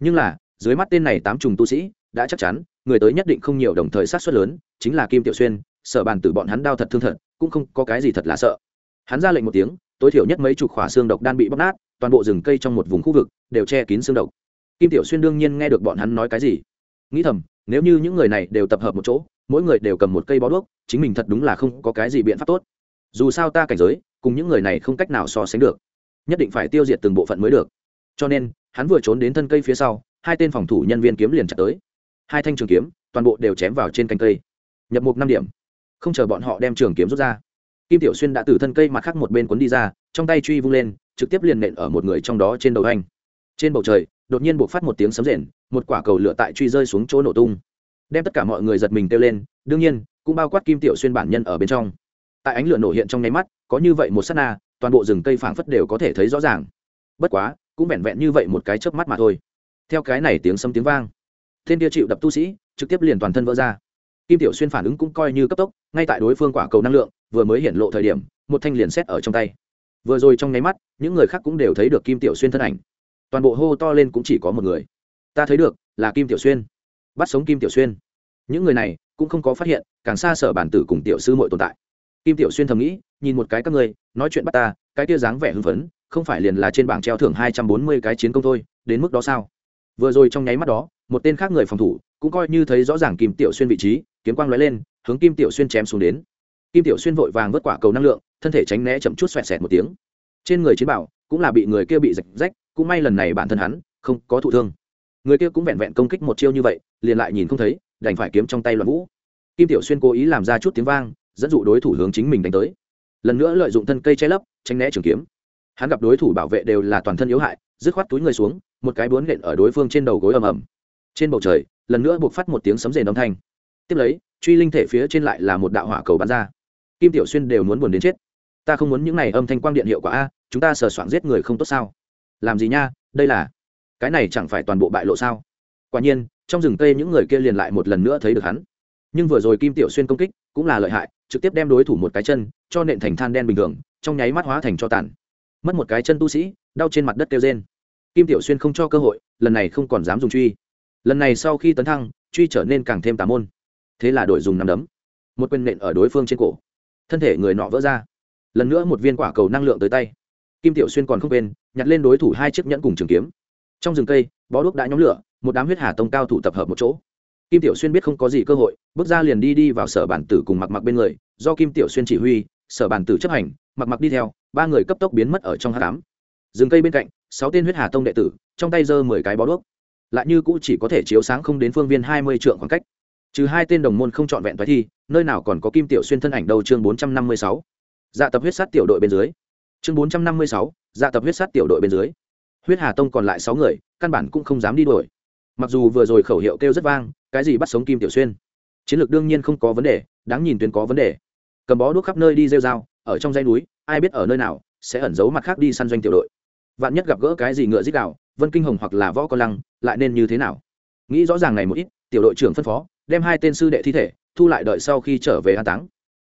Nhưng là, dưới mắt tên này tám trùng tu sĩ, đã chắc chắn người tới nhất định không nhiều đồng thời sát xuất lớn, chính là kim tiểu xuyên, sở bàn tử bọn hắn đau thật thương thật, cũng không có cái gì thật là sợ. Hắn ra lệnh một tiếng, tối thiểu nhất mấy chục khỏa xương độc đan bị bóc nát, toàn bộ rừng cây trong một vùng khu vực đều che kín xương độc. Kim tiểu xuyên đương nhiên nghe được bọn hắn nói cái gì. Nghĩ thầm, nếu như những người này đều tập hợp một chỗ, mỗi người đều cầm một cây bó đuốc, chính mình thật đúng là không có cái gì biện pháp tốt. Dù sao ta cảnh giới, cùng những người này không cách nào so sánh được. Nhất định phải tiêu diệt từng bộ phận mới được. Cho nên, hắn vừa trốn đến thân cây phía sau, hai tên phòng thủ nhân viên kiếm liền chặt tới hai thanh trường kiếm, toàn bộ đều chém vào trên cành cây. Nhập mục năm điểm. Không chờ bọn họ đem trường kiếm rút ra, kim tiểu xuyên đã từ thân cây mặt khác một bên cuốn đi ra, trong tay truy vung lên, trực tiếp liền nện ở một người trong đó trên đầu anh. Trên bầu trời, đột nhiên buộc phát một tiếng sấm rền, một quả cầu lửa tại truy rơi xuống chỗ nổ tung. Đem tất cả mọi người giật mình kêu lên, đương nhiên, cũng bao quát kim tiểu xuyên bản nhân ở bên trong. Tại ánh lửa nổ hiện trong nháy mắt, có như vậy một s á t na, toàn bộ rừng cây phảng phất đều có thể thấy rõ ràng. Bất quá, cũng vẹn vẹn như vậy một cái chớp mắt mà thôi. Theo cái này tiếng sấm tiếng vang thiên kia chịu đập tu sĩ, trực tiếp liền toàn thân vỡ ra. Kim tiểu xuyên phản ứng cũng coi như cấp tốc, ngay tại đối phương quả cầu năng lượng, vừa mới hiện lộ thời điểm, một thanh liền xét ở trong tay. Vừa rồi trong nháy mắt, những người khác cũng đều thấy được kim tiểu xuyên thân ảnh. Toàn bộ hô to lên cũng chỉ có một người. Ta thấy được, là kim tiểu xuyên. Bắt sống kim tiểu xuyên. Những người này cũng không có phát hiện, càng xa sở bản tử cùng tiểu sư mội tồn tại. Kim tiểu xuyên thầm nghĩ, nhìn một cái các ngươi, nói chuyện bắt ta, cái tia dáng vẻ hưng phấn, không phải liền là trên bảng treo thưởng hai trăm bốn mươi cái chiến công thôi, đến mức đó sao? Vừa rồi trong nháy mắt đó một tên khác người phòng thủ, cũng coi như thấy rõ ràng kim tiểu xuyên vị trí, kiếm quang lóe lên, hướng kim tiểu xuyên chém xuống đến. Kim tiểu xuyên vội vàng vớt quả cầu năng lượng, thân thể tránh né chậm chút xoẹt xẹt một tiếng. Trên người chiến bảo cũng là bị người kia bị rạch rách, cũng may lần này bản thân hắn không có thụ thương. Người kia cũng vẹn vẹn công kích một chiêu như vậy, liền lại nhìn không thấy, đành phải kiếm trong tay loạn vũ. Kim tiểu xuyên cố ý làm ra chút tiếng vang, dẫn dụ đối thủ hướng chính mình đánh tới. Lần nữa lợi dụng thân cây che lấp, tránh né trường kiếm. Hắn gặp đối thủ bảo vệ đều là toàn thân yếu hại, dứt khoát túi người xuống, một cái bướn nện ở đối phương trên đầu gối ầm ầm trên bầu trời, lần nữa buộc phát một tiếng sấm rền âm thanh. Tiếp lấy, truy linh thể phía trên lại là một đạo hỏa cầu bắn ra. Kim tiểu xuyên đều muốn buồn đến chết. Ta không muốn những này âm thanh quang điện hiệu quả a, chúng ta sờ soạn giết người không tốt sao? Làm gì nha, đây là, cái này chẳng phải toàn bộ bại lộ sao? Quả nhiên, trong rừng cây những người kia liền lại một lần nữa thấy được hắn. Nhưng vừa rồi kim tiểu xuyên công kích cũng là lợi hại, trực tiếp đem đối thủ một cái chân, cho nện thành than đen bình thường, trong nháy mắt hóa thành cho tàn. Mất một cái chân tu sĩ, đau trên mặt đất kêu trên kim tiểu xuyên không cho cơ hội, lần này không còn dám dùng truy lần này sau khi tấn thăng, truy trở nên càng thêm tà môn. Thế là đổi dùng nằm đấm. Một quyền nện ở đối phương trên cổ. Thân thể người nọ vỡ ra. Lần nữa một viên quả cầu năng lượng tới tay. Kim tiểu xuyên còn không quên, nhặt lên đối thủ hai chiếc nhẫn cùng trường kiếm. Trong rừng cây, bó đuốc đã nhóm lửa, một đám huyết hà tông cao thủ tập hợp một chỗ. Kim tiểu xuyên biết không có gì cơ hội, bước ra liền đi đi vào sở bản tử cùng mặc mặc bên người. Do kim tiểu xuyên chỉ huy, sở bản tử chấp hành, mặc mặc đi theo, ba người cấp tốc biến mất ở trong h tám rừng cây bên cạnh, sáu tên huyết hà tông đệ tử, trong tay giơ mười cái bó đuốc lại như cũ chỉ có thể chiếu sáng không đến phương viên hai mươi trượng khoảng cách. Trừ hai tên đồng môn không trọn vẹn thoái thi nơi nào còn có kim tiểu xuyên thân ảnh đầu chương bốn trăm năm mươi sáu. Dạ tập huyết sát tiểu đội bên dưới. Chương bốn trăm năm mươi sáu dạ tập huyết sát tiểu đội bên dưới. Huyết hà tông còn lại sáu người căn bản cũng không dám đi đuổi. Mặc dù vừa rồi khẩu hiệu kêu rất vang cái gì bắt sống kim tiểu xuyên? Chiến lược đương nhiên không có vấn đề đáng nhìn tuyến có vấn đề. Cầm bó đuốc khắp nơi đi rêu rao, ở trong dây núi ai biết ở nơi nào sẽ ẩn giấu mặt khác đi săn doanh tiểu đội. Vạn nhất gặp gỡ cái gì ngựa dích đạo vân kinh hồng hoặc là võ con lăng, lại nên như thế nào? Nghĩ rõ ràng này một ít, tiểu đội trưởng phân phó, đem hai tên sư đệ thi thể, thu lại đợi sau khi trở về an táng.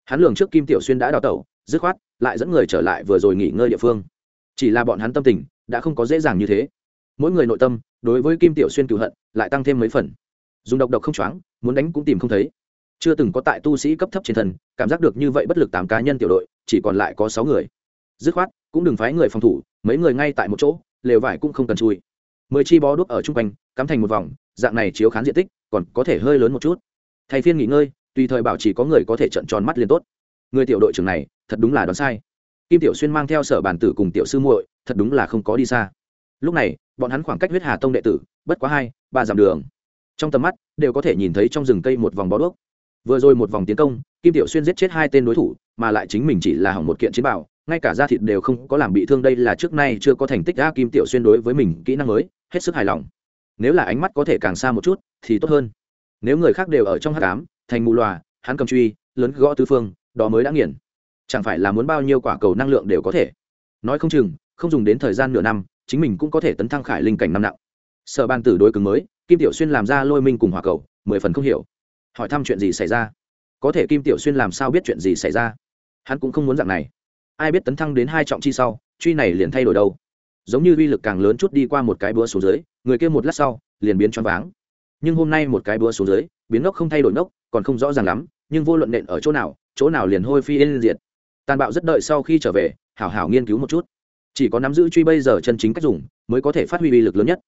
Hắn lường trước kim tiểu xuyên đã đào tẩu, dứt khoát, lại dẫn người trở lại vừa rồi nghỉ ngơi địa phương. Chỉ là bọn hắn tâm tình, đã không có dễ dàng như thế. Mỗi người nội tâm, đối với kim tiểu xuyên cựu hận, lại tăng thêm mấy phần. Dùng độc độc không choáng, muốn đánh cũng tìm không thấy. Chưa từng có tại tu sĩ cấp thấp trên thần, cảm giác được như vậy bất lực tám cá nhân tiểu đội, chỉ còn lại có sáu người. Dứt khoát, cũng đừng phái người phòng thủ, mấy người ngay tại một chỗ lều vải cũng không cần chui. Mười chi bó đuốc ở chung quanh, cắm thành một vòng, dạng này chiếu khán diện tích còn có thể hơi lớn một chút. Thay phiên nghỉ ngơi, tùy thời bảo chỉ có người có thể trận tròn mắt liền tốt. Người tiểu đội trưởng này, thật đúng là đoán sai. Kim tiểu xuyên mang theo sở bản tử cùng tiểu sư muội, thật đúng là không có đi xa. Lúc này, bọn hắn khoảng cách huyết hà tông đệ tử, bất quá hai, ba dặm đường. Trong tầm mắt, đều có thể nhìn thấy trong rừng cây một vòng bó đuốc. Vừa rồi một vòng tiến công, kim tiểu xuyên giết chết hai tên đối thủ, mà lại chính mình chỉ là hỏng một kiện chiến bảo ngay cả da thịt đều không có làm bị thương, đây là trước nay chưa có thành tích, a kim tiểu xuyên đối với mình kỹ năng mới, hết sức hài lòng. Nếu là ánh mắt có thể càng xa một chút, thì tốt hơn. Nếu người khác đều ở trong hát cám thành mù loà, hắn cầm truy, lớn gõ tư phương, đó mới đã nghiền. Chẳng phải là muốn bao nhiêu quả cầu năng lượng đều có thể. Nói không chừng, không dùng đến thời gian nửa năm, chính mình cũng có thể tấn thăng khải linh cảnh năm nặng. Sở ban tử đối cứng mới, kim tiểu xuyên làm ra lôi minh cùng hòa cầu, mười phần không hiểu. Hỏi thăm chuyện gì xảy ra? Có thể kim tiểu xuyên làm sao biết chuyện gì xảy ra? Hắn cũng không muốn dạng này ai biết tấn thăng đến hai trọng chi sau, truy này liền thay đổi đâu. Giống như uy lực càng lớn chút đi qua một cái búa xuống dưới, người kia một lát sau, liền biến choáng váng. Nhưng hôm nay một cái búa xuống dưới, biến ngốc không thay đổi ngốc, còn không rõ ràng lắm, nhưng vô luận nện ở chỗ nào chỗ nào liền hôi phi lên diệt. Tàn bạo rất đợi sau khi trở về, hảo hảo nghiên cứu một chút. Chỉ có nắm giữ truy bây giờ chân chính cách dùng, mới có thể phát huy uy lực lớn nhất.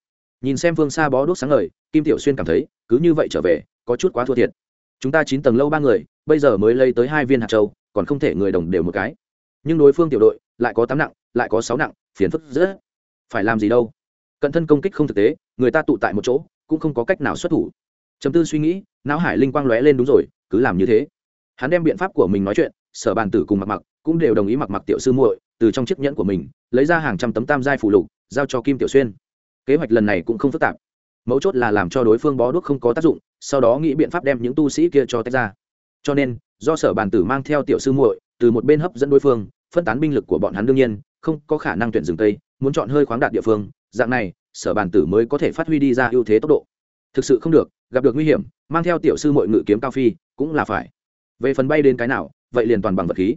Nhìn xem phương xa bó đuốc sáng ngời, kim tiểu xuyên cảm thấy, cứ như vậy trở về, có chút quá thua thiệt. Chúng ta chín tầng lâu ba người, bây giờ mới lấy tới hai viên hạt châu, còn không thể người đồng đều một cái nhưng đối phương tiểu đội lại có tám nặng, lại có sáu nặng, phiền phức rất phải làm gì đâu? Cận thân công kích không thực tế, người ta tụ tại một chỗ, cũng không có cách nào xuất thủ. Chấm tư suy nghĩ, não hải linh quang lóe lên đúng rồi, cứ làm như thế. Hắn đem biện pháp của mình nói chuyện, sở bàn tử cùng mặc mặc cũng đều đồng ý mặc mặc tiểu sư muội từ trong chiếc nhẫn của mình, lấy ra hàng trăm tấm tam giai phủ lục, giao cho kim tiểu xuyên. Kế hoạch lần này cũng không phức tạp. Mấu chốt là làm cho đối phương bó đuốc không có tác dụng, sau đó nghĩ biện pháp đem những tu sĩ kia cho tách ra. Cho nên, do sở bàn tử mang theo tiểu sư muội từ một bên hấp dẫn đối phương, phân tán binh lực của bọn hắn đương nhiên, không có khả năng tuyển rừng tây, muốn chọn hơi khoáng đạt địa phương, dạng này, sở bàn tử mới có thể phát huy đi ra ưu thế tốc độ. Thực sự không được, gặp được nguy hiểm, mang theo tiểu sư muội ngự kiếm cao phi, cũng là phải. Về phần bay đến cái nào, vậy liền toàn bằng vật khí.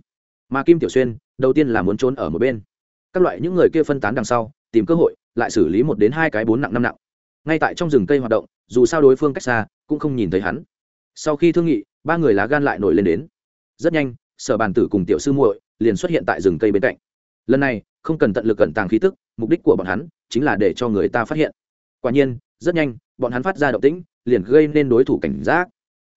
Mà kim tiểu xuyên, đầu tiên là muốn trốn ở một bên. Các loại những người kia phân tán đằng sau, tìm cơ hội, lại xử lý một đến hai cái bốn nặng năm nặng. Ngay tại trong rừng cây hoạt động, dù sao đối phương cách xa, cũng không nhìn thấy hắn. Sau khi thương nghị, ba người lá gan lại nổi lên đến. Rất nhanh sở bàn tử cùng tiểu sư muội liền xuất hiện tại rừng cây bên cạnh. Lần này, không cần tận lực cẩn tàng khí tức, mục đích của bọn hắn chính là để cho người ta phát hiện. Quả nhiên, rất nhanh, bọn hắn phát ra động tĩnh, liền gây nên đối thủ cảnh giác.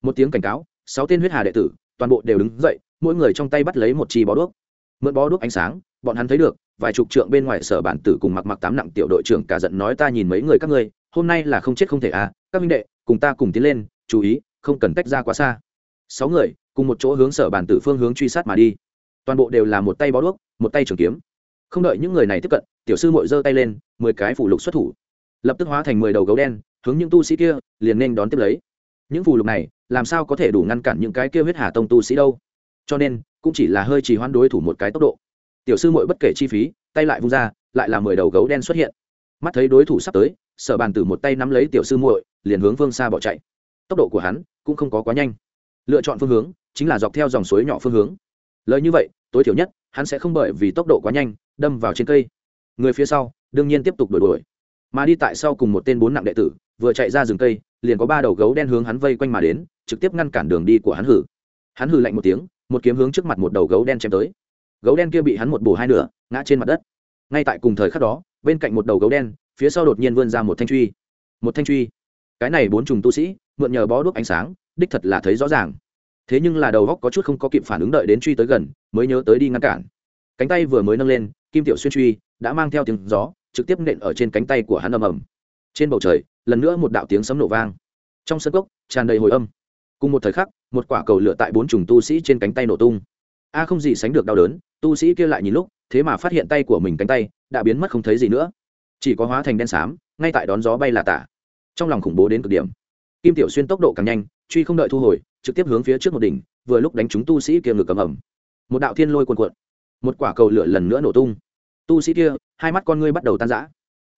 Một tiếng cảnh cáo, sáu tên huyết hà đệ tử, toàn bộ đều đứng dậy, mỗi người trong tay bắt lấy một chi bó đuốc. Mượn bó đuốc ánh sáng, bọn hắn thấy được, vài chục trượng bên ngoài sở bản tử cùng mặc mặc tám nặng tiểu đội trưởng cả giận nói ta nhìn mấy người các ngươi, hôm nay là không chết không thể à các minh đệ, cùng ta cùng tiến lên, chú ý, không cần tách ra quá xa. Sáu người cùng một chỗ hướng sở bản tử phương hướng truy sát mà đi. Toàn bộ đều là một tay bó đuốc, một tay trường kiếm. Không đợi những người này tiếp cận, tiểu sư mội giơ tay lên, mười cái phủ lục xuất thủ. Lập tức hóa thành mười đầu gấu đen, hướng những tu sĩ kia, liền nên đón tiếp lấy. Những phù lục này, làm sao có thể đủ ngăn cản những cái kia huyết hà tông tu sĩ đâu? Cho nên, cũng chỉ là hơi trì hoãn đối thủ một cái tốc độ. Tiểu sư mội bất kể chi phí, tay lại vung ra, lại là mười đầu gấu đen xuất hiện. Mắt thấy đối thủ sắp tới, sở bàn tử một tay nắm lấy tiểu sư muội, liền hướng phương xa bỏ chạy. Tốc độ của hắn cũng không có quá nhanh. Lựa chọn phương hướng chính là dọc theo dòng suối nhỏ phương hướng. Lời như vậy, tối thiểu nhất, hắn sẽ không bởi vì tốc độ quá nhanh, đâm vào trên cây. Người phía sau, đương nhiên tiếp tục đuổi đuổi. Mà đi tại sau cùng một tên bốn nặng đệ tử, vừa chạy ra rừng cây, liền có ba đầu gấu đen hướng hắn vây quanh mà đến, trực tiếp ngăn cản đường đi của hắn hử. Hắn hử lạnh một tiếng, một kiếm hướng trước mặt một đầu gấu đen chém tới. Gấu đen kia bị hắn một bổ hai nửa, ngã trên mặt đất. Ngay tại cùng thời khắc đó, bên cạnh một đầu gấu đen, phía sau đột nhiên vươn ra một thanh truy. Một thanh truy. Cái này bốn trùng tu sĩ, mượn nhờ bó đuốc ánh sáng, đích thật là thấy rõ ràng thế nhưng là đầu góc có chút không có kịp phản ứng đợi đến truy tới gần, mới nhớ tới đi ngăn cản. Cánh tay vừa mới nâng lên, kim tiểu xuyên truy đã mang theo tiếng gió, trực tiếp nện ở trên cánh tay của hắn ầm ầm. Trên bầu trời, lần nữa một đạo tiếng sấm nổ vang. Trong sân cốc, tràn đầy hồi âm. Cùng một thời khắc, một quả cầu lửa tại bốn trùng tu sĩ trên cánh tay nổ tung. A không gì sánh được đau đớn, tu sĩ kia lại nhìn lúc, thế mà phát hiện tay của mình cánh tay đã biến mất không thấy gì nữa. Chỉ có hóa thành đen xám, ngay tại đón gió bay là tả. Trong lòng khủng bố đến cực điểm. Kim tiểu xuyên tốc độ càng nhanh truy không đợi thu hồi, trực tiếp hướng phía trước một đỉnh, vừa lúc đánh trúng tu sĩ kia ngực cầm ẩm một đạo thiên lôi cuồn cuộn, một quả cầu lửa lần nữa nổ tung. Tu sĩ kia, hai mắt con ngươi bắt đầu tan rã.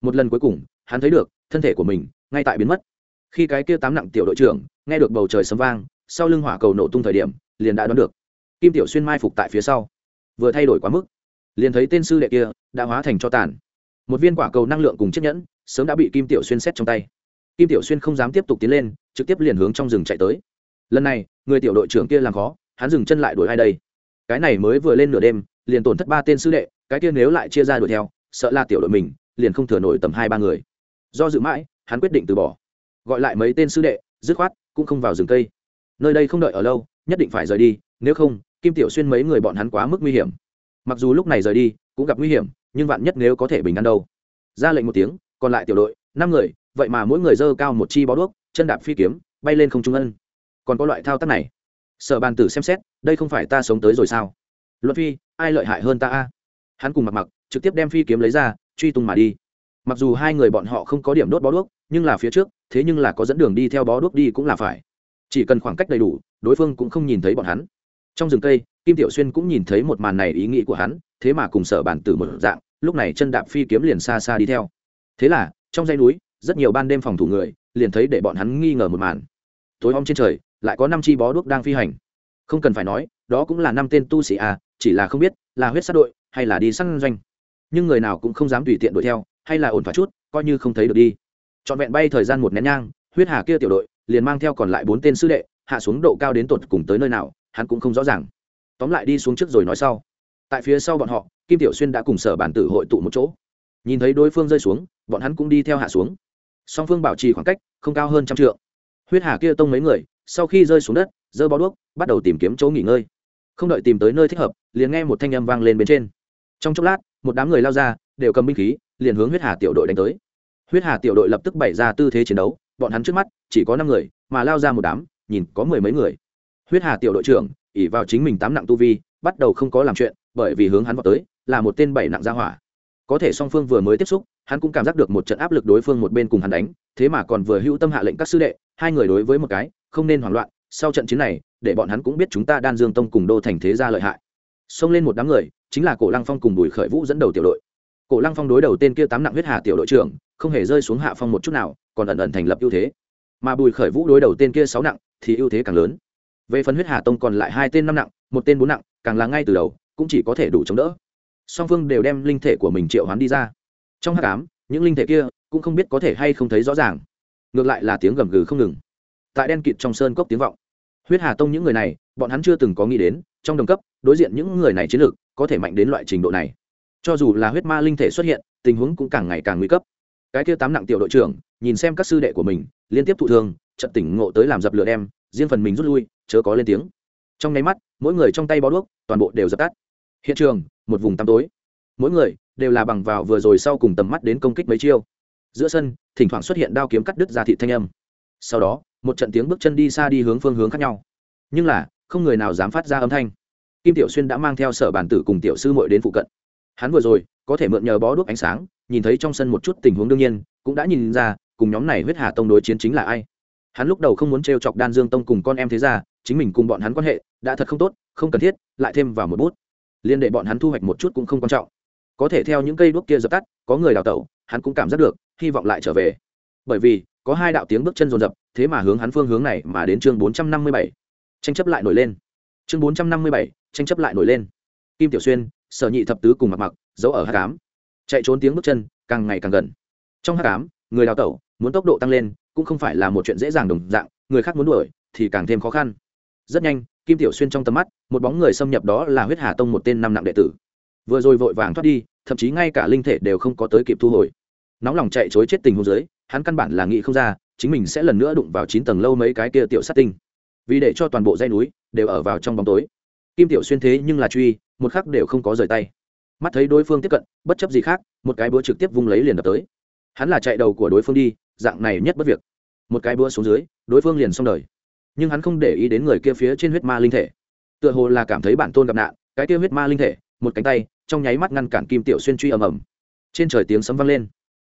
Một lần cuối cùng, hắn thấy được, thân thể của mình ngay tại biến mất. Khi cái kia tám nặng tiểu đội trưởng nghe được bầu trời sấm vang, sau lưng hỏa cầu nổ tung thời điểm, liền đã đoán được. Kim tiểu xuyên mai phục tại phía sau. Vừa thay đổi quá mức, liền thấy tên sư đệ kia đã hóa thành cho tàn. Một viên quả cầu năng lượng cùng chiếc nhẫn, sớm đã bị kim tiểu xuyên xét trong tay kim tiểu xuyên không dám tiếp tục tiến lên, trực tiếp liền hướng trong rừng chạy tới. Lần này, người tiểu đội trưởng kia làm khó, hắn dừng chân lại đuổi ai đây? Cái này mới vừa lên nửa đêm, liền tổn thất ba tên sư đệ, cái kia nếu lại chia ra đuổi theo, sợ là tiểu đội mình, liền không thừa nổi tầm hai ba người. Do dự mãi, hắn quyết định từ bỏ. Gọi lại mấy tên sư đệ, dứt khoát, cũng không vào rừng cây. Nơi đây không đợi ở lâu, nhất định phải rời đi, nếu không, kim tiểu xuyên mấy người bọn hắn quá mức nguy hiểm. Mặc dù lúc này rời đi, cũng gặp nguy hiểm, nhưng vạn nhất nếu có thể bình an đâu. Ra lệnh một tiếng, còn lại tiểu đội năm người, vậy mà mỗi người dơ cao một chi bó đuốc, chân đạp phi kiếm, bay lên không trung ân. Còn có loại thao tác này. Sở bàn tử xem xét, đây không phải ta sống tới rồi sao? Luật phi, ai lợi hại hơn ta a? Hắn cùng mặc mặc trực tiếp đem phi kiếm lấy ra, truy tung mà đi. Mặc dù hai người bọn họ không có điểm đốt bó đuốc, nhưng là phía trước, thế nhưng là có dẫn đường đi theo bó đuốc đi cũng là phải. Chỉ cần khoảng cách đầy đủ, đối phương cũng không nhìn thấy bọn hắn. Trong rừng cây, kim tiểu xuyên cũng nhìn thấy một màn này ý nghĩ của hắn, thế mà cùng sở bản tử một dạng, lúc này chân đạp phi kiếm liền xa xa đi theo. Thế là trong dãy núi, rất nhiều ban đêm phòng thủ người, liền thấy để bọn hắn nghi ngờ một màn. Tối om trên trời, lại có năm chi bó đuốc đang phi hành. Không cần phải nói, đó cũng là năm tên tu sĩ à chỉ là không biết là huyết sát đội hay là đi săn doanh. Nhưng người nào cũng không dám tùy tiện đuổi theo, hay là ổn thỏa chút, coi như không thấy được đi. Trọn vẹn bay thời gian một nén nhang, huyết hà kia tiểu đội liền mang theo còn lại bốn tên sư đệ, hạ xuống độ cao đến tột cùng tới nơi nào, hắn cũng không rõ ràng. Tóm lại đi xuống trước rồi nói sau. Tại phía sau bọn họ, kim tiểu xuyên đã cùng sở bản tử hội tụ một chỗ nhìn thấy đối phương rơi xuống, bọn hắn cũng đi theo hạ xuống. Song phương bảo trì khoảng cách không cao hơn trăm trượng. Huyết hà kia tông mấy người, sau khi rơi xuống đất dơ bó đuốc, bắt đầu tìm kiếm chỗ nghỉ ngơi. Không đợi tìm tới nơi thích hợp, liền nghe một thanh âm vang lên bên trên. Trong chốc lát, một đám người lao ra, đều cầm binh khí, liền hướng huyết hà tiểu đội đánh tới. Huyết hà tiểu đội lập tức bày ra tư thế chiến đấu, bọn hắn trước mắt chỉ có năm người, mà lao ra một đám, nhìn có mười mấy người. Huyết hà tiểu đội trưởng ỉ vào chính mình tám nặng tu vi, bắt đầu không có làm chuyện, bởi vì hướng hắn vào tới, là một tên bảy nặng gia hỏa có thể song phương vừa mới tiếp xúc, hắn cũng cảm giác được một trận áp lực đối phương một bên cùng hắn đánh, thế mà còn vừa hữu tâm hạ lệnh các sư đệ, hai người đối với một cái, không nên hoảng loạn, sau trận chiến này, để bọn hắn cũng biết chúng ta đan dương tông cùng đô thành thế gia lợi hại. Xông lên một đám người, chính là cổ lăng phong cùng bùi khởi vũ dẫn đầu tiểu đội. Cổ lăng phong đối đầu tên kia tám nặng huyết hà tiểu đội trưởng, không hề rơi xuống hạ phong một chút nào, còn ẩn ẩn thành lập ưu thế. Mà bùi khởi vũ đối đầu tên kia sáu nặng, thì ưu thế càng lớn. Về phần huyết hà tông còn lại hai tên năm nặng, một tên bốn nặng, càng là ngay từ đầu, cũng chỉ có thể đủ chống đỡ song phương đều đem linh thể của mình triệu hoán đi ra. Trong hát cám những linh thể kia cũng không biết có thể hay không thấy rõ ràng. Ngược lại là tiếng gầm gừ không ngừng. Tại đen kịt trong sơn cốc tiếng vọng. Huyết hà tông những người này, bọn hắn chưa từng có nghĩ đến, trong đồng cấp, đối diện những người này chiến lược có thể mạnh đến loại trình độ này. Cho dù là huyết ma linh thể xuất hiện, tình huống cũng càng ngày càng nguy cấp. Cái kia tám nặng tiểu đội trưởng, nhìn xem các sư đệ của mình, liên tiếp thụ thương trận tỉnh ngộ tới làm dập lửa đem, riêng phần mình rút lui, chớ có lên tiếng. Trong nháy mắt, mỗi người trong tay bó đuốc, toàn bộ đều dập tắt hiện trường, một vùng tăm tối. Mỗi người đều là bằng vào vừa rồi sau cùng tầm mắt đến công kích mấy chiêu. Giữa sân, thỉnh thoảng xuất hiện đao kiếm cắt đứt ra thị thanh âm. Sau đó, một trận tiếng bước chân đi xa đi hướng phương hướng khác nhau. Nhưng là, không người nào dám phát ra âm thanh. Kim tiểu xuyên đã mang theo sở bản tử cùng tiểu sư muội đến phụ cận. Hắn vừa rồi, có thể mượn nhờ bó đuốc ánh sáng, nhìn thấy trong sân một chút tình huống đương nhiên, cũng đã nhìn ra, cùng nhóm này huyết hà tông đối chiến chính là ai. Hắn lúc đầu không muốn t chọc đan dương tông cùng con em thế ra chính mình cùng bọn hắn quan hệ, đã thật không tốt, không cần thiết, lại thêm vào một bút liên đệ bọn hắn thu hoạch một chút cũng không quan trọng. Có thể theo những cây đuốc kia dập tắt, có người đào tẩu, hắn cũng cảm giác được, hy vọng lại trở về. Bởi vì, có hai đạo tiếng bước chân rồn rập thế mà hướng hắn phương hướng này mà đến chương bốn trăm năm mươi bảy. Tranh chấp lại nổi lên. Chương bốn trăm năm mươi bảy, tranh chấp lại nổi lên. Kim tiểu xuyên, sở nhị thập tứ cùng mặc mặc giấu ở hát cám chạy trốn tiếng bước chân, càng ngày càng gần. Trong hát cám người đào tẩu, muốn tốc độ tăng lên, cũng không phải là một chuyện dễ dàng đồng dạng, người khác muốn đuổi, thì càng thêm khó khăn. Rất nhanh kim tiểu xuyên trong tầm mắt, một bóng người xâm nhập đó là huyết hà tông một tên năm nặng đệ tử. Vừa rồi vội vàng thoát đi, thậm chí ngay cả linh thể đều không có tới kịp thu hồi. Nóng lòng chạy chối chết tình hôn dưới, hắn căn bản là nghĩ không ra, chính mình sẽ lần nữa đụng vào chín tầng lâu mấy cái kia tiểu sát tinh. Vì để cho toàn bộ dây núi đều ở vào trong bóng tối. Kim tiểu xuyên thế nhưng là truy, một khắc đều không có rời tay. Mắt thấy đối phương tiếp cận, bất chấp gì khác, một cái búa trực tiếp vung lấy liền đập tới. Hắn là chạy đầu của đối phương đi, dạng này nhất bất việc. Một cái búa xuống dưới, đối phương liền xong đời nhưng hắn không để ý đến người kia phía trên huyết ma linh thể. Tựa hồ là cảm thấy bản tôn gặp nạn, cái kia huyết ma linh thể, một cánh tay, trong nháy mắt ngăn cản kim tiểu xuyên truy ầm ầm. Trên trời tiếng sấm vang lên.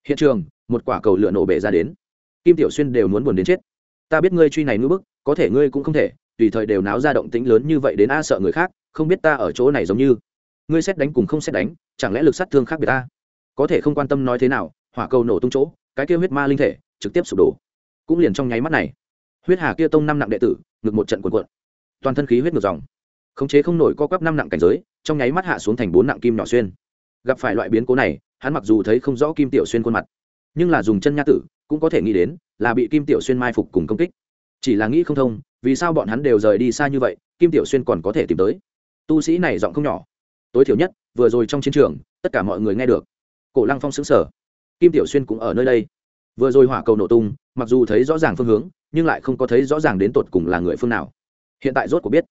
Hiện trường, một quả cầu lửa nổ bể ra đến. Kim tiểu xuyên đều muốn buồn đến chết. Ta biết ngươi truy này ngưỡng bức, có thể ngươi cũng không thể, tùy thời đều náo ra động tĩnh lớn như vậy đến a sợ người khác, không biết ta ở chỗ này giống như. Ngươi xét đánh cùng không xét đánh, chẳng lẽ lực sát thương khác biệt ta? Có thể không quan tâm nói thế nào, hỏa cầu nổ tung chỗ, cái kia huyết ma linh thể, trực tiếp sụp đổ. Cũng liền trong nháy mắt này huyết hà kia tông năm nặng đệ tử, ngực một trận cuộn cuộn. Toàn thân khí huyết ngược dòng. Khống chế không nổi co quắp năm nặng cảnh giới, trong nháy mắt hạ xuống thành bốn nặng kim nhỏ xuyên. Gặp phải loại biến cố này, hắn mặc dù thấy không rõ kim tiểu xuyên khuôn mặt, nhưng là dùng chân nha tử, cũng có thể nghĩ đến, là bị kim tiểu xuyên mai phục cùng công kích. Chỉ là nghĩ không thông, vì sao bọn hắn đều rời đi xa như vậy, kim tiểu xuyên còn có thể tìm tới. Tu sĩ này giọng không nhỏ. Tối thiểu nhất, vừa rồi trong chiến trường, tất cả mọi người nghe được. Cổ lăng phong xứng sở kim tiểu xuyên cũng ở nơi đây. Vừa rồi hỏa cầu nổ tung, mặc dù thấy rõ ràng phương hướng nhưng lại không có thấy rõ ràng đến tột cùng là người phương nào. Hiện tại rốt của biết.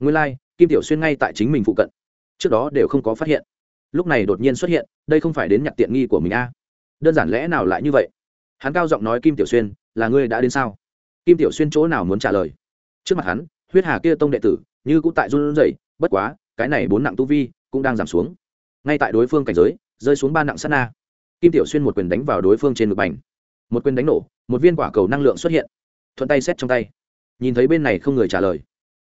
Nguyên lai、like, kim tiểu xuyên ngay tại chính mình phụ cận. Trước đó đều không có phát hiện. Lúc này đột nhiên xuất hiện đây không phải đến nhặt tiện nghi của mình a. Đơn giản lẽ nào lại như vậy? Hắn cao giọng nói kim tiểu xuyên là ngươi đã đến sao? Kim tiểu xuyên chỗ nào muốn trả lời? Trước mặt hắn huyết hà kia tông đệ tử như cũng tại run rẩy bất quá cái này bốn nặng tu vi cũng đang giảm xuống. Ngay tại đối phương cảnh giới rơi xuống ba nặng sát na. Kim tiểu xuyên một quyền đánh vào đối phương trên ngực bành. Một quyền đánh nổ một viên quả cầu năng lượng xuất hiện thuận tay xét trong tay. Nhìn thấy bên này không người trả lời.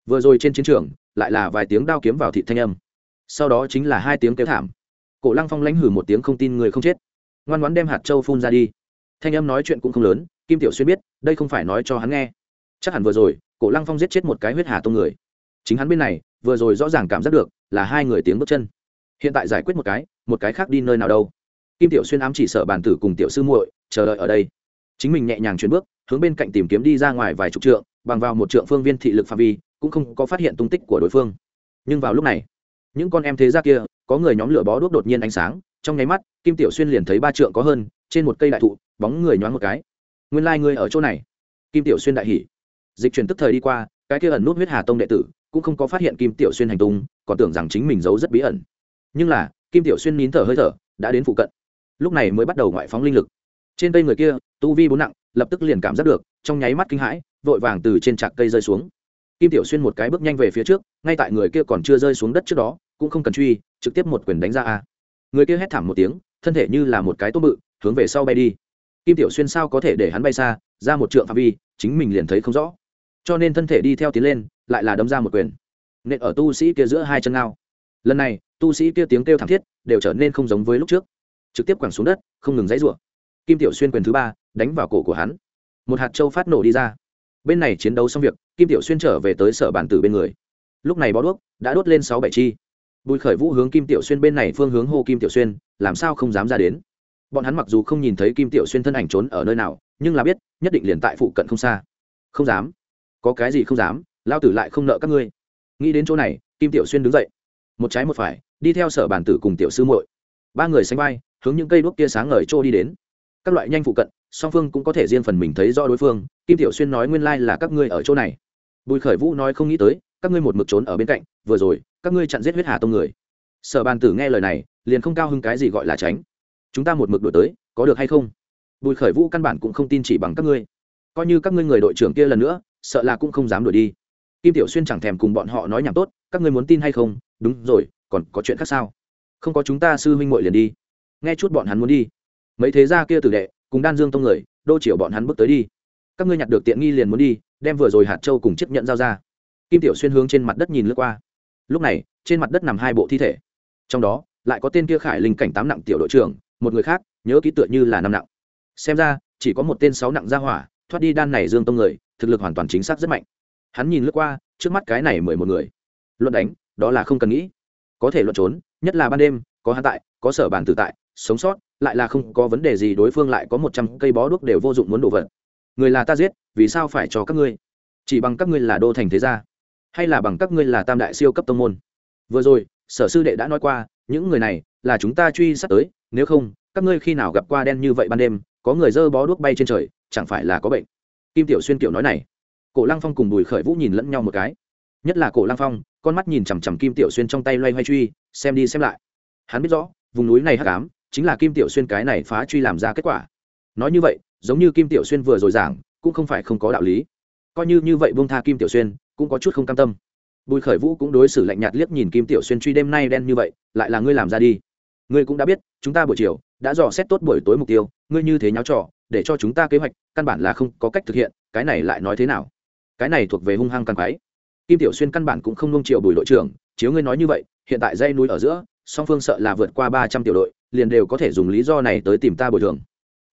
Vừa rồi trên chiến trường, lại là vài tiếng đao kiếm vào thị thanh âm. Sau đó chính là hai tiếng kêu thảm. Cổ lăng phong lãnh hử một tiếng không tin người không chết. Ngoan ngoãn đem hạt châu phun ra đi. Thanh âm nói chuyện cũng không lớn, kim tiểu xuyên biết, đây không phải nói cho hắn nghe. Chắc hẳn vừa rồi, cổ lăng phong giết chết một cái huyết hà tông người. Chính hắn bên này, vừa rồi rõ ràng cảm giác được, là hai người tiếng bước chân. Hiện tại giải quyết một cái một cái khác đi nơi nào đâu. Kim tiểu xuyên ám chỉ sợ bàn tử cùng tiểu sư muội, chờ đợi ở đây. Chính mình nhẹ nhàng chuyển bước hướng bên cạnh tìm kiếm đi ra ngoài vài chục trượng, bằng vào một trượng phương viên thị lực phạm vi, cũng không có phát hiện tung tích của đối phương. Nhưng vào lúc này, những con em thế gia kia, có người nhóm lửa bó đuốc đột nhiên ánh sáng, trong nháy mắt, kim tiểu xuyên liền thấy ba trượng có hơn, trên một cây đại thụ, bóng người nhoáng một cái. Nguyên lai、like、ngươi ở chỗ này. Kim tiểu xuyên đại hỉ. Dịch chuyển tức thời đi qua, cái kia ẩn nút huyết hà tông đệ tử, cũng không có phát hiện kim tiểu xuyên hành tung, còn tưởng rằng chính mình giấu rất bí ẩn. Nhưng là, kim tiểu xuyên nín thở hơi thở, đã đến phụ cận. Lúc này mới bắt đầu ngoại phóng linh lực. Trên cây người kia, tu vi bốn nặng lập tức liền cảm giác được, trong nháy mắt kinh hãi, vội vàng từ trên trạc cây rơi xuống. Kim tiểu xuyên một cái bước nhanh về phía trước, ngay tại người kia còn chưa rơi xuống đất trước đó, cũng không cần truy, trực tiếp một quyền đánh ra a. Người kia hét thảm một tiếng, thân thể như là một cái tôm bự, hướng về sau bay đi. Kim tiểu xuyên sao có thể để hắn bay xa, ra một trượng phạm vi, chính mình liền thấy không rõ. Cho nên thân thể đi theo tiến lên, lại là đấm ra một quyền. Nện ở tu sĩ kia giữa hai chân ngao. Lần này, tu sĩ kia tiếng kêu thảm thiết, đều trở nên không giống với lúc trước. Trực tiếp quẳng xuống đất, không ngừng dãy rủa kim tiểu xuyên quyền thứ ba, đánh vào cổ của hắn. Một hạt châu phát nổ đi ra. Bên này chiến đấu xong việc, kim tiểu xuyên trở về tới sở bản tử bên người. Lúc này bó đuốc đã đốt lên sáu bảy chi. Bùi khởi vũ hướng kim tiểu xuyên bên này phương hướng hô kim tiểu xuyên, làm sao không dám ra đến? Bọn hắn mặc dù không nhìn thấy kim tiểu xuyên thân ảnh trốn ở nơi nào, nhưng là biết, nhất định liền tại phụ cận không xa. Không dám. Có cái gì không dám, lao tử lại không nợ các ngươi. Nghĩ đến chỗ này, kim tiểu xuyên đứng dậy. Một trái một phải, đi theo sở bản tử cùng tiểu sư muội. Ba người sánh vai, hướng những cây đuốc kia sáng ngời trô đi đến các loại nhanh phụ cận, song phương cũng có thể riêng phần mình thấy do đối phương. Kim tiểu xuyên nói nguyên lai là các ngươi ở chỗ này. Bùi khởi vũ nói không nghĩ tới, các ngươi một mực trốn ở bên cạnh, vừa rồi, các ngươi chặn giết huyết hà tông người. Sở bàn tử nghe lời này, liền không cao hứng cái gì gọi là tránh. Chúng ta một mực đổi tới, có được hay không? Bùi khởi vũ căn bản cũng không tin chỉ bằng các ngươi. Coi như các ngươi người đội trưởng kia lần nữa, sợ là cũng không dám đuổi đi. Kim tiểu xuyên chẳng thèm cùng bọn họ nói nhảm tốt, các ngươi muốn tin hay không? Đúng rồi, còn có chuyện khác sao? Không có chúng ta sư huynh muội liền đi. Nghe chút bọn hắn muốn đi mấy thế gia kia tử đệ, cùng đan dương tông người, đô triệu bọn hắn bước tới đi. Các ngươi nhặt được tiện nghi liền muốn đi, đem vừa rồi hạt châu cùng chiếc nhận giao ra. Kim tiểu xuyên hướng trên mặt đất nhìn lướt qua. Lúc này, trên mặt đất nằm hai bộ thi thể. Trong đó, lại có tên kia khải linh cảnh tám nặng tiểu đội trưởng, một người khác, nhớ ký tựa như là năm nặng. Xem ra, chỉ có một tên sáu nặng ra hỏa, thoát đi đan này dương tông người, thực lực hoàn toàn chính xác rất mạnh. Hắn nhìn lướt qua, trước mắt cái này mười một người. Luận đánh, đó là không cần nghĩ. Có thể luận trốn, nhất là ban đêm, có hắn tại, có sở bàn tử tại, sống sót lại là không có vấn đề gì, đối phương lại có một trăm cây bó đuốc đều vô dụng muốn đổ vật. Người là ta giết, vì sao phải cho các ngươi? Chỉ bằng các ngươi là đô thành thế gia, hay là bằng các ngươi là tam đại siêu cấp tông môn? Vừa rồi, sở sư đệ đã nói qua, những người này là chúng ta truy sát tới, nếu không, các ngươi khi nào gặp qua đen như vậy ban đêm, có người dơ bó đuốc bay trên trời, chẳng phải là có bệnh? Kim tiểu xuyên kiểu nói này. Cổ lăng phong cùng bùi khởi vũ nhìn lẫn nhau một cái. Nhất là cổ lăng phong, con mắt nhìn chằm chằm kim tiểu xuyên trong tay loay hoay truy, xem đi xem lại. Hắn biết rõ, vùng núi này hắc ám chính là kim tiểu xuyên cái này phá truy làm ra kết quả. Nói như vậy, giống như kim tiểu xuyên vừa rồi giảng, cũng không phải không có đạo lý. Coi như như vậy buông tha kim tiểu xuyên, cũng có chút không cam tâm. Bùi khởi vũ cũng đối xử lạnh nhạt liếc nhìn kim tiểu xuyên truy đêm nay đen như vậy, lại là ngươi làm ra đi. Ngươi cũng đã biết, chúng ta buổi chiều đã dò xét tốt buổi tối mục tiêu, ngươi như thế nháo trò, để cho chúng ta kế hoạch, căn bản là không có cách thực hiện, cái này lại nói thế nào? Cái này thuộc về hung hăng căn quái. Kim tiểu xuyên căn bản cũng không nông triệu bùi đội trưởng, chiếu ngươi nói như vậy, hiện tại dây núi ở giữa, song phương sợ là vượt qua ba trăm tiểu đội liền đều có thể dùng lý do này tới tìm ta bồi thường.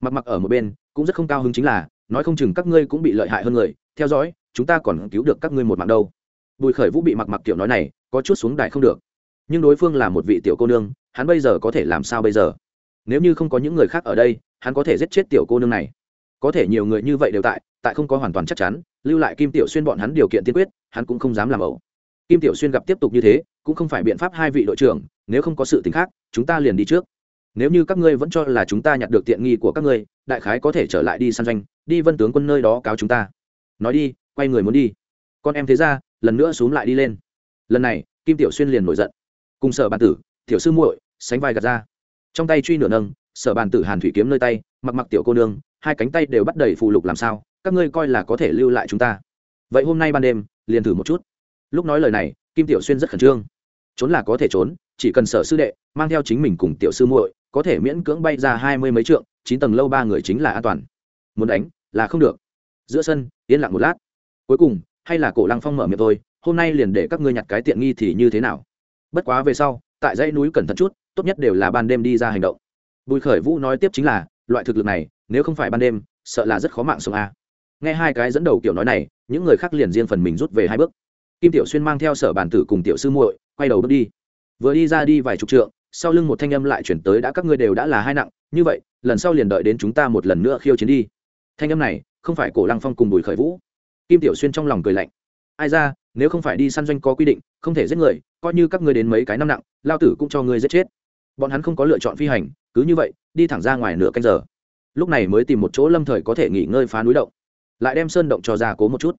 Mặc mặc ở một bên, cũng rất không cao hứng chính là, nói không chừng các ngươi cũng bị lợi hại hơn người, theo dõi, chúng ta còn cứu được các ngươi một mạng đâu. Bùi khởi vũ bị mặc mặc tiểu nói này, có chút xuống đài không được. Nhưng đối phương là một vị tiểu cô nương, hắn bây giờ có thể làm sao bây giờ? Nếu như không có những người khác ở đây, hắn có thể giết chết tiểu cô nương này. Có thể nhiều người như vậy đều tại tại không có hoàn toàn chắc chắn, lưu lại kim tiểu xuyên bọn hắn điều kiện tiên quyết, hắn cũng không dám làm ẩu. Kim tiểu xuyên gặp tiếp tục như thế, cũng không phải biện pháp hai vị đội trưởng, nếu không có sự t khác, chúng ta liền đi trước nếu như các ngươi vẫn cho là chúng ta nhặt được tiện nghi của các ngươi, đại khái có thể trở lại đi săn doanh, đi vân tướng quân nơi đó cáo chúng ta. Nói đi, quay người muốn đi. Con em thế ra, lần nữa xúm lại đi lên. Lần này, kim tiểu xuyên liền nổi giận. Cùng sở Bàn tử, tiểu sư muội, sánh vai gạt ra. Trong tay truy nửa nâng, sở bàn tử hàn thủy kiếm nơi tay, mặc mặc tiểu cô nương, hai cánh tay đều bắt đầy phù lục làm sao, các ngươi coi là có thể lưu lại chúng ta. Vậy hôm nay ban đêm, liền thử một chút. Lúc nói lời này, kim tiểu xuyên rất khẩn trương. Trốn là có thể trốn, chỉ cần sở sư đệ, mang theo chính mình cùng tiểu sư muội có thể miễn cưỡng bay ra hai mươi mấy trượng, chín tầng lâu ba người chính là an toàn. Muốn đánh, là không được. Giữa sân, yên lặng một lát. Cuối cùng, hay là cổ lăng phong mở miệng thôi, hôm nay liền để các ngươi nhặt cái tiện nghi thì như thế nào? Bất quá về sau, tại dãy núi cẩn thận chút, tốt nhất đều là ban đêm đi ra hành động. Bùi khởi vũ nói tiếp chính là, loại thực lực này, nếu không phải ban đêm, sợ là rất khó mạng sống a. Nghe hai cái dẫn đầu kiểu nói này, những người khác liền riêng phần mình rút về hai bước. Kim tiểu xuyên mang theo sở bàn tử cùng tiểu sư muội, quay đầu bước đi. Vừa đi ra đi vài chục trượng sau lưng một thanh âm lại chuyển tới đã các ngươi đều đã là hai nặng, như vậy, lần sau liền đợi đến chúng ta một lần nữa khiêu chiến đi. Thanh âm này, không phải cổ lăng phong cùng bùi khởi vũ. Kim tiểu xuyên trong lòng cười lạnh. Ai ra, nếu không phải đi săn doanh có quy định, không thể giết người, coi như các ngươi đến mấy cái năm nặng, lao tử cũng cho ngươi giết chết. Bọn hắn không có lựa chọn phi hành, cứ như vậy, đi thẳng ra ngoài nửa canh giờ. Lúc này mới tìm một chỗ lâm thời có thể nghỉ ngơi phá núi động. Lại đem sơn động cho ra cố một chút.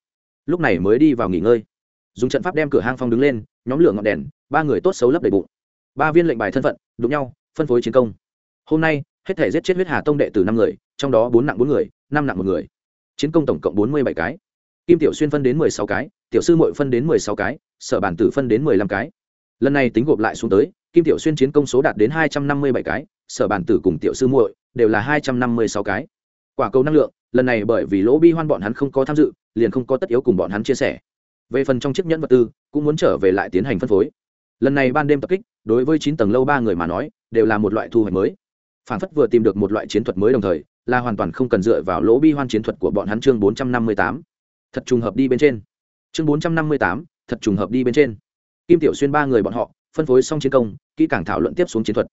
Lúc này mới đi vào nghỉ ngơi. Dùng trận pháp đem cửa hang phong đứng lên, nhóm lửa ngọn đèn, ba người tốt xấu lấp đầy bụng ba viên lệnh bài thân phận, đụng nhau, phân phối chiến công. Hôm nay, hết thể giết chết huyết hà tông đệ từ năm người, trong đó bốn nặng bốn người, năm nặng một người. Chiến công tổng cộng bốn mươi bảy cái. Kim tiểu xuyên phân đến mười sáu cái, tiểu sư mội phân đến mười sáu cái, sở bản tử phân đến mười lăm cái. Lần này tính gộp lại xuống tới, kim tiểu xuyên chiến công số đạt đến hai trăm năm mươi bảy cái, sở bản tử cùng tiểu sư muội đều là hai trăm năm mươi sáu cái. Quả cầu năng lượng, lần này bởi vì lỗ bi hoan bọn hắn không có tham dự, liền không có tất yếu cùng bọn hắn chia sẻ. Về phần trong chiếc nhẫn vật tư, cũng muốn trở về lại tiến hành phân phối lần này ban đêm tập kích đối với chín tầng lâu ba người mà nói đều là một loại thu hoạch mới. Phản phất vừa tìm được một loại chiến thuật mới đồng thời là hoàn toàn không cần dựa vào lỗ bi hoan chiến thuật của bọn hắn chương bốn trăm năm mươi tám. Thật trùng hợp đi bên trên. Chương bốn trăm năm mươi tám thật trùng hợp đi bên trên. Kim tiểu xuyên ba người bọn họ phân phối xong chiến công kỹ càng thảo luận tiếp xuống chiến thuật.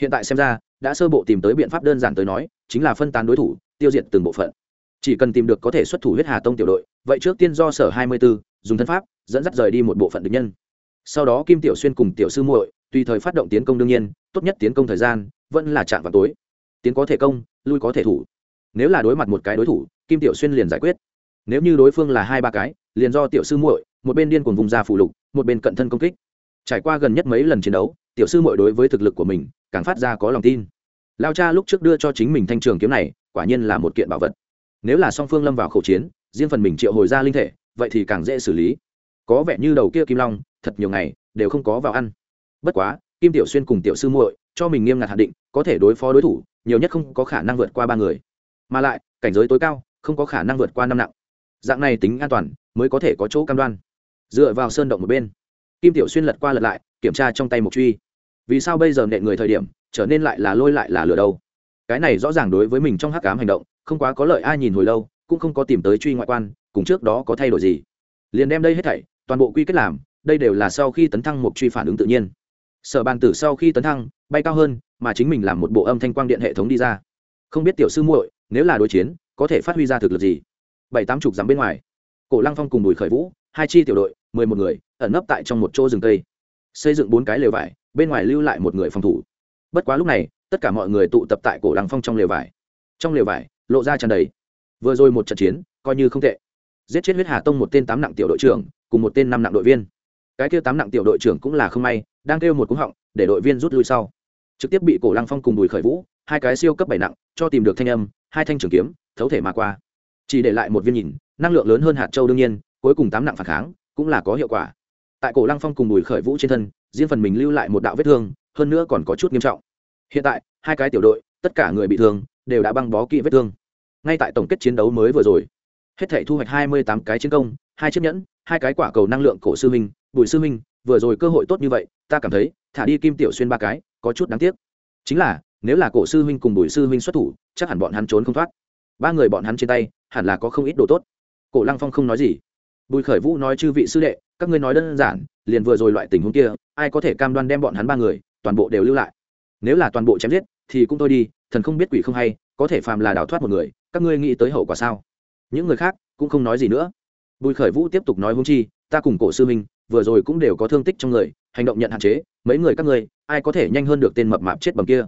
Hiện tại xem ra đã sơ bộ tìm tới biện pháp đơn giản tới nói chính là phân tán đối thủ tiêu diệt từng bộ phận. Chỉ cần tìm được có thể xuất thủ huyết hà tông tiểu đội vậy trước tiên do sở hai mươi 24, dùng thân pháp dẫn dắt rời đi một bộ phận địch nhân sau đó kim tiểu xuyên cùng tiểu sư muội, tùy thời phát động tiến công đương nhiên, tốt nhất tiến công thời gian vẫn là chạm vào tối. Tiến có thể công, lui có thể thủ. Nếu là đối mặt một cái đối thủ, kim tiểu xuyên liền giải quyết. Nếu như đối phương là hai ba cái, liền do tiểu sư muội, một bên điên cuồng vùng ra phủ lục, một bên cận thân công kích. Trải qua gần nhất mấy lần chiến đấu, tiểu sư muội đối với thực lực của mình càng phát ra có lòng tin. Lao cha lúc trước đưa cho chính mình thanh trường kiếm này, quả nhiên là một kiện bảo vật. Nếu là song phương lâm vào khẩu chiến, riêng phần mình triệu hồi ra linh thể, vậy thì càng dễ xử lý. Có vẻ như đầu kia kim long thật nhiều ngày, đều không có vào ăn. Bất quá, kim tiểu xuyên cùng tiểu sư muội, cho mình nghiêm ngặt hạn định, có thể đối phó đối thủ, nhiều nhất không có khả năng vượt qua ba người. Mà lại, cảnh giới tối cao, không có khả năng vượt qua năm nặng. Dạng này tính an toàn, mới có thể có chỗ cam đoan. Dựa vào sơn động một bên, kim tiểu xuyên lật qua lật lại, kiểm tra trong tay mộc truy. Vì sao bây giờ nện người thời điểm, trở nên lại là lôi lại là lửa đâu? Cái này rõ ràng đối với mình trong hắc cám hành động, không quá có lợi ai nhìn hồi lâu, cũng không có tìm tới truy ngoại quan, cùng trước đó có thay đổi gì. Liền đem đây hết thảy, toàn bộ quy kết làm đây đều là sau khi tấn thăng mục truy phản ứng tự nhiên. Sở bàn tử sau khi tấn thăng, bay cao hơn, mà chính mình làm một bộ âm thanh quang điện hệ thống đi ra. Không biết tiểu sư muội, nếu là đối chiến, có thể phát huy ra thực lực gì? Bảy tám chục dặm bên ngoài. Cổ lăng phong cùng bùi khởi vũ, hai chi tiểu đội, mười một người, ẩn nấp tại trong một chỗ rừng cây. Xây dựng bốn cái lều vải, bên ngoài lưu lại một người phòng thủ. Bất quá lúc này, tất cả mọi người tụ tập tại cổ lăng phong trong lều vải. Trong lều vải, lộ ra tràn đầy. Vừa rồi một trận chiến, coi như không tệ. Giết chết huyết hà tông một tên tám nặng tiểu đội trưởng, cùng một tên năm nặng đội viên cái kia tám nặng tiểu đội trưởng cũng là không may, đang kêu một cú họng, để đội viên rút lui sau. Trực tiếp bị cổ lăng phong cùng bùi khởi vũ, hai cái siêu cấp bảy nặng, cho tìm được thanh âm, hai thanh trường kiếm, thấu thể mà qua. Chỉ để lại một viên nhìn, năng lượng lớn hơn hạt châu đương nhiên, cuối cùng tám nặng phản kháng, cũng là có hiệu quả. Tại cổ lăng phong cùng bùi khởi vũ trên thân, riêng phần mình lưu lại một đạo vết thương, hơn nữa còn có chút nghiêm trọng. Hiện tại, hai cái tiểu đội, tất cả người bị thương, đều đã băng bó kỹ vết thương. Ngay tại tổng kết chiến đấu mới vừa rồi, hết thể thu hoạch hai mươi tám cái chiến công, hai chiếc nhẫn, hai cái quả cầu năng lượng cổ sư minh bùi sư minh vừa rồi cơ hội tốt như vậy, ta cảm thấy, thả đi kim tiểu xuyên ba cái, có chút đáng tiếc. Chính là, nếu là cổ sư huynh cùng bùi sư huynh xuất thủ, chắc hẳn bọn hắn trốn không thoát. Ba người bọn hắn trên tay, hẳn là có không ít đồ tốt. Cổ lăng phong không nói gì. Bùi khởi vũ nói chư vị sư đệ, các ngươi nói đơn giản, liền vừa rồi loại tình huống kia, ai có thể cam đoan đem bọn hắn ba người, toàn bộ đều lưu lại? Nếu là toàn bộ chém giết, thì cũng thôi đi, thần không biết quỷ không hay, có thể phàm là đào thoát một người, các ngươi nghĩ tới hậu quả sao? Những người khác cũng không nói gì nữa. Bùi khởi vũ tiếp tục nói hung chi, ta cùng cổ sư minh vừa rồi cũng đều có thương tích trong người, hành động nhận hạn chế, mấy người các ngươi, ai có thể nhanh hơn được tên mập mạp chết bầm kia?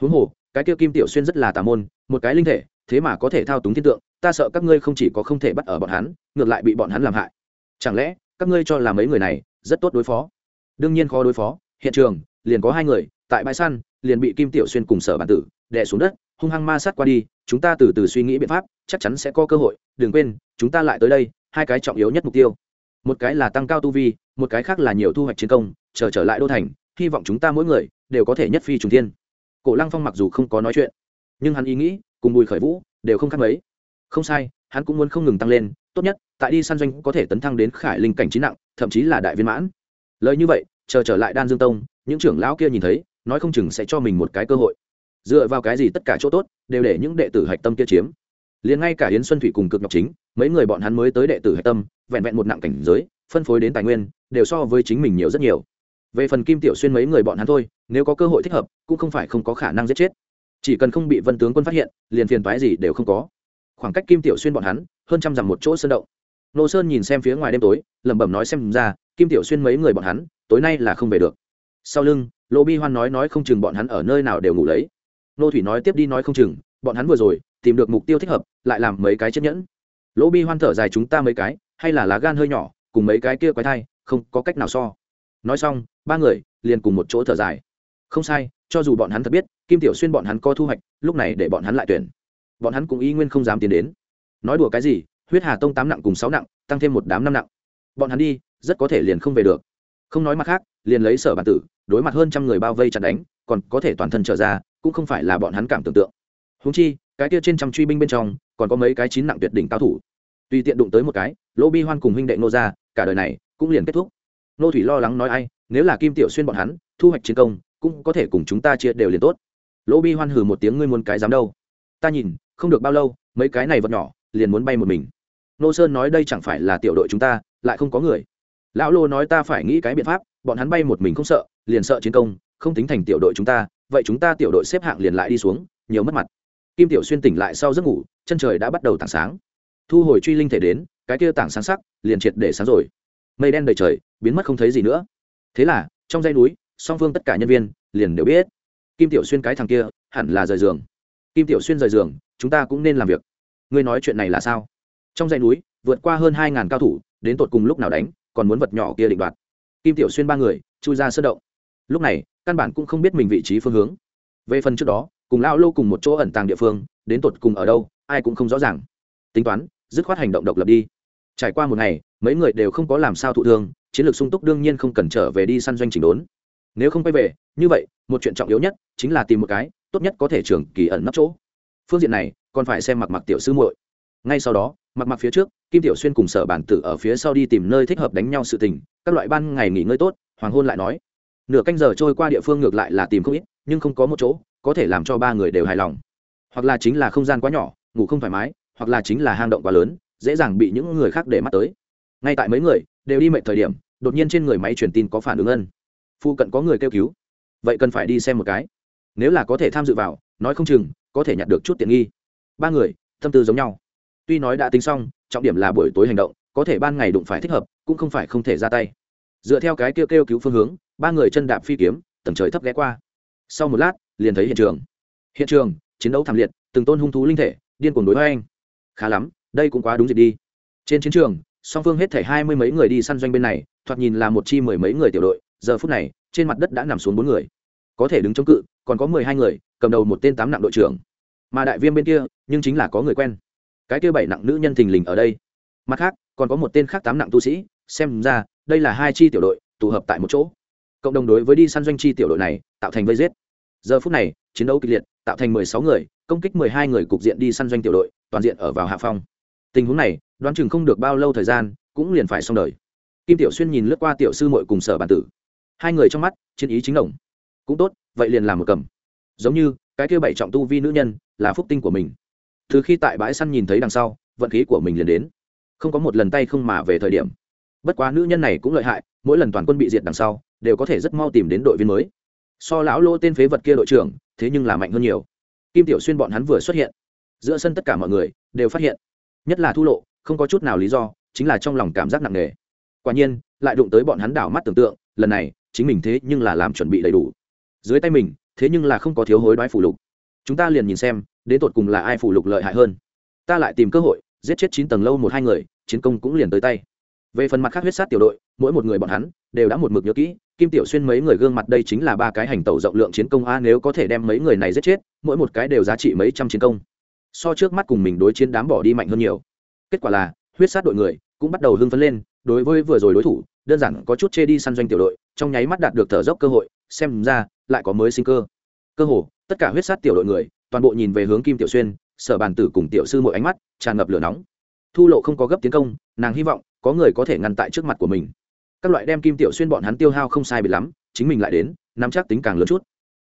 Huống hồ, cái kia kim tiểu xuyên rất là tà môn, một cái linh thể, thế mà có thể thao túng thiên tượng, ta sợ các ngươi không chỉ có không thể bắt ở bọn hắn, ngược lại bị bọn hắn làm hại. Chẳng lẽ, các ngươi cho là mấy người này rất tốt đối phó? Đương nhiên khó đối phó, hiện trường, liền có hai người, tại bãi săn, liền bị kim tiểu xuyên cùng sở bản tử đè xuống đất, hung hăng ma sát qua đi, chúng ta từ từ suy nghĩ biện pháp, chắc chắn sẽ có cơ hội, đừng quên, chúng ta lại tới đây, hai cái trọng yếu nhất mục tiêu một cái là tăng cao tu vi một cái khác là nhiều thu hoạch chiến công chờ trở, trở lại đô thành hy vọng chúng ta mỗi người đều có thể nhất phi trùng thiên. Cổ lăng phong mặc dù không có nói chuyện nhưng hắn ý nghĩ cùng bùi khởi vũ đều không khác mấy. Không sai hắn cũng muốn không ngừng tăng lên tốt nhất tại đi săn doanh có thể tấn thăng đến khải linh cảnh trí nặng thậm chí là đại viên mãn. Lời như vậy chờ trở lại đan dương tông những trưởng lão kia nhìn thấy nói không chừng sẽ cho mình một cái cơ hội. Dựa vào cái gì tất cả chỗ tốt đều để những đệ tử hạch tâm kia chiếm liền ngay cả yến xuân thủy cùng cực ngọc chính, mấy người bọn hắn mới tới đệ tử hạch tâm, vẹn vẹn một nặng cảnh giới, phân phối đến tài nguyên, đều so với chính mình nhiều rất nhiều. Về phần kim tiểu xuyên mấy người bọn hắn thôi, nếu có cơ hội thích hợp, cũng không phải không có khả năng giết chết. Chỉ cần không bị vân tướng quân phát hiện, liền phiền toái gì đều không có. Khoảng cách kim tiểu xuyên bọn hắn, hơn trăm dặm một chỗ sơn động. Nô sơn nhìn xem phía ngoài đêm tối, lẩm bẩm nói xem ra, kim tiểu xuyên mấy người bọn hắn, tối nay là không về được. Sau lưng, lô bi hoan nói nói không chừng bọn hắn ở nơi nào đều ngủ lấy. Nô thủy nói tiếp đi nói không chừng, bọn hắn vừa rồi tìm được mục tiêu thích hợp, lại làm mấy cái chiếc nhẫn. Lỗ bi hoan thở dài chúng ta mấy cái, hay là lá gan hơi nhỏ, cùng mấy cái kia quái thai, không có cách nào so. Nói xong, ba người liền cùng một chỗ thở dài. Không sai, cho dù bọn hắn thật biết, kim tiểu xuyên bọn hắn có thu hoạch, lúc này để bọn hắn lại tuyển. Bọn hắn cũng y nguyên không dám tiến đến. Nói đùa cái gì, huyết hà tông tám nặng cùng sáu nặng, tăng thêm một đám năm nặng. Bọn hắn đi, rất có thể liền không về được. Không nói mặt khác, liền lấy sở bản tử, đối mặt hơn trăm người bao vây chặt đánh, còn có thể toàn thân trở ra, cũng không phải là bọn hắn cảm tưởng tượng. Húng chi cái kia trên trăm truy binh bên trong, còn có mấy cái chín nặng tuyệt đỉnh cao thủ. Tùy tiện đụng tới một cái, lỗ bi hoan cùng huynh đệ nô ra cả đời này cũng liền kết thúc. Nô thủy lo lắng nói ai, nếu là kim tiểu xuyên bọn hắn, thu hoạch chiến công, cũng có thể cùng chúng ta chia đều liền tốt. Lỗ bi hoan hừ một tiếng, ngươi muốn cái dám đâu? Ta nhìn, không được bao lâu, mấy cái này vật nhỏ, liền muốn bay một mình. Nô sơn nói, đây chẳng phải là tiểu đội chúng ta, lại không có người. Lão lô nói, ta phải nghĩ cái biện pháp, bọn hắn bay một mình không sợ, liền sợ chiến công, không tính thành tiểu đội chúng ta, vậy chúng ta tiểu đội xếp hạng liền lại đi xuống, nhiều mất mặt kim tiểu xuyên tỉnh lại sau giấc ngủ, chân trời đã bắt đầu tảng sáng. Thu hồi truy linh thể đến, cái kia tảng sáng sắc, liền triệt để sáng rồi. Mây đen đầy trời, biến mất không thấy gì nữa. Thế là, trong dãy núi, song phương tất cả nhân viên liền đều biết. Kim tiểu xuyên cái thằng kia, hẳn là rời giường. Kim tiểu xuyên rời giường, chúng ta cũng nên làm việc. Ngươi nói chuyện này là sao? Trong dãy núi, vượt qua hơn hai ngàn cao thủ, đến tột cùng lúc nào đánh, còn muốn vật nhỏ kia định đoạt. Kim tiểu xuyên ba người, chui ra sơ động. Lúc này, căn bản cũng không biết mình vị trí phương hướng. Về phần trước đó cùng lao lô cùng một chỗ ẩn tàng địa phương, đến tột cùng ở đâu, ai cũng không rõ ràng. Tính toán, dứt khoát hành động độc lập đi. Trải qua một ngày, mấy người đều không có làm sao thụ thương, chiến lược sung túc đương nhiên không cần trở về đi săn doanh chỉnh đốn. Nếu không quay về, như vậy, một chuyện trọng yếu nhất chính là tìm một cái tốt nhất có thể trường kỳ ẩn nấp chỗ. Phương diện này, còn phải xem mặc mặc tiểu sư muội. Ngay sau đó mặc mặc phía trước, kim tiểu xuyên cùng sở bản tử ở phía sau đi tìm nơi thích hợp đánh nhau sự tình, các loại ban ngày nghỉ ngơi tốt, hoàng hôn lại nói. Nửa canh giờ trôi qua địa phương ngược lại là tìm không ít, nhưng không có một chỗ có thể làm cho ba người đều hài lòng. Hoặc là chính là không gian quá nhỏ, ngủ không thoải mái, hoặc là chính là hang động quá lớn, dễ dàng bị những người khác để mắt tới. Ngay tại mấy người đều đi mệnh thời điểm, đột nhiên trên người máy truyền tin có phản ứng ân. Phụ cận có người kêu cứu. Vậy cần phải đi xem một cái. Nếu là có thể tham dự vào, nói không chừng, có thể nhặt được chút tiện nghi. Ba người, tâm tư giống nhau. Tuy nói đã tính xong, trọng điểm là buổi tối hành động, có thể ban ngày đụng phải thích hợp, cũng không phải không thể ra tay. Dựa theo cái kêu kêu cứu phương hướng, ba người chân đạp phi kiếm, tầng trời thấp ghé qua. Sau một lát liền thấy hiện trường. Hiện trường, chiến đấu thảm liệt, từng tôn hung thú linh thể, điên cuồng đối với anh khá lắm, đây cũng quá đúng dịp đi. Trên chiến trường, song phương hết thể hai mươi mấy người đi săn doanh bên này, thoạt nhìn là một chi mười mấy người tiểu đội, giờ phút này, trên mặt đất đã nằm xuống bốn người. Có thể đứng chống cự, còn có mười hai người, cầm đầu một tên tám nặng đội trưởng. Mà đại viêm bên kia, nhưng chính là có người quen. Cái kia bảy nặng nữ nhân thình lình ở đây. Mặt khác, còn có một tên khác tám nặng tu sĩ, xem ra, đây là hai chi tiểu đội, tụ hợp tại một chỗ. Cộng đồng đối với đi săn doanh chi tiểu đội này, tạo thành vây giết giờ phút này, chiến đấu kịch liệt, tạo thành mười sáu người, công kích mười hai người cục diện đi săn doanh tiểu đội, toàn diện ở vào hạ phong. Tình huống này, đoán chừng không được bao lâu thời gian, cũng liền phải xong đời. Kim tiểu xuyên nhìn lướt qua tiểu sư mội cùng sở bản tử. Hai người trong mắt, chiến ý chính đồng. Cũng tốt, vậy liền làm một cầm. Giống như, cái kia bảy trọng tu vi nữ nhân, là phúc tinh của mình. Từ khi tại bãi săn nhìn thấy đằng sau, vận khí của mình liền đến. Không có một lần tay không mà về thời điểm. Bất quá nữ nhân này cũng lợi hại, mỗi lần toàn quân bị diệt đằng sau, đều có thể rất mau tìm đến đội viên mới so lão lô tên phế vật kia đội trưởng, thế nhưng là mạnh hơn nhiều. Kim tiểu xuyên bọn hắn vừa xuất hiện, giữa sân tất cả mọi người đều phát hiện, nhất là thu lộ, không có chút nào lý do, chính là trong lòng cảm giác nặng nề. Quả nhiên, lại đụng tới bọn hắn đảo mắt tưởng tượng, lần này, chính mình thế nhưng là làm chuẩn bị đầy đủ. Dưới tay mình, thế nhưng là không có thiếu hối đoái phủ lục. Chúng ta liền nhìn xem, đến tột cùng là ai phủ lục lợi hại hơn. Ta lại tìm cơ hội, giết chết chín tầng lâu một hai người, chiến công cũng liền tới tay về phần mặt khác huyết sát tiểu đội, mỗi một người bọn hắn đều đã một mực nhớ kỹ, kim tiểu xuyên mấy người gương mặt đây chính là ba cái hành tẩu rộng lượng chiến công a, nếu có thể đem mấy người này giết chết, mỗi một cái đều giá trị mấy trăm chiến công. So trước mắt cùng mình đối chiến đám bỏ đi mạnh hơn nhiều. Kết quả là, huyết sát đội người cũng bắt đầu hưng phấn lên, đối với vừa rồi đối thủ, đơn giản có chút chê đi săn doanh tiểu đội, trong nháy mắt đạt được thở dốc cơ hội, xem ra lại có mới sinh cơ. Cơ hồ, tất cả huyết sát tiểu đội người, toàn bộ nhìn về hướng kim tiểu xuyên, sở bàn tử cùng tiểu sư mỗi ánh mắt tràn ngập lửa nóng. Thu lộ không có gấp tiến công, nàng hy vọng có người có thể ngăn tại trước mặt của mình. Các loại đem kim tiểu xuyên bọn hắn tiêu hao không sai bị lắm, chính mình lại đến, nắm chắc tính càng lớn chút.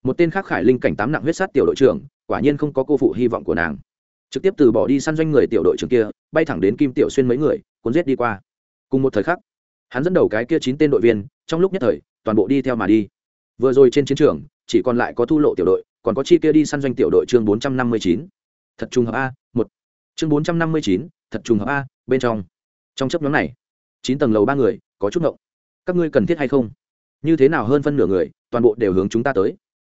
Một tên khác khải linh cảnh tám nặng huyết sát tiểu đội trưởng, quả nhiên không có cô phụ hy vọng của nàng. Trực tiếp từ bỏ đi săn doanh người tiểu đội trưởng kia, bay thẳng đến kim tiểu xuyên mấy người, cuốn giết đi qua. Cùng một thời khắc, hắn dẫn đầu cái kia chín tên đội viên, trong lúc nhất thời, toàn bộ đi theo mà đi. Vừa rồi trên chiến trường, chỉ còn lại có thu lộ tiểu đội, còn có chi kia đi săn doanh tiểu đội chương bốn trăm năm mươi chín. Thật trùng hợp a, một. Chương bốn trăm năm mươi chín, thật trùng hợp a, bên trong trong chấp nhóm này, chín tầng lầu ba người, có chút ngộng. Các ngươi cần thiết hay không? Như thế nào hơn phân nửa người, toàn bộ đều hướng chúng ta tới?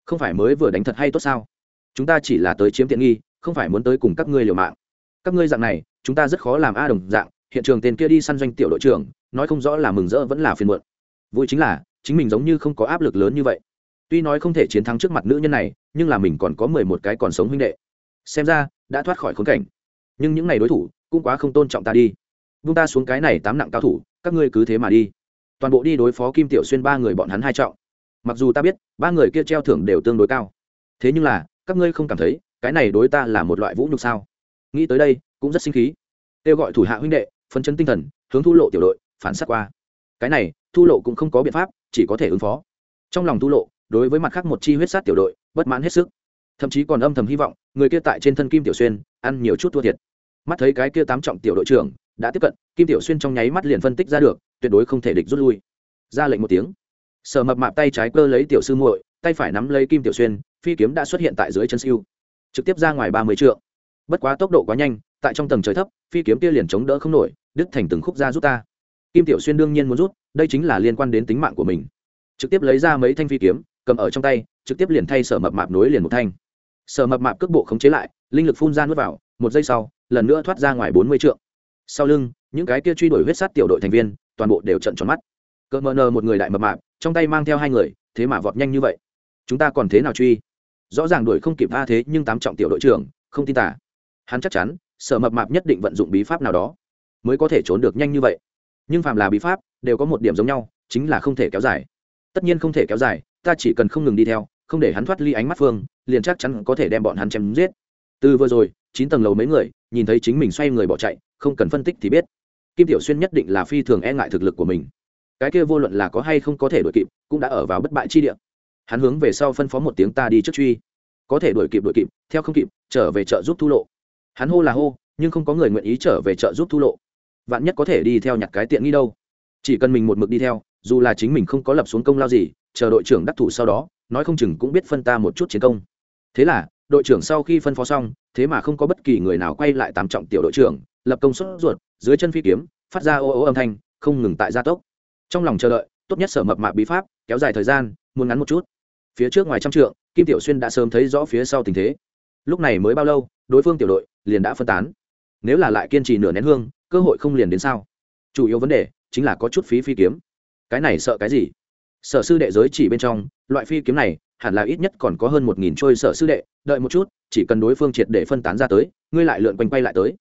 Không phải mới vừa đánh thật hay tốt sao? Chúng ta chỉ là tới chiếm tiện nghi, không phải muốn tới cùng các ngươi liều mạng. Các ngươi dạng này, chúng ta rất khó làm a đồng dạng, hiện trường tên kia đi săn doanh tiểu đội trưởng, nói không rõ là mừng rỡ vẫn là phiền muộn. Vui chính là, chính mình giống như không có áp lực lớn như vậy. Tuy nói không thể chiến thắng trước mặt nữ nhân này, nhưng là mình còn có mười một cái còn sống huynh đệ. Xem ra, đã thoát khỏi khốn cảnh. Nhưng những ngày đối thủ, cũng quá không tôn trọng ta đi vung ta xuống cái này tám nặng cao thủ, các ngươi cứ thế mà đi. Toàn bộ đi đối phó kim tiểu xuyên ba người bọn hắn hai trọng. Mặc dù ta biết, ba người kia treo thưởng đều tương đối cao. Thế nhưng là, các ngươi không cảm thấy, cái này đối ta là một loại vũ nhục sao? Nghĩ tới đây, cũng rất sinh khí. Kêu gọi thủ hạ huynh đệ phấn chấn tinh thần, hướng thu lộ tiểu đội, phản s á t qua. Cái này, thu lộ cũng không có biện pháp, chỉ có thể ứng phó. Trong lòng thu lộ, đối với mặt khác một chi huyết sát tiểu đội, bất mãn hết sức. Thậm chí còn âm thầm hy vọng, người kia tại trên thân kim tiểu xuyên, ăn nhiều chút thua thiệt. Mắt thấy cái kia tám trọng tiểu đội trưởng đã tiếp cận, kim tiểu xuyên trong nháy mắt liền phân tích ra được, tuyệt đối không thể địch rút lui. Ra lệnh một tiếng. Sở mập mạp tay trái cơ lấy tiểu sư muội, tay phải nắm lấy kim tiểu xuyên, phi kiếm đã xuất hiện tại dưới chân siêu. Trực tiếp ra ngoài ba mươi trượng. Bất quá tốc độ quá nhanh, tại trong tầng trời thấp, phi kiếm kia liền chống đỡ không nổi, đứt thành từng khúc ra rút ta. Kim tiểu xuyên đương nhiên muốn rút, đây chính là liên quan đến tính mạng của mình. Trực tiếp lấy ra mấy thanh phi kiếm, cầm ở trong tay, trực tiếp liền thay sở mập mạp nối liền một thanh. Sở mập mạp cước bộ khống chế lại, linh lực phun ra nuốt vào, một giây sau, lần nữa thoát ra ngoài bốn mươi trượng sau lưng, những cái kia truy đuổi huyết sát tiểu đội thành viên, toàn bộ đều trận tròn mắt. Cỡ mờ nờ một người đại mập mạp, trong tay mang theo hai người, thế mà vọt nhanh như vậy. Chúng ta còn thế nào truy? Rõ ràng đuổi không kịp tha thế, nhưng tám trọng tiểu đội trưởng, không tin tả hắn chắc chắn, sở mập mạp nhất định vận dụng bí pháp nào đó, mới có thể trốn được nhanh như vậy. Nhưng phàm là bí pháp, đều có một điểm giống nhau, chính là không thể kéo dài. Tất nhiên không thể kéo dài, ta chỉ cần không ngừng đi theo, không để hắn thoát ly ánh mắt phương, liền chắc chắn có thể đem bọn hắn chém giết. Từ vừa rồi, chín tầng lầu mấy người, nhìn thấy chính mình xoay người bỏ chạy không cần phân tích thì biết. Kim tiểu xuyên nhất định là phi thường e ngại thực lực của mình. Cái kia vô luận là có hay không có thể đuổi kịp, cũng đã ở vào bất bại chi địa. Hắn hướng về sau phân phó một tiếng ta đi trước truy. Có thể đuổi kịp đuổi kịp, theo không kịp, trở về chợ giúp thu lộ. Hắn hô là hô, nhưng không có người nguyện ý trở về chợ giúp thu lộ. Vạn nhất có thể đi theo nhặt cái tiện nghi đâu. Chỉ cần mình một mực đi theo, dù là chính mình không có lập xuống công lao gì, chờ đội trưởng đắc thủ sau đó, nói không chừng cũng biết phân ta một chút chiến công. Thế là, đội trưởng sau khi phân phó xong, thế mà không có bất kỳ người nào quay lại tám trọng tiểu đội trưởng lập công suất ruột, dưới chân phi kiếm, phát ra ô ô âm thanh, không ngừng tại gia tốc. Trong lòng chờ đợi, tốt nhất sở mập mạp bí pháp, kéo dài thời gian, muốn ngắn một chút. Phía trước ngoài trăm trượng, kim tiểu xuyên đã sớm thấy rõ phía sau tình thế. Lúc này mới bao lâu, đối phương tiểu đội liền đã phân tán. Nếu là lại kiên trì nửa nén hương, cơ hội không liền đến sao? Chủ yếu vấn đề chính là có chút phí phi kiếm. Cái này sợ cái gì? Sở sư đệ giới chỉ bên trong, loại phi kiếm này, hẳn là ít nhất còn có hơn một nghìn trôi sở sư đệ, đợi một chút, chỉ cần đối phương triệt để phân tán ra tới, ngươi lại lượn quanh quay lại tới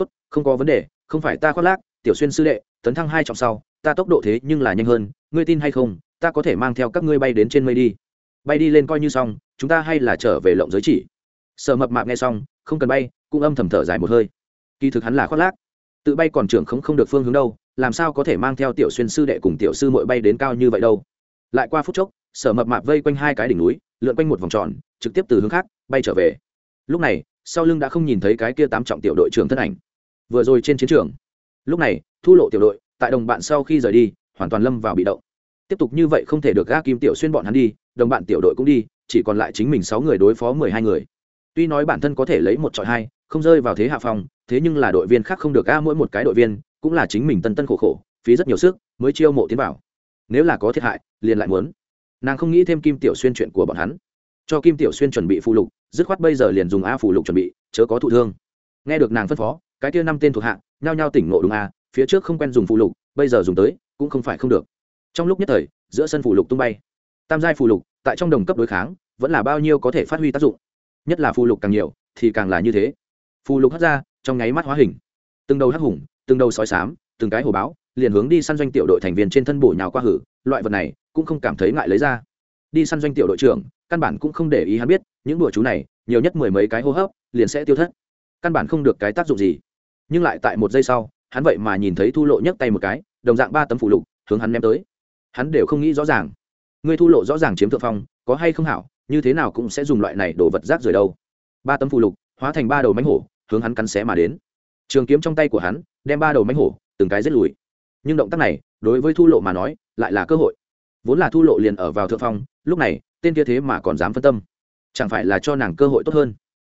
tốt, không có vấn đề, không phải ta khoác lác, tiểu xuyên sư đệ, tấn thăng hai trọng sau, ta tốc độ thế nhưng là nhanh hơn, ngươi tin hay không, ta có thể mang theo các ngươi bay đến trên mây đi. Bay đi lên coi như xong, chúng ta hay là trở về lộng giới chỉ. Sợ mập mạp nghe xong, không cần bay, cũng âm thầm thở dài một hơi. Kỳ thực hắn là khoác lác, tự bay còn trưởng không không được phương hướng đâu, làm sao có thể mang theo tiểu xuyên sư đệ cùng tiểu sư mội bay đến cao như vậy đâu. Lại qua phút chốc, sở mập mạp vây quanh hai cái đỉnh núi, lượn quanh một vòng tròn, trực tiếp từ hướng khác, bay trở về. Lúc này, sau lưng đã không nhìn thấy cái kia tám trọng tiểu đội trưởng thân ảnh vừa rồi trên chiến trường. Lúc này, thu lộ tiểu đội, tại đồng bạn sau khi rời đi, hoàn toàn lâm vào bị động. Tiếp tục như vậy không thể được ga kim tiểu xuyên bọn hắn đi, đồng bạn tiểu đội cũng đi, chỉ còn lại chính mình sáu người đối phó mười hai người. Tuy nói bản thân có thể lấy một trọi hai, không rơi vào thế hạ phòng thế nhưng là đội viên khác không được ga mỗi một cái đội viên, cũng là chính mình tân tân khổ khổ, phí rất nhiều sức mới chiêu mộ tiến vào. Nếu là có thiệt hại, liền lại muốn. Nàng không nghĩ thêm kim tiểu xuyên chuyện của bọn hắn. Cho kim tiểu xuyên chuẩn bị phụ lục, dứt khoát bây giờ liền dùng a phụ lục chuẩn bị, chớ có thụ thương. Nghe được nàng phân phó cái kia năm tên thuộc hạ, nhao nhao tỉnh ngộ đúng a phía trước không quen dùng phụ lục, bây giờ dùng tới, cũng không phải không được. Trong lúc nhất thời, giữa sân phù lục tung bay. Tam giai phù lục, tại trong đồng cấp đối kháng, vẫn là bao nhiêu có thể phát huy tác dụng. Nhất là phù lục càng nhiều, thì càng là như thế. Phù lục hất ra, trong nháy mắt hóa hình. Từng đầu hắc hùng, từng đầu sói sám từng cái hồ báo, liền hướng đi săn doanh tiểu đội thành viên trên thân bổ nhào qua hử, loại vật này, cũng không cảm thấy ngại lấy ra. Đi săn doanh tiểu đội trưởng, căn bản cũng không để ý hắn biết, những đùa chú này, nhiều nhất mười mấy cái hô hấp, liền sẽ tiêu thất. Căn bản không được cái tác dụng gì nhưng lại tại một giây sau, hắn vậy mà nhìn thấy thu lộ nhấc tay một cái, đồng dạng ba tấm phủ lục, hướng hắn ném tới. Hắn đều không nghĩ rõ ràng. Ngươi thu lộ rõ ràng chiếm thượng phong, có hay không hảo, như thế nào cũng sẽ dùng loại này đổ vật rác rời đâu. Ba tấm phù lục, hóa thành ba đầu mánh hổ, hướng hắn cắn xé mà đến. Trường kiếm trong tay của hắn, đem ba đầu mánh hổ, từng cái giết lùi. Nhưng động tác này, đối với thu lộ mà nói, lại là cơ hội. Vốn là thu lộ liền ở vào thượng phong, lúc này, tên kia thế mà còn dám phân tâm. Chẳng phải là cho nàng cơ hội tốt hơn.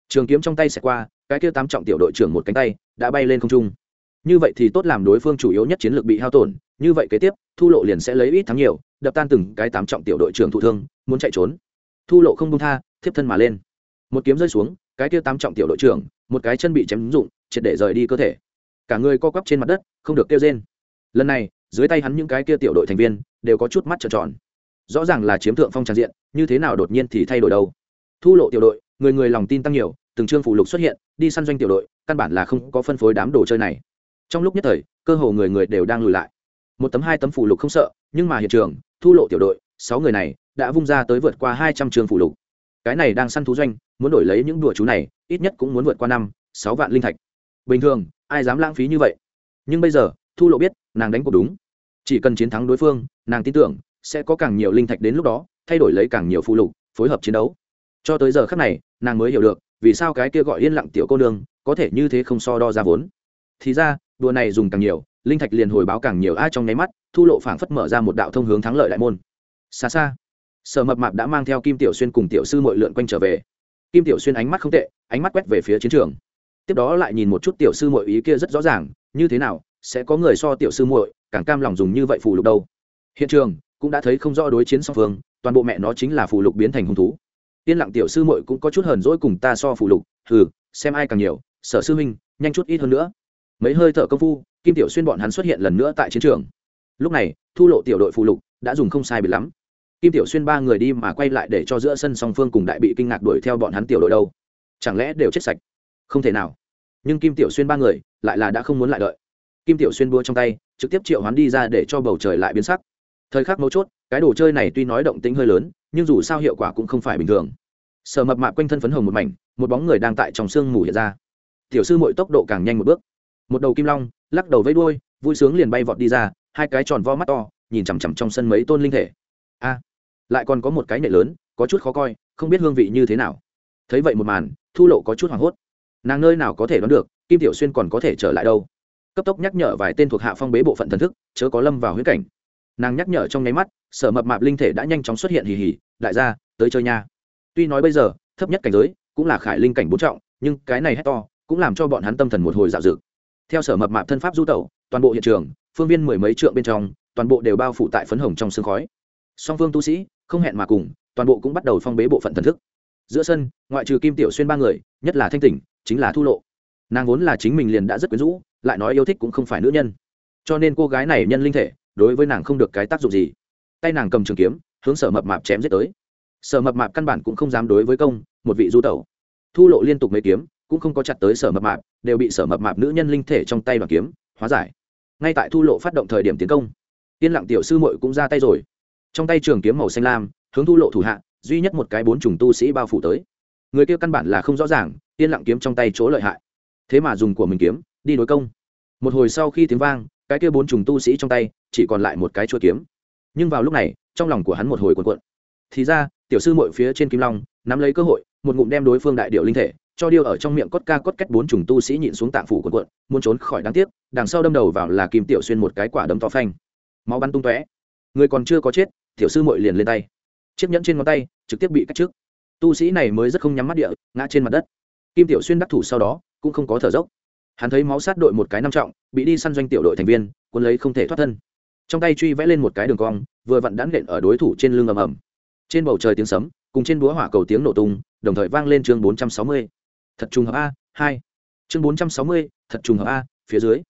Trường kiếm trong tay sẽ qua cái kia tám trọng tiểu đội trưởng một cánh tay, đã bay lên không trung. Như vậy thì tốt làm đối phương chủ yếu nhất chiến lược bị hao tổn, như vậy kế tiếp, thu lộ liền sẽ lấy ít thắng nhiều, đập tan từng cái tám trọng tiểu đội trưởng thụ thương, muốn chạy trốn. Thu lộ không buông tha, thiếp thân mà lên. Một kiếm rơi xuống, cái kia tám trọng tiểu đội trưởng, một cái chân bị chém rụng, triệt để rời đi cơ thể. Cả người co quắp trên mặt đất, không được kêu rên. Lần này, dưới tay hắn những cái kia tiểu đội thành viên, đều có chút mắt trợn tròn. Rõ ràng là chiếm thượng phong tràn diện, như thế nào đột nhiên thì thay đổi đâu. Thu lộ tiểu đội, người người lòng tin tăng nhiều, từng chương phụ lục xuất hiện đi săn doanh tiểu đội, căn bản là không có phân phối đám đồ chơi này. Trong lúc nhất thời, cơ hồ người người đều đang lùi lại. Một tấm, hai tấm phủ lục không sợ, nhưng mà hiện trường, thu lộ tiểu đội, sáu người này đã vung ra tới vượt qua hai trăm trường phủ lục. Cái này đang săn thú doanh, muốn đổi lấy những đùa chú này, ít nhất cũng muốn vượt qua năm, sáu vạn linh thạch. Bình thường, ai dám lãng phí như vậy? Nhưng bây giờ, thu lộ biết, nàng đánh cuộc đúng. Chỉ cần chiến thắng đối phương, nàng tin tưởng, sẽ có càng nhiều linh thạch đến lúc đó, thay đổi lấy càng nhiều phụ lục, phối hợp chiến đấu. Cho tới giờ khắc này, nàng mới hiểu được vì sao cái kia gọi yên lặng tiểu cô nương có thể như thế không so đo ra vốn? Thì ra, đùa này dùng càng nhiều, linh thạch liền hồi báo càng nhiều, ai trong nháy mắt, thu lộ phảng phất mở ra một đạo thông hướng thắng lợi đại môn. Xa xa, sở mập mạp đã mang theo kim tiểu xuyên cùng tiểu sư mội lượn quanh trở về. Kim tiểu xuyên ánh mắt không tệ, ánh mắt quét về phía chiến trường. Tiếp đó lại nhìn một chút tiểu sư mội ý kia rất rõ ràng, như thế nào, sẽ có người so tiểu sư muội càng cam lòng dùng như vậy phù lục đâu? Hiện trường cũng đã thấy không rõ đối chiến song phương, toàn bộ mẹ nó chính là phù lục biến thành hung thú tiên lặng tiểu sư muội cũng có chút hờn dỗi cùng ta so phụ lục, hừ, xem ai càng nhiều, sở sư huynh, nhanh chút ít hơn nữa. Mấy hơi thở công phu, kim tiểu xuyên bọn hắn xuất hiện lần nữa tại chiến trường. Lúc này, thu lộ tiểu đội phụ lục đã dùng không sai bị lắm. Kim tiểu xuyên ba người đi mà quay lại để cho giữa sân song phương cùng đại bị kinh ngạc đuổi theo bọn hắn tiểu đội đâu. Chẳng lẽ đều chết sạch? Không thể nào. Nhưng kim tiểu xuyên ba người lại là đã không muốn lại đợi. Kim tiểu xuyên búa trong tay, trực tiếp triệu hoán đi ra để cho bầu trời lại biến sắc. Thời khắc mấu chốt, cái đồ chơi này tuy nói động tính hơi lớn nhưng dù sao hiệu quả cũng không phải bình thường. Sở mập mạp quanh thân phấn hồng một mảnh, một bóng người đang tại trong sương mù hiện ra. Tiểu sư mội tốc độ càng nhanh một bước. Một đầu kim long, lắc đầu vẫy đuôi, vui sướng liền bay vọt đi ra, hai cái tròn vo mắt to, nhìn chằm chằm trong sân mấy tôn linh thể. A, lại còn có một cái nhẹ lớn, có chút khó coi, không biết hương vị như thế nào. Thấy vậy một màn, thu lộ có chút hoảng hốt. Nàng nơi nào có thể đoán được, kim tiểu xuyên còn có thể trở lại đâu? Cấp tốc nhắc nhở vài tên thuộc hạ phong bế bộ phận thần thức, chớ có lâm vào huyết cảnh. Nàng nhắc nhở trong nháy mắt sở mập mạp linh thể đã nhanh chóng xuất hiện hì hì, đại gia, tới chơi nha. Tuy nói bây giờ, thấp nhất cảnh giới cũng là khải linh cảnh bốn trọng, nhưng cái này hét to cũng làm cho bọn hắn tâm thần một hồi dạo dực. Theo sở mập mạp thân pháp du tẩu, toàn bộ hiện trường, phương viên mười mấy trượng bên trong, toàn bộ đều bao phủ tại phấn hồng trong sương khói. Song phương tu sĩ, không hẹn mà cùng, toàn bộ cũng bắt đầu phong bế bộ phận thần thức. Giữa sân, ngoại trừ kim tiểu xuyên ba người, nhất là thanh tỉnh, chính là thu lộ. Nàng vốn là chính mình liền đã rất quyến rũ, lại nói yêu thích cũng không phải nữ nhân. Cho nên cô gái này nhân linh thể, đối với nàng không được cái tác dụng gì tay nàng cầm trường kiếm, hướng sở mập mạp chém giết tới. Sở mập mạp căn bản cũng không dám đối với công, một vị du tẩu. Thu lộ liên tục mấy kiếm, cũng không có chặt tới sở mập mạp, đều bị sở mập mạp nữ nhân linh thể trong tay bằng kiếm, hóa giải. Ngay tại thu lộ phát động thời điểm tiến công tiên lặng tiểu sư mội cũng ra tay rồi. Trong tay trường kiếm màu xanh lam, hướng thu lộ thủ hạ, duy nhất một cái bốn trùng tu sĩ bao phủ tới. Người kia căn bản là không rõ ràng tiên lặng kiếm trong tay chỗ lợi hại. Thế mà dùng của mình kiếm, đi đối công. Một hồi sau khi tiếng vang, cái kia bốn trùng tu sĩ trong tay, chỉ còn lại một cái chuỗi kiếm nhưng vào lúc này, trong lòng của hắn một hồi cuộn cuộn. Thì ra, tiểu sư mội phía trên kim long, nắm lấy cơ hội, một ngụm đem đối phương đại điệu linh thể, cho điêu ở trong miệng cốt ca cốt cách bốn trùng tu sĩ nhịn xuống tạng phủ cuộn cuộn, muốn trốn khỏi đáng tiếc, đằng sau đâm đầu vào là kim tiểu xuyên một cái quả đấm to phanh. Máu bắn tung tóe. Người còn chưa có chết, tiểu sư mội liền lên tay. Chiếc nhẫn trên ngón tay, trực tiếp bị cắt trước. Tu sĩ này mới rất không nhắm mắt địa, ngã trên mặt đất. Kim tiểu xuyên đắc thủ sau đó, cũng không có thở dốc. Hắn thấy máu sát đội một cái năm trọng, bị đi săn doanh tiểu đội thành viên quân lấy không thể thoát thân trong tay truy vẽ lên một cái đường cong, vừa vặn đãn nện ở đối thủ trên lưng ầm ầm. Trên bầu trời tiếng sấm, cùng trên búa hỏa cầu tiếng nổ tung, đồng thời vang lên chương bốn trăm sáu mươi. Thật trùng hợp a, hai. Chương bốn trăm sáu mươi, thật trùng hợp a, phía dưới.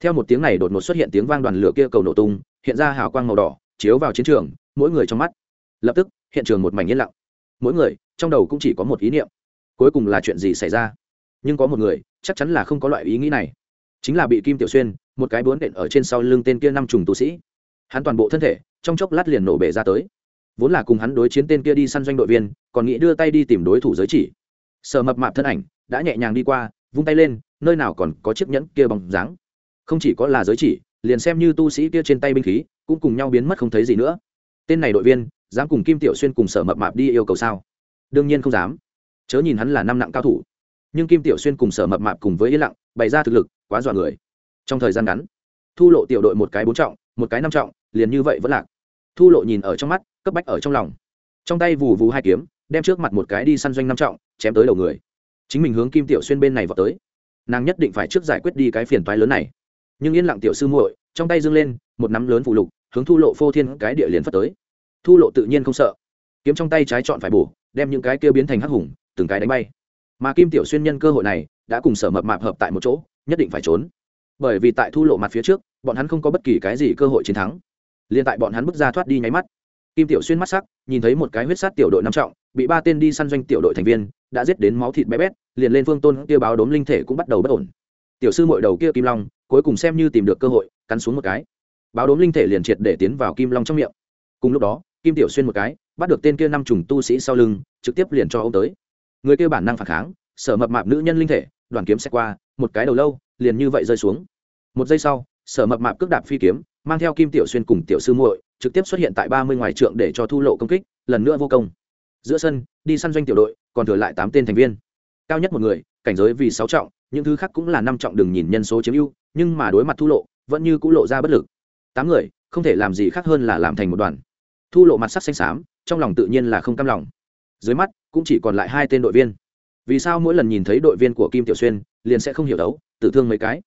Theo một tiếng này đột ngột xuất hiện tiếng vang đoàn lửa kia cầu nổ tung, hiện ra hào quang màu đỏ, chiếu vào chiến trường, mỗi người trong mắt. Lập tức, hiện trường một mảnh yên lặng. Mỗi người, trong đầu cũng chỉ có một ý niệm. Cuối cùng là chuyện gì xảy ra? Nhưng có một người, chắc chắn là không có loại ý nghĩ này. Chính là bị kim tiểu xuyên một cái bướn đện ở trên sau lưng tên kia năm trùng tu sĩ. Hắn toàn bộ thân thể, trong chốc lát liền nổ bể ra tới. Vốn là cùng hắn đối chiến tên kia đi săn doanh đội viên, còn nghĩ đưa tay đi tìm đối thủ giới chỉ. Sợ mập mạp thân ảnh đã nhẹ nhàng đi qua, vung tay lên, nơi nào còn có chiếc nhẫn kia bằng dáng. Không chỉ có là giới chỉ, liền xem như tu sĩ kia trên tay binh khí, cũng cùng nhau biến mất không thấy gì nữa. Tên này đội viên, dám cùng kim tiểu xuyên cùng sở mập mạp đi yêu cầu sao? Đương nhiên không dám. Chớ nhìn hắn là năm nặng cao thủ. Nhưng kim tiểu xuyên cùng sở mập mạp cùng với yên lặng, bày ra thực lực, quá dọa người trong thời gian ngắn. Thu lộ tiểu đội một cái bốn trọng, một cái năm trọng, liền như vậy vẫn lạc. Thu lộ nhìn ở trong mắt, cấp bách ở trong lòng. Trong tay vù vù hai kiếm, đem trước mặt một cái đi săn doanh năm trọng, chém tới đầu người. Chính mình hướng kim tiểu xuyên bên này vào tới. Nàng nhất định phải trước giải quyết đi cái phiền toái lớn này. Nhưng yên lặng tiểu sư muội, trong tay dâng lên, một nắm lớn phụ lục, hướng thu lộ phô thiên cái địa liền phất tới. Thu lộ tự nhiên không sợ. Kiếm trong tay trái chọn phải bổ, đem những cái kia biến thành hắc hùng, từng cái đánh bay. Mà kim tiểu xuyên nhân cơ hội này, đã cùng sở mập mạp hợp tại một chỗ, nhất định phải trốn bởi vì tại thu lộ mặt phía trước, bọn hắn không có bất kỳ cái gì cơ hội chiến thắng. Liền tại bọn hắn bước ra thoát đi nháy mắt, kim tiểu xuyên mắt sắc, nhìn thấy một cái huyết sát tiểu đội năm trọng, bị ba tên đi săn doanh tiểu đội thành viên, đã giết đến máu thịt bé bét, liền lên phương tôn kia báo đốm linh thể cũng bắt đầu bất ổn. Tiểu sư mội đầu kia kim long, cuối cùng xem như tìm được cơ hội, cắn xuống một cái. Báo đốm linh thể liền triệt để tiến vào kim long trong miệng. Cùng lúc đó, kim tiểu xuyên một cái, bắt được tên kia năm trùng tu sĩ sau lưng, trực tiếp liền cho ông tới. Người kia bản năng phản kháng, sở mập mạp nữ nhân linh thể, đoàn kiếm xét qua, một cái đầu lâu liền như vậy rơi xuống. Một giây sau, sở mập mạp cước đạp phi kiếm, mang theo kim tiểu xuyên cùng tiểu sư muội, trực tiếp xuất hiện tại ba mươi ngoài trượng để cho thu lộ công kích, lần nữa vô công. Giữa sân, đi săn doanh tiểu đội, còn thừa lại tám tên thành viên. Cao nhất một người, cảnh giới vì sáu trọng, những thứ khác cũng là năm trọng đừng nhìn nhân số chiếm ưu, nhưng mà đối mặt thu lộ, vẫn như cũ lộ ra bất lực. Tám người, không thể làm gì khác hơn là làm thành một đoàn. Thu lộ mặt sắc xanh xám, trong lòng tự nhiên là không cam lòng. Dưới mắt, cũng chỉ còn lại hai tên đội viên. Vì sao mỗi lần nhìn thấy đội viên của kim tiểu xuyên, liền sẽ không hiểu đấu? Tự thương mấy cái.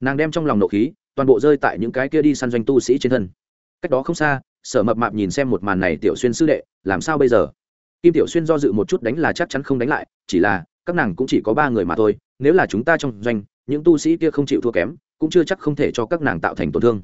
Nàng đem trong lòng nộ khí, toàn bộ rơi tại những cái kia đi săn doanh tu sĩ trên thân. Cách đó không xa, sở mập mạp nhìn xem một màn này tiểu xuyên sư đệ, làm sao bây giờ? Kim tiểu xuyên do dự một chút đánh là chắc chắn không đánh lại, chỉ là, các nàng cũng chỉ có ba người mà thôi, nếu là chúng ta trong doanh, những tu sĩ kia không chịu thua kém, cũng chưa chắc không thể cho các nàng tạo thành tổn thương.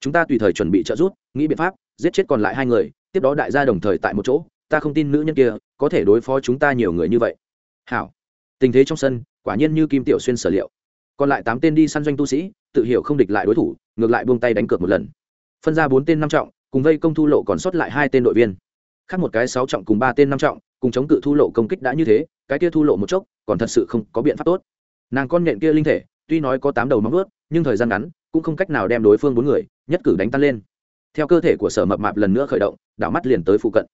Chúng ta tùy thời chuẩn bị trợ giúp, nghĩ biện pháp, giết chết còn lại hai người, tiếp đó đại gia đồng thời tại một chỗ, ta không tin nữ nhân kia có thể đối phó chúng ta nhiều người như vậy. Hảo. Tình thế trong sân, quả nhiên như kim tiểu xuyên sở liệu còn lại tám tên đi săn doanh tu sĩ, tự hiểu không địch lại đối thủ, ngược lại buông tay đánh cược một lần. Phân ra bốn tên năm trọng, cùng vây công thu lộ còn sót lại hai tên đội viên. Khác một cái sáu trọng cùng ba tên năm trọng, cùng chống cự thu lộ công kích đã như thế, cái kia thu lộ một chốc, còn thật sự không có biện pháp tốt. Nàng con nhện kia linh thể, tuy nói có tám đầu móng ướt nhưng thời gian ngắn, cũng không cách nào đem đối phương bốn người, nhất cử đánh tan lên. Theo cơ thể của sở mập mạp lần nữa khởi động, đảo mắt liền tới phụ cận.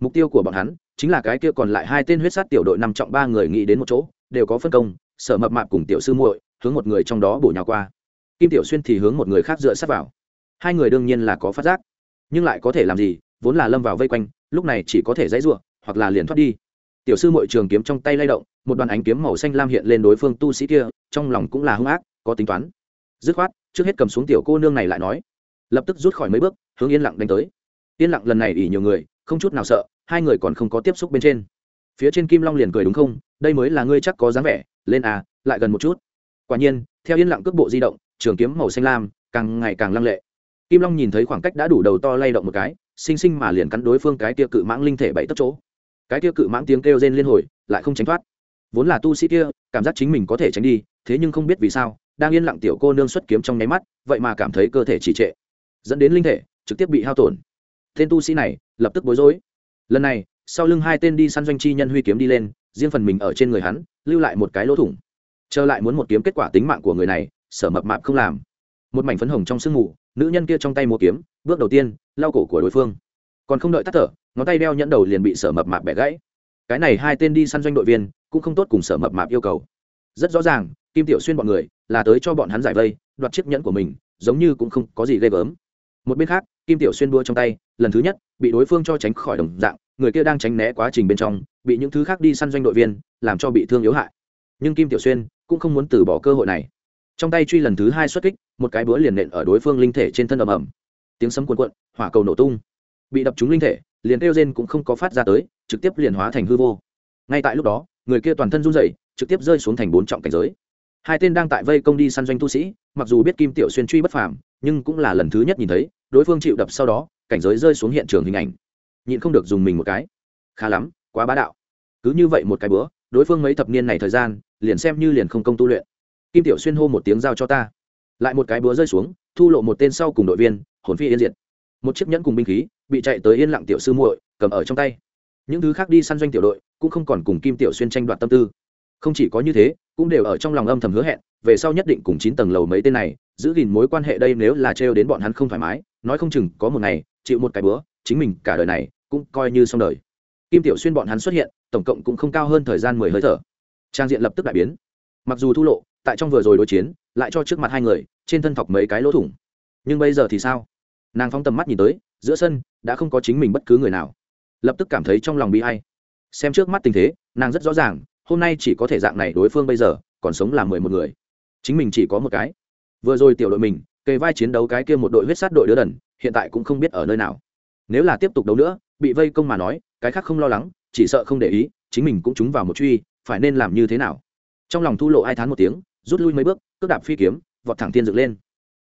Mục tiêu của bọn hắn, chính là cái kia còn lại hai tên huyết sát tiểu đội năm trọng ba người nghĩ đến một chỗ, đều có phân công, sở mập mạp cùng tiểu sư muội hướng một người trong đó bổ nhào qua. Kim tiểu xuyên thì hướng một người khác dựa sát vào. Hai người đương nhiên là có phát giác, nhưng lại có thể làm gì, vốn là lâm vào vây quanh, lúc này chỉ có thể dãy ruộng hoặc là liền thoát đi. Tiểu sư mội trường kiếm trong tay lay động, một đoàn ánh kiếm màu xanh lam hiện lên đối phương tu sĩ kia, trong lòng cũng là hung ác, có tính toán. Dứt khoát, trước hết cầm xuống tiểu cô nương này lại nói, lập tức rút khỏi mấy bước, hướng yên lặng đánh tới. Yên lặng lần này ỉ nhiều người, không chút nào sợ, hai người còn không có tiếp xúc bên trên. Phía trên kim long liền cười đúng không, đây mới là ngươi chắc có dáng vẻ, lên à lại gần một chút quả nhiên, theo yên lặng cước bộ di động, trường kiếm màu xanh lam càng ngày càng lăng lệ. Kim long nhìn thấy khoảng cách đã đủ đầu to lay động một cái xinh xinh mà liền cắn đối phương cái kia cự mãng linh thể bảy tấc chỗ. Cái kia cự mãng tiếng kêu rên liên hồi, lại không tránh thoát. Vốn là tu sĩ kia, cảm giác chính mình có thể tránh đi, thế nhưng không biết vì sao, đang yên lặng tiểu cô nương xuất kiếm trong nháy mắt, vậy mà cảm thấy cơ thể trì trệ, dẫn đến linh thể trực tiếp bị hao tổn. Tên tu sĩ này, lập tức bối rối. Lần này, sau lưng hai tên đi săn doanh chi nhân huy kiếm đi lên, riêng phần mình ở trên người hắn, lưu lại một cái lỗ thủng trở lại muốn một kiếm kết quả tính mạng của người này, sở mập mạp không làm. Một mảnh phấn hồng trong sương mù, nữ nhân kia trong tay mua kiếm, bước đầu tiên, lau cổ của đối phương. Còn không đợi tắt thở, ngón tay đeo nhẫn đầu liền bị sở mập mạp bẻ gãy. Cái này hai tên đi săn doanh đội viên, cũng không tốt cùng sở mập mạp yêu cầu. Rất rõ ràng, kim tiểu xuyên bọn người, là tới cho bọn hắn giải vây, đoạt chiếc nhẫn của mình, giống như cũng không có gì ghê gớm. Một bên khác, kim tiểu xuyên đua trong tay, lần thứ nhất, bị đối phương cho tránh khỏi đồng dạng, người kia đang tránh né quá trình bên trong, bị những thứ khác đi săn doanh đội viên, làm cho bị thương yếu hại nhưng kim tiểu xuyên cũng không muốn từ bỏ cơ hội này. Trong tay truy lần thứ hai xuất kích, một cái búa liền nện ở đối phương linh thể trên thân ầm ầm. Tiếng sấm cuồn cuộn, hỏa cầu nổ tung. Bị đập trúng linh thể, liền kêu rên cũng không có phát ra tới, trực tiếp liền hóa thành hư vô. Ngay tại lúc đó, người kia toàn thân run rẩy, trực tiếp rơi xuống thành bốn trọng cảnh giới. Hai tên đang tại vây công đi săn doanh tu sĩ, mặc dù biết kim tiểu xuyên truy bất phàm, nhưng cũng là lần thứ nhất nhìn thấy, đối phương chịu đập sau đó, cảnh giới rơi xuống hiện trường hình ảnh. Nhịn không được dùng mình một cái. Khá lắm, quá bá đạo. Cứ như vậy một cái bữa đối phương mấy thập niên này thời gian, liền xem như liền không công tu luyện. Kim tiểu xuyên hô một tiếng giao cho ta. Lại một cái búa rơi xuống, thu lộ một tên sau cùng đội viên, hồn phi yên diệt. Một chiếc nhẫn cùng binh khí, bị chạy tới yên lặng tiểu sư muội, cầm ở trong tay. Những thứ khác đi săn doanh tiểu đội, cũng không còn cùng kim tiểu xuyên tranh đoạt tâm tư. Không chỉ có như thế, cũng đều ở trong lòng âm thầm hứa hẹn, về sau nhất định cùng chín tầng lầu mấy tên này, giữ gìn mối quan hệ đây nếu là trêu đến bọn hắn không thoải mái, nói không chừng có một ngày, chịu một cái bữa chính mình cả đời này, cũng coi như xong đời kim tiểu xuyên bọn hắn xuất hiện, tổng cộng cũng không cao hơn thời gian mười hơi thở. Trang diện lập tức đại biến. Mặc dù thu lộ, tại trong vừa rồi đối chiến, lại cho trước mặt hai người, trên thân thọc mấy cái lỗ thủng. Nhưng bây giờ thì sao? Nàng phóng tầm mắt nhìn tới, giữa sân, đã không có chính mình bất cứ người nào. Lập tức cảm thấy trong lòng bị hay xem trước mắt tình thế, nàng rất rõ ràng, hôm nay chỉ có thể dạng này đối phương bây giờ, còn sống là mười một người. Chính mình chỉ có một cái. Vừa rồi tiểu đội mình, kề vai chiến đấu cái kia một đội huyết sát đội đứa đần, hiện tại cũng không biết ở nơi nào. Nếu là tiếp tục đấu nữa, bị vây công mà nói cái khác không lo lắng, chỉ sợ không để ý, chính mình cũng trúng vào một truy, phải nên làm như thế nào? Trong lòng thu lộ ai thán một tiếng, rút lui mấy bước cướp đạp phi kiếm, vọt thẳng tiên dựng lên.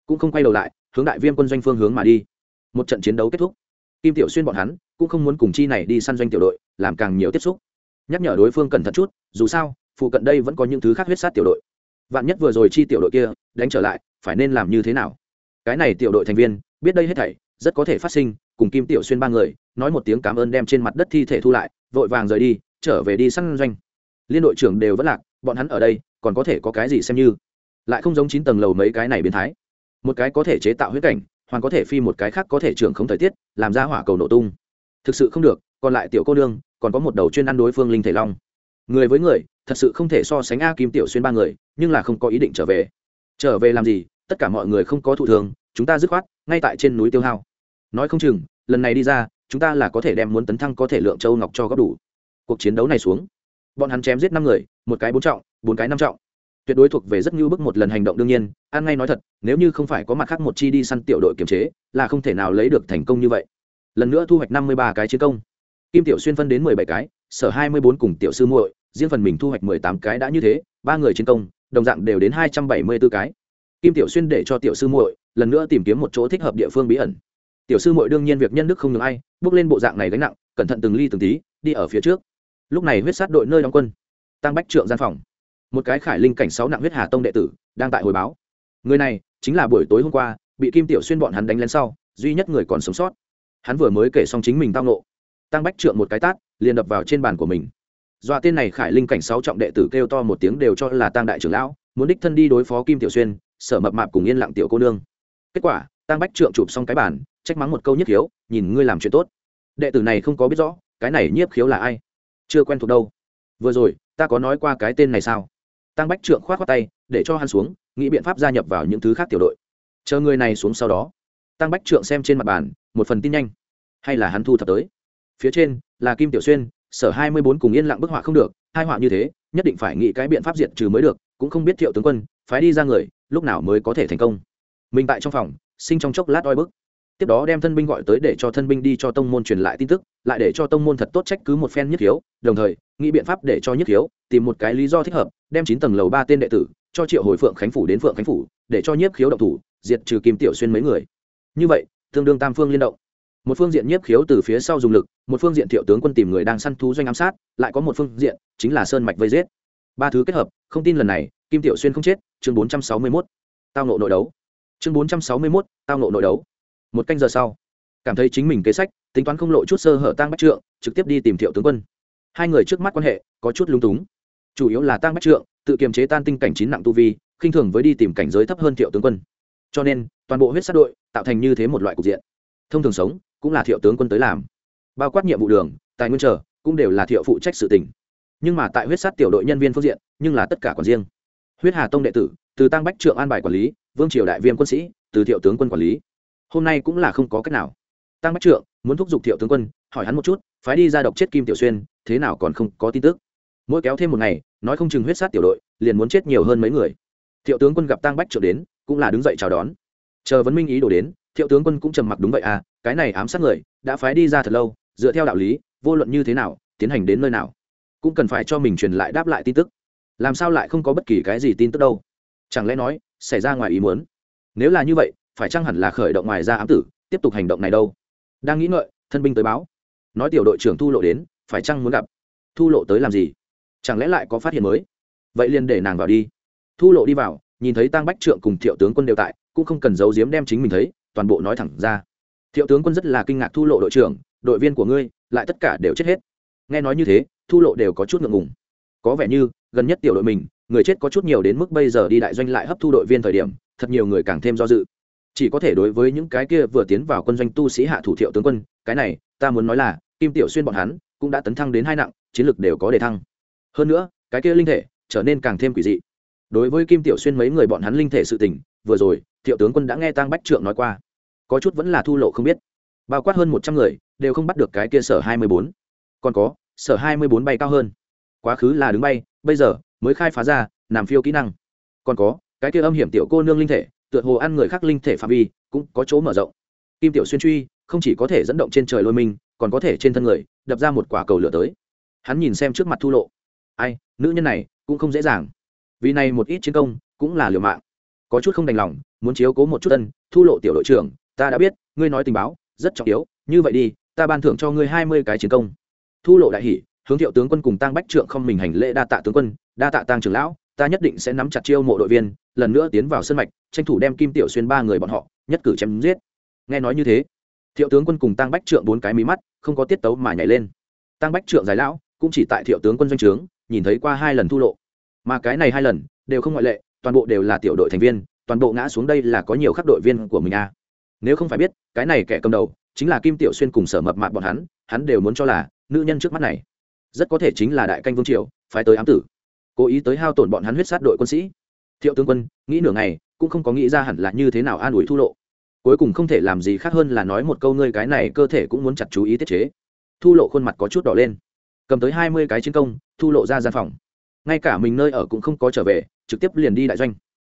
Cũng không quay đầu lại, hướng đại viêm quân doanh phương hướng mà đi. Một trận chiến đấu kết thúc. Kim tiểu xuyên bọn hắn, cũng không muốn cùng chi này đi săn doanh tiểu đội, làm càng nhiều tiếp xúc. Nhắc nhở đối phương cẩn thận chút, dù sao, phụ cận đây vẫn có những thứ khác huyết sát tiểu đội. Vạn nhất vừa rồi chi tiểu đội kia, đánh trở lại, phải nên làm như thế nào? Cái này tiểu đội thành viên, biết đây hết thảy, rất có thể phát sinh cùng kim tiểu xuyên ba người, nói một tiếng cảm ơn đem trên mặt đất thi thể thu lại, vội vàng rời đi, trở về đi săn doanh. Liên đội trưởng đều vẫn lạc, bọn hắn ở đây, còn có thể có cái gì xem như? Lại không giống chín tầng lầu mấy cái này biến thái. Một cái có thể chế tạo huyết cảnh, hoàn có thể phi một cái khác có thể trưởng không thời tiết, làm ra hỏa cầu nổ tung. Thực sự không được, còn lại tiểu cô nương, còn có một đầu chuyên ăn đối phương linh thể long. Người với người, thật sự không thể so sánh a kim tiểu xuyên ba người, nhưng là không có ý định trở về. Trở về làm gì, tất cả mọi người không có thụ thường, chúng ta dứt khoát, ngay tại trên núi tiêu hao nói không chừng, lần này đi ra, chúng ta là có thể đem muốn tấn thăng có thể lượng châu ngọc cho góp đủ. Cuộc chiến đấu này xuống. Bọn hắn chém giết năm người, một cái bốn trọng, bốn cái năm trọng. Tuyệt đối thuộc về rất như bức một lần hành động đương nhiên an ngay nói thật, nếu như không phải có mặt khác một chi đi săn tiểu đội kiềm chế, là không thể nào lấy được thành công như vậy. Lần nữa thu hoạch năm mươi ba cái chiến công. Kim tiểu xuyên phân đến mười bảy cái, sở hai mươi bốn cùng tiểu sư muội, riêng phần mình thu hoạch mười tám cái đã như thế, ba người chiến công, đồng dạng đều đến hai trăm bảy mươi b ố cái. Kim tiểu xuyên để cho tiểu sư muội lần nữa tìm kiếm một chỗ thích hợp địa phương bí ẩn tiểu sư muội đương nhiên việc nhân đức không ngừng ai, bước lên bộ dạng này gánh nặng, cẩn thận từng ly từng tí, đi ở phía trước. Lúc này huyết sát đội nơi đóng quân. Tăng bách trượng gian phòng. Một cái khải linh cảnh sáu nặng huyết hà tông đệ tử, đang tại hồi báo. Người này, chính là buổi tối hôm qua, bị kim tiểu xuyên bọn hắn đánh lên sau, duy nhất người còn sống sót. Hắn vừa mới kể xong chính mình tao nộ tăng bách trượng một cái tát, liền đập vào trên bàn của mình. Dọa tên này khải linh cảnh sáu trọng đệ tử kêu to một tiếng đều cho là tăng đại trưởng lão, muốn đích thân đi đối phó kim tiểu xuyên, sở mập mạp cùng yên lặng tiểu cô nương. Kết quả, tăng bách trượng chụp xong cái bàn trách mắng một câu nhất khiếu, nhìn ngươi làm chuyện tốt. Đệ tử này không có biết rõ, cái này nhiếp khiếu là ai? Chưa quen thuộc đâu. Vừa rồi, ta có nói qua cái tên này sao? Tăng bách trượng k h o á t khoác tay, để cho hắn xuống, nghĩ biện pháp gia nhập vào những thứ khác tiểu đội. Chờ người này xuống sau đó. Tăng bách trượng xem trên mặt bàn, một phần tin nhanh. Hay là hắn thu thập tới? Phía trên, là kim tiểu xuyên, sở hai mươi bốn cùng yên lặng bức họa không được, hai họa như thế, nhất định phải nghĩ cái biện pháp diệt trừ mới được, cũng không biết thiệu tướng quân, phái đi ra người, lúc nào mới có thể thành công. Mình tại trong phòng, sinh trong chốc lát oi bức tiếp đó đem thân binh gọi tới để cho thân binh đi cho tông môn truyền lại tin tức lại để cho tông môn thật tốt trách cứ một phen nhất thiếu, đồng thời nghĩ biện pháp để cho nhất thiếu tìm một cái lý do thích hợp đem chín tầng lầu ba tên đệ tử cho triệu hồi phượng khánh phủ đến phượng khánh phủ để cho nhiếp khiếu động thủ diệt trừ kim tiểu xuyên mấy người. Như vậy tương đương tam phương liên động. Một phương diện nhiếp khiếu từ phía sau dùng lực một phương diện thiệu tướng quân tìm người đang săn thú doanh ám sát lại có một phương diện chính là sơn mạch vây giết. Ba thứ kết hợp không tin lần này kim tiểu xuyên không chết chương bốn trăm sáu mươi mốt tao nộ nội đấu. Chương bốn trăm sáu mươi mốt tao nộ nội đấu một canh giờ sau, cảm thấy chính mình kế sách, tính toán không lộ chút sơ hở tăng bách trượng, trực tiếp đi tìm thiệu tướng quân. Hai người trước mắt quan hệ, có chút lung túng. Chủ yếu là tăng bách trượng, tự kiềm chế tan tinh cảnh chín nặng tu vi, khinh thường với đi tìm cảnh giới thấp hơn thiệu tướng quân. Cho nên, toàn bộ huyết sát đội tạo thành như thế một loại cục diện. Thông thường sống, cũng là thiệu tướng quân tới làm. Bao quát nhiệm vụ đường, tài nguyên trở cũng đều là thiệu phụ trách sự tỉnh nhưng mà tại huyết sát tiểu đội nhân viên phương diện, nhưng là tất cả còn riêng. Huyết hà tông đệ tử, từ tăng bách trượng an bài quản lý, vương triều đại viêm quân sĩ, từ thiệu tướng quân quản lý hôm nay cũng là không có cách nào. Tăng bách trượng muốn thúc giục thiệu tướng quân, hỏi hắn một chút, phái đi ra độc chết kim tiểu xuyên, thế nào còn không có tin tức. Mỗi kéo thêm một ngày, nói không chừng huyết sát tiểu đội, liền muốn chết nhiều hơn mấy người. Thiệu tướng quân gặp tăng bách trượng đến, cũng là đứng dậy chào đón. Chờ vấn minh ý đổ đến, thiệu tướng quân cũng trầm mặc đúng vậy à cái này ám sát người, đã phái đi ra thật lâu, dựa theo đạo lý, vô luận như thế nào, tiến hành đến nơi nào, cũng cần phải cho mình truyền lại đáp lại tin tức. Làm sao lại không có bất kỳ cái gì tin tức đâu? Chẳng lẽ nói, xảy ra ngoài ý muốn? Nếu là như vậy phải chăng hẳn là khởi động ngoài ra ám tử, tiếp tục hành động này đâu? Đang nghĩ ngợi, thân binh tới báo. Nói tiểu đội trưởng thu lộ đến, phải chăng muốn gặp? Thu lộ tới làm gì? Chẳng lẽ lại có phát hiện mới? Vậy liền để nàng vào đi. Thu lộ đi vào, nhìn thấy tăng bách trượng cùng thiệu tướng quân đều tại, cũng không cần giấu giếm đem chính mình thấy, toàn bộ nói thẳng ra. Thiệu tướng quân rất là kinh ngạc thu lộ đội trưởng, đội viên của ngươi, lại tất cả đều chết hết. Nghe nói như thế, thu lộ đều có chút ngượng ngùng. Có vẻ như, gần nhất tiểu đội mình, người chết có chút nhiều đến mức bây giờ đi đại doanh lại hấp thu đội viên thời điểm, thật nhiều người càng thêm do dự chỉ có thể đối với những cái kia vừa tiến vào quân doanh tu sĩ hạ thủ thiệu tướng quân, cái này, ta muốn nói là, kim tiểu xuyên bọn hắn cũng đã tấn thăng đến hai nặng, chiến lược đều có đề thăng. Hơn nữa, cái kia linh thể trở nên càng thêm quỷ dị. Đối với kim tiểu xuyên mấy người bọn hắn linh thể sự tình, vừa rồi, thiệu tướng quân đã nghe tang bách trượng nói qua. Có chút vẫn là thu lộ không biết. Bao quát hơn một trăm người, đều không bắt được cái kia sở hai mươi bốn. Còn có, sở hai mươi bốn bay cao hơn. Quá khứ là đứng bay, bây giờ mới khai phá ra làm phiêu kỹ năng. Còn có, cái kia âm hiểm tiểu cô nương linh thể tựa hồ ăn người khác linh thể phạm vi, cũng có chỗ mở rộng. Kim tiểu xuyên truy, không chỉ có thể dẫn động trên trời lôi minh còn có thể trên thân người, đập ra một quả cầu lửa tới. Hắn nhìn xem trước mặt thu lộ. Ai, nữ nhân này, cũng không dễ dàng. Vì này một ít chiến công, cũng là liều mạng. Có chút không đành lòng, muốn chiếu cố một chút tân thu lộ tiểu đội trưởng, ta đã biết, ngươi nói tình báo, rất trọng yếu, như vậy đi, ta ban thưởng cho ngươi hai mươi cái chiến công. Thu lộ đại hỷ hướng thiệu tướng quân cùng tăng bách trượng không mình hành lễ đa tạ tướng quân, đa tạ tăng trưởng lão ta nhất định sẽ nắm chặt chiêu mộ đội viên, lần nữa tiến vào sân mạch, tranh thủ đem kim tiểu xuyên ba người bọn họ, nhất cử chém giết. Nghe nói như thế, thiệu tướng quân cùng tăng bách trượng bốn cái mí mắt, không có tiết tấu mà nhảy lên. Tăng bách trượng giải lão, cũng chỉ tại thiệu tướng quân doanh trướng, nhìn thấy qua hai lần thu lộ. Mà cái này hai lần, đều không ngoại lệ, toàn bộ đều là tiểu đội thành viên, toàn bộ ngã xuống đây là có nhiều khắc đội viên của mình a à. nếu không phải biết, cái này kẻ cầm đầu, chính là kim tiểu xuyên cùng sở mập mạp bọn hắn hắn đều muốn cho là, nữ nhân trước mắt này, rất có thể chính là đại canh vương triều phải tới ám tử cố ý tới hao tổn bọn hắn huyết sát đội quân sĩ. Thiệu tướng quân, nghĩ nửa ngày, cũng không có nghĩ ra hẳn là như thế nào an ủi thu lộ. Cuối cùng không thể làm gì khác hơn là nói một câu ngươi cái này cơ thể cũng muốn chặt chú ý tiết chế. Thu lộ khuôn mặt có chút đỏ lên. Cầm tới hai mươi cái chiến công, thu lộ ra gian phòng. Ngay cả mình nơi ở cũng không có trở về, trực tiếp liền đi đại doanh.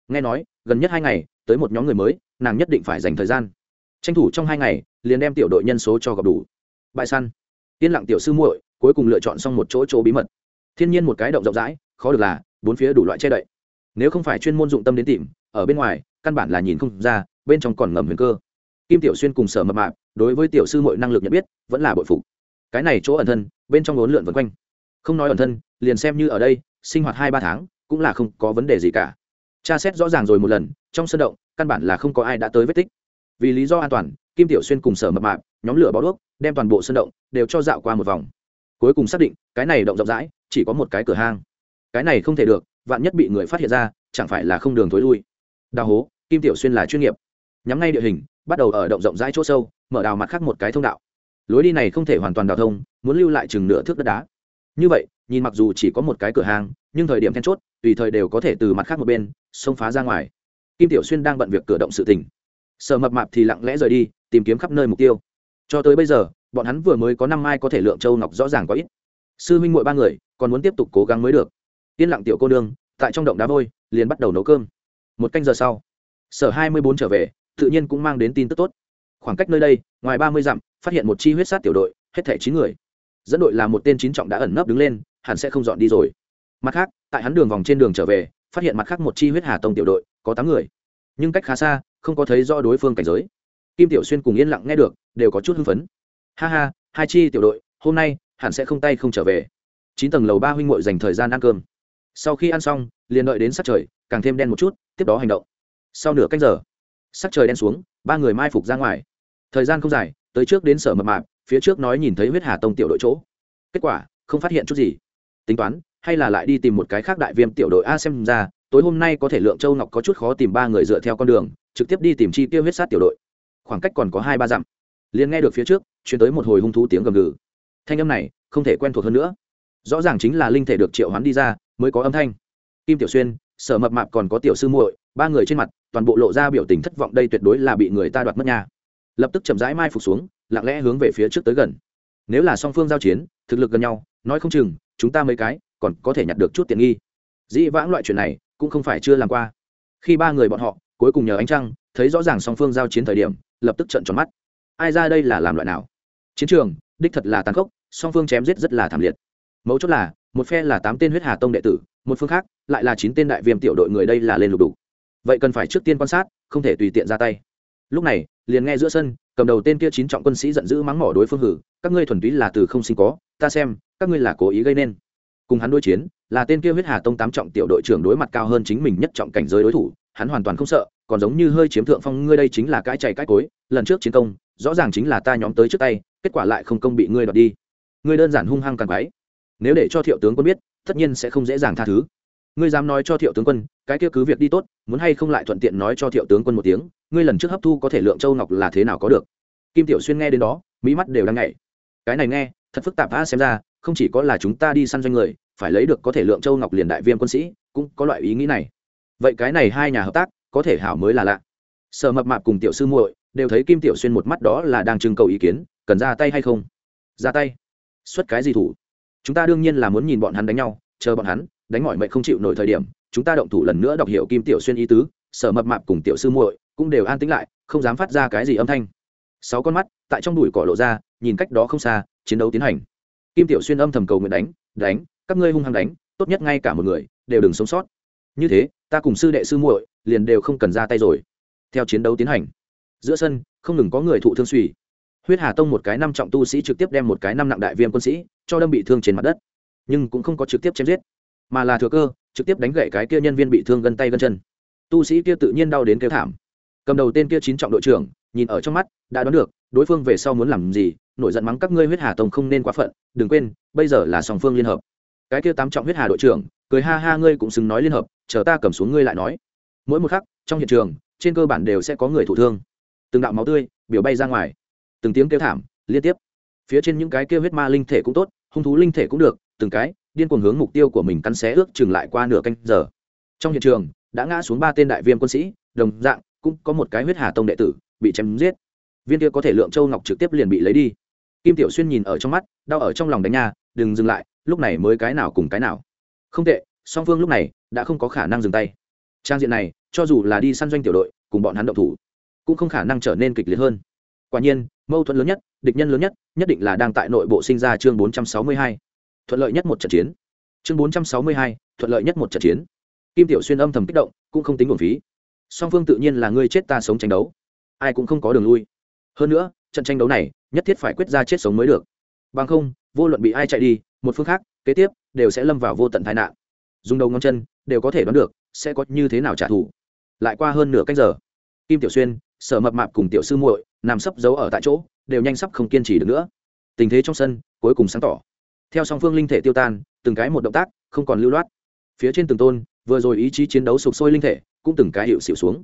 Nghe nói, gần nhất hai ngày, tới một nhóm người mới, nàng nhất định phải dành thời gian. Tranh thủ trong hai ngày, liền đem tiểu đội nhân số cho gặp đủ. Bại săn. Yên lặng tiểu sư muội, cuối cùng lựa chọn xong một chỗ chỗ bí mật. Thiên nhiên một cái động rộng rãi khó được là, bốn phía đủ loại che đậy. Nếu không phải chuyên môn dụng tâm đến tìm, ở bên ngoài, căn bản là nhìn không ra, bên trong còn ngầm huyền cơ. Kim tiểu xuyên cùng sở mập mạp, đối với tiểu sư mọi năng lực nhận biết, vẫn là bội phục. Cái này chỗ ẩn thân, bên trong lốn lượn vân quanh. Không nói ẩn thân, liền xem như ở đây, sinh hoạt hai ba tháng, cũng là không có vấn đề gì cả. Tra xét rõ ràng rồi một lần, trong sân động, căn bản là không có ai đã tới vết tích. Vì lý do an toàn, kim tiểu xuyên cùng sở mập mạp, nhóm lửa bó đuốc, đem toàn bộ sân động đều cho dạo qua một vòng. Cuối cùng xác định, cái này động rộng rãi, chỉ có một cái cửa hang cái này không thể được, vạn nhất bị người phát hiện ra, chẳng phải là không đường thối lui. Đào hố, kim tiểu xuyên là chuyên nghiệp. Nhắm ngay địa hình, bắt đầu ở động rộng rãi chỗ sâu, mở đào mặt khác một cái thông đạo. Lối đi này không thể hoàn toàn đào thông, muốn lưu lại chừng nửa thước đất đá. Như vậy, nhìn mặc dù chỉ có một cái cửa hàng nhưng thời điểm then chốt, tùy thời đều có thể từ mặt khác một bên, xông phá ra ngoài. Kim tiểu xuyên đang bận việc cửa động sự tình. Sợ mập mạp thì lặng lẽ rời đi, tìm kiếm khắp nơi mục tiêu. Cho tới bây giờ, bọn hắn vừa mới có năm mai có thể lượng châu ngọc rõ ràng có ít. Sư minh mỗi ba người, còn muốn tiếp tục cố gắng mới được yên lặng tiểu cô nương, tại trong động đá vôi, liền bắt đầu nấu cơm. Một canh giờ sau, sở hai mươi bốn trở về, tự nhiên cũng mang đến tin tức tốt. Khoảng cách nơi đây, ngoài ba mươi dặm, phát hiện một chi huyết sát tiểu đội, hết thẻ chín người. Dẫn đội là một tên chín trọng đã ẩn nấp đứng lên, hẳn sẽ không dọn đi rồi. Mặt khác, tại hắn đường vòng trên đường trở về, phát hiện mặt khác một chi huyết hà tông tiểu đội, có tám người. Nhưng cách khá xa, không có thấy rõ đối phương cảnh giới. Kim tiểu xuyên cùng yên lặng nghe được, đều có chút hưng phấn. Ha ha, hai chi tiểu đội, hôm nay, hẳn sẽ không tay không trở về. Chín tầng lầu ba huynh ngội dành thời gian ăn cơm sau khi ăn xong, liền đợi đến sắc trời, càng thêm đen một chút, tiếp đó hành động. Sau nửa cách giờ, sắc trời đen xuống, ba người mai phục ra ngoài. Thời gian không dài, tới trước đến sở mập mạp, phía trước nói nhìn thấy huyết hà tông tiểu đội chỗ. Kết quả, không phát hiện chút gì. Tính toán, hay là lại đi tìm một cái khác đại viêm tiểu đội a xem ra, tối hôm nay có thể lượng châu ngọc có chút khó tìm ba người dựa theo con đường, trực tiếp đi tìm chi tiêu huyết sát tiểu đội. Khoảng cách còn có hai ba dặm. Liền nghe được phía trước chuyển tới một hồi hung thú tiếng gầm gừ. Thanh âm này, không thể quen thuộc hơn nữa. Rõ ràng chính là linh thể được triệu hoán đi ra mới có âm thanh. Kim tiểu xuyên, sở mập mạp còn có tiểu sư muội, ba người trên mặt, toàn bộ lộ ra biểu tình thất vọng đây tuyệt đối là bị người ta đoạt mất nha. Lập tức chậm rãi mai phục xuống, lặng lẽ hướng về phía trước tới gần. Nếu là song phương giao chiến, thực lực gần nhau, nói không chừng, chúng ta mấy cái, còn có thể nhặt được chút tiện nghi. Dĩ vãng loại chuyện này, cũng không phải chưa làm qua. Khi ba người bọn họ, cuối cùng nhờ ánh trăng, thấy rõ ràng song phương giao chiến thời điểm, lập tức trận tròn mắt. Ai ra đây là làm loại nào? Chiến trường, đích thật là tàn khốc, song phương chém giết rất là thảm liệt. Mấu chốt là một phe là tám tên huyết hà tông đệ tử, một phương khác lại là chín tên đại viêm tiểu đội người đây là lên lục đủ vậy cần phải trước tiên quan sát, không thể tùy tiện ra tay. Lúc này, liền nghe giữa sân, cầm đầu tên kia chín trọng quân sĩ giận dữ mắng mỏ đối phương hử, các ngươi thuần túy là từ không sinh có, ta xem, các ngươi là cố ý gây nên. Cùng hắn đối chiến, là tên kia huyết hà tông tám trọng tiểu đội trưởng đối mặt cao hơn chính mình nhất trọng cảnh giới đối thủ, hắn hoàn toàn không sợ, còn giống như hơi chiếm thượng phong, ngươi đây chính là cái chạy cái cối, lần trước chiến công, rõ ràng chính là ta nhóm tới trước tay, kết quả lại không công bị ngươi đoạt đi. Ngươi đơn giản hung hăng càng váy nếu để cho thiệu tướng quân biết, tất nhiên sẽ không dễ dàng tha thứ. Ngươi dám nói cho thiệu tướng quân, cái kia cứ việc đi tốt, muốn hay không lại thuận tiện nói cho thiệu tướng quân một tiếng, ngươi lần trước hấp thu có thể lượng châu ngọc là thế nào có được. Kim tiểu xuyên nghe đến đó, mỹ mắt đều đang nhảy. Cái này nghe, thật phức tạp a xem ra, không chỉ có là chúng ta đi săn doanh người, phải lấy được có thể lượng châu ngọc liền đại viên quân sĩ, cũng có loại ý nghĩ này. Vậy cái này hai nhà hợp tác, có thể hảo mới là lạ. Sở mập mạp cùng tiểu sư muội đều thấy kim tiểu xuyên một mắt đó là đang trưng cầu ý kiến, cần ra tay hay không? Ra tay. Xuất cái gì thủ? Chúng ta đương nhiên là muốn nhìn bọn hắn đánh nhau, chờ bọn hắn đánh mọi mệnh không chịu nổi thời điểm, chúng ta động thủ lần nữa đọc hiệu kim tiểu xuyên ý tứ, sở mập mạp cùng tiểu sư muội cũng đều an tĩnh lại, không dám phát ra cái gì âm thanh. Sáu con mắt tại trong đùi cỏ lộ ra, nhìn cách đó không xa, chiến đấu tiến hành. Kim tiểu xuyên âm thầm cầu nguyện đánh đánh, các ngươi hung hăng đánh, tốt nhất ngay cả một người đều đừng sống sót. Như thế, ta cùng sư đệ sư muội liền đều không cần ra tay rồi. Theo chiến đấu tiến hành, giữa sân không ngừng có người thụ thương suy huyết hà tông một cái năm trọng tu sĩ trực tiếp đem một cái năm nặng đại viêm quân sĩ cho đâm bị thương trên mặt đất, nhưng cũng không có trực tiếp chém giết, mà là thừa cơ, trực tiếp đánh gậy cái kia nhân viên bị thương gân tay gân chân. Tu sĩ kia tự nhiên đau đến kêu thảm. Cầm đầu tên kia chín trọng đội trưởng, nhìn ở trong mắt, đã đoán được, đối phương về sau muốn làm gì, nổi giận mắng các ngươi huyết hà tông không nên quá phận, đừng quên, bây giờ là song phương liên hợp. Cái kia tám trọng huyết hà đội trưởng, cười ha ha ngươi cũng xứng nói liên hợp, chờ ta cầm xuống ngươi lại nói. Mỗi một khắc, trong hiện trường, trên cơ bản đều sẽ có người thụ thương. Từng đạo máu tươi, biểu bay ra ngoài từng tiếng kêu thảm, liên tiếp. Phía trên những cái kêu huyết ma linh thể cũng tốt, hung thú linh thể cũng được, từng cái, điên cuồng hướng mục tiêu của mình cắn xé ước chừng lại qua nửa canh giờ. Trong hiện trường, đã ngã xuống ba tên đại viêm quân sĩ, đồng dạng, cũng có một cái huyết hà tông đệ tử, bị chém giết. Viên kia có thể lượng châu ngọc trực tiếp liền bị lấy đi. Kim tiểu xuyên nhìn ở trong mắt, đau ở trong lòng đánh nha, đừng dừng lại, lúc này mới cái nào cùng cái nào. Không tệ, song phương lúc này đã không có khả năng dừng tay. Trang diện này, cho dù là đi săn doanh tiểu đội, cùng bọn hắn động thủ, cũng không khả năng trở nên kịch liệt hơn. Quả nhiên mâu thuẫn lớn nhất địch nhân lớn nhất nhất định là đang tại nội bộ sinh ra chương 462. thuận lợi nhất một trận chiến. Chương 462, thuận lợi nhất một trận chiến. Kim tiểu xuyên âm thầm kích động cũng không tính nguồn phí. Song phương tự nhiên là ngươi chết ta sống tranh đấu. Ai cũng không có đường lui. Hơn nữa trận tranh đấu này nhất thiết phải quyết ra chết sống mới được. Bằng không vô luận bị ai chạy đi một phương khác kế tiếp đều sẽ lâm vào vô tận tai nạn. Dùng đầu ngón chân đều có thể đoán được sẽ có như thế nào trả thù. Lại qua hơn nửa cách giờ kim tiểu xuyên sở mập mạp cùng tiểu sư muội nằm sấp giấu ở tại chỗ, đều nhanh sắp không kiên trì được nữa. Tình thế trong sân cuối cùng sáng tỏ. Theo song phương linh thể tiêu tan, từng cái một động tác không còn lưu loát. Phía trên từng tôn, vừa rồi ý chí chiến đấu sụp sôi linh thể cũng từng cái hiệu xịu xuống.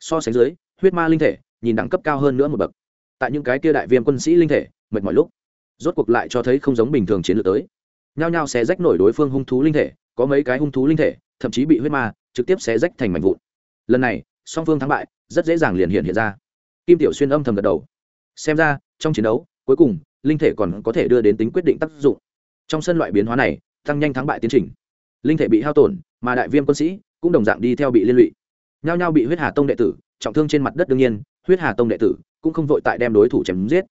So sánh dưới, huyết ma linh thể nhìn đẳng cấp cao hơn nữa một bậc. Tại những cái kia đại viêm quân sĩ linh thể, mệt mỏi lúc, rốt cuộc lại cho thấy không giống bình thường chiến lược tới. Nhao nhao xé rách nổi đối phương hung thú linh thể, có mấy cái hung thú linh thể, thậm chí bị huyết ma trực tiếp xé rách thành mảnh vụn. Lần này, song phương thắng bại rất dễ dàng liền hiện hiện ra. Kim tiểu xuyên âm thầm gật đầu. Xem ra, trong chiến đấu, cuối cùng, linh thể còn có thể đưa đến tính quyết định tác dụng. Trong sân loại biến hóa này, tăng nhanh thắng bại tiến trình. Linh thể bị hao tổn, mà đại viêm quân sĩ cũng đồng dạng đi theo bị liên lụy. Nhao nhao bị huyết hà tông đệ tử, trọng thương trên mặt đất đương nhiên, huyết hà tông đệ tử cũng không vội tại đem đối thủ chém giết.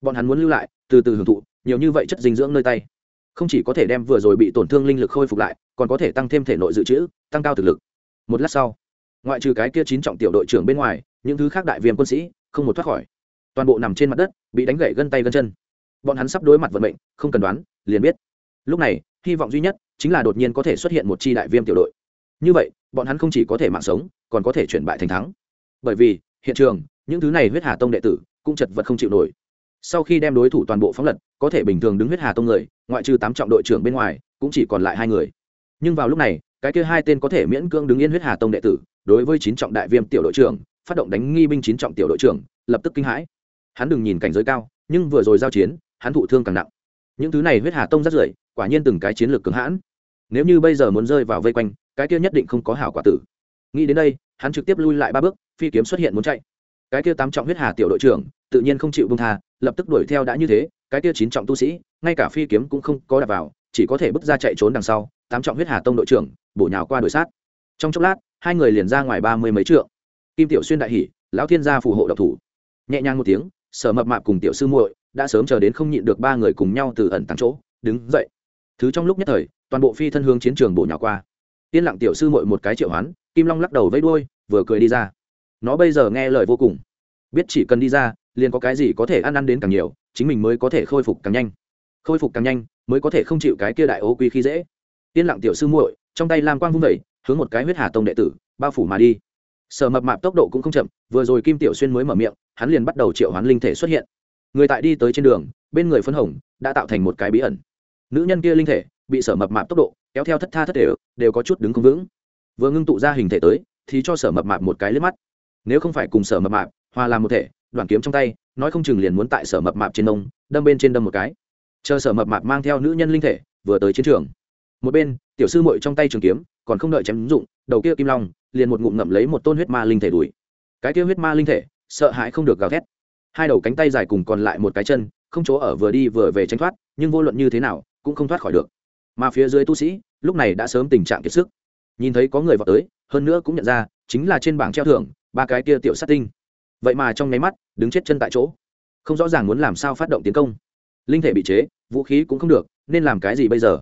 Bọn hắn muốn lưu lại, từ từ hưởng thụ, nhiều như vậy chất dinh dưỡng nơi tay. Không chỉ có thể đem vừa rồi bị tổn thương linh lực khôi phục lại, còn có thể tăng thêm thể nội dự trữ, tăng cao thực lực. Một lát sau ngoại trừ cái kia chín trọng tiểu đội trưởng bên ngoài, những thứ khác đại viêm quân sĩ không một thoát khỏi. Toàn bộ nằm trên mặt đất, bị đánh gãy gân tay gân chân. Bọn hắn sắp đối mặt vận mệnh, không cần đoán, liền biết. Lúc này, hy vọng duy nhất chính là đột nhiên có thể xuất hiện một chi đại viêm tiểu đội. Như vậy, bọn hắn không chỉ có thể mạng sống, còn có thể chuyển bại thành thắng. Bởi vì, hiện trường, những thứ này huyết hà tông đệ tử cũng chật vật không chịu nổi. Sau khi đem đối thủ toàn bộ phóng lật, có thể bình thường đứng huyết hà tông người, ngoại trừ tám trọng đội trưởng bên ngoài, cũng chỉ còn lại hai người. Nhưng vào lúc này cái kia hai tên có thể miễn cưỡng đứng yên huyết hà tông đệ tử, đối với chín trọng đại viêm tiểu đội trưởng, phát động đánh nghi binh chín trọng tiểu đội trưởng, lập tức kinh hãi. Hắn đừng nhìn cảnh giới cao, nhưng vừa rồi giao chiến, hắn thụ thương càng nặng. Những thứ này huyết hà tông rất rưởi, quả nhiên từng cái chiến lược cứng hãn. Nếu như bây giờ muốn rơi vào vây quanh, cái kia nhất định không có hảo quả tử. Nghĩ đến đây, hắn trực tiếp lui lại ba bước, phi kiếm xuất hiện muốn chạy. Cái kia tám trọng huyết hà tiểu đội trưởng, tự nhiên không chịu bông tha, lập tức đuổi theo đã như thế, cái kia chín trọng tu sĩ, ngay cả phi kiếm cũng không có đặt vào chỉ có thể bước ra chạy trốn đằng sau, tám trọng huyết hà tông đội trưởng, bổ nhào qua đuổi sát. Trong chốc lát, hai người liền ra ngoài ba mươi mấy trượng. Kim tiểu xuyên đại hỉ, lão thiên gia phù hộ độc thủ. Nhẹ nhàng một tiếng, sở mập mạp cùng tiểu sư muội đã sớm chờ đến không nhịn được ba người cùng nhau từ ẩn tăng chỗ, đứng dậy. Thứ trong lúc nhất thời, toàn bộ phi thân hướng chiến trường bổ nhào qua. Yên lặng tiểu sư muội một cái triệu hoán, kim long lắc đầu vẫy đuôi, vừa cười đi ra. Nó bây giờ nghe lời vô cùng. Biết chỉ cần đi ra, liền có cái gì có thể ăn ăn đến càng nhiều, chính mình mới có thể khôi phục càng nhanh. Khôi phục càng nhanh mới có thể không chịu cái kia đại ô quy khi dễ. Yên lặng tiểu sư muội, trong tay lam quang vung vẩy hướng một cái huyết hà tông đệ tử, bao phủ mà đi. Sở mập mạp tốc độ cũng không chậm, vừa rồi kim tiểu xuyên mới mở miệng, hắn liền bắt đầu triệu hoán linh thể xuất hiện. Người tại đi tới trên đường, bên người phân hồng, đã tạo thành một cái bí ẩn. Nữ nhân kia linh thể, bị sở mập mạp tốc độ, kéo theo thất tha thất thể, đều có chút đứng không vững. Vừa ngưng tụ ra hình thể tới, thì cho sở mập mạp một cái liếc mắt. Nếu không phải cùng sở mập mạp, hòa làm một thể đoàn kiếm trong tay, nói không chừng liền muốn tại sở mập mạp trên nông, đâm bên trên đâm một cái chờ sở mập mạp mang theo nữ nhân linh thể, vừa tới chiến trường. Một bên, tiểu sư mội trong tay trường kiếm, còn không đợi chém dụng, đầu kia kim long, liền một ngụm ngậm lấy một tôn huyết ma linh thể đuổi. Cái kia huyết ma linh thể, sợ hãi không được gào thét. Hai đầu cánh tay dài cùng còn lại một cái chân, không chỗ ở vừa đi vừa về tranh thoát, nhưng vô luận như thế nào, cũng không thoát khỏi được. Mà phía dưới tu sĩ, lúc này đã sớm tình trạng kiệt sức. Nhìn thấy có người vào tới, hơn nữa cũng nhận ra, chính là trên bảng treo thưởng, ba cái kia tiểu sát tinh. Vậy mà trong nháy mắt, đứng chết chân tại chỗ. Không rõ ràng muốn làm sao phát động tiến công linh thể bị chế, vũ khí cũng không được, nên làm cái gì bây giờ?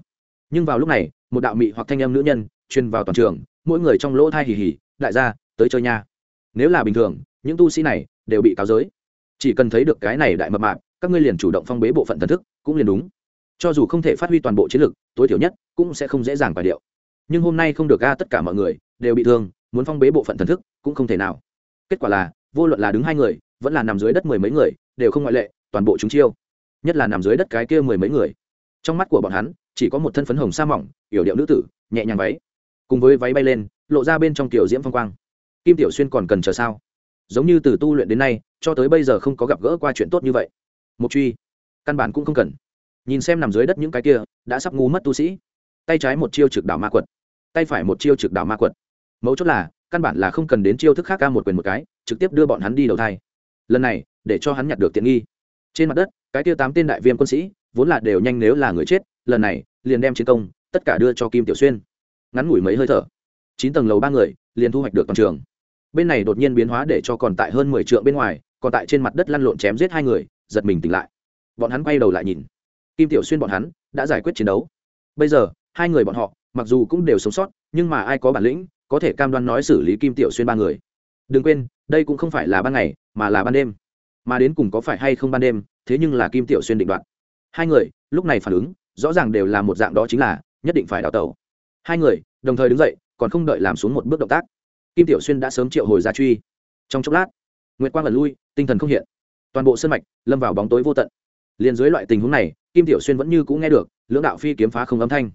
Nhưng vào lúc này, một đạo mị hoặc thanh em nữ nhân truyền vào toàn trường, mỗi người trong lỗ thai hì hì, đại gia, tới chơi nha. Nếu là bình thường, những tu sĩ này đều bị cáo giới. Chỉ cần thấy được cái này đại mập mạp, các ngươi liền chủ động phong bế bộ phận thần thức, cũng liền đúng. Cho dù không thể phát huy toàn bộ chiến lực, tối thiểu nhất cũng sẽ không dễ dàng bài điệu. Nhưng hôm nay không được ga tất cả mọi người đều bị thương, muốn phong bế bộ phận thần thức cũng không thể nào. Kết quả là, vô luận là đứng hai người, vẫn là nằm dưới đất mười mấy người, đều không ngoại lệ, toàn bộ chúng chiêu nhất là nằm dưới đất cái kia mười mấy người. Trong mắt của bọn hắn, chỉ có một thân phấn hồng sa mỏng, yểu điệu nữ tử, nhẹ nhàng váy. Cùng với váy bay lên, lộ ra bên trong tiểu diễm phong quang. Kim tiểu xuyên còn cần chờ sao? Giống như từ tu luyện đến nay, cho tới bây giờ không có gặp gỡ qua chuyện tốt như vậy. Mục truy, căn bản cũng không cần. Nhìn xem nằm dưới đất những cái kia, đã sắp ngu mất tu sĩ. Tay trái một chiêu trực đảo ma quật, tay phải một chiêu trực đảo ma quật. Mấu chốt là, căn bản là không cần đến chiêu thức khác ca một quyền một cái, trực tiếp đưa bọn hắn đi đầu thai. Lần này, để cho hắn nhặt được tiện nghi. Trên mặt đất cái tiêu tám tên đại viêm quân sĩ, vốn là đều nhanh nếu là người chết, lần này, liền đem chiến công, tất cả đưa cho kim tiểu xuyên. Ngắn ngủi mấy hơi thở, chín tầng lầu ba người, liền thu hoạch được toàn trường. Bên này đột nhiên biến hóa để cho còn tại hơn mười trượng bên ngoài, còn tại trên mặt đất lăn lộn chém giết hai người, giật mình tỉnh lại. Bọn hắn quay đầu lại nhìn. Kim tiểu xuyên bọn hắn, đã giải quyết chiến đấu. Bây giờ, hai người bọn họ, mặc dù cũng đều sống sót, nhưng mà ai có bản lĩnh, có thể cam đoan nói xử lý kim tiểu xuyên ba người. Đừng quên, đây cũng không phải là ban ngày, mà là ban đêm. Mà đến cùng có phải hay không ban đêm thế nhưng là kim tiểu xuyên định đoạt. Hai người, lúc này phản ứng, rõ ràng đều là một dạng đó chính là, nhất định phải đào tẩu. Hai người, đồng thời đứng dậy, còn không đợi làm xuống một bước động tác. Kim tiểu xuyên đã sớm triệu hồi ra truy. Trong chốc lát, nguyệt quang ẩn lui, tinh thần không hiện. Toàn bộ sân mạch lâm vào bóng tối vô tận. Liền dưới loại tình huống này, kim tiểu xuyên vẫn như cũ nghe được, lưỡng đạo phi kiếm phá không âm thanh.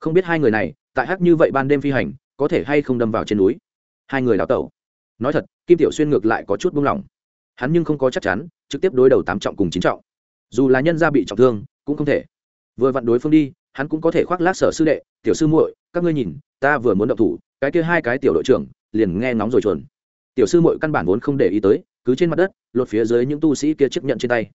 Không biết hai người này, tại hắc như vậy ban đêm phi hành, có thể hay không đâm vào trên núi. Hai người đào tẩu. Nói thật, kim tiểu xuyên ngược lại có chút buông lỏng hắn nhưng không có chắc chắn, trực tiếp đối đầu tám trọng cùng chín trọng. Dù là nhân gia bị trọng thương, cũng không thể. Vừa vặn đối phương đi, hắn cũng có thể khoác lác sở sư đệ, tiểu sư muội, các ngươi nhìn, ta vừa muốn động thủ, cái kia hai cái tiểu đội trưởng liền nghe ngóng rồi chuồn. Tiểu sư muội căn bản vốn không để ý tới, cứ trên mặt đất, lột phía dưới những tu sĩ kia chấp nhận trên tay.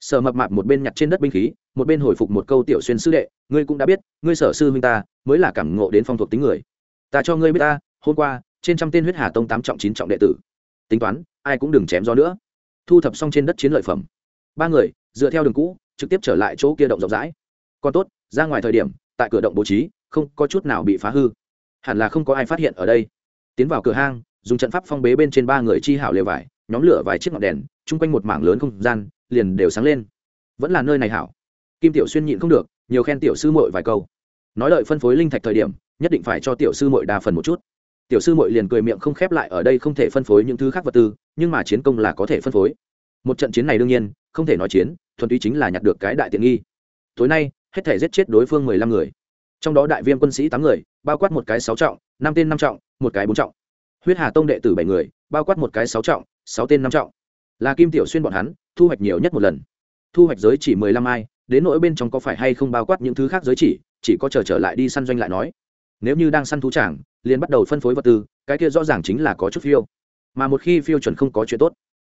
Sở mập mạp một bên nhặt trên đất binh khí, một bên hồi phục một câu tiểu xuyên sư đệ, ngươi cũng đã biết, ngươi sở sư huynh ta, mới là cảm ngộ đến phong thuộc tính người. Ta cho ngươi biết ta, hôm qua, trên trăm tên huyết hà tông tám trọng chín trọng đệ tử. Tính toán, ai cũng đừng chém gió nữa thu thập xong trên đất chiến lợi phẩm. Ba người, dựa theo đường cũ, trực tiếp trở lại chỗ kia động rộng rãi. Còn tốt, ra ngoài thời điểm, tại cửa động bố trí, không có chút nào bị phá hư. Hẳn là không có ai phát hiện ở đây. Tiến vào cửa hang, dùng trận pháp phong bế bên trên ba người chi hảo lều vải, nhóm lửa vài chiếc ngọn đèn, chung quanh một mảng lớn không gian, liền đều sáng lên. Vẫn là nơi này hảo. Kim tiểu xuyên nhịn không được, nhiều khen tiểu sư mội vài câu. Nói lợi phân phối linh thạch thời điểm, nhất định phải cho tiểu sư mội đa phần một chút tiểu sư mội liền cười miệng không khép lại ở đây không thể phân phối những thứ khác vật tư nhưng mà chiến công là có thể phân phối. Một trận chiến này đương nhiên không thể nói chiến thuần túy chính là nhặt được cái đại tiện nghi. Tối nay hết thể giết chết đối phương mười lăm người. Trong đó đại viêm quân sĩ tám người bao quát một cái sáu trọng năm tên năm trọng một cái bốn trọng. Huyết hà tông đệ tử bảy người bao quát một cái sáu trọng sáu tên năm trọng. Là kim tiểu xuyên bọn hắn thu hoạch nhiều nhất một lần. Thu hoạch giới chỉ mười lăm ai đến nỗi bên trong có phải hay không bao quát những thứ khác giới chỉ chỉ có chờ trở, trở lại đi săn doanh lại nói. Nếu như đang săn thú tràng liền bắt đầu phân phối vật tư, cái kia rõ ràng chính là có chút phiêu. Mà một khi phiêu chuẩn không có chuyện tốt.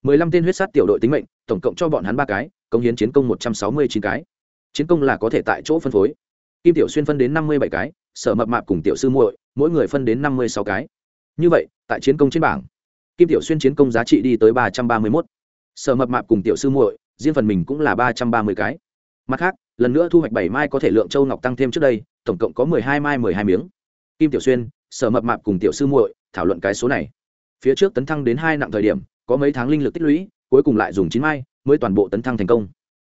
mười lăm tên huyết sát tiểu đội tính mệnh, tổng cộng cho bọn hắn ba cái công hiến chiến công một trăm sáu mươi chín cái. Chiến công là có thể tại chỗ phân phối. Kim tiểu xuyên phân đến năm mươi bảy cái, sở mập mạp cùng tiểu sư muội, mỗi người phân đến năm mươi sáu cái. Như vậy, tại chiến công trên bảng, kim tiểu xuyên chiến công giá trị đi tới ba trăm ba mươi mốt. Sở mập mạp cùng tiểu sư muội, riêng phần mình cũng là ba trăm ba mươi cái. Mặt khác, lần nữa thu hoạch bảy mai có thể lượng châu ngọc tăng thêm trước đây, tổng cộng có mười hai mai mười hai miếng. Kim tiểu xuyên sở mập mạp cùng tiểu sư muội thảo luận cái số này. Phía trước tấn thăng đến hai nặng thời điểm, có mấy tháng linh lực tích lũy, cuối cùng lại dùng chín mai, mới toàn bộ tấn thăng thành công.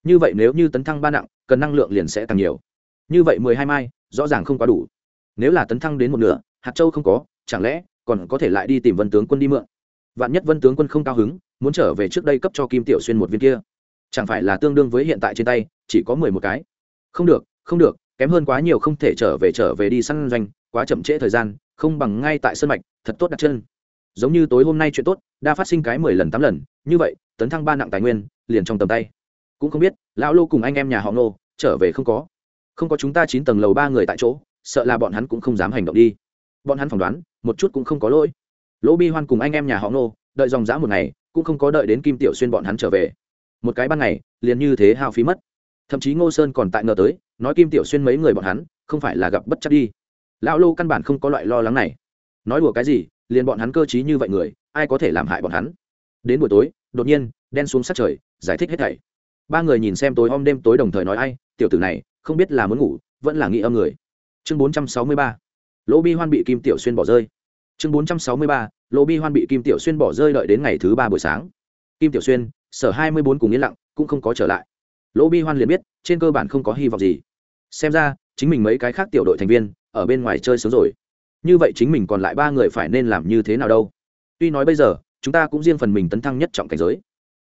Như vậy nếu như tấn thăng ba nặng, cần năng lượng liền sẽ tăng nhiều. Như vậy mười hai mai, rõ ràng không quá đủ. Nếu là tấn thăng đến một nửa, hạt châu không có, chẳng lẽ còn có thể lại đi tìm vân tướng quân đi mượn? Vạn nhất vân tướng quân không cao hứng, muốn trở về trước đây cấp cho kim tiểu xuyên một viên kia. Chẳng phải là tương đương với hiện tại trên tay, chỉ có mười một cái. Không được không được, kém hơn quá nhiều không thể trở về trở về đi săn doanh, quá chậm trễ thời gian không bằng ngay tại sân mạch, thật tốt đặt chân. Giống như tối hôm nay chuyện tốt đa phát sinh cái mười lần tám lần, như vậy, tấn thăng ba nặng tài nguyên, liền trong tầm tay. Cũng không biết, lão lô cùng anh em nhà họ nô trở về không có. Không có chúng ta chín tầng lầu ba người tại chỗ, sợ là bọn hắn cũng không dám hành động đi. Bọn hắn phỏng đoán, một chút cũng không có lỗi. Lỗ bi hoan cùng anh em nhà họ nô đợi dòng dã một ngày, cũng không có đợi đến kim tiểu xuyên bọn hắn trở về. Một cái ban ngày, liền như thế hao phí mất. Thậm chí ngô sơn còn tại ngờ tới, nói kim tiểu xuyên mấy người bọn hắn, không phải là gặp bất chắc đi lão lô căn bản không có loại lo lắng này. Nói đùa cái gì, liền bọn hắn cơ t r í như vậy người, ai có thể làm hại bọn hắn? Đến buổi tối, đột nhiên, đen xuống sát trời, giải thích hết thảy. Ba người nhìn xem tối om đêm tối đồng thời nói ai, tiểu tử này, không biết là muốn ngủ, vẫn là nghĩ âm người. Chương bốn trăm sáu mươi ba lỗ bi hoan bị kim tiểu xuyên bỏ rơi. Chương bốn trăm sáu mươi ba lỗ bi hoan bị kim tiểu xuyên bỏ rơi đợi đến ngày thứ ba buổi sáng. Kim tiểu xuyên, sở hai mươi bốn cùng yên lặng, cũng không có trở lại. Lỗ bi hoan liền biết, trên cơ bản không có hy vọng gì. Xem ra, chính mình mấy cái khác tiểu đội thành viên ở bên ngoài chơi sớm rồi. Như vậy chính mình còn lại ba người phải nên làm như thế nào đâu? Tuy nói bây giờ, chúng ta cũng riêng phần mình tấn thăng nhất trọng cảnh giới.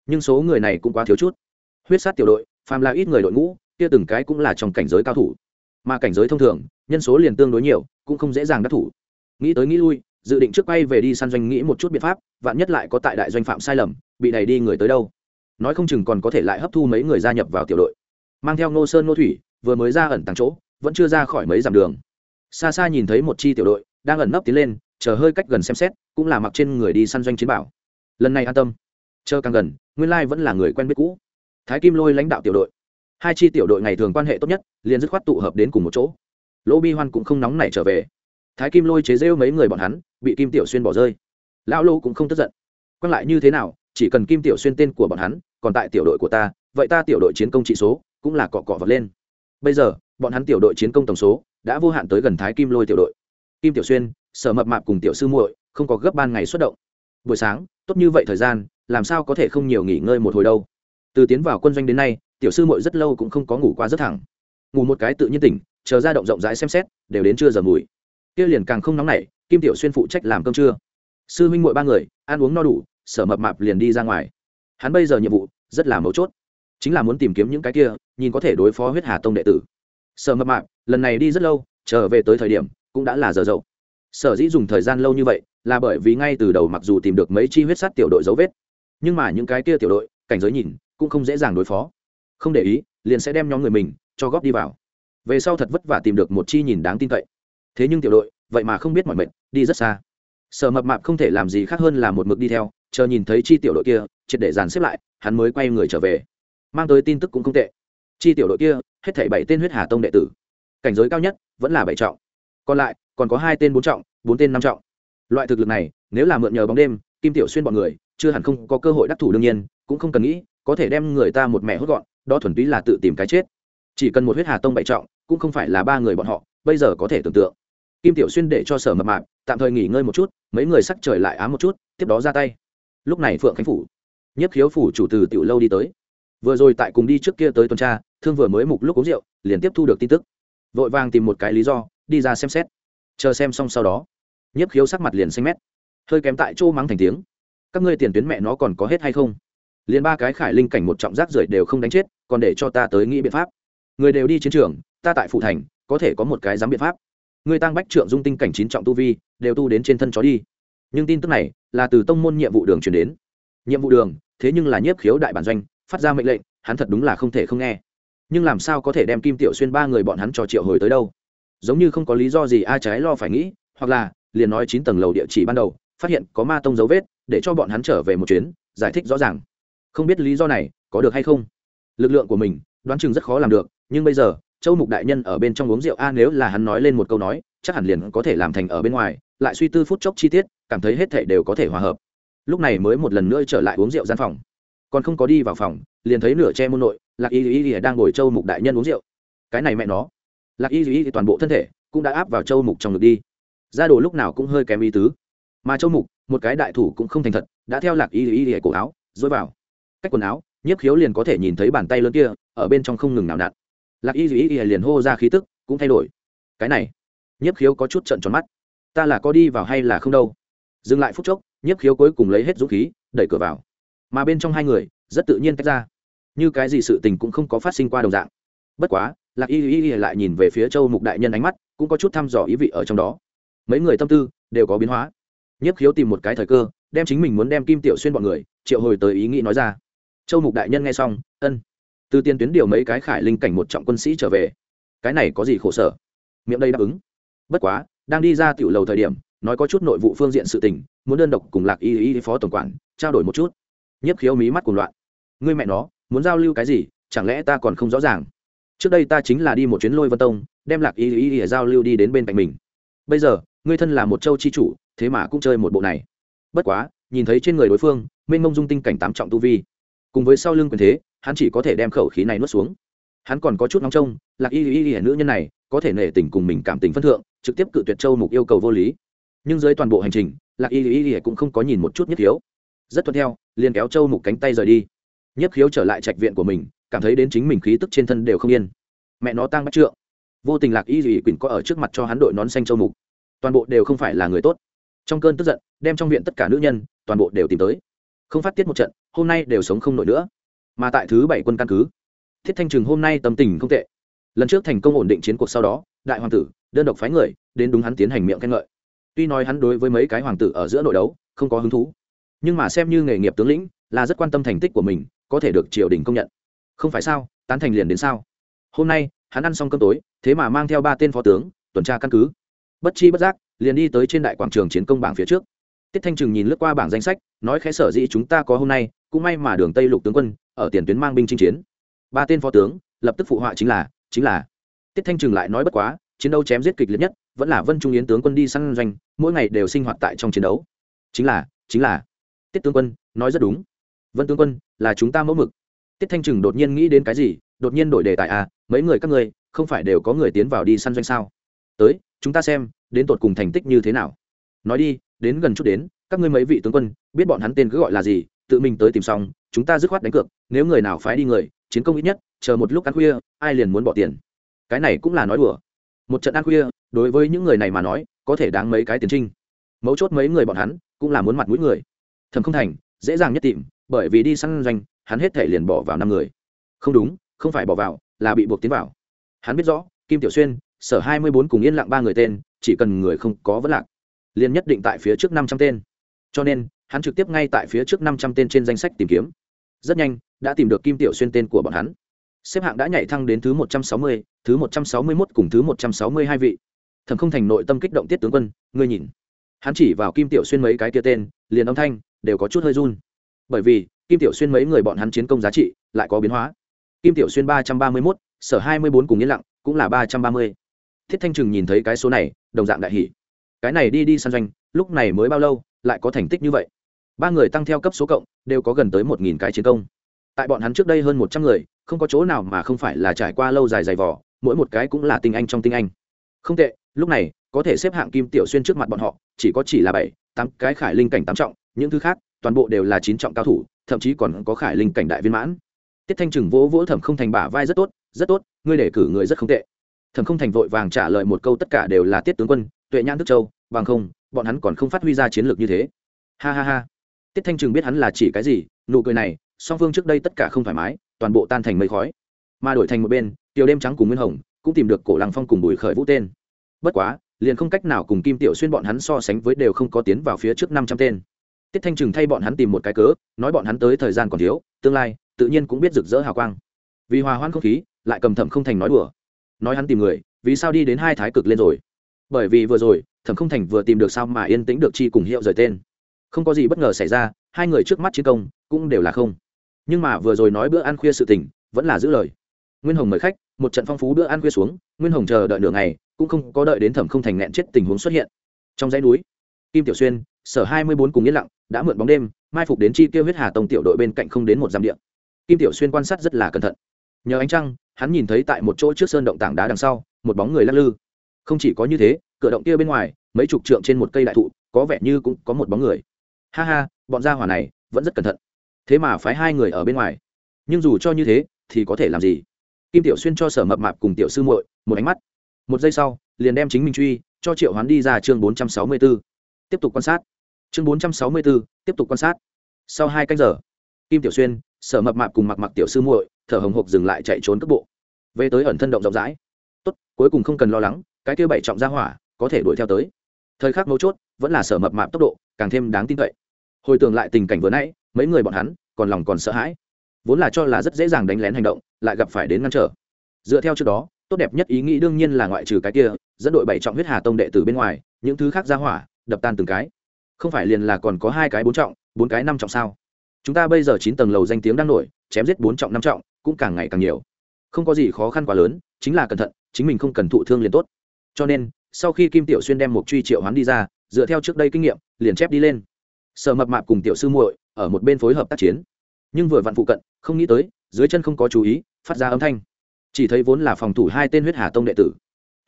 Nhưng số người này cũng quá thiếu chút. Huyết sát tiểu đội, phàm là ít người đội ngũ, kia từng cái cũng là trong cảnh giới cao thủ. Mà cảnh giới thông thường, nhân số liền tương đối nhiều, cũng không dễ dàng đắc thủ. Nghĩ tới nghĩ lui, dự định trước quay về đi săn doanh nghĩ một chút biện pháp, vạn nhất lại có tại đại doanh phạm sai lầm, bị đẩy đi người tới đâu. Nói không chừng còn có thể lại hấp thu mấy người gia nhập vào tiểu đội. Mang theo nô sơn nô thủy, vừa mới ra ẩn tàng chỗ, vẫn chưa ra khỏi mấy dặm đường xa xa nhìn thấy một chi tiểu đội đang ẩn nấp tiến lên, chờ hơi cách gần xem xét, cũng là mặc trên người đi săn doanh chiến bảo. Lần này an tâm. Chờ càng gần, nguyên lai vẫn là người quen biết cũ. Thái kim lôi lãnh đạo tiểu đội. Hai chi tiểu đội ngày thường quan hệ tốt nhất, liền dứt khoát tụ hợp đến cùng một chỗ. Lỗ bi hoan cũng không nóng nảy trở về. Thái kim lôi chế rêu mấy người bọn hắn, bị kim tiểu xuyên bỏ rơi. Lão lô cũng không tức giận. Quan lại như thế nào, chỉ cần kim tiểu xuyên tên của bọn hắn, còn tại tiểu đội của ta, vậy ta tiểu đội chiến công trị số cũng là cọ cọ vật lên. Bây giờ, bọn hắn tiểu đội chiến công tổng số đã vô hạn tới gần thái kim lôi tiểu đội. Kim tiểu xuyên, sở mập mạp cùng tiểu sư muội không có gấp ban ngày xuất động. Buổi sáng, tốt như vậy thời gian, làm sao có thể không nhiều nghỉ ngơi một hồi đâu. Từ tiến vào quân doanh đến nay, tiểu sư muội rất lâu cũng không có ngủ qua rất thẳng. Ngủ một cái tự nhiên tỉnh, chờ ra động rộng rãi xem xét, đều đến trưa giờ mùi. Kia liền càng không nóng nảy, kim tiểu xuyên phụ trách làm cơm trưa. Sư huynh muội ba người, ăn uống no đủ, sở mập mạp liền đi ra ngoài. Hắn bây giờ nhiệm vụ, rất là mấu chốt. Chính là muốn tìm kiếm những cái kia, nhìn có thể đối phó huyết hà tông đệ tử sở mập mạp, lần này đi rất lâu, trở về tới thời điểm, cũng đã là giờ dậu. Sở dĩ dùng thời gian lâu như vậy, là bởi vì ngay từ đầu mặc dù tìm được mấy chi huyết sát tiểu đội dấu vết, nhưng mà những cái kia tiểu đội, cảnh giới nhìn, cũng không dễ dàng đối phó. Không để ý, liền sẽ đem nhóm người mình cho góp đi vào. Về sau thật vất vả tìm được một chi nhìn đáng tin cậy. Thế nhưng tiểu đội, vậy mà không biết mọi mệnh, đi rất xa. Sở mập mạp không thể làm gì khác hơn là một mực đi theo, chờ nhìn thấy chi tiểu đội kia, triệt để dàn xếp lại, hắn mới quay người trở về. Mang tới tin tức cũng không tệ. Chi tiểu đội kia hết thảy bảy tên huyết hà tông đệ tử. Cảnh giới cao nhất vẫn là bảy trọng. Còn lại, còn có hai tên bốn trọng, bốn tên năm trọng. Loại thực lực này, nếu là mượn nhờ bóng đêm, kim tiểu xuyên bọn người, chưa hẳn không có cơ hội đắc thủ đương nhiên, cũng không cần nghĩ, có thể đem người ta một mẹ hốt gọn, đó thuần túy là tự tìm cái chết. Chỉ cần một huyết hà tông bảy trọng, cũng không phải là ba người bọn họ, bây giờ có thể tưởng tượng. Kim tiểu xuyên để cho sở mập mạp, tạm thời nghỉ ngơi một chút, mấy người sắc trời lại ám một chút, tiếp đó ra tay. Lúc này phượng khánh phủ, nhất khiếu phủ chủ từ tiểu lâu đi tới. Vừa rồi tại cùng đi trước kia tới tuần tra thương vừa mới mục lúc uống rượu, liền tiếp thu được tin tức. Vội vàng tìm một cái lý do, đi ra xem xét. Chờ xem xong sau đó, nhiếp khiếu sắc mặt liền xanh mét. Hơi kém tại chỗ mắng thành tiếng. Các ngươi tiền tuyến mẹ nó còn có hết hay không? Liền ba cái khải linh cảnh một trọng rác rưởi đều không đánh chết, còn để cho ta tới nghĩ biện pháp. Người đều đi chiến trường, ta tại phụ thành, có thể có một cái dám biện pháp. Người tăng bách trượng dung tinh cảnh chín trọng tu vi, đều tu đến trên thân chó đi. Nhưng tin tức này, là từ tông môn nhiệm vụ đường truyền đến. Nhiệm vụ đường, thế nhưng là nhiếp khiếu đại bản doanh, phát ra mệnh lệnh, hắn thật đúng là không thể không nghe nhưng làm sao có thể đem kim tiểu xuyên ba người bọn hắn cho triệu hồi tới đâu? Giống như không có lý do gì ai trái lo phải nghĩ, hoặc là, liền nói chín tầng lầu địa chỉ ban đầu, phát hiện có ma tông dấu vết, để cho bọn hắn trở về một chuyến, giải thích rõ ràng. Không biết lý do này, có được hay không? Lực lượng của mình, đoán chừng rất khó làm được, nhưng bây giờ, châu mục đại nhân ở bên trong uống rượu a nếu là hắn nói lên một câu nói, chắc hẳn liền có thể làm thành ở bên ngoài, lại suy tư phút chốc chi tiết, cảm thấy hết thệ đều có thể hòa hợp. Lúc này mới một lần nữa trở lại uống rượu gian phòng. Còn không có đi vào phòng liền thấy nửa che môn nội, lạc y y y đang ngồi châu mục đại nhân uống rượu. Cái này mẹ nó. Lạc y y toàn bộ thân thể cũng đã áp vào châu mục trong ngực đi. Ra đồ lúc nào cũng hơi kém ý tứ. Mà châu mục, một cái đại thủ cũng không thành thật, đã theo lạc y y y cổ áo dối vào. Cách quần áo, nhiếp khiếu liền có thể nhìn thấy bàn tay lớn kia, ở bên trong không ngừng nào nặn lạc y y y liền hô ra khí tức, cũng thay đổi. Cái này, nhiếp khiếu có chút trận tròn mắt. Ta là có đi vào hay là không đâu? Dừng lại phút chốc, nhiếp khiếu cuối cùng lấy hết dũng khí, đẩy cửa vào. Mà bên trong hai người, rất tự nhiên tách ra như cái gì sự tình cũng không có phát sinh qua đồng dạng. Bất quá, lạc y y y lại nhìn về phía châu mục đại nhân ánh mắt, cũng có chút thăm dò ý vị ở trong đó. Mấy người tâm tư đều có biến hóa. Nhất khiếu tìm một cái thời cơ, đem chính mình muốn đem kim tiểu xuyên bọn người, triệu hồi tới ý nghĩ nói ra. Châu mục đại nhân nghe xong, ân. Từ tiên tuyến điều mấy cái khải linh cảnh một trọng quân sĩ trở về. Cái này có gì khổ sở? Miệng đây đáp ứng. Bất quá, đang đi ra tiểu lầu thời điểm, nói có chút nội vụ phương diện sự tình, muốn đơn độc cùng lạc y y phó tổng quản, trao đổi một chút. Nhiếp khiếu mí mắt cùng loạn. Ngươi mẹ nó muốn giao lưu cái gì, chẳng lẽ ta còn không rõ ràng? Trước đây ta chính là đi một chuyến lôi vân tông, đem lạc y y y giao lưu đi đến bên cạnh mình. Bây giờ, ngươi thân là một châu chi chủ, thế mà cũng chơi một bộ này. Bất quá, nhìn thấy trên người đối phương mênh mông dung tinh cảnh tám trọng tu vi. Cùng với sau lưng quyền thế, hắn chỉ có thể đem khẩu khí này nuốt xuống. Hắn còn có chút nóng trông, lạc y y y nữ nhân này, có thể nể tình cùng mình cảm tình phân thượng, trực tiếp cự tuyệt châu mục yêu cầu vô lý. Nhưng dưới toàn bộ hành trình, lạc y y y cũng không có nhìn một chút nhất thiếu. rất thuận theo, liền kéo châu mục cánh tay rời đi nhất khiếu trở lại trạch viện của mình, cảm thấy đến chính mình khí tức trên thân đều không yên. Mẹ nó tăng bắt trượng. Vô tình lạc y y quỳnh có ở trước mặt cho hắn đội nón xanh châu mục. Toàn bộ đều không phải là người tốt. Trong cơn tức giận, đem trong viện tất cả nữ nhân, toàn bộ đều tìm tới. Không phát tiết một trận, hôm nay đều sống không nổi nữa. Mà tại thứ bảy quân căn cứ, thiết thanh trừng hôm nay tâm tình không tệ. Lần trước thành công ổn định chiến cuộc sau đó, đại hoàng tử, đơn độc phái người, đến đúng hắn tiến hành miệng khen ngợi. Tuy nói hắn đối với mấy cái hoàng tử ở giữa nội đấu, không có hứng thú, nhưng mà xem như nghề nghiệp tướng lĩnh, là rất quan tâm thành tích của mình có thể được triều đình công nhận. Không phải sao? Tán thành liền đến sao? Hôm nay, hắn ăn xong cơm tối, thế mà mang theo ba tên phó tướng, tuần tra căn cứ. Bất chi bất giác, liền đi tới trên đại quảng trường chiến công bảng phía trước. Tiết thanh trừng nhìn lướt qua bảng danh sách, nói khẽ sở dĩ chúng ta có hôm nay, cũng may mà đường tây lục tướng quân, ở tiền tuyến mang binh chinh chiến. Ba tên phó tướng, lập tức phụ họa chính là chính là. Tiết thanh trừng lại nói bất quá, chiến đấu chém giết kịch liệt nhất, vẫn là vân trung yến tướng quân đi săn doanh, mỗi ngày đều sinh hoạt tại trong chiến đấu. Chính là chính là. Tiết tướng quân, nói rất đúng vân tướng quân, là chúng ta mẫu mực. Tiết thanh trừng đột nhiên nghĩ đến cái gì, đột nhiên đổi đề tài à mấy người các ngươi, không phải đều có người tiến vào đi săn doanh sao? Tới, chúng ta xem, đến tột cùng thành tích như thế nào? Nói đi, đến gần chút đến, các ngươi mấy vị tướng quân, biết bọn hắn tên cứ gọi là gì, tự mình tới tìm xong, chúng ta dứt khoát đánh cược, nếu người nào phái đi người, chiến công ít nhất, chờ một lúc ăn khuya, ai liền muốn bỏ tiền. Cái này cũng là nói đùa. Một trận ăn khuya, đối với những người này mà nói, có thể đáng mấy cái tiền trinh. Mấu chốt mấy người bọn hắn, cũng là muốn mặt mũi người. Thầm không thành dễ dàng nhất tìm, bởi vì đi săn doanh, hắn hết thể liền bỏ vào năm người. Không đúng, không phải bỏ vào, là bị buộc tiến vào. Hắn biết rõ, kim tiểu xuyên, sở hai mươi bốn cùng yên lặng ba người tên, chỉ cần người không có vấn lạc, liền nhất định tại phía trước năm trăm tên. Cho nên, hắn trực tiếp ngay tại phía trước năm trăm tên trên danh sách tìm kiếm. Rất nhanh, đã tìm được kim tiểu xuyên tên của bọn hắn. Xếp hạng đã nhảy thăng đến thứ một trăm sáu mươi, thứ một trăm sáu mươi mốt cùng thứ một trăm sáu mươi hai vị. Thẩm không thành nội tâm kích động tiết tướng quân, ngươi nhìn. Hắn chỉ vào kim tiểu xuyên mấy cái kia tên, liền âm thanh đều có chút hơi run. Bởi vì, kim tiểu xuyên mấy người bọn hắn chiến công giá trị lại có biến hóa. Kim tiểu xuyên ba trăm ba mươi mốt, sở hai mươi bốn cùng yên lặng cũng là ba trăm ba mươi. Thiết thanh trừng nhìn thấy cái số này, đồng dạng đại hỷ cái này đi đi săn doanh, lúc này mới bao lâu, lại có thành tích như vậy? Ba người tăng theo cấp số cộng, đều có gần tới một nghìn cái chiến công. Tại bọn hắn trước đây hơn một trăm người, không có chỗ nào mà không phải là trải qua lâu dài dày vỏ mỗi một cái cũng là tinh anh trong tinh anh. Không tệ, lúc này, có thể xếp hạng kim tiểu xuyên trước mặt bọn họ, chỉ có chỉ là bảy, tám cái khải linh cảnh tám trọng những thứ khác, toàn bộ đều là chín trọng cao thủ, thậm chí còn có khải linh cảnh đại viên mãn. Tiết thanh trừng vỗ vỗ thẩm không thành bả vai rất tốt rất tốt, ngươi để cử người rất không tệ. Thẩm không thành vội vàng trả lời một câu tất cả đều là tiết tướng quân, tuệ nhãn đức châu, bằng không, bọn hắn còn không phát huy ra chiến lược như thế. Ha ha ha. Tiết thanh trừng biết hắn là chỉ cái gì, nụ cười này, song phương trước đây tất cả không thoải mái, toàn bộ tan thành mây khói. Mà đổi thành một bên, tiểu đêm trắng cùng nguyên hồng cũng tìm được cổ lăng phong cùng bùi khởi vũ tên. Bất quá, liền không cách nào cùng kim tiểu xuyên bọn hắn so sánh với đều không có tiến vào phía trước năm trăm tên tiết thanh trừng thay bọn hắn tìm một cái cớ, nói bọn hắn tới thời gian còn thiếu, tương lai, tự nhiên cũng biết rực rỡ hào quang. Vì hòa hoãn không khí, lại cầm thẩm không thành nói đùa. Nói hắn tìm người, vì sao đi đến hai thái cực lên rồi? Bởi vì vừa rồi, thẩm không thành vừa tìm được sao mà yên tĩnh được chi cùng hiệu rời tên. Không có gì bất ngờ xảy ra, hai người trước mắt chiến công, cũng đều là không. Nhưng mà vừa rồi nói bữa ăn khuya sự tình, vẫn là giữ lời. Nguyên hồng mời khách, một trận phong phú bữa ăn khuya xuống, nguyên hồng chờ đợi nửa ngày, cũng không có đợi đến thẩm không thành nghẹn chết tình huống xuất hiện. Trong dãy núi, kim tiểu xuyên, sở hai mươi bốn cùng yên lặng đã mượn bóng đêm, mai phục đến chi kêu huyết hà tông tiểu đội bên cạnh không đến một dặm điện kim tiểu xuyên quan sát rất là cẩn thận. Nhờ ánh trăng, hắn nhìn thấy tại một chỗ trước sơn động tảng đá đằng sau, một bóng người lắc lư. Không chỉ có như thế, cửa động kia bên ngoài, mấy chục trượng trên một cây đại thụ, có vẻ như cũng có một bóng người. Ha ha, bọn gia hỏa này vẫn rất cẩn thận. Thế mà phái hai người ở bên ngoài. Nhưng dù cho như thế, thì có thể làm gì? Kim tiểu xuyên cho sở mập mạp cùng tiểu sư muội một ánh mắt. Một giây sau, liền đem chính mình truy, cho triệu hoán đi ra chương bốn trăm sáu mươi 464. tiếp tục quan sát chương bốn trăm sáu mươi 464, tiếp tục quan sát. Sau hai canh giờ kim tiểu xuyên sở mập mạp cùng mặc mặc tiểu sư muội thở hồng hộc dừng lại chạy trốn cấp bộ. Về tới ẩn thân động rộng rãi. Tốt cuối cùng không cần lo lắng cái kia bảy trọng gia hỏa có thể đuổi theo tới. Thời khắc mấu chốt vẫn là sở mập mạp tốc độ càng thêm đáng tin cậy. Hồi tưởng lại tình cảnh vừa nãy mấy người bọn hắn còn lòng còn sợ hãi. Vốn là cho là rất dễ dàng đánh lén hành động lại gặp phải đến ngăn trở. Dựa theo trước đó tốt đẹp nhất ý nghĩ đương nhiên là ngoại trừ cái kia dẫn đội bảy trọng huyết hà tông đệ tử bên ngoài những thứ khác ra hỏa đập tan từng cái không phải liền là còn có hai cái bốn trọng, bốn cái năm trọng sao? Chúng ta bây giờ chín tầng lầu danh tiếng đang nổi, chém giết bốn trọng, năm trọng, cũng càng ngày càng nhiều. Không có gì khó khăn quá lớn, chính là cẩn thận, chính mình không cần thụ thương liền tốt. Cho nên, sau khi kim tiểu xuyên đem một truy triệu hoán đi ra, dựa theo trước đây kinh nghiệm, liền chép đi lên. Sợ mập mạp cùng tiểu sư muội ở một bên phối hợp tác chiến. Nhưng vừa vặn phụ cận, không nghĩ tới, dưới chân không có chú ý, phát ra âm thanh. Chỉ thấy vốn là phòng thủ hai tên huyết hà tông đệ tử.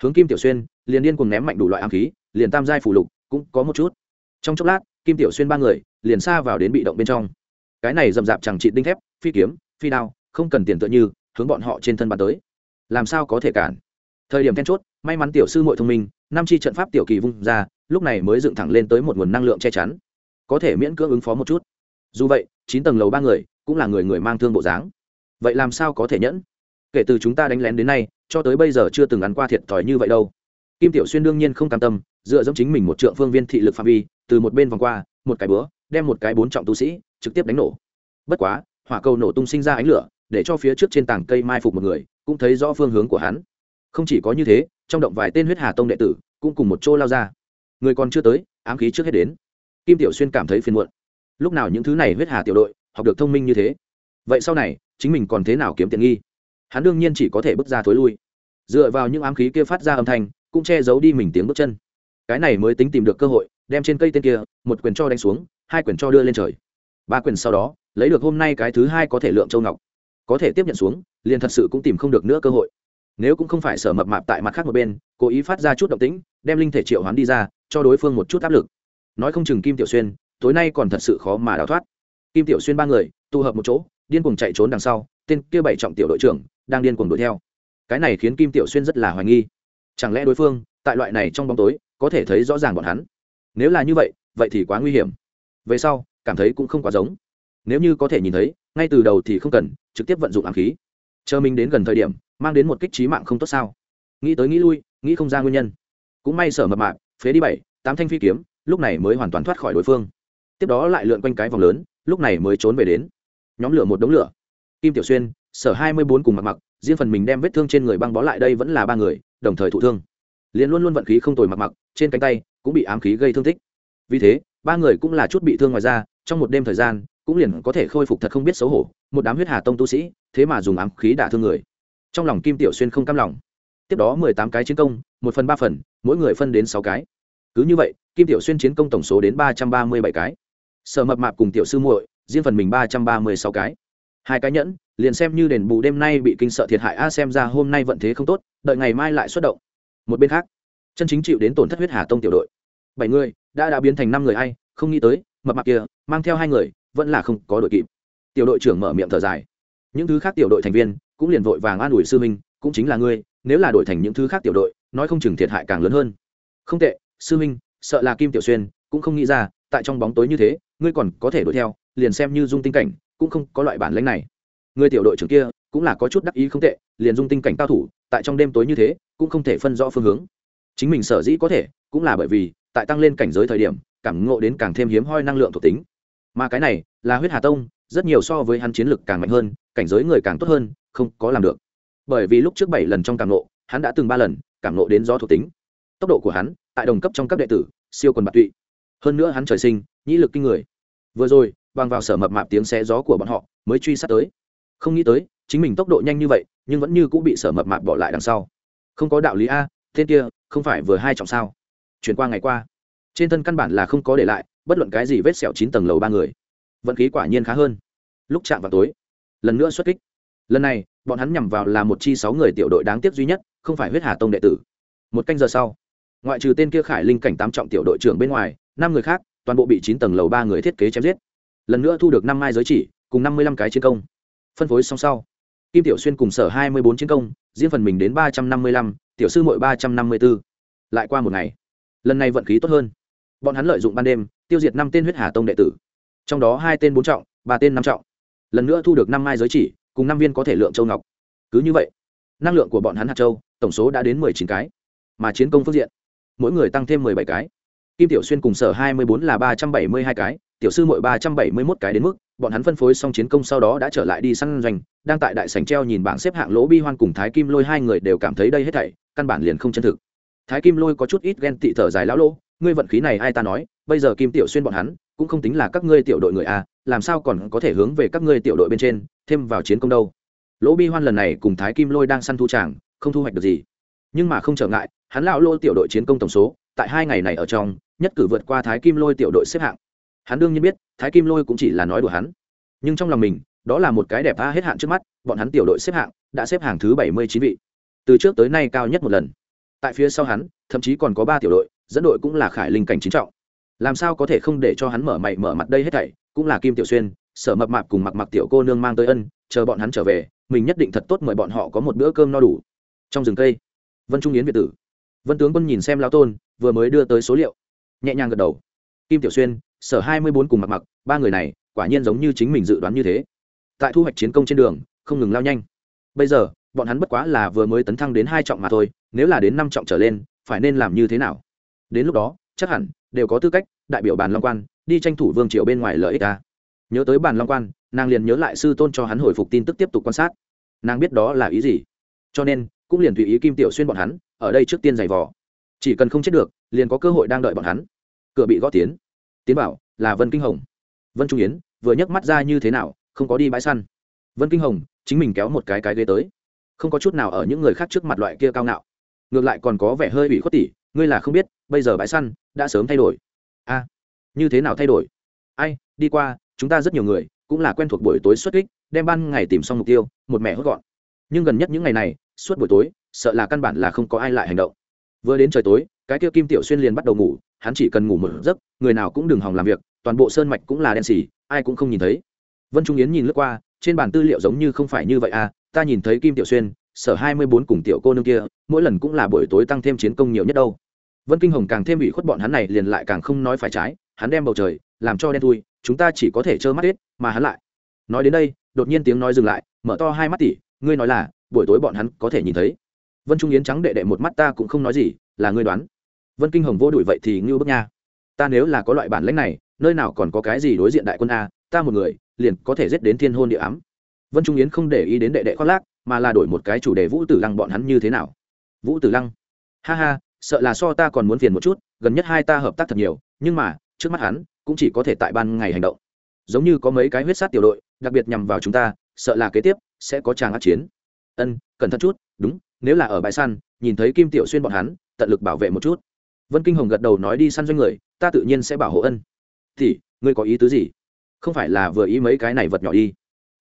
Hướng kim tiểu xuyên, liền điên cùng ném mạnh đủ loại ám khí, liền tam giai phủ lục, cũng có một chút trong chốc lát, kim tiểu xuyên ba người liền xa vào đến bị động bên trong. Cái này rậm rạp chẳng trị đinh thép, phi kiếm, phi đao, không cần tiền tựa như, hướng bọn họ trên thân bàn tới. Làm sao có thể cản? Thời điểm then chốt, may mắn tiểu sư muội thông minh, năm chi trận pháp tiểu kỳ vung ra, lúc này mới dựng thẳng lên tới một nguồn năng lượng che chắn. Có thể miễn cưỡng ứng phó một chút. Dù vậy, chín tầng lầu ba người cũng là người người mang thương bộ dáng. Vậy làm sao có thể nhẫn? Kể từ chúng ta đánh lén đến nay, cho tới bây giờ chưa từng ăn qua thiệt thòi như vậy đâu. Kim tiểu xuyên đương nhiên không cam tâm, dựa dẫm chính mình một trượng phương viên thị lực phạm vi từ một bên vòng qua, một cái bữa, đem một cái bốn trọng tu sĩ, trực tiếp đánh nổ. Bất quá, hỏa cầu nổ tung sinh ra ánh lửa, để cho phía trước trên tảng cây mai phục một người, cũng thấy rõ phương hướng của hắn. Không chỉ có như thế, trong động vài tên huyết hà tông đệ tử, cũng cùng một chỗ lao ra. Người còn chưa tới, ám khí trước hết đến. Kim tiểu xuyên cảm thấy phiền muộn. Lúc nào những thứ này huyết hà tiểu đội, học được thông minh như thế? Vậy sau này, chính mình còn thế nào kiếm tiện nghi? Hắn đương nhiên chỉ có thể bước ra thối lui. Dựa vào những ám khí kia phát ra âm thanh, cũng che giấu đi mình tiếng bước chân cái này mới tính tìm được cơ hội, đem trên cây tên kia, một quyền cho đánh xuống, hai quyền cho đưa lên trời. Ba quyền sau đó, lấy được hôm nay cái thứ hai có thể lượng châu ngọc. Có thể tiếp nhận xuống, liền thật sự cũng tìm không được nữa cơ hội. Nếu cũng không phải sở mập mạp tại mặt khác một bên, cố ý phát ra chút động tĩnh, đem linh thể triệu hoán đi ra, cho đối phương một chút áp lực. Nói không chừng kim tiểu xuyên, tối nay còn thật sự khó mà đào thoát. Kim tiểu xuyên ba người, tụ hợp một chỗ, điên cuồng chạy trốn đằng sau, tên kia bảy trọng tiểu đội trưởng, đang điên cuồng đuổi theo. Cái này khiến kim tiểu xuyên rất là hoài nghi. Chẳng lẽ đối phương, tại loại này trong bóng tối có thể thấy rõ ràng bọn hắn. Nếu là như vậy vậy thì quá nguy hiểm. Về sau, cảm thấy cũng không quá giống. Nếu như có thể nhìn thấy, ngay từ đầu thì không cần, trực tiếp vận dụng ám khí. Chờ mình đến gần thời điểm, mang đến một kích trí mạng không tốt sao? Nghĩ tới nghĩ lui, nghĩ không ra nguyên nhân. Cũng may sở mập mạp, phế đi bảy, tám thanh phi kiếm, lúc này mới hoàn toàn thoát khỏi đối phương. Tiếp đó lại lượn quanh cái vòng lớn, lúc này mới trốn về đến. Nhóm lửa một đống lửa. Kim tiểu xuyên, sở hai mươi bốn cùng mặc mặc, riêng phần mình đem vết thương trên người băng bó lại đây vẫn là ba người, đồng thời thụ thương liền luôn luôn vận khí không tồi mặc mặc, trên cánh tay cũng bị ám khí gây thương tích. Vì thế, ba người cũng là chút bị thương ngoài ra trong một đêm thời gian, cũng liền có thể khôi phục thật không biết xấu hổ, một đám huyết hà tông tu sĩ, thế mà dùng ám khí đả thương người. Trong lòng kim tiểu xuyên không cam lòng. Tiếp đó mười tám cái chiến công, một phần ba phần, mỗi người phân đến sáu cái. Cứ như vậy, kim tiểu xuyên chiến công tổng số đến ba trăm ba mươi bảy cái. Sở mập mạp cùng tiểu sư muội, riêng phần mình ba trăm ba mươi sáu cái. Hai cái nhẫn, liền xem như đền bù đêm nay bị kinh sợ thiệt hại, a, xem ra hôm nay vận thế không tốt, đợi ngày mai lại xuất động một bên khác, chân chính chịu đến tổn thất huyết hà tông tiểu đội. Bảy người, đã đã biến thành năm người ai, không nghĩ tới, mập mạc kia, mang theo hai người, vẫn là không có đội kịp. Tiểu đội trưởng mở miệng thở dài. Những thứ khác tiểu đội thành viên, cũng liền vội vàng an ủi sư minh cũng chính là ngươi, nếu là đổi thành những thứ khác tiểu đội, nói không chừng thiệt hại càng lớn hơn. Không tệ, sư minh sợ là kim tiểu xuyên, cũng không nghĩ ra, tại trong bóng tối như thế, ngươi còn có thể đuổi theo, liền xem như dung tinh cảnh, cũng không có loại bản lãnh này. Người tiểu đội trưởng kia cũng là có chút đắc ý không tệ, liền dung tinh cảnh cao thủ, tại trong đêm tối như thế, cũng không thể phân rõ phương hướng. Chính mình sở dĩ có thể, cũng là bởi vì, tại tăng lên cảnh giới thời điểm, cảm ngộ đến càng thêm hiếm hoi năng lượng thuộc tính. Mà cái này, là huyết hà tông, rất nhiều so với hắn chiến lực càng mạnh hơn, cảnh giới người càng tốt hơn, không có làm được. Bởi vì lúc trước bảy lần trong cảm ngộ, hắn đã từng ba lần cảm ngộ đến do thuộc tính. Tốc độ của hắn, tại đồng cấp trong cấp đệ tử, siêu quần bạc tụy. Hơn nữa hắn trời sinh, nhĩ lực kinh người. Vừa rồi, bằng vào sở mập mạp tiếng xé gió của bọn họ, mới truy sát tới. Không nghĩ tới chính mình tốc độ nhanh như vậy, nhưng vẫn như cũng bị sở mập mạp bỏ lại đằng sau. Không có đạo lý a, tên kia, không phải vừa hai trọng sao? Chuyển qua ngày qua. Trên thân căn bản là không có để lại, bất luận cái gì vết sẹo chín tầng lầu ba người. Vận khí quả nhiên khá hơn. Lúc chạm vào tối, lần nữa xuất kích. Lần này, bọn hắn nhằm vào là một chi sáu người tiểu đội đáng tiếc duy nhất, không phải huyết hà tông đệ tử. Một canh giờ sau, ngoại trừ tên kia khải linh cảnh tám trọng tiểu đội trưởng bên ngoài, năm người khác, toàn bộ bị chín tầng lầu ba người thiết kế chém giết. Lần nữa thu được năm mai giới chỉ, cùng năm mươi lăm cái chiến công. Phân phối song sau kim tiểu xuyên cùng sở hai mươi bốn chiến công, riêng phần mình đến ba trăm năm mươi lăm, tiểu sư mội ba trăm năm mươi b ố lại qua một ngày, lần này vận khí tốt hơn. Bọn hắn lợi dụng ban đêm, tiêu diệt năm tên huyết hà tông đệ tử. Trong đó hai tên bốn trọng, ba tên năm trọng. Lần nữa thu được năm mai giới chỉ, cùng năm viên có thể lượng châu ngọc. Cứ như vậy, năng lượng của bọn hắn hạt châu, tổng số đã đến mười chín cái. Mà chiến công phương diện, mỗi người tăng thêm mười bảy cái. Kim tiểu xuyên cùng sở hai mươi bốn là ba trăm bảy mươi hai cái, tiểu sư mội ba trăm bảy mươi mốt cái đến mức bọn hắn phân phối xong chiến công sau đó đã trở lại đi săn doanh, đang tại đại sành treo nhìn bảng xếp hạng lỗ bi hoan cùng thái kim lôi hai người đều cảm thấy đây hết thảy, căn bản liền không chân thực. Thái kim lôi có chút ít ghen tị thở dài lão lỗ, ngươi vận khí này ai ta nói, bây giờ kim tiểu xuyên bọn hắn, cũng không tính là các ngươi tiểu đội người a làm sao còn có thể hướng về các ngươi tiểu đội bên trên, thêm vào chiến công đâu? Lỗ bi hoan lần này cùng thái kim lôi đang săn thu tràng, không thu hoạch được gì. Nhưng mà không trở ngại, hắn lão lô tiểu đội chiến công tổng số, tại hai ngày này ở trong, nhất cử vượt qua thái kim lôi tiểu đội xếp hạng hắn đương nhiên biết, thái kim lôi cũng chỉ là nói đùa hắn. Nhưng trong lòng mình, đó là một cái đẹp tha hết hạn trước mắt, bọn hắn tiểu đội xếp hạng đã xếp hàng thứ bảy mươi chín vị. Từ trước tới nay cao nhất một lần. Tại phía sau hắn, thậm chí còn có ba tiểu đội, dẫn đội cũng là khải linh cảnh chính trọng. Làm sao có thể không để cho hắn mở mày mở mặt đây hết thảy, cũng là kim tiểu xuyên, sở mập mạp cùng mặc mặc tiểu cô nương mang tới ân, chờ bọn hắn trở về, mình nhất định thật tốt mời bọn họ có một bữa cơm no đủ. Trong rừng cây, vân trung yến việt tử. Vân tướng quân nhìn xem lao tôn, vừa mới đưa tới số liệu. Nhẹ nhàng gật đầu. Kim tiểu xuyên sở hai mươi bốn cùng mặc mặc, ba người này, quả nhiên giống như chính mình dự đoán như thế. Tại thu hoạch chiến công trên đường, không ngừng lao nhanh. Bây giờ, bọn hắn bất quá là vừa mới tấn thăng đến hai trọng mà thôi, nếu là đến năm trọng trở lên, phải nên làm như thế nào? Đến lúc đó, chắc hẳn, đều có tư cách, đại biểu bàn long quan, đi tranh thủ vương triều bên ngoài lợi ích ta. Nhớ tới bàn long quan, nàng liền nhớ lại sư tôn cho hắn hồi phục tin tức tiếp tục quan sát. Nàng biết đó là ý gì. Cho nên, cũng liền tùy ý kim tiểu xuyên bọn hắn, ở đây trước tiên giày vò. Chỉ cần không chết được, liền có cơ hội đang đợi bọn hắn. Cửa bị gõ tiến tiến bảo, là vân kinh hồng. Vân trung yến, vừa nhấc mắt ra như thế nào, không có đi bãi săn. Vân kinh hồng, chính mình kéo một cái cái ghế tới. Không có chút nào ở những người khác trước mặt loại kia cao ngạo. Ngược lại còn có vẻ hơi ủy khuất tỉ, ngươi là không biết, bây giờ bãi săn, đã sớm thay đổi. A, như thế nào thay đổi? Ai, đi qua, chúng ta rất nhiều người, cũng là quen thuộc buổi tối xuất kích, đem ban ngày tìm xong mục tiêu, một mẻ hốt gọn. Nhưng gần nhất những ngày này, suốt buổi tối, sợ là căn bản là không có ai lại hành động. Vừa đến trời tối, cái kia kim tiểu xuyên liền bắt đầu ngủ hắn chỉ cần ngủ một giấc, người nào cũng đừng hòng làm việc, toàn bộ sơn mạch cũng là đen xì, ai cũng không nhìn thấy. Vân trung yến nhìn lướt qua, trên bản tư liệu giống như không phải như vậy à ta nhìn thấy kim tiểu xuyên, sở hai mươi bốn cùng tiểu cô nương kia, mỗi lần cũng là buổi tối tăng thêm chiến công nhiều nhất đâu. Vân kinh hồng càng thêm bị khuất bọn hắn này liền lại càng không nói phải trái, hắn đem bầu trời, làm cho đen thui, chúng ta chỉ có thể trơ mắt hết, mà hắn lại. Nói đến đây, đột nhiên tiếng nói dừng lại, mở to hai mắt tỉ, ngươi nói là, buổi tối bọn hắn có thể nhìn thấy. Vân trung yến trắng đệ đệ một mắt ta cũng không nói gì, là ngươi đoán vân kinh hồng vô đuổi vậy thì ngưu bước nha. Ta nếu là có loại bản lãnh này, nơi nào còn có cái gì đối diện đại quân a, ta một người, liền có thể giết đến thiên hôn địa ám. Vân trung yến không để ý đến đệ đệ khoác lác, mà là đổi một cái chủ đề vũ tử lăng bọn hắn như thế nào. Vũ tử lăng. Ha ha, sợ là so ta còn muốn phiền một chút, gần nhất hai ta hợp tác thật nhiều, nhưng mà, trước mắt hắn, cũng chỉ có thể tại ban ngày hành động. Giống như có mấy cái huyết sát tiểu đội, đặc biệt nhằm vào chúng ta, sợ là kế tiếp sẽ có tràng át chiến. Ân, cẩn thận chút, đúng, nếu là ở bãi săn, nhìn thấy kim tiểu xuyên bọn hắn, tận lực bảo vệ một chút vân kinh hồng gật đầu nói đi săn doanh người, ta tự nhiên sẽ bảo hộ ân. Thì, ngươi có ý tứ gì? Không phải là vừa ý mấy cái này vật nhỏ đi.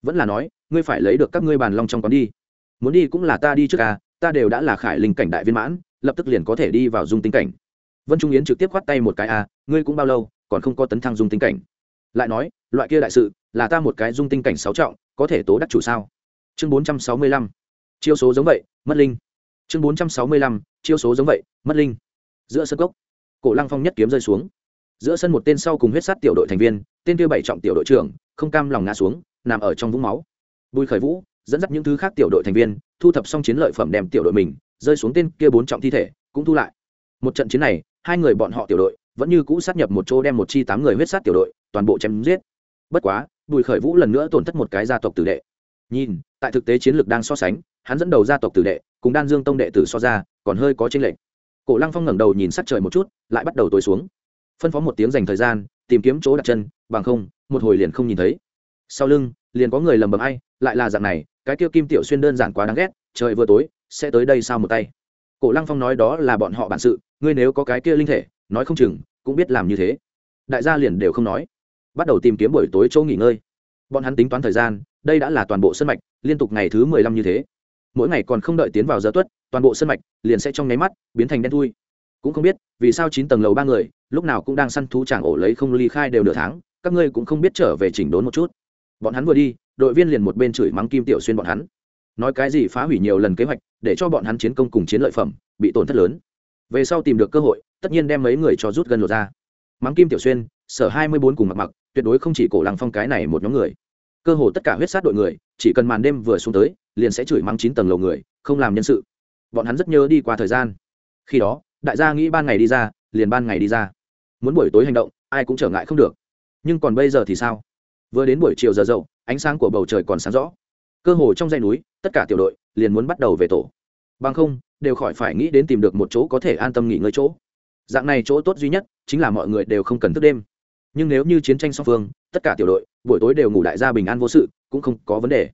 Vẫn là nói, ngươi phải lấy được các ngươi bàn long trong quán đi. Muốn đi cũng là ta đi trước à ta đều đã là khải linh cảnh đại viên mãn, lập tức liền có thể đi vào dung tinh cảnh. Vân trung yến trực tiếp khoát tay một cái à ngươi cũng bao lâu, còn không có tấn thăng dung tinh cảnh? Lại nói, loại kia đại sự, là ta một cái dung tinh cảnh sáu trọng, có thể tố đắc chủ sao? Chương bốn trăm sáu mươi lăm. Chiêu số giống vậy, mất linh. Chương bốn trăm sáu mươi lăm, chiêu số giống vậy, mất linh giữa sân cốc, cổ lăng phong nhất kiếm rơi xuống. Giữa sân một tên sau cùng huyết sát tiểu đội thành viên, tên kia bảy trọng tiểu đội trưởng, không cam lòng ngã xuống, nằm ở trong vũng máu. Bùi khởi vũ dẫn dắt những thứ khác tiểu đội thành viên, thu thập xong chiến lợi phẩm đem tiểu đội mình, rơi xuống tên kia bốn trọng thi thể, cũng thu lại. Một trận chiến này, hai người bọn họ tiểu đội vẫn như cũ sát nhập một chỗ đem một chi tám người huyết sát tiểu đội toàn bộ chém giết. Bất quá, bùi khởi vũ lần nữa tổn thất một cái gia tộc tử đệ. Nhìn, tại thực tế chiến lược đang so sánh, hắn dẫn đầu gia tộc tử đệ cùng đan dương tông đệ tử so ra, còn hơi có tranh lệch cổ lăng phong ngẩng đầu nhìn sát trời một chút, lại bắt đầu tối xuống. Phân phó một tiếng dành thời gian, tìm kiếm chỗ đặt chân, bằng không, một hồi liền không nhìn thấy. Sau lưng, liền có người lầm bầm ai, lại là dạng này, cái kia kim tiểu xuyên đơn giản quá đáng ghét, trời vừa tối, sẽ tới đây sao một tay. Cổ lăng phong nói đó là bọn họ bản sự, ngươi nếu có cái kia linh thể, nói không chừng, cũng biết làm như thế. Đại gia liền đều không nói. Bắt đầu tìm kiếm buổi tối chỗ nghỉ ngơi. Bọn hắn tính toán thời gian, đây đã là toàn bộ sân mạch, liên tục ngày thứ mười lăm như thế mỗi ngày còn không đợi tiến vào giờ tuất, toàn bộ sân mạch liền sẽ trong nháy mắt biến thành đen thui. Cũng không biết, vì sao chín tầng lầu ba người, lúc nào cũng đang săn thú chàng ổ lấy không ly khai đều nửa tháng, các ngươi cũng không biết trở về chỉnh đốn một chút. Bọn hắn vừa đi, đội viên liền một bên chửi mắng kim tiểu xuyên bọn hắn. Nói cái gì phá hủy nhiều lần kế hoạch, để cho bọn hắn chiến công cùng chiến lợi phẩm bị tổn thất lớn. Về sau tìm được cơ hội, tất nhiên đem mấy người cho rút gần lột ra. Mắng kim tiểu xuyên, sở hai mươi bốn cùng mặc mặc, tuyệt đối không chỉ cổ làng phong cái này một nhóm người. Cơ hồ tất cả huyết sát đội người chỉ cần màn đêm vừa xuống tới, liền sẽ chửi mắng chín tầng lầu người, không làm nhân sự. Bọn hắn rất nhớ đi qua thời gian. Khi đó, đại gia nghĩ ban ngày đi ra, liền ban ngày đi ra. Muốn buổi tối hành động, ai cũng trở ngại không được. Nhưng còn bây giờ thì sao? Vừa đến buổi chiều giờ dậu, ánh sáng của bầu trời còn sáng rõ. Cơ hồ trong dây núi, tất cả tiểu đội liền muốn bắt đầu về tổ. Bằng không, đều khỏi phải nghĩ đến tìm được một chỗ có thể an tâm nghỉ ngơi chỗ. Dạng này chỗ tốt duy nhất chính là mọi người đều không cần thức đêm. Nhưng nếu như chiến tranh song phương, tất cả tiểu đội buổi tối đều ngủ đại gia bình an vô sự cũng không có vấn đề.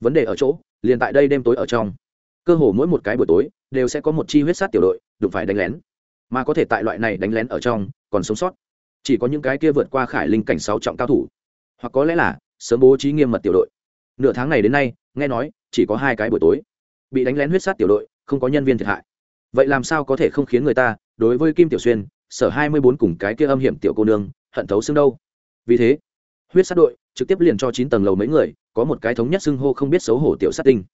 Vấn đề ở chỗ, liền tại đây đêm tối ở trong. Cơ hồ mỗi một cái buổi tối, đều sẽ có một chi huyết sát tiểu đội, đụng phải đánh lén. Mà có thể tại loại này đánh lén ở trong, còn sống sót. Chỉ có những cái kia vượt qua khải linh cảnh sáu trọng cao thủ. Hoặc có lẽ là, sớm bố trí nghiêm mật tiểu đội. Nửa tháng này đến nay, nghe nói, chỉ có hai cái buổi tối. Bị đánh lén huyết sát tiểu đội, không có nhân viên thiệt hại. Vậy làm sao có thể không khiến người ta, đối với kim tiểu xuyên, sở hai mươi bốn cùng cái kia âm hiểm tiểu cô nương, hận thấu xương đâu? Vì thế, huyết sát đội trực tiếp liền cho chín tầng lầu mấy người, có một cái thống nhất xưng hô không biết xấu hổ tiểu sát tinh.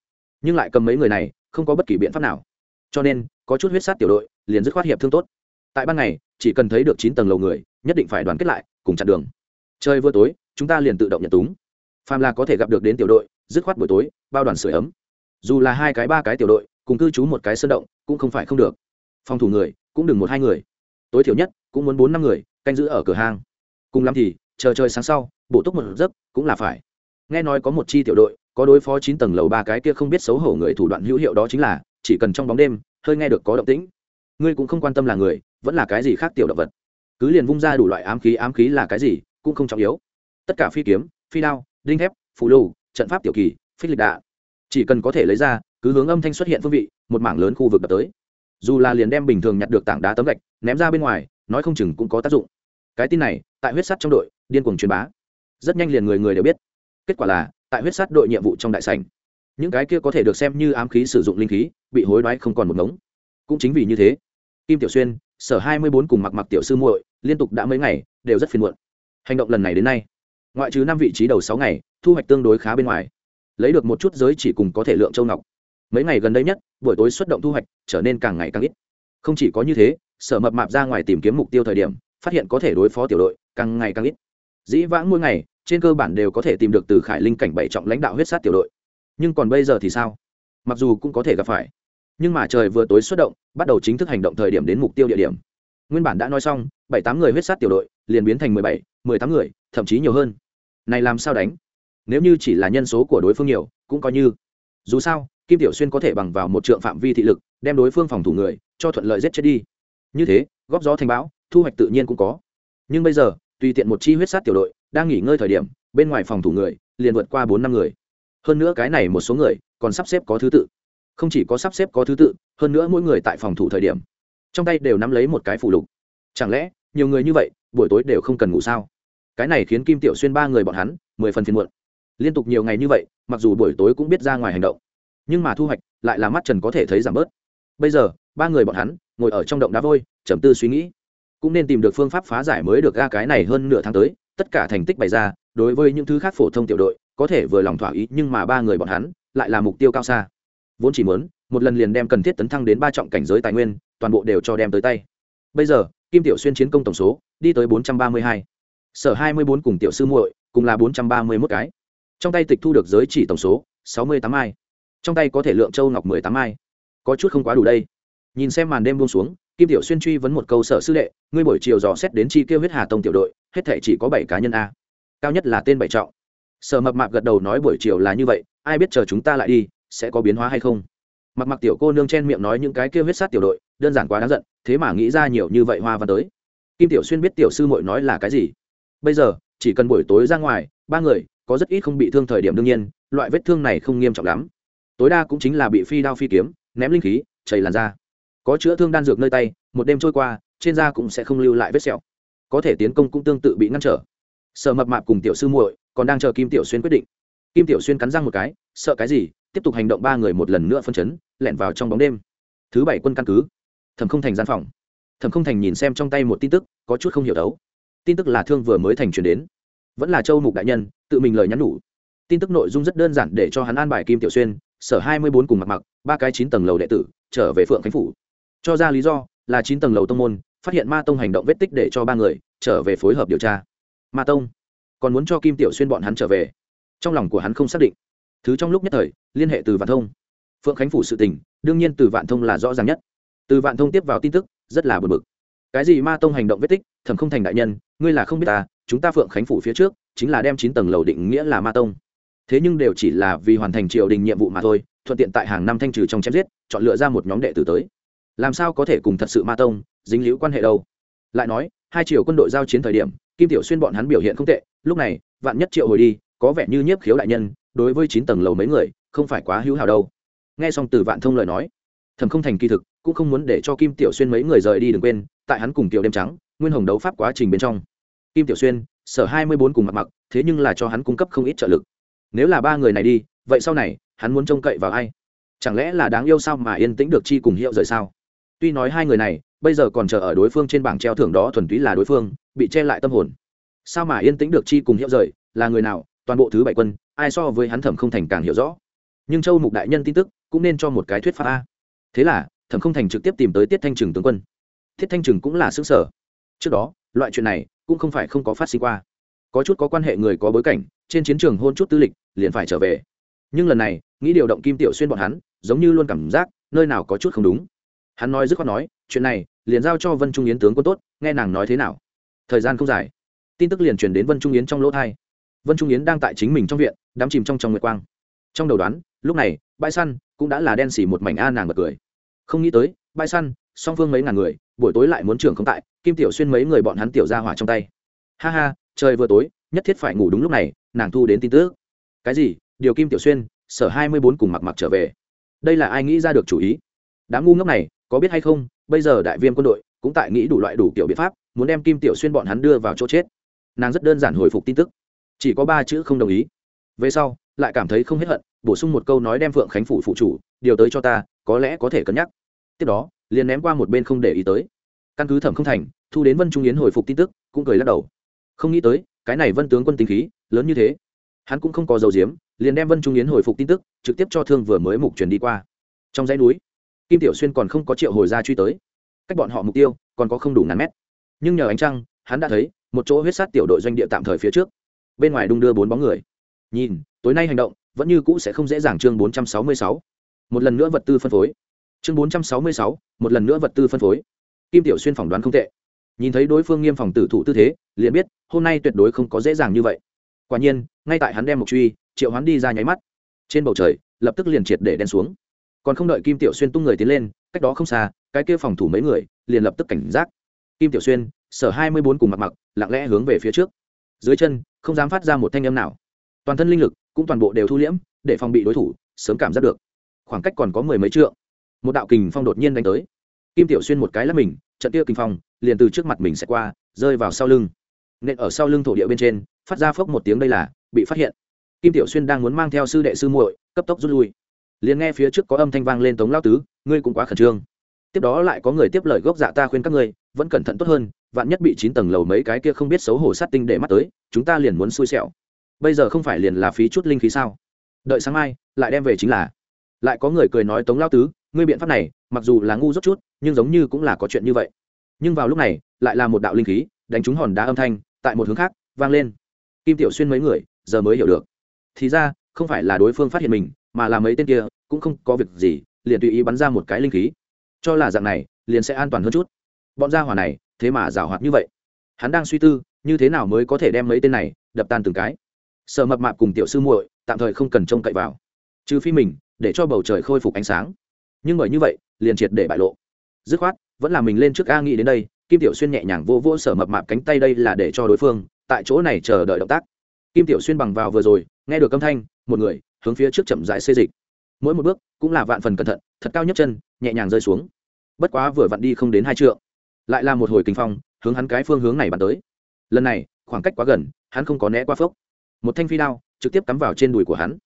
Nhưng lại cầm mấy người này, không có bất kỳ biện pháp nào. Cho nên, có chút huyết sát tiểu đội, liền dứt khoát hiệp thương tốt. Tại ban ngày, chỉ cần thấy được chín tầng lầu người, nhất định phải đoàn kết lại, cùng chặn đường. Chơi vừa tối, chúng ta liền tự động nhận túng. Phàm là có thể gặp được đến tiểu đội, dứt khoát buổi tối, bao đoàn sửa ấm. Dù là hai cái, ba cái tiểu đội, cùng cư trú một cái sơn động, cũng không phải không được. Phòng thủ người, cũng đừng một hai người. Tối thiểu nhất, cũng muốn bốn năm người, canh giữ ở cửa hang. Cùng lắm thì chờ chơi sáng sau, bổ túc một giấc, cũng là phải. Nghe nói có một chi tiểu đội, có đối phó chín tầng lầu ba cái kia không biết xấu hổ người thủ đoạn hữu hiệu đó chính là, chỉ cần trong bóng đêm, hơi nghe được có động tĩnh. Ngươi cũng không quan tâm là người, vẫn là cái gì khác tiểu động vật. Cứ liền vung ra đủ loại ám khí ám khí là cái gì, cũng không trọng yếu. Tất cả phi kiếm, phi đao, đinh thép, phù lù, trận pháp tiểu kỳ, phích lịch đạ. Chỉ cần có thể lấy ra, cứ hướng âm thanh xuất hiện phương vị, một mảng lớn khu vực đập tới. Dù là liền đem bình thường nhặt được tảng đá tấm gạch, ném ra bên ngoài, nói không chừng cũng có tác dụng cái tin này, tại huyết sắt trong đội, điên cuồng truyền bá. Rất nhanh liền người người đều biết. Kết quả là, tại huyết sắt đội nhiệm vụ trong đại sảnh, những cái kia có thể được xem như ám khí sử dụng linh khí, bị hối đoái không còn một ngống. Cũng chính vì như thế, kim tiểu xuyên, sở hai mươi bốn cùng mặc mặc tiểu sư muội, liên tục đã mấy ngày, đều rất phiền muộn. Hành động lần này đến nay, ngoại trừ năm vị trí đầu sáu ngày, thu hoạch tương đối khá bên ngoài. Lấy được một chút giới chỉ cùng có thể lượng châu ngọc. Mấy ngày gần đây nhất, buổi tối xuất động thu hoạch trở nên càng ngày càng ít. Không chỉ có như thế, sở mập mạp ra ngoài tìm kiếm mục tiêu thời điểm phát hiện có thể đối phó tiểu đội, càng ngày càng ít. Dĩ vãng mỗi ngày, trên cơ bản đều có thể tìm được từ khải linh cảnh bảy trọng lãnh đạo huyết sát tiểu đội. Nhưng còn bây giờ thì sao? Mặc dù cũng có thể gặp phải, nhưng mà trời vừa tối xuất động, bắt đầu chính thức hành động thời điểm đến mục tiêu địa điểm. Nguyên bản đã nói xong, bảy tám người huyết sát tiểu đội liền biến thành mười bảy, mười tám người, thậm chí nhiều hơn. Này làm sao đánh? Nếu như chỉ là nhân số của đối phương nhiều, cũng coi như. Dù sao, kim tiểu xuyên có thể bằng vào một trượng phạm vi thị lực, đem đối phương phòng thủ người, cho thuận lợi giết chết đi. Như thế, góp gió thành bão thu hoạch tự nhiên cũng có. Nhưng bây giờ, tùy tiện một chi huyết sát tiểu đội đang nghỉ ngơi thời điểm, bên ngoài phòng thủ người liền vượt qua bốn năm người. Hơn nữa cái này một số người còn sắp xếp có thứ tự. Không chỉ có sắp xếp có thứ tự, hơn nữa mỗi người tại phòng thủ thời điểm, trong tay đều nắm lấy một cái phủ lục. Chẳng lẽ, nhiều người như vậy, buổi tối đều không cần ngủ sao? Cái này khiến kim tiểu xuyên ba người bọn hắn mười phần phiền muộn. Liên tục nhiều ngày như vậy, mặc dù buổi tối cũng biết ra ngoài hành động, nhưng mà thu hoạch lại là mắt trần có thể thấy giảm bớt. Bây giờ, ba người bọn hắn ngồi ở trong động đá vôi, trầm tư suy nghĩ cũng nên tìm được phương pháp phá giải mới được ga cái này hơn nửa tháng tới, tất cả thành tích bày ra, đối với những thứ khác phổ thông tiểu đội, có thể vừa lòng thỏa ý, nhưng mà ba người bọn hắn lại là mục tiêu cao xa. Vốn chỉ muốn, một lần liền đem cần thiết tấn thăng đến ba trọng cảnh giới tài nguyên, toàn bộ đều cho đem tới tay. Bây giờ, kim tiểu xuyên chiến công tổng số đi tới bốn trăm ba mươi hai. Sở hai mươi bốn cùng tiểu sư muội cùng là bốn trăm ba mươi mốt cái. Trong tay tịch thu được giới chỉ tổng số sáu mươi tám ai. Trong tay có thể lượng châu ngọc mười tám ai. Có chút không quá đủ đây. Nhìn xem màn đêm buông xuống kim tiểu xuyên truy vấn một câu sở sư đệ, ngươi buổi chiều dò xét đến chi kêu huyết hà tông tiểu đội, hết thể chỉ có bảy cá nhân a. Cao nhất là tên bảy trọng. Sở mập mạp gật đầu nói buổi chiều là như vậy, ai biết chờ chúng ta lại đi, sẽ có biến hóa hay không? Mặc mặc tiểu cô nương chen miệng nói những cái kêu huyết sát tiểu đội, đơn giản quá đáng giận, thế mà nghĩ ra nhiều như vậy hoa văn tới. Kim tiểu xuyên biết tiểu sư mội nói là cái gì. Bây giờ, chỉ cần buổi tối ra ngoài, ba người, có rất ít không bị thương thời điểm đương nhiên, loại vết thương này không nghiêm trọng lắm. Tối đa cũng chính là bị phi đao phi kiếm, ném linh khí, chảy làn da có chữa thương đan dược nơi tay, một đêm trôi qua, trên da cũng sẽ không lưu lại vết sẹo. Có thể tiến công cũng tương tự bị ngăn trở. Sợ mập mạp cùng tiểu sư muội còn đang chờ kim tiểu xuyên quyết định. Kim tiểu xuyên cắn răng một cái, sợ cái gì, tiếp tục hành động ba người một lần nữa phân chấn, lẻn vào trong bóng đêm. Thứ bảy quân căn cứ. Thầm không thành gian phòng. Thẩm không thành nhìn xem trong tay một tin tức, có chút không hiểu đấu. Tin tức là thương vừa mới thành chuyển đến. Vẫn là châu mục đại nhân, tự mình lời nhắn nhủ. Tin tức nội dung rất đơn giản để cho hắn an bài kim tiểu xuyên, sở hai mươi bốn cùng mặt mặc ba cái chín tầng lầu đệ tử, trở về phượng khánh phủ cho ra lý do là chín tầng lầu tông môn, phát hiện ma tông hành động vết tích để cho ba người trở về phối hợp điều tra. Ma tông còn muốn cho kim tiểu xuyên bọn hắn trở về. Trong lòng của hắn không xác định. Thứ trong lúc nhất thời, liên hệ từ vạn thông. Phượng khánh phủ sự tình, đương nhiên từ vạn thông là rõ ràng nhất. Từ vạn thông tiếp vào tin tức, rất là bực bực. Cái gì ma tông hành động vết tích, thẩm không thành đại nhân, ngươi là không biết ta, chúng ta phượng khánh phủ phía trước, chính là đem chín tầng lầu định nghĩa là ma tông. Thế nhưng đều chỉ là vì hoàn thành triều đình nhiệm vụ mà thôi, thuận tiện tại hàng năm thanh trừ trong chém giết, chọn lựa ra một nhóm đệ tử tới làm sao có thể cùng thật sự ma tông, dính liễu quan hệ đâu? Lại nói, hai triều quân đội giao chiến thời điểm, kim tiểu xuyên bọn hắn biểu hiện không tệ, lúc này, vạn nhất triệu hồi đi, có vẻ như nhiếp khiếu đại nhân, đối với chín tầng lầu mấy người, không phải quá hữu hảo đâu. Nghe xong từ vạn thông lời nói thầm không thành kỳ thực, cũng không muốn để cho kim tiểu xuyên mấy người rời đi đừng quên, tại hắn cùng tiểu đêm trắng, nguyên hồng đấu pháp quá trình bên trong. Kim tiểu xuyên, sở hai mươi bốn cùng mặt mặc, thế nhưng là cho hắn cung cấp không ít trợ lực. Nếu là ba người này đi, vậy sau này, hắn muốn trông cậy vào ai? Chẳng lẽ là đáng yêu sao mà yên tĩnh được chi cùng hiệu rời sao? Tuy nói hai người này, bây giờ còn chờ ở đối phương trên bảng treo thưởng đó thuần túy là đối phương, bị che lại tâm hồn. Sao mà yên tĩnh được chi cùng hiệu rời, là người nào, toàn bộ thứ bảy quân, ai so với hắn thẩm không thành càng hiểu rõ. Nhưng châu mục đại nhân tin tức, cũng nên cho một cái thuyết pháp a. Thế là, thẩm không thành trực tiếp tìm tới tiết thanh trừng tướng quân. Tiết thanh trừng cũng là xứ sở. Trước đó, loại chuyện này, cũng không phải không có phát sinh qua. Có chút có quan hệ người có bối cảnh, trên chiến trường hôn chút tư lịch, liền phải trở về. Nhưng lần này, nghĩ điều động kim tiểu xuyên bọn hắn, giống như luôn cảm giác, nơi nào có chút không đúng hắn nói dứt khoát nói, chuyện này, liền giao cho vân trung yến tướng quân tốt, nghe nàng nói thế nào. Thời gian không dài, tin tức liền truyền đến vân trung yến trong lỗ thai vân trung yến đang tại chính mình trong viện, đắm chìm trong trong nguyệt quang. Trong đầu đoán, lúc này, bãi săn cũng đã là đen xỉ một mảnh a nàng bật cười. Không nghĩ tới, bãi săn, song phương mấy ngàn người, buổi tối lại muốn trưởng không tại, kim tiểu xuyên mấy người bọn hắn tiểu ra hỏa trong tay. Ha ha, trời vừa tối, nhất thiết phải ngủ đúng lúc này, nàng thu đến tin tức. Cái gì? Điều kim tiểu xuyên, sở hai mươi bốn cùng mặc mặc trở về. Đây là ai nghĩ ra được chủ ý? Đám ngu ngốc này có biết hay không, bây giờ đại viêm quân đội cũng tại nghĩ đủ loại đủ kiểu biện pháp, muốn đem kim tiểu xuyên bọn hắn đưa vào chỗ chết. Nàng rất đơn giản hồi phục tin tức. Chỉ có ba chữ không đồng ý. Về sau, lại cảm thấy không hết hận, bổ sung một câu nói đem phượng khánh phủ phụ chủ, điều tới cho ta, có lẽ có thể cân nhắc. Tiếp đó, liền ném qua một bên không để ý tới. Căn cứ thẩm không thành, thu đến vân trung yến hồi phục tin tức, cũng cười lắc đầu. Không nghĩ tới, cái này vân tướng quân tính khí, lớn như thế. Hắn cũng không có dầu diếm, liền đem vân trung yến hồi phục tin tức, trực tiếp cho thương vừa mới mục truyền đi qua. Trong dãy núi kim tiểu xuyên còn không có triệu hồi ra truy tới. Cách bọn họ mục tiêu còn có không đủ ngàn mét. Nhưng nhờ ánh trăng, hắn đã thấy một chỗ huyết sát tiểu đội doanh địa tạm thời phía trước. Bên ngoài đung đưa bốn bóng người. Nhìn, tối nay hành động vẫn như cũ sẽ không dễ dàng chương bốn trăm sáu mươi sáu. Một lần nữa vật tư phân phối. Chương bốn trăm sáu mươi sáu, một lần nữa vật tư phân phối. Kim tiểu xuyên phỏng đoán không tệ. Nhìn thấy đối phương nghiêm phòng tử thủ tư thế, liền biết hôm nay tuyệt đối không có dễ dàng như vậy. Quả nhiên, ngay tại hắn đem một truy, triệu hắn đi ra nháy mắt. Trên bầu trời, lập tức liền triệt để đen xuống còn không đợi kim tiểu xuyên tung người tiến lên, cách đó không xa, cái kia phòng thủ mấy người liền lập tức cảnh giác. Kim tiểu xuyên, sở hai mươi bốn cùng mặt mặc, lặng lẽ hướng về phía trước. Dưới chân, không dám phát ra một thanh âm nào. Toàn thân linh lực cũng toàn bộ đều thu liễm, để phòng bị đối thủ, sớm cảm giác được. Khoảng cách còn có mười mấy trượng. Một đạo kình phong đột nhiên đánh tới. Kim tiểu xuyên một cái là mình, trận kia kình phong liền từ trước mặt mình sẽ qua, rơi vào sau lưng. Nên ở sau lưng thổ địa bên trên, phát ra phốc một tiếng đây là, bị phát hiện. Kim tiểu xuyên đang muốn mang theo sư đệ sư muội, cấp tốc rút lui liền nghe phía trước có âm thanh vang lên tống lao tứ ngươi cũng quá khẩn trương tiếp đó lại có người tiếp lời gốc dạ ta khuyên các ngươi vẫn cẩn thận tốt hơn vạn nhất bị chín tầng lầu mấy cái kia không biết xấu hổ sát tinh để mắt tới chúng ta liền muốn xui xẻo bây giờ không phải liền là phí chút linh khí sao đợi sáng mai lại đem về chính là lại có người cười nói tống lao tứ ngươi biện pháp này mặc dù là ngu dốt chút nhưng giống như cũng là có chuyện như vậy nhưng vào lúc này lại là một đạo linh khí đánh trúng hòn đá âm thanh tại một hướng khác vang lên kim tiểu xuyên mấy người giờ mới hiểu được thì ra không phải là đối phương phát hiện mình mà là mấy tên kia, cũng không có việc gì, liền tùy ý bắn ra một cái linh khí. Cho là dạng này, liền sẽ an toàn hơn chút. Bọn gia hỏa này, thế mà giảo hoạt như vậy. Hắn đang suy tư, như thế nào mới có thể đem mấy tên này, đập tan từng cái. Sợ mập mạp cùng tiểu sư muội, tạm thời không cần trông cậy vào. Trừ phi mình, để cho bầu trời khôi phục ánh sáng. Nhưng bởi như vậy, liền triệt để bại lộ. Dứt khoát, vẫn là mình lên trước a nghĩ đến đây, kim tiểu xuyên nhẹ nhàng vô vô sở mập mạp cánh tay đây là để cho đối phương, tại chỗ này chờ đợi động tác. Kim tiểu xuyên bằng vào vừa rồi, nghe được âm thanh, một người hướng phía trước chậm rãi xê dịch. Mỗi một bước cũng là vạn phần cẩn thận, thật cao nhất chân, nhẹ nhàng rơi xuống. Bất quá vừa vặn đi không đến hai trượng, lại là một hồi kinh phong, hướng hắn cái phương hướng này bắn tới. Lần này, khoảng cách quá gần, hắn không có né qua phốc. Một thanh phi đao trực tiếp cắm vào trên đùi của hắn.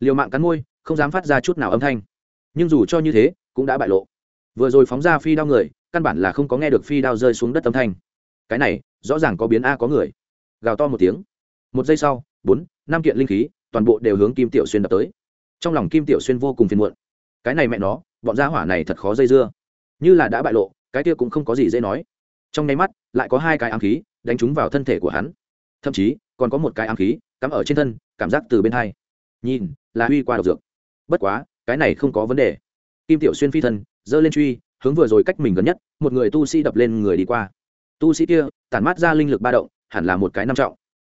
Liều mạng cắn môi, không dám phát ra chút nào âm thanh. Nhưng dù cho như thế, cũng đã bại lộ. Vừa rồi phóng ra phi đao người, căn bản là không có nghe được phi đao rơi xuống đất âm thanh. Cái này, rõ ràng có biến a có người. Gào to một tiếng. Một giây sau, bốn, năm kiện linh khí toàn bộ đều hướng kim tiểu xuyên đập tới. Trong lòng kim tiểu xuyên vô cùng phiền muộn. Cái này mẹ nó, bọn gia hỏa này thật khó dây dưa. Như là đã bại lộ, cái kia cũng không có gì dễ nói. Trong nháy mắt, lại có hai cái ám khí đánh trúng vào thân thể của hắn. Thậm chí, còn có một cái ám khí cắm ở trên thân, cảm giác từ bên hai. Nhìn, là huy qua độc dược. Bất quá, cái này không có vấn đề. Kim tiểu xuyên phi thân, giơ lên truy, hướng vừa rồi cách mình gần nhất, một người tu sĩ đập lên người đi qua. Tu sĩ kia, tản mát ra linh lực ba động, hẳn là một cái năm trọng.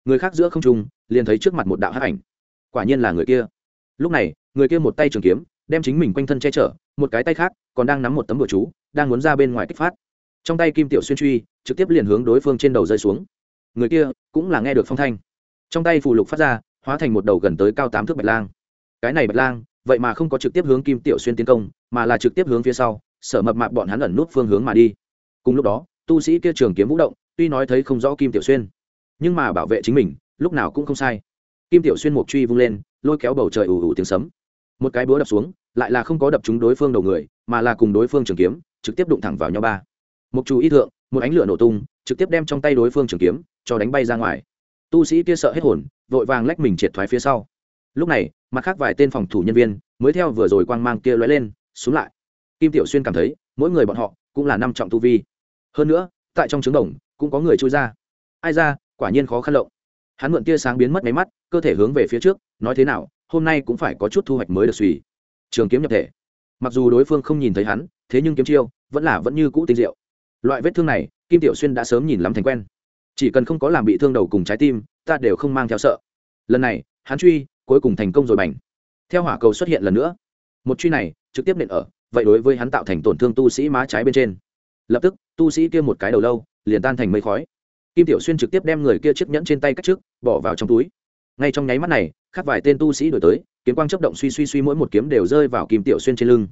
Người khác giữa không trung, liền thấy trước mặt một đạo hắc ảnh quả nhiên là người kia. Lúc này, người kia một tay trường kiếm, đem chính mình quanh thân che chở, một cái tay khác còn đang nắm một tấm bừa chú, đang muốn ra bên ngoài kích phát. Trong tay kim tiểu xuyên truy, trực tiếp liền hướng đối phương trên đầu rơi xuống. Người kia cũng là nghe được phong thanh. Trong tay phù lục phát ra, hóa thành một đầu gần tới cao tám thước bạch lang. Cái này bạch lang, vậy mà không có trực tiếp hướng kim tiểu xuyên tiến công, mà là trực tiếp hướng phía sau, sở mập mạp bọn hắn ẩn nút phương hướng mà đi. Cùng lúc đó, tu sĩ kia trường kiếm vũ động, tuy nói thấy không rõ kim tiểu xuyên, nhưng mà bảo vệ chính mình, lúc nào cũng không sai kim tiểu xuyên mục truy vung lên, lôi kéo bầu trời ù ù tiếng sấm. Một cái búa đập xuống, lại là không có đập trúng đối phương đầu người, mà là cùng đối phương trường kiếm, trực tiếp đụng thẳng vào nhau ba. Mục chủ ý thượng, một ánh lửa nổ tung, trực tiếp đem trong tay đối phương trường kiếm, cho đánh bay ra ngoài. Tu sĩ kia sợ hết hồn, vội vàng lách mình triệt thoái phía sau. Lúc này, mặt khác vài tên phòng thủ nhân viên, mới theo vừa rồi quang mang kia lóe lên, xuống lại. Kim tiểu xuyên cảm thấy, mỗi người bọn họ cũng là năm trọng tu vi. Hơn nữa, tại trong trứng đồng, cũng có người trôi ra. Ai ra, quả nhiên khó khăn lộng hắn mượn tia sáng biến mất máy mắt, cơ thể hướng về phía trước, nói thế nào, hôm nay cũng phải có chút thu hoạch mới được suy. Trường kiếm nhập thể. Mặc dù đối phương không nhìn thấy hắn, thế nhưng kiếm chiêu, vẫn là vẫn như cũ tinh diệu. Loại vết thương này, kim tiểu xuyên đã sớm nhìn lắm thành quen. Chỉ cần không có làm bị thương đầu cùng trái tim, ta đều không mang theo sợ. Lần này, hắn truy, cuối cùng thành công rồi bành. Theo hỏa cầu xuất hiện lần nữa. Một truy này, trực tiếp nện ở, vậy đối với hắn tạo thành tổn thương tu sĩ má trái bên trên. Lập tức, tu sĩ kia một cái đầu lâu, liền tan thành mây khói kim tiểu xuyên trực tiếp đem người kia chiếc nhẫn trên tay cách trước, bỏ vào trong túi. Ngay trong nháy mắt này khác vài tên tu sĩ đổi tới, kiếm quang chấp động suy suy suy mỗi một kiếm đều rơi vào kim tiểu xuyên trên lưng.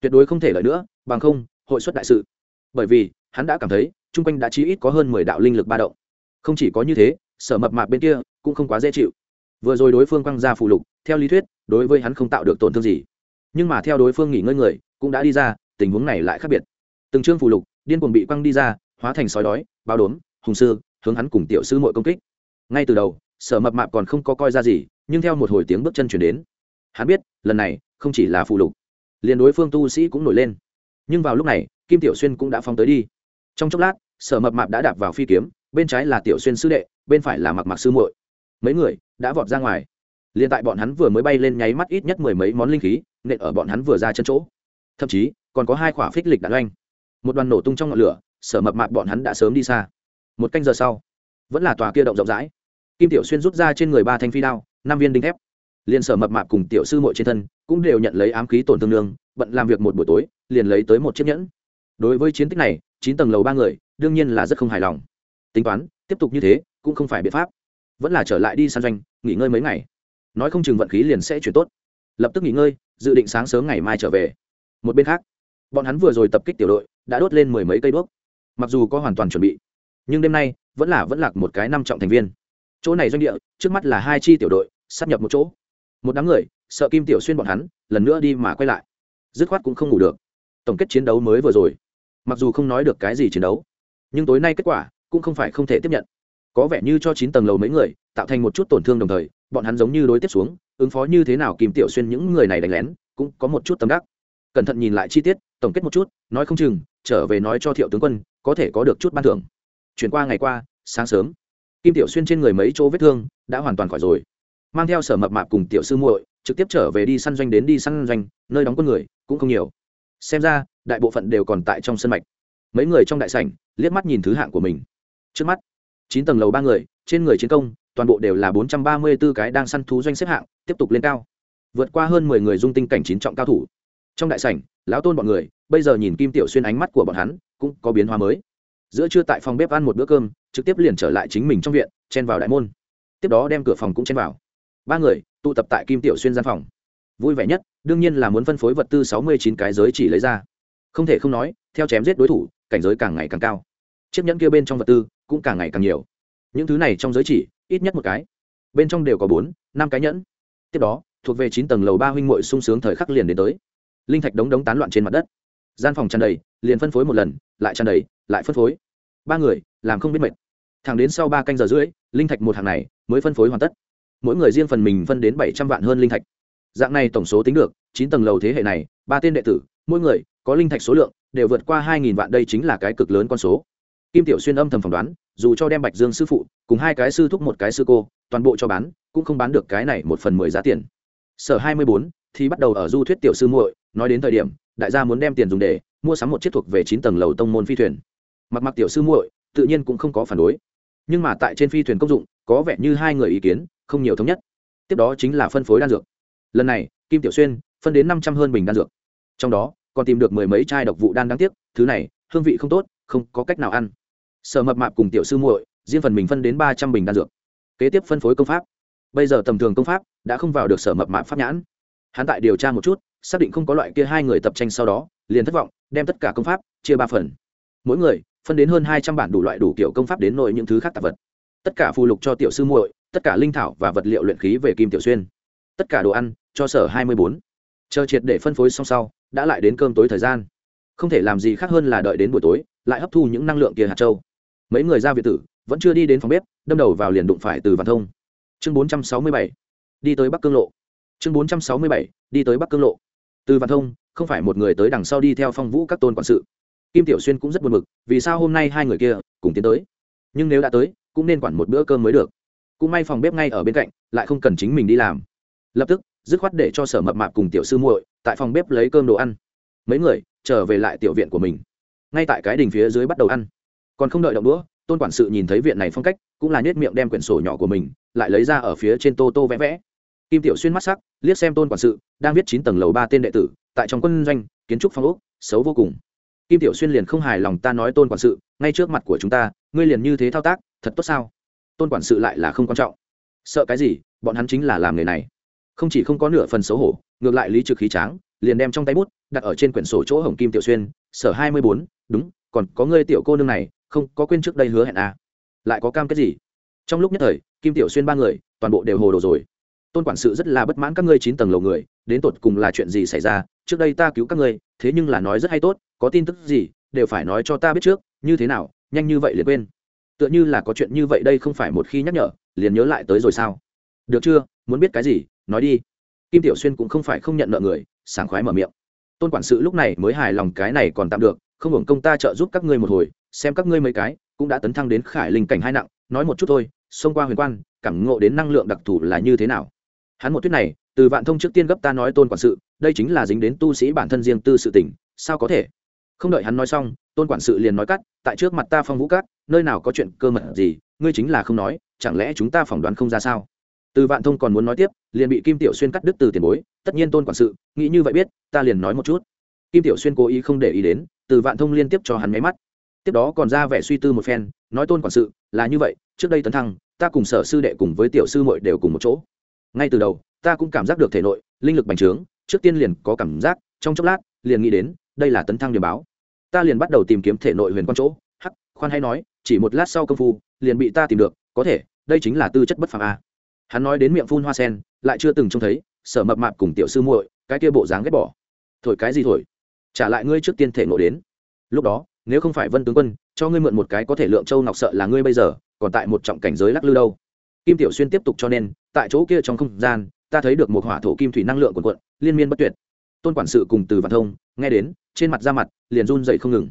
Tuyệt đối không thể lợi nữa, bằng không, hội xuất đại sự. Bởi vì, hắn đã cảm thấy, chung quanh đã chí ít có hơn mười đạo linh lực ba động. Không chỉ có như thế, sở mập mạp bên kia cũng không quá dễ chịu. Vừa rồi đối phương quăng ra phụ lục, theo lý thuyết, đối với hắn không tạo được tổn thương gì. Nhưng mà theo đối phương nghỉ ngơi người, cũng đã đi ra, tình huống này lại khác biệt. Từng chương phụ lục, điên cuồng bị quăng đi ra, hóa thành sói đói bao đốm hùng sư, hướng hắn cùng tiểu sư mội công kích. Ngay từ đầu, sở mập mạp còn không có coi ra gì, nhưng theo một hồi tiếng bước chân chuyển đến, hắn biết, lần này, không chỉ là phụ lục, liền đối phương tu sĩ cũng nổi lên. Nhưng vào lúc này, kim tiểu xuyên cũng đã phóng tới đi. Trong chốc lát, sở mập mạp đã đạp vào phi kiếm, bên trái là tiểu xuyên sư đệ, bên phải là mặc mặc sư muội. Mấy người đã vọt ra ngoài. Liền tại bọn hắn vừa mới bay lên nháy mắt ít nhất mười mấy món linh khí, nện ở bọn hắn vừa ra chân chỗ. Thậm chí, còn có hai khỏa phích lịch đạn oanh. Một đoàn nổ tung trong ngọn lửa, sở mập mạp bọn hắn đã sớm đi xa một canh giờ sau, vẫn là tòa kia động rộng rãi. Kim tiểu xuyên rút ra trên người ba thanh phi đao, năm viên đinh thép. Liền sở mập mạp cùng tiểu sư muội trên thân cũng đều nhận lấy ám khí tổn thương lương bận làm việc một buổi tối, liền lấy tới một chiếc nhẫn. Đối với chiến tích này, chín tầng lầu ba người, đương nhiên là rất không hài lòng. Tính toán, tiếp tục như thế, cũng không phải biện pháp. Vẫn là trở lại đi săn doanh, nghỉ ngơi mấy ngày. Nói không chừng vận khí liền sẽ chuyển tốt. Lập tức nghỉ ngơi, dự định sáng sớm ngày mai trở về. Một bên khác, bọn hắn vừa rồi tập kích tiểu đội, đã đốt lên mười mấy cây đuốc. Mặc dù có hoàn toàn chuẩn bị nhưng đêm nay vẫn là vẫn lạc một cái năm trọng thành viên. Chỗ này doanh địa, trước mắt là hai chi tiểu đội, sắp nhập một chỗ. Một đám người, sợ kim tiểu xuyên bọn hắn, lần nữa đi mà quay lại. Dứt khoát cũng không ngủ được. Tổng kết chiến đấu mới vừa rồi. Mặc dù không nói được cái gì chiến đấu, nhưng tối nay kết quả cũng không phải không thể tiếp nhận. Có vẻ như cho chín tầng lầu mấy người, tạo thành một chút tổn thương đồng thời, bọn hắn giống như đối tiếp xuống, ứng phó như thế nào kim tiểu xuyên những người này đánh lén, cũng có một chút tâm đắc. Cẩn thận nhìn lại chi tiết, tổng kết một chút, nói không chừng, trở về nói cho thiệu tướng quân, có thể có được chút ban thưởng chuyển qua ngày qua, sáng sớm. Kim tiểu xuyên trên người mấy chỗ vết thương đã hoàn toàn khỏi rồi. Mang theo sở mập mạp cùng tiểu sư muội trực tiếp trở về đi săn doanh đến đi săn doanh, nơi đóng quân người cũng không nhiều. Xem ra, đại bộ phận đều còn tại trong sân mạch. Mấy người trong đại sảnh liếc mắt nhìn thứ hạng của mình. Trước mắt, chín tầng lầu ba người, trên người chiến công, toàn bộ đều là bốn trăm ba mươi b ố cái đang săn thú doanh xếp hạng, tiếp tục lên cao. Vượt qua hơn mười người dung tinh cảnh chín trọng cao thủ. Trong đại sảnh, lão tôn bọn người, bây giờ nhìn kim tiểu xuyên ánh mắt của bọn hắn cũng có biến hóa mới giữa trưa tại phòng bếp ăn một bữa cơm, trực tiếp liền trở lại chính mình trong viện, chen vào đại môn. Tiếp đó đem cửa phòng cũng chen vào. Ba người, tụ tập tại kim tiểu xuyên gian phòng. Vui vẻ nhất, đương nhiên là muốn phân phối vật tư sáu mươi chín cái giới chỉ lấy ra. Không thể không nói, theo chém giết đối thủ, cảnh giới càng ngày càng cao. Chiếc nhẫn kia bên trong vật tư cũng càng ngày càng nhiều. Những thứ này trong giới chỉ, ít nhất một cái. Bên trong đều có bốn, năm cái nhẫn. Tiếp đó, thuộc về chín tầng lầu ba huynh muội sung sướng thời khắc liền đến tới. Linh thạch đống đống tán loạn trên mặt đất. Gian phòng tràn đầy, liền phân phối một lần, lại tràn đầy lại phân phối. Ba người, làm không biết mệt. Thẳng đến sau ba canh giờ rưỡi, linh thạch một hàng này mới phân phối hoàn tất. Mỗi người riêng phần mình phân đến bảy trăm vạn hơn linh thạch. Dạng này tổng số tính được, chín tầng lầu thế hệ này, ba tên đệ tử, mỗi người có linh thạch số lượng đều vượt qua hai nghìn vạn, đây chính là cái cực lớn con số. Kim tiểu xuyên âm thầm phỏng đoán, dù cho đem bạch dương sư phụ cùng hai cái sư thúc một cái sư cô, toàn bộ cho bán, cũng không bán được cái này một phần mười giá tiền. Sở hai mươi bốn thì bắt đầu ở du thuyết tiểu sư muội, nói đến thời điểm, đại gia muốn đem tiền dùng để mua sắm một chiếc thuộc về chín tầng lầu tông môn phi thuyền mặc mặc tiểu sư muội, tự nhiên cũng không có phản đối. Nhưng mà tại trên phi thuyền công dụng, có vẻ như hai người ý kiến không nhiều thống nhất. Tiếp đó chính là phân phối đan dược. Lần này, kim tiểu xuyên phân đến năm trăm hơn bình đan dược. Trong đó, còn tìm được mười mấy chai độc vụ đan đáng tiếc, thứ này, hương vị không tốt, không có cách nào ăn. Sở mập mạp cùng tiểu sư muội, riêng phần mình phân đến ba trăm bình đan dược. Kế tiếp phân phối công pháp. Bây giờ tầm thường công pháp đã không vào được sở mập mạp pháp nhãn. Hắn tại điều tra một chút, xác định không có loại kia hai người tập tranh sau đó, liền thất vọng, đem tất cả công pháp chia ba phần. Mỗi người phân đến hơn hai trăm bản đủ loại đủ kiểu công pháp đến nội những thứ khác tạp vật. Tất cả phù lục cho tiểu sư muội, tất cả linh thảo và vật liệu luyện khí về kim tiểu xuyên. Tất cả đồ ăn, cho sở hai mươi bốn. Chờ triệt để phân phối xong sau, đã lại đến cơm tối thời gian. Không thể làm gì khác hơn là đợi đến buổi tối, lại hấp thu những năng lượng kia hạt châu. Mấy người ra việt tử, vẫn chưa đi đến phòng bếp, đâm đầu vào liền đụng phải từ văn thông. Chương bốn trăm sáu mươi bảy. Đi tới bắc cương lộ. Chương bốn trăm sáu mươi bảy. Đi tới bắc cương lộ. Từ văn thông, không phải một người tới đằng sau đi theo phong vũ các tôn quản sự kim tiểu xuyên cũng rất buồn bực vì sao hôm nay hai người kia cùng tiến tới? Nhưng nếu đã tới, cũng nên quản một bữa cơm mới được. Cũng may phòng bếp ngay ở bên cạnh, lại không cần chính mình đi làm. Lập tức, dứt khoát để cho sở mập mạp cùng tiểu sư muội tại phòng bếp lấy cơm đồ ăn. Mấy người trở về lại tiểu viện của mình. Ngay tại cái đình phía dưới bắt đầu ăn. Còn không đợi động đũa, tôn quản sự nhìn thấy viện này phong cách, cũng là nhét miệng đem quyển sổ nhỏ của mình lại lấy ra ở phía trên tô tô vẽ vẽ. Kim tiểu xuyên mắt sắc, liếc xem tôn quản sự, đang viết chín tầng lầu ba tên đệ tử, tại trong quân doanh, kiến trúc phong ốc, xấu vô cùng kim tiểu xuyên liền không hài lòng ta nói tôn quản sự, ngay trước mặt của chúng ta, ngươi liền như thế thao tác, thật tốt sao? Tôn quản sự lại là không quan trọng. Sợ cái gì, bọn hắn chính là làm nghề này. Không chỉ không có nửa phần xấu hổ, ngược lại lý trực khí tráng, liền đem trong tay bút, đặt ở trên quyển sổ chỗ hồng kim tiểu xuyên, sở hai mươi bốn, đúng, còn có ngươi tiểu cô nương này, không, có quên trước đây hứa hẹn à. lại có cam cái gì? Trong lúc nhất thời, kim tiểu xuyên ba người, toàn bộ đều hồ đồ rồi tôn quản sự rất là bất mãn các ngươi chín tầng lầu người, đến tột cùng là chuyện gì xảy ra? Trước đây ta cứu các ngươi, thế nhưng là nói rất hay tốt, có tin tức gì, đều phải nói cho ta biết trước, như thế nào, nhanh như vậy liền quên. Tựa như là có chuyện như vậy đây không phải một khi nhắc nhở, liền nhớ lại tới rồi sao? Được chưa? Muốn biết cái gì? Nói đi. Kim tiểu xuyên cũng không phải không nhận nợ người, sảng khoái mở miệng. Tôn quản sự lúc này mới hài lòng cái này còn tạm được, không hưởng công ta trợ giúp các ngươi một hồi, xem các ngươi mấy cái, cũng đã tấn thăng đến khải linh cảnh hai nặng, nói một chút thôi, xông qua huyền quan, cảm ngộ đến năng lượng đặc thù là như thế nào? Hắn một tuyết này, từ vạn thông trước tiên gấp ta nói tôn quản sự, đây chính là dính đến tu sĩ bản thân riêng tư sự tỉnh sao có thể? Không đợi hắn nói xong, tôn quản sự liền nói cắt, tại trước mặt ta phong vũ cát nơi nào có chuyện cơ mật gì, ngươi chính là không nói, chẳng lẽ chúng ta phỏng đoán không ra sao? Từ vạn thông còn muốn nói tiếp, liền bị kim tiểu xuyên cắt đứt từ tiền bối, tất nhiên tôn quản sự, nghĩ như vậy biết, ta liền nói một chút. Kim tiểu xuyên cố ý không để ý đến, từ vạn thông liên tiếp cho hắn máy mắt. Tiếp đó còn ra vẻ suy tư một phen, nói tôn quản sự, là như vậy, trước đây tấn thăng, ta cùng sở sư đệ cùng với tiểu sư mội đều cùng một chỗ ngay từ đầu, ta cũng cảm giác được thể nội, linh lực bành trướng, trước tiên liền có cảm giác, trong chốc lát, liền nghĩ đến, đây là tấn thăng điểm báo. Ta liền bắt đầu tìm kiếm thể nội huyền quan chỗ, hắc, khoan hay nói, chỉ một lát sau công phu, liền bị ta tìm được, có thể, đây chính là tư chất bất phàm a. Hắn nói đến miệng phun hoa sen, lại chưa từng trông thấy, sở mập mạp cùng tiểu sư muội, cái kia bộ dáng ghét bỏ. Thổi cái gì thổi? Trả lại ngươi trước tiên thể nộ đến. Lúc đó, nếu không phải vân tướng quân, cho ngươi mượn một cái có thể lượng châu ngọc sợ là ngươi bây giờ, còn tại một trọng cảnh giới lắc lư đâu. Kim tiểu xuyên tiếp tục cho nên tại chỗ kia trong không gian, ta thấy được một hỏa thổ kim thủy năng lượng quần quận liên miên bất tuyệt. Tôn quản sự cùng từ văn thông nghe đến, trên mặt ra mặt, liền run dậy không ngừng.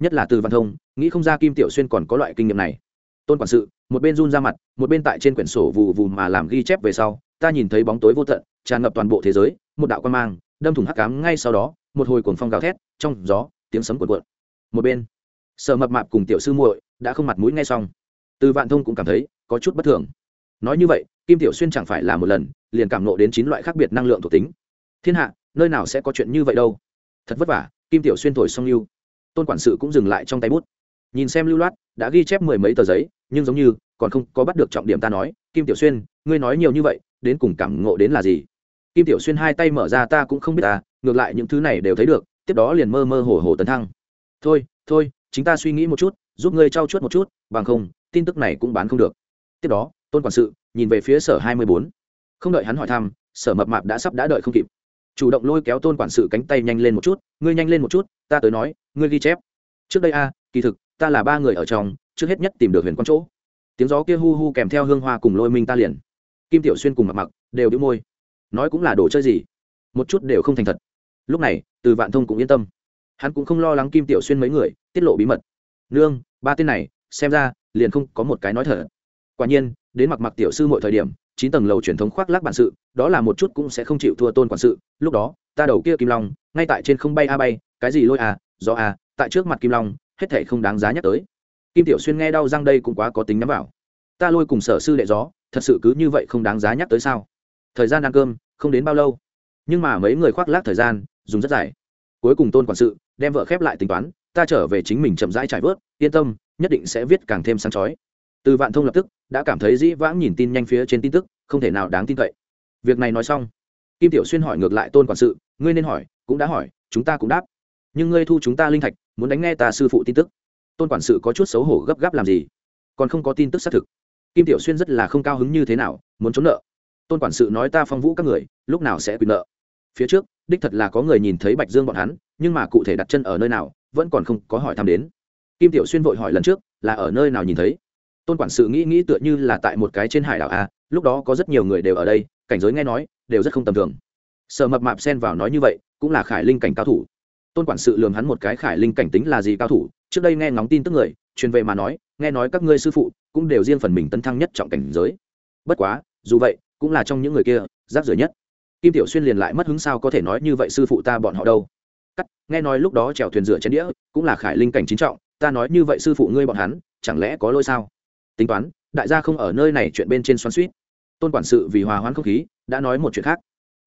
Nhất là từ văn thông, nghĩ không ra kim tiểu xuyên còn có loại kinh nghiệm này. Tôn quản sự, một bên run ra mặt, một bên tại trên quyển sổ vù vù mà làm ghi chép về sau, ta nhìn thấy bóng tối vô tận, tràn ngập toàn bộ thế giới, một đạo quan mang, đâm thủng hắc cám ngay sau đó, một hồi cuồng phong gào thét, trong gió, tiếng sấm cuộn cuộn. Một bên sợ mập mạp cùng tiểu sư muội đã không mặt mũi ngay xong. Từ vạn thông cũng cảm thấy có chút bất thường. Nói như vậy kim tiểu xuyên chẳng phải là một lần, liền cảm nộ đến chín loại khác biệt năng lượng thuộc tính. Thiên hạ, nơi nào sẽ có chuyện như vậy đâu? Thật vất vả, kim tiểu xuyên thổi xong lưu. Tôn quản sự cũng dừng lại trong tay bút. Nhìn xem lưu loát, đã ghi chép mười mấy tờ giấy, nhưng giống như còn không có bắt được trọng điểm ta nói, kim tiểu xuyên, ngươi nói nhiều như vậy, đến cùng cảm ngộ đến là gì? Kim tiểu xuyên hai tay mở ra, ta cũng không biết ta ngược lại những thứ này đều thấy được, tiếp đó liền mơ mơ hồ hồ tấn thăng. Thôi thôi, chính ta suy nghĩ một chút, giúp ngươi trau chuốt một chút, bằng không, tin tức này cũng bán không được. Tiếp đó, tôn quản sự nhìn về phía sở hai mươi bốn. Không đợi hắn hỏi thăm, sở mập mạp đã sắp đã đợi không kịp. Chủ động lôi kéo tôn quản sự cánh tay nhanh lên một chút, ngươi nhanh lên một chút, ta tới nói, ngươi ghi chép. Trước đây a, kỳ thực, ta là ba người ở trong, trước hết nhất tìm được huyền quang chỗ. Tiếng gió kia hu hu kèm theo hương hoa cùng lôi minh ta liền. Kim tiểu xuyên cùng mập mặc đều đĩu môi. Nói cũng là đồ chơi gì? Một chút đều không thành thật. Lúc này, từ vạn thông cũng yên tâm. Hắn cũng không lo lắng kim tiểu xuyên mấy người, tiết lộ bí mật. Nương, ba tên này, xem ra, liền không có một cái nói thở. Quả nhiên đến mặc mặc tiểu sư mọi thời điểm, chín tầng lầu truyền thống khoác lác bản sự, đó là một chút cũng sẽ không chịu thua tôn quản sự. Lúc đó, ta đầu kia kim long, ngay tại trên không bay a bay, cái gì lôi à do à tại trước mặt kim long, hết thể không đáng giá nhắc tới. Kim tiểu xuyên nghe đau răng đây cũng quá có tính nhắm vào. Ta lôi cùng sở sư đệ gió, thật sự cứ như vậy không đáng giá nhắc tới sao? Thời gian ăn cơm, không đến bao lâu. Nhưng mà mấy người khoác lác thời gian, dùng rất dài. Cuối cùng tôn quản sự, đem vợ khép lại tính toán, ta trở về chính mình chậm rãi trải vớt, yên tâm, nhất định sẽ viết càng thêm sáng chói từ vạn thông lập tức đã cảm thấy dĩ vãng nhìn tin nhanh phía trên tin tức, không thể nào đáng tin cậy. Việc này nói xong, kim tiểu xuyên hỏi ngược lại tôn quản sự, ngươi nên hỏi, cũng đã hỏi, chúng ta cũng đáp. Nhưng ngươi thu chúng ta linh thạch, muốn đánh nghe ta sư phụ tin tức. Tôn quản sự có chút xấu hổ gấp gáp làm gì? Còn không có tin tức xác thực. Kim tiểu xuyên rất là không cao hứng như thế nào, muốn trốn nợ. Tôn quản sự nói ta phong vũ các người, lúc nào sẽ quyền nợ? Phía trước, đích thật là có người nhìn thấy bạch dương bọn hắn, nhưng mà cụ thể đặt chân ở nơi nào, vẫn còn không có hỏi thăm đến. Kim tiểu xuyên vội hỏi lần trước, là ở nơi nào nhìn thấy? Tôn quản sự nghĩ nghĩ tựa như là tại một cái trên hải đảo a, lúc đó có rất nhiều người đều ở đây, cảnh giới nghe nói, đều rất không tầm thường. Sợ mập mạp xen vào nói như vậy, cũng là khải linh cảnh cao thủ. Tôn quản sự lường hắn một cái, khải linh cảnh tính là gì cao thủ? Trước đây nghe ngóng tin tức người, truyền về mà nói, nghe nói các ngươi sư phụ cũng đều riêng phần mình tấn thăng nhất trọng cảnh giới. Bất quá, dù vậy, cũng là trong những người kia, rác rưởi nhất. Kim tiểu xuyên liền lại mất hứng sao có thể nói như vậy sư phụ ta bọn họ đâu? Cắt, nghe nói lúc đó trèo thuyền rửa chén đĩa, cũng là khải linh cảnh chính trọng, ta nói như vậy sư phụ ngươi bọn hắn, chẳng lẽ có lỗi sao? Tính toán, đại gia không ở nơi này chuyện bên trên xoắn suýt tôn quản sự vì hòa hoãn không khí, đã nói một chuyện khác.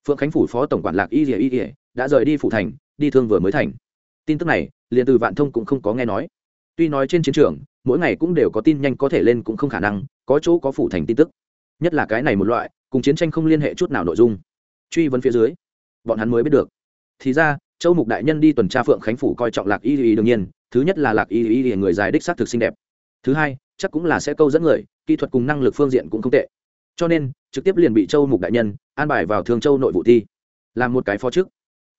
Phượng khánh phủ phó tổng quản lạc y rỉa y rỉa đã rời đi phủ thành, đi thương vừa mới thành. Tin tức này, liền từ vạn thông cũng không có nghe nói. Tuy nói trên chiến trường, mỗi ngày cũng đều có tin nhanh có thể lên cũng không khả năng, có chỗ có phủ thành tin tức. Nhất là cái này một loại, cùng chiến tranh không liên hệ chút nào nội dung. Truy vấn phía dưới, bọn hắn mới biết được. Thì ra, châu mục đại nhân đi tuần tra phượng khánh phủ coi trọng lạc y y đương nhiên, thứ nhất là lạc y y người dài đích xác thực xinh đẹp. Thứ hai chắc cũng là sẽ câu dẫn người, kỹ thuật cùng năng lực phương diện cũng không tệ. Cho nên, trực tiếp liền bị châu mục đại nhân an bài vào thường châu nội vụ thi. Làm một cái phó chức.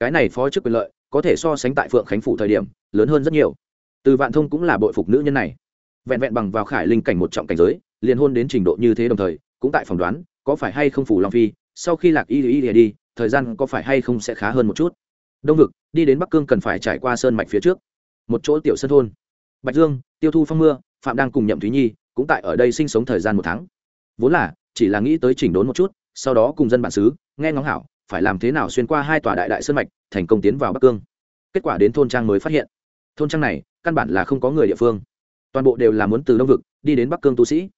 Cái này phó chức quyền lợi, có thể so sánh tại phượng khánh phủ thời điểm, lớn hơn rất nhiều. Từ vạn thông cũng là bội phục nữ nhân này. Vẹn vẹn bằng vào khải linh cảnh một trọng cảnh giới, liền hôn đến trình độ như thế đồng thời, cũng tại phỏng đoán, có phải hay không phủ long phi, sau khi lạc y y đi, thời gian có phải hay không sẽ khá hơn một chút. Đông vực, đi đến bắc cương cần phải trải qua sơn mạch phía trước. Một chỗ tiểu sân thôn. Bạch dương, tiêu thu phong mưa phạm đang cùng nhậm thúy nhi cũng tại ở đây sinh sống thời gian một tháng. Vốn là, chỉ là nghĩ tới chỉnh đốn một chút, sau đó cùng dân bản xứ, nghe ngóng hảo, phải làm thế nào xuyên qua hai tòa đại đại sơn mạch, thành công tiến vào bắc cương. Kết quả đến thôn trang mới phát hiện. Thôn trang này, căn bản là không có người địa phương. Toàn bộ đều là muốn từ đông vực, đi đến bắc cương tu sĩ.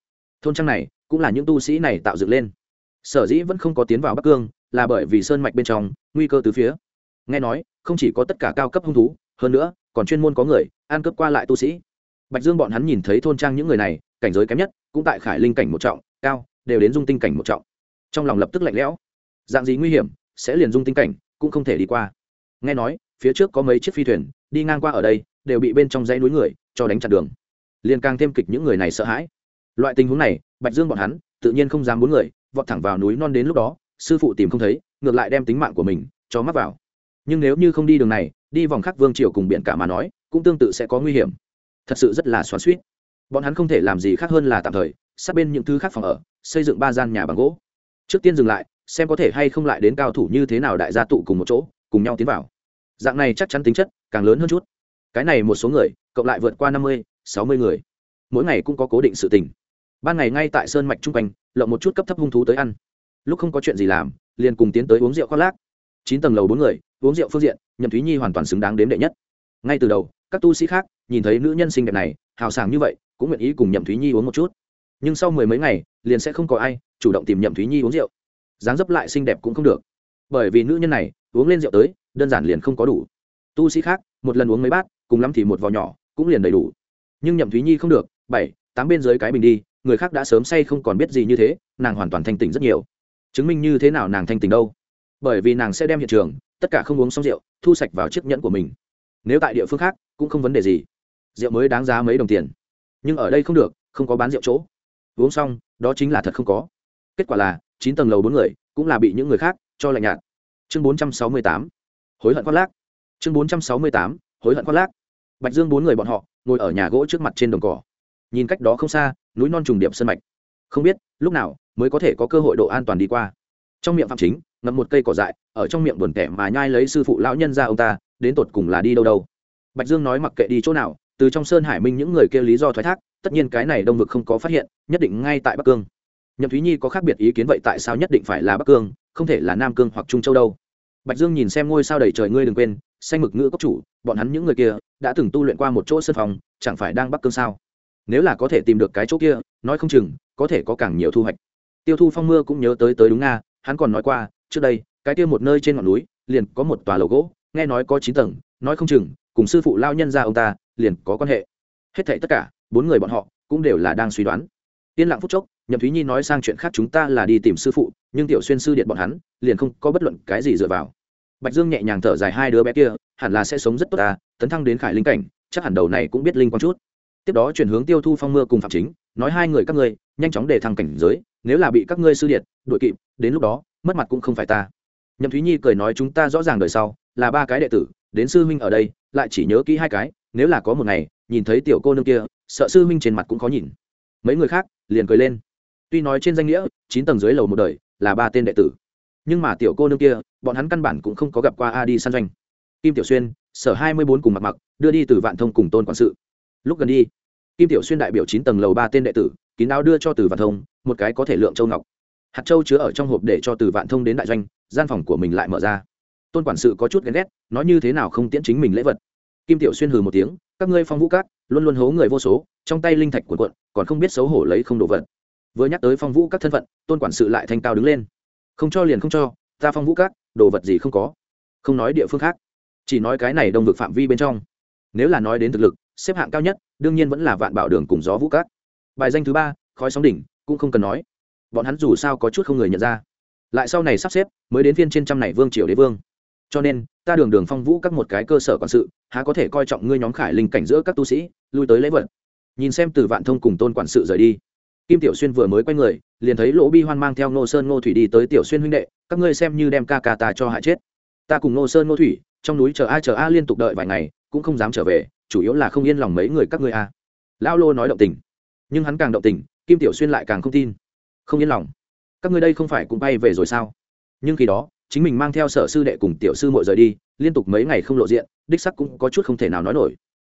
Thôn trang này, cũng là những tu sĩ này tạo dựng lên. Sở dĩ vẫn không có tiến vào bắc cương, là bởi vì sơn mạch bên trong, nguy cơ từ phía. Nghe nói, không chỉ có tất cả cao cấp hung thú, hơn nữa, còn chuyên môn có người, ăn cướp qua lại tu sĩ bạch dương bọn hắn nhìn thấy thôn trang những người này, cảnh giới kém nhất, cũng tại khải linh cảnh một trọng, cao, đều đến dung tinh cảnh một trọng. Trong lòng lập tức lạnh lẽo. Dạng gì nguy hiểm, sẽ liền dung tinh cảnh, cũng không thể đi qua. Nghe nói, phía trước có mấy chiếc phi thuyền, đi ngang qua ở đây, đều bị bên trong dãy núi người, cho đánh chặn đường. Liền càng thêm kịch những người này sợ hãi. Loại tình huống này, bạch dương bọn hắn, tự nhiên không dám bốn người, vọt thẳng vào núi non đến lúc đó, sư phụ tìm không thấy, ngược lại đem tính mạng của mình, cho mắc vào. Nhưng nếu như không đi đường này, đi vòng khắc vương triều cùng biển cả mà nói, cũng tương tự sẽ có nguy hiểm thật sự rất là xoắn suýt bọn hắn không thể làm gì khác hơn là tạm thời, sát bên những thứ khác phòng ở, xây dựng ba gian nhà bằng gỗ. Trước tiên dừng lại, xem có thể hay không lại đến cao thủ như thế nào đại gia tụ cùng một chỗ, cùng nhau tiến vào. Dạng này chắc chắn tính chất càng lớn hơn chút. Cái này một số người, cộng lại vượt qua năm mươi, sáu mươi người. Mỗi ngày cũng có cố định sự tình. Ban ngày ngay tại sơn mạch trung quanh, lộng một chút cấp thấp hung thú tới ăn. Lúc không có chuyện gì làm, liền cùng tiến tới uống rượu khoác lác. Chín tầng lầu bốn người, uống rượu phương diện, nhậm thúy nhi hoàn toàn xứng đáng đếm đệ nhất. Ngay từ đầu các tu sĩ khác nhìn thấy nữ nhân xinh đẹp này, hào sảng như vậy, cũng nguyện ý cùng nhậm thúy nhi uống một chút. Nhưng sau mười mấy ngày, liền sẽ không có ai chủ động tìm nhậm thúy nhi uống rượu. Dáng dấp lại xinh đẹp cũng không được. Bởi vì nữ nhân này, uống lên rượu tới, đơn giản liền không có đủ. Tu sĩ khác, một lần uống mấy bát, cùng lắm thì một vò nhỏ, cũng liền đầy đủ. Nhưng nhậm thúy nhi không được, bảy, tám bên dưới cái bình đi, người khác đã sớm say không còn biết gì như thế, nàng hoàn toàn thanh tỉnh rất nhiều. Chứng minh như thế nào nàng thanh tỉnh đâu? Bởi vì nàng sẽ đem hiện trường, tất cả không uống xong rượu, thu sạch vào chiếc nhẫn của mình nếu tại địa phương khác, cũng không vấn đề gì. Rượu mới đáng giá mấy đồng tiền. Nhưng ở đây không được, không có bán rượu chỗ. Uống xong, đó chính là thật không có. Kết quả là, chín tầng lầu bốn người, cũng là bị những người khác cho lạnh nhạt. Chương bốn trăm sáu mươi tám, hối hận khoác lác. Chương bốn trăm sáu mươi tám, hối hận khoác lác. Bạch dương bốn người bọn họ, ngồi ở nhà gỗ trước mặt trên đồng cỏ. Nhìn cách đó không xa, núi non trùng điệp sân mạch. Không biết, lúc nào mới có thể có cơ hội độ an toàn đi qua. Trong miệng phạm chính, ngậm một cây cỏ dại, ở trong miệng buồn tẻ mà nhai lấy sư phụ lão nhân ra ông ta đến tột cùng là đi đâu đâu. Bạch dương nói mặc kệ đi chỗ nào, từ trong sơn hải minh những người kia lý do thoái thác, tất nhiên cái này đông vực không có phát hiện, nhất định ngay tại bắc cương. Nhậm thúy nhi có khác biệt ý kiến vậy tại sao nhất định phải là bắc cương, không thể là nam cương hoặc trung châu đâu. Bạch dương nhìn xem ngôi sao đầy trời ngươi đừng quên, xanh mực ngữ cốc chủ, bọn hắn những người kia đã từng tu luyện qua một chỗ sân phòng, chẳng phải đang bắc cương sao? Nếu là có thể tìm được cái chỗ kia, nói không chừng, có thể có càng nhiều thu hoạch. Tiêu thu phong mưa cũng nhớ tới tới đúng nga, hắn còn nói qua, trước đây, cái kia một nơi trên ngọn núi, liền có một tòa lầu gỗ nghe nói có chín tầng, nói không chừng, cùng sư phụ lao nhân ra ông ta, liền có quan hệ. Hết thảy tất cả, bốn người bọn họ, cũng đều là đang suy đoán. Yên lặng phút chốc, nhậm thúy nhi nói sang chuyện khác chúng ta là đi tìm sư phụ, nhưng tiểu xuyên sư điện bọn hắn, liền không có bất luận cái gì dựa vào. Bạch dương nhẹ nhàng thở dài hai đứa bé kia, hẳn là sẽ sống rất tốt ta, tấn thăng đến khải linh cảnh, chắc hẳn đầu này cũng biết linh quang chút. Tiếp đó chuyển hướng tiêu thu phong mưa cùng phạm chính, nói hai người các ngươi, nhanh chóng để thăng cảnh giới, nếu là bị các ngươi sư điện đội kịp, đến lúc đó, mất mặt cũng không phải ta. Nhậm thúy nhi cười nói chúng ta rõ ràng đời sau là ba cái đệ tử, đến sư huynh ở đây, lại chỉ nhớ kỹ hai cái, nếu là có một ngày, nhìn thấy tiểu cô nương kia, sợ sư huynh trên mặt cũng khó nhìn. Mấy người khác liền cười lên. Tuy nói trên danh nghĩa, chín tầng dưới lầu một đời, là ba tên đệ tử. Nhưng mà tiểu cô nương kia, bọn hắn căn bản cũng không có gặp qua a đi săn doanh. Kim tiểu xuyên, sở hai mươi bốn cùng mặc mặc đưa đi từ vạn thông cùng tôn quản sự. Lúc gần đi, kim tiểu xuyên đại biểu chín tầng lầu ba tên đệ tử, kín áo đưa cho từ vạn thông, một cái có thể lượng châu ngọc. Hạt châu chứa ở trong hộp để cho từ vạn thông đến đại doanh, gian phòng của mình lại mở ra tôn quản sự có chút ghen ghét, nói như thế nào không tiễn chính mình lễ vật. Kim tiểu xuyên hừ một tiếng, các ngươi phong vũ cát luôn luôn hố người vô số, trong tay linh thạch của quận còn không biết xấu hổ lấy không đồ vật. Vừa nhắc tới phong vũ các thân phận, tôn quản sự lại thanh cao đứng lên. Không cho liền không cho, ta phong vũ các, đồ vật gì không có. Không nói địa phương khác. Chỉ nói cái này đông vực phạm vi bên trong. Nếu là nói đến thực lực, xếp hạng cao nhất, đương nhiên vẫn là vạn bảo đường cùng gió vũ các. Bài danh thứ ba, khói sóng đỉnh, cũng không cần nói. Bọn hắn dù sao có chút không người nhận ra. Lại sau này sắp xếp, mới đến phiên trên trăm này vương triều đế vương cho nên, ta đường đường phong vũ các một cái cơ sở quản sự, há có thể coi trọng ngươi nhóm khải linh cảnh giữa các tu sĩ, lui tới lễ vật. Nhìn xem từ vạn thông cùng tôn quản sự rời đi. Kim tiểu xuyên vừa mới quay người, liền thấy lỗ bi hoan mang theo nô sơn ngô thủy đi tới tiểu xuyên huynh đệ, các ngươi xem như đem ca ca ta cho hại chết. Ta cùng nô sơn ngô thủy, trong núi chờ a chờ a liên tục đợi vài ngày, cũng không dám trở về, chủ yếu là không yên lòng mấy người các ngươi a. Lão lô nói động tình. Nhưng hắn càng động tình, kim tiểu xuyên lại càng không tin. Không yên lòng. Các ngươi đây không phải cũng bay về rồi sao? Nhưng khi đó chính mình mang theo sở sư đệ cùng tiểu sư mội rời đi, liên tục mấy ngày không lộ diện, đích sắc cũng có chút không thể nào nói nổi.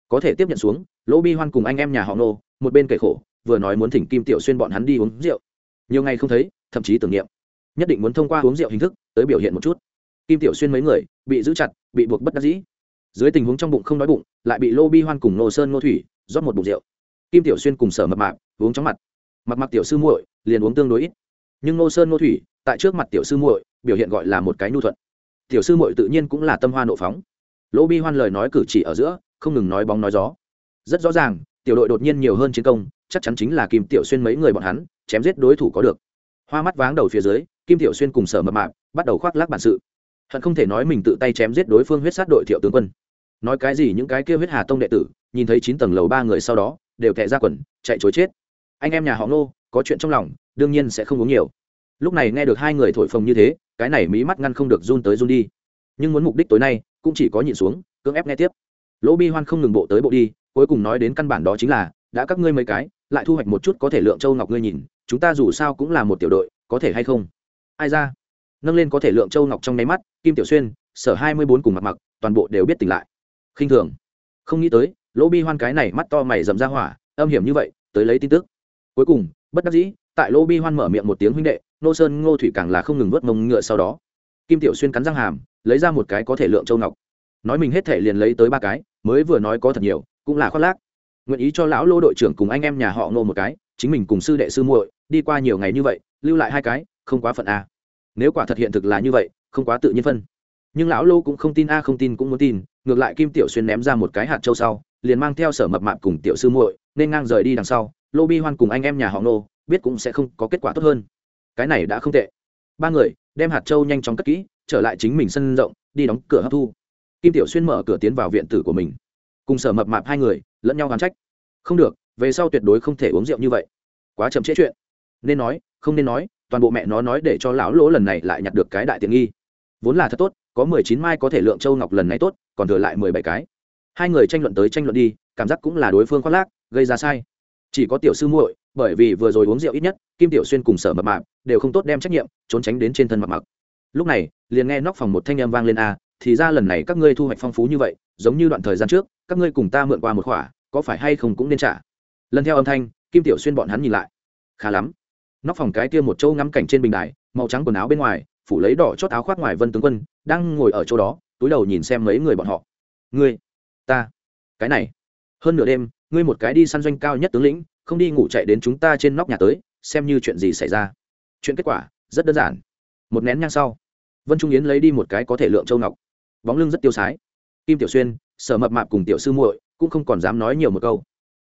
Có thể tiếp nhận xuống, lỗ bi hoan cùng anh em nhà họ nô một bên kể khổ, vừa nói muốn thỉnh kim tiểu xuyên bọn hắn đi uống rượu. Nhiều ngày không thấy, thậm chí tưởng niệm. Nhất định muốn thông qua uống rượu hình thức tới biểu hiện một chút. Kim tiểu xuyên mấy người, bị giữ chặt, bị buộc bất đắc dĩ. Dưới tình huống trong bụng không đói bụng, lại bị lô bi hoan cùng nô sơn nô thủy rót một bụng rượu. Kim tiểu xuyên cùng sở mập mạp, uống chóng mặt. Mặt mặt tiểu sư muội, liền uống tương đối ít. Nhưng nô sơn nô thủy, tại trước mặt tiểu sư muội biểu hiện gọi là một cái nhu thuận. Tiểu sư muội tự nhiên cũng là tâm hoa nộ phóng. Lỗ bi hoan lời nói cử chỉ ở giữa, không ngừng nói bóng nói gió. Rất rõ ràng, tiểu đội đột nhiên nhiều hơn chiến công, chắc chắn chính là kim tiểu xuyên mấy người bọn hắn, chém giết đối thủ có được. Hoa mắt váng đầu phía dưới, kim tiểu xuyên cùng sở mập mạp bắt đầu khoác lác bản sự. Hận không thể nói mình tự tay chém giết đối phương huyết sát đội thiệu tướng quân. Nói cái gì những cái kia huyết hà tông đệ tử, nhìn thấy chín tầng lầu ba người sau đó, đều tệ ra quần, chạy chối chết. Anh em nhà họ ngô, có chuyện trong lòng, đương nhiên sẽ không uống nhiều. Lúc này nghe được hai người thổi phồng như thế cái này mí mắt ngăn không được run tới run đi. Nhưng muốn mục đích tối nay, cũng chỉ có nhịn xuống, cưỡng ép nghe tiếp. Lỗ bi hoan không ngừng bộ tới bộ đi, cuối cùng nói đến căn bản đó chính là, đã các ngươi mấy cái, lại thu hoạch một chút có thể lượng châu ngọc ngươi nhìn, chúng ta dù sao cũng là một tiểu đội, có thể hay không? Ai ra? Nâng lên có thể lượng châu ngọc trong nháy mắt, kim tiểu xuyên, sở hai mươi bốn cùng mặt mặc, toàn bộ đều biết tỉnh lại. Khinh thường. Không nghĩ tới, lỗ bi hoan cái này mắt to mày dầm ra hỏa, âm hiểm như vậy, tới lấy tin tức. Cuối cùng, bất đắc dĩ, tại lỗ bi hoan mở miệng một tiếng huynh đệ nô sơn ngô thủy càng là không ngừng vớt mông ngựa sau đó. Kim tiểu xuyên cắn răng hàm, lấy ra một cái có thể lượng châu ngọc. Nói mình hết thể liền lấy tới ba cái, mới vừa nói có thật nhiều, cũng là khoác lác. Nguyện ý cho lão lô đội trưởng cùng anh em nhà họ ngô một cái, chính mình cùng sư đệ sư muội, đi qua nhiều ngày như vậy, lưu lại hai cái, không quá phận a nếu quả thật hiện thực là như vậy, không quá tự nhiên phân. Nhưng lão lô cũng không tin a, không tin cũng muốn tin, ngược lại kim tiểu xuyên ném ra một cái hạt châu sau, liền mang theo sở mập mạp cùng tiểu sư muội, nên ngang rời đi đằng sau. Lô bi hoan cùng anh em nhà họ nô biết cũng sẽ không có kết quả tốt hơn cái này đã không tệ. Ba người, đem hạt châu nhanh chóng cất kỹ, trở lại chính mình sân rộng, đi đóng cửa hấp thu. Kim tiểu xuyên mở cửa tiến vào viện tử của mình. Cùng sở mập mạp hai người, lẫn nhau gán trách. Không được, về sau tuyệt đối không thể uống rượu như vậy. Quá chậm trễ chuyện. Nên nói, không nên nói, toàn bộ mẹ nó nói để cho lão lỗ lần này lại nhặt được cái đại tiện nghi. Vốn là thật tốt, có mười chín mai có thể lượng châu ngọc lần này tốt, còn thừa lại mười bảy cái. Hai người tranh luận tới tranh luận đi, cảm giác cũng là đối phương khoác lác, gây ra sai. Chỉ có tiểu sư muội bởi vì vừa rồi uống rượu ít nhất, kim tiểu xuyên cùng sở mập mạp đều không tốt đem trách nhiệm trốn tránh đến trên thân mặc mặc lúc này, liền nghe nóc phòng một thanh âm vang lên a thì ra lần này các ngươi thu hoạch phong phú như vậy, giống như đoạn thời gian trước, các ngươi cùng ta mượn qua một khỏa, có phải hay không cũng nên trả? Lần theo âm thanh, kim tiểu xuyên bọn hắn nhìn lại. Khá lắm. Nóc phòng cái kia một chỗ ngắm cảnh trên bình đài, màu trắng quần áo bên ngoài, phủ lấy đỏ chót áo khoác ngoài vân tướng quân, đang ngồi ở chỗ đó, túi đầu nhìn xem mấy người bọn họ. Ngươi, ta, cái này, hơn nửa đêm, ngươi một cái đi săn doanh cao nhất tướng lĩnh không đi ngủ chạy đến chúng ta trên nóc nhà tới, xem như chuyện gì xảy ra. Chuyện kết quả, rất đơn giản. Một nén nhang sau, vân trung yến lấy đi một cái có thể lượng châu ngọc. Bóng lưng rất tiêu sái. Kim tiểu xuyên, sở mập mạp cùng tiểu sư muội cũng không còn dám nói nhiều một câu.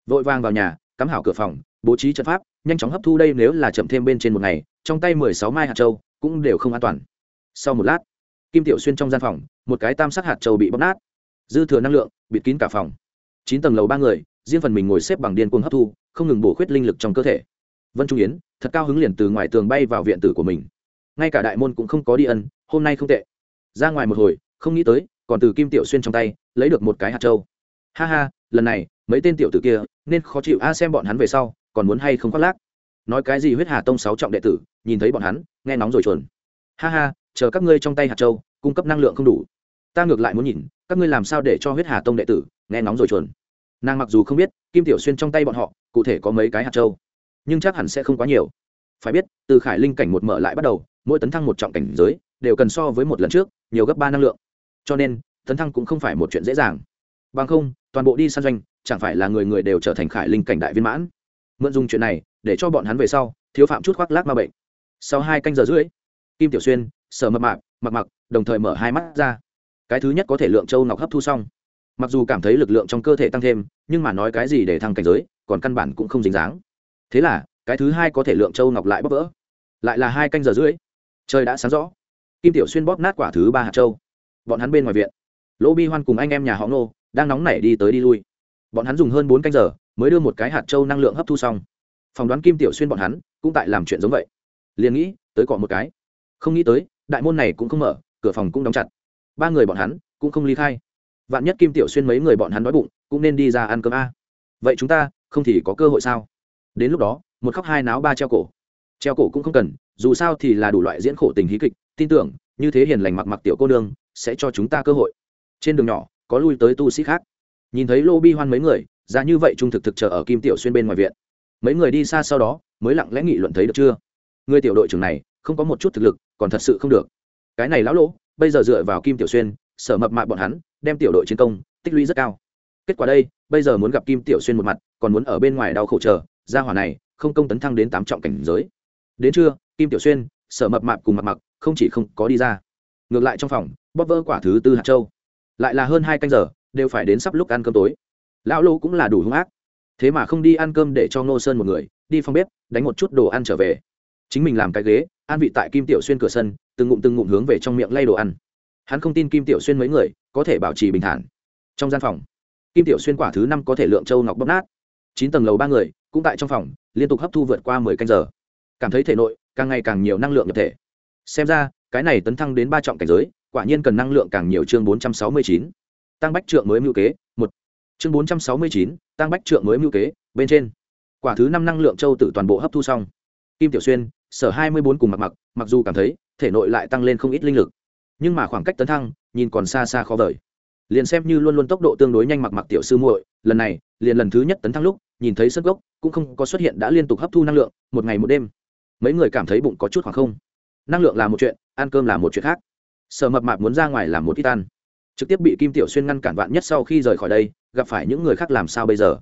Vội vàng vào nhà, cắm hảo cửa phòng, bố trí trận pháp, nhanh chóng hấp thu đây nếu là chậm thêm bên trên một ngày, trong tay mười sáu mai hạt châu cũng đều không an toàn. Sau một lát, kim tiểu xuyên trong gian phòng, một cái tam sắc hạt châu bị bóp nát. Dư thừa năng lượng, bịt kín cả phòng. Chín tầng lầu ba người, riêng phần mình ngồi xếp bằng điên cuồng hấp thu không ngừng bổ khuyết linh lực trong cơ thể. Vân trung yến, thật cao hứng liền từ ngoài tường bay vào viện tử của mình. Ngay cả đại môn cũng không có đi ân, hôm nay không tệ. Ra ngoài một hồi, không nghĩ tới, còn từ kim tiểu xuyên trong tay, lấy được một cái hạt trâu ha ha, lần này, mấy tên tiểu tử kia, nên khó chịu a xem bọn hắn về sau, còn muốn hay không khoác lác. Nói cái gì huyết hà tông sáu trọng đệ tử, nhìn thấy bọn hắn, nghe nóng rồi chuồn. Ha ha, chờ các ngươi trong tay hạt châu, cung cấp năng lượng không đủ. Ta ngược lại muốn nhìn, các ngươi làm sao để cho huyết hà tông đệ tử, nghe nóng rồi chuồn. Nàng mặc dù không biết kim tiểu xuyên trong tay bọn họ cụ thể có mấy cái hạt châu. Nhưng chắc hẳn sẽ không quá nhiều. Phải biết từ khải linh cảnh một mở lại bắt đầu mỗi tấn thăng một trọng cảnh giới đều cần so với một lần trước nhiều gấp ba năng lượng. Cho nên tấn thăng cũng không phải một chuyện dễ dàng. Bằng không toàn bộ đi săn doanh chẳng phải là người người đều trở thành khải linh cảnh đại viên mãn. Mượn dùng chuyện này để cho bọn hắn về sau thiếu phạm chút khoác lác ma bệnh. Sau hai canh giờ rưỡi kim tiểu xuyên sở mập mạc, mặc mặc đồng thời mở hai mắt ra. Cái thứ nhất có thể lượng châu ngọc hấp thu xong. Mặc dù cảm thấy lực lượng trong cơ thể tăng thêm nhưng mà nói cái gì để thăng cảnh giới, còn căn bản cũng không dính dáng. Thế là, cái thứ hai có thể lượng châu ngọc lại bóp vỡ. Lại là hai canh giờ rưỡi. Trời đã sáng rõ. Kim tiểu xuyên bóp nát quả thứ ba hạt châu. Bọn hắn bên ngoài viện. Lỗ bi hoan cùng anh em nhà họ nô đang nóng nảy đi tới đi lui. Bọn hắn dùng hơn bốn canh giờ mới đưa một cái hạt châu năng lượng hấp thu xong. Phỏng đoán kim tiểu xuyên bọn hắn cũng tại làm chuyện giống vậy. Liền nghĩ, tới cọ một cái. Không nghĩ tới, đại môn này cũng không mở, cửa phòng cũng đóng chặt. Ba người bọn hắn cũng không ly khai vạn nhất kim tiểu xuyên mấy người bọn hắn nói bụng, cũng nên đi ra ăn cơm a. Vậy chúng ta, không thì có cơ hội sao? Đến lúc đó, một khóc hai náo ba treo cổ. Treo cổ cũng không cần, dù sao thì là đủ loại diễn khổ tình hí kịch, tin tưởng, như thế hiền lành mặc mặc tiểu cô nương, sẽ cho chúng ta cơ hội. Trên đường nhỏ, có lui tới tu sĩ khác. Nhìn thấy lô bi hoan mấy người, ra như vậy trung thực thực chờ ở kim tiểu xuyên bên ngoài viện. Mấy người đi xa sau đó, mới lặng lẽ nghị luận thấy được chưa? Người tiểu đội trưởng này, không có một chút thực lực, còn thật sự không được. Cái này lão lỗ, bây giờ dựa vào kim tiểu xuyên sở mập mại bọn hắn đem tiểu đội chiến công tích lũy rất cao. Kết quả đây, bây giờ muốn gặp kim tiểu xuyên một mặt, còn muốn ở bên ngoài đau khổ chờ, ra hỏa này, không công tấn thăng đến tám trọng cảnh giới. Đến trưa, kim tiểu xuyên, sở mập mạp cùng mặt mặc, không chỉ không có đi ra, ngược lại trong phòng, bóp vỡ quả thứ tư hạt châu. Lại là hơn hai canh giờ, đều phải đến sắp lúc ăn cơm tối. Lão lô cũng là đủ hung ác. Thế mà không đi ăn cơm để cho ngô sơn một người, đi phòng bếp, đánh một chút đồ ăn trở về. Chính mình làm cái ghế, an vị tại kim tiểu xuyên cửa sân, từng ngụm từng ngụm hướng về trong miệng lay đồ ăn hắn không tin kim tiểu xuyên mấy người có thể bảo trì bình thản. Trong gian phòng, kim tiểu xuyên quả thứ năm có thể lượng châu ngọc bóp nát. Chín tầng lầu ba người cũng tại trong phòng, liên tục hấp thu vượt qua mười canh giờ. Cảm thấy thể nội càng ngày càng nhiều năng lượng nhập thể. Xem ra, cái này tấn thăng đến ba trọng cảnh giới, quả nhiên cần năng lượng càng nhiều chương bốn trăm sáu mươi chín. Tăng bách trượng mới mưu kế, một. Chương bốn trăm sáu mươi chín, tăng bách trượng mới mưu kế, bên trên. Quả thứ năm năng lượng châu tự toàn bộ hấp thu xong. Kim tiểu xuyên, sở hai mươi bốn cùng mặc mặc mặc dù cảm thấy thể nội lại tăng lên không ít linh lực nhưng mà khoảng cách tấn thăng, nhìn còn xa xa khó vời. Liền xem như luôn luôn tốc độ tương đối nhanh mặc mặc tiểu sư muội, lần này, liền lần thứ nhất tấn thăng lúc, nhìn thấy sân gốc, cũng không có xuất hiện đã liên tục hấp thu năng lượng, một ngày một đêm. Mấy người cảm thấy bụng có chút khoảng không. Năng lượng là một chuyện, ăn cơm là một chuyện khác. Sở mập mạp muốn ra ngoài làm một ít ăn. Trực tiếp bị kim tiểu xuyên ngăn cản vạn nhất sau khi rời khỏi đây, gặp phải những người khác làm sao bây giờ?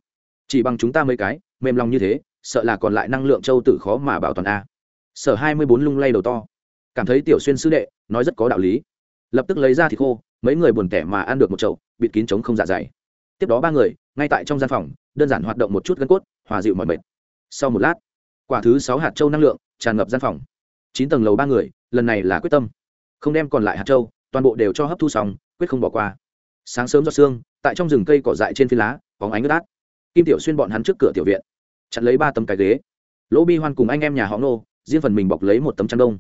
Chỉ bằng chúng ta mấy cái, mềm lòng như thế, sợ là còn lại năng lượng châu tử khó mà bảo toàn a. Sở hai mươi bốn lung lay đầu to cảm thấy tiểu xuyên sư đệ nói rất có đạo lý. Lập tức lấy ra thịt khô, mấy người buồn tẻ mà ăn được một chậu, bịt kín trống không dạ dày. Tiếp đó ba người, ngay tại trong gian phòng, đơn giản hoạt động một chút gân cốt, hòa dịu mọi mệt. Sau một lát, quả thứ sáu hạt châu năng lượng tràn ngập gian phòng. Chín tầng lầu ba người, lần này là quyết tâm. Không đem còn lại hạt châu, toàn bộ đều cho hấp thu xong, quyết không bỏ qua. Sáng sớm do sương, tại trong rừng cây cỏ dại trên phi lá có ánh ướt át. Kim tiểu xuyên bọn hắn trước cửa tiểu viện, chặn lấy ba tấm cái ghế. Lỗ bi hoan cùng anh em nhà họ nô riêng phần mình bọc lấy một tấm chăn đông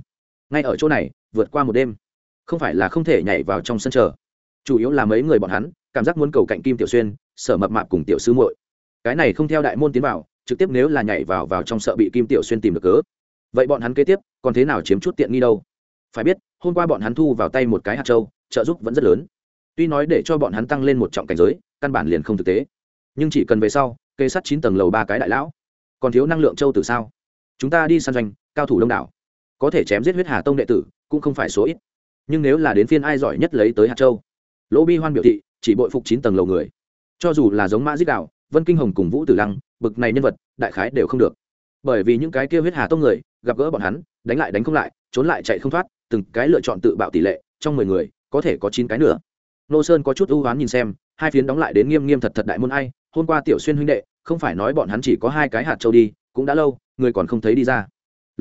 ngay ở chỗ này, vượt qua một đêm. Không phải là không thể nhảy vào trong sân chờ. Chủ yếu là mấy người bọn hắn, cảm giác muốn cầu cạnh kim tiểu xuyên, sở mập mạp cùng tiểu sư muội. Cái này không theo đại môn tiến vào, trực tiếp nếu là nhảy vào vào trong sợ bị kim tiểu xuyên tìm được cớ. Vậy bọn hắn kế tiếp, còn thế nào chiếm chút tiện nghi đâu? Phải biết, hôm qua bọn hắn thu vào tay một cái hạt châu, trợ giúp vẫn rất lớn. Tuy nói để cho bọn hắn tăng lên một trọng cảnh giới, căn bản liền không thực tế. Nhưng chỉ cần về sau, kê sắt chín tầng lầu ba cái đại lão. Còn thiếu năng lượng châu từ sao? Chúng ta đi săn doanh, cao thủ đông đảo có thể chém giết huyết hà tông đệ tử, cũng không phải số ít. Nhưng nếu là đến phiên ai giỏi nhất lấy tới hạt châu? Lỗ bi hoan biểu thị, chỉ bội phục chín tầng lầu người. Cho dù là giống mã dích đạo, vân kinh hồng cùng vũ tử lăng, bực này nhân vật, đại khái đều không được. Bởi vì những cái kia huyết hà tông người, gặp gỡ bọn hắn, đánh lại đánh không lại, trốn lại chạy không thoát, từng cái lựa chọn tự bạo tỷ lệ, trong mười người, có thể có chín cái nữa. Nô sơn có chút ưu oán nhìn xem, hai phiến đóng lại đến nghiêm nghiêm thật thật đại môn ai, hôm qua tiểu xuyên huynh đệ, không phải nói bọn hắn chỉ có hai cái hạt châu đi, cũng đã lâu, người còn không thấy đi ra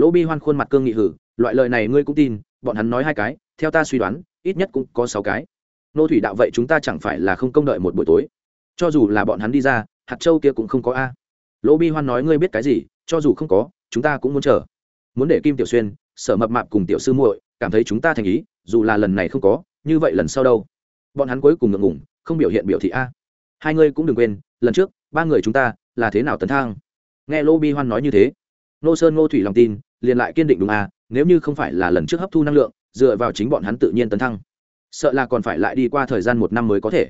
lỗ bi hoan khuôn mặt cương nghị hử, loại lời này ngươi cũng tin, bọn hắn nói hai cái, theo ta suy đoán, ít nhất cũng có sáu cái. Nô thủy đạo vậy chúng ta chẳng phải là không công đợi một buổi tối. Cho dù là bọn hắn đi ra, hạt châu kia cũng không có a. Lỗ bi hoan nói ngươi biết cái gì, cho dù không có, chúng ta cũng muốn chờ. Muốn để kim tiểu xuyên, sở mập mạp cùng tiểu sư muội cảm thấy chúng ta thành ý, dù là lần này không có, như vậy lần sau đâu? Bọn hắn cuối cùng ngượng ngủng không biểu hiện biểu thị a. Hai ngươi cũng đừng quên, lần trước, ba người chúng ta là thế nào tấn thang nghe lô bi hoan nói như thế, nô sơn ngô thủy lòng tin liền lại kiên định đúng à? nếu như không phải là lần trước hấp thu năng lượng, dựa vào chính bọn hắn tự nhiên tấn thăng. Sợ là còn phải lại đi qua thời gian một năm mới có thể.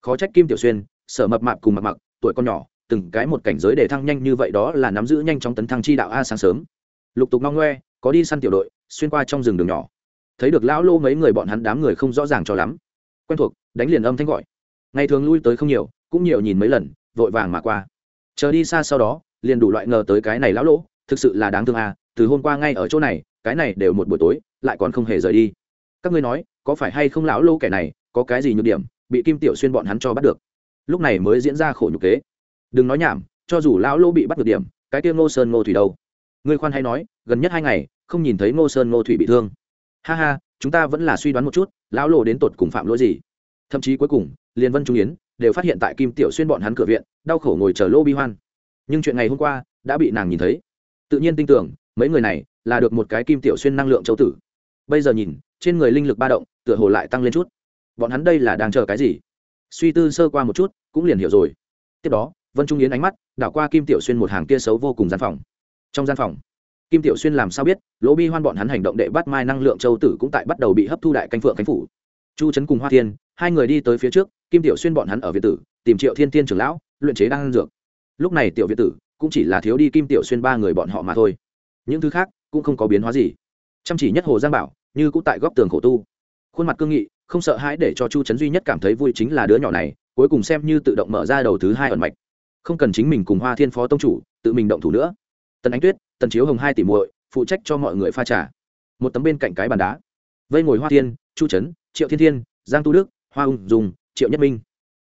Khó trách kim tiểu xuyên, sở mập mạp cùng mặc mặc tuổi con nhỏ, từng cái một cảnh giới để thăng nhanh như vậy đó là nắm giữ nhanh chóng tấn thăng chi đạo a sáng sớm. Lục tục ngong ngoe, có đi săn tiểu đội, xuyên qua trong rừng đường nhỏ. Thấy được lão lô mấy người bọn hắn đám người không rõ ràng cho lắm. Quen thuộc, đánh liền âm thanh gọi. Ngày thường lui tới không nhiều, cũng nhiều nhìn mấy lần, vội vàng mà qua. Chờ đi xa sau đó, liền đủ loại ngờ tới cái này lão lỗ thực sự là đáng thương à từ hôm qua ngay ở chỗ này, cái này đều một buổi tối, lại còn không hề rời đi. Các ngươi nói, có phải hay không lão lô kẻ này, có cái gì nhược điểm, bị kim tiểu xuyên bọn hắn cho bắt được? Lúc này mới diễn ra khổ nhục kế. Đừng nói nhảm, cho dù lão lô bị bắt được điểm, cái kia ngô sơn ngô thủy đâu? Ngươi khoan hay nói, gần nhất hai ngày, không nhìn thấy ngô sơn ngô thủy bị thương. Ha ha, chúng ta vẫn là suy đoán một chút, lão lô đến tột cùng phạm lỗi gì? Thậm chí cuối cùng, liên vân trung yến đều phát hiện tại kim tiểu xuyên bọn hắn cửa viện, đau khổ ngồi chờ lô bi hoan. Nhưng chuyện ngày hôm qua, đã bị nàng nhìn thấy. Tự nhiên tin tưởng mấy người này là được một cái kim tiểu xuyên năng lượng châu tử. Bây giờ nhìn, trên người linh lực ba động, tựa hồ lại tăng lên chút. Bọn hắn đây là đang chờ cái gì? Suy tư sơ qua một chút, cũng liền hiểu rồi. Tiếp đó, vân trung yến ánh mắt đảo qua kim tiểu xuyên một hàng kia xấu vô cùng gian phòng. Trong gian phòng, kim tiểu xuyên làm sao biết, lỗ bi hoan bọn hắn hành động đệ bắt mai năng lượng châu tử cũng tại bắt đầu bị hấp thu đại canh phượng cánh phủ. Chu trấn cùng hoa thiên, hai người đi tới phía trước, kim tiểu xuyên bọn hắn ở việt tử, tìm triệu thiên thiên trưởng lão, luyện chế đang dược. Lúc này tiểu việt tử cũng chỉ là thiếu đi kim tiểu xuyên ba người bọn họ mà thôi những thứ khác cũng không có biến hóa gì. Chăm chỉ nhất hồ giang bảo như cũng tại góc tường khổ tu. Khuôn mặt cương nghị, không sợ hãi để cho chu trấn duy nhất cảm thấy vui chính là đứa nhỏ này, cuối cùng xem như tự động mở ra đầu thứ hai ẩn mạch. Không cần chính mình cùng hoa thiên phó tông chủ, tự mình động thủ nữa. Tần ánh tuyết, tần chiếu hồng hai tỷ muội, phụ trách cho mọi người pha trà. Một tấm bên cạnh cái bàn đá. Vây ngồi hoa thiên, chu trấn triệu thiên thiên, giang tu đức, hoa ung dùng triệu nhất minh.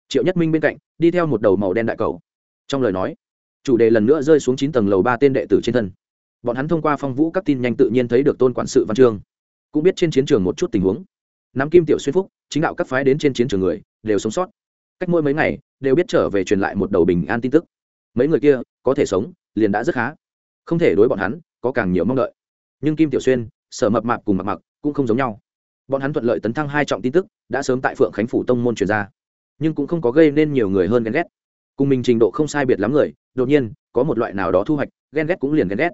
Triệu nhất minh bên cạnh, đi theo một đầu màu đen đại cầu. Trong lời nói, chủ đề lần nữa rơi xuống chín tầng lầu ba tên đệ tử trên thân bọn hắn thông qua phong vũ các tin nhanh tự nhiên thấy được tôn quản sự văn chương, cũng biết trên chiến trường một chút tình huống. Nắm kim tiểu xuyên phúc, chính đạo các phái đến trên chiến trường người, đều sống sót. Cách mỗi mấy ngày, đều biết trở về truyền lại một đầu bình an tin tức. Mấy người kia, có thể sống, liền đã rất khá. Không thể đối bọn hắn, có càng nhiều mong đợi. Nhưng kim tiểu xuyên, sở mập mạp cùng mặc mặc, cũng không giống nhau. Bọn hắn thuận lợi tấn thăng hai trọng tin tức, đã sớm tại phượng khánh phủ tông môn truyền ra. Nhưng cũng không có gây nên nhiều người hơn ghen ghét. Cùng mình trình độ không sai biệt lắm người, đột nhiên, có một loại nào đó thu hoạch, ghen ghét cũng liền ghen ghét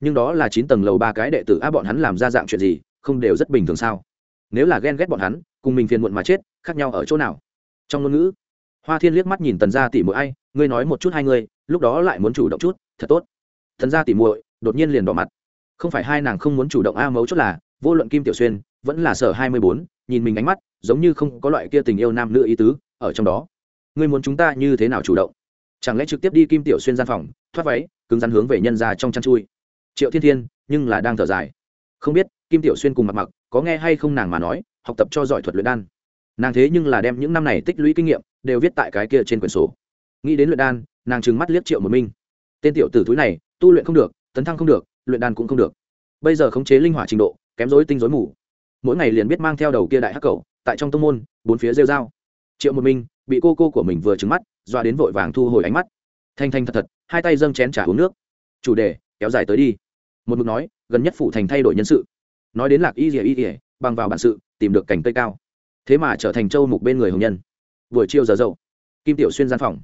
nhưng đó là chín tầng lầu ba cái đệ tử á bọn hắn làm ra dạng chuyện gì, không đều rất bình thường sao? Nếu là ghen ghét bọn hắn, cùng mình phiền muộn mà chết, khác nhau ở chỗ nào? Trong ngôn ngữ, hoa thiên liếc mắt nhìn tần gia tỷ mỗi ai, ngươi nói một chút hai ngươi, lúc đó lại muốn chủ động chút, thật tốt. Thần gia tỷ muội đột nhiên liền đỏ mặt. Không phải hai nàng không muốn chủ động, a, mấu chốt là, vô luận kim tiểu xuyên, vẫn là sở hai mươi bốn, nhìn mình ánh mắt, giống như không có loại kia tình yêu nam nữ ý tứ, ở trong đó. Ngươi muốn chúng ta như thế nào chủ động? Chẳng lẽ trực tiếp đi kim tiểu xuyên gian phòng, thoát váy, cứng rắn hướng về nhân ra trong chăn chui? Triệu thiên thiên, nhưng là đang thở dài. Không biết, kim tiểu xuyên cùng mặt mặc có nghe hay không nàng mà nói, học tập cho giỏi thuật luyện đan. Nàng thế nhưng là đem những năm này tích lũy kinh nghiệm đều viết tại cái kia trên quyển sổ. Nghĩ đến luyện đan, nàng trừng mắt liếc triệu một minh. Tên tiểu tử túi này, tu luyện không được, tấn thăng không được, luyện đan cũng không được. Bây giờ khống chế linh hỏa trình độ, kém rối tinh rối mù. Mỗi ngày liền biết mang theo đầu kia đại hắc cầu, tại trong tông môn, bốn phía rêu dao triệu một minh bị cô cô của mình vừa trứng mắt, doa đến vội vàng thu hồi ánh mắt. Thanh thanh thật thật, hai tay dâng chén trả uống nước. Chủ đề, kéo dài tới đi một mực nói, gần nhất phủ thành thay đổi nhân sự. Nói đến lạc y rỉa y rỉa bằng vào bản sự, tìm được cảnh cây cao. Thế mà trở thành châu mục bên người hồng nhân. Buổi chiều giờ dậu, kim tiểu xuyên gian phòng.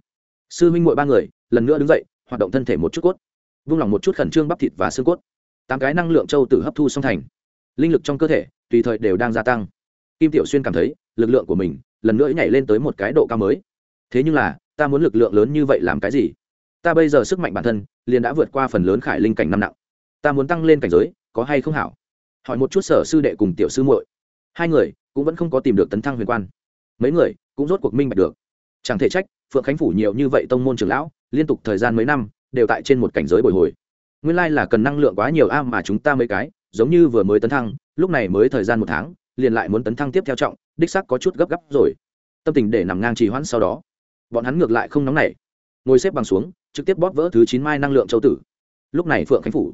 Sư huynh mội ba người, lần nữa đứng dậy, hoạt động thân thể một chút cốt. Vung lòng một chút khẩn trương bắp thịt và xương cốt. Tám cái năng lượng châu tử hấp thu song thành. Linh lực trong cơ thể, tùy thời đều đang gia tăng. Kim tiểu xuyên cảm thấy, lực lượng của mình, lần nữa nhảy lên tới một cái độ cao mới. Thế nhưng là, ta muốn lực lượng lớn như vậy làm cái gì? Ta bây giờ sức mạnh bản thân, liền đã vượt qua phần lớn khải linh cảnh năm nặng ta muốn tăng lên cảnh giới, có hay không hảo? Hỏi một chút sở sư đệ cùng tiểu sư muội. Hai người cũng vẫn không có tìm được tấn thăng huyền quan. Mấy người cũng rốt cuộc minh bạch được. Chẳng thể trách, phượng khánh phủ nhiều như vậy tông môn trưởng lão, liên tục thời gian mấy năm, đều tại trên một cảnh giới bồi hồi. Nguyên lai là cần năng lượng quá nhiều a mà chúng ta mấy cái, giống như vừa mới tấn thăng, lúc này mới thời gian một tháng, liền lại muốn tấn thăng tiếp theo trọng, đích sắc có chút gấp gáp rồi. Tâm tình để nằm ngang trì hoãn sau đó. Bọn hắn ngược lại không nóng nảy. Ngồi xếp bằng xuống, trực tiếp bóp vỡ thứ chín mai năng lượng châu tử. Lúc này phượng khánh phủ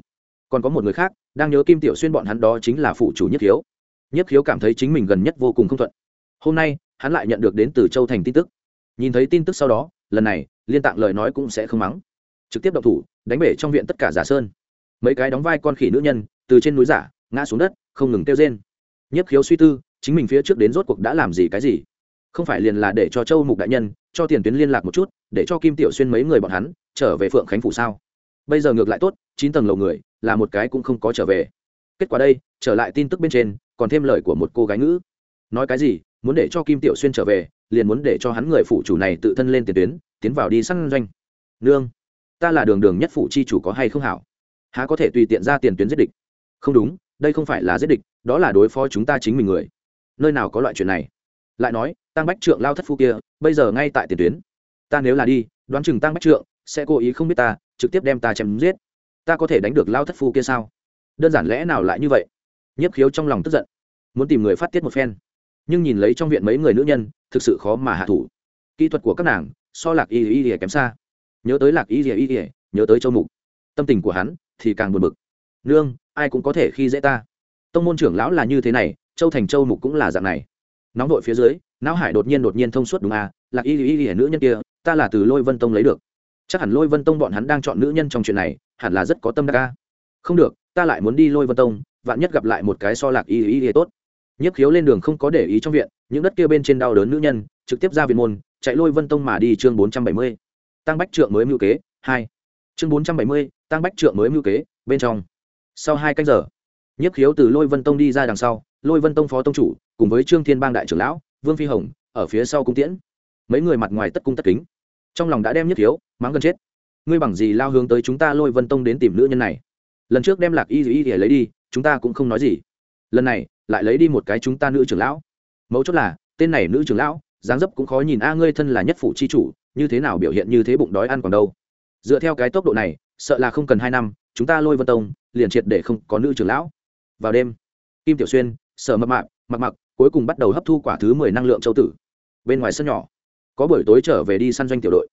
còn có một người khác đang nhớ kim tiểu xuyên bọn hắn đó chính là phụ chủ nhất khiếu. Nhất khiếu cảm thấy chính mình gần nhất vô cùng không thuận. Hôm nay, hắn lại nhận được đến từ châu thành tin tức. Nhìn thấy tin tức sau đó, lần này, liên tạng lời nói cũng sẽ không mắng. Trực tiếp động thủ, đánh bể trong viện tất cả giả sơn. Mấy cái đóng vai con khỉ nữ nhân, từ trên núi giả, ngã xuống đất, không ngừng kêu rên. Nhất khiếu suy tư, chính mình phía trước đến rốt cuộc đã làm gì cái gì? Không phải liền là để cho châu mục đại nhân, cho tiền tuyến liên lạc một chút, để cho kim tiểu xuyên mấy người bọn hắn trở về phượng khánh phủ sao? Bây giờ ngược lại tốt, chín tầng lầu người là một cái cũng không có trở về. Kết quả đây, trở lại tin tức bên trên, còn thêm lời của một cô gái ngữ. Nói cái gì, muốn để cho kim tiểu xuyên trở về, liền muốn để cho hắn người phụ chủ này tự thân lên tiền tuyến, tiến vào đi săn doanh. Nương, ta là đường đường nhất phụ chi chủ có hay không hảo? Há có thể tùy tiện ra tiền tuyến giết địch? Không đúng, đây không phải là giết địch, đó là đối phó chúng ta chính mình người. Nơi nào có loại chuyện này? Lại nói, tăng bách trượng lao thất phu kia, bây giờ ngay tại tiền tuyến. Ta nếu là đi, đoán chừng tăng bách trượng sẽ cố ý không biết ta, trực tiếp đem ta chém giết ta có thể đánh được lao thất phu kia sao? Đơn giản lẽ nào lại như vậy? Nhiếp khiếu trong lòng tức giận, muốn tìm người phát tiết một phen. Nhưng nhìn lấy trong viện mấy người nữ nhân, thực sự khó mà hạ thủ. Kỹ thuật của các nàng, so lạc y y y kém xa. Nhớ tới lạc y y y nhớ tới châu mục. Tâm tình của hắn thì càng buồn bực. Nương, ai cũng có thể khi dễ ta. Tông môn trưởng lão là như thế này, châu thành châu mục cũng là dạng này. Nóng đội phía dưới, não hải đột nhiên đột nhiên thông suốt đúng à lạc y y y nữ nhân kia, ta là từ lôi vân tông lấy được. Chắc hẳn lôi vân tông bọn hắn đang chọn nữ nhân trong chuyện này hẳn là rất có tâm đắc ca. Không được, ta lại muốn đi lôi vân tông, vạn nhất gặp lại một cái so lạc y y y tốt. Nhiếp khiếu lên đường không có để ý trong viện, những đất kia bên trên đau đớn nữ nhân, trực tiếp ra viện môn, chạy lôi vân tông mà đi chương bốn trăm bảy mươi. Tăng bách trượng mới mưu kế, hai. Chương bốn trăm bảy mươi, tăng bách trượng mới mưu kế, bên trong. Sau hai canh giờ, nhiếp khiếu từ lôi vân tông đi ra đằng sau, lôi vân tông phó tông chủ, cùng với trương thiên bang đại trưởng lão, vương phi hồng, ở phía sau cung tiễn. Mấy người mặt ngoài tất cung tất kính. Trong lòng đã đem nhiếp khiếu, mắng gần chết ngươi bằng gì lao hướng tới chúng ta lôi vân tông đến tìm nữ nhân này? Lần trước đem lạc y y thì lấy đi, chúng ta cũng không nói gì. Lần này, lại lấy đi một cái chúng ta nữ trưởng lão. Mấu chốt là, tên này nữ trưởng lão, dáng dấp cũng khó nhìn. A, ngươi thân là nhất phủ chi chủ, như thế nào biểu hiện như thế bụng đói ăn còn đâu? Dựa theo cái tốc độ này, sợ là không cần hai năm, chúng ta lôi vân tông, liền triệt để không có nữ trưởng lão. Vào đêm, kim tiểu xuyên, sở mập mạp mặc mặc cuối cùng bắt đầu hấp thu quả thứ mười năng lượng châu tử. Bên ngoài sân nhỏ, có buổi tối trở về đi săn doanh tiểu đội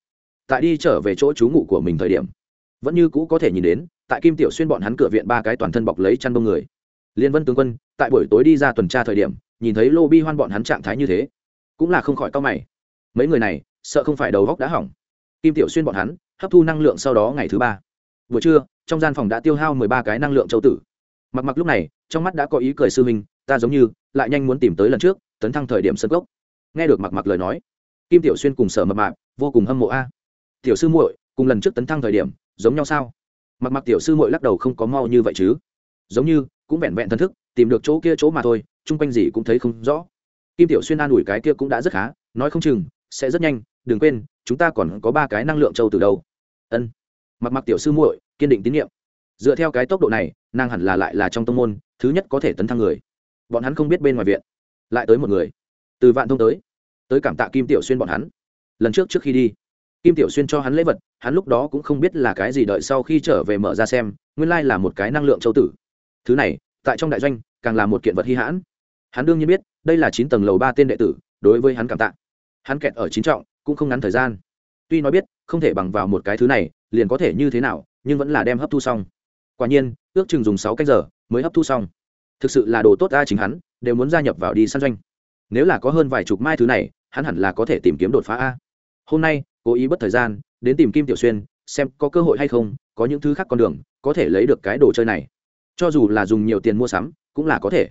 tại đi trở về chỗ trú ngụ của mình thời điểm. Vẫn như cũ có thể nhìn đến, tại kim tiểu xuyên bọn hắn cửa viện ba cái toàn thân bọc lấy chăn bông người. Liên vân tướng quân, tại buổi tối đi ra tuần tra thời điểm, nhìn thấy lô bi hoan bọn hắn trạng thái như thế, cũng là không khỏi cao mày. Mấy người này, sợ không phải đầu góc đã hỏng. Kim tiểu xuyên bọn hắn, hấp thu năng lượng sau đó ngày thứ ba. Buổi trưa, trong gian phòng đã tiêu hao mười ba cái năng lượng châu tử. Mặc mặc lúc này, trong mắt đã có ý cười sư minh ta giống như, lại nhanh muốn tìm tới lần trước, tấn thăng thời điểm sân gốc nghe được mặc mặc lời nói, kim tiểu xuyên cùng sở mập mạp, vô cùng hâm mộ a tiểu sư muội, cùng lần trước tấn thăng thời điểm, giống nhau sao? Mặc mặc tiểu sư muội lắc đầu không có mau như vậy chứ. Giống như, cũng vẹn vẹn thân thức, tìm được chỗ kia chỗ mà thôi, chung quanh gì cũng thấy không rõ. Kim tiểu xuyên an ủi cái kia cũng đã rất khá, nói không chừng, sẽ rất nhanh, đừng quên, chúng ta còn có ba cái năng lượng châu từ đâu. Ân. Mặc mặc tiểu sư muội, kiên định tín nhiệm. Dựa theo cái tốc độ này, nàng hẳn là lại là trong tông môn, thứ nhất có thể tấn thăng người. Bọn hắn không biết bên ngoài viện. Lại tới một người. Từ vạn thông tới. Tới cảm tạ kim tiểu xuyên bọn hắn. Lần trước trước khi đi kim tiểu xuyên cho hắn lễ vật, hắn lúc đó cũng không biết là cái gì đợi sau khi trở về mở ra xem, nguyên lai là một cái năng lượng châu tử. Thứ này, tại trong đại doanh, càng là một kiện vật hy hãn. Hắn đương nhiên biết, đây là chín tầng lầu ba tên đệ tử, đối với hắn cảm tạ. Hắn kẹt ở chín trọng, cũng không ngắn thời gian. Tuy nói biết, không thể bằng vào một cái thứ này, liền có thể như thế nào, nhưng vẫn là đem hấp thu xong. Quả nhiên, ước chừng dùng sáu cách giờ, mới hấp thu xong. Thực sự là đồ tốt ta chính hắn, đều muốn gia nhập vào đi săn doanh. Nếu là có hơn vài chục mai thứ này, hắn hẳn là có thể tìm kiếm đột phá a. Hôm nay cố ý bất thời gian, đến tìm kim tiểu xuyên, xem có cơ hội hay không, có những thứ khác con đường, có thể lấy được cái đồ chơi này. Cho dù là dùng nhiều tiền mua sắm, cũng là có thể.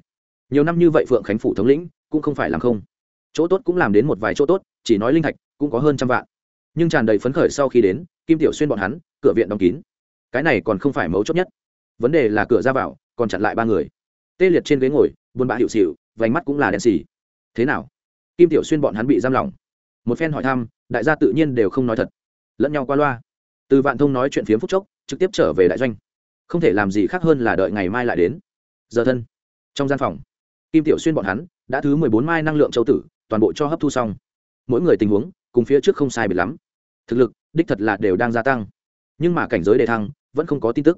Nhiều năm như vậy phượng khánh phủ thống lĩnh, cũng không phải làm không. Chỗ tốt cũng làm đến một vài chỗ tốt, chỉ nói linh thạch, cũng có hơn trăm vạn. Nhưng tràn đầy phấn khởi sau khi đến, kim tiểu xuyên bọn hắn, cửa viện đóng kín. Cái này còn không phải mấu chốt nhất. Vấn đề là cửa ra vào, còn chặn lại ba người. Tê liệt trên ghế ngồi buôn bã hiệu xịu, vành mắt cũng là đen xì. Thế nào? Kim tiểu xuyên bọn hắn bị giam lỏng một phen hỏi thăm, đại gia tự nhiên đều không nói thật. Lẫn nhau qua loa. Từ vạn thông nói chuyện phiếm phúc chốc, trực tiếp trở về đại doanh. Không thể làm gì khác hơn là đợi ngày mai lại đến. Giờ thân. Trong gian phòng, kim tiểu xuyên bọn hắn, đã thứ mười bốn mai năng lượng châu tử, toàn bộ cho hấp thu xong. Mỗi người tình huống, cùng phía trước không sai biệt lắm. Thực lực, đích thật là đều đang gia tăng. Nhưng mà cảnh giới đề thăng, vẫn không có tin tức.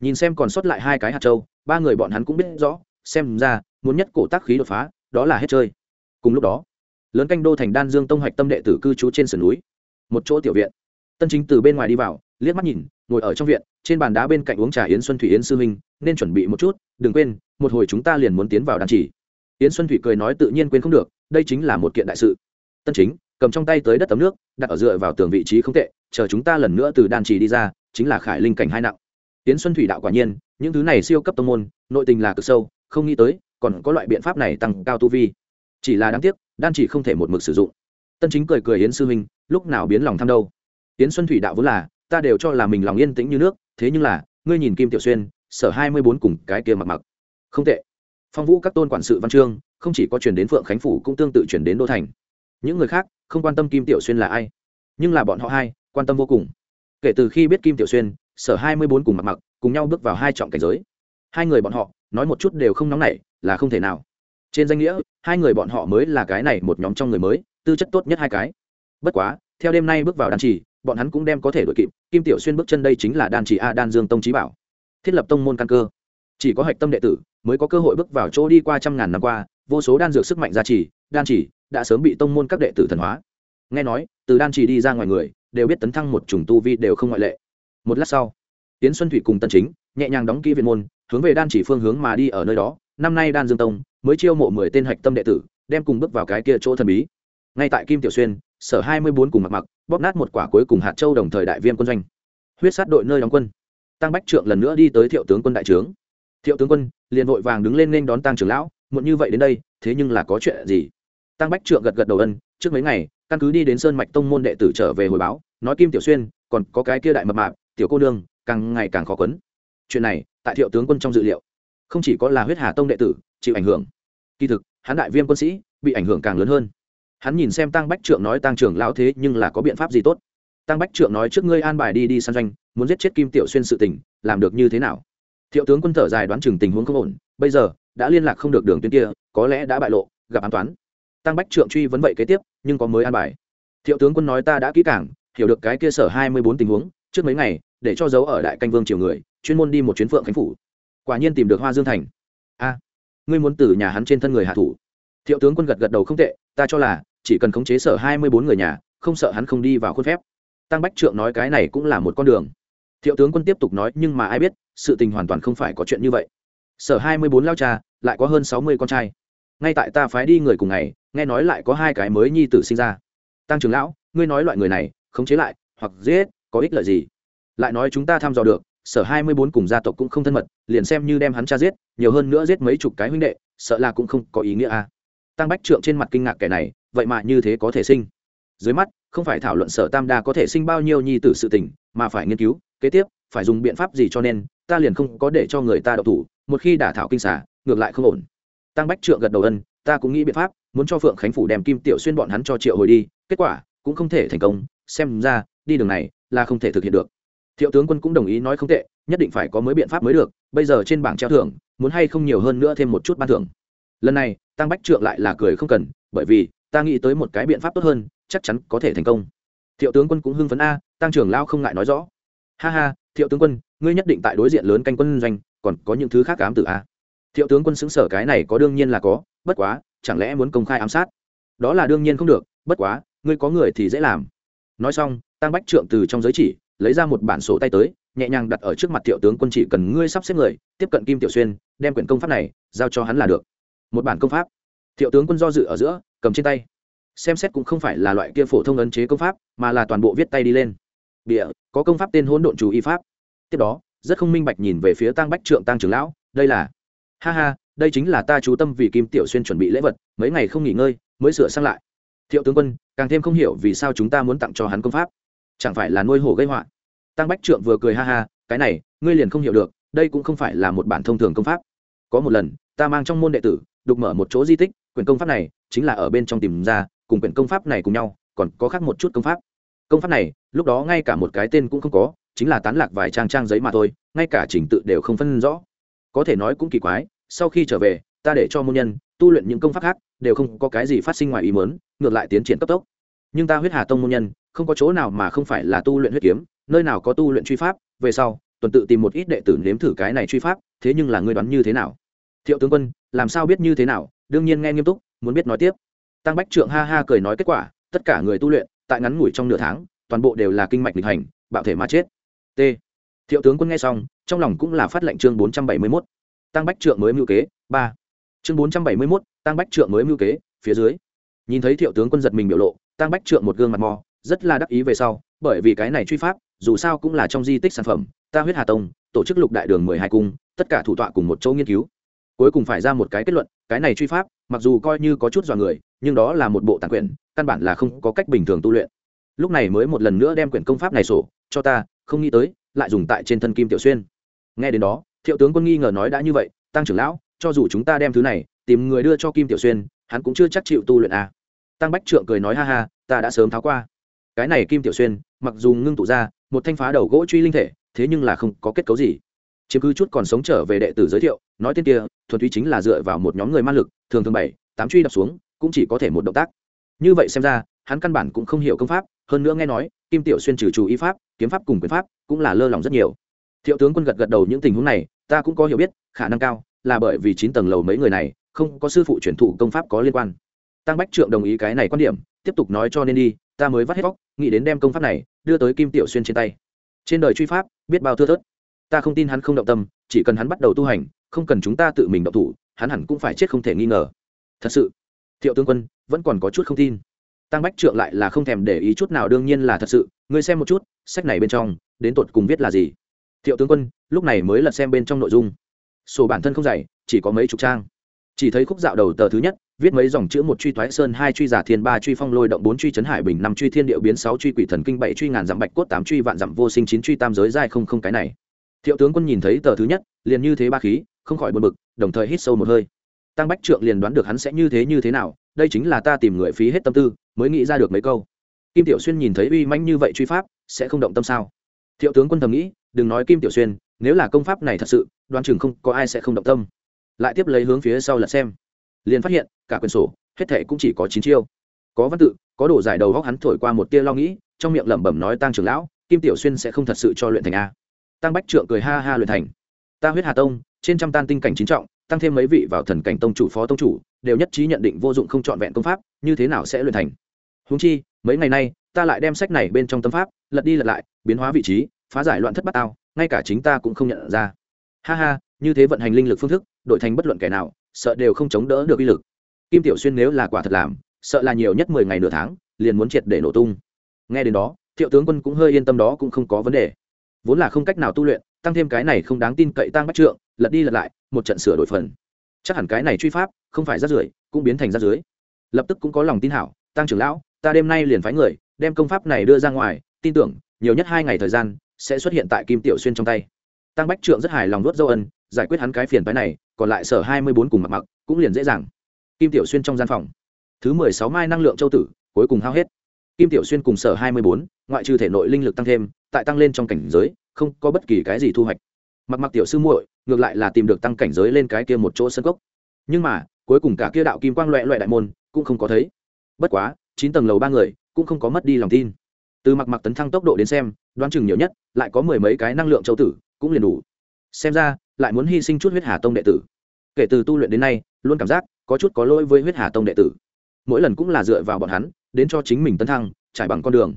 Nhìn xem còn sót lại hai cái hạt châu, ba người bọn hắn cũng biết rõ, xem ra, muốn nhất cổ tác khí đột phá, đó là hết chơi. Cùng lúc đó lớn canh đô thành đan dương tông hoạch tâm đệ tử cư trú trên sườn núi. Một chỗ tiểu viện. Tân chính từ bên ngoài đi vào, liếc mắt nhìn, ngồi ở trong viện, trên bàn đá bên cạnh uống trà yến xuân thủy yến sư huynh, nên chuẩn bị một chút, đừng quên, một hồi chúng ta liền muốn tiến vào đan chỉ. Yến xuân thủy cười nói tự nhiên quên không được, đây chính là một kiện đại sự. Tân chính, cầm trong tay tới đất tấm nước, đặt ở dựa vào tường vị trí không tệ, chờ chúng ta lần nữa từ đan trì đi ra, chính là khải linh cảnh hai nặng. Tiến xuân thủy đạo quả nhiên, những thứ này siêu cấp tông môn, nội tình là cực sâu, không nghĩ tới, còn có loại biện pháp này tăng cao tu vi. Chỉ là đáng tiếc đan chỉ không thể một mực sử dụng. Tân chính cười cười yến sư huynh, lúc nào biến lòng tham đâu? Yến xuân thủy đạo vốn là, ta đều cho là mình lòng yên tĩnh như nước, thế nhưng là, ngươi nhìn kim tiểu xuyên, sở hai mươi bốn cùng cái kia mặc mặc. Không tệ. Phong vũ các tôn quản sự văn chương, không chỉ có chuyển đến phượng khánh phủ cũng tương tự chuyển đến đô thành. Những người khác, không quan tâm kim tiểu xuyên là ai. Nhưng là bọn họ hai, quan tâm vô cùng. Kể từ khi biết kim tiểu xuyên, sở hai mươi bốn cùng mặc mặc, cùng nhau bước vào hai trọng cảnh giới. Hai người bọn họ, nói một chút đều không nóng nảy, là không thể nào trên danh nghĩa, hai người bọn họ mới là cái này một nhóm trong người mới, tư chất tốt nhất hai cái. Bất quá, theo đêm nay bước vào đan trì, bọn hắn cũng đem có thể đội kịp, kim tiểu xuyên bước chân đây chính là đan trì a đan dương tông trí bảo. Thiết lập tông môn căn cơ. Chỉ có hạch tâm đệ tử mới có cơ hội bước vào chỗ đi qua trăm ngàn năm qua, vô số đan dược sức mạnh gia trì, đan trì đã sớm bị tông môn các đệ tử thần hóa. Nghe nói, từ đan trì đi ra ngoài người, đều biết tấn thăng một chủng tu vi đều không ngoại lệ. Một lát sau tiến xuân thủy cùng tân chính nhẹ nhàng đóng kỹ viện môn, hướng về đan chỉ phương hướng mà đi ở nơi đó. Năm nay đan dương tông mới chiêu mộ mười tên hạch tâm đệ tử, đem cùng bước vào cái kia chỗ thần bí. Ngay tại kim tiểu xuyên, sở hai mươi bốn cùng mặc mặc bóp nát một quả cuối cùng hạt châu đồng thời đại viêm quân doanh. Huyết sát đội nơi đóng quân. Tăng bách trượng lần nữa đi tới thiệu tướng quân đại trướng. Thiệu tướng quân, liền vội vàng đứng lên nên đón tăng trưởng lão, muộn như vậy đến đây, thế nhưng là có chuyện gì? Tăng bách trượng gật gật đầu ân, trước mấy ngày, căn cứ đi đến sơn mạch tông môn đệ tử trở về hồi báo, nói kim tiểu xuyên, còn có cái kia đại mập mạp, tiểu cô nương, càng ngày càng khó quấn. Chuyện này, tại thiệu tướng quân trong dự liệu. Không chỉ có là huyết hà tông đệ tử chịu ảnh hưởng. Kỳ thực, hắn đại viêm quân sĩ, bị ảnh hưởng càng lớn hơn. Hắn nhìn xem tăng bách trượng nói tăng trưởng lão thế nhưng là có biện pháp gì tốt? Tăng bách trượng nói trước ngươi an bài đi đi săn doanh, muốn giết chết kim tiểu xuyên sự tình, làm được như thế nào? Thiệu tướng quân thở dài đoán chừng tình huống không ổn, bây giờ, đã liên lạc không được đường tuyến kia, có lẽ đã bại lộ, gặp an toán. Tăng bách trượng truy vấn vậy kế tiếp, nhưng có mới an bài. Thiệu tướng quân nói ta đã kỹ cảng hiểu được cái kia sở hai mươi bốn tình huống, trước mấy ngày, để cho dấu ở đại canh vương triều người, chuyên môn đi một chuyến phượng khánh phủ. Quả nhiên tìm được hoa dương thành. A ngươi muốn từ nhà hắn trên thân người hạ thủ. Thiệu tướng quân gật gật đầu không tệ, ta cho là, chỉ cần khống chế sở hai mươi bốn người nhà, không sợ hắn không đi vào khuôn phép. Tăng bách trượng nói cái này cũng là một con đường. Thiệu tướng quân tiếp tục nói, nhưng mà ai biết, sự tình hoàn toàn không phải có chuyện như vậy. Sở hai mươi bốn lao cha, lại có hơn sáu mươi con trai. Ngay tại ta phái đi người cùng ngày, nghe nói lại có hai cái mới nhi tử sinh ra. Tăng trưởng lão, ngươi nói loại người này, khống chế lại, hoặc giết, có ích lợi gì? Lại nói chúng ta thăm dò được sở hai mươi bốn cùng gia tộc cũng không thân mật, liền xem như đem hắn cha giết, nhiều hơn nữa giết mấy chục cái huynh đệ, sợ là cũng không có ý nghĩa à. tăng bách trượng trên mặt kinh ngạc kẻ này, vậy mà như thế có thể sinh? Dưới mắt, không phải thảo luận sở tam đa có thể sinh bao nhiêu nhi tử sự tình, mà phải nghiên cứu, kế tiếp, phải dùng biện pháp gì cho nên, ta liền không có để cho người ta đậu thủ, một khi đả thảo kinh xả ngược lại không ổn. Tăng bách trượng gật đầu ân, ta cũng nghĩ biện pháp, muốn cho phượng khánh phủ đem kim tiểu xuyên bọn hắn cho triệu hồi đi, kết quả, cũng không thể thành công, xem ra, đi đường này, là không thể thực hiện được thiệu tướng quân cũng đồng ý nói không tệ, nhất định phải có mới biện pháp mới được, bây giờ trên bảng treo thưởng, muốn hay không nhiều hơn nữa thêm một chút ban thưởng. Lần này, tăng bách trượng lại là cười không cần, bởi vì, ta nghĩ tới một cái biện pháp tốt hơn, chắc chắn có thể thành công. Thiệu tướng quân cũng hưng phấn a, tăng trưởng lao không ngại nói rõ. Ha ha, thiệu tướng quân, ngươi nhất định tại đối diện lớn canh quân doanh, còn có những thứ khác ám tử a. Thiệu tướng quân xứng sở cái này có đương nhiên là có, bất quá, chẳng lẽ muốn công khai ám sát? Đó là đương nhiên không được, bất quá, ngươi có người thì dễ làm. Nói xong, tăng bách trượng từ trong giới chỉ lấy ra một bản sổ tay tới, nhẹ nhàng đặt ở trước mặt thiệu tướng quân chỉ cần ngươi sắp xếp người, tiếp cận kim tiểu xuyên, đem quyển công pháp này giao cho hắn là được. Một bản công pháp. Thiệu tướng quân do dự ở giữa, cầm trên tay. Xem xét cũng không phải là loại kia phổ thông ấn chế công pháp, mà là toàn bộ viết tay đi lên. Bịa có công pháp tên hỗn độn chủ y pháp. Tiếp đó, rất không minh bạch nhìn về phía tăng bách trượng tăng trưởng lão, đây là ha ha, đây chính là ta chú tâm vì kim tiểu xuyên chuẩn bị lễ vật, mấy ngày không nghỉ ngơi, mới sửa sang lại. Thiệu tướng quân, càng thêm không hiểu vì sao chúng ta muốn tặng cho hắn công pháp chẳng phải là nuôi hổ gây họa? Tăng bách trượng vừa cười ha ha, cái này, ngươi liền không hiểu được, đây cũng không phải là một bản thông thường công pháp. Có một lần, ta mang trong môn đệ tử, đục mở một chỗ di tích, quyển công pháp này chính là ở bên trong tìm ra, cùng quyển công pháp này cùng nhau, còn có khác một chút công pháp. Công pháp này, lúc đó ngay cả một cái tên cũng không có, chính là tán lạc vài trang trang giấy mà thôi, ngay cả trình tự đều không phân rõ. Có thể nói cũng kỳ quái, sau khi trở về, ta để cho môn nhân, tu luyện những công pháp khác, đều không có cái gì phát sinh ngoài ý mớn ngược lại tiến triển cấp tốc. Nhưng ta huyết hà tông môn nhân không có chỗ nào mà không phải là tu luyện huyết kiếm, nơi nào có tu luyện truy pháp, về sau, tuần tự tìm một ít đệ tử nếm thử cái này truy pháp, thế nhưng là ngươi đoán như thế nào? Thiệu tướng quân, làm sao biết như thế nào? Đương nhiên nghe nghiêm túc, muốn biết nói tiếp. Tăng bách trượng ha ha cười nói kết quả, tất cả người tu luyện, tại ngắn ngủi trong nửa tháng, toàn bộ đều là kinh mạch lịch hành, bạo thể mà chết. T. Thiệu tướng quân nghe xong, trong lòng cũng là phát lệnh chương bốn trăm bảy mươi mốt. Tăng bách trượng mới mưu kế, ba. Chương bốn trăm bảy mươi mốt, tăng bách trượng mới mưu kế, phía dưới. Nhìn thấy thiệu tướng quân giật mình biểu lộ, tăng bách trượng một gương mặt mò rất là đắc ý về sau, bởi vì cái này truy pháp, dù sao cũng là trong di tích sản phẩm, ta huyết hà tông, tổ chức lục đại đường mười hai cung, tất cả thủ tọa cùng một chỗ nghiên cứu. Cuối cùng phải ra một cái kết luận, cái này truy pháp, mặc dù coi như có chút dọa người, nhưng đó là một bộ tàn quyển, căn bản là không có cách bình thường tu luyện. Lúc này mới một lần nữa đem quyển công pháp này sổ, cho ta, không nghĩ tới, lại dùng tại trên thân kim tiểu xuyên. Nghe đến đó, thiệu tướng quân nghi ngờ nói đã như vậy, tăng trưởng lão, cho dù chúng ta đem thứ này tìm người đưa cho kim tiểu xuyên, hắn cũng chưa chắc chịu tu luyện à. tăng bách trượng cười nói, ha ha, ta đã sớm tháo qua cái này kim tiểu xuyên, mặc dù ngưng tụ ra, một thanh phá đầu gỗ truy linh thể, thế nhưng là không có kết cấu gì. Chứ cứ chút còn sống trở về đệ tử giới thiệu, nói tên kia, thuần túy chính là dựa vào một nhóm người man lực, thường thường bảy, tám truy đập xuống, cũng chỉ có thể một động tác. Như vậy xem ra, hắn căn bản cũng không hiểu công pháp, hơn nữa nghe nói, kim tiểu xuyên trừ chủ y pháp, kiếm pháp cùng quyền pháp cũng là lơ lỏng rất nhiều. Thiệu tướng quân gật gật đầu những tình huống này, ta cũng có hiểu biết, khả năng cao là bởi vì chín tầng lầu mấy người này, không có sư phụ truyền thụ công pháp có liên quan. Tăng bách trượng đồng ý cái này quan điểm, tiếp tục nói cho nên đi ta mới vắt hết vóc nghĩ đến đem công pháp này đưa tới kim tiểu xuyên trên tay. Trên đời truy pháp, biết bao thưa thớt. Ta không tin hắn không động tâm, chỉ cần hắn bắt đầu tu hành, không cần chúng ta tự mình động thủ, hắn hẳn cũng phải chết không thể nghi ngờ. Thật sự, thiệu tướng quân vẫn còn có chút không tin. Tăng bách trượng lại là không thèm để ý chút nào, đương nhiên là thật sự, ngươi xem một chút, sách này bên trong, đến tột cùng viết là gì? Thiệu tướng quân, lúc này mới lật xem bên trong nội dung. Sổ bản thân không dày, chỉ có mấy chục trang. Chỉ thấy khúc dạo đầu tờ thứ nhất viết mấy dòng chữ một truy thoái sơn, hai truy giả thiên, ba truy phong lôi động, bốn truy trấn hải bình, năm truy thiên điệu biến, sáu truy quỷ thần kinh, bảy truy ngàn dặm bạch cốt, tám truy vạn dặm vô sinh, chín truy tam giới giai không không cái này. Thiệu tướng quân nhìn thấy tờ thứ nhất, liền như thế ba khí, không khỏi buồn bực, đồng thời hít sâu một hơi. Tăng bách trượng liền đoán được hắn sẽ như thế như thế nào, đây chính là ta tìm người phí hết tâm tư, mới nghĩ ra được mấy câu. Kim tiểu xuyên nhìn thấy uy manh như vậy truy pháp, sẽ không động tâm sao? Thiệu tướng quân thầm nghĩ, đừng nói kim tiểu xuyên, nếu là công pháp này thật sự, đoán chừng không có ai sẽ không động tâm. Lại tiếp lấy hướng phía sau lật xem liền phát hiện cả quyển sổ hết thệ cũng chỉ có chín chiêu. Có văn tự có đồ giải đầu góc hắn thổi qua một tia lo nghĩ trong miệng lẩm bẩm nói tăng trưởng lão kim tiểu xuyên sẽ không thật sự cho luyện thành a. Tăng bách trượng cười ha ha luyện thành. Ta huyết hà tông trên trăm tan tinh cảnh chính trọng tăng thêm mấy vị vào thần cảnh tông chủ phó tông chủ đều nhất trí nhận định vô dụng không trọn vẹn công pháp như thế nào sẽ luyện thành? Húng chi mấy ngày nay ta lại đem sách này bên trong tâm pháp lật đi lật lại biến hóa vị trí phá giải loạn thất bát ao, ngay cả chính ta cũng không nhận ra. Ha ha như thế vận hành linh lực phương thức đổi thành bất luận kẻ nào sợ đều không chống đỡ được uy lực. Kim tiểu xuyên nếu là quả thật làm, sợ là nhiều nhất mười ngày nửa tháng, liền muốn triệt để nổ tung. Nghe đến đó, thiệu tướng quân cũng hơi yên tâm đó cũng không có vấn đề. Vốn là không cách nào tu luyện, tăng thêm cái này không đáng tin cậy tăng bắt trượng, lật đi lật lại, một trận sửa đổi phần. Chắc hẳn cái này truy pháp, không phải rát rưởi, cũng biến thành rát dưới lập tức cũng có lòng tin hảo tăng trưởng lão, ta đêm nay liền phái người, đem công pháp này đưa ra ngoài, tin tưởng, nhiều nhất hai ngày thời gian, sẽ xuất hiện tại kim tiểu xuyên trong tay. Tăng bách trượng rất hài lòng nuốt dâu ân, giải quyết hắn cái phiền phái này còn lại sở hai mươi bốn cùng mặc mặc, cũng liền dễ dàng. Kim tiểu xuyên trong gian phòng. Thứ mười sáu mai năng lượng châu tử, cuối cùng hao hết. Kim tiểu xuyên cùng sở hai mươi bốn, ngoại trừ thể nội linh lực tăng thêm, tại tăng lên trong cảnh giới, không có bất kỳ cái gì thu hoạch. Mặc mặc tiểu sư muội, ngược lại là tìm được tăng cảnh giới lên cái kia một chỗ sân cốc. Nhưng mà, cuối cùng cả kia đạo kim quang loẹ loẹ đại môn, cũng không có thấy. Bất quá, chín tầng lầu ba người, cũng không có mất đi lòng tin. Từ mặc mặc tấn thăng tốc độ đến xem, đoán chừng nhiều nhất, lại có mười mấy cái năng lượng châu tử, cũng liền đủ xem ra, lại muốn hy sinh chút huyết hà tông đệ tử. Kể từ tu luyện đến nay, luôn cảm giác có chút có lỗi với huyết hà tông đệ tử. Mỗi lần cũng là dựa vào bọn hắn, đến cho chính mình tấn thăng, trải bằng con đường.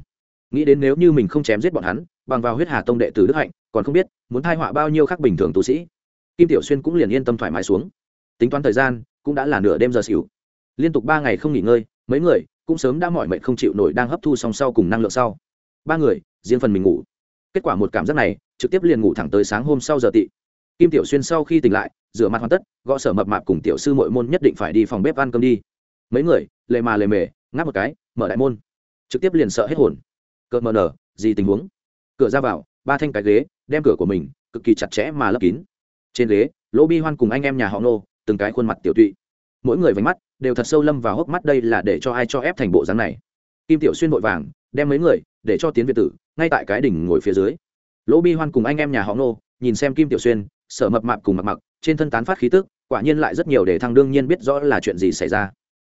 Nghĩ đến nếu như mình không chém giết bọn hắn, bằng vào huyết hà tông đệ tử đức hạnh, còn không biết muốn thai họa bao nhiêu khác bình thường tu sĩ. Kim tiểu xuyên cũng liền yên tâm thoải mái xuống. Tính toán thời gian, cũng đã là nửa đêm giờ xỉu. Liên tục ba ngày không nghỉ ngơi, mấy người cũng sớm đã mỏi mệt không chịu nổi đang hấp thu song sau cùng năng lượng sau. Ba người, riêng phần mình ngủ kết quả một cảm giác này, trực tiếp liền ngủ thẳng tới sáng hôm sau giờ tị. Kim tiểu xuyên sau khi tỉnh lại, rửa mặt hoàn tất, gõ sở mập mạp cùng tiểu sư mội môn nhất định phải đi phòng bếp ăn cơm đi. Mấy người, lề mà lề mề, ngáp một cái, mở đại môn. Trực tiếp liền sợ hết hồn. Cợt mờ nở, gì tình huống? Cửa ra vào, ba thanh cái ghế, đem cửa của mình, cực kỳ chặt chẽ mà lấp kín. Trên ghế, lỗ bi hoan cùng anh em nhà họ nô, từng cái khuôn mặt tiểu tụy. Mỗi người vánh mắt đều thật sâu lâm vào hốc mắt đây là để cho ai cho ép thành bộ dáng này. Kim tiểu xuyên vội vàng đem mấy người để cho tiến việt tử, ngay tại cái đỉnh ngồi phía dưới. Lỗ bi hoan cùng anh em nhà họ nô nhìn xem kim tiểu xuyên, sở mập mạp cùng mặc mặc trên thân tán phát khí tức, quả nhiên lại rất nhiều để thăng đương nhiên biết rõ là chuyện gì xảy ra.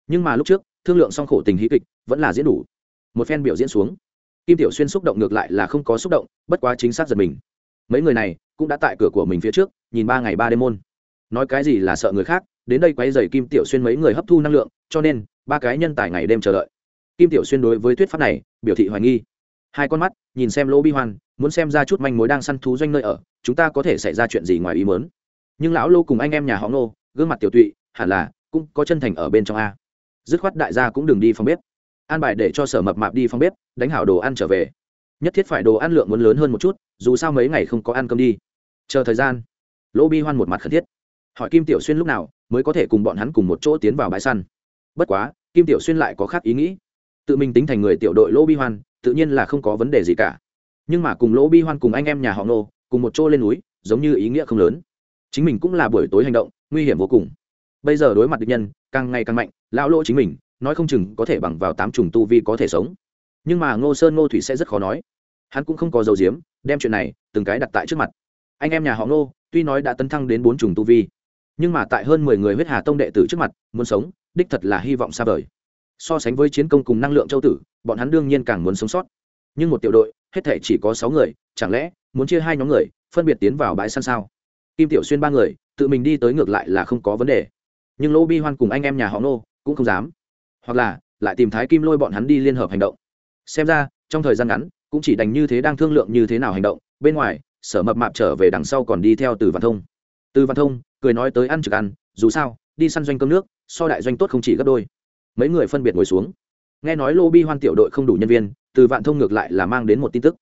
Nhưng mà lúc trước, thương lượng song khổ tình hí kịch, vẫn là diễn đủ. Một phen biểu diễn xuống, kim tiểu xuyên xúc động ngược lại là không có xúc động, bất quá chính xác giật mình. Mấy người này cũng đã tại cửa của mình phía trước, nhìn ba ngày ba đêm môn. Nói cái gì là sợ người khác, đến đây quay dày kim tiểu xuyên mấy người hấp thu năng lượng, cho nên ba cái nhân tài ngày đêm chờ đợi kim tiểu xuyên đối với thuyết pháp này, biểu thị hoài nghi. Hai con mắt, nhìn xem lỗ bi hoan, muốn xem ra chút manh mối đang săn thú doanh nơi ở, chúng ta có thể xảy ra chuyện gì ngoài ý mớn nhưng lão lô cùng anh em nhà họ Ngô, gương mặt tiểu tụy, hẳn là cũng có chân thành ở bên trong a. Dứt khoát đại gia cũng đừng đi phòng bếp. An bài để cho sở mập mạp đi phòng bếp, đánh hảo đồ ăn trở về. Nhất thiết phải đồ ăn lượng muốn lớn hơn một chút, dù sao mấy ngày không có ăn cơm đi. Chờ thời gian, lỗ bi hoan một mặt khẩn thiết. Hỏi kim tiểu xuyên lúc nào mới có thể cùng bọn hắn cùng một chỗ tiến vào bãi săn. Bất quá, kim tiểu xuyên lại có khác ý nghĩ tự mình tính thành người tiểu đội lỗ bi hoan, tự nhiên là không có vấn đề gì cả. Nhưng mà cùng lỗ bi hoan cùng anh em nhà họ nô cùng một chỗ lên núi, giống như ý nghĩa không lớn. Chính mình cũng là buổi tối hành động, nguy hiểm vô cùng. Bây giờ đối mặt địch nhân, càng ngày càng mạnh, lão lỗ chính mình, nói không chừng có thể bằng vào tám trùng tu vi có thể sống. Nhưng mà ngô sơn ngô thủy sẽ rất khó nói. Hắn cũng không có dầu diếm đem chuyện này, từng cái đặt tại trước mặt. Anh em nhà họ ngô, tuy nói đã tấn thăng đến bốn trùng tu vi, nhưng mà tại hơn mười người huyết hà tông đệ tử trước mặt, muốn sống, đích thật là hy vọng xa vời so sánh với chiến công cùng năng lượng châu tử, bọn hắn đương nhiên càng muốn sống sót. Nhưng một tiểu đội, hết thể chỉ có sáu người, chẳng lẽ muốn chia hai nhóm người, phân biệt tiến vào bãi săn sao? Kim tiểu xuyên ba người, tự mình đi tới ngược lại là không có vấn đề. Nhưng lỗ bi hoan cùng anh em nhà họ nô cũng không dám. Hoặc là lại tìm thái kim lôi bọn hắn đi liên hợp hành động. Xem ra, trong thời gian ngắn, cũng chỉ đành như thế đang thương lượng như thế nào hành động. Bên ngoài, sở mập mạp trở về đằng sau còn đi theo từ văn thông. Từ văn thông cười nói tới ăn trực ăn, dù sao, đi săn doanh cơm nước, so đại doanh tốt không chỉ gấp đôi mấy người phân biệt ngồi xuống. Nghe nói lô bi hoan tiểu đội không đủ nhân viên, từ vạn thông ngược lại là mang đến một tin tức.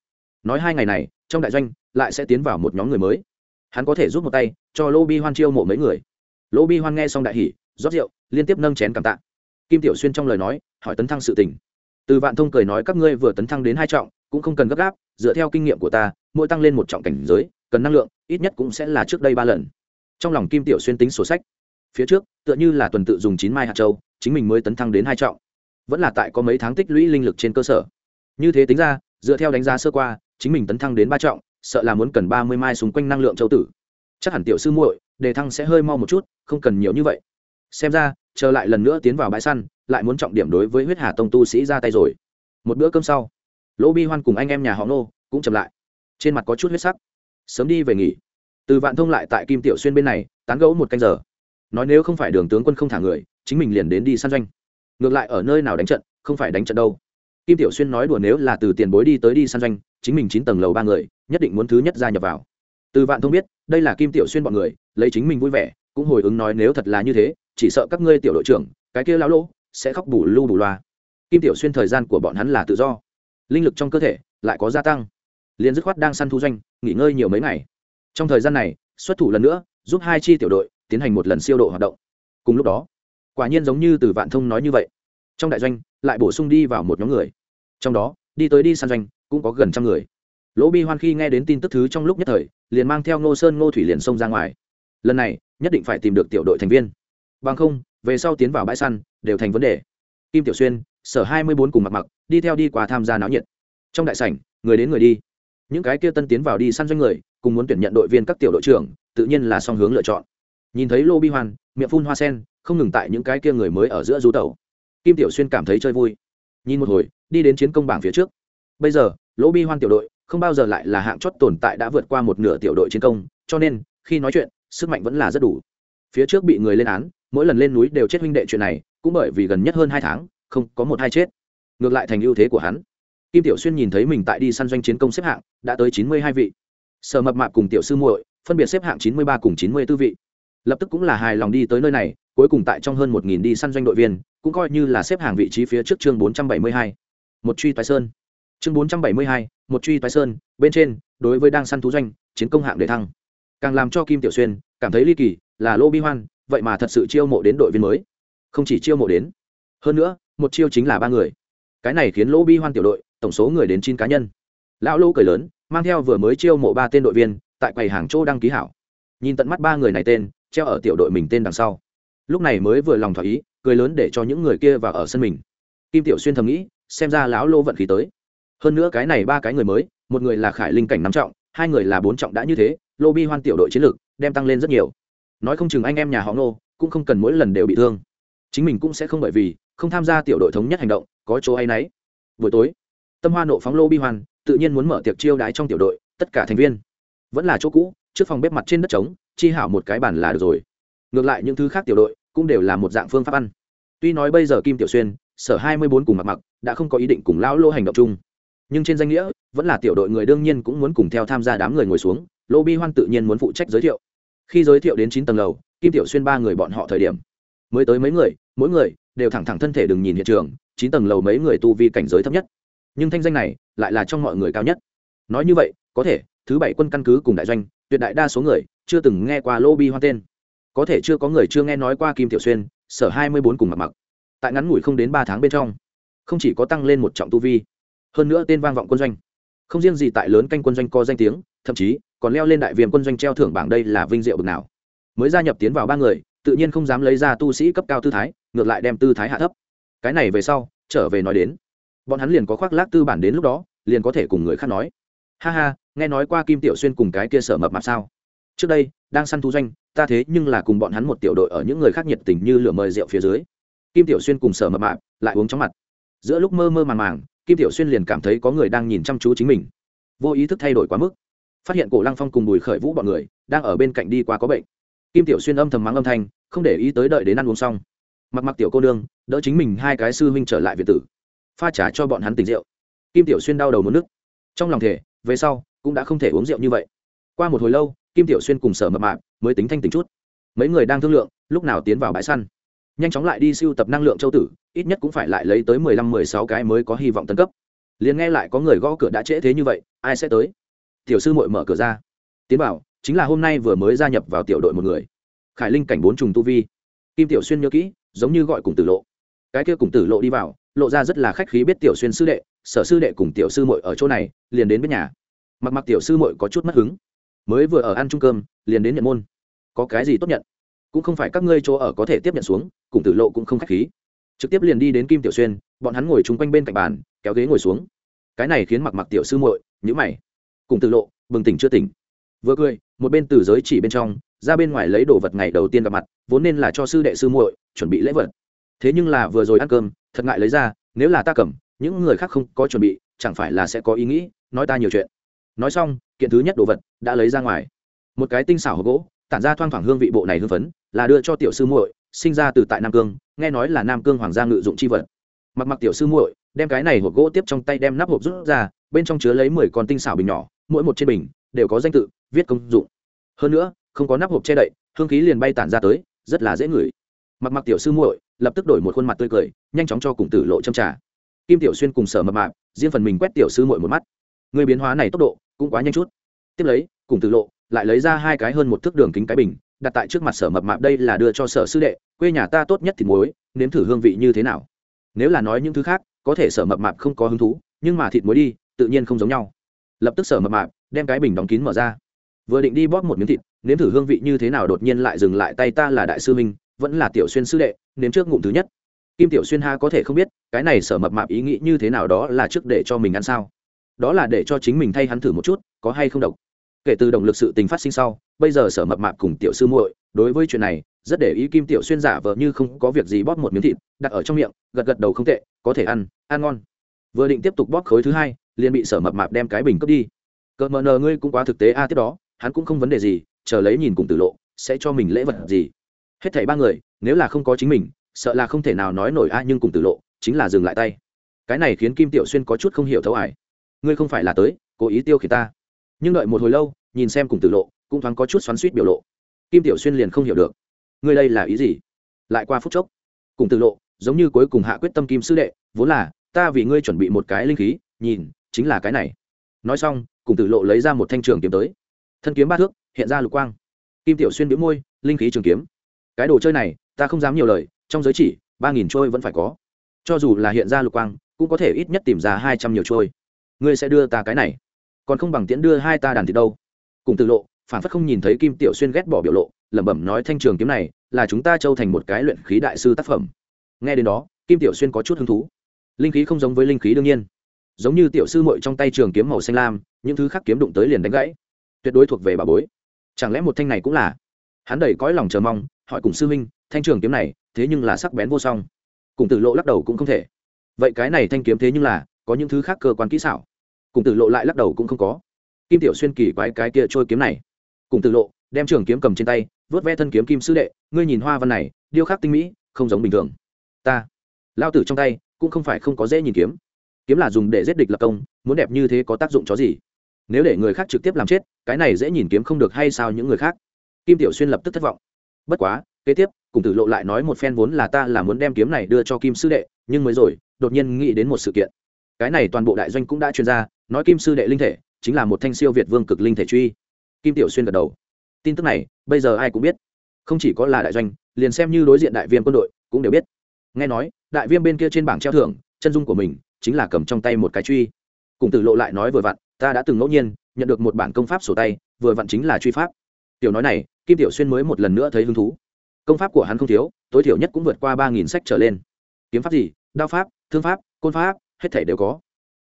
Nói hai ngày này, trong đại doanh lại sẽ tiến vào một nhóm người mới. Hắn có thể giúp một tay cho lô bi hoan chiêu mộ mấy người. Lô bi hoan nghe xong đại hỉ, rót rượu, liên tiếp nâng chén cảm tạ. Kim tiểu xuyên trong lời nói, hỏi tấn thăng sự tình. Từ vạn thông cười nói, các ngươi vừa tấn thăng đến hai trọng, cũng không cần gấp gáp, dựa theo kinh nghiệm của ta, mỗi tăng lên một trọng cảnh giới, cần năng lượng, ít nhất cũng sẽ là trước đây ba lần. Trong lòng kim tiểu xuyên tính sổ sách. Phía trước, tựa như là tuần tự dùng chín mai hạt châu chính mình mới tấn thăng đến hai trọng. Vẫn là tại có mấy tháng tích lũy linh lực trên cơ sở. Như thế tính ra, dựa theo đánh giá sơ qua, chính mình tấn thăng đến ba trọng, sợ là muốn cần ba mươi mai xung quanh năng lượng châu tử. Chắc hẳn tiểu sư muội, đề thăng sẽ hơi mau một chút, không cần nhiều như vậy. Xem ra, chờ lại lần nữa tiến vào bãi săn, lại muốn trọng điểm đối với huyết hà tông tu sĩ ra tay rồi. Một bữa cơm sau, lỗ bi hoan cùng anh em nhà họ nô cũng chậm lại. Trên mặt có chút huyết sắc. Sớm đi về nghỉ. Từ vạn thông lại tại kim tiểu xuyên bên này, tán gẫu một canh giờ. Nói nếu không phải đường tướng quân không thả người chính mình liền đến đi săn doanh. Ngược lại ở nơi nào đánh trận, không phải đánh trận đâu. Kim tiểu xuyên nói đùa nếu là từ tiền bối đi tới đi săn doanh, chính mình chín tầng lầu ba người, nhất định muốn thứ nhất gia nhập vào. Từ vạn thông biết, đây là kim tiểu xuyên bọn người, lấy chính mình vui vẻ, cũng hồi ứng nói nếu thật là như thế, chỉ sợ các ngươi tiểu đội trưởng, cái kia lão lỗ, sẽ khóc bù lu bù loa. Kim tiểu xuyên thời gian của bọn hắn là tự do. Linh lực trong cơ thể lại có gia tăng. Liền dứt khoát đang săn thu doanh, nghỉ ngơi nhiều mấy ngày. Trong thời gian này, xuất thủ lần nữa, giúp hai chi tiểu đội tiến hành một lần siêu độ hoạt động. Cùng lúc đó quả nhiên giống như từ vạn thông nói như vậy. Trong đại doanh, lại bổ sung đi vào một nhóm người. Trong đó, đi tới đi săn doanh, cũng có gần trăm người. Lỗ bi hoan khi nghe đến tin tức thứ trong lúc nhất thời, liền mang theo ngô sơn ngô thủy liền xông ra ngoài. Lần này, nhất định phải tìm được tiểu đội thành viên. Bằng không, về sau tiến vào bãi săn, đều thành vấn đề. Kim tiểu xuyên, sở hai mươi bốn cùng mặc mặc đi theo đi qua tham gia náo nhiệt. Trong đại sảnh, người đến người đi. Những cái kia tân tiến vào đi săn doanh người, cùng muốn tuyển nhận đội viên các tiểu đội trưởng, tự nhiên là song hướng lựa chọn nhìn thấy lô bi hoan, miệng phun hoa sen, không ngừng tại những cái kia người mới ở giữa du tàu kim tiểu xuyên cảm thấy chơi vui. Nhìn một hồi, đi đến chiến công bảng phía trước. Bây giờ lỗ bi hoan tiểu đội không bao giờ lại là hạng chót tồn tại đã vượt qua một nửa tiểu đội chiến công, cho nên, khi nói chuyện, sức mạnh vẫn là rất đủ. Phía trước bị người lên án, mỗi lần lên núi đều chết huynh đệ chuyện này, cũng bởi vì gần nhất hơn hai tháng, không có một hai chết. Ngược lại thành ưu thế của hắn. Kim tiểu xuyên nhìn thấy mình tại đi săn doanh chiến công xếp hạng, đã tới chín mươi hai vị. Sở mập mạp cùng tiểu sư muội, phân biệt xếp hạng chín mươi ba cùng chín mươi b ố vị lập tức cũng là hài lòng đi tới nơi này, cuối cùng tại trong hơn một nghìn đi săn doanh đội viên, cũng coi như là xếp hàng vị trí phía trước chương bốn trăm bảy mươi hai. Một truy toái sơn. Chương bốn trăm bảy mươi hai, một truy toái sơn, bên trên, đối với đang săn thú doanh, chiến công hạng để thăng. Càng làm cho kim tiểu xuyên cảm thấy ly kỳ, là lô bi hoan, vậy mà thật sự chiêu mộ đến đội viên mới. Không chỉ chiêu mộ đến, hơn nữa, một chiêu chính là ba người. Cái này khiến lỗ bi hoan tiểu đội, tổng số người đến chín cá nhân. Lão lỗ cười lớn, mang theo vừa mới chiêu mộ ba tên đội viên, tại quầy hàng chỗ đăng ký hảo. Nhìn tận mắt ba người này tên treo ở tiểu đội mình tên đằng sau. Lúc này mới vừa lòng thỏa ý, cười lớn để cho những người kia vào ở sân mình. Kim tiểu xuyên thầm nghĩ, xem ra lão Lô vận khí tới. Hơn nữa cái này ba cái người mới, một người là khải linh cảnh năm trọng, hai người là bốn trọng đã như thế, lô bi hoan tiểu đội chiến lược đem tăng lên rất nhiều. Nói không chừng anh em nhà họ ngô cũng không cần mỗi lần đều bị thương. Chính mình cũng sẽ không bởi vì không tham gia tiểu đội thống nhất hành động, có chỗ hay nấy buổi tối, tâm hoa nộ phóng lô bi hoan, tự nhiên muốn mở tiệc chiêu đái trong tiểu đội, tất cả thành viên. Vẫn là chỗ cũ, trước phòng bếp mặt trên đất trống chi hảo một cái bản là được rồi. Ngược lại những thứ khác tiểu đội cũng đều là một dạng phương pháp ăn. Tuy nói bây giờ kim tiểu xuyên, sở hai mươi bốn cùng mặc mặc đã không có ý định cùng lão lô hành động chung. Nhưng trên danh nghĩa, vẫn là tiểu đội người đương nhiên cũng muốn cùng theo tham gia đám người ngồi xuống, lô bi hoan tự nhiên muốn phụ trách giới thiệu. Khi giới thiệu đến chín tầng lầu, kim tiểu xuyên ba người bọn họ thời điểm, mới tới mấy người, mỗi người đều thẳng thẳng thân thể đừng nhìn hiện trường, chín tầng lầu mấy người tu vi cảnh giới thấp nhất. Nhưng thanh danh này lại là trong mọi người cao nhất. Nói như vậy, có thể thứ bảy quân căn cứ cùng đại doanh, tuyệt đại đa số người chưa từng nghe qua lô bi hoan tên. Có thể chưa có người chưa nghe nói qua kim tiểu xuyên, sở hai mươi bốn cùng mặc mặc. Tại ngắn ngủi không đến ba tháng bên trong, không chỉ có tăng lên một trọng tu vi, hơn nữa tên vang vọng quân doanh. Không riêng gì tại lớn canh quân doanh có danh tiếng, thậm chí còn leo lên đại viêm quân doanh treo thưởng bảng đây là vinh diệu bực nào. Mới gia nhập tiến vào ba người, tự nhiên không dám lấy ra tu sĩ cấp cao tư thái, ngược lại đem tư thái hạ thấp. Cái này về sau, trở về nói đến, bọn hắn liền có khoác lác tư bản đến lúc đó, liền có thể cùng người khác nói. Ha ha, nghe nói qua kim tiểu xuyên cùng cái kia sở mập mạp sao? Trước đây, đang săn thu doanh, ta thế nhưng là cùng bọn hắn một tiểu đội ở những người khác nhiệt tình như lửa mời rượu phía dưới. Kim tiểu xuyên cùng sở mập mạp lại uống chóng mặt. Giữa lúc mơ mơ màng màng, kim tiểu xuyên liền cảm thấy có người đang nhìn chăm chú chính mình. Vô ý thức thay đổi quá mức. Phát hiện cổ lăng phong cùng bùi khởi vũ bọn người đang ở bên cạnh đi qua có bệnh. Kim tiểu xuyên âm thầm mắng âm thanh, không để ý tới đợi đến ăn uống xong. Mặc mặc tiểu cô đương đỡ chính mình hai cái sư huynh trở lại việt tử. Pha trả cho bọn hắn tỉnh rượu. Kim tiểu xuyên đau đầu muốn nước. Trong lòng thể về sau cũng đã không thể uống rượu như vậy. Qua một hồi lâu kim tiểu xuyên cùng sở mập mạp mới tính thanh tính chút. Mấy người đang thương lượng, lúc nào tiến vào bãi săn. Nhanh chóng lại đi siêu tập năng lượng châu tử, ít nhất cũng phải lại lấy tới mười lăm, mười sáu cái mới có hy vọng tấn cấp. Liền nghe lại có người gõ cửa đã trễ thế như vậy, ai sẽ tới? Tiểu sư muội mở cửa ra. Tiến bảo, chính là hôm nay vừa mới gia nhập vào tiểu đội một người. Khải linh cảnh bốn trùng tu vi. Kim tiểu xuyên nhớ kỹ, giống như gọi cùng tử lộ. Cái kia cùng tử lộ đi vào, lộ ra rất là khách khí biết tiểu xuyên sư đệ, sở sư đệ cùng tiểu sư muội ở chỗ này, liền đến bên nhà. Mặc mặc tiểu sư muội có chút mất hứng mới vừa ở ăn chung cơm, liền đến nhận môn. Có cái gì tốt nhận? Cũng không phải các ngươi chỗ ở có thể tiếp nhận xuống, cùng tử lộ cũng không khách khí. Trực tiếp liền đi đến kim tiểu xuyên, bọn hắn ngồi chung quanh bên cạnh bàn, kéo ghế ngồi xuống. Cái này khiến mặc mặc tiểu sư muội nhữ mày. Cùng tử lộ, bừng tỉnh chưa tỉnh. Vừa cười, một bên từ giới chỉ bên trong, ra bên ngoài lấy đồ vật ngày đầu tiên gặp mặt, vốn nên là cho sư đệ sư muội chuẩn bị lễ vật. Thế nhưng là vừa rồi ăn cơm, thật ngại lấy ra, nếu là ta cầm, những người khác không có chuẩn bị, chẳng phải là sẽ có ý nghĩ, nói ta nhiều chuyện nói xong, kiện thứ nhất đồ vật đã lấy ra ngoài. Một cái tinh xảo hộp gỗ, tản ra thoang thoảng hương vị bộ này hương phấn, là đưa cho tiểu sư muội, sinh ra từ tại nam cương, nghe nói là nam cương hoàng gia ngự dụng chi vật. Mặc mặc tiểu sư muội, đem cái này hộp gỗ tiếp trong tay đem nắp hộp rút ra, bên trong chứa lấy mười con tinh xảo bình nhỏ, mỗi một trên bình đều có danh tự, viết công dụng. Hơn nữa, không có nắp hộp che đậy, hương khí liền bay tản ra tới, rất là dễ ngửi. Mặc mặc tiểu sư muội, lập tức đổi một khuôn mặt tươi cười, nhanh chóng cho cùng tử lộ châm trà. Kim tiểu xuyên cùng sở mập mạp, riêng phần mình quét tiểu sư muội một mắt. Người biến hóa này tốc độ cũng quá nhanh chút. Tiếp lấy, cùng từ lộ lại lấy ra hai cái hơn một thước đường kính cái bình, đặt tại trước mặt sở mập mạp đây là đưa cho sở sư đệ, quê nhà ta tốt nhất thịt muối, nếm thử hương vị như thế nào. Nếu là nói những thứ khác, có thể sở mập mạp không có hứng thú, nhưng mà thịt muối đi, tự nhiên không giống nhau. Lập tức sở mập mạp đem cái bình đóng kín mở ra. Vừa định đi bóp một miếng thịt, nếm thử hương vị như thế nào đột nhiên lại dừng lại tay ta là đại sư minh, vẫn là tiểu xuyên sư đệ, nếm trước ngụm thứ nhất. Kim tiểu xuyên ha có thể không biết, cái này sở mập mạp ý nghĩ như thế nào đó là trước để cho mình ăn sao? Đó là để cho chính mình thay hắn thử một chút, có hay không độc. Kể từ động lực sự tình phát sinh sau, bây giờ sở mập mạp cùng tiểu sư muội, đối với chuyện này, rất để ý kim tiểu xuyên giả vờ như không có việc gì bóp một miếng thịt, đặt ở trong miệng, gật gật đầu không tệ, có thể ăn ăn ngon. Vừa định tiếp tục bóp khối thứ hai, liền bị sở mập mạp đem cái bình cướp đi. Cợt mờ nờ, ngươi cũng quá thực tế a, tiếp đó, hắn cũng không vấn đề gì, chờ lấy nhìn cùng tử lộ, sẽ cho mình lễ vật gì. Hết thảy ba người, nếu là không có chính mình, sợ là không thể nào nói nổi a, nhưng cùng tử lộ, chính là dừng lại tay. Cái này khiến kim tiểu xuyên có chút không hiểu thấu ải ngươi không phải là tới, cố ý tiêu khiển ta. Nhưng đợi một hồi lâu, nhìn xem cùng tử lộ, cũng thoáng có chút xoắn suýt biểu lộ. Kim tiểu xuyên liền không hiểu được, ngươi đây là ý gì? Lại qua phút chốc, cùng tử lộ, giống như cuối cùng hạ quyết tâm kim sư đệ, vốn là, ta vì ngươi chuẩn bị một cái linh khí, nhìn, chính là cái này. Nói xong, cùng tử lộ lấy ra một thanh trường kiếm tới. Thân kiếm ba thước, hiện ra lục quang. Kim tiểu xuyên biếu môi, linh khí trường kiếm. Cái đồ chơi này, ta không dám nhiều lời, trong giới chỉ, ba nghìn trôi vẫn phải có. Cho dù là hiện ra lục quang, cũng có thể ít nhất tìm ra hai trăm nhiều trôi ngươi sẽ đưa ta cái này. Còn không bằng tiễn đưa hai ta đàn thì đâu. Cùng từ lộ, phản phất không nhìn thấy kim tiểu xuyên ghét bỏ biểu lộ, lẩm bẩm nói thanh trường kiếm này là chúng ta châu thành một cái luyện khí đại sư tác phẩm. Nghe đến đó, kim tiểu xuyên có chút hứng thú. Linh khí không giống với linh khí đương nhiên. Giống như tiểu sư mội trong tay trường kiếm màu xanh lam, những thứ khác kiếm đụng tới liền đánh gãy. Tuyệt đối thuộc về bà bối. Chẳng lẽ một thanh này cũng là? Hắn đầy cõi lòng chờ mong, hỏi cùng sư huynh, thanh trường kiếm này, thế nhưng là sắc bén vô song. Cùng tử lộ lắc đầu cũng không thể. Vậy cái này thanh kiếm thế nhưng là có những thứ khác cơ quan kỹ xảo. Cùng tử lộ lại lắc đầu cũng không có. Kim tiểu xuyên kỳ quái cái kia trôi kiếm này. Cùng tử lộ, đem trường kiếm cầm trên tay, vớt ve thân kiếm kim sư đệ, ngươi nhìn hoa văn này, điêu khắc tinh mỹ, không giống bình thường. Ta lao tử trong tay, cũng không phải không có dễ nhìn kiếm. Kiếm là dùng để giết địch lập công, muốn đẹp như thế có tác dụng chó gì? Nếu để người khác trực tiếp làm chết, cái này dễ nhìn kiếm không được hay sao những người khác? Kim tiểu xuyên lập tức thất vọng. Bất quá, kế tiếp, cùng tử lộ lại nói một phen vốn là ta là muốn đem kiếm này đưa cho kim sư đệ, nhưng mới rồi, đột nhiên nghĩ đến một sự kiện cái này toàn bộ đại doanh cũng đã chuyên ra nói kim sư đệ linh thể, chính là một thanh siêu việt vương cực linh thể truy. Kim tiểu xuyên gật đầu. Tin tức này, bây giờ ai cũng biết. Không chỉ có là đại doanh, liền xem như đối diện đại viên quân đội, cũng đều biết. Nghe nói, đại viên bên kia trên bảng treo thưởng, chân dung của mình, chính là cầm trong tay một cái truy. Cùng tử lộ lại nói vừa vặn, ta đã từng ngẫu nhiên, nhận được một bản công pháp sổ tay, vừa vặn chính là truy pháp. Tiểu nói này, kim tiểu xuyên mới một lần nữa thấy hứng thú. Công pháp của hắn không thiếu, tối thiểu nhất cũng vượt qua ba nghìn sách trở lên. Kiếm pháp gì? Đao pháp, thương pháp, côn pháp hết thể đều có.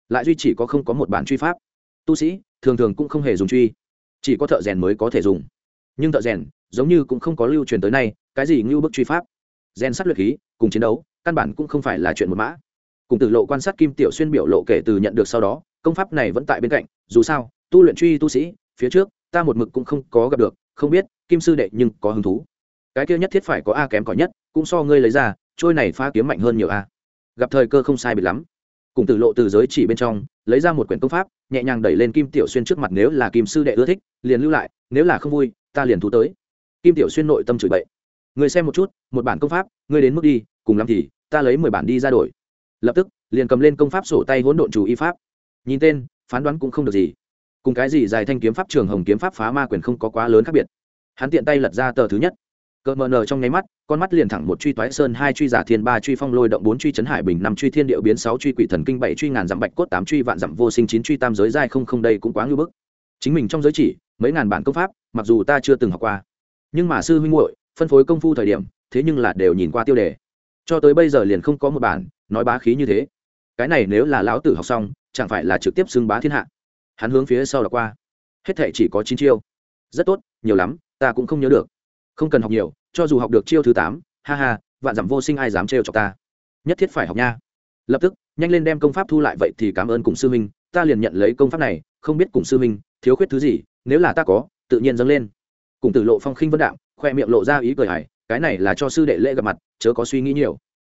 Lại duy chỉ có không có một bản truy pháp. Tu sĩ thường thường cũng không hề dùng truy, chỉ có thợ rèn mới có thể dùng. Nhưng thợ rèn giống như cũng không có lưu truyền tới nay, cái gì ngưu bức truy pháp? Rèn sắt luyện khí, cùng chiến đấu, căn bản cũng không phải là chuyện một mã. Cùng tử lộ quan sát kim tiểu xuyên biểu lộ kể từ nhận được sau đó, công pháp này vẫn tại bên cạnh, dù sao, tu luyện truy tu sĩ, phía trước, ta một mực cũng không có gặp được, không biết, kim sư đệ nhưng có hứng thú. Cái kia nhất thiết phải có a kém cỏi nhất, cũng so ngươi lấy ra, trôi này pha kiếm mạnh hơn nhiều a. Gặp thời cơ không sai bị lắm cùng tử lộ từ giới chỉ bên trong, lấy ra một quyển công pháp, nhẹ nhàng đẩy lên kim tiểu xuyên trước mặt nếu là kim sư đệ ưa thích, liền lưu lại, nếu là không vui, ta liền thú tới. Kim tiểu xuyên nội tâm chửi bậy. Người xem một chút, một bản công pháp, ngươi đến mức đi, cùng lắm thì, ta lấy mười bản đi ra đổi. Lập tức, liền cầm lên công pháp sổ tay hỗn độn chủ y pháp. Nhìn tên, phán đoán cũng không được gì. Cùng cái gì dài thanh kiếm pháp, trường hồng kiếm pháp phá ma quyền không có quá lớn khác biệt. Hắn tiện tay lật ra tờ thứ nhất cờ mờ nờ trong nháy mắt, con mắt liền thẳng một truy toái sơn, hai truy giả thiên, ba truy phong lôi động, bốn truy chấn hải bình, năm truy thiên điệu biến, sáu truy quỷ thần kinh, bảy truy ngàn dặm bạch cốt, tám truy vạn dặm vô sinh, chín truy tam giới giai, không không đây cũng quá ngưỡng bức. Chính mình trong giới chỉ, mấy ngàn bản công pháp, mặc dù ta chưa từng học qua, nhưng mà sư huynh muội, phân phối công phu thời điểm, thế nhưng là đều nhìn qua tiêu đề. Cho tới bây giờ liền không có một bản nói bá khí như thế. Cái này nếu là lão tử học xong, chẳng phải là trực tiếp xưng bá thiên hạ. Hắn hướng phía sau là qua. Hết thệ chỉ có chín chiêu. Rất tốt, nhiều lắm, ta cũng không nhớ được không cần học nhiều, cho dù học được chiêu thứ tám, ha ha, vạn dặm vô sinh ai dám trêu cho ta? Nhất thiết phải học nha. Lập tức, nhanh lên đem công pháp thu lại vậy thì cảm ơn cùng sư minh ta liền nhận lấy công pháp này, không biết cùng sư minh thiếu khuyết thứ gì, nếu là ta có, tự nhiên dâng lên. Cùng tử lộ phong khinh vân đạo khoe miệng lộ ra ý cười hải cái này là cho sư đệ lễ gặp mặt, chớ có suy nghĩ nhiều.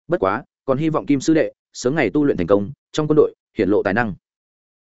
Bất quá, còn hy vọng kim sư đệ sớm ngày tu luyện thành công, trong quân đội hiện lộ tài năng.